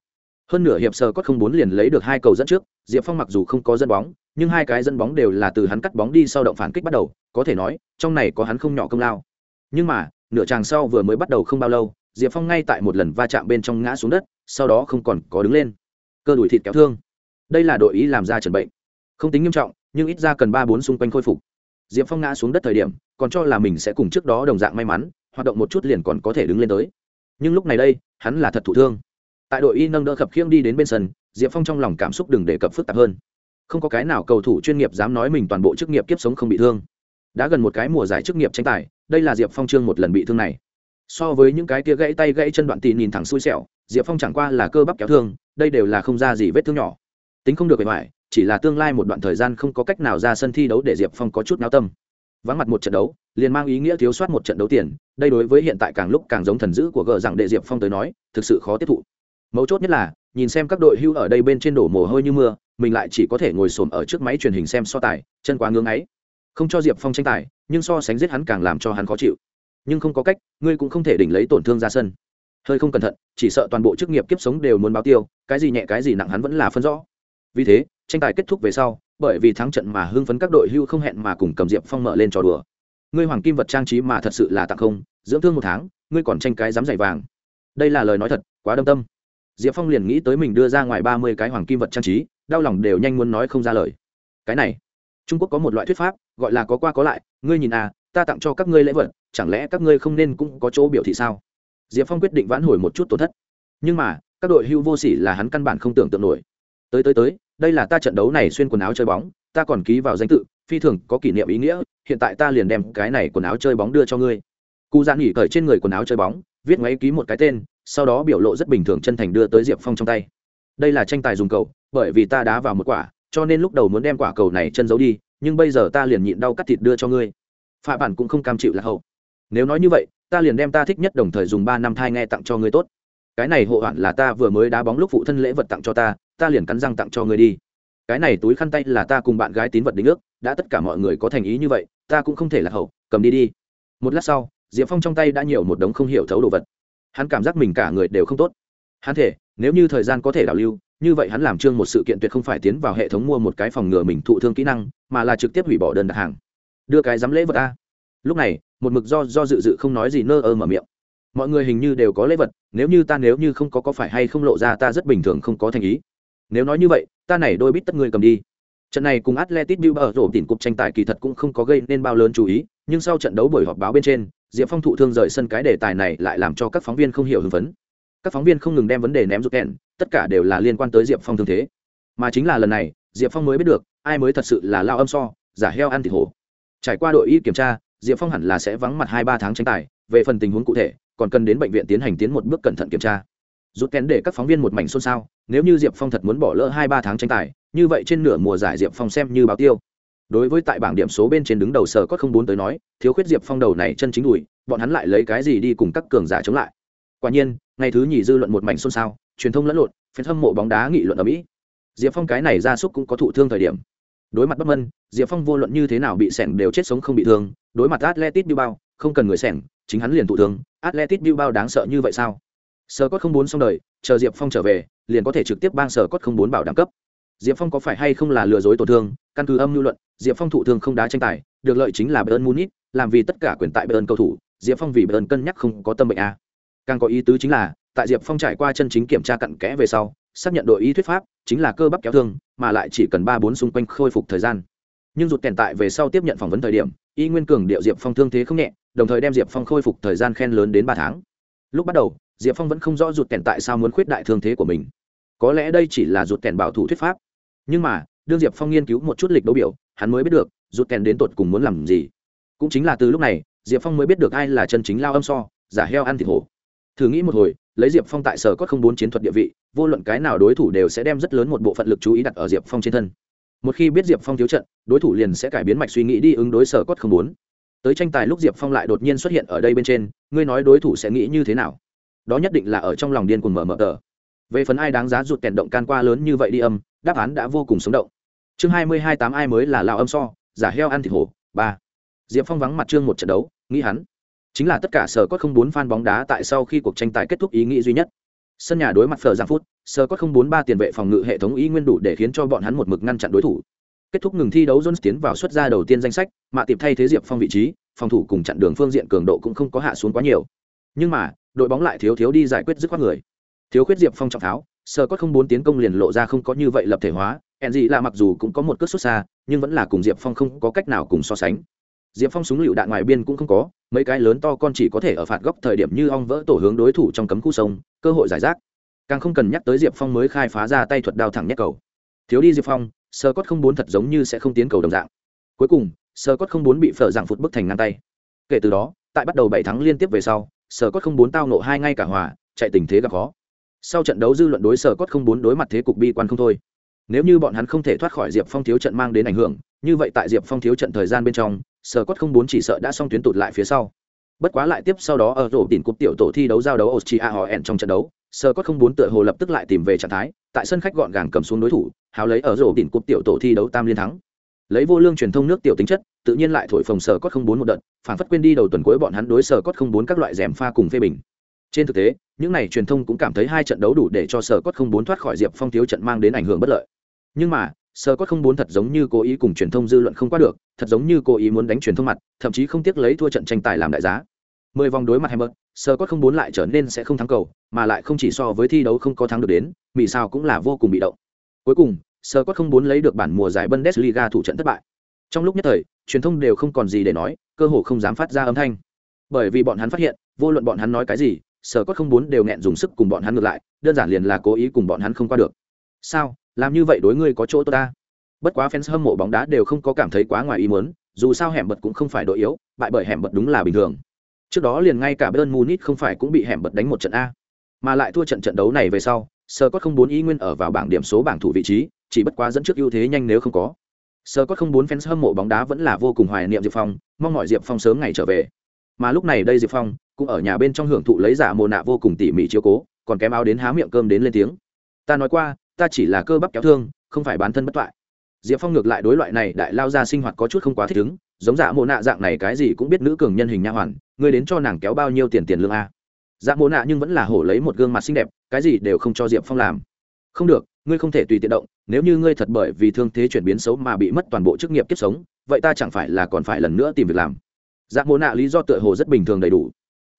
Hơn nửa hiệp sờ cốt không bốn liền lấy được hai cầu dẫn trước diệp phong mặc dù không có dẫn bóng nhưng hai cái dẫn bóng đều là từ hắn cắt bóng đi sau động phản kích bắt đầu có thể nói trong này có hắn không nhỏ công lao. Nhưng mà nửa tràng sau vừa mới bắt đầu không bao lâu diệp phong ngay tại một lần va chạm bên trong ngã xuống đất sau đó không còn có đứng lên. Cơ đùi thịt kéo thương. Đây là đội ý làm ra trần bệnh. Không tính nghiêm trọng nhưng ít ra cần ba bốn xung quanh khôi phục diệp phong ngã xuống đất thời điểm, còn cho là mình sẽ cùng trước đó đồng dạng may mắn, hoạt động một chút liền còn có thể đứng lên tới. Nhưng lúc này đây, hắn là thật thụ thương. Tại đội y nâng đỡ khập khiêng đi đến bên sân, diệp phong trong lòng cảm xúc đừng đề cập phức tạp hơn. Không có cái nào cầu thủ chuyên nghiệp dám nói mình toàn bộ chức nghiệp kiếp sống không bị thương. Đã gần một cái mùa giải chức nghiệp tranh tài, đây là diệp phong trương một lần bị thương này. So với những cái kia gãy tay gãy chân đoạn tì nhìn thẳng xui xẻo, diệp phong chẳng qua là cơ bắp kéo thương, đây đều là không ra gì vết thương nhỏ. Tính không được bề ngoài chỉ là tương lai một đoạn thời gian không có cách nào ra sân thi đấu để diệp phong có chút náo tâm. Vắng mặt một trận đấu, liền mang ý nghĩa thiếu soát một trận đấu tiền, đây đối với hiện tại càng lúc càng giống thần dữ của gờ rằng đệ diệp phong tới nói, thực sự khó tiếp thụ. Mấu chốt nhất là, nhìn xem các đội hưu ở đây bên trên đổ mồ hôi như mưa, mình lại chỉ có thể ngồi xổm ở trước máy truyền hình xem so tài, chân quá ngưỡng ấy. Không cho diệp phong tranh tài, nhưng so sánh giết hắn càng làm cho hắn khó chịu. Nhưng không có cách, ngươi cũng không thể đỉnh lấy tổn thương ra sân. Hơi không cẩn thận, chỉ sợ toàn bộ chức nghiệp kiếp sống đều muốn báo tiêu, cái gì nhẹ cái gì nặng hắn vẫn là phân rõ. Vì thế tranh tài kết thúc về sau, bởi vì thắng trận mà hưng phấn các đội hưu không hẹn mà cùng cầm diệp phong mở lên trò đùa. Ngươi hoàng kim vật trang trí mà thật sự là tặng không, dưỡng thương một tháng, ngươi còn tranh cái dám giày vàng. Đây là lời nói thật, quá đâm tâm. Diệp phong liền nghĩ tới mình đưa ra ngoài ba mươi cái hoàng kim vật trang trí, đau lòng đều nhanh muốn nói không ra lời. Cái này, trung quốc có một loại thuyết pháp, gọi là có qua có lại, ngươi nhìn à ta tặng cho các ngươi lễ vật, chẳng lẽ các ngươi không nên cũng có chỗ biểu thị sao? Diệp phong quyết định vãn hồi một chút tổn thất. Nhưng mà, các đội hưu vô sỉ là hắn căn bản không tưởng tượng nổi. Tới tới tới đây là ta trận đấu này xuyên quần áo chơi bóng, ta còn ký vào danh tự, phi thường có kỷ niệm ý nghĩa, hiện tại ta liền đem cái này quần áo chơi bóng đưa cho ngươi. Cụ dạn nghỉ cởi trên người quần áo chơi bóng, viết ngoáy ký một cái tên, sau đó biểu lộ rất bình thường chân thành đưa tới diệp phong trong tay. Đây là tranh tài dùng cầu, bởi vì ta đá vào một quả, cho nên lúc đầu muốn đem quả cầu này chân giấu đi, nhưng bây giờ ta liền nhịn đau cắt thịt đưa cho ngươi. Phạ bản cũng không cam chịu là hậu. Nếu nói như vậy, ta liền đem ta thích nhất đồng thời dùng ba năm thai nghe tặng cho ngươi tốt cái này hộ hoạn là ta vừa mới đá bóng lúc phụ thân lễ vật tặng cho ta ta liền cắn răng tặng cho ngươi đi. Cái này túi khăn tay là ta cùng bạn gái tín vật đính ước, đã tất cả mọi người có thành ý như vậy, ta cũng không thể là hậu, cầm đi đi. Một lát sau, diệp phong trong tay đã nhiều một đống không hiểu thấu đồ vật. Hắn cảm giác mình cả người đều không tốt. Hắn thể nếu như thời gian có thể đảo lưu, như vậy hắn làm trương một sự kiện tuyệt không phải tiến vào hệ thống mua một cái phòng ngừa mình thụ thương kỹ năng, mà là trực tiếp hủy bỏ đơn đặt hàng. Đưa cái dám lễ vật ta lúc này, một mực do do dự dự không nói gì nơ ơ mở miệng mọi người hình như đều có lễ vật, nếu như ta nếu như không có có phải hay không lộ ra ta rất bình thường không có thành ý. Nếu nói như vậy, ta này đôi bít tất người cầm đi. Trận này cùng atletic bilbao rổ tìm cục tranh tài kỳ thật cũng không có gây nên bao lớn chú ý, nhưng sau trận đấu buổi họp báo bên trên, diệp phong thụ thương rời sân cái đề tài này lại làm cho các phóng viên không hiểu hưng phấn. Các phóng viên không ngừng đem vấn đề ném rút kèn, tất cả đều là liên quan tới diệp phong thương thế. Mà chính là lần này, diệp phong mới biết được, ai mới thật sự là lao âm so, giả heo ăn thịt hổ. Trải qua đội y kiểm tra, diệp phong hẳn là sẽ vắng mặt hai ba tháng tranh tài, về phần tình huống cụ thể còn cần đến bệnh viện tiến hành tiến một bước cẩn thận kiểm tra. Rút kén để các phóng viên một mảnh xôn xao, nếu như diệp phong thật muốn bỏ lỡ hai ba tháng tranh tài, như vậy trên nửa mùa giải diệp phong xem như báo tiêu. Đối với tại bảng điểm số bên trên đứng đầu sở có không bốn tới nói, thiếu khuyết diệp phong đầu này chân chính đùi, bọn hắn lại lấy cái gì đi cùng các cường giả chống lại? Quả nhiên, ngày thứ nhì dư luận một mảnh xôn xao, truyền thông lẫn lộn phen hâm mộ bóng đá nghị luận ở mỹ. Diệp phong cái này ra súc cũng có thụ thương thời điểm. Đối mặt bất mân, diệp phong vô luận như thế nào bị sẻng đều chết sống không bị thương, đối mặt atletic bao không cần người sẻng chính hắn liền thụ thương atletic bilbao đáng sợ như vậy sao? Sơ cốt không bốn xong đời, chờ diệp phong trở về, liền có thể trực tiếp bang sở cốt không bốn bảo đẳng cấp. Diệp phong có phải hay không là lừa dối tổn thương? Căn cứ âm lưu luận, diệp phong thụ thương không đá tranh tài, được lợi chính là bayern munich, làm vì tất cả quyền tại bayern cầu thủ, diệp phong vì bayern cân nhắc không có tâm bệnh a. Càng có ý tứ chính là, tại diệp phong trải qua chân chính kiểm tra cặn kẽ về sau, xác nhận đội ý thuyết pháp chính là cơ bắp kéo thương, mà lại chỉ cần ba bốn xung quanh khôi phục thời gian. Nhưng rụt kèn tại về sau tiếp nhận phỏng vấn thời điểm, y nguyên cường điệu diệp phong thương thế không nhẹ đồng thời đem diệp phong khôi phục thời gian khen lớn đến ba tháng lúc bắt đầu diệp phong vẫn không rõ rụt kèn tại sao muốn khuyết đại thương thế của mình có lẽ đây chỉ là rụt kèn bảo thủ thuyết pháp nhưng mà đương diệp phong nghiên cứu một chút lịch đấu biểu hắn mới biết được rụt kèn đến tột cùng muốn làm gì cũng chính là từ lúc này diệp phong mới biết được ai là chân chính lao âm so giả heo ăn thịt hổ thử nghĩ một hồi lấy diệp phong tại sở có không bốn chiến thuật địa vị vô luận cái nào đối thủ đều sẽ đem rất lớn một bộ phận lực chú ý đặt ở diệp phong trên thân một khi biết diệp phong thiếu trận đối thủ liền sẽ cải biến mạch suy nghĩ đi ứng đối sở cốt không bốn tới tranh tài lúc diệp phong lại đột nhiên xuất hiện ở đây bên trên, ngươi nói đối thủ sẽ nghĩ như thế nào? Đó nhất định là ở trong lòng điên cuồng mở mở tờ. Về phần ai đáng giá rụt kèn động can qua lớn như vậy đi âm, đáp án đã vô cùng sống động. Chương hai mươi hai tám ai mới là lao âm so, giả heo ăn thịt hổ, ba. Diệp phong vắng mặt trương một trận đấu, nghĩ hắn. Chính là tất cả sở cốt không bốn fan bóng đá tại sau khi cuộc tranh tài kết thúc ý nghĩ duy nhất. Sân nhà đối mặt phờ giang phút, sở cốt không bốn ba tiền vệ phòng ngự hệ thống ý nguyên đủ để khiến cho bọn hắn một mực ngăn chặn đối thủ kết thúc ngừng thi đấu, jones tiến vào xuất ra đầu tiên danh sách mạ tiệp thay thế diệp phong vị trí, phòng thủ cùng chặn đường phương diện cường độ cũng không có hạ xuống quá nhiều. Nhưng mà, đội bóng lại thiếu thiếu đi giải quyết dứt khoát người. Thiếu khuyết diệp phong trọng tháo sơ cốt không bốn tiến công liền lộ ra không có như vậy lập thể hóa. Hẹn gì là mặc dù cũng có một cước xuất xa, nhưng vẫn là cùng diệp phong không có cách nào cùng so sánh. Diệp phong súng lựu đạn ngoài biên cũng không có, mấy cái lớn to con chỉ có thể ở phạt góc thời điểm như ong vỡ tổ hướng đối thủ trong cấm khu sông, cơ hội giải rác. Càng không cần nhắc tới diệp phong mới khai phá ra tay thuật đao thẳng nhét cầu. Thiếu đi diệp phong sơ cốt không bốn thật giống như sẽ không tiến cầu đồng dạng. Cuối cùng sơ cốt không bốn bị phở dạng phụt bức thành ngang tay. Kể từ đó, tại bắt đầu bảy tháng liên tiếp về sau sơ cốt không bốn tao nộ hai ngay cả hòa, chạy tình thế gặp khó. Sau trận đấu dư luận đối Sơ cốt không bốn đối mặt thế cục bi quan không thôi. Nếu như bọn hắn không thể thoát khỏi diệp phong thiếu trận mang đến ảnh hưởng, như vậy tại diệp phong thiếu trận thời gian bên trong Sơ cốt không bốn chỉ sợ đã xong tuyến tụt lại phía sau. Bất quá lại tiếp sau đó ở rổ tìm cúp tiểu tổ thi đấu giao đấu Austria họ ẹn trong trận đấu sở cốt không bốn tựa hồ lập tức lại tìm về trạng thái, tại sân khách gọn gàng cầm xuống đối thủ, hào lấy ở rổ đỉnh cúp tiểu tổ thi đấu tam liên thắng. Lấy vô lương truyền thông nước tiểu tính chất, tự nhiên lại thổi phồng sở cốt không bốn một đợt, phản phất quên đi đầu tuần cuối bọn hắn đối sở cốt không bốn các loại rèm pha cùng phê bình. Trên thực tế, những này truyền thông cũng cảm thấy hai trận đấu đủ để cho sở cốt không bốn thoát khỏi diệp phong thiếu trận mang đến ảnh hưởng bất lợi. Nhưng mà sở cốt không bốn thật giống như cố ý cùng truyền thông dư luận không qua được, thật giống như cố ý muốn đánh truyền thông mặt, thậm chí không tiếc lấy thua trận tranh tài làm đại giá mười vòng đối mặt hammer sở cốt không bốn lại trở nên sẽ không thắng cầu, mà lại không chỉ so với thi đấu không có thắng được đến vì sao cũng là vô cùng bị động. Cuối cùng sở cốt không bốn lấy được bản mùa giải bundesliga thủ trận thất bại. Trong lúc nhất thời, truyền thông đều không còn gì để nói, cơ hồ không dám phát ra âm thanh. Bởi vì bọn hắn phát hiện, vô luận bọn hắn nói cái gì sở cốt không bốn đều nghẹn dùng sức cùng bọn hắn ngược lại, đơn giản liền là cố ý cùng bọn hắn không qua được. Sao? Làm như vậy đối ngươi có chỗ tốt ta? Bất quá fans hâm mộ bóng đá đều không có cảm thấy quá ngoài ý muốn, dù sao hẻm bật cũng không phải đội yếu, bại bởi hẻm bật đúng là bình thường trước đó liền ngay cả bayern munich không phải cũng bị hẻm bật đánh một trận a. Mà lại thua trận trận đấu này về sau sơ không bốn ý nguyên ở vào bảng điểm số bảng thủ vị trí, chỉ bất quá dẫn trước ưu thế nhanh nếu không có. Sơ không bốn fans hâm mộ bóng đá vẫn là vô cùng hoài niệm diệp phong, mong mọi diệp phong sớm ngày trở về. Mà lúc này đây diệp phong cũng ở nhà bên trong hưởng thụ lấy giả mồ nạ vô cùng tỉ mỉ chiếu cố, còn kém áo đến há miệng cơm đến lên tiếng. Ta nói qua, ta chỉ là cơ bắp kéo thương, không phải bán thân bất toại. Diệp phong ngược lại đối loại này đại lao ra sinh hoạt có chút không quá thích ứng giống dạ mộ nạ dạng này cái gì cũng biết nữ cường nhân hình nha hoàn, ngươi đến cho nàng kéo bao nhiêu tiền tiền lương a? Dạ mộ nạ nhưng vẫn là hổ lấy một gương mặt xinh đẹp, cái gì đều không cho diệp phong làm. Không được, ngươi không thể tùy tiện động, nếu như ngươi thật bởi vì thương thế chuyển biến xấu mà bị mất toàn bộ chức nghiệp kiếp sống, vậy ta chẳng phải là còn phải lần nữa tìm việc làm. Dạ mộ nạ lý do tựa hồ rất bình thường đầy đủ,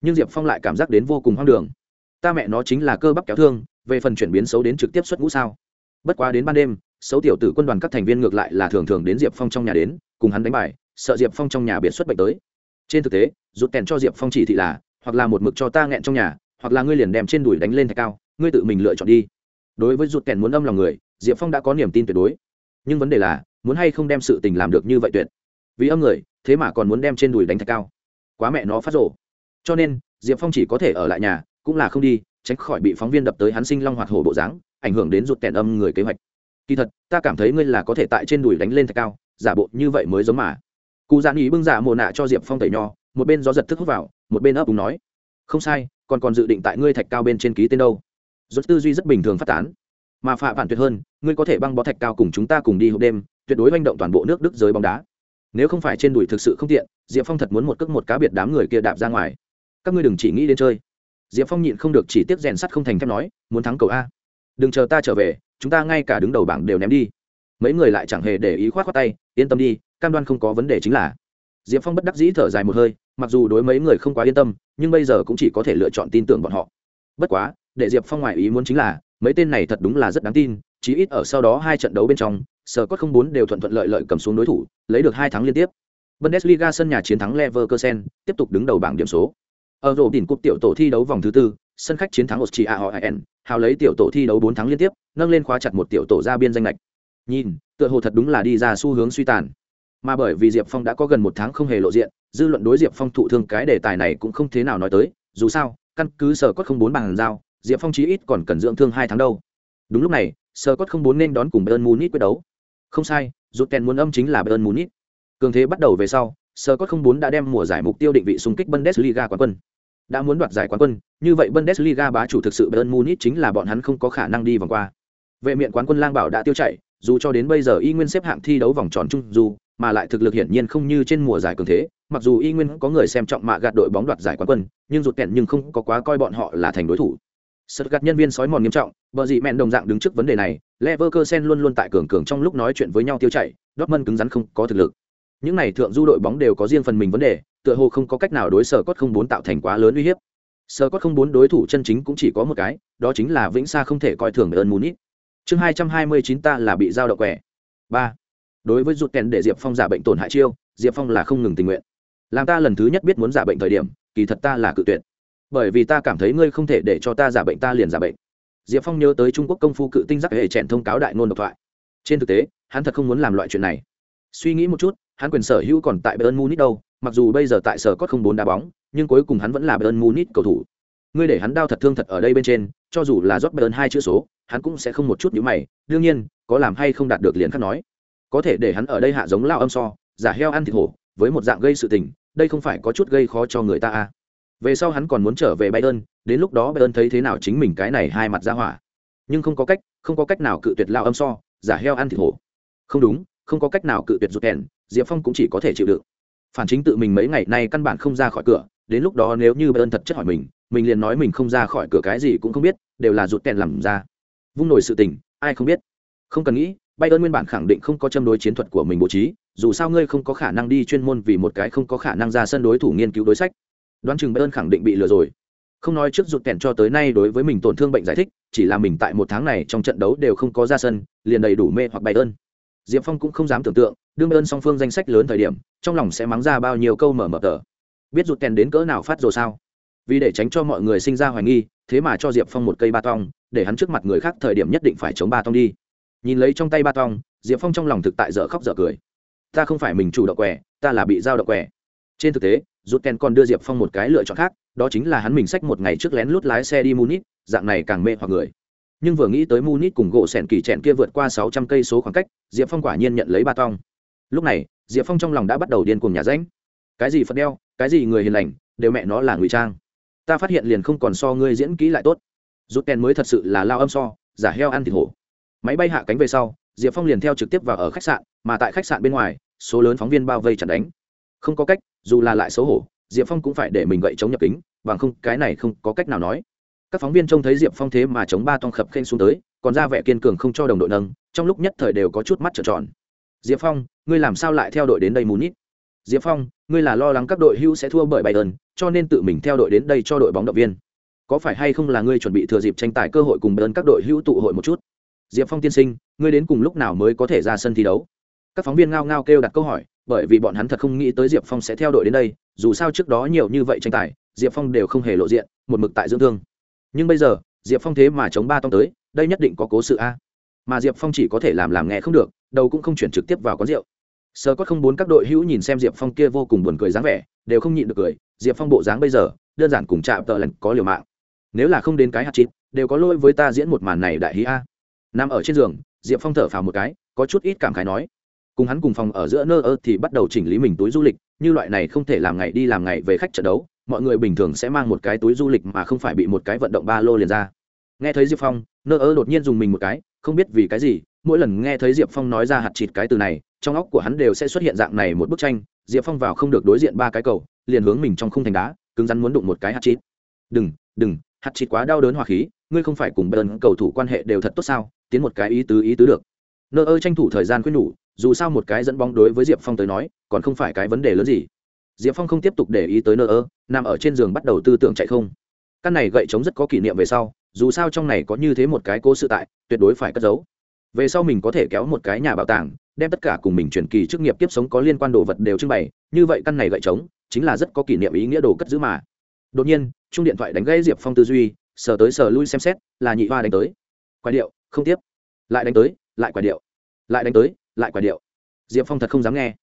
nhưng diệp phong lại cảm giác đến vô cùng hoang đường. Ta mẹ nó chính là cơ bắp kéo thương, về phần chuyển biến xấu đến trực tiếp xuất ngũ sao? Bất quá đến ban đêm, xấu tiểu tử quân đoàn các thành viên ngược lại là thường thường đến diệp phong trong nhà đến, cùng hắn đánh bài sợ diệp phong trong nhà biệt xuất bệnh tới. Trên thực tế rút kèn cho diệp phong chỉ thị là, hoặc là một mực cho ta nghẹn trong nhà, hoặc là ngươi liền đem trên đùi đánh lên thạch cao, ngươi tự mình lựa chọn đi. Đối với rút kèn muốn âm lòng người, diệp phong đã có niềm tin tuyệt đối. Nhưng vấn đề là, muốn hay không đem sự tình làm được như vậy tuyệt? Vì âm người, thế mà còn muốn đem trên đùi đánh thạch cao. Quá mẹ nó phát rổ cho nên, diệp phong chỉ có thể ở lại nhà, cũng là không đi, tránh khỏi bị phóng viên đập tới hắn sinh long hoạt hổ bộ dáng, ảnh hưởng đến rụt kèn âm người kế hoạch. Kỳ thật, ta cảm thấy ngươi là có thể tại trên đùi đánh lên thạch cao, giả bộ như vậy mới giống mà cụ giãn ý bưng dạ giả mồ nạ cho diệp phong tẩy nho, một bên gió giật thức hút vào, một bên ấp úng nói, không sai, còn còn dự định tại ngươi thạch cao bên trên ký tên đâu. Rốt tư duy rất bình thường phát tán. Mà phạm phản tuyệt hơn, ngươi có thể băng bó thạch cao cùng chúng ta cùng đi hộp đêm, tuyệt đối manh động toàn bộ nước đức giới bóng đá. Nếu không phải trên đùi thực sự không tiện, diệp phong thật muốn một cước một cá biệt đám người kia đạp ra ngoài. Các ngươi đừng chỉ nghĩ đến chơi. Diệp phong nhịn không được chỉ tiếp rèn sắt không thành thép nói, muốn thắng cầu a. Đừng chờ ta trở về, chúng ta ngay cả đứng đầu bảng đều ném đi. Mấy người lại chẳng hề để ý khoát khoát tay, yên tâm đi cam đoan không có vấn đề chính là. Diệp phong bất đắc dĩ thở dài một hơi, mặc dù đối mấy người không quá yên tâm, nhưng bây giờ cũng chỉ có thể lựa chọn tin tưởng bọn họ. Bất quá, để diệp phong ngoài ý muốn chính là, mấy tên này thật đúng là rất đáng tin, chí ít ở sau đó hai trận đấu bên trong sở cốt không bốn đều thuận thuận lợi lợi cầm xuống đối thủ, lấy được hai thắng liên tiếp. Bundesliga sân nhà chiến thắng leverkusen, tiếp tục đứng đầu bảng điểm số. Ở rổ đỉnh cúp tiểu tổ thi đấu vòng thứ tư, sân khách chiến thắng austria hoen hào lấy tiểu tổ thi đấu bốn thắng liên tiếp, nâng lên khóa chặt một tiểu tổ ra biên danh lệch. Nhìn, tựa hồ thật đúng là đi ra xu hướng suy tàn mà bởi vì diệp phong đã có gần một tháng không hề lộ diện, dư luận đối diệp phong thụ thương cái đề tài này cũng không thế nào nói tới. Dù sao, căn cứ sở cốt không bốn bằng giao, diệp phong chí ít còn cần dưỡng thương hai tháng đâu. Đúng lúc này, sở cốt không bốn nên đón cùng bayern munich quyết đấu. Không sai rút kèn muốn âm chính là bayern munich. Cường thế bắt đầu về sau, sở cốt không bốn đã đem mùa giải mục tiêu định vị xung kích bundesliga quán quân. Đã muốn đoạt giải quán quân, như vậy bundesliga bá chủ thực sự bayern munich chính là bọn hắn không có khả năng đi vòng qua. Vệ miện quán quân lang bảo đã tiêu chảy, dù cho đến bây giờ y nguyên xếp hạng thi đấu vòng tròn chung dù mà lại thực lực hiển nhiên không như trên mùa giải cường thế, mặc dù y nguyên có người xem trọng mạ gạt đội bóng đoạt giải quán quân, nhưng rụt kẹn nhưng không có quá coi bọn họ là thành đối thủ. Sật gạt nhân viên sói mòn nghiêm trọng, bờ dị mẹn đồng dạng đứng trước vấn đề này, leverkusen luôn luôn tại cường cường trong lúc nói chuyện với nhau tiêu chảy, dortmund cứng rắn không có thực lực. Những này thượng du đội bóng đều có riêng phần mình vấn đề, tựa hồ không có cách nào đối sở cốt không bốn tạo thành quá lớn uy hiếp. Sở cốt không bốn đối thủ chân chính cũng chỉ có một cái, đó chính là vĩnh sa không thể coi thường ơn munich. Chương hai trăm hai mươi chín ta là bị giao động quẻ. Ba đối với rụt kèn để diệp phong giả bệnh tổn hại chiêu, diệp phong là không ngừng tình nguyện. Làm ta lần thứ nhất biết muốn giả bệnh thời điểm, kỳ thật ta là cự tuyệt. Bởi vì ta cảm thấy ngươi không thể để cho ta giả bệnh ta liền giả bệnh. Diệp phong nhớ tới trung quốc công phu cự tinh giác hệ trẻn thông cáo đại ngôn độc thoại. Trên thực tế, hắn thật không muốn làm loại chuyện này. Suy nghĩ một chút, hắn quyền sở hữu còn tại bayern munich đâu, mặc dù bây giờ tại sở có không bốn đá bóng, nhưng cuối cùng hắn vẫn là bayern munich cầu thủ. Ngươi để hắn đau thật thương thật ở đây bên trên, cho dù là rót bayern hai chữ số, hắn cũng sẽ không một chút nhữ mày, đương nhiên, có làm hay không đạt được liền khắc nói có thể để hắn ở đây hạ giống lao âm so, giả heo ăn thịt hổ, với một dạng gây sự tình, đây không phải có chút gây khó cho người ta à. Về sau hắn còn muốn trở về bayern, đến lúc đó bayern thấy thế nào chính mình cái này hai mặt ra hỏa. Nhưng không có cách, không có cách nào cự tuyệt lao âm so, giả heo ăn thịt hổ. Không đúng, không có cách nào cự tuyệt rụt kèn diệp phong cũng chỉ có thể chịu đựng. Phản chính tự mình mấy ngày nay căn bản không ra khỏi cửa, đến lúc đó nếu như bayern thật chất hỏi mình mình liền nói mình không ra khỏi cửa cái gì cũng không biết, đều là rụt kèn làm ra. Vung nổi sự tình, ai không biết. Không cần nghĩ bayern nguyên bản khẳng định không có châm đối chiến thuật của mình bố trí, dù sao ngươi không có khả năng đi chuyên môn vì một cái không có khả năng ra sân đối thủ nghiên cứu đối sách. Đoán chừng bayern khẳng định bị lừa rồi. Không nói trước rụt kèn cho tới nay đối với mình tổn thương bệnh giải thích, chỉ là mình tại một tháng này trong trận đấu đều không có ra sân, liền đầy đủ mê hoặc bayern. Diệp phong cũng không dám tưởng tượng, đương bayern song phương danh sách lớn thời điểm, trong lòng sẽ mắng ra bao nhiêu câu mở mở tờ. Biết rụt kèn đến cỡ nào phát rồi sao? Vì để tránh cho mọi người sinh ra hoài nghi, thế mà cho diệp phong một cây ba tong, để hắn trước mặt người khác thời điểm nhất định phải chống ba tong đi nhìn lấy trong tay ba tong, diệp phong trong lòng thực tại dở khóc dở cười. Ta không phải mình chủ động quẻ, ta là bị giao động quẻ. Trên thực tế, rút ken còn đưa diệp phong một cái lựa chọn khác, đó chính là hắn mình xách một ngày trước lén lút lái xe đi munich, dạng này càng mê hoặc người. Nhưng vừa nghĩ tới munich cùng gỗ sẻn kỳ trẹn kia vượt qua sáu trăm cây số khoảng cách, diệp phong quả nhiên nhận lấy ba tong. Lúc này, diệp phong trong lòng đã bắt đầu điên cuồng nhà ránh cái gì phật đeo, cái gì người hiền lành, đều mẹ nó là ngụy trang. Ta phát hiện liền không còn so ngươi diễn kỹ lại tốt. Rút ken mới thật sự là lao âm so, giả heo ăn thịt hổ máy bay hạ cánh về sau, diệp phong liền theo trực tiếp vào ở khách sạn, mà tại khách sạn bên ngoài, số lớn phóng viên bao vây chặn đánh. Không có cách, dù là lại xấu hổ, diệp phong cũng phải để mình gậy chống nhập kính, bằng không, cái này không có cách nào nói. Các phóng viên trông thấy diệp phong thế mà chống ba tông khập khênh xuống tới, còn ra vẻ kiên cường không cho đồng đội nâng, trong lúc nhất thời đều có chút mắt trợn tròn. Diệp phong, ngươi làm sao lại theo đội đến đây mù nít? Diệp phong, ngươi là lo lắng các đội hưu sẽ thua bởi bài ơn cho nên tự mình theo đội đến đây cho đội bóng động viên. Có phải hay không là ngươi chuẩn bị thừa dịp tranh tài cơ hội cùng ơn các đội hưu tụ hội một chút? Diệp phong tiên sinh, ngươi đến cùng lúc nào mới có thể ra sân thi đấu? Các phóng viên ngao ngao kêu đặt câu hỏi, bởi vì bọn hắn thật không nghĩ tới diệp phong sẽ theo đội đến đây, dù sao trước đó nhiều như vậy tranh tài, diệp phong đều không hề lộ diện, một mực tại dưỡng thương. Nhưng bây giờ, diệp phong thế mà chống ba tông tới, đây nhất định có cố sự a. Mà diệp phong chỉ có thể làm làm nghe không được, đầu cũng không chuyển trực tiếp vào quán rượu. Sơ có không bốn các đội hữu nhìn xem diệp phong kia vô cùng buồn cười dáng vẻ, đều không nhịn được cười, diệp phong bộ dáng bây giờ, đơn giản cùng chạm tợ lần có liều mạng. Nếu là không đến cái hạt chít đều có lỗi với ta diễn một màn này đại hí a nằm ở trên giường, diệp phong thở phào một cái, có chút ít cảm khái nói, cùng hắn cùng phòng ở giữa nơ ơ thì bắt đầu chỉnh lý mình túi du lịch, như loại này không thể làm ngày đi làm ngày về khách trận đấu, mọi người bình thường sẽ mang một cái túi du lịch mà không phải bị một cái vận động ba lô liền ra. Nghe thấy diệp phong, nơ ơ đột nhiên dùng mình một cái, không biết vì cái gì, mỗi lần nghe thấy diệp phong nói ra hạt chịt cái từ này, trong óc của hắn đều sẽ xuất hiện dạng này một bức tranh, diệp phong vào không được đối diện ba cái cầu, liền hướng mình trong khung thành đá, cứng rắn muốn đụng một cái hạt chịt. Đừng đừng, hạt chịt quá đau đớn hòa khí, ngươi không phải cùng bờ cầu thủ quan hệ đều thật tốt sao? Tiến một cái ý tứ ý tứ được. Nơ ơ tranh thủ thời gian khuyên nhủ, dù sao một cái dẫn bóng đối với diệp phong tới nói, còn không phải cái vấn đề lớn gì. Diệp phong không tiếp tục để ý tới nơ ơ, nằm ở trên giường bắt đầu tư tưởng chạy không. Căn này gậy trống rất có kỷ niệm về sau, dù sao trong này có như thế một cái cố sự tại, tuyệt đối phải cất giấu. Về sau mình có thể kéo một cái nhà bảo tàng, đem tất cả cùng mình truyền kỳ chức nghiệp tiếp sống có liên quan đồ vật đều trưng bày, như vậy căn này gậy trống chính là rất có kỷ niệm ý nghĩa đồ cất giữ mà. Đột nhiên, chung điện thoại đánh gây diệp phong tư duy, sờ tới sờ lui xem xét, là nhị hoa đánh tới. Quái điệu không tiếp. Lại đánh tới, lại quả điệu. Lại đánh tới, lại quả điệu. Diệp phong thật không dám nghe.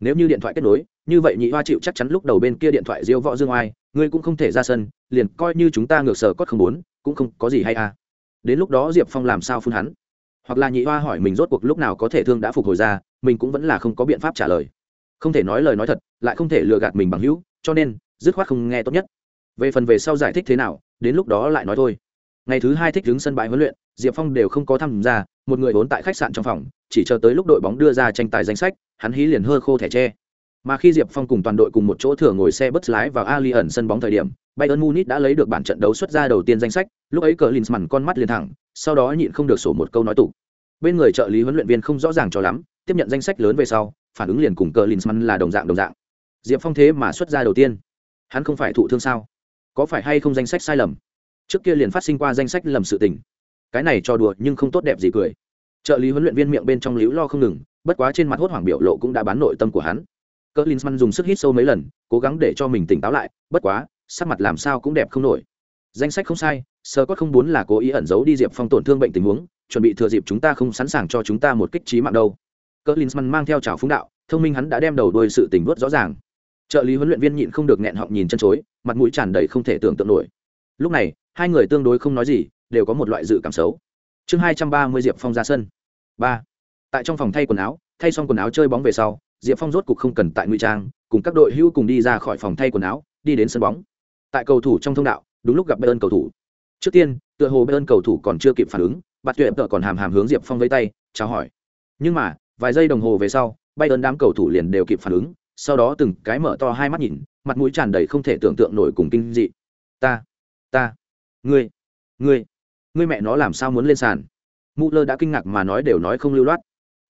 Nếu như điện thoại kết nối, như vậy nhị hoa chịu chắc chắn lúc đầu bên kia điện thoại diêu võ dương oai, ngươi cũng không thể ra sân, liền coi như chúng ta ngược sở cốt không bốn cũng không có gì hay à. Đến lúc đó diệp phong làm sao phun hắn? Hoặc là nhị hoa hỏi mình rốt cuộc lúc nào có thể thương đã phục hồi ra, mình cũng vẫn là không có biện pháp trả lời. Không thể nói lời nói thật, lại không thể lừa gạt mình bằng hữu, cho nên, dứt khoát không nghe tốt nhất. Về phần về sau giải thích thế nào, đến lúc đó lại nói thôi. Ngày thứ hai thích đứng sân bãi huấn luyện diệp phong đều không có tham gia, một người vốn tại khách sạn trong phòng, chỉ chờ tới lúc đội bóng đưa ra tranh tài danh sách, hắn hí liền hơ khô thẻ tre. Mà khi diệp phong cùng toàn đội cùng một chỗ thừa ngồi xe bất lái vào ali ẩn sân bóng thời điểm, bayern munich đã lấy được bản trận đấu xuất ra đầu tiên danh sách, lúc ấy cờ con mắt liền thẳng, sau đó nhịn không được sổ một câu nói tủ. Bên người trợ lý huấn luyện viên không rõ ràng cho lắm, tiếp nhận danh sách lớn về sau, phản ứng liền cùng cờ là đồng dạng đồng dạng. Diệp phong thế mà xuất ra đầu tiên. Hắn không phải thụ thương sao? Có phải hay không danh sách sai lầm? Trước kia liền phát sinh qua danh sách lầm sự tình cái này cho đùa nhưng không tốt đẹp gì cười. Trợ lý huấn luyện viên miệng bên trong líu lo không ngừng, bất quá trên mặt hốt hoảng biểu lộ cũng đã bán nội tâm của hắn. Cỡ linsman dùng sức hít sâu mấy lần, cố gắng để cho mình tỉnh táo lại, bất quá, sắc mặt làm sao cũng đẹp không nổi. Danh sách không sai sơ cốt không muốn là cố ý ẩn giấu đi diệp phong tổn thương bệnh tình huống, chuẩn bị thừa dịp chúng ta không sẵn sàng cho chúng ta một kích trí mạng đâu. Cỡ linsman mang theo trào phúng đạo, thông minh hắn đã đem đầu đuôi sự tình vớt rõ ràng. Trợ lý huấn luyện viên nhịn không được nghẹn họng nhìn chân chối, mặt mũi tràn đầy không thể tưởng tượng nổi. Lúc này, hai người tương đối không nói gì đều có một loại dự cảm xấu. Chương hai trăm ba mươi diệp phong ra sân. Ba. Tại trong phòng thay quần áo, thay xong quần áo chơi bóng về sau, diệp phong rốt cục không cần tại ngụy trang, cùng các đội hữu cùng đi ra khỏi phòng thay quần áo, đi đến sân bóng. Tại cầu thủ trong thông đạo, đúng lúc gặp bayern cầu thủ. Trước tiên, tựa hồ bayern cầu thủ còn chưa kịp phản ứng, bạt tuyệt tợ còn hàm hàm hướng diệp phong vây tay, chào hỏi. Nhưng mà, vài giây đồng hồ về sau, bayern đám cầu thủ liền đều kịp phản ứng, sau đó từng cái mở to hai mắt nhìn, mặt mũi tràn đầy không thể tưởng tượng nổi cùng kinh dị. Ta ta, ngươi ngươi ngươi mẹ nó làm sao muốn lên sàn? Muller lơ đã kinh ngạc mà nói đều nói không lưu loát.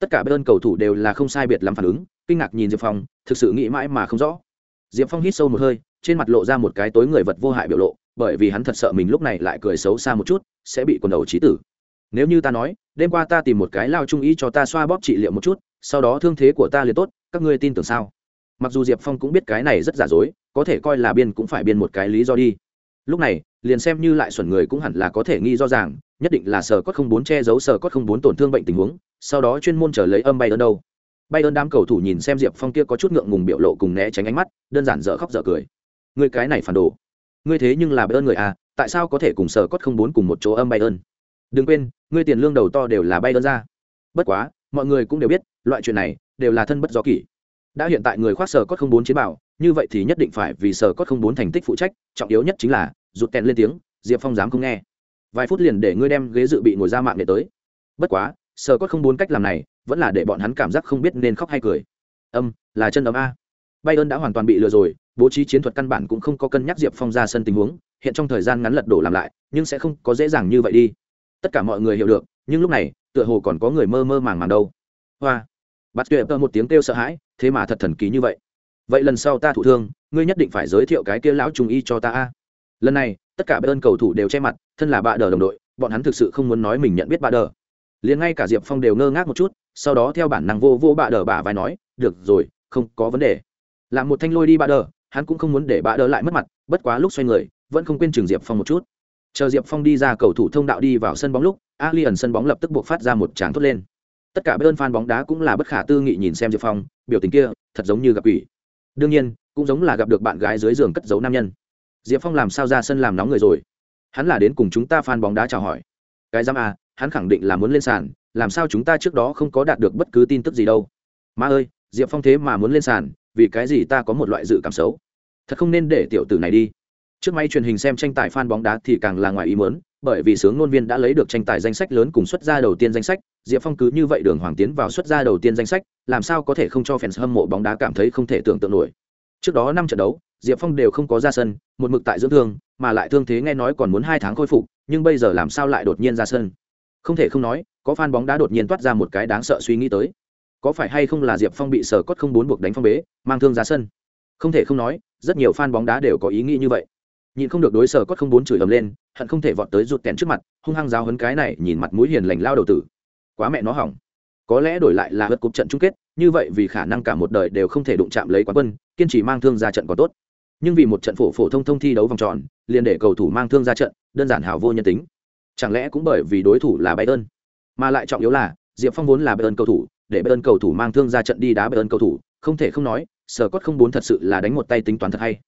Tất cả bên cầu thủ đều là không sai biệt lắm phản ứng, kinh ngạc nhìn diệp phong, thực sự nghĩ mãi mà không rõ. Diệp phong hít sâu một hơi, trên mặt lộ ra một cái tối người vật vô hại biểu lộ, bởi vì hắn thật sợ mình lúc này lại cười xấu xa một chút, sẽ bị quần đầu trí tử. Nếu như ta nói, đêm qua ta tìm một cái lao trung ý cho ta xoa bóp trị liệu một chút, sau đó thương thế của ta liền tốt, các ngươi tin tưởng sao? Mặc dù diệp phong cũng biết cái này rất giả dối, có thể coi là biên cũng phải biên một cái lý do đi. Lúc này liền xem như lại xuẩn người cũng hẳn là có thể nghi do rằng nhất định là sở cốt không bốn che giấu sở cốt không bốn tổn thương bệnh tình huống, sau đó chuyên môn trở lấy âm bay ơn đâu. Bay ơn đám cầu thủ nhìn xem diệp phong kia có chút ngượng ngùng biểu lộ cùng né tránh ánh mắt, đơn giản dở khóc dở cười. Người cái này phản đồ. Ngươi thế nhưng là bay ơn người à tại sao có thể cùng sở cốt không bốn cùng một chỗ âm bay ơn đừng quên, ngươi tiền lương đầu to đều là bay ơn ra. Bất quá, mọi người cũng đều biết, loại chuyện này đều là thân bất do kỷ. Đã hiện tại người khoác sở cốt không bốn chiến bảo như vậy thì nhất định phải vì sở cốt không bốn thành tích phụ trách, trọng yếu nhất chính là rụt kèn lên tiếng, diệp phong dám không nghe. Vài phút liền để ngươi đem ghế dự bị ngồi ra mạng để tới. Bất quá sở có không bốn cách làm này, vẫn là để bọn hắn cảm giác không biết nên khóc hay cười. Âm, là chân ấm a. Bay ơn đã hoàn toàn bị lừa rồi, bố trí chiến thuật căn bản cũng không có cân nhắc diệp phong ra sân tình huống, hiện trong thời gian ngắn lật đổ làm lại, nhưng sẽ không có dễ dàng như vậy đi. Tất cả mọi người hiểu được, nhưng lúc này, tựa hồ còn có người mơ mơ màng màng đâu. Hoa. Bắt tuyệt một tiếng kêu sợ hãi, thế mà thật thần kỳ như vậy. Vậy lần sau ta thụ thương, ngươi nhất định phải giới thiệu cái kia lão trung y cho ta a lần này, tất cả bên cầu thủ đều che mặt, thân là bạ đờ đồng đội, bọn hắn thực sự không muốn nói mình nhận biết bạ đờ. Liền ngay cả diệp phong đều ngơ ngác một chút, sau đó theo bản năng vô vô bạ đờ bả vai nói, được rồi, không có vấn đề. Làm một thanh lôi đi bạ đờ, hắn cũng không muốn để bạ đờ lại mất mặt, bất quá lúc xoay người, vẫn không quên trường diệp phong một chút. Chờ diệp phong đi ra cầu thủ thông đạo đi vào sân bóng lúc ali ẩn sân bóng lập tức buộc phát ra một tràng thốt lên. Tất cả bên fan bóng đá cũng là bất khả tư nghị nhìn xem diệp phong, biểu tình kia, thật giống như gặp ủy đương nhiên, cũng giống là gặp được bạn gái dưới giường cất giấu nam nhân diệp phong làm sao ra sân làm nóng người rồi? Hắn là đến cùng chúng ta fan bóng đá chào hỏi. Cái giam à hắn khẳng định là muốn lên sàn, làm sao chúng ta trước đó không có đạt được bất cứ tin tức gì đâu. Ma ơi, diệp phong thế mà muốn lên sàn, vì cái gì ta có một loại dự cảm xấu? Thật không nên để tiểu tử này đi. Trước máy truyền hình xem tranh tài fan bóng đá thì càng là ngoài ý muốn, bởi vì sướng ngôn viên đã lấy được tranh tài danh sách lớn cùng xuất gia đầu tiên danh sách, diệp phong cứ như vậy đường hoàng tiến vào xuất gia đầu tiên danh sách, làm sao có thể không cho fans hâm mộ bóng đá cảm thấy không thể tưởng tượng nổi trước đó năm trận đấu, diệp phong đều không có ra sân, một mực tại dưỡng thương, mà lại thương thế nghe nói còn muốn hai tháng khôi phục, nhưng bây giờ làm sao lại đột nhiên ra sân? Không thể không nói, có fan bóng đá đột nhiên toát ra một cái đáng sợ suy nghĩ tới. Có phải hay không là diệp phong bị sở cốt không bốn buộc đánh phong bế, mang thương ra sân? Không thể không nói, rất nhiều fan bóng đá đều có ý nghĩ như vậy. Nhìn không được đối sở cốt không bốn chửi ầm lên, hận không thể vọt tới rụt kèn trước mặt, hung hăng giáo hấn cái này nhìn mặt mũi hiền lành lao đầu tử. Quá mẹ nó hỏng có lẽ đổi lại là hất cục trận chung kết, như vậy vì khả năng cả một đời đều không thể đụng chạm lấy quán quân, kiên trì mang thương ra trận còn tốt. Nhưng vì một trận phổ phổ thông thông thi đấu vòng tròn, liền để cầu thủ mang thương ra trận, đơn giản hào vô nhân tính. Chẳng lẽ cũng bởi vì đối thủ là bayern? Mà lại trọng yếu là, diệp phong vốn là bayern cầu thủ, để bayern cầu thủ mang thương ra trận đi đá bayern cầu thủ, không thể không nói sở cốt không bốn thật sự là đánh một tay tính toán thật hay.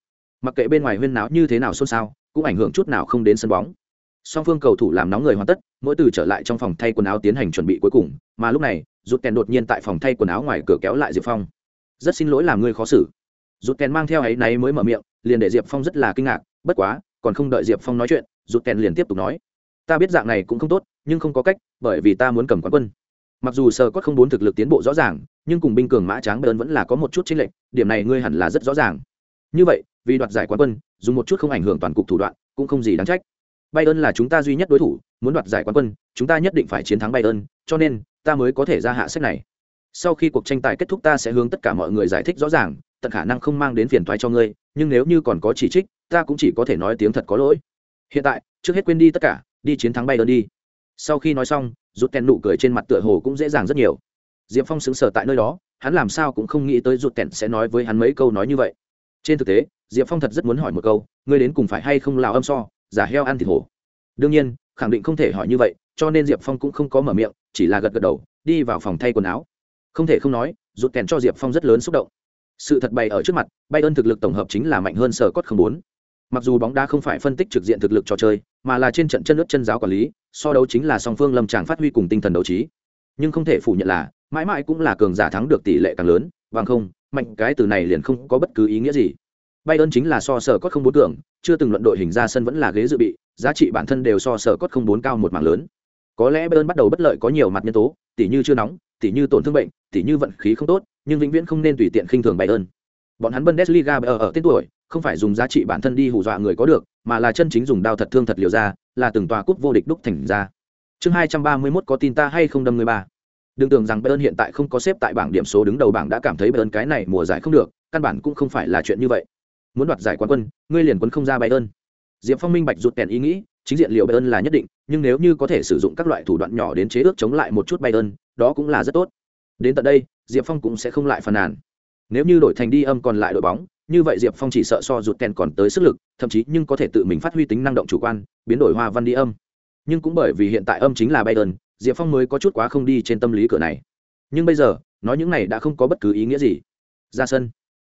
Mặc kệ bên ngoài huyên náo như thế nào xôn xao, cũng ảnh hưởng chút nào không đến sân bóng song phương cầu thủ làm nóng người hoàn tất, mỗi từ trở lại trong phòng thay quần áo tiến hành chuẩn bị cuối cùng, mà lúc này rút kèn đột nhiên tại phòng thay quần áo ngoài cửa kéo lại diệp phong. Rất xin lỗi làm ngươi khó xử. Rút kèn mang theo ấy náy mới mở miệng, liền để diệp phong rất là kinh ngạc, bất quá, còn không đợi diệp phong nói chuyện rút kèn liền tiếp tục nói, ta biết dạng này cũng không tốt, nhưng không có cách, bởi vì ta muốn cầm quán quân. Mặc dù sờ cốt không bốn thực lực tiến bộ rõ ràng, nhưng cùng binh cường mã tráng bơn vẫn là có một chút chênh lệch, điểm này ngươi hẳn là rất rõ ràng. Như vậy, vì đoạt giải quán quân, dùng một chút không ảnh hưởng toàn cục thủ đoạn, cũng không gì đáng trách bayern là chúng ta duy nhất đối thủ, muốn đoạt giải quán quân, chúng ta nhất định phải chiến thắng bayern, cho nên, ta mới có thể ra hạ sách này. Sau khi cuộc tranh tài kết thúc ta sẽ hướng tất cả mọi người giải thích rõ ràng, tận khả năng không mang đến phiền toái cho ngươi, nhưng nếu như còn có chỉ trích, ta cũng chỉ có thể nói tiếng thật có lỗi. Hiện tại, trước hết quên đi tất cả, đi chiến thắng bayern đi. Sau khi nói xong rụt kèn nụ cười trên mặt tựa hồ cũng dễ dàng rất nhiều. Diệp phong sững sờ tại nơi đó, hắn làm sao cũng không nghĩ tới rụt kèn sẽ nói với hắn mấy câu nói như vậy. Trên thực tế, diệp phong thật rất muốn hỏi một câu, ngươi đến cùng phải hay không lão âm so? Giả heo ăn thịt hổ. Đương nhiên, khẳng định không thể hỏi như vậy, cho nên diệp phong cũng không có mở miệng, chỉ là gật gật đầu, đi vào phòng thay quần áo. Không thể không nói, rụt kèn cho diệp phong rất lớn xúc động. Sự thật bày ở trước mặt, bay ơn thực lực tổng hợp chính là mạnh hơn sở cốt không bốn. Mặc dù bóng đá không phải phân tích trực diện thực lực trò chơi, mà là trên trận chân nước chân giáo quản lý, so đấu chính là song phương lâm tràng phát huy cùng tinh thần đấu trí. Nhưng không thể phủ nhận là, mãi mãi cũng là cường giả thắng được tỷ lệ càng lớn, bằng không, mạnh cái từ này liền không có bất cứ ý nghĩa gì. Bayern chính là so sở cốt không bốn tưởng chưa từng luận đội hình ra sân vẫn là ghế dự bị, giá trị bản thân đều so sở cốt không bốn cao một mảng lớn. Có lẽ Bayern bắt đầu bất lợi có nhiều mặt nhân tố, tỉ như chưa nóng, tỉ như tổn thương bệnh, tỉ như vận khí không tốt, nhưng vĩnh viễn không nên tùy tiện khinh thường Bayern. Bọn hắn Bundesliga ở ở tên tuổi, không phải dùng giá trị bản thân đi hù dọa người có được, mà là chân chính dùng đao thật thương thật liều ra, là từng tòa cúp vô địch đúc thành ra. Chương 231 có tin ta hay không đâm người bà Đừng tưởng rằng Bayern hiện tại không có xếp tại bảng điểm số đứng đầu bảng đã cảm thấy Bayern cái này mùa giải không được, căn bản cũng không phải là chuyện như vậy muốn đoạt giải quán quân, ngươi liền quân không ra bay ơn diệp phong minh bạch rụt kèn ý nghĩ, chính diện liệu bay ơn là nhất định, nhưng nếu như có thể sử dụng các loại thủ đoạn nhỏ đến chế ước chống lại một chút bay ơn đó cũng là rất tốt. Đến tận đây, diệp phong cũng sẽ không lại phàn nàn. Nếu như đổi thành đi âm còn lại đội bóng, như vậy diệp phong chỉ sợ so rụt kèn còn tới sức lực, thậm chí nhưng có thể tự mình phát huy tính năng động chủ quan, biến đổi hoa văn đi âm. Nhưng cũng bởi vì hiện tại âm chính là bay ơn diệp phong mới có chút quá không đi trên tâm lý cửa này. Nhưng bây giờ, nói những này đã không có bất cứ ý nghĩa gì. Ra sân.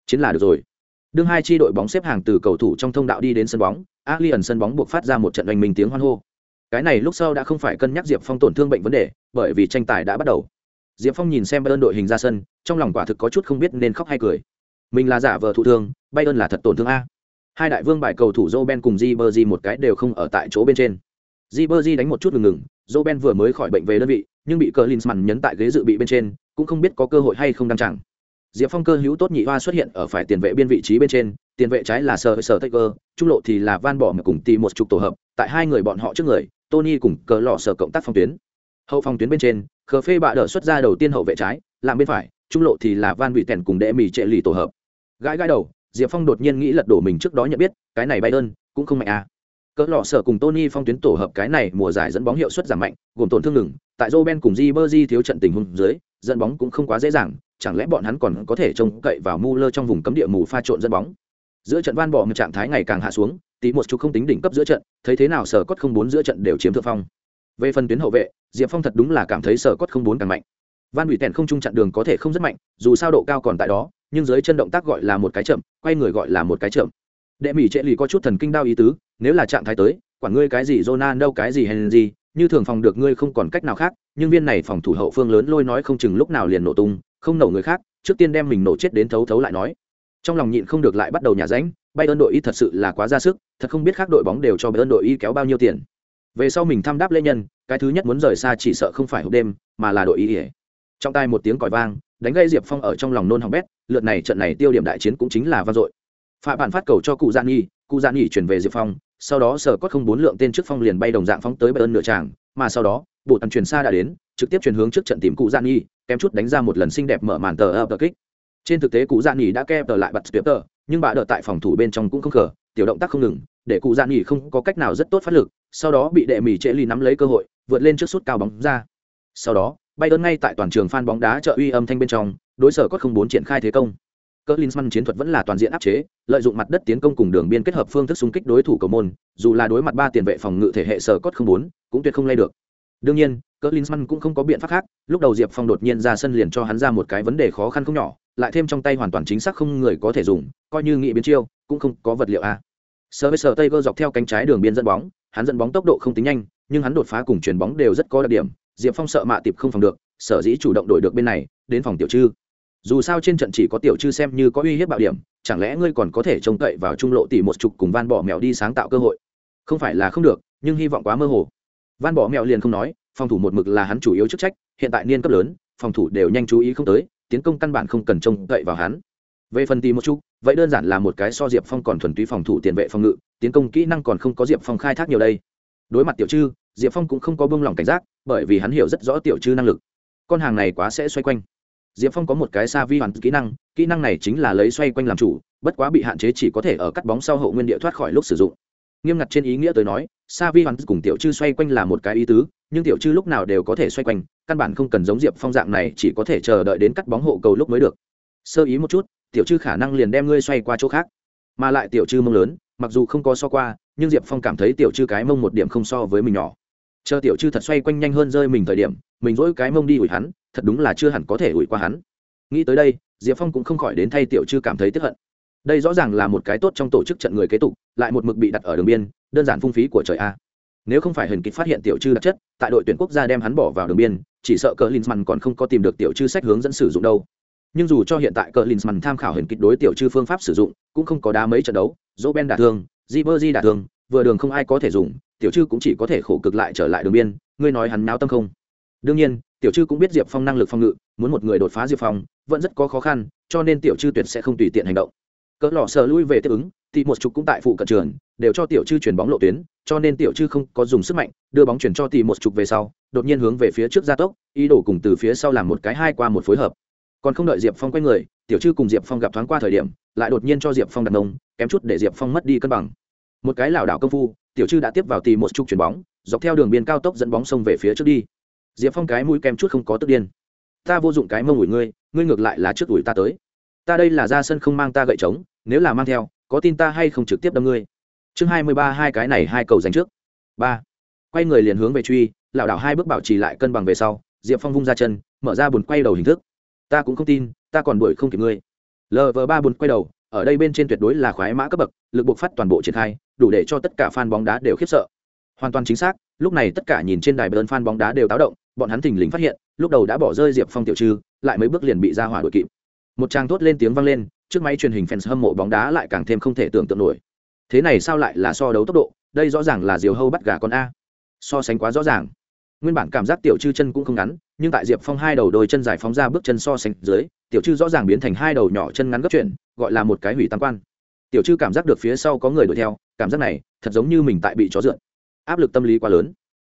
Chiến là được rồi đương hai chi đội bóng xếp hàng từ cầu thủ trong thông đạo đi đến sân bóng alien sân bóng buộc phát ra một trận oanh minh tiếng hoan hô. Cái này lúc sau đã không phải cân nhắc diệp phong tổn thương bệnh vấn đề, bởi vì tranh tài đã bắt đầu. Diệp phong nhìn xem bayern đội hình ra sân, trong lòng quả thực có chút không biết nên khóc hay cười. Mình là giả vờ thụ thương, bayern là thật tổn thương a. Hai đại vương bài cầu thủ joe cùng Ribery một cái đều không ở tại chỗ bên trên. Ribery đánh một chút ngừng ngừng joe vừa mới khỏi bệnh về đơn vị, nhưng bị cờ nhấn tại ghế dự bị bên trên, cũng không biết có cơ hội hay không đăng chẳng diệp phong cơ hữu tốt nhị hoa xuất hiện ở phải tiền vệ biên vị trí bên trên, tiền vệ trái là sờ sờ taker trung lộ thì là van bỏ mà cùng tìm một chục tổ hợp, tại hai người bọn họ trước người, tony cùng cờ lò sở cộng tác phong tuyến. Hậu phòng tuyến bên trên, khờ phê bạ đỡ xuất ra đầu tiên hậu vệ trái, làm bên phải, trung lộ thì là van bị tèn cùng đệ mì trệ lì tổ hợp. Gãi gãi đầu, diệp phong đột nhiên nghĩ lật đổ mình trước đó nhận biết, cái này bay ơn, cũng không mạnh à. Cỡ lọ sở cùng tony phong tuyến tổ hợp cái này mùa giải dẫn bóng hiệu suất giảm mạnh, gồm tổn thương ngừng, tại Roben ben cùng di bơ thiếu trận tình huống dưới, dẫn bóng cũng không quá dễ dàng chẳng lẽ bọn hắn còn có thể trông cậy vào mu lơ trong vùng cấm địa mù pha trộn dẫn bóng? Giữa trận van bỏ một trạng thái ngày càng hạ xuống, tí một chút không tính đỉnh cấp giữa trận, thấy thế nào sở cốt không bốn giữa trận đều chiếm thượng phong. Về phần tuyến hậu vệ, diệp phong thật đúng là cảm thấy sở cốt không bốn càng mạnh. Van ủy tèn không trung chặn đường có thể không rất mạnh, dù sao độ cao còn tại đó, nhưng dưới chân động tác gọi là một cái chậm, quay người gọi là một cái chậm. Đệ mỹ trệ lì có chút thần kinh đau ý tứ, nếu là trạng thái tới, quản ngươi cái gì jonan đâu, cái gì hay gì như thường phòng được ngươi không còn cách nào khác, nhưng viên này phòng thủ hậu phương lớn lôi nói không chừng lúc nào liền nổ tung không nổ người khác, trước tiên đem mình nổ chết đến thấu thấu lại nói. Trong lòng nhịn không được lại bắt đầu nhả ránh, bay ơn đội y thật sự là quá ra sức, thật không biết khác đội bóng đều cho bay ơn đội y kéo bao nhiêu tiền. Về sau mình thăm đáp lễ nhân, cái thứ nhất muốn rời xa chỉ sợ không phải hộp đêm, mà là đội y ỉa trong tai một tiếng còi vang, đánh gây diệp phong ở trong lòng nôn hỏng bét, lượt này trận này tiêu điểm đại chiến cũng chính là vang dội. Phạm bản phát cầu cho cụ dạ gian nghi cụ dạ gian nghi chuyển về diệp phong, sau đó sở cốt không bốn lượng tên trước phong liền bay đồng dạng phóng tới bay ơn nửa tràng, mà sau đó, bộ tần truyền xa đã đến, trực tiếp chuyển hướng trước trận tìm cụ dạ gian nghi kém chút đánh ra một lần xinh đẹp mở màn tờ ập kích. Trên thực tế cụ dạ nghỉ đã kẹp tờ lại bật tuyệt tờ nhưng bà đợi tại phòng thủ bên trong cũng không khờ tiểu động tác không ngừng để cụ dạ nghỉ không có cách nào rất tốt phát lực sau đó bị đệ mỹ trễ ly nắm lấy cơ hội vượt lên trước suốt cao bóng ra. Sau đó bay ơn ngay tại toàn trường phan bóng đá trợ uy âm thanh bên trong đối sở có không bốn triển khai thế công. Cỡ linzmann chiến thuật vẫn là toàn diện áp chế, lợi dụng mặt đất tiến công cùng đường biên kết hợp phương thức xung kích đối thủ cầu môn, dù là đối mặt ba tiền vệ phòng ngự thể hệ sở cốt không bốn, cũng tuyệt không lay được. Đương nhiên, Cỡ Linsman cũng không có biện pháp khác, lúc đầu Diệp Phong đột nhiên ra sân liền cho hắn ra một cái vấn đề khó khăn không nhỏ, lại thêm trong tay hoàn toàn chính xác không người có thể dùng, coi như nghị biến chiêu, cũng không có vật liệu a. sơ với sơ tây Taylor dọc theo cánh trái đường biên dẫn bóng, hắn dẫn bóng tốc độ không tính nhanh, nhưng hắn đột phá cùng chuyền bóng đều rất có đặc điểm, Diệp Phong sợ mạ tiệp không phòng được, sở dĩ chủ động đổi được bên này, đến phòng tiểu chư. dù sao trên trận chỉ có tiểu chư xem như có uy hiếp bạo điểm chẳng lẽ ngươi còn có thể trông cậy vào trung lộ tỷ một chục cùng van bỏ mèo đi sáng tạo cơ hội không phải là không được nhưng hy vọng quá mơ hồ van bỏ mèo liền không nói phòng thủ một mực là hắn chủ yếu chức trách, hiện tại niên cấp lớn, phòng thủ đều nhanh chú ý không tới, tiến công căn bản không cần trông cậy vào hắn. Về phần tìm một chút vậy đơn giản là một cái so diệp phong còn thuần túy phòng thủ tiền vệ phòng ngự, tiến công kỹ năng còn không có diệp phong khai thác nhiều đây. Đối mặt tiểu chư, diệp phong cũng không có bông lỏng cảnh giác, bởi vì hắn hiểu rất rõ tiểu chư năng lực. Con hàng này quá sẽ xoay quanh. Diệp phong có một cái xa vi hoàn kỹ năng kỹ năng này chính là lấy xoay quanh làm chủ, bất quá bị hạn chế chỉ có thể ở cắt bóng sau hậu nguyên địa thoát khỏi lúc sử dụng nghiêm ngặt trên ý nghĩa tới nói sa vi hoàn cùng tiểu chư xoay quanh là một cái ý tứ, nhưng tiểu chư lúc nào đều có thể xoay quanh, căn bản không cần giống diệp phong dạng này chỉ có thể chờ đợi đến cắt bóng hộ cầu lúc mới được. Sơ ý một chút, tiểu chư khả năng liền đem ngươi xoay qua chỗ khác. Mà lại tiểu chư mông lớn, mặc dù không có so qua, nhưng diệp phong cảm thấy tiểu chư cái mông một điểm không so với mình nhỏ. Chờ tiểu chư thật xoay quanh nhanh hơn rơi mình thời điểm, mình dỗi cái mông đi ủi hắn, thật đúng là chưa hẳn có thể ủi qua hắn. Nghĩ tới đây, diệp phong cũng không khỏi đến thay tiểu chư cảm thấy tiếp hận đây rõ ràng là một cái tốt trong tổ chức trận người kế tục, lại một mực bị đặt ở đường biên, đơn giản phung phí của trời a. Nếu không phải hình kịch phát hiện tiểu chư đặc chất, tại đội tuyển quốc gia đem hắn bỏ vào đường biên, chỉ sợ cờ linsman còn không có tìm được tiểu chư sách hướng dẫn sử dụng đâu. Nhưng dù cho hiện tại cờ linsman tham khảo hình kịch đối tiểu chư phương pháp sử dụng, cũng không có đá mấy trận đấu, dỗ ben đả thương di bơ di đả thương, vừa đường không ai có thể dùng, tiểu chư cũng chỉ có thể khổ cực lại trở lại đường biên, ngươi nói hắn náo tâm không? Đương nhiên, tiểu chư cũng biết diệp phong năng lực phòng ngự, muốn một người đột phá diệp phong, vẫn rất có khó khăn, cho nên tiểu chư tuyệt sẽ không tùy tiện hành động cỡ lò sờ lui về tiếp ứng, thì một chục cũng tại phụ cận trường, đều cho tiểu chư chuyển bóng lộ tuyến, cho nên tiểu chư không có dùng sức mạnh, đưa bóng chuyển cho tỷ một chục về sau, đột nhiên hướng về phía trước gia tốc, ý đồ cùng từ phía sau làm một cái hai qua một phối hợp. Còn không đợi diệp phong quay người, tiểu chư cùng diệp phong gặp thoáng qua thời điểm, lại đột nhiên cho diệp phong đặt nông kém chút để diệp phong mất đi cân bằng. Một cái lảo đảo công phu, tiểu chư đã tiếp vào tì một chục chuyền bóng, dọc theo đường biên cao tốc dẫn bóng sông về phía trước đi. Diệp phong cái mũi kém chút không có tức điên. Ta vô dụng cái mông ủi ngươi ngươi ngược lại là trước ủi ta tới ta đây là ra sân không mang ta gậy trống, nếu là mang theo, có tin ta hay không trực tiếp đâm ngươi. Chương hai mươi ba, hai cái này hai cầu dành trước. Ba. Quay người liền hướng về truy, lảo đảo hai bước bảo trì lại cân bằng về sau, diệp phong vung ra chân, mở ra bùn quay đầu hình thức. Ta cũng không tin, ta còn đuổi không kịp ngươi. Lv ba bùn quay đầu, ở đây bên trên tuyệt đối là khoái mã cấp bậc, lực buộc phát toàn bộ triển khai, đủ để cho tất cả fan bóng đá đều khiếp sợ. Hoàn toàn chính xác, lúc này tất cả nhìn trên đài bơn fan bóng đá đều táo động, bọn hắn thình lình phát hiện, lúc đầu đã bỏ rơi diệp phong tiểu trư lại mấy bước liền bị ra hỏa đuổi kịp một trang thốt lên tiếng vang lên, trước máy truyền hình fans hâm mộ bóng đá lại càng thêm không thể tưởng tượng nổi. Thế này sao lại là so đấu tốc độ? Đây rõ ràng là diều hâu bắt gà con a. So sánh quá rõ ràng. Nguyên bản cảm giác tiểu chư chân cũng không ngắn, nhưng tại diệp phong hai đầu đôi chân giải phóng ra bước chân so sánh dưới, tiểu chư rõ ràng biến thành hai đầu nhỏ chân ngắn gấp chuyển gọi là một cái hủy tam quan. Tiểu chư cảm giác được phía sau có người đuổi theo, cảm giác này thật giống như mình tại bị chó dượn áp lực tâm lý quá lớn.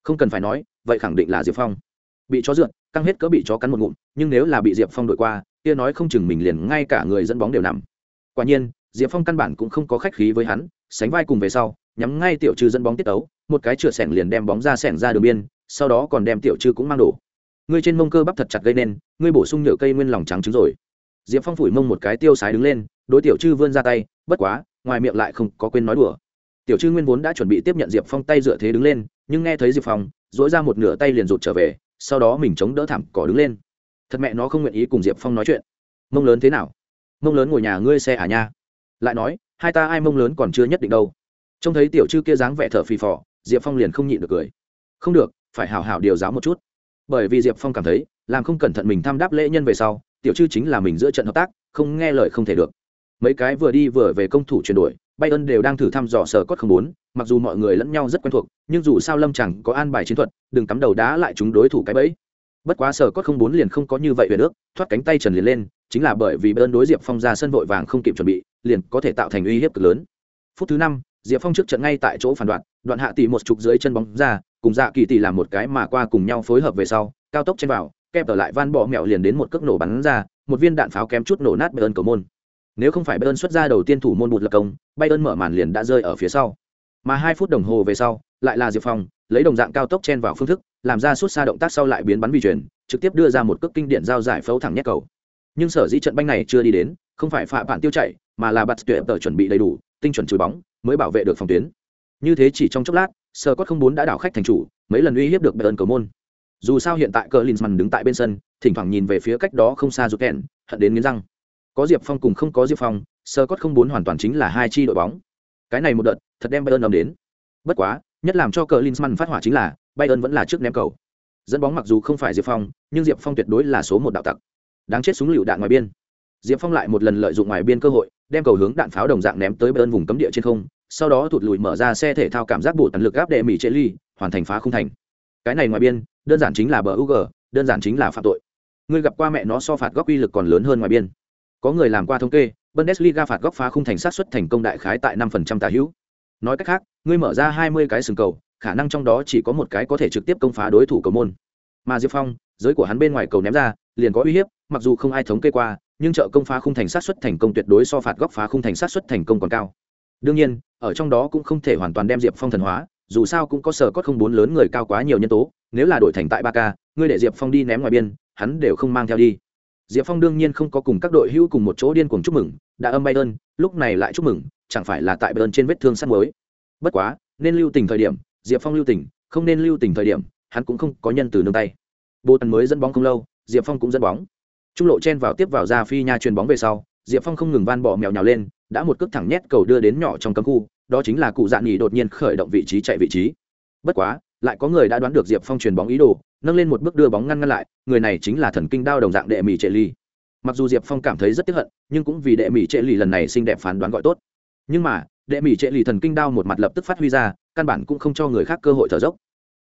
Không cần phải nói, vậy khẳng định là diệp phong. Bị chó dượn căng hết cỡ bị chó cắn một ngụm, nhưng nếu là bị diệp phong đuổi qua kia nói không chừng mình liền ngay cả người dẫn bóng đều nằm. Quả nhiên, diệp phong căn bản cũng không có khách khí với hắn, sánh vai cùng về sau, nhắm ngay tiểu trừ dẫn bóng tiết tấu, một cái chửa sẻng liền đem bóng ra sẻng ra đường biên, sau đó còn đem tiểu trừ cũng mang đổ. Ngươi trên mông cơ bắp thật chặt gây nên, ngươi bổ sung nhựa cây nguyên lòng trắng trứng rồi. Diệp phong phủi mông một cái tiêu sái đứng lên, đối tiểu trư vươn ra tay, bất quá, ngoài miệng lại không có quên nói đùa. Tiểu trư nguyên vốn đã chuẩn bị tiếp nhận diệp phong tay dựa thế đứng lên, nhưng nghe thấy diệp phong dỗi ra một nửa tay liền rụt trở về, sau đó mình chống đỡ thảm cỏ đứng lên thật mẹ nó không nguyện ý cùng diệp phong nói chuyện. Mông lớn thế nào? Mông lớn ngồi nhà ngươi xe à nha? Lại nói, hai ta ai mông lớn còn chưa nhất định đâu. Trông thấy tiểu chư kia dáng vẻ thở phì phò, diệp phong liền không nhịn được cười. Không được, phải hào hào điều giáo một chút. Bởi vì diệp phong cảm thấy, làm không cẩn thận mình tham đáp lễ nhân về sau, tiểu chư chính là mình giữa trận hợp tác, không nghe lời không thể được. Mấy cái vừa đi vừa về công thủ chuyển đổi, bay ơn đều đang thử thăm dò sở cốt không bốn, mặc dù mọi người lẫn nhau rất quen thuộc, nhưng dù sao lâm chẳng có an bài chiến thuật, đừng cắm đầu đá lại chúng đối thủ cái bẫy bất quá sở cốt không bốn liền không có như vậy về nước thoát cánh tay trần liền lên, chính là bởi vì bên đối diệp phong ra sân vội vàng không kịp chuẩn bị, liền có thể tạo thành uy hiếp cực lớn. Phút thứ năm, diệp phong trước trận ngay tại chỗ phản đoạn đoạn hạ tỷ một chục dưới chân bóng ra, cùng dạ kỳ tỷ làm một cái mà qua cùng nhau phối hợp về sau, cao tốc trên vào, kẹp ở lại van bỏ mẹo liền đến một cước nổ bắn ra, một viên đạn pháo kém chút nổ nát bayern cầu môn. Nếu không phải bayern xuất ra đầu tiên thủ môn bụt lập công, bayern mở màn liền đã rơi ở phía sau. Mà hai phút đồng hồ về sau, lại là diệp phong, lấy đồng dạng cao tốc chen vào phương thức làm ra suốt xa động tác sau lại biến bắn vi chuyển trực tiếp đưa ra một cước kinh điển giao giải phẫu thẳng nhét cầu. Nhưng sở dĩ trận banh này chưa đi đến, không phải phạm bản tiêu chạy, mà là bạt tuyệt tờ chuẩn bị đầy đủ, tinh chuẩn chùi bóng, mới bảo vệ được phòng tuyến. Như thế chỉ trong chốc lát sơ cốt không bốn đã đảo khách thành chủ, mấy lần uy hiếp được bayern cầu môn. Dù sao hiện tại cờ linsman đứng tại bên sân, thỉnh thoảng nhìn về phía cách đó không xa rụt kẹn hận đến nghiến răng. Có diệp phong cùng không có diệp phong sơ cốt không bốn hoàn toàn chính là hai chi đội bóng. Cái này một đợt, thật đem bayern ấm đến. Bất quá, nhất làm cho cờ linsman phát hỏa chính là bayern vẫn là trước ném cầu. Dẫn bóng mặc dù không phải diệp phong nhưng diệp phong tuyệt đối là số một đạo tặc. Đáng chết súng lựu đạn ngoài biên. Diệp phong lại một lần lợi dụng ngoài biên cơ hội đem cầu hướng đạn pháo đồng dạng ném tới Bayern vùng cấm địa trên không sau đó thụt lùi mở ra xe thể thao cảm giác bộ tần lực gáp đệ mỉ trệ ly hoàn thành phá không thành. Cái này ngoài biên đơn giản chính là bờ UG, đơn giản chính là phạm tội. Người gặp qua mẹ nó so phạt góc uy lực còn lớn hơn ngoài biên. Có người làm qua thống kê bundesliga phạt góc phá khung thành sát xuất thành công đại khái tại năm phần trăm hữu. Nói cách khác ngươi mở ra hai mươi cái sừng cầu khả năng trong đó chỉ có một cái có thể trực tiếp công phá đối thủ cầu môn. Mà diệp phong, giới của hắn bên ngoài cầu ném ra, liền có uy hiếp, mặc dù không ai thống kê qua, nhưng trợ công phá khung thành sát xuất thành công tuyệt đối so phạt góc phá khung thành sát xuất thành công còn cao. Đương nhiên, ở trong đó cũng không thể hoàn toàn đem diệp phong thần hóa, dù sao cũng có sở cốt không bốn lớn người cao quá nhiều nhân tố, nếu là đổi thành tại ba k ngươi để diệp phong đi ném ngoài biên, hắn đều không mang theo đi. Diệp phong đương nhiên không có cùng các đội hữu cùng một chỗ điên cuồng chúc mừng, đã âm bay ơn lúc này lại chúc mừng, chẳng phải là tại bayern trên vết thương sắt mới bất quá, nên lưu tình thời điểm diệp phong lưu tình, không nên lưu tình thời điểm, hắn cũng không có nhân từ nương tay. Bồ tần mới dẫn bóng không lâu, diệp phong cũng dẫn bóng. Trung lộ chen vào tiếp vào ra phi nha chuyền bóng về sau, diệp phong không ngừng van bỏ mèo nhào lên, đã một cước thẳng nhét cầu đưa đến nhỏ trong cấm khu, đó chính là cụ dạn nhì đột nhiên khởi động vị trí chạy vị trí. Bất quá, lại có người đã đoán được diệp phong truyền bóng ý đồ, nâng lên một bước đưa bóng ngăn ngăn lại, người này chính là thần kinh đao đồng dạng đệ mỹ trệ ly mặc dù diệp phong cảm thấy rất tiếc hận, nhưng cũng vì đệ mỹ trệ ly lần này xinh đẹp phán đoán gọi tốt. Nhưng mà, đệ mỹ trệ ly thần kinh đao một mặt lập tức phát huy ra căn bản cũng không cho người khác cơ hội thở dốc.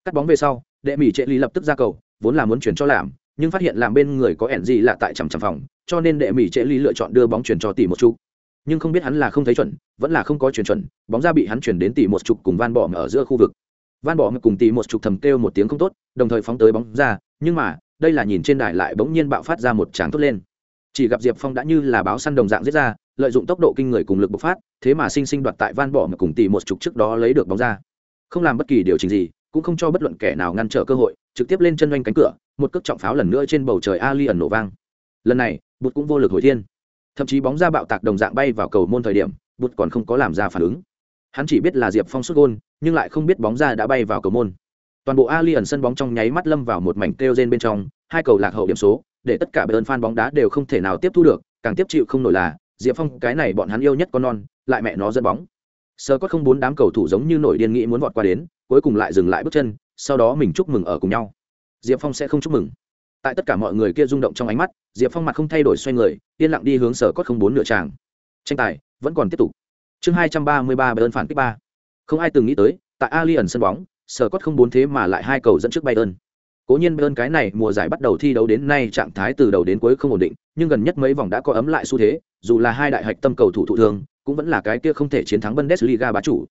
Cắt bóng về sau, đệ mỹ trệ ly lập tức ra cầu, vốn là muốn chuyển cho làm nhưng phát hiện làm bên người có ẻn gì lạ tại chằm chằm phòng, cho nên đệ mỹ trệ ly lựa chọn đưa bóng chuyển cho tỷ một chút nhưng không biết hắn là không thấy chuẩn, vẫn là không có chuyển chuẩn, bóng ra bị hắn chuyển đến tỷ một chục cùng van bỏ ở giữa khu vực. Van bỏ cùng tỷ một chục thầm kêu một tiếng không tốt, đồng thời phóng tới bóng ra, nhưng mà, đây là nhìn trên đài lại bỗng nhiên bạo phát ra một tràng tốt lên. Chỉ gặp diệp phong đã như là báo săn đồng dạng giết ra lợi dụng tốc độ kinh người cùng lực bộc phát, thế mà sinh sinh đoạt tại van bỏ cùng tỷ một chục trước đó lấy được bóng ra. Không làm bất kỳ điều chỉnh gì, cũng không cho bất luận kẻ nào ngăn trở cơ hội, trực tiếp lên chân doanh cánh cửa, một cước trọng pháo lần nữa trên bầu trời ali ẩn nổ vang. Lần này, bụt cũng vô lực hồi thiên. Thậm chí bóng ra bạo tạc đồng dạng bay vào cầu môn thời điểm, bụt còn không có làm ra phản ứng. Hắn chỉ biết là diệp phong xuất gôn, nhưng lại không biết bóng ra đã bay vào cầu môn. Toàn bộ ali ẩn sân bóng trong nháy mắt lâm vào một mảnh kêu rên bên trong, hai cầu lạc hậu điểm số, để tất cả bên fan bóng đá đều không thể nào tiếp thu được, càng tiếp chịu không nổi là diệp phong, cái này bọn hắn yêu nhất con non, lại mẹ nó dẫn bóng. Sơ có không bốn đám cầu thủ giống như nổi điên nghĩ muốn vọt qua đến, cuối cùng lại dừng lại bước chân, sau đó mình chúc mừng ở cùng nhau. Diệp phong sẽ không chúc mừng. Tại tất cả mọi người kia rung động trong ánh mắt, diệp phong mặt không thay đổi xoay người, yên lặng đi hướng sở cốt không bốn nửa tràng. Tranh tài vẫn còn tiếp tục. Chương hai trăm ba mươi ba bayern phản kích ba. Không ai từng nghĩ tới, tại alien sân bóng sở cốt không bốn thế mà lại hai cầu dẫn trước bayern cố nhiên bên cái này mùa giải bắt đầu thi đấu đến nay trạng thái từ đầu đến cuối không ổn định, nhưng gần nhất mấy vòng đã có ấm lại xu thế, dù là hai đại hạch tâm cầu thủ thụ thương, cũng vẫn là cái kia không thể chiến thắng bundesliga bá chủ.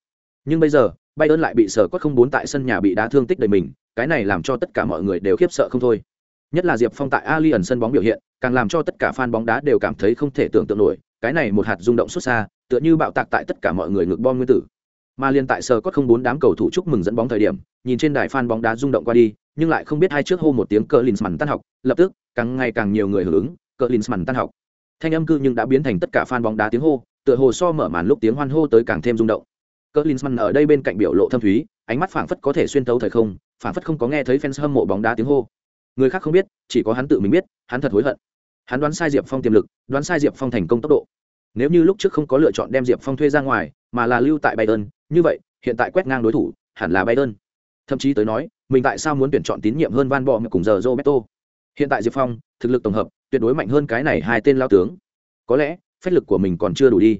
Nhưng bây giờ, bayern lại bị sở cốt không bốn tại sân nhà bị đá thương tích đầy mình, cái này làm cho tất cả mọi người đều khiếp sợ không thôi. Nhất là diệp phong tại ali ẩn sân bóng biểu hiện, càng làm cho tất cả fan bóng đá đều cảm thấy không thể tưởng tượng nổi, cái này một hạt rung động xuất xa, tựa như bạo tạc tại tất cả mọi người ngược bom nguyên tử. Mà liên tại sở có không bốn đám cầu thủ chúc mừng dẫn bóng thời điểm nhìn trên đài fan bóng đá rung động qua đi, nhưng lại không biết hai trước hô một tiếng cờ linsman tan học. Lập tức, càng ngày càng nhiều người hưởng ứng linsman tan học. Thanh âm cư nhưng đã biến thành tất cả fan bóng đá tiếng hô, tựa hồ so mở màn lúc tiếng hoan hô tới càng thêm rung động. Cờ linsman ở đây bên cạnh biểu lộ thâm thúy, ánh mắt phảng phất có thể xuyên thấu thời không, phảng phất không có nghe thấy fans hâm mộ bóng đá tiếng hô. Người khác không biết, chỉ có hắn tự mình biết, hắn thật hối hận. Hắn đoán sai diệp phong tiềm lực, đoán sai diệp phong thành công tốc độ. Nếu như lúc trước không có lựa chọn đem diệp phong thuê ra ngoài, mà là lưu tại bayern, như vậy, hiện tại quét ngang đối thủ, hẳn là bayern thậm chí tới nói mình tại sao muốn tuyển chọn tín nhiệm hơn van bọ cùng giờ roberto hiện tại diệp phong thực lực tổng hợp tuyệt đối mạnh hơn cái này hai tên lao tướng có lẽ phách lực của mình còn chưa đủ đi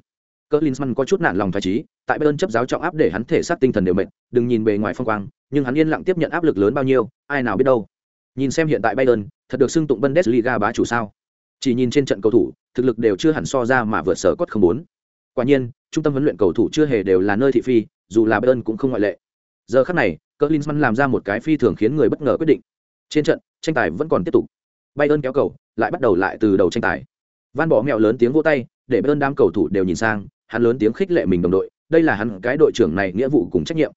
cỡ linsman có chút nản lòng phải trí tại bayern chấp giáo trọng áp để hắn thể xác tinh thần đều mệt đừng nhìn bề ngoài phong quang nhưng hắn yên lặng tiếp nhận áp lực lớn bao nhiêu ai nào biết đâu Nhìn xem hiện tại Bayern, thật được xưng tụng Bundesliga bá chủ sao? Chỉ nhìn trên trận cầu thủ, thực lực đều chưa hẳn so ra mà vượt sở cốt không muốn. Quả nhiên, trung tâm huấn luyện cầu thủ chưa hề đều là nơi thị phi, dù là Bayern cũng không ngoại lệ. Giờ khắc này, Klinsmann làm ra một cái phi thường khiến người bất ngờ quyết định. Trên trận, tranh tài vẫn còn tiếp tục. Bayern kéo cầu, lại bắt đầu lại từ đầu tranh tài. Van bỏ mẹo lớn tiếng vỗ tay, để Bayern đám cầu thủ đều nhìn sang, hắn lớn tiếng khích lệ mình đồng đội, đây là hắn cái đội trưởng này nghĩa vụ cùng trách nhiệm.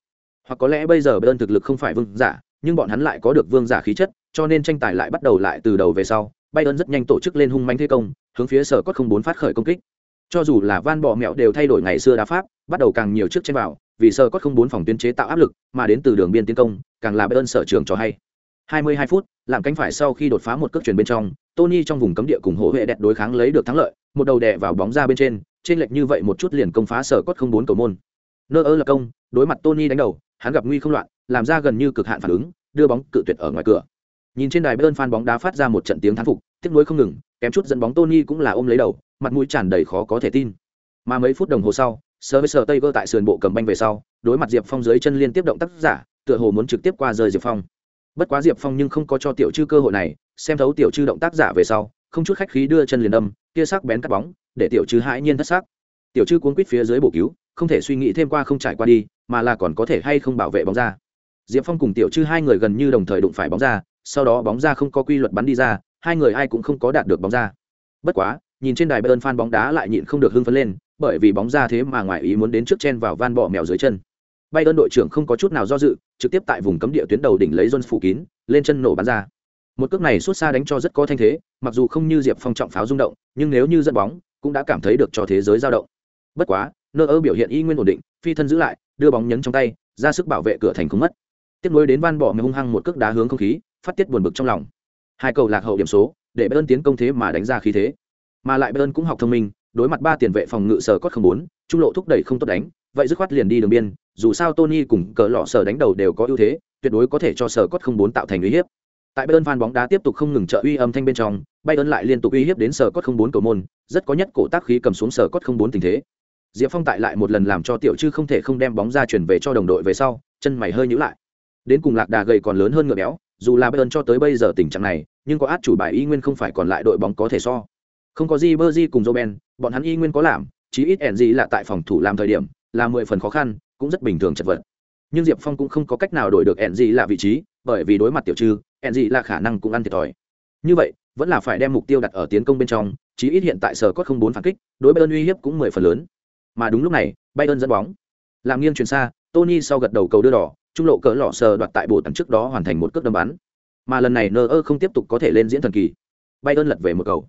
Hoặc có lẽ bây giờ Bayern thực lực không phải vương giả, nhưng bọn hắn lại có được vương giả khí chất, cho nên tranh tài lại bắt đầu lại từ đầu về sau bayern rất nhanh tổ chức lên hung manh thế công hướng phía sở cốt không bốn phát khởi công kích cho dù là van bọ mẹo đều thay đổi ngày xưa đá pháp, bắt đầu càng nhiều trước trên vào, vì sở cốt không bốn phòng tuyến chế tạo áp lực, mà đến từ đường biên tiến công, càng là bayern sở trường cho hay. 22 phút làm cánh phải sau khi đột phá một cước chuyển bên trong, tony trong vùng cấm địa cùng hổ huệ đẹp đối kháng lấy được thắng lợi, một đầu đè vào bóng ra bên trên trên lệch như vậy một chút liền công phá sở cốt không bốn cầu môn. Nơ ơ là công, đối mặt tony đánh đầu, hắn gặp nguy không loạn, làm ra gần như cực hạn phản ứng, đưa bóng cự tuyệt ở ngoài cửa. Nhìn trên đài Bayern fan bóng đá phát ra một trận tiếng thán phục, tiếc nuối không ngừng, kém chút dẫn bóng Tony cũng là ôm lấy đầu, mặt mũi tràn đầy khó có thể tin. Mà mấy phút đồng hồ sau, Service Tiger tại sườn bộ cầm banh về sau, đối mặt Diệp Phong dưới chân liên tiếp động tác giả, tựa hồ muốn trực tiếp qua rơi Diệp Phong. Bất quá Diệp Phong nhưng không có cho tiểu trư cơ hội này, xem thấu tiểu trư động tác giả về sau, không chút khách khí đưa chân liền đâm, kia sắc bén cắt bóng, để tiểu trư hãi nhiên thất sắc. Tiểu trư cuốn quýt phía dưới bổ cứu, không thể suy nghĩ thêm qua không trải qua đi, mà là còn có thể hay không bảo vệ bóng ra. Diệp Phong cùng tiểu trư hai người gần như đồng thời đụng phải bóng ra, sau đó bóng ra không có quy luật bắn đi ra, hai người ai cũng không có đạt được bóng ra. Bất quá, nhìn trên đài Bayern fan bóng đá lại nhịn không được hưng phấn lên, bởi vì bóng ra thế mà ngoài ý muốn đến trước chen vào van bỏ mèo dưới chân. Bayern đội trưởng không có chút nào do dự, trực tiếp tại vùng cấm địa tuyến đầu đỉnh lấy Jones phủ kín, lên chân nổ bắn ra. Một cước này suốt xa đánh cho rất có thanh thế, mặc dù không như Diệp Phong trọng pháo rung động, nhưng nếu như dẫn bóng, cũng đã cảm thấy được cho thế giới dao động. Bất quá, nơ ơ biểu hiện y nguyên ổn định, phi thân giữ lại, đưa bóng nhấn trong tay, ra sức bảo vệ cửa thành không mất. Tiếp nối đến van bỏ mèo hung hăng một cước đá hướng không khí, phát tiết buồn bực trong lòng. Hai cầu lạc hậu điểm số, để bayern tiến công thế mà đánh ra khí thế. Mà lại bayern cũng học thông minh, đối mặt ba tiền vệ phòng ngự sở cốt không bốn, trung lộ thúc đẩy không tốt đánh, vậy dứt khoát liền đi đường biên, dù sao tony cùng cờ lọ sở đánh đầu đều có ưu thế, tuyệt đối có thể cho sở cốt không bốn tạo thành uy hiếp. Tại bayern fan bóng đá tiếp tục không ngừng trợ uy âm thanh bên trong, bayern lại liên tục uy hiếp đến sở cốt không bốn cầu môn, rất có nhất cổ tác khí cầm xuống sở cốt không bốn tình thế. Diệp phong tại lại một lần làm cho tiểu chư không thể không đem bóng ra chuyển về cho đồng đội về sau, chân mày hơi nhữ lại. Đến cùng lạc đà gầy còn lớn hơn ngựa béo dù là bayern cho tới bây giờ tình trạng này, nhưng có át chủ bài y nguyên không phải còn lại đội bóng có thể so. Không có gì bơ di cùng joben bọn hắn y nguyên có làm, chí ít ẻn gì là tại phòng thủ làm thời điểm, là mười phần khó khăn, cũng rất bình thường chật vật. Nhưng diệp phong cũng không có cách nào đổi được ẻn gì là vị trí, bởi vì đối mặt tiểu trư ẻn gì là khả năng cũng ăn thiệt thòi. Như vậy, vẫn là phải đem mục tiêu đặt ở tiến công bên trong, chí ít hiện tại sở có không bốn phản kích, đối bayern uy hiếp cũng mười phần lớn. Mà đúng lúc này, bayern dẫn bóng. Làm nghiêng chuyển xa, tony sau gật đầu cầu đưa đỏ trung lộ cỡ lọ sờ đoạt tại bộ tần trước đó hoàn thành một cước đâm bắn. Mà lần này nơ ơ không tiếp tục có thể lên diễn thần kỳ. Bayern lật về một cầu.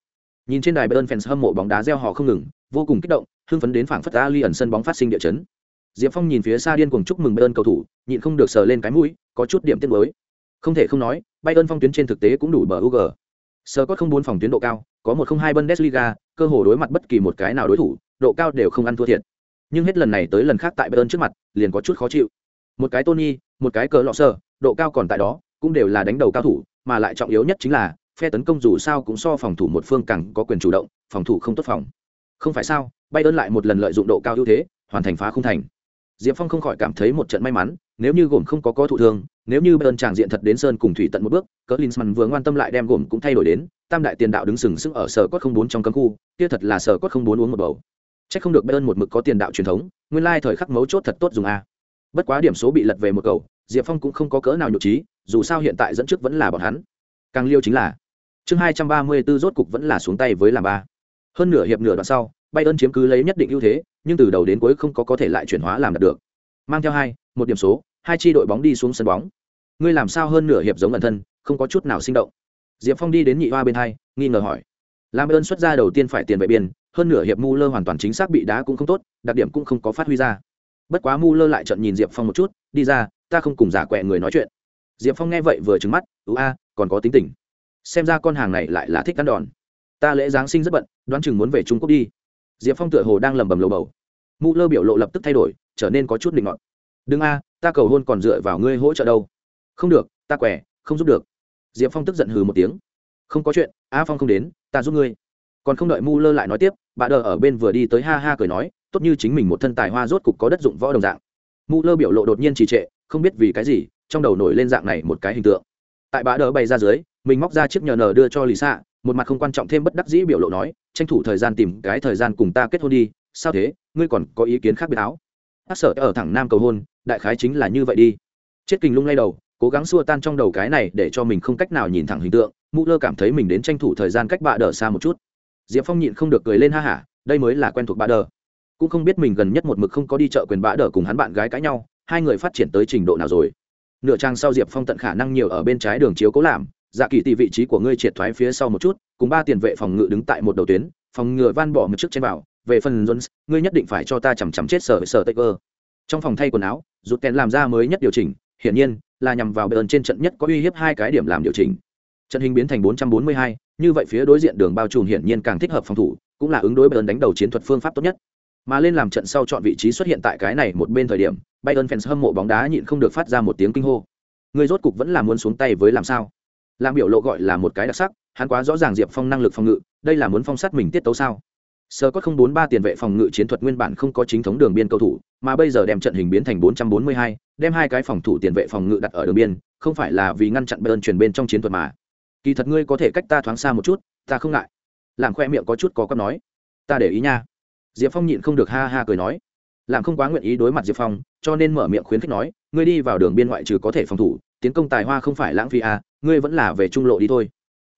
Nhìn trên đài bayern fans hâm mộ bóng đá reo họ không ngừng, vô cùng kích động, hưng phấn đến phảng phất ali ẩn sân bóng phát sinh địa chấn. Diệp phong nhìn phía xa điên cuồng chúc mừng bayern cầu thủ, nhịn không được sờ lên cái mũi, có chút điểm tiết mới không thể không nói, bayern phong tuyến trên thực tế cũng đủ bờ ug sờ có không bốn phòng tuyến độ cao, có một không hai bundesliga, cơ hồ đối mặt bất kỳ một cái nào đối thủ, độ cao đều không ăn thua thiệt. Nhưng hết lần này tới lần khác tại bayern trước mặt, liền có chút khó chịu một cái tony, một cái cờ lọ sơ độ cao còn tại đó, cũng đều là đánh đầu cao thủ, mà lại trọng yếu nhất chính là, phe tấn công dù sao cũng so phòng thủ một phương càng có quyền chủ động, phòng thủ không tốt phòng. Không phải sao bay ơn lại một lần lợi dụng độ cao ưu thế, hoàn thành phá không thành. Diệp phong không khỏi cảm thấy một trận may mắn, nếu như gồm không có có thụ thương, nếu như bayern tràng diện thật đến sơn cùng thủy tận một bước cỡ linsman vừa ngoan tâm lại đem gồm cũng thay đổi đến, tam đại tiền đạo đứng sừng sững ở sở cốt không bốn trong cấm khu, kia thật là sở cốt không bốn uống một bầu. C không được bayern một mực có tiền đạo truyền thống, nguyên lai thời khắc mấu chốt thật tốt dùng a bất quá điểm số bị lật về một cầu, diệp phong cũng không có cỡ nào nhục trí, dù sao hiện tại dẫn trước vẫn là bọn hắn. Càng liêu chính là, chương hai trăm ba mươi 234 rốt cục vẫn là xuống tay với làm ba. Hơn nửa hiệp nửa đoạn sau bay ơn chiếm cứ lấy nhất định ưu thế, nhưng từ đầu đến cuối không có có thể lại chuyển hóa làm được. Mang theo hai, một điểm số, hai chi đội bóng đi xuống sân bóng. Ngươi làm sao hơn nửa hiệp giống ẩn thân, không có chút nào sinh động. Diệp phong đi đến nhị hoa bên hai, nghi ngờ hỏi. Làm ơn xuất ra đầu tiên phải tiền vệ biên, hơn nửa hiệp mu lơ hoàn toàn chính xác bị đá cũng không tốt, đặc điểm cũng không có phát huy ra bất quá mu lơ lại trận nhìn diệp phong một chút, đi ra, ta không cùng giả quẹ người nói chuyện. Diệp phong nghe vậy vừa trứng mắt ưu a, còn có tính tình. Xem ra con hàng này lại là thích cắn đòn. Ta lễ giáng sinh rất bận, đoán chừng muốn về trung quốc đi. Diệp phong tựa hồ đang lầm bầm lầu bầu. Mu lơ biểu lộ lập tức thay đổi, trở nên có chút định ngọn đừng a, ta cầu hôn còn dựa vào ngươi hỗ trợ đâu. Không được, ta quẻ, không giúp được. Diệp phong tức giận hừ một tiếng. Không có chuyện, a phong không đến, ta giúp ngươi. Còn không đợi mu lơ lại nói tiếp, bà đờ ở bên vừa đi tới ha ha cười nói tốt như chính mình một thân tài hoa rốt cục có đất dụng võ đồng dạng. Mu lơ biểu lộ đột nhiên trì trệ, không biết vì cái gì, trong đầu nổi lên dạng này một cái hình tượng. Tại bã đỡ bày ra dưới, mình móc ra chiếc nhờ nờ đưa cho lì xạ một mặt không quan trọng thêm bất đắc dĩ biểu lộ nói, tranh thủ thời gian tìm cái thời gian cùng ta kết hôn đi, sao thế? Ngươi còn có ý kiến khác biệt áo? Hát sở ở thẳng nam cầu hôn, đại khái chính là như vậy đi. Chết kình lung lay đầu, cố gắng xua tan trong đầu cái này để cho mình không cách nào nhìn thẳng hình tượng mũ lơ cảm thấy mình đến tranh thủ thời gian cách bạ đờ xa một chút. Diệp phong nhịn không được cười lên ha hả, đây mới là quen thuộc bạ đờ cũng không biết mình gần nhất một mực không có đi chợ quyền bã đỡ cùng hắn bạn gái cãi nhau hai người phát triển tới trình độ nào rồi. Nửa trang sau diệp phong tận khả năng nhiều ở bên trái đường chiếu cố làm dạ kỳ tì vị trí của ngươi triệt thoái phía sau một chút cùng ba tiền vệ phòng ngự đứng tại một đầu tuyến phòng ngựa van bỏ một chiếc trên vào về phần jones ngươi nhất định phải cho ta chằm chằm chết sở sở tây cơ trong phòng thay quần áo rút kèn làm ra mới nhất điều chỉnh hiển nhiên là nhằm vào bờ trên trận nhất có uy hiếp hai cái điểm làm điều chỉnh. Trận hình biến thành 442, như vậy phía đối diện đường bao trùm hiển nhiên càng thích hợp phòng thủ cũng là ứng đối bờ đánh đầu chiến thuật phương pháp tốt nhất mà lên làm trận sau chọn vị trí xuất hiện tại cái này một bên thời điểm Bayern fans hâm mộ bóng đá nhịn không được phát ra một tiếng kinh hô. Người rốt cục vẫn là muốn xuống tay với làm sao? Làm biểu lộ gọi là một cái đặc sắc, hắn quá rõ ràng Diệp Phong năng lực phòng ngự, đây là muốn phong sát mình tiết tấu sao? Sơ có không bốn ba tiền vệ phòng ngự chiến thuật nguyên bản không có chính thống đường biên cầu thủ, mà bây giờ đem trận hình biến thành 442, đem hai cái phòng thủ tiền vệ phòng ngự đặt ở đường biên, không phải là vì ngăn chặn Bayern truyền bên trong chiến thuật mà. Kỳ thật ngươi có thể cách ta thoáng xa một chút, ta không ngại. Làm khoe miệng có chút có cắp nói, ta để ý nha. Diệp Phong nhịn không được ha ha cười nói, làm không quá nguyện ý đối mặt Diệp Phong, cho nên mở miệng khuyến khích nói, ngươi đi vào đường biên ngoại trừ có thể phòng thủ, tiến công tài hoa không phải lãng phí à, ngươi vẫn là về trung lộ đi thôi.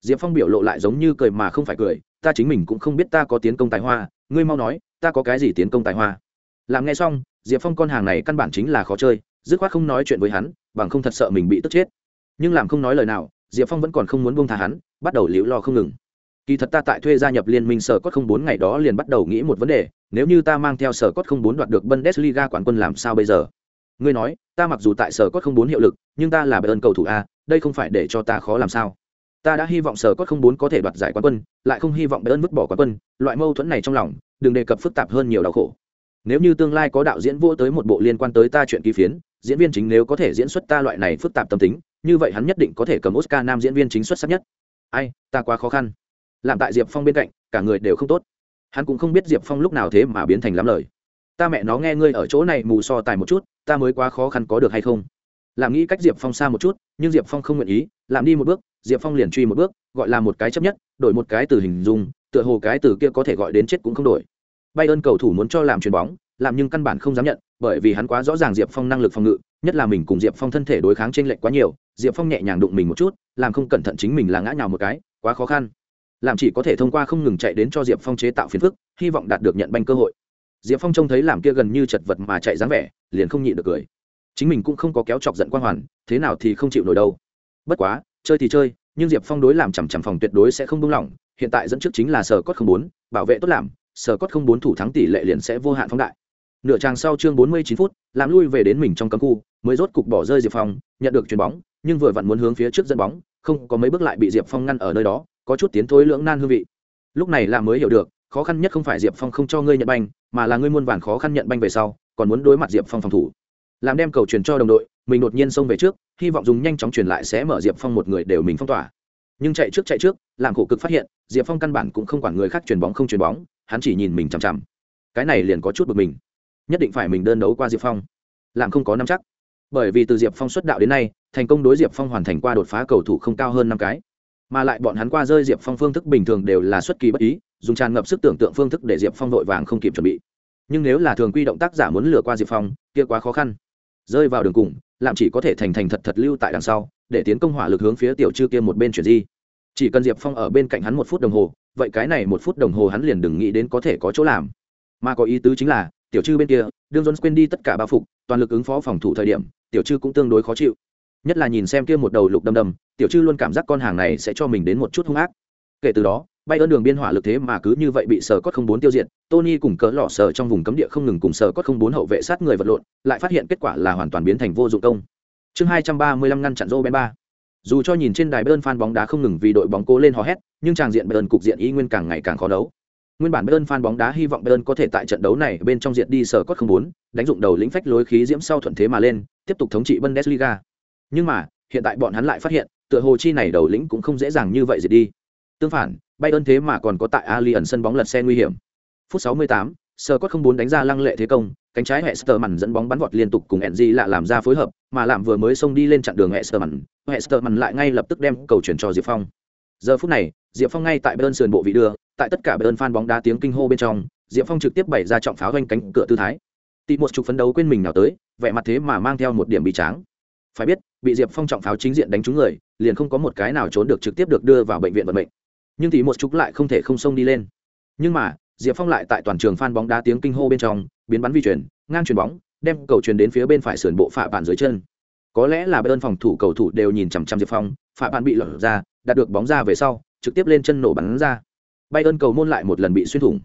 Diệp Phong biểu lộ lại giống như cười mà không phải cười, ta chính mình cũng không biết ta có tiến công tài hoa ngươi mau nói ta có cái gì tiến công tài hoa? Làm nghe xong diệp phong con hàng này căn bản chính là khó chơi dứt khoát không nói chuyện với hắn bằng không thật sợ mình bị tức chết. Nhưng làm không nói lời nào diệp phong vẫn còn không muốn buông thả hắn bắt đầu liễu lo không ngừng kỳ thật ta tại thuê gia nhập liên minh sở cốt không bốn ngày đó liền bắt đầu nghĩ một vấn đề, nếu như ta mang theo sở cốt không bốn đoạt được bundesliga quán quân làm sao bây giờ? Ngươi nói, ta mặc dù tại sở cốt không bốn hiệu lực, nhưng ta là Bayern ơn cầu thủ a, đây không phải để cho ta khó làm sao? Ta đã hy vọng sở cốt không bốn có thể đoạt giải quán quân, lại không hy vọng bayern vứt bỏ quán quân, loại mâu thuẫn này trong lòng, đừng đề cập phức tạp hơn nhiều đau khổ. Nếu như tương lai có đạo diễn vô tới một bộ liên quan tới ta chuyện ký phiến, diễn viên chính nếu có thể diễn xuất ta loại này phức tạp tâm tính, như vậy hắn nhất định có thể cầm oscar nam diễn viên chính xuất sắc nhất. Ai, ta quá khó khăn làm tại diệp phong bên cạnh, cả người đều không tốt. Hắn cũng không biết diệp phong lúc nào thế mà biến thành lắm lời. Ta mẹ nó nghe ngươi ở chỗ này mù so tài một chút, ta mới quá khó khăn có được hay không? Làm nghĩ cách diệp phong xa một chút, nhưng diệp phong không nguyện ý, làm đi một bước, diệp phong liền truy một bước, gọi là một cái chấp nhất, đổi một cái từ hình dung, tựa hồ cái từ kia có thể gọi đến chết cũng không đổi. Bay ơn cầu thủ muốn cho làm chuyền bóng, làm nhưng căn bản không dám nhận, bởi vì hắn quá rõ ràng diệp phong năng lực phòng ngự, nhất là mình cùng diệp phong thân thể đối kháng t r ê n lệch quá nhiều, diệp phong nhẹ nhàng đụng mình một chút, làm không cẩn thận chính mình là ngã nhào một cái, quá khó khăn làm chỉ có thể thông qua không ngừng chạy đến cho diệp phong chế tạo phiền phức, hy vọng đạt được nhận banh cơ hội. Diệp phong trông thấy làm kia gần như chật vật mà chạy dáng vẻ, liền không nhịn được cười. Chính mình cũng không có kéo chọc giận quang hoàn, thế nào thì không chịu nổi đâu. Bất quá, chơi thì chơi, nhưng diệp phong đối làm chằm chằm phòng tuyệt đối sẽ không buông lỏng, hiện tại dẫn trước chính là sở cốt không bốn, bảo vệ tốt làm, sở cốt không bốn thủ thắng tỷ lệ liền sẽ vô hạn phóng đại. Nửa trang sau chương bốn mươi chín phút, làm lui về đến mình trong cấm khu, mới rốt cục bỏ rơi diệp phong, nhận được chuyền bóng, nhưng vừa vặn muốn hướng phía trước dẫn bóng, không có mấy bước lại bị diệp phong ngăn ở nơi đó có chút tiến thối lưỡng nan hương vị. Lúc này là mới hiểu được, khó khăn nhất không phải diệp phong không cho ngươi nhận banh, mà là ngươi muôn vàn khó khăn nhận banh về sau, còn muốn đối mặt diệp phong phòng thủ. Làm đem cầu truyền cho đồng đội, mình đột nhiên xông về trước, hy vọng dùng nhanh chóng truyền lại sẽ mở diệp phong một người đều mình phong tỏa. Nhưng chạy trước chạy trước, làm khổ cực phát hiện, diệp phong căn bản cũng không quản người khác chuyền bóng không chuyền bóng, hắn chỉ nhìn mình chằm chằm. Cái này liền có chút bực mình. Nhất định phải mình đơn đấu qua diệp phong. Làm không có năm chắc. Bởi vì từ diệp phong xuất đạo đến nay, thành công đối diệp phong hoàn thành qua đột phá cầu thủ không cao hơn năm cái mà lại bọn hắn qua rơi diệp phong phương thức bình thường đều là xuất kỳ bất ý, dùng tràn ngập sức tưởng tượng phương thức để diệp phong vội vàng không kịp chuẩn bị. Nhưng nếu là thường quy động tác giả muốn lừa qua diệp phong, kia quá khó khăn. Rơi vào đường cùng làm chỉ có thể thành thành thật thật lưu tại đằng sau, để tiến công hỏa lực hướng phía tiểu chư kia một bên chuyển di. Chỉ cần diệp phong ở bên cạnh hắn một phút đồng hồ, vậy cái này một phút đồng hồ hắn liền đừng nghĩ đến có thể có chỗ làm. Mà có ý tứ chính là, tiểu chư bên kia, đương jones quên đi tất cả bao phục, toàn lực ứng phó phòng thủ thời điểm, tiểu chư cũng tương đối khó chịu nhất là nhìn xem kia một đầu lục đâm đâm, tiểu chư luôn cảm giác con hàng này sẽ cho mình đến một chút hung ác. Kể từ đó, bay ơn đường biên hỏa lực thế mà cứ như vậy bị sở cốt không bốn tiêu diệt, tony cùng cỡ lọ sở trong vùng cấm địa không ngừng cùng sở cốt không bốn hậu vệ sát người vật lộn, lại phát hiện kết quả là hoàn toàn biến thành vô dụng công. Chương hai trăm ba mươi lăm ngăn chặn rô ben ba. Dù cho nhìn trên đài bayern fan bóng đá không ngừng vì đội bóng cố lên hò hét, nhưng tràng diện bayern cục diện y nguyên càng ngày càng khó đấu. Nguyên bản bayern fan bóng đá hy vọng bayern có thể tại trận đấu này bên trong diện đi sở cốt không bốn, đánh dụng đầu lĩnh phách lối khí diễm sau thuận thế mà lên, tiếp tục thống trị bundesliga nhưng mà hiện tại bọn hắn lại phát hiện tựa hồ chi này đầu lĩnh cũng không dễ dàng như vậy diệt đi tương phản bay ơn thế mà còn có tại ali ẩn sân bóng lật xe nguy hiểm phút 68, sơ cốt không bốn đánh ra lăng lệ thế công cánh trái hệ sơ mặn dẫn bóng bắn vọt liên tục cùng Enzi lạ làm ra phối hợp, mà làm vừa mới xông đi lên chặn đường hệ Hester mặn, sơ mặn lại ngay lập tức đem cầu chuyển cho Diệp Phong. Giờ phút này, Diệp Phong ngay tại bên sườn bộ vị đưa, tại tất cả bên fan bóng đá tiếng kinh hô bên trong, Diệp Phong trực tiếp bày ra trọng pháo doanh cánh cửa tư thái. Tỷ một chục phấn đấu quên mình nào tới, vẻ mặt thế mà mang theo một điểm bị tráng. Phải biết, bị Diệp Phong trọng pháo chính diện đánh trúng người, liền không có một cái nào trốn được trực tiếp được đưa vào bệnh viện vận mệnh. Nhưng tỷ một chút lại không thể không xông đi lên. Nhưng mà, Diệp Phong lại tại toàn trường phan bóng đá tiếng kinh hô bên trong, biến bắn vi chuyển, ngang chuyền bóng, đem cầu truyền đến phía bên phải sườn bộ phạ bạn dưới chân. Có lẽ là bên phòng thủ cầu thủ đều nhìn chằm chằm Diệp Phong, phạ bạn bị lở ra, đạt được bóng ra về sau, trực tiếp lên chân nổ bắn ra. bay ơn cầu môn lại một lần bị xuyên thủng.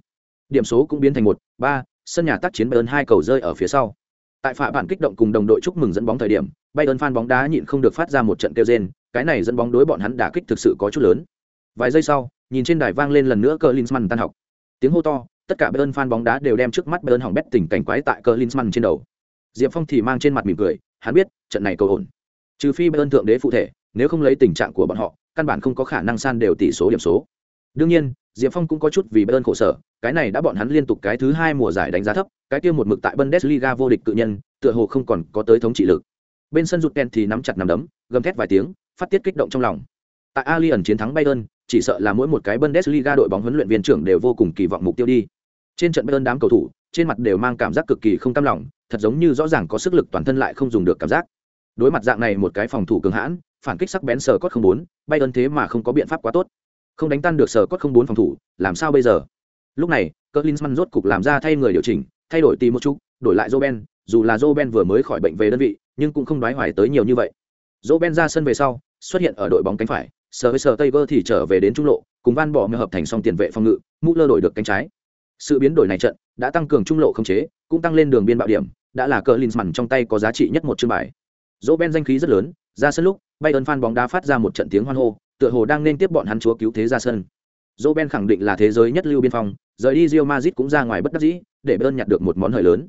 Điểm số cũng biến thành một, ba, sân nhà tác chiến Bayern hai cầu rơi ở phía sau. Tại phạ bản kích động cùng đồng đội chúc mừng dẫn bóng thời điểm, Bayern fan bóng đá nhịn không được phát ra một trận kêu rên, cái này dẫn bóng đối bọn hắn đả kích thực sự có chút lớn. Vài giây sau, nhìn trên đài vang lên lần nữa cờ Linsman tan học. Tiếng hô to, tất cả Bayern fan bóng đá đều đem trước mắt Bayern hỏng bét tình cảnh quái tại cờ Linsman trên đầu. Diệp Phong thì mang trên mặt mỉm cười, hắn biết, trận này cầu ổn. Trừ phi Bayern thượng đế phụ thể, nếu không lấy tình trạng của bọn họ, căn bản không có khả năng san đều tỷ số điểm số. Đương nhiên, Diệp Phong cũng có chút vì Bayern khổ sở, cái này đã bọn hắn liên tục cái thứ hai mùa giải đánh giá thấp, cái kia một mực tại Bundesliga vô địch tự nhân, tựa hồ không còn có tới thống trị lực. Bên sân rụt thì nắm chặt nắm đấm, gầm thét vài tiếng, phát tiết kích động trong lòng. Tại Allianz chiến thắng Bayern, chỉ sợ là mỗi một cái Bundesliga đội bóng huấn luyện viên trưởng đều vô cùng kỳ vọng mục tiêu đi. Trên trận Bayern đám cầu thủ, trên mặt đều mang cảm giác cực kỳ không cam lòng, thật giống như rõ ràng có sức lực toàn thân lại không dùng được cảm giác. Đối mặt dạng này một cái phòng thủ cường hãn, phản kích sắc bén sờ cốt không bốn, Bayern thế mà không có biện pháp quá tốt. Không đánh tan được sờ cốt không bốn phòng thủ, làm sao bây giờ? Lúc này, Klinsmann rốt cục làm ra thay người điều chỉnh, thay đổi tìm một chút, đổi lại Roben, dù là Roben vừa mới khỏi bệnh về đơn vị, nhưng cũng không đoái hoài tới nhiều như vậy. Roben ra sân về sau, xuất hiện ở đội bóng cánh phải, sờ với sờ Taylor thì trở về đến trung lộ, cùng Van bỏ hợp thành song tiền vệ phòng ngự, mũ lơ đổi được cánh trái. Sự biến đổi này trận đã tăng cường trung lộ không chế, cũng tăng lên đường biên bạo điểm, đã là cờ Linsman trong tay có giá trị nhất một chương bài. Dỗ Ben danh khí rất lớn, ra sân lúc, bay ơn fan bóng đá phát ra một trận tiếng hoan hô, tựa hồ đang nên tiếp bọn hắn chúa cứu thế ra sân. Roben khẳng định là thế giới nhất lưu biên phong, rời đi Real Madrid cũng ra ngoài bất đắc dĩ, để bơn nhặt được một món hời lớn.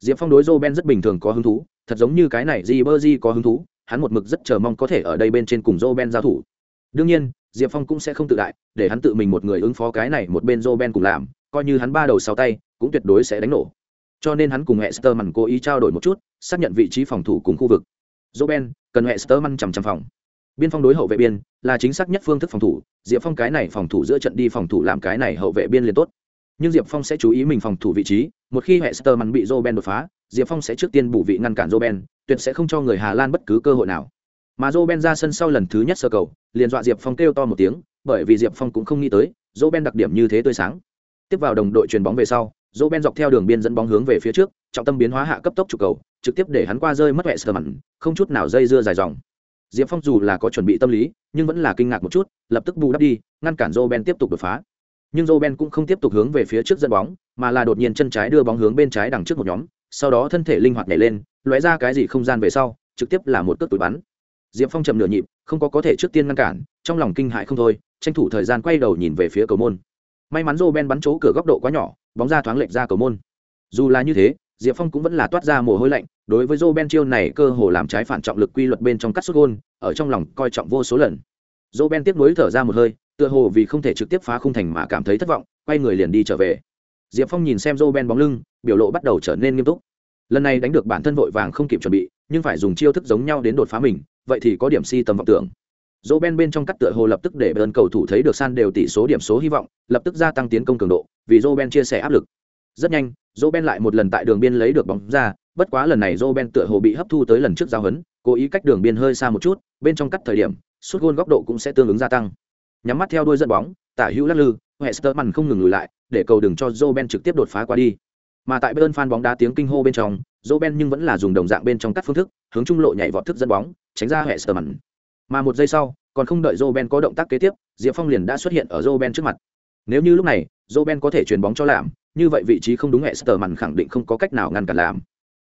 Diệp Phong đối Roben rất bình thường có hứng thú, thật giống như cái này Ribery có hứng thú, hắn một mực rất chờ mong có thể ở đây bên trên cùng Roben giao thủ. Đương nhiên, Diệp Phong cũng sẽ không tự đại, để hắn tự mình một người ứng phó cái này một bên Roben cùng làm, coi như hắn ba đầu sáu tay, cũng tuyệt đối sẽ đánh nổ. Cho nên hắn cùng Hesterman cố ý trao đổi một chút, xác nhận vị trí phòng thủ cùng khu vực. Roben, cần Hesterman chằm chằm phòng. Biên phong đối hậu vệ biên là chính xác nhất phương thức phòng thủ, Diệp Phong cái này phòng thủ giữa trận đi phòng thủ làm cái này hậu vệ biên liền tốt. Nhưng Diệp Phong sẽ chú ý mình phòng thủ vị trí, một khi Hesterman bị Roben đột phá, Diệp Phong sẽ trước tiên bù vị ngăn cản Roben, tuyệt sẽ không cho người Hà Lan bất cứ cơ hội nào. Mà Roben ra sân sau lần thứ nhất sơ cầu, liền dọa Diệp Phong kêu to một tiếng, bởi vì Diệp Phong cũng không nghĩ tới, Roben đặc điểm như thế tươi sáng. Tiếp vào đồng đội truyền bóng về sau, Roben dọc theo đường biên dẫn bóng hướng về phía trước, trọng tâm biến hóa hạ cấp tốc trụ cầu, trực tiếp để hắn qua rơi mất Westerman, không chút nào dây dưa dài dòng. Diệp Phong dù là có chuẩn bị tâm lý, nhưng vẫn là kinh ngạc một chút, lập tức bù đắp đi, ngăn cản Roben tiếp tục đột phá. Nhưng Roben cũng không tiếp tục hướng về phía trước dẫn bóng, mà là đột nhiên chân trái đưa bóng hướng bên trái đằng trước một nhóm, sau đó thân thể linh hoạt nhảy lên, lóe ra cái gì không gian về sau, trực tiếp là một cước túi bắn. Diệp Phong chậm nửa nhịp, không có có thể trước tiên ngăn cản, trong lòng kinh hãi không thôi, tranh thủ thời gian quay đầu nhìn về phía cầu môn. May mắn Roben bắn chỗ cửa góc độ quá nhỏ, bóng ra thoáng lệch ra cầu môn. Dù là như thế, Diệp Phong cũng vẫn là toát ra mồ hôi lạnh, đối với Roben chiêu này cơ hồ làm trái phản trọng lực quy luật bên trong cắt sút gôn, ở trong lòng coi trọng vô số lần. Roben tiếp nối thở ra một hơi, tựa hồ vì không thể trực tiếp phá khung thành mà cảm thấy thất vọng, quay người liền đi trở về. Diệp Phong nhìn xem Roben bóng lưng, biểu lộ bắt đầu trở nên nghiêm túc. Lần này đánh được bản thân vội vàng không kịp chuẩn bị, nhưng phải dùng chiêu thức giống nhau đến đột phá mình, vậy thì có điểm si tầm vọng tưởng. Roben bên trong cắt tựa hồ lập tức để bên cầu thủ thấy được san đều tỷ số điểm số hy vọng, lập tức gia tăng tiến công cường độ, vì Roben chia sẻ áp lực. Rất nhanh, Roben lại một lần tại đường biên lấy được bóng ra, bất quá lần này Roben tựa hồ bị hấp thu tới lần trước giao hấn, cố ý cách đường biên hơi xa một chút, bên trong cắt thời điểm, sút gôn góc độ cũng sẽ tương ứng gia tăng. Nhắm mắt theo đuôi dẫn bóng, tả hữu lắc lư, Westerman không ngừng lùi lại, để cầu đừng cho Roben trực tiếp đột phá qua đi. Mà tại bên fan bóng đá tiếng kinh hô bên trong, Roben nhưng vẫn là dùng đồng dạng bên trong cắt phương thức, hướng trung lộ nhảy vọt thức dẫn bóng, tránh ra Westerman. Mà một giây sau, còn không đợi Roben có động tác kế tiếp, Diệp Phong liền đã xuất hiện ở Roben trước mặt. Nếu như lúc này, Roben có thể chuyền bóng cho làm, như vậy vị trí không đúng hệ sờ mặn khẳng định không có cách nào ngăn cản làm.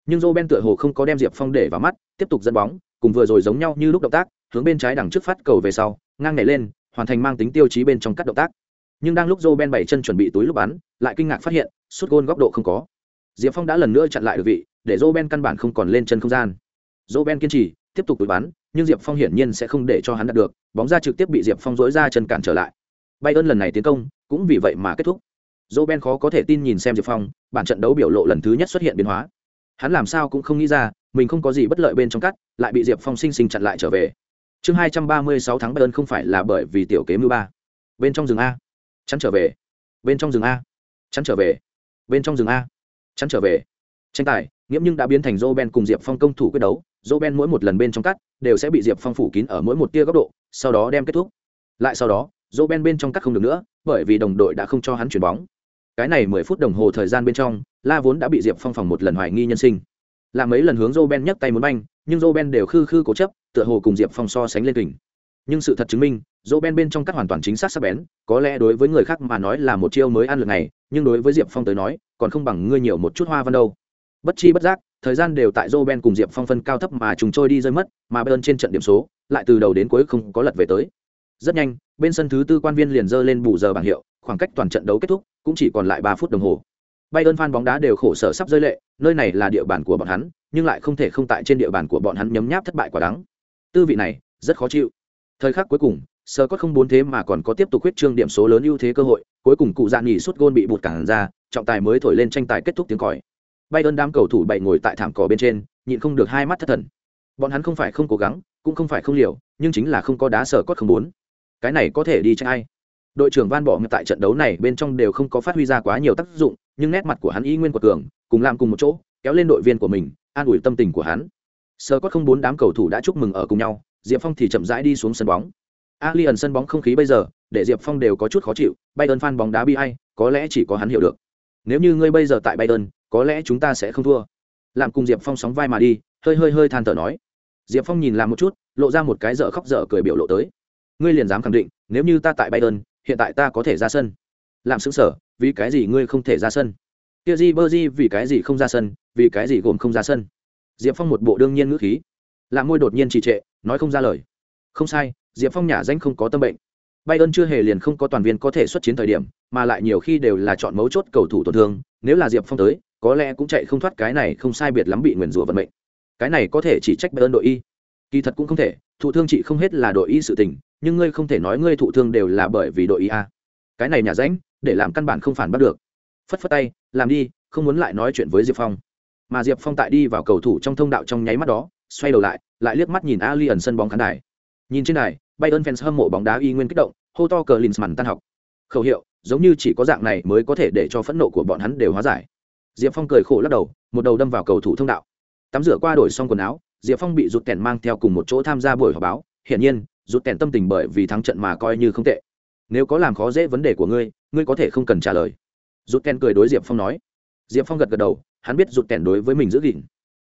Nhưng Roben tựa hồ không có đem Diệp Phong để vào mắt, tiếp tục dẫn bóng, cùng vừa rồi giống nhau như lúc động tác, hướng bên trái đằng trước phát cầu về sau, ngang nhảy lên, hoàn thành mang tính tiêu chí bên trong các động tác. Nhưng đang lúc Roben bảy chân chuẩn bị túi lúc bắn, lại kinh ngạc phát hiện, suốt gôn góc độ không có. Diệp Phong đã lần nữa chặn lại được vị, để Roben căn bản không còn lên chân không gian. Roben kiên trì, tiếp tục túi bắn, nhưng Diệp Phong hiển nhiên sẽ không để cho hắn đạt được, bóng ra trực tiếp bị Diệp Phong dối ra chân cản trở lại. bay ơn lần này tiến công, cũng vì vậy mà kết thúc. Roben khó có thể tin nhìn xem Diệp Phong, bản trận đấu biểu lộ lần thứ nhất xuất hiện biến hóa. Hắn làm sao cũng không nghĩ ra, mình không có gì bất lợi bên trong cắt, lại bị Diệp Phong sinh sinh chặn lại trở về. Chương hai trăm ba mươi sáu tháng Bayern không phải là bởi vì tiểu kế mưu ba. Bên trong rừng a, chắn trở về. Bên trong rừng a, chắn trở về. Bên trong rừng a, chắn trở về. Tranh tài, nghiễm nhưng đã biến thành Roben cùng Diệp Phong công thủ quyết đấu, Roben mỗi một lần bên trong cắt đều sẽ bị Diệp Phong phủ kín ở mỗi một tia góc độ, sau đó đem kết thúc. Lại sau đó, Roben bên trong cắt không được nữa, bởi vì đồng đội đã không cho hắn chuyển bóng cái này mười phút đồng hồ thời gian bên trong, la vốn đã bị diệp phong phòng một lần hoài nghi nhân sinh. Là mấy lần hướng joe ben nhấc tay muốn banh, nhưng joe ben đều khư khư cố chấp, tựa hồ cùng diệp phong so sánh lên kình. Nhưng sự thật chứng minh joe ben bên trong các hoàn toàn chính xác sắc bén, có lẽ đối với người khác mà nói là một chiêu mới ăn lực này, nhưng đối với diệp phong tới nói, còn không bằng ngươi nhiều một chút hoa văn đâu. Bất chi bất giác, thời gian đều tại joe ben cùng diệp phong phân cao thấp mà trùng trôi đi rơi mất, mà bên trên trận điểm số, lại từ đầu đến cuối không có lật về tới. Rất nhanh, bên sân thứ tư quan viên liền dơ lên bù giờ bảng hiệu, khoảng cách toàn trận đấu kết thúc cũng chỉ còn lại ba phút đồng hồ Bayern fan bóng đá đều khổ sở sắp rơi lệ, nơi này là địa bàn của bọn hắn, nhưng lại không thể không tại trên địa bàn của bọn hắn nhấm nháp thất bại quả đắng. Tư vị này rất khó chịu. Thời khắc cuối cùng, sơ cốt không bốn thế mà còn có tiếp tục huyết trương điểm số lớn ưu thế cơ hội, cuối cùng cụ dạn nghỉ suốt gôn bị bụt cản ra, trọng tài mới thổi lên tranh tài kết thúc tiếng còi. Bayern đám cầu thủ bảy ngồi tại thảm cỏ bên trên, nhịn không được hai mắt thất thần. Bọn hắn không phải không cố gắng, cũng không phải không liều, nhưng chính là không có đá sở cốt không bốn. Cái này có thể đi trách ai? Đội trưởng van bỏ ngược tại trận đấu này bên trong đều không có phát huy ra quá nhiều tác dụng, nhưng nét mặt của hắn y nguyên của cường, cùng làm cùng một chỗ, kéo lên đội viên của mình, an ủi tâm tình của hắn. Sơ có không bốn đám cầu thủ đã chúc mừng ở cùng nhau, diệp phong thì chậm rãi đi xuống sân bóng. Ali ẩn sân bóng không khí bây giờ, để diệp phong đều có chút khó chịu bay ơn phan bóng đá bi hay có lẽ chỉ có hắn hiểu được. Nếu như ngươi bây giờ tại bay ơn có lẽ chúng ta sẽ không thua. Làm cùng diệp phong sóng vai mà đi, hơi hơi hơi than thở nói. Diệp phong nhìn làm một chút, lộ ra một cái dở khóc dở cười biểu lộ tới. Ngươi liền dám khẳng định, nếu như ta tại bay ơn hiện tại ta có thể ra sân. Làm xứng sở vì cái gì ngươi không thể ra sân? Kia di bơ di vì cái gì không ra sân vì cái gì gồm không ra sân? Diệp phong một bộ đương nhiên ngữ khí. Làm môi đột nhiên trì trệ nói không ra lời. Không sai diệp phong nhà danh không có tâm bệnh. Bayern chưa hề liền không có toàn viên có thể xuất chiến thời điểm, mà lại nhiều khi đều là chọn mấu chốt cầu thủ tổn thương, nếu là Diệp Phong tới, có lẽ cũng chạy không thoát cái này không sai biệt lắm bị nguyền rủa vận mệnh. Cái này có thể chỉ trách Bayern đội y. Kỳ thật cũng không thể, thụ thương chị không hết là đội y sự tình, nhưng ngươi không thể nói ngươi thụ thương đều là bởi vì đội y a. Cái này nhà ránh, để làm căn bản không phản bắt được. Phất phất tay, làm đi, không muốn lại nói chuyện với Diệp Phong. Mà Diệp Phong tại đi vào cầu thủ trong thông đạo trong nháy mắt đó, xoay đầu lại, lại liếc mắt nhìn Ali ẩn sân bóng khán đài. Nhìn trên đài, Bayern fans hâm mộ bóng đá y nguyên kích động, hô to cờ Linsman tan học. Khẩu hiệu, giống như chỉ có dạng này mới có thể để cho phẫn nộ của bọn hắn đều hóa giải. Diệp Phong cười khổ lắc đầu, một đầu đâm vào cầu thủ thông đạo. Tắm rửa qua đổi xong quần áo, Diệp Phong bị rụt kèn mang theo cùng một chỗ tham gia buổi họp báo, hiển nhiên, rụt kèn tâm tình bởi vì thắng trận mà coi như không tệ. Nếu có làm khó dễ vấn đề của ngươi, ngươi có thể không cần trả lời. Rụt kèn cười đối Diệp Phong nói. Diệp Phong gật gật đầu, hắn biết rụt kèn đối với mình giữ gìn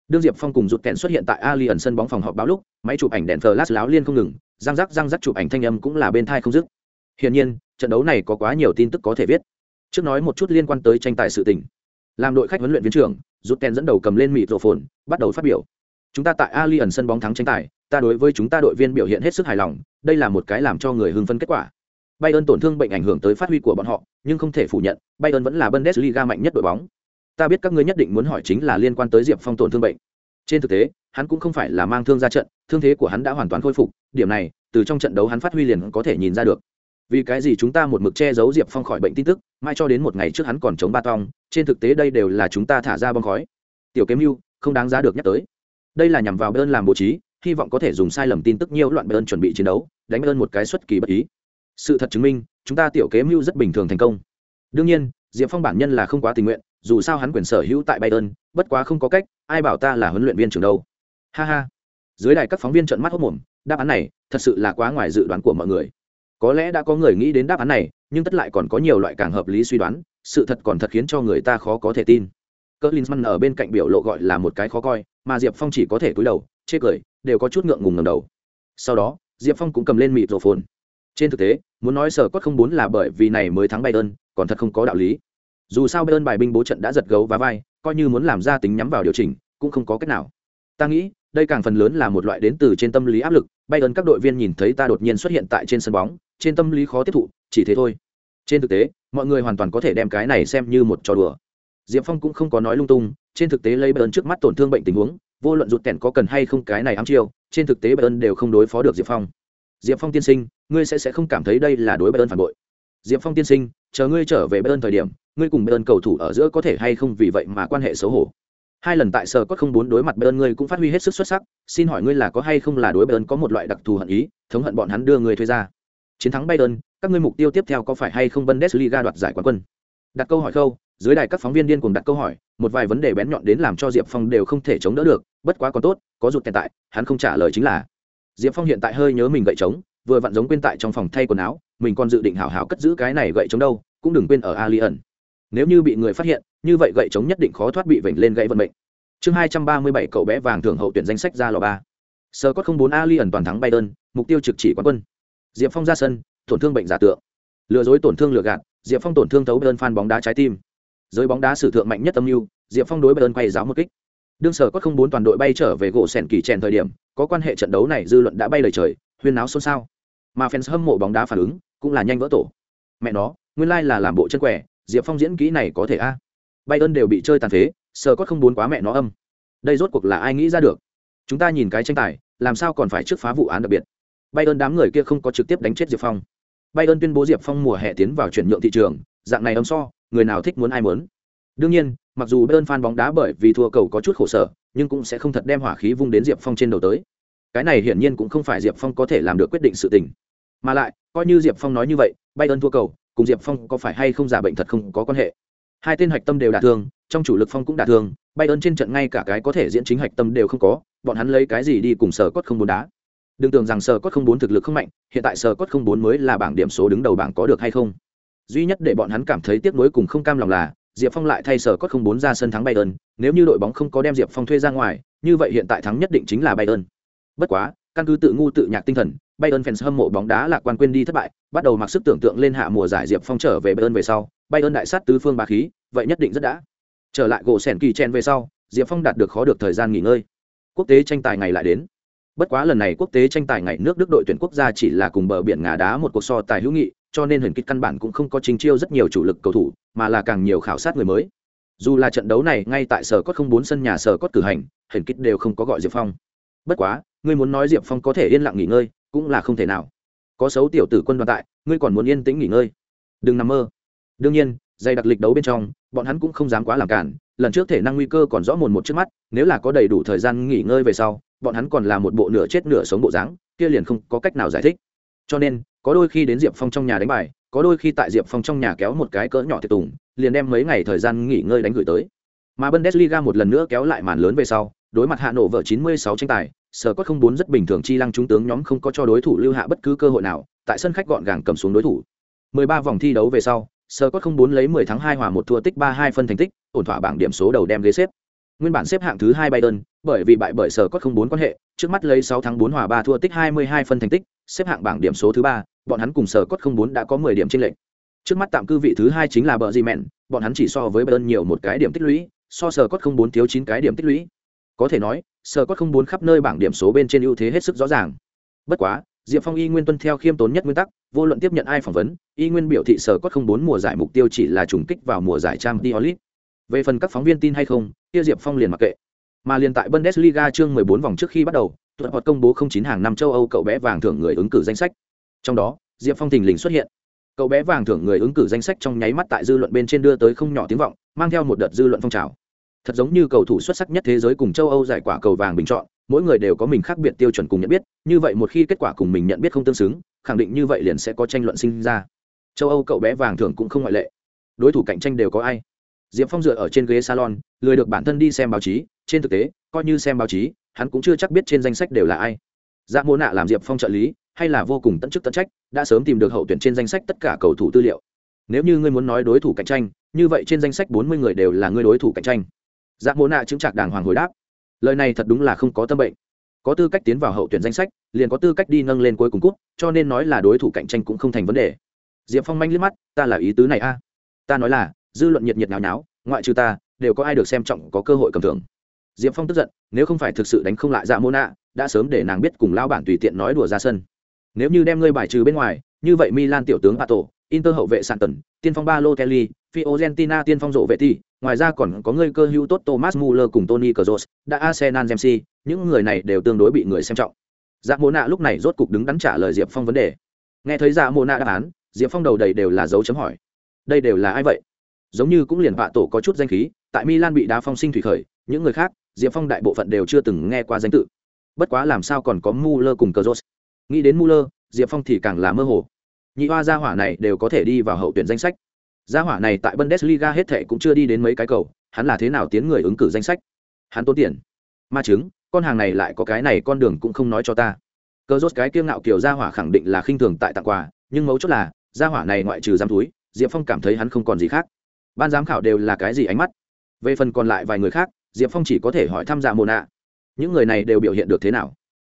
đương diệp phong cùng rụt kèn xuất hiện tại ali ẩn sân bóng phòng họp báo lúc máy chụp ảnh đèn flash láo liên không ngừng răng rắc răng rắc chụp ảnh thanh âm cũng là bên thai không dứt hiển nhiên trận đấu này có quá nhiều tin tức có thể viết trước nói một chút liên quan tới tranh tài sự tình làm đội khách huấn luyện viên trưởng rụt kèn dẫn đầu cầm lên mịt rổ phồn bắt đầu phát biểu chúng ta tại ali ẩn sân bóng thắng tranh tài, ta đối với chúng ta đội viên biểu hiện hết sức hài lòng, đây là một cái làm cho người hưng phấn kết quả. Bayern tổn thương bệnh ảnh hưởng tới phát huy của bọn họ, nhưng không thể phủ nhận, bayern vẫn là bundesliga mạnh nhất đội bóng. Ta biết các ngươi nhất định muốn hỏi chính là liên quan tới diệp phong tổn thương bệnh. Trên thực tế, hắn cũng không phải là mang thương ra trận, thương thế của hắn đã hoàn toàn khôi phục, điểm này, từ trong trận đấu hắn phát huy liền có thể nhìn ra được. Vì cái gì chúng ta một mực che giấu diệp phong khỏi bệnh tin tức mai cho đến một ngày trước hắn còn chống ba tong, trên thực tế đây đều là chúng ta thả ra bong khói. Tiểu kém mưu không đáng giá được nhắc tới đây là nhằm vào bơn làm bố trí, hy vọng có thể dùng sai lầm tin tức nhiễu loạn bơn chuẩn bị chiến đấu, đánh bơn một cái xuất kỳ bất ý. Sự thật chứng minh, chúng ta tiểu kế mưu rất bình thường thành công. Đương nhiên, diệp phong bản nhân là không quá tình nguyện, dù sao hắn quyền sở hữu tại bayern, bất quá không có cách, ai bảo ta là huấn luyện viên trưởng đâu. Ha ha. Dưới đài các phóng viên trợn mắt hốc mồm, đáp án này thật sự là quá ngoài dự đoán của mọi người. Có lẽ đã có người nghĩ đến đáp án này, nhưng tất lại còn có nhiều loại càng hợp lý suy đoán, sự thật còn thật khiến cho người ta khó có thể tin cỡ linsman ở bên cạnh biểu lộ gọi là một cái khó coi, mà diệp phong chỉ có thể cúi đầu, chê cười, đều có chút ngượng ngùng ngầm đầu. Sau đó, diệp phong cũng cầm lên mịt rổ phồn trên thực tế, muốn nói sở cốt không bốn là bởi vì này mới thắng bay còn thật không có đạo lý. Dù sao bayern bài binh bố trận đã giật gấu và vai, coi như muốn làm ra tính nhắm vào điều chỉnh, cũng không có cách nào. Ta nghĩ, đây càng phần lớn là một loại đến từ trên tâm lý áp lực. Bayern các đội viên nhìn thấy ta đột nhiên xuất hiện tại trên sân bóng, trên tâm lý khó tiếp thụ, chỉ thế thôi. Trên thực tế, mọi người hoàn toàn có thể đem cái này xem như một trò đùa diệp phong cũng không có nói lung tung, trên thực tế lấy bayern trước mắt tổn thương bệnh tình huống, vô luận rụt kèn có cần hay không cái này ám chiêu, trên thực tế bayern đều không đối phó được diệp phong. Diệp phong tiên sinh, ngươi sẽ sẽ không cảm thấy đây là đối bayern phản bội. Diệp phong tiên sinh, chờ ngươi trở về bayern thời điểm, ngươi cùng bayern cầu thủ ở giữa có thể hay không vì vậy mà quan hệ xấu hổ. Hai lần tại sở có không bốn đối mặt bayern ngươi cũng phát huy hết sức xuất sắc, xin hỏi ngươi là có hay không là đối bayern có một loại đặc thù hận ý, thống hận bọn hắn đưa ngươi thuê ra. Chiến thắng bayern, các ngươi mục tiêu tiếp theo có phải hay không bundesliga đoạt giải quán quân? Đặt câu hỏi khâu dưới đài các phóng viên điên cuồng đặt câu hỏi, một vài vấn đề bén nhọn đến làm cho diệp phong đều không thể chống đỡ được, bất quá còn tốt, có rụt tèn tại, hắn không trả lời chính là. Diệp phong hiện tại hơi nhớ mình gậy trống, vừa vặn giống quên tại trong phòng thay quần áo, mình còn dự định hảo hảo cất giữ cái này gậy trống đâu, cũng đừng quên ở alien. Nếu như bị người phát hiện, như vậy gậy trống nhất định khó thoát bị vểnh lên gãy vận mệnh. Chương hai trăm ba mươi bảy cậu bé vàng thưởng hậu tuyển danh sách ra lò ba. Sơ có không bốn alien toàn thắng bayern mục tiêu trực chỉ quán quân. Diệp phong ra sân, tổn thương bệnh giả tượng. Lừa dối tổn thương lừa gạt, diệp phong tổn thương thấu bayern phan bóng đá trái tim giới bóng đá sử thượng mạnh nhất âm mưu, diệp phong đối bayern quay giáo một kích. Đương sở có không bốn toàn đội bay trở về gỗ sèn kỳ chèn thời điểm, có quan hệ trận đấu này dư luận đã bay lời trời, huyên náo xôn xao. Mà fans hâm mộ bóng đá phản ứng cũng là nhanh vỡ tổ. Mẹ nó, nguyên lai là làm bộ chân quẻ, diệp phong diễn kỹ này có thể a? À. bay ơn đều bị chơi tàn phế, sở có không muốn quá mẹ nó âm. Đây rốt cuộc là ai nghĩ ra được? Chúng ta nhìn cái tranh tài, làm sao còn phải trước phá vụ án đặc biệt? Bay ơn đám người kia không có trực tiếp đánh chết diệp phong. Bay ơn tuyên bố diệp phong mùa hè tiến vào chuyển nhượng thị trường, dạng này âm so người nào thích muốn ai muốn. Đương nhiên, mặc dù bay ơn fan bóng đá bởi vì thua cầu có chút khổ sở, nhưng cũng sẽ không thật đem hỏa khí vung đến diệp phong trên đầu tới. Cái này hiển nhiên cũng không phải diệp phong có thể làm được quyết định sự tình. Mà lại, coi như diệp phong nói như vậy bay ơn thua cầu, cùng diệp phong có phải hay không giả bệnh thật không có quan hệ. Hai tên hạch tâm đều đả thương, trong chủ lực phong cũng đả thương bay ơn trên trận ngay cả cái có thể diễn chính hạch tâm đều không có, bọn hắn lấy cái gì đi cùng sở cốt không muốn đá. Đừng tưởng rằng sở cốt không bốn thực lực không mạnh, hiện tại sở cốt không bốn mới là bảng điểm số đứng đầu bảng có được hay không duy nhất để bọn hắn cảm thấy tiếc nuối cùng không cam lòng là diệp phong lại thay sở cốt không bốn ra sân thắng bay ơn nếu như đội bóng không có đem diệp phong thuê ra ngoài như vậy hiện tại thắng nhất định chính là bay ơn bất quá căn cứ tự ngu tự nhạc tinh thần Bayern fans hâm mộ bóng đá lạc quan quên đi thất bại, bắt đầu mặc sức tưởng tượng lên hạ mùa giải Diệp Phong trở về Bayern về sau, Bayern đại sát tứ phương ba khí, vậy nhất định rất đã. Trở lại gỗ sèn kỳ chen về sau, Diệp Phong đạt được khó được thời gian nghỉ ngơi. Quốc tế tranh tài ngày lại đến. Bất quá lần này quốc tế tranh tài ngày nước Đức đội tuyển quốc gia chỉ là cùng bờ biển ngà đá một cuộc so tài hữu nghị, cho nên Huyền kích căn bản cũng không có trình chiêu rất nhiều chủ lực cầu thủ, mà là càng nhiều khảo sát người mới. Dù là trận đấu này ngay tại sở cốt không bốn sân nhà sở cốt cử hành, Huyền kích đều không có gọi Diệp Phong. Bất quá, ngươi muốn nói Diệp Phong có thể yên lặng nghỉ ngơi, cũng là không thể nào. Có xấu tiểu tử quân đoàn tại, ngươi còn muốn yên tĩnh nghỉ ngơi. Đừng nằm mơ. Đương nhiên, dày đặc lịch đấu bên trong, bọn hắn cũng không dám quá làm cản, lần trước thể năng nguy cơ còn rõ mồn một trước mắt, nếu là có đầy đủ thời gian nghỉ ngơi về sau, bọn hắn còn là một bộ nửa chết nửa sống bộ dáng kia liền không có cách nào giải thích cho nên có đôi khi đến diệp phong trong nhà đánh bài có đôi khi tại diệp phong trong nhà kéo một cái cỡ nhỏ tiệc tùng liền đem mấy ngày thời gian nghỉ ngơi đánh gửi tới. Mà bundesliga một lần nữa kéo lại màn lớn về sau đối mặt hạ nổ vợ 96 tranh tài sở cốt không bốn rất bình thường chi lăng trung tướng nhóm không có cho đối thủ lưu hạ bất cứ cơ hội nào tại sân khách gọn gàng cầm xuống đối thủ. 13 vòng thi đấu về sau sở cốt không bốn lấy 10 tháng 2 hòa một thua tích 32 phân thành tích ổn thỏa bảng điểm số đầu đem ghế xếp. Nguyên bản xếp hạng thứ hai Bayern, bởi vì bại bởi sở cốt không bốn quan hệ, trước mắt lấy 6 thắng 4 hòa 3 thua tích hai mươi hai phân thành tích, xếp hạng bảng điểm số thứ ba, bọn hắn cùng sở cốt không bốn đã có mười điểm trên lệnh. Trước mắt tạm cư vị thứ hai chính là bờ gì mẹn, bọn hắn chỉ so với Bayern nhiều một cái điểm tích lũy, so sở cốt không bốn thiếu chín cái điểm tích lũy. Có thể nói, sở cốt không bốn khắp nơi bảng điểm số bên trên ưu thế hết sức rõ ràng. Bất quá, Diệp Phong y nguyên tuân theo khiêm tốn nhất nguyên tắc, vô luận tiếp nhận ai phỏng vấn, y nguyên biểu thị sở cốt không bốn mùa giải mục tiêu chỉ là trùng kích vào mùa giải Champions League. Về phần các phóng viên tin hay không, kia Diệp Phong liền mặc kệ. Mà liền tại Bundesliga chương 14 vòng trước khi bắt đầu, tuần hoạt công bố 09 hàng năm châu Âu cậu bé vàng thưởng người ứng cử danh sách. Trong đó, Diệp Phong thình lình xuất hiện. Cậu bé vàng thưởng người ứng cử danh sách trong nháy mắt tại dư luận bên trên đưa tới không nhỏ tiếng vọng, mang theo một đợt dư luận phong trào. Thật giống như cầu thủ xuất sắc nhất thế giới cùng châu Âu giải quả cầu vàng bình chọn, mỗi người đều có mình khác biệt tiêu chuẩn cùng nhận biết, như vậy một khi kết quả cùng mình nhận biết không tương xứng, khẳng định như vậy liền sẽ có tranh luận sinh ra. Châu Âu cậu bé vàng thưởng cũng không ngoại lệ. Đối thủ cạnh tranh đều có ai? diệp phong dựa ở trên ghế salon lười được bản thân đi xem báo chí trên thực tế coi như xem báo chí hắn cũng chưa chắc biết trên danh sách đều là ai. Dạ mô nạ làm diệp phong trợ lý, hay là vô cùng tận chức tận trách, đã sớm tìm được hậu tuyển trên danh sách tất cả cầu thủ tư liệu. Nếu như ngươi muốn nói đối thủ cạnh tranh, như vậy trên danh sách bốn mươi người đều là ngươi đối thủ cạnh tranh. Dạ mô nạ chứng trạc đàng hoàng hồi đáp. Lời này thật đúng là không có tâm bệnh. Có tư cách tiến vào hậu tuyển danh sách, liền có tư cách đi nâng lên cuối cùng cút cho nên nói là đối thủ cạnh tranh cũng không thành vấn đề. Diệp phong manh liếc mắt, ta là ý tứ này a. Ta nói là, dư luận nhiệt nhiệt nháo nháo, ngoại trừ ta, đều có ai được xem trọng, có cơ hội cầm thưởng diệp phong tức giận nếu không phải thực sự đánh không lại dạ mô nạ đã sớm để nàng biết cùng lao bản tùy tiện nói đùa ra sân. Nếu như đem ngươi bài trừ bên ngoài như vậy milan tiểu tướng pato inter hậu vệ Santon, tần tiên phong ba lô kelly fiorentina tiên phong rộ vệ Thi, ngoài ra còn có ngươi cơ hữu tốt thomas muller cùng tony Kroos, đã arsenal mc những người này đều tương đối bị người xem trọng. Dạ mô nạ lúc này rốt cục đứng đắn trả lời diệp phong vấn đề. Nghe thấy dạ mô nạ đáp án diệp phong đầu đầy đều là dấu chấm hỏi. Đây đều là ai vậy? Giống như cũng liền vạ tổ có chút danh khí tại milan bị đá phong sinh thủy khởi những người khác diệp phong đại bộ phận đều chưa từng nghe qua danh tự. Bất quá làm sao còn có muller cùng cờ nghĩ đến muller, diệp phong thì càng là mơ hồ. Nhị hoa gia hỏa này đều có thể đi vào hậu tuyển danh sách. Gia hỏa này tại bundesliga hết thệ cũng chưa đi đến mấy cái cầu, hắn là thế nào tiến người ứng cử danh sách? Hắn tốn tiền. Ma chứng, con hàng này lại có cái này con đường cũng không nói cho ta. Cờ cái kiêng ngạo kiểu gia hỏa khẳng định là khinh thường tại tặng quà, nhưng mấu chốt là, gia hỏa này ngoại trừ giam túi, diệp phong cảm thấy hắn không còn gì khác. Ban giám khảo đều là cái gì ánh mắt? Về phần còn lại vài người khác diệp phong chỉ có thể hỏi thăm dạ mồ nạ. Những người này đều biểu hiện được thế nào?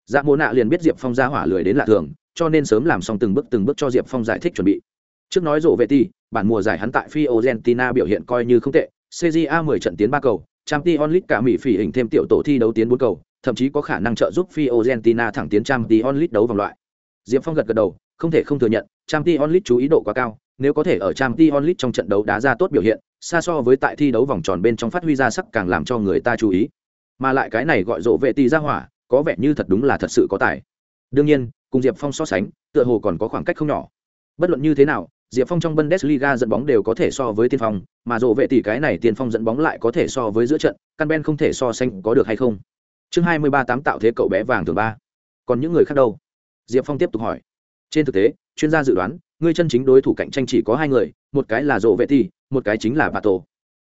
Dạ mồ nạ liền biết diệp phong ra hỏa lười đến lạ thường, cho nên sớm làm xong từng bước từng bước cho diệp phong giải thích chuẩn bị. Trước nói rộ vệ ti, bản mùa giải hắn tại phi argentina biểu hiện coi như không tệ. Cja 10 trận tiến ba cầu trang t onlit cả mỹ phỉ hình thêm tiểu tổ thi đấu tiến bốn cầu, thậm chí có khả năng trợ giúp phi argentina thẳng tiến trang t onlit đấu vòng loại. Diệp phong gật gật đầu, không thể không thừa nhận trang t onlit chú ý độ quá cao nếu có thể ở trang Champions League trong trận đấu đá ra tốt biểu hiện, xa so với tại thi đấu vòng tròn bên trong phát huy ra sắc càng làm cho người ta chú ý. Mà lại cái này gọi rộ vệ tỷ ra hỏa, có vẻ như thật đúng là thật sự có tài. Đương nhiên, cùng Diệp Phong so sánh, tựa hồ còn có khoảng cách không nhỏ. Bất luận như thế nào, Diệp Phong trong Bundesliga dẫn bóng đều có thể so với tiên phong, mà rộ vệ tỷ cái này tiên phong dẫn bóng lại có thể so với giữa trận, căn ben không thể so sánh có được hay không. Chương 23 tám tạo thế cậu bé vàng thường ba. Còn những người khác đâu? Diệp Phong tiếp tục hỏi. Trên thực tế, chuyên gia dự đoán, ngươi chân chính đối thủ cạnh tranh chỉ có hai người, một cái là rộ vệ thi một cái chính là bà tổ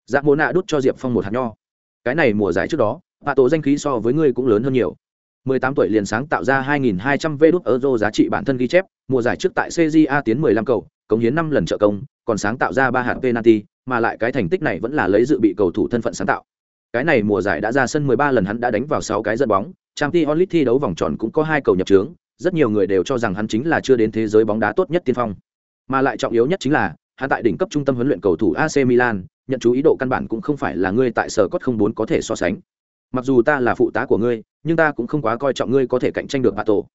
dạ mô nạ đút cho diệp phong một hạt nho. Cái này mùa giải trước đó bà tổ danh khí so với ngươi cũng lớn hơn nhiều. 18 tuổi liền sáng tạo ra 2.200 vê đút euro giá trị bản thân ghi chép, mùa giải trước tại CJA tiến 15 cầu, cống hiến 5 lần trợ công, còn sáng tạo ra ba hạt penalty, mà lại cái thành tích này vẫn là lấy dự bị cầu thủ thân phận sáng tạo. Cái này mùa giải đã ra sân 13 lần hắn đã đánh vào 6 cái dẫn bóng, Champions League thi đấu vòng tròn cũng có hai cầu nhập trướng rất nhiều người đều cho rằng hắn chính là chưa đến thế giới bóng đá tốt nhất tiên phong. Mà lại trọng yếu nhất chính là hắn tại đỉnh cấp trung tâm huấn luyện cầu thủ AC Milan nhận chú ý độ căn bản cũng không phải là ngươi tại sở cốt không bốn có thể so sánh. Mặc dù ta là phụ tá của ngươi nhưng ta cũng không quá coi trọng ngươi có thể cạnh tranh được Pato. tổ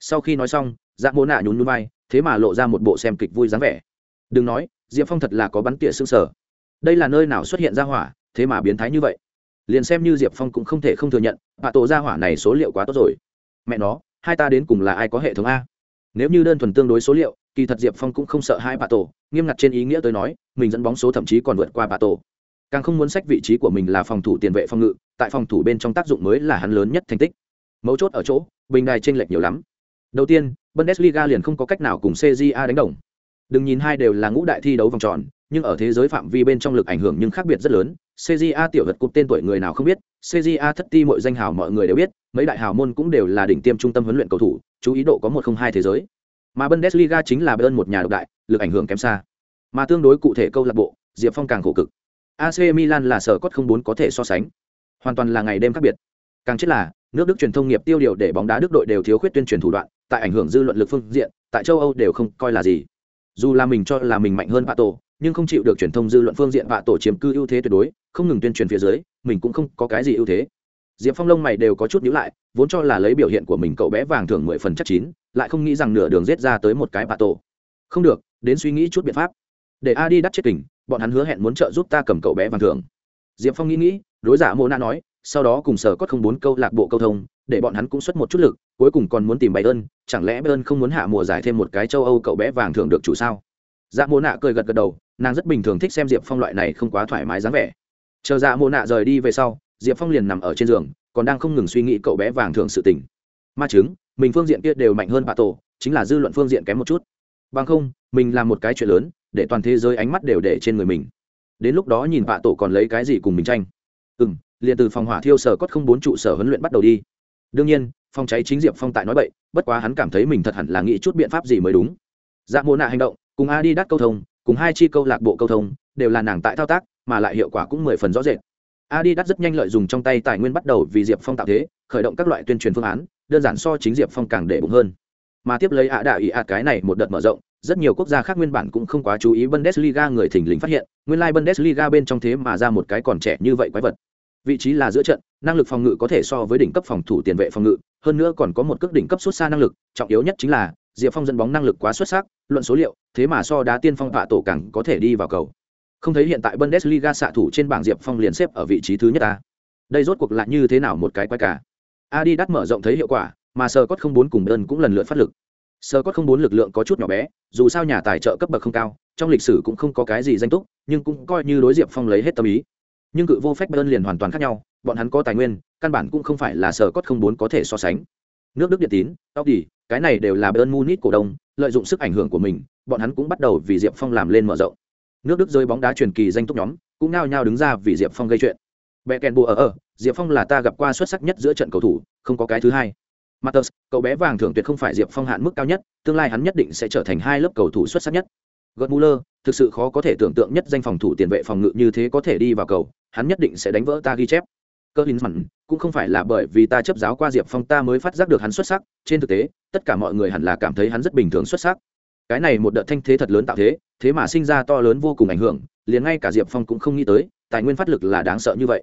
sau khi nói xong dạ Mộ nạ nhún nhún vai, thế mà lộ ra một bộ xem kịch vui dáng vẻ. Đừng nói diệp phong thật là có bắn tỉa xương sở. Đây là nơi nào xuất hiện ra hỏa thế mà biến thái như vậy? Liền xem như diệp phong cũng không thể không thừa nhận Pato tổ ra hỏa này số liệu quá tốt rồi. Mẹ nó hai ta đến cùng là ai có hệ thống a? Nếu như đơn thuần tương đối số liệu, kỳ thật diệp phong cũng không sợ hai bà tổ, nghiêm ngặt trên ý nghĩa tới nói, mình dẫn bóng số thậm chí còn vượt qua bà tổ. Càng không muốn sách vị trí của mình là phòng thủ tiền vệ phòng ngự, tại phòng thủ bên trong tác dụng mới là hắn lớn nhất thành tích. Mấu chốt ở chỗ, bình đài t r ê n lệch nhiều lắm. Đầu tiên, bundesliga liền không có cách nào cùng cja đánh đồng. Đừng nhìn hai đều là ngũ đại thi đấu vòng tròn, nhưng ở thế giới phạm vi bên trong lực ảnh hưởng nhưng khác biệt rất lớn cja tiểu vật cục tên tuổi người nào không biết cja thất ti mọi danh hào mọi người đều biết mấy đại hào môn cũng đều là đỉnh tiêm trung tâm huấn luyện cầu thủ chú ý độ có một không hai thế giới mà bundesliga chính là bên một nhà độc đại lực ảnh hưởng kém xa mà tương đối cụ thể câu lạc bộ diệp phong càng khổ cực AC Milan là sở cốt không bốn có thể so sánh. Hoàn toàn là ngày đêm khác biệt. Càng chết là, nước Đức truyền thông nghiệp tiêu điều để bóng đá Đức đội đều thiếu khuyết tuyên truyền thủ đoạn, tại ảnh hưởng dư luận lực phương diện, tại châu Âu đều không coi là gì. Dù là mình cho là mình mạnh hơn Pato, nhưng không chịu được truyền thông dư luận phương diện Pato chiếm cư ưu thế tuyệt đối, không ngừng tuyên truyền phía dưới, mình cũng không có cái gì ưu thế. Diệp Phong lông mày đều có chút nhữ lại, vốn cho là lấy biểu hiện của mình cậu bé vàng thưởng mười phần chắc chín, lại không nghĩ rằng nửa đường giết ra tới một cái Pato. Không được, đến suy nghĩ chút biện pháp. Để Adi đắt chết kình, bọn hắn hứa hẹn muốn trợ giúp ta cầm cậu bé vàng thưởng diệp phong nghĩ nghĩ đối giả mô na nói sau đó cùng sở cốt không bốn câu lạc bộ câu thông để bọn hắn cũng xuất một chút lực cuối cùng còn muốn tìm bày ơn chẳng lẽ bày ơn không muốn hạ mùa giải thêm một cái châu âu cậu bé vàng thưởng được chủ sao dạ mô nạ cười gật gật đầu nàng rất bình thường thích xem diệp phong loại này không quá thoải mái dáng vẻ. Chờ dạ mô nạ rời đi về sau, diệp phong liền nằm ở trên giường, còn đang không ngừng suy nghĩ cậu bé vàng thường sự tình. Ma chứng, mình phương diện kia đều mạnh hơn bà tổ, chính là dư luận phương diện kém một chút. Bằng không, mình làm một cái chuyện lớn, để toàn thế giới ánh mắt đều để trên người mình. Đến lúc đó nhìn bà tổ còn lấy cái gì cùng mình tranh? Ừ m liền từ phòng hỏa thiêu sở cốt không bốn trụ sở huấn luyện bắt đầu đi. Đương nhiên, phòng cháy chính diệp phong tại nói bậy, bất quá hắn cảm thấy mình thật hẳn là nghĩ chút biện pháp gì mới đúng. Dạ mô nạ hành động, cùng a đi đắt câu thông cùng hai chi câu lạc bộ câu thông đều là nàng tại thao tác mà lại hiệu quả cũng mười phần rõ rệt Adi đắt rất nhanh lợi dùng trong tay tài nguyên bắt đầu vì diệp phong tạo thế khởi động các loại tuyên truyền phương án đơn giản so chính diệp phong càng để bụng hơn mà tiếp lấy ạ đạo ý ạ cái này một đợt mở rộng rất nhiều quốc gia khác nguyên bản cũng không quá chú ý Bundesliga người thình lình phát hiện, nguyên lai Bundesliga bên trong thế mà ra một cái còn trẻ như vậy quái vật. Vị trí là giữa trận, năng lực phòng ngự có thể so với đỉnh cấp phòng thủ tiền vệ phòng ngự, hơn nữa còn có một cước đỉnh cấp xuất xa năng lực, trọng yếu nhất chính là Diệp Phong dẫn bóng năng lực quá xuất sắc, luận số liệu, thế mà so đá tiên phong vạ tổ càng có thể đi vào cầu. Không thấy hiện tại Bundesliga xạ thủ trên bảng Diệp Phong liền xếp ở vị trí thứ nhất ta. Đây rốt cuộc là như thế nào một cái quái cả. đắt mở rộng thấy hiệu quả, mà Scott không bốn cùng đơn cũng lần lượt phát lực sơ cốt không bốn lực lượng có chút nhỏ bé dù sao nhà tài trợ cấp bậc không cao trong lịch sử cũng không có cái gì danh túc nhưng cũng coi như đối diệp phong lấy hết tâm ý nhưng cự vô phép đơn liền hoàn toàn khác nhau bọn hắn có tài nguyên căn bản cũng không phải là sở cốt không bốn có thể so sánh nước đức điện tín tóc đi cái này đều là bayern munich cổ đông lợi dụng sức ảnh hưởng của mình bọn hắn cũng bắt đầu vì diệp phong làm lên mở rộng nước đức rơi bóng đá truyền kỳ danh túc nhóm cũng nao nhao đứng ra vì diệp phong gây chuyện bẹ kèn bùa ở ở diệp phong là ta gặp qua xuất sắc nhất giữa trận cầu thủ không có cái thứ hai Matters, cậu bé vàng thưởng tuyệt không phải Diệp Phong hạn mức cao nhất, tương lai hắn nhất định sẽ trở thành hai lớp cầu thủ xuất sắc nhất. Götze thực sự khó có thể tưởng tượng nhất danh phòng thủ tiền vệ phòng ngự như thế có thể đi vào cầu, hắn nhất định sẽ đánh vỡ ta ghi chép. Klinsmann, cũng không phải là bởi vì ta chấp giáo qua Diệp Phong ta mới phát giác được hắn xuất sắc, trên thực tế, tất cả mọi người hẳn là cảm thấy hắn rất bình thường xuất sắc. Cái này một đợt thanh thế thật lớn tạo thế, thế mà sinh ra to lớn vô cùng ảnh hưởng, liền ngay cả Diệp Phong cũng không nghĩ tới, tài nguyên phát lực là đáng sợ như vậy.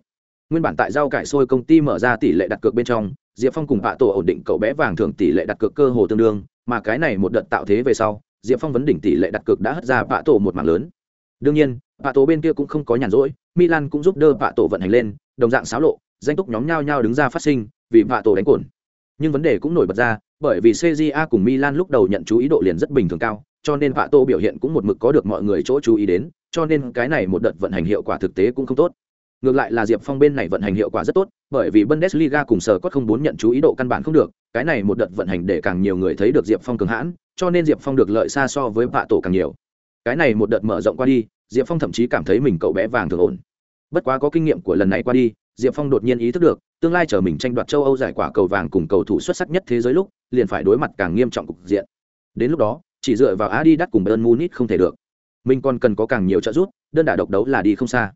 Nguyên bản tại rau cải sôi công ty mở ra tỷ lệ đặt cược bên trong, diệp phong cùng bạ tổ ổn định cậu bé vàng thường tỷ lệ đặt cược cơ hồ tương đương mà cái này một đợt tạo thế về sau diệp phong vấn đỉnh tỷ lệ đặt cược đã hất ra bạ tổ một mảng lớn đương nhiên bạ tổ bên kia cũng không có nhàn rỗi milan cũng giúp đỡ bạ tổ vận hành lên đồng dạng xáo lộ danh túc nhóm nhau nhau đứng ra phát sinh vì vạ tổ đánh cồn nhưng vấn đề cũng nổi bật ra bởi vì cja cùng milan lúc đầu nhận chú ý độ liền rất bình thường cao cho nên vạ tổ biểu hiện cũng một mực có được mọi người chỗ chú ý đến cho nên cái này một đợt vận hành hiệu quả thực tế cũng không tốt Ngược lại là Diệp Phong bên này vận hành hiệu quả rất tốt, bởi vì Bundesliga cùng sở có không bốn nhận chú ý độ căn bản không được, cái này một đợt vận hành để càng nhiều người thấy được Diệp Phong cường hãn, cho nên Diệp Phong được lợi xa so với vạ tổ càng nhiều. Cái này một đợt mở rộng qua đi, Diệp Phong thậm chí cảm thấy mình cậu bé vàng thường ổn. Bất quá có kinh nghiệm của lần này qua đi, Diệp Phong đột nhiên ý thức được, tương lai chờ mình tranh đoạt châu Âu giải quả cầu vàng cùng cầu thủ xuất sắc nhất thế giới lúc, liền phải đối mặt càng nghiêm trọng cục diện. Đến lúc đó, chỉ dựa vào Adidas cùng Bayern Munich không thể được. Mình còn cần có càng nhiều trợ giúp, đơn đả độc đấu là đi không xa.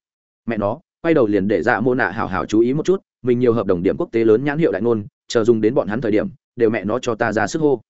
Mẹ nó, quay đầu liền để dạ mô nạ hảo hảo chú ý một chút mình nhiều hợp đồng điểm quốc tế lớn nhãn hiệu đại ngôn chờ dùng đến bọn hắn thời điểm đều mẹ nó cho ta ra sức hô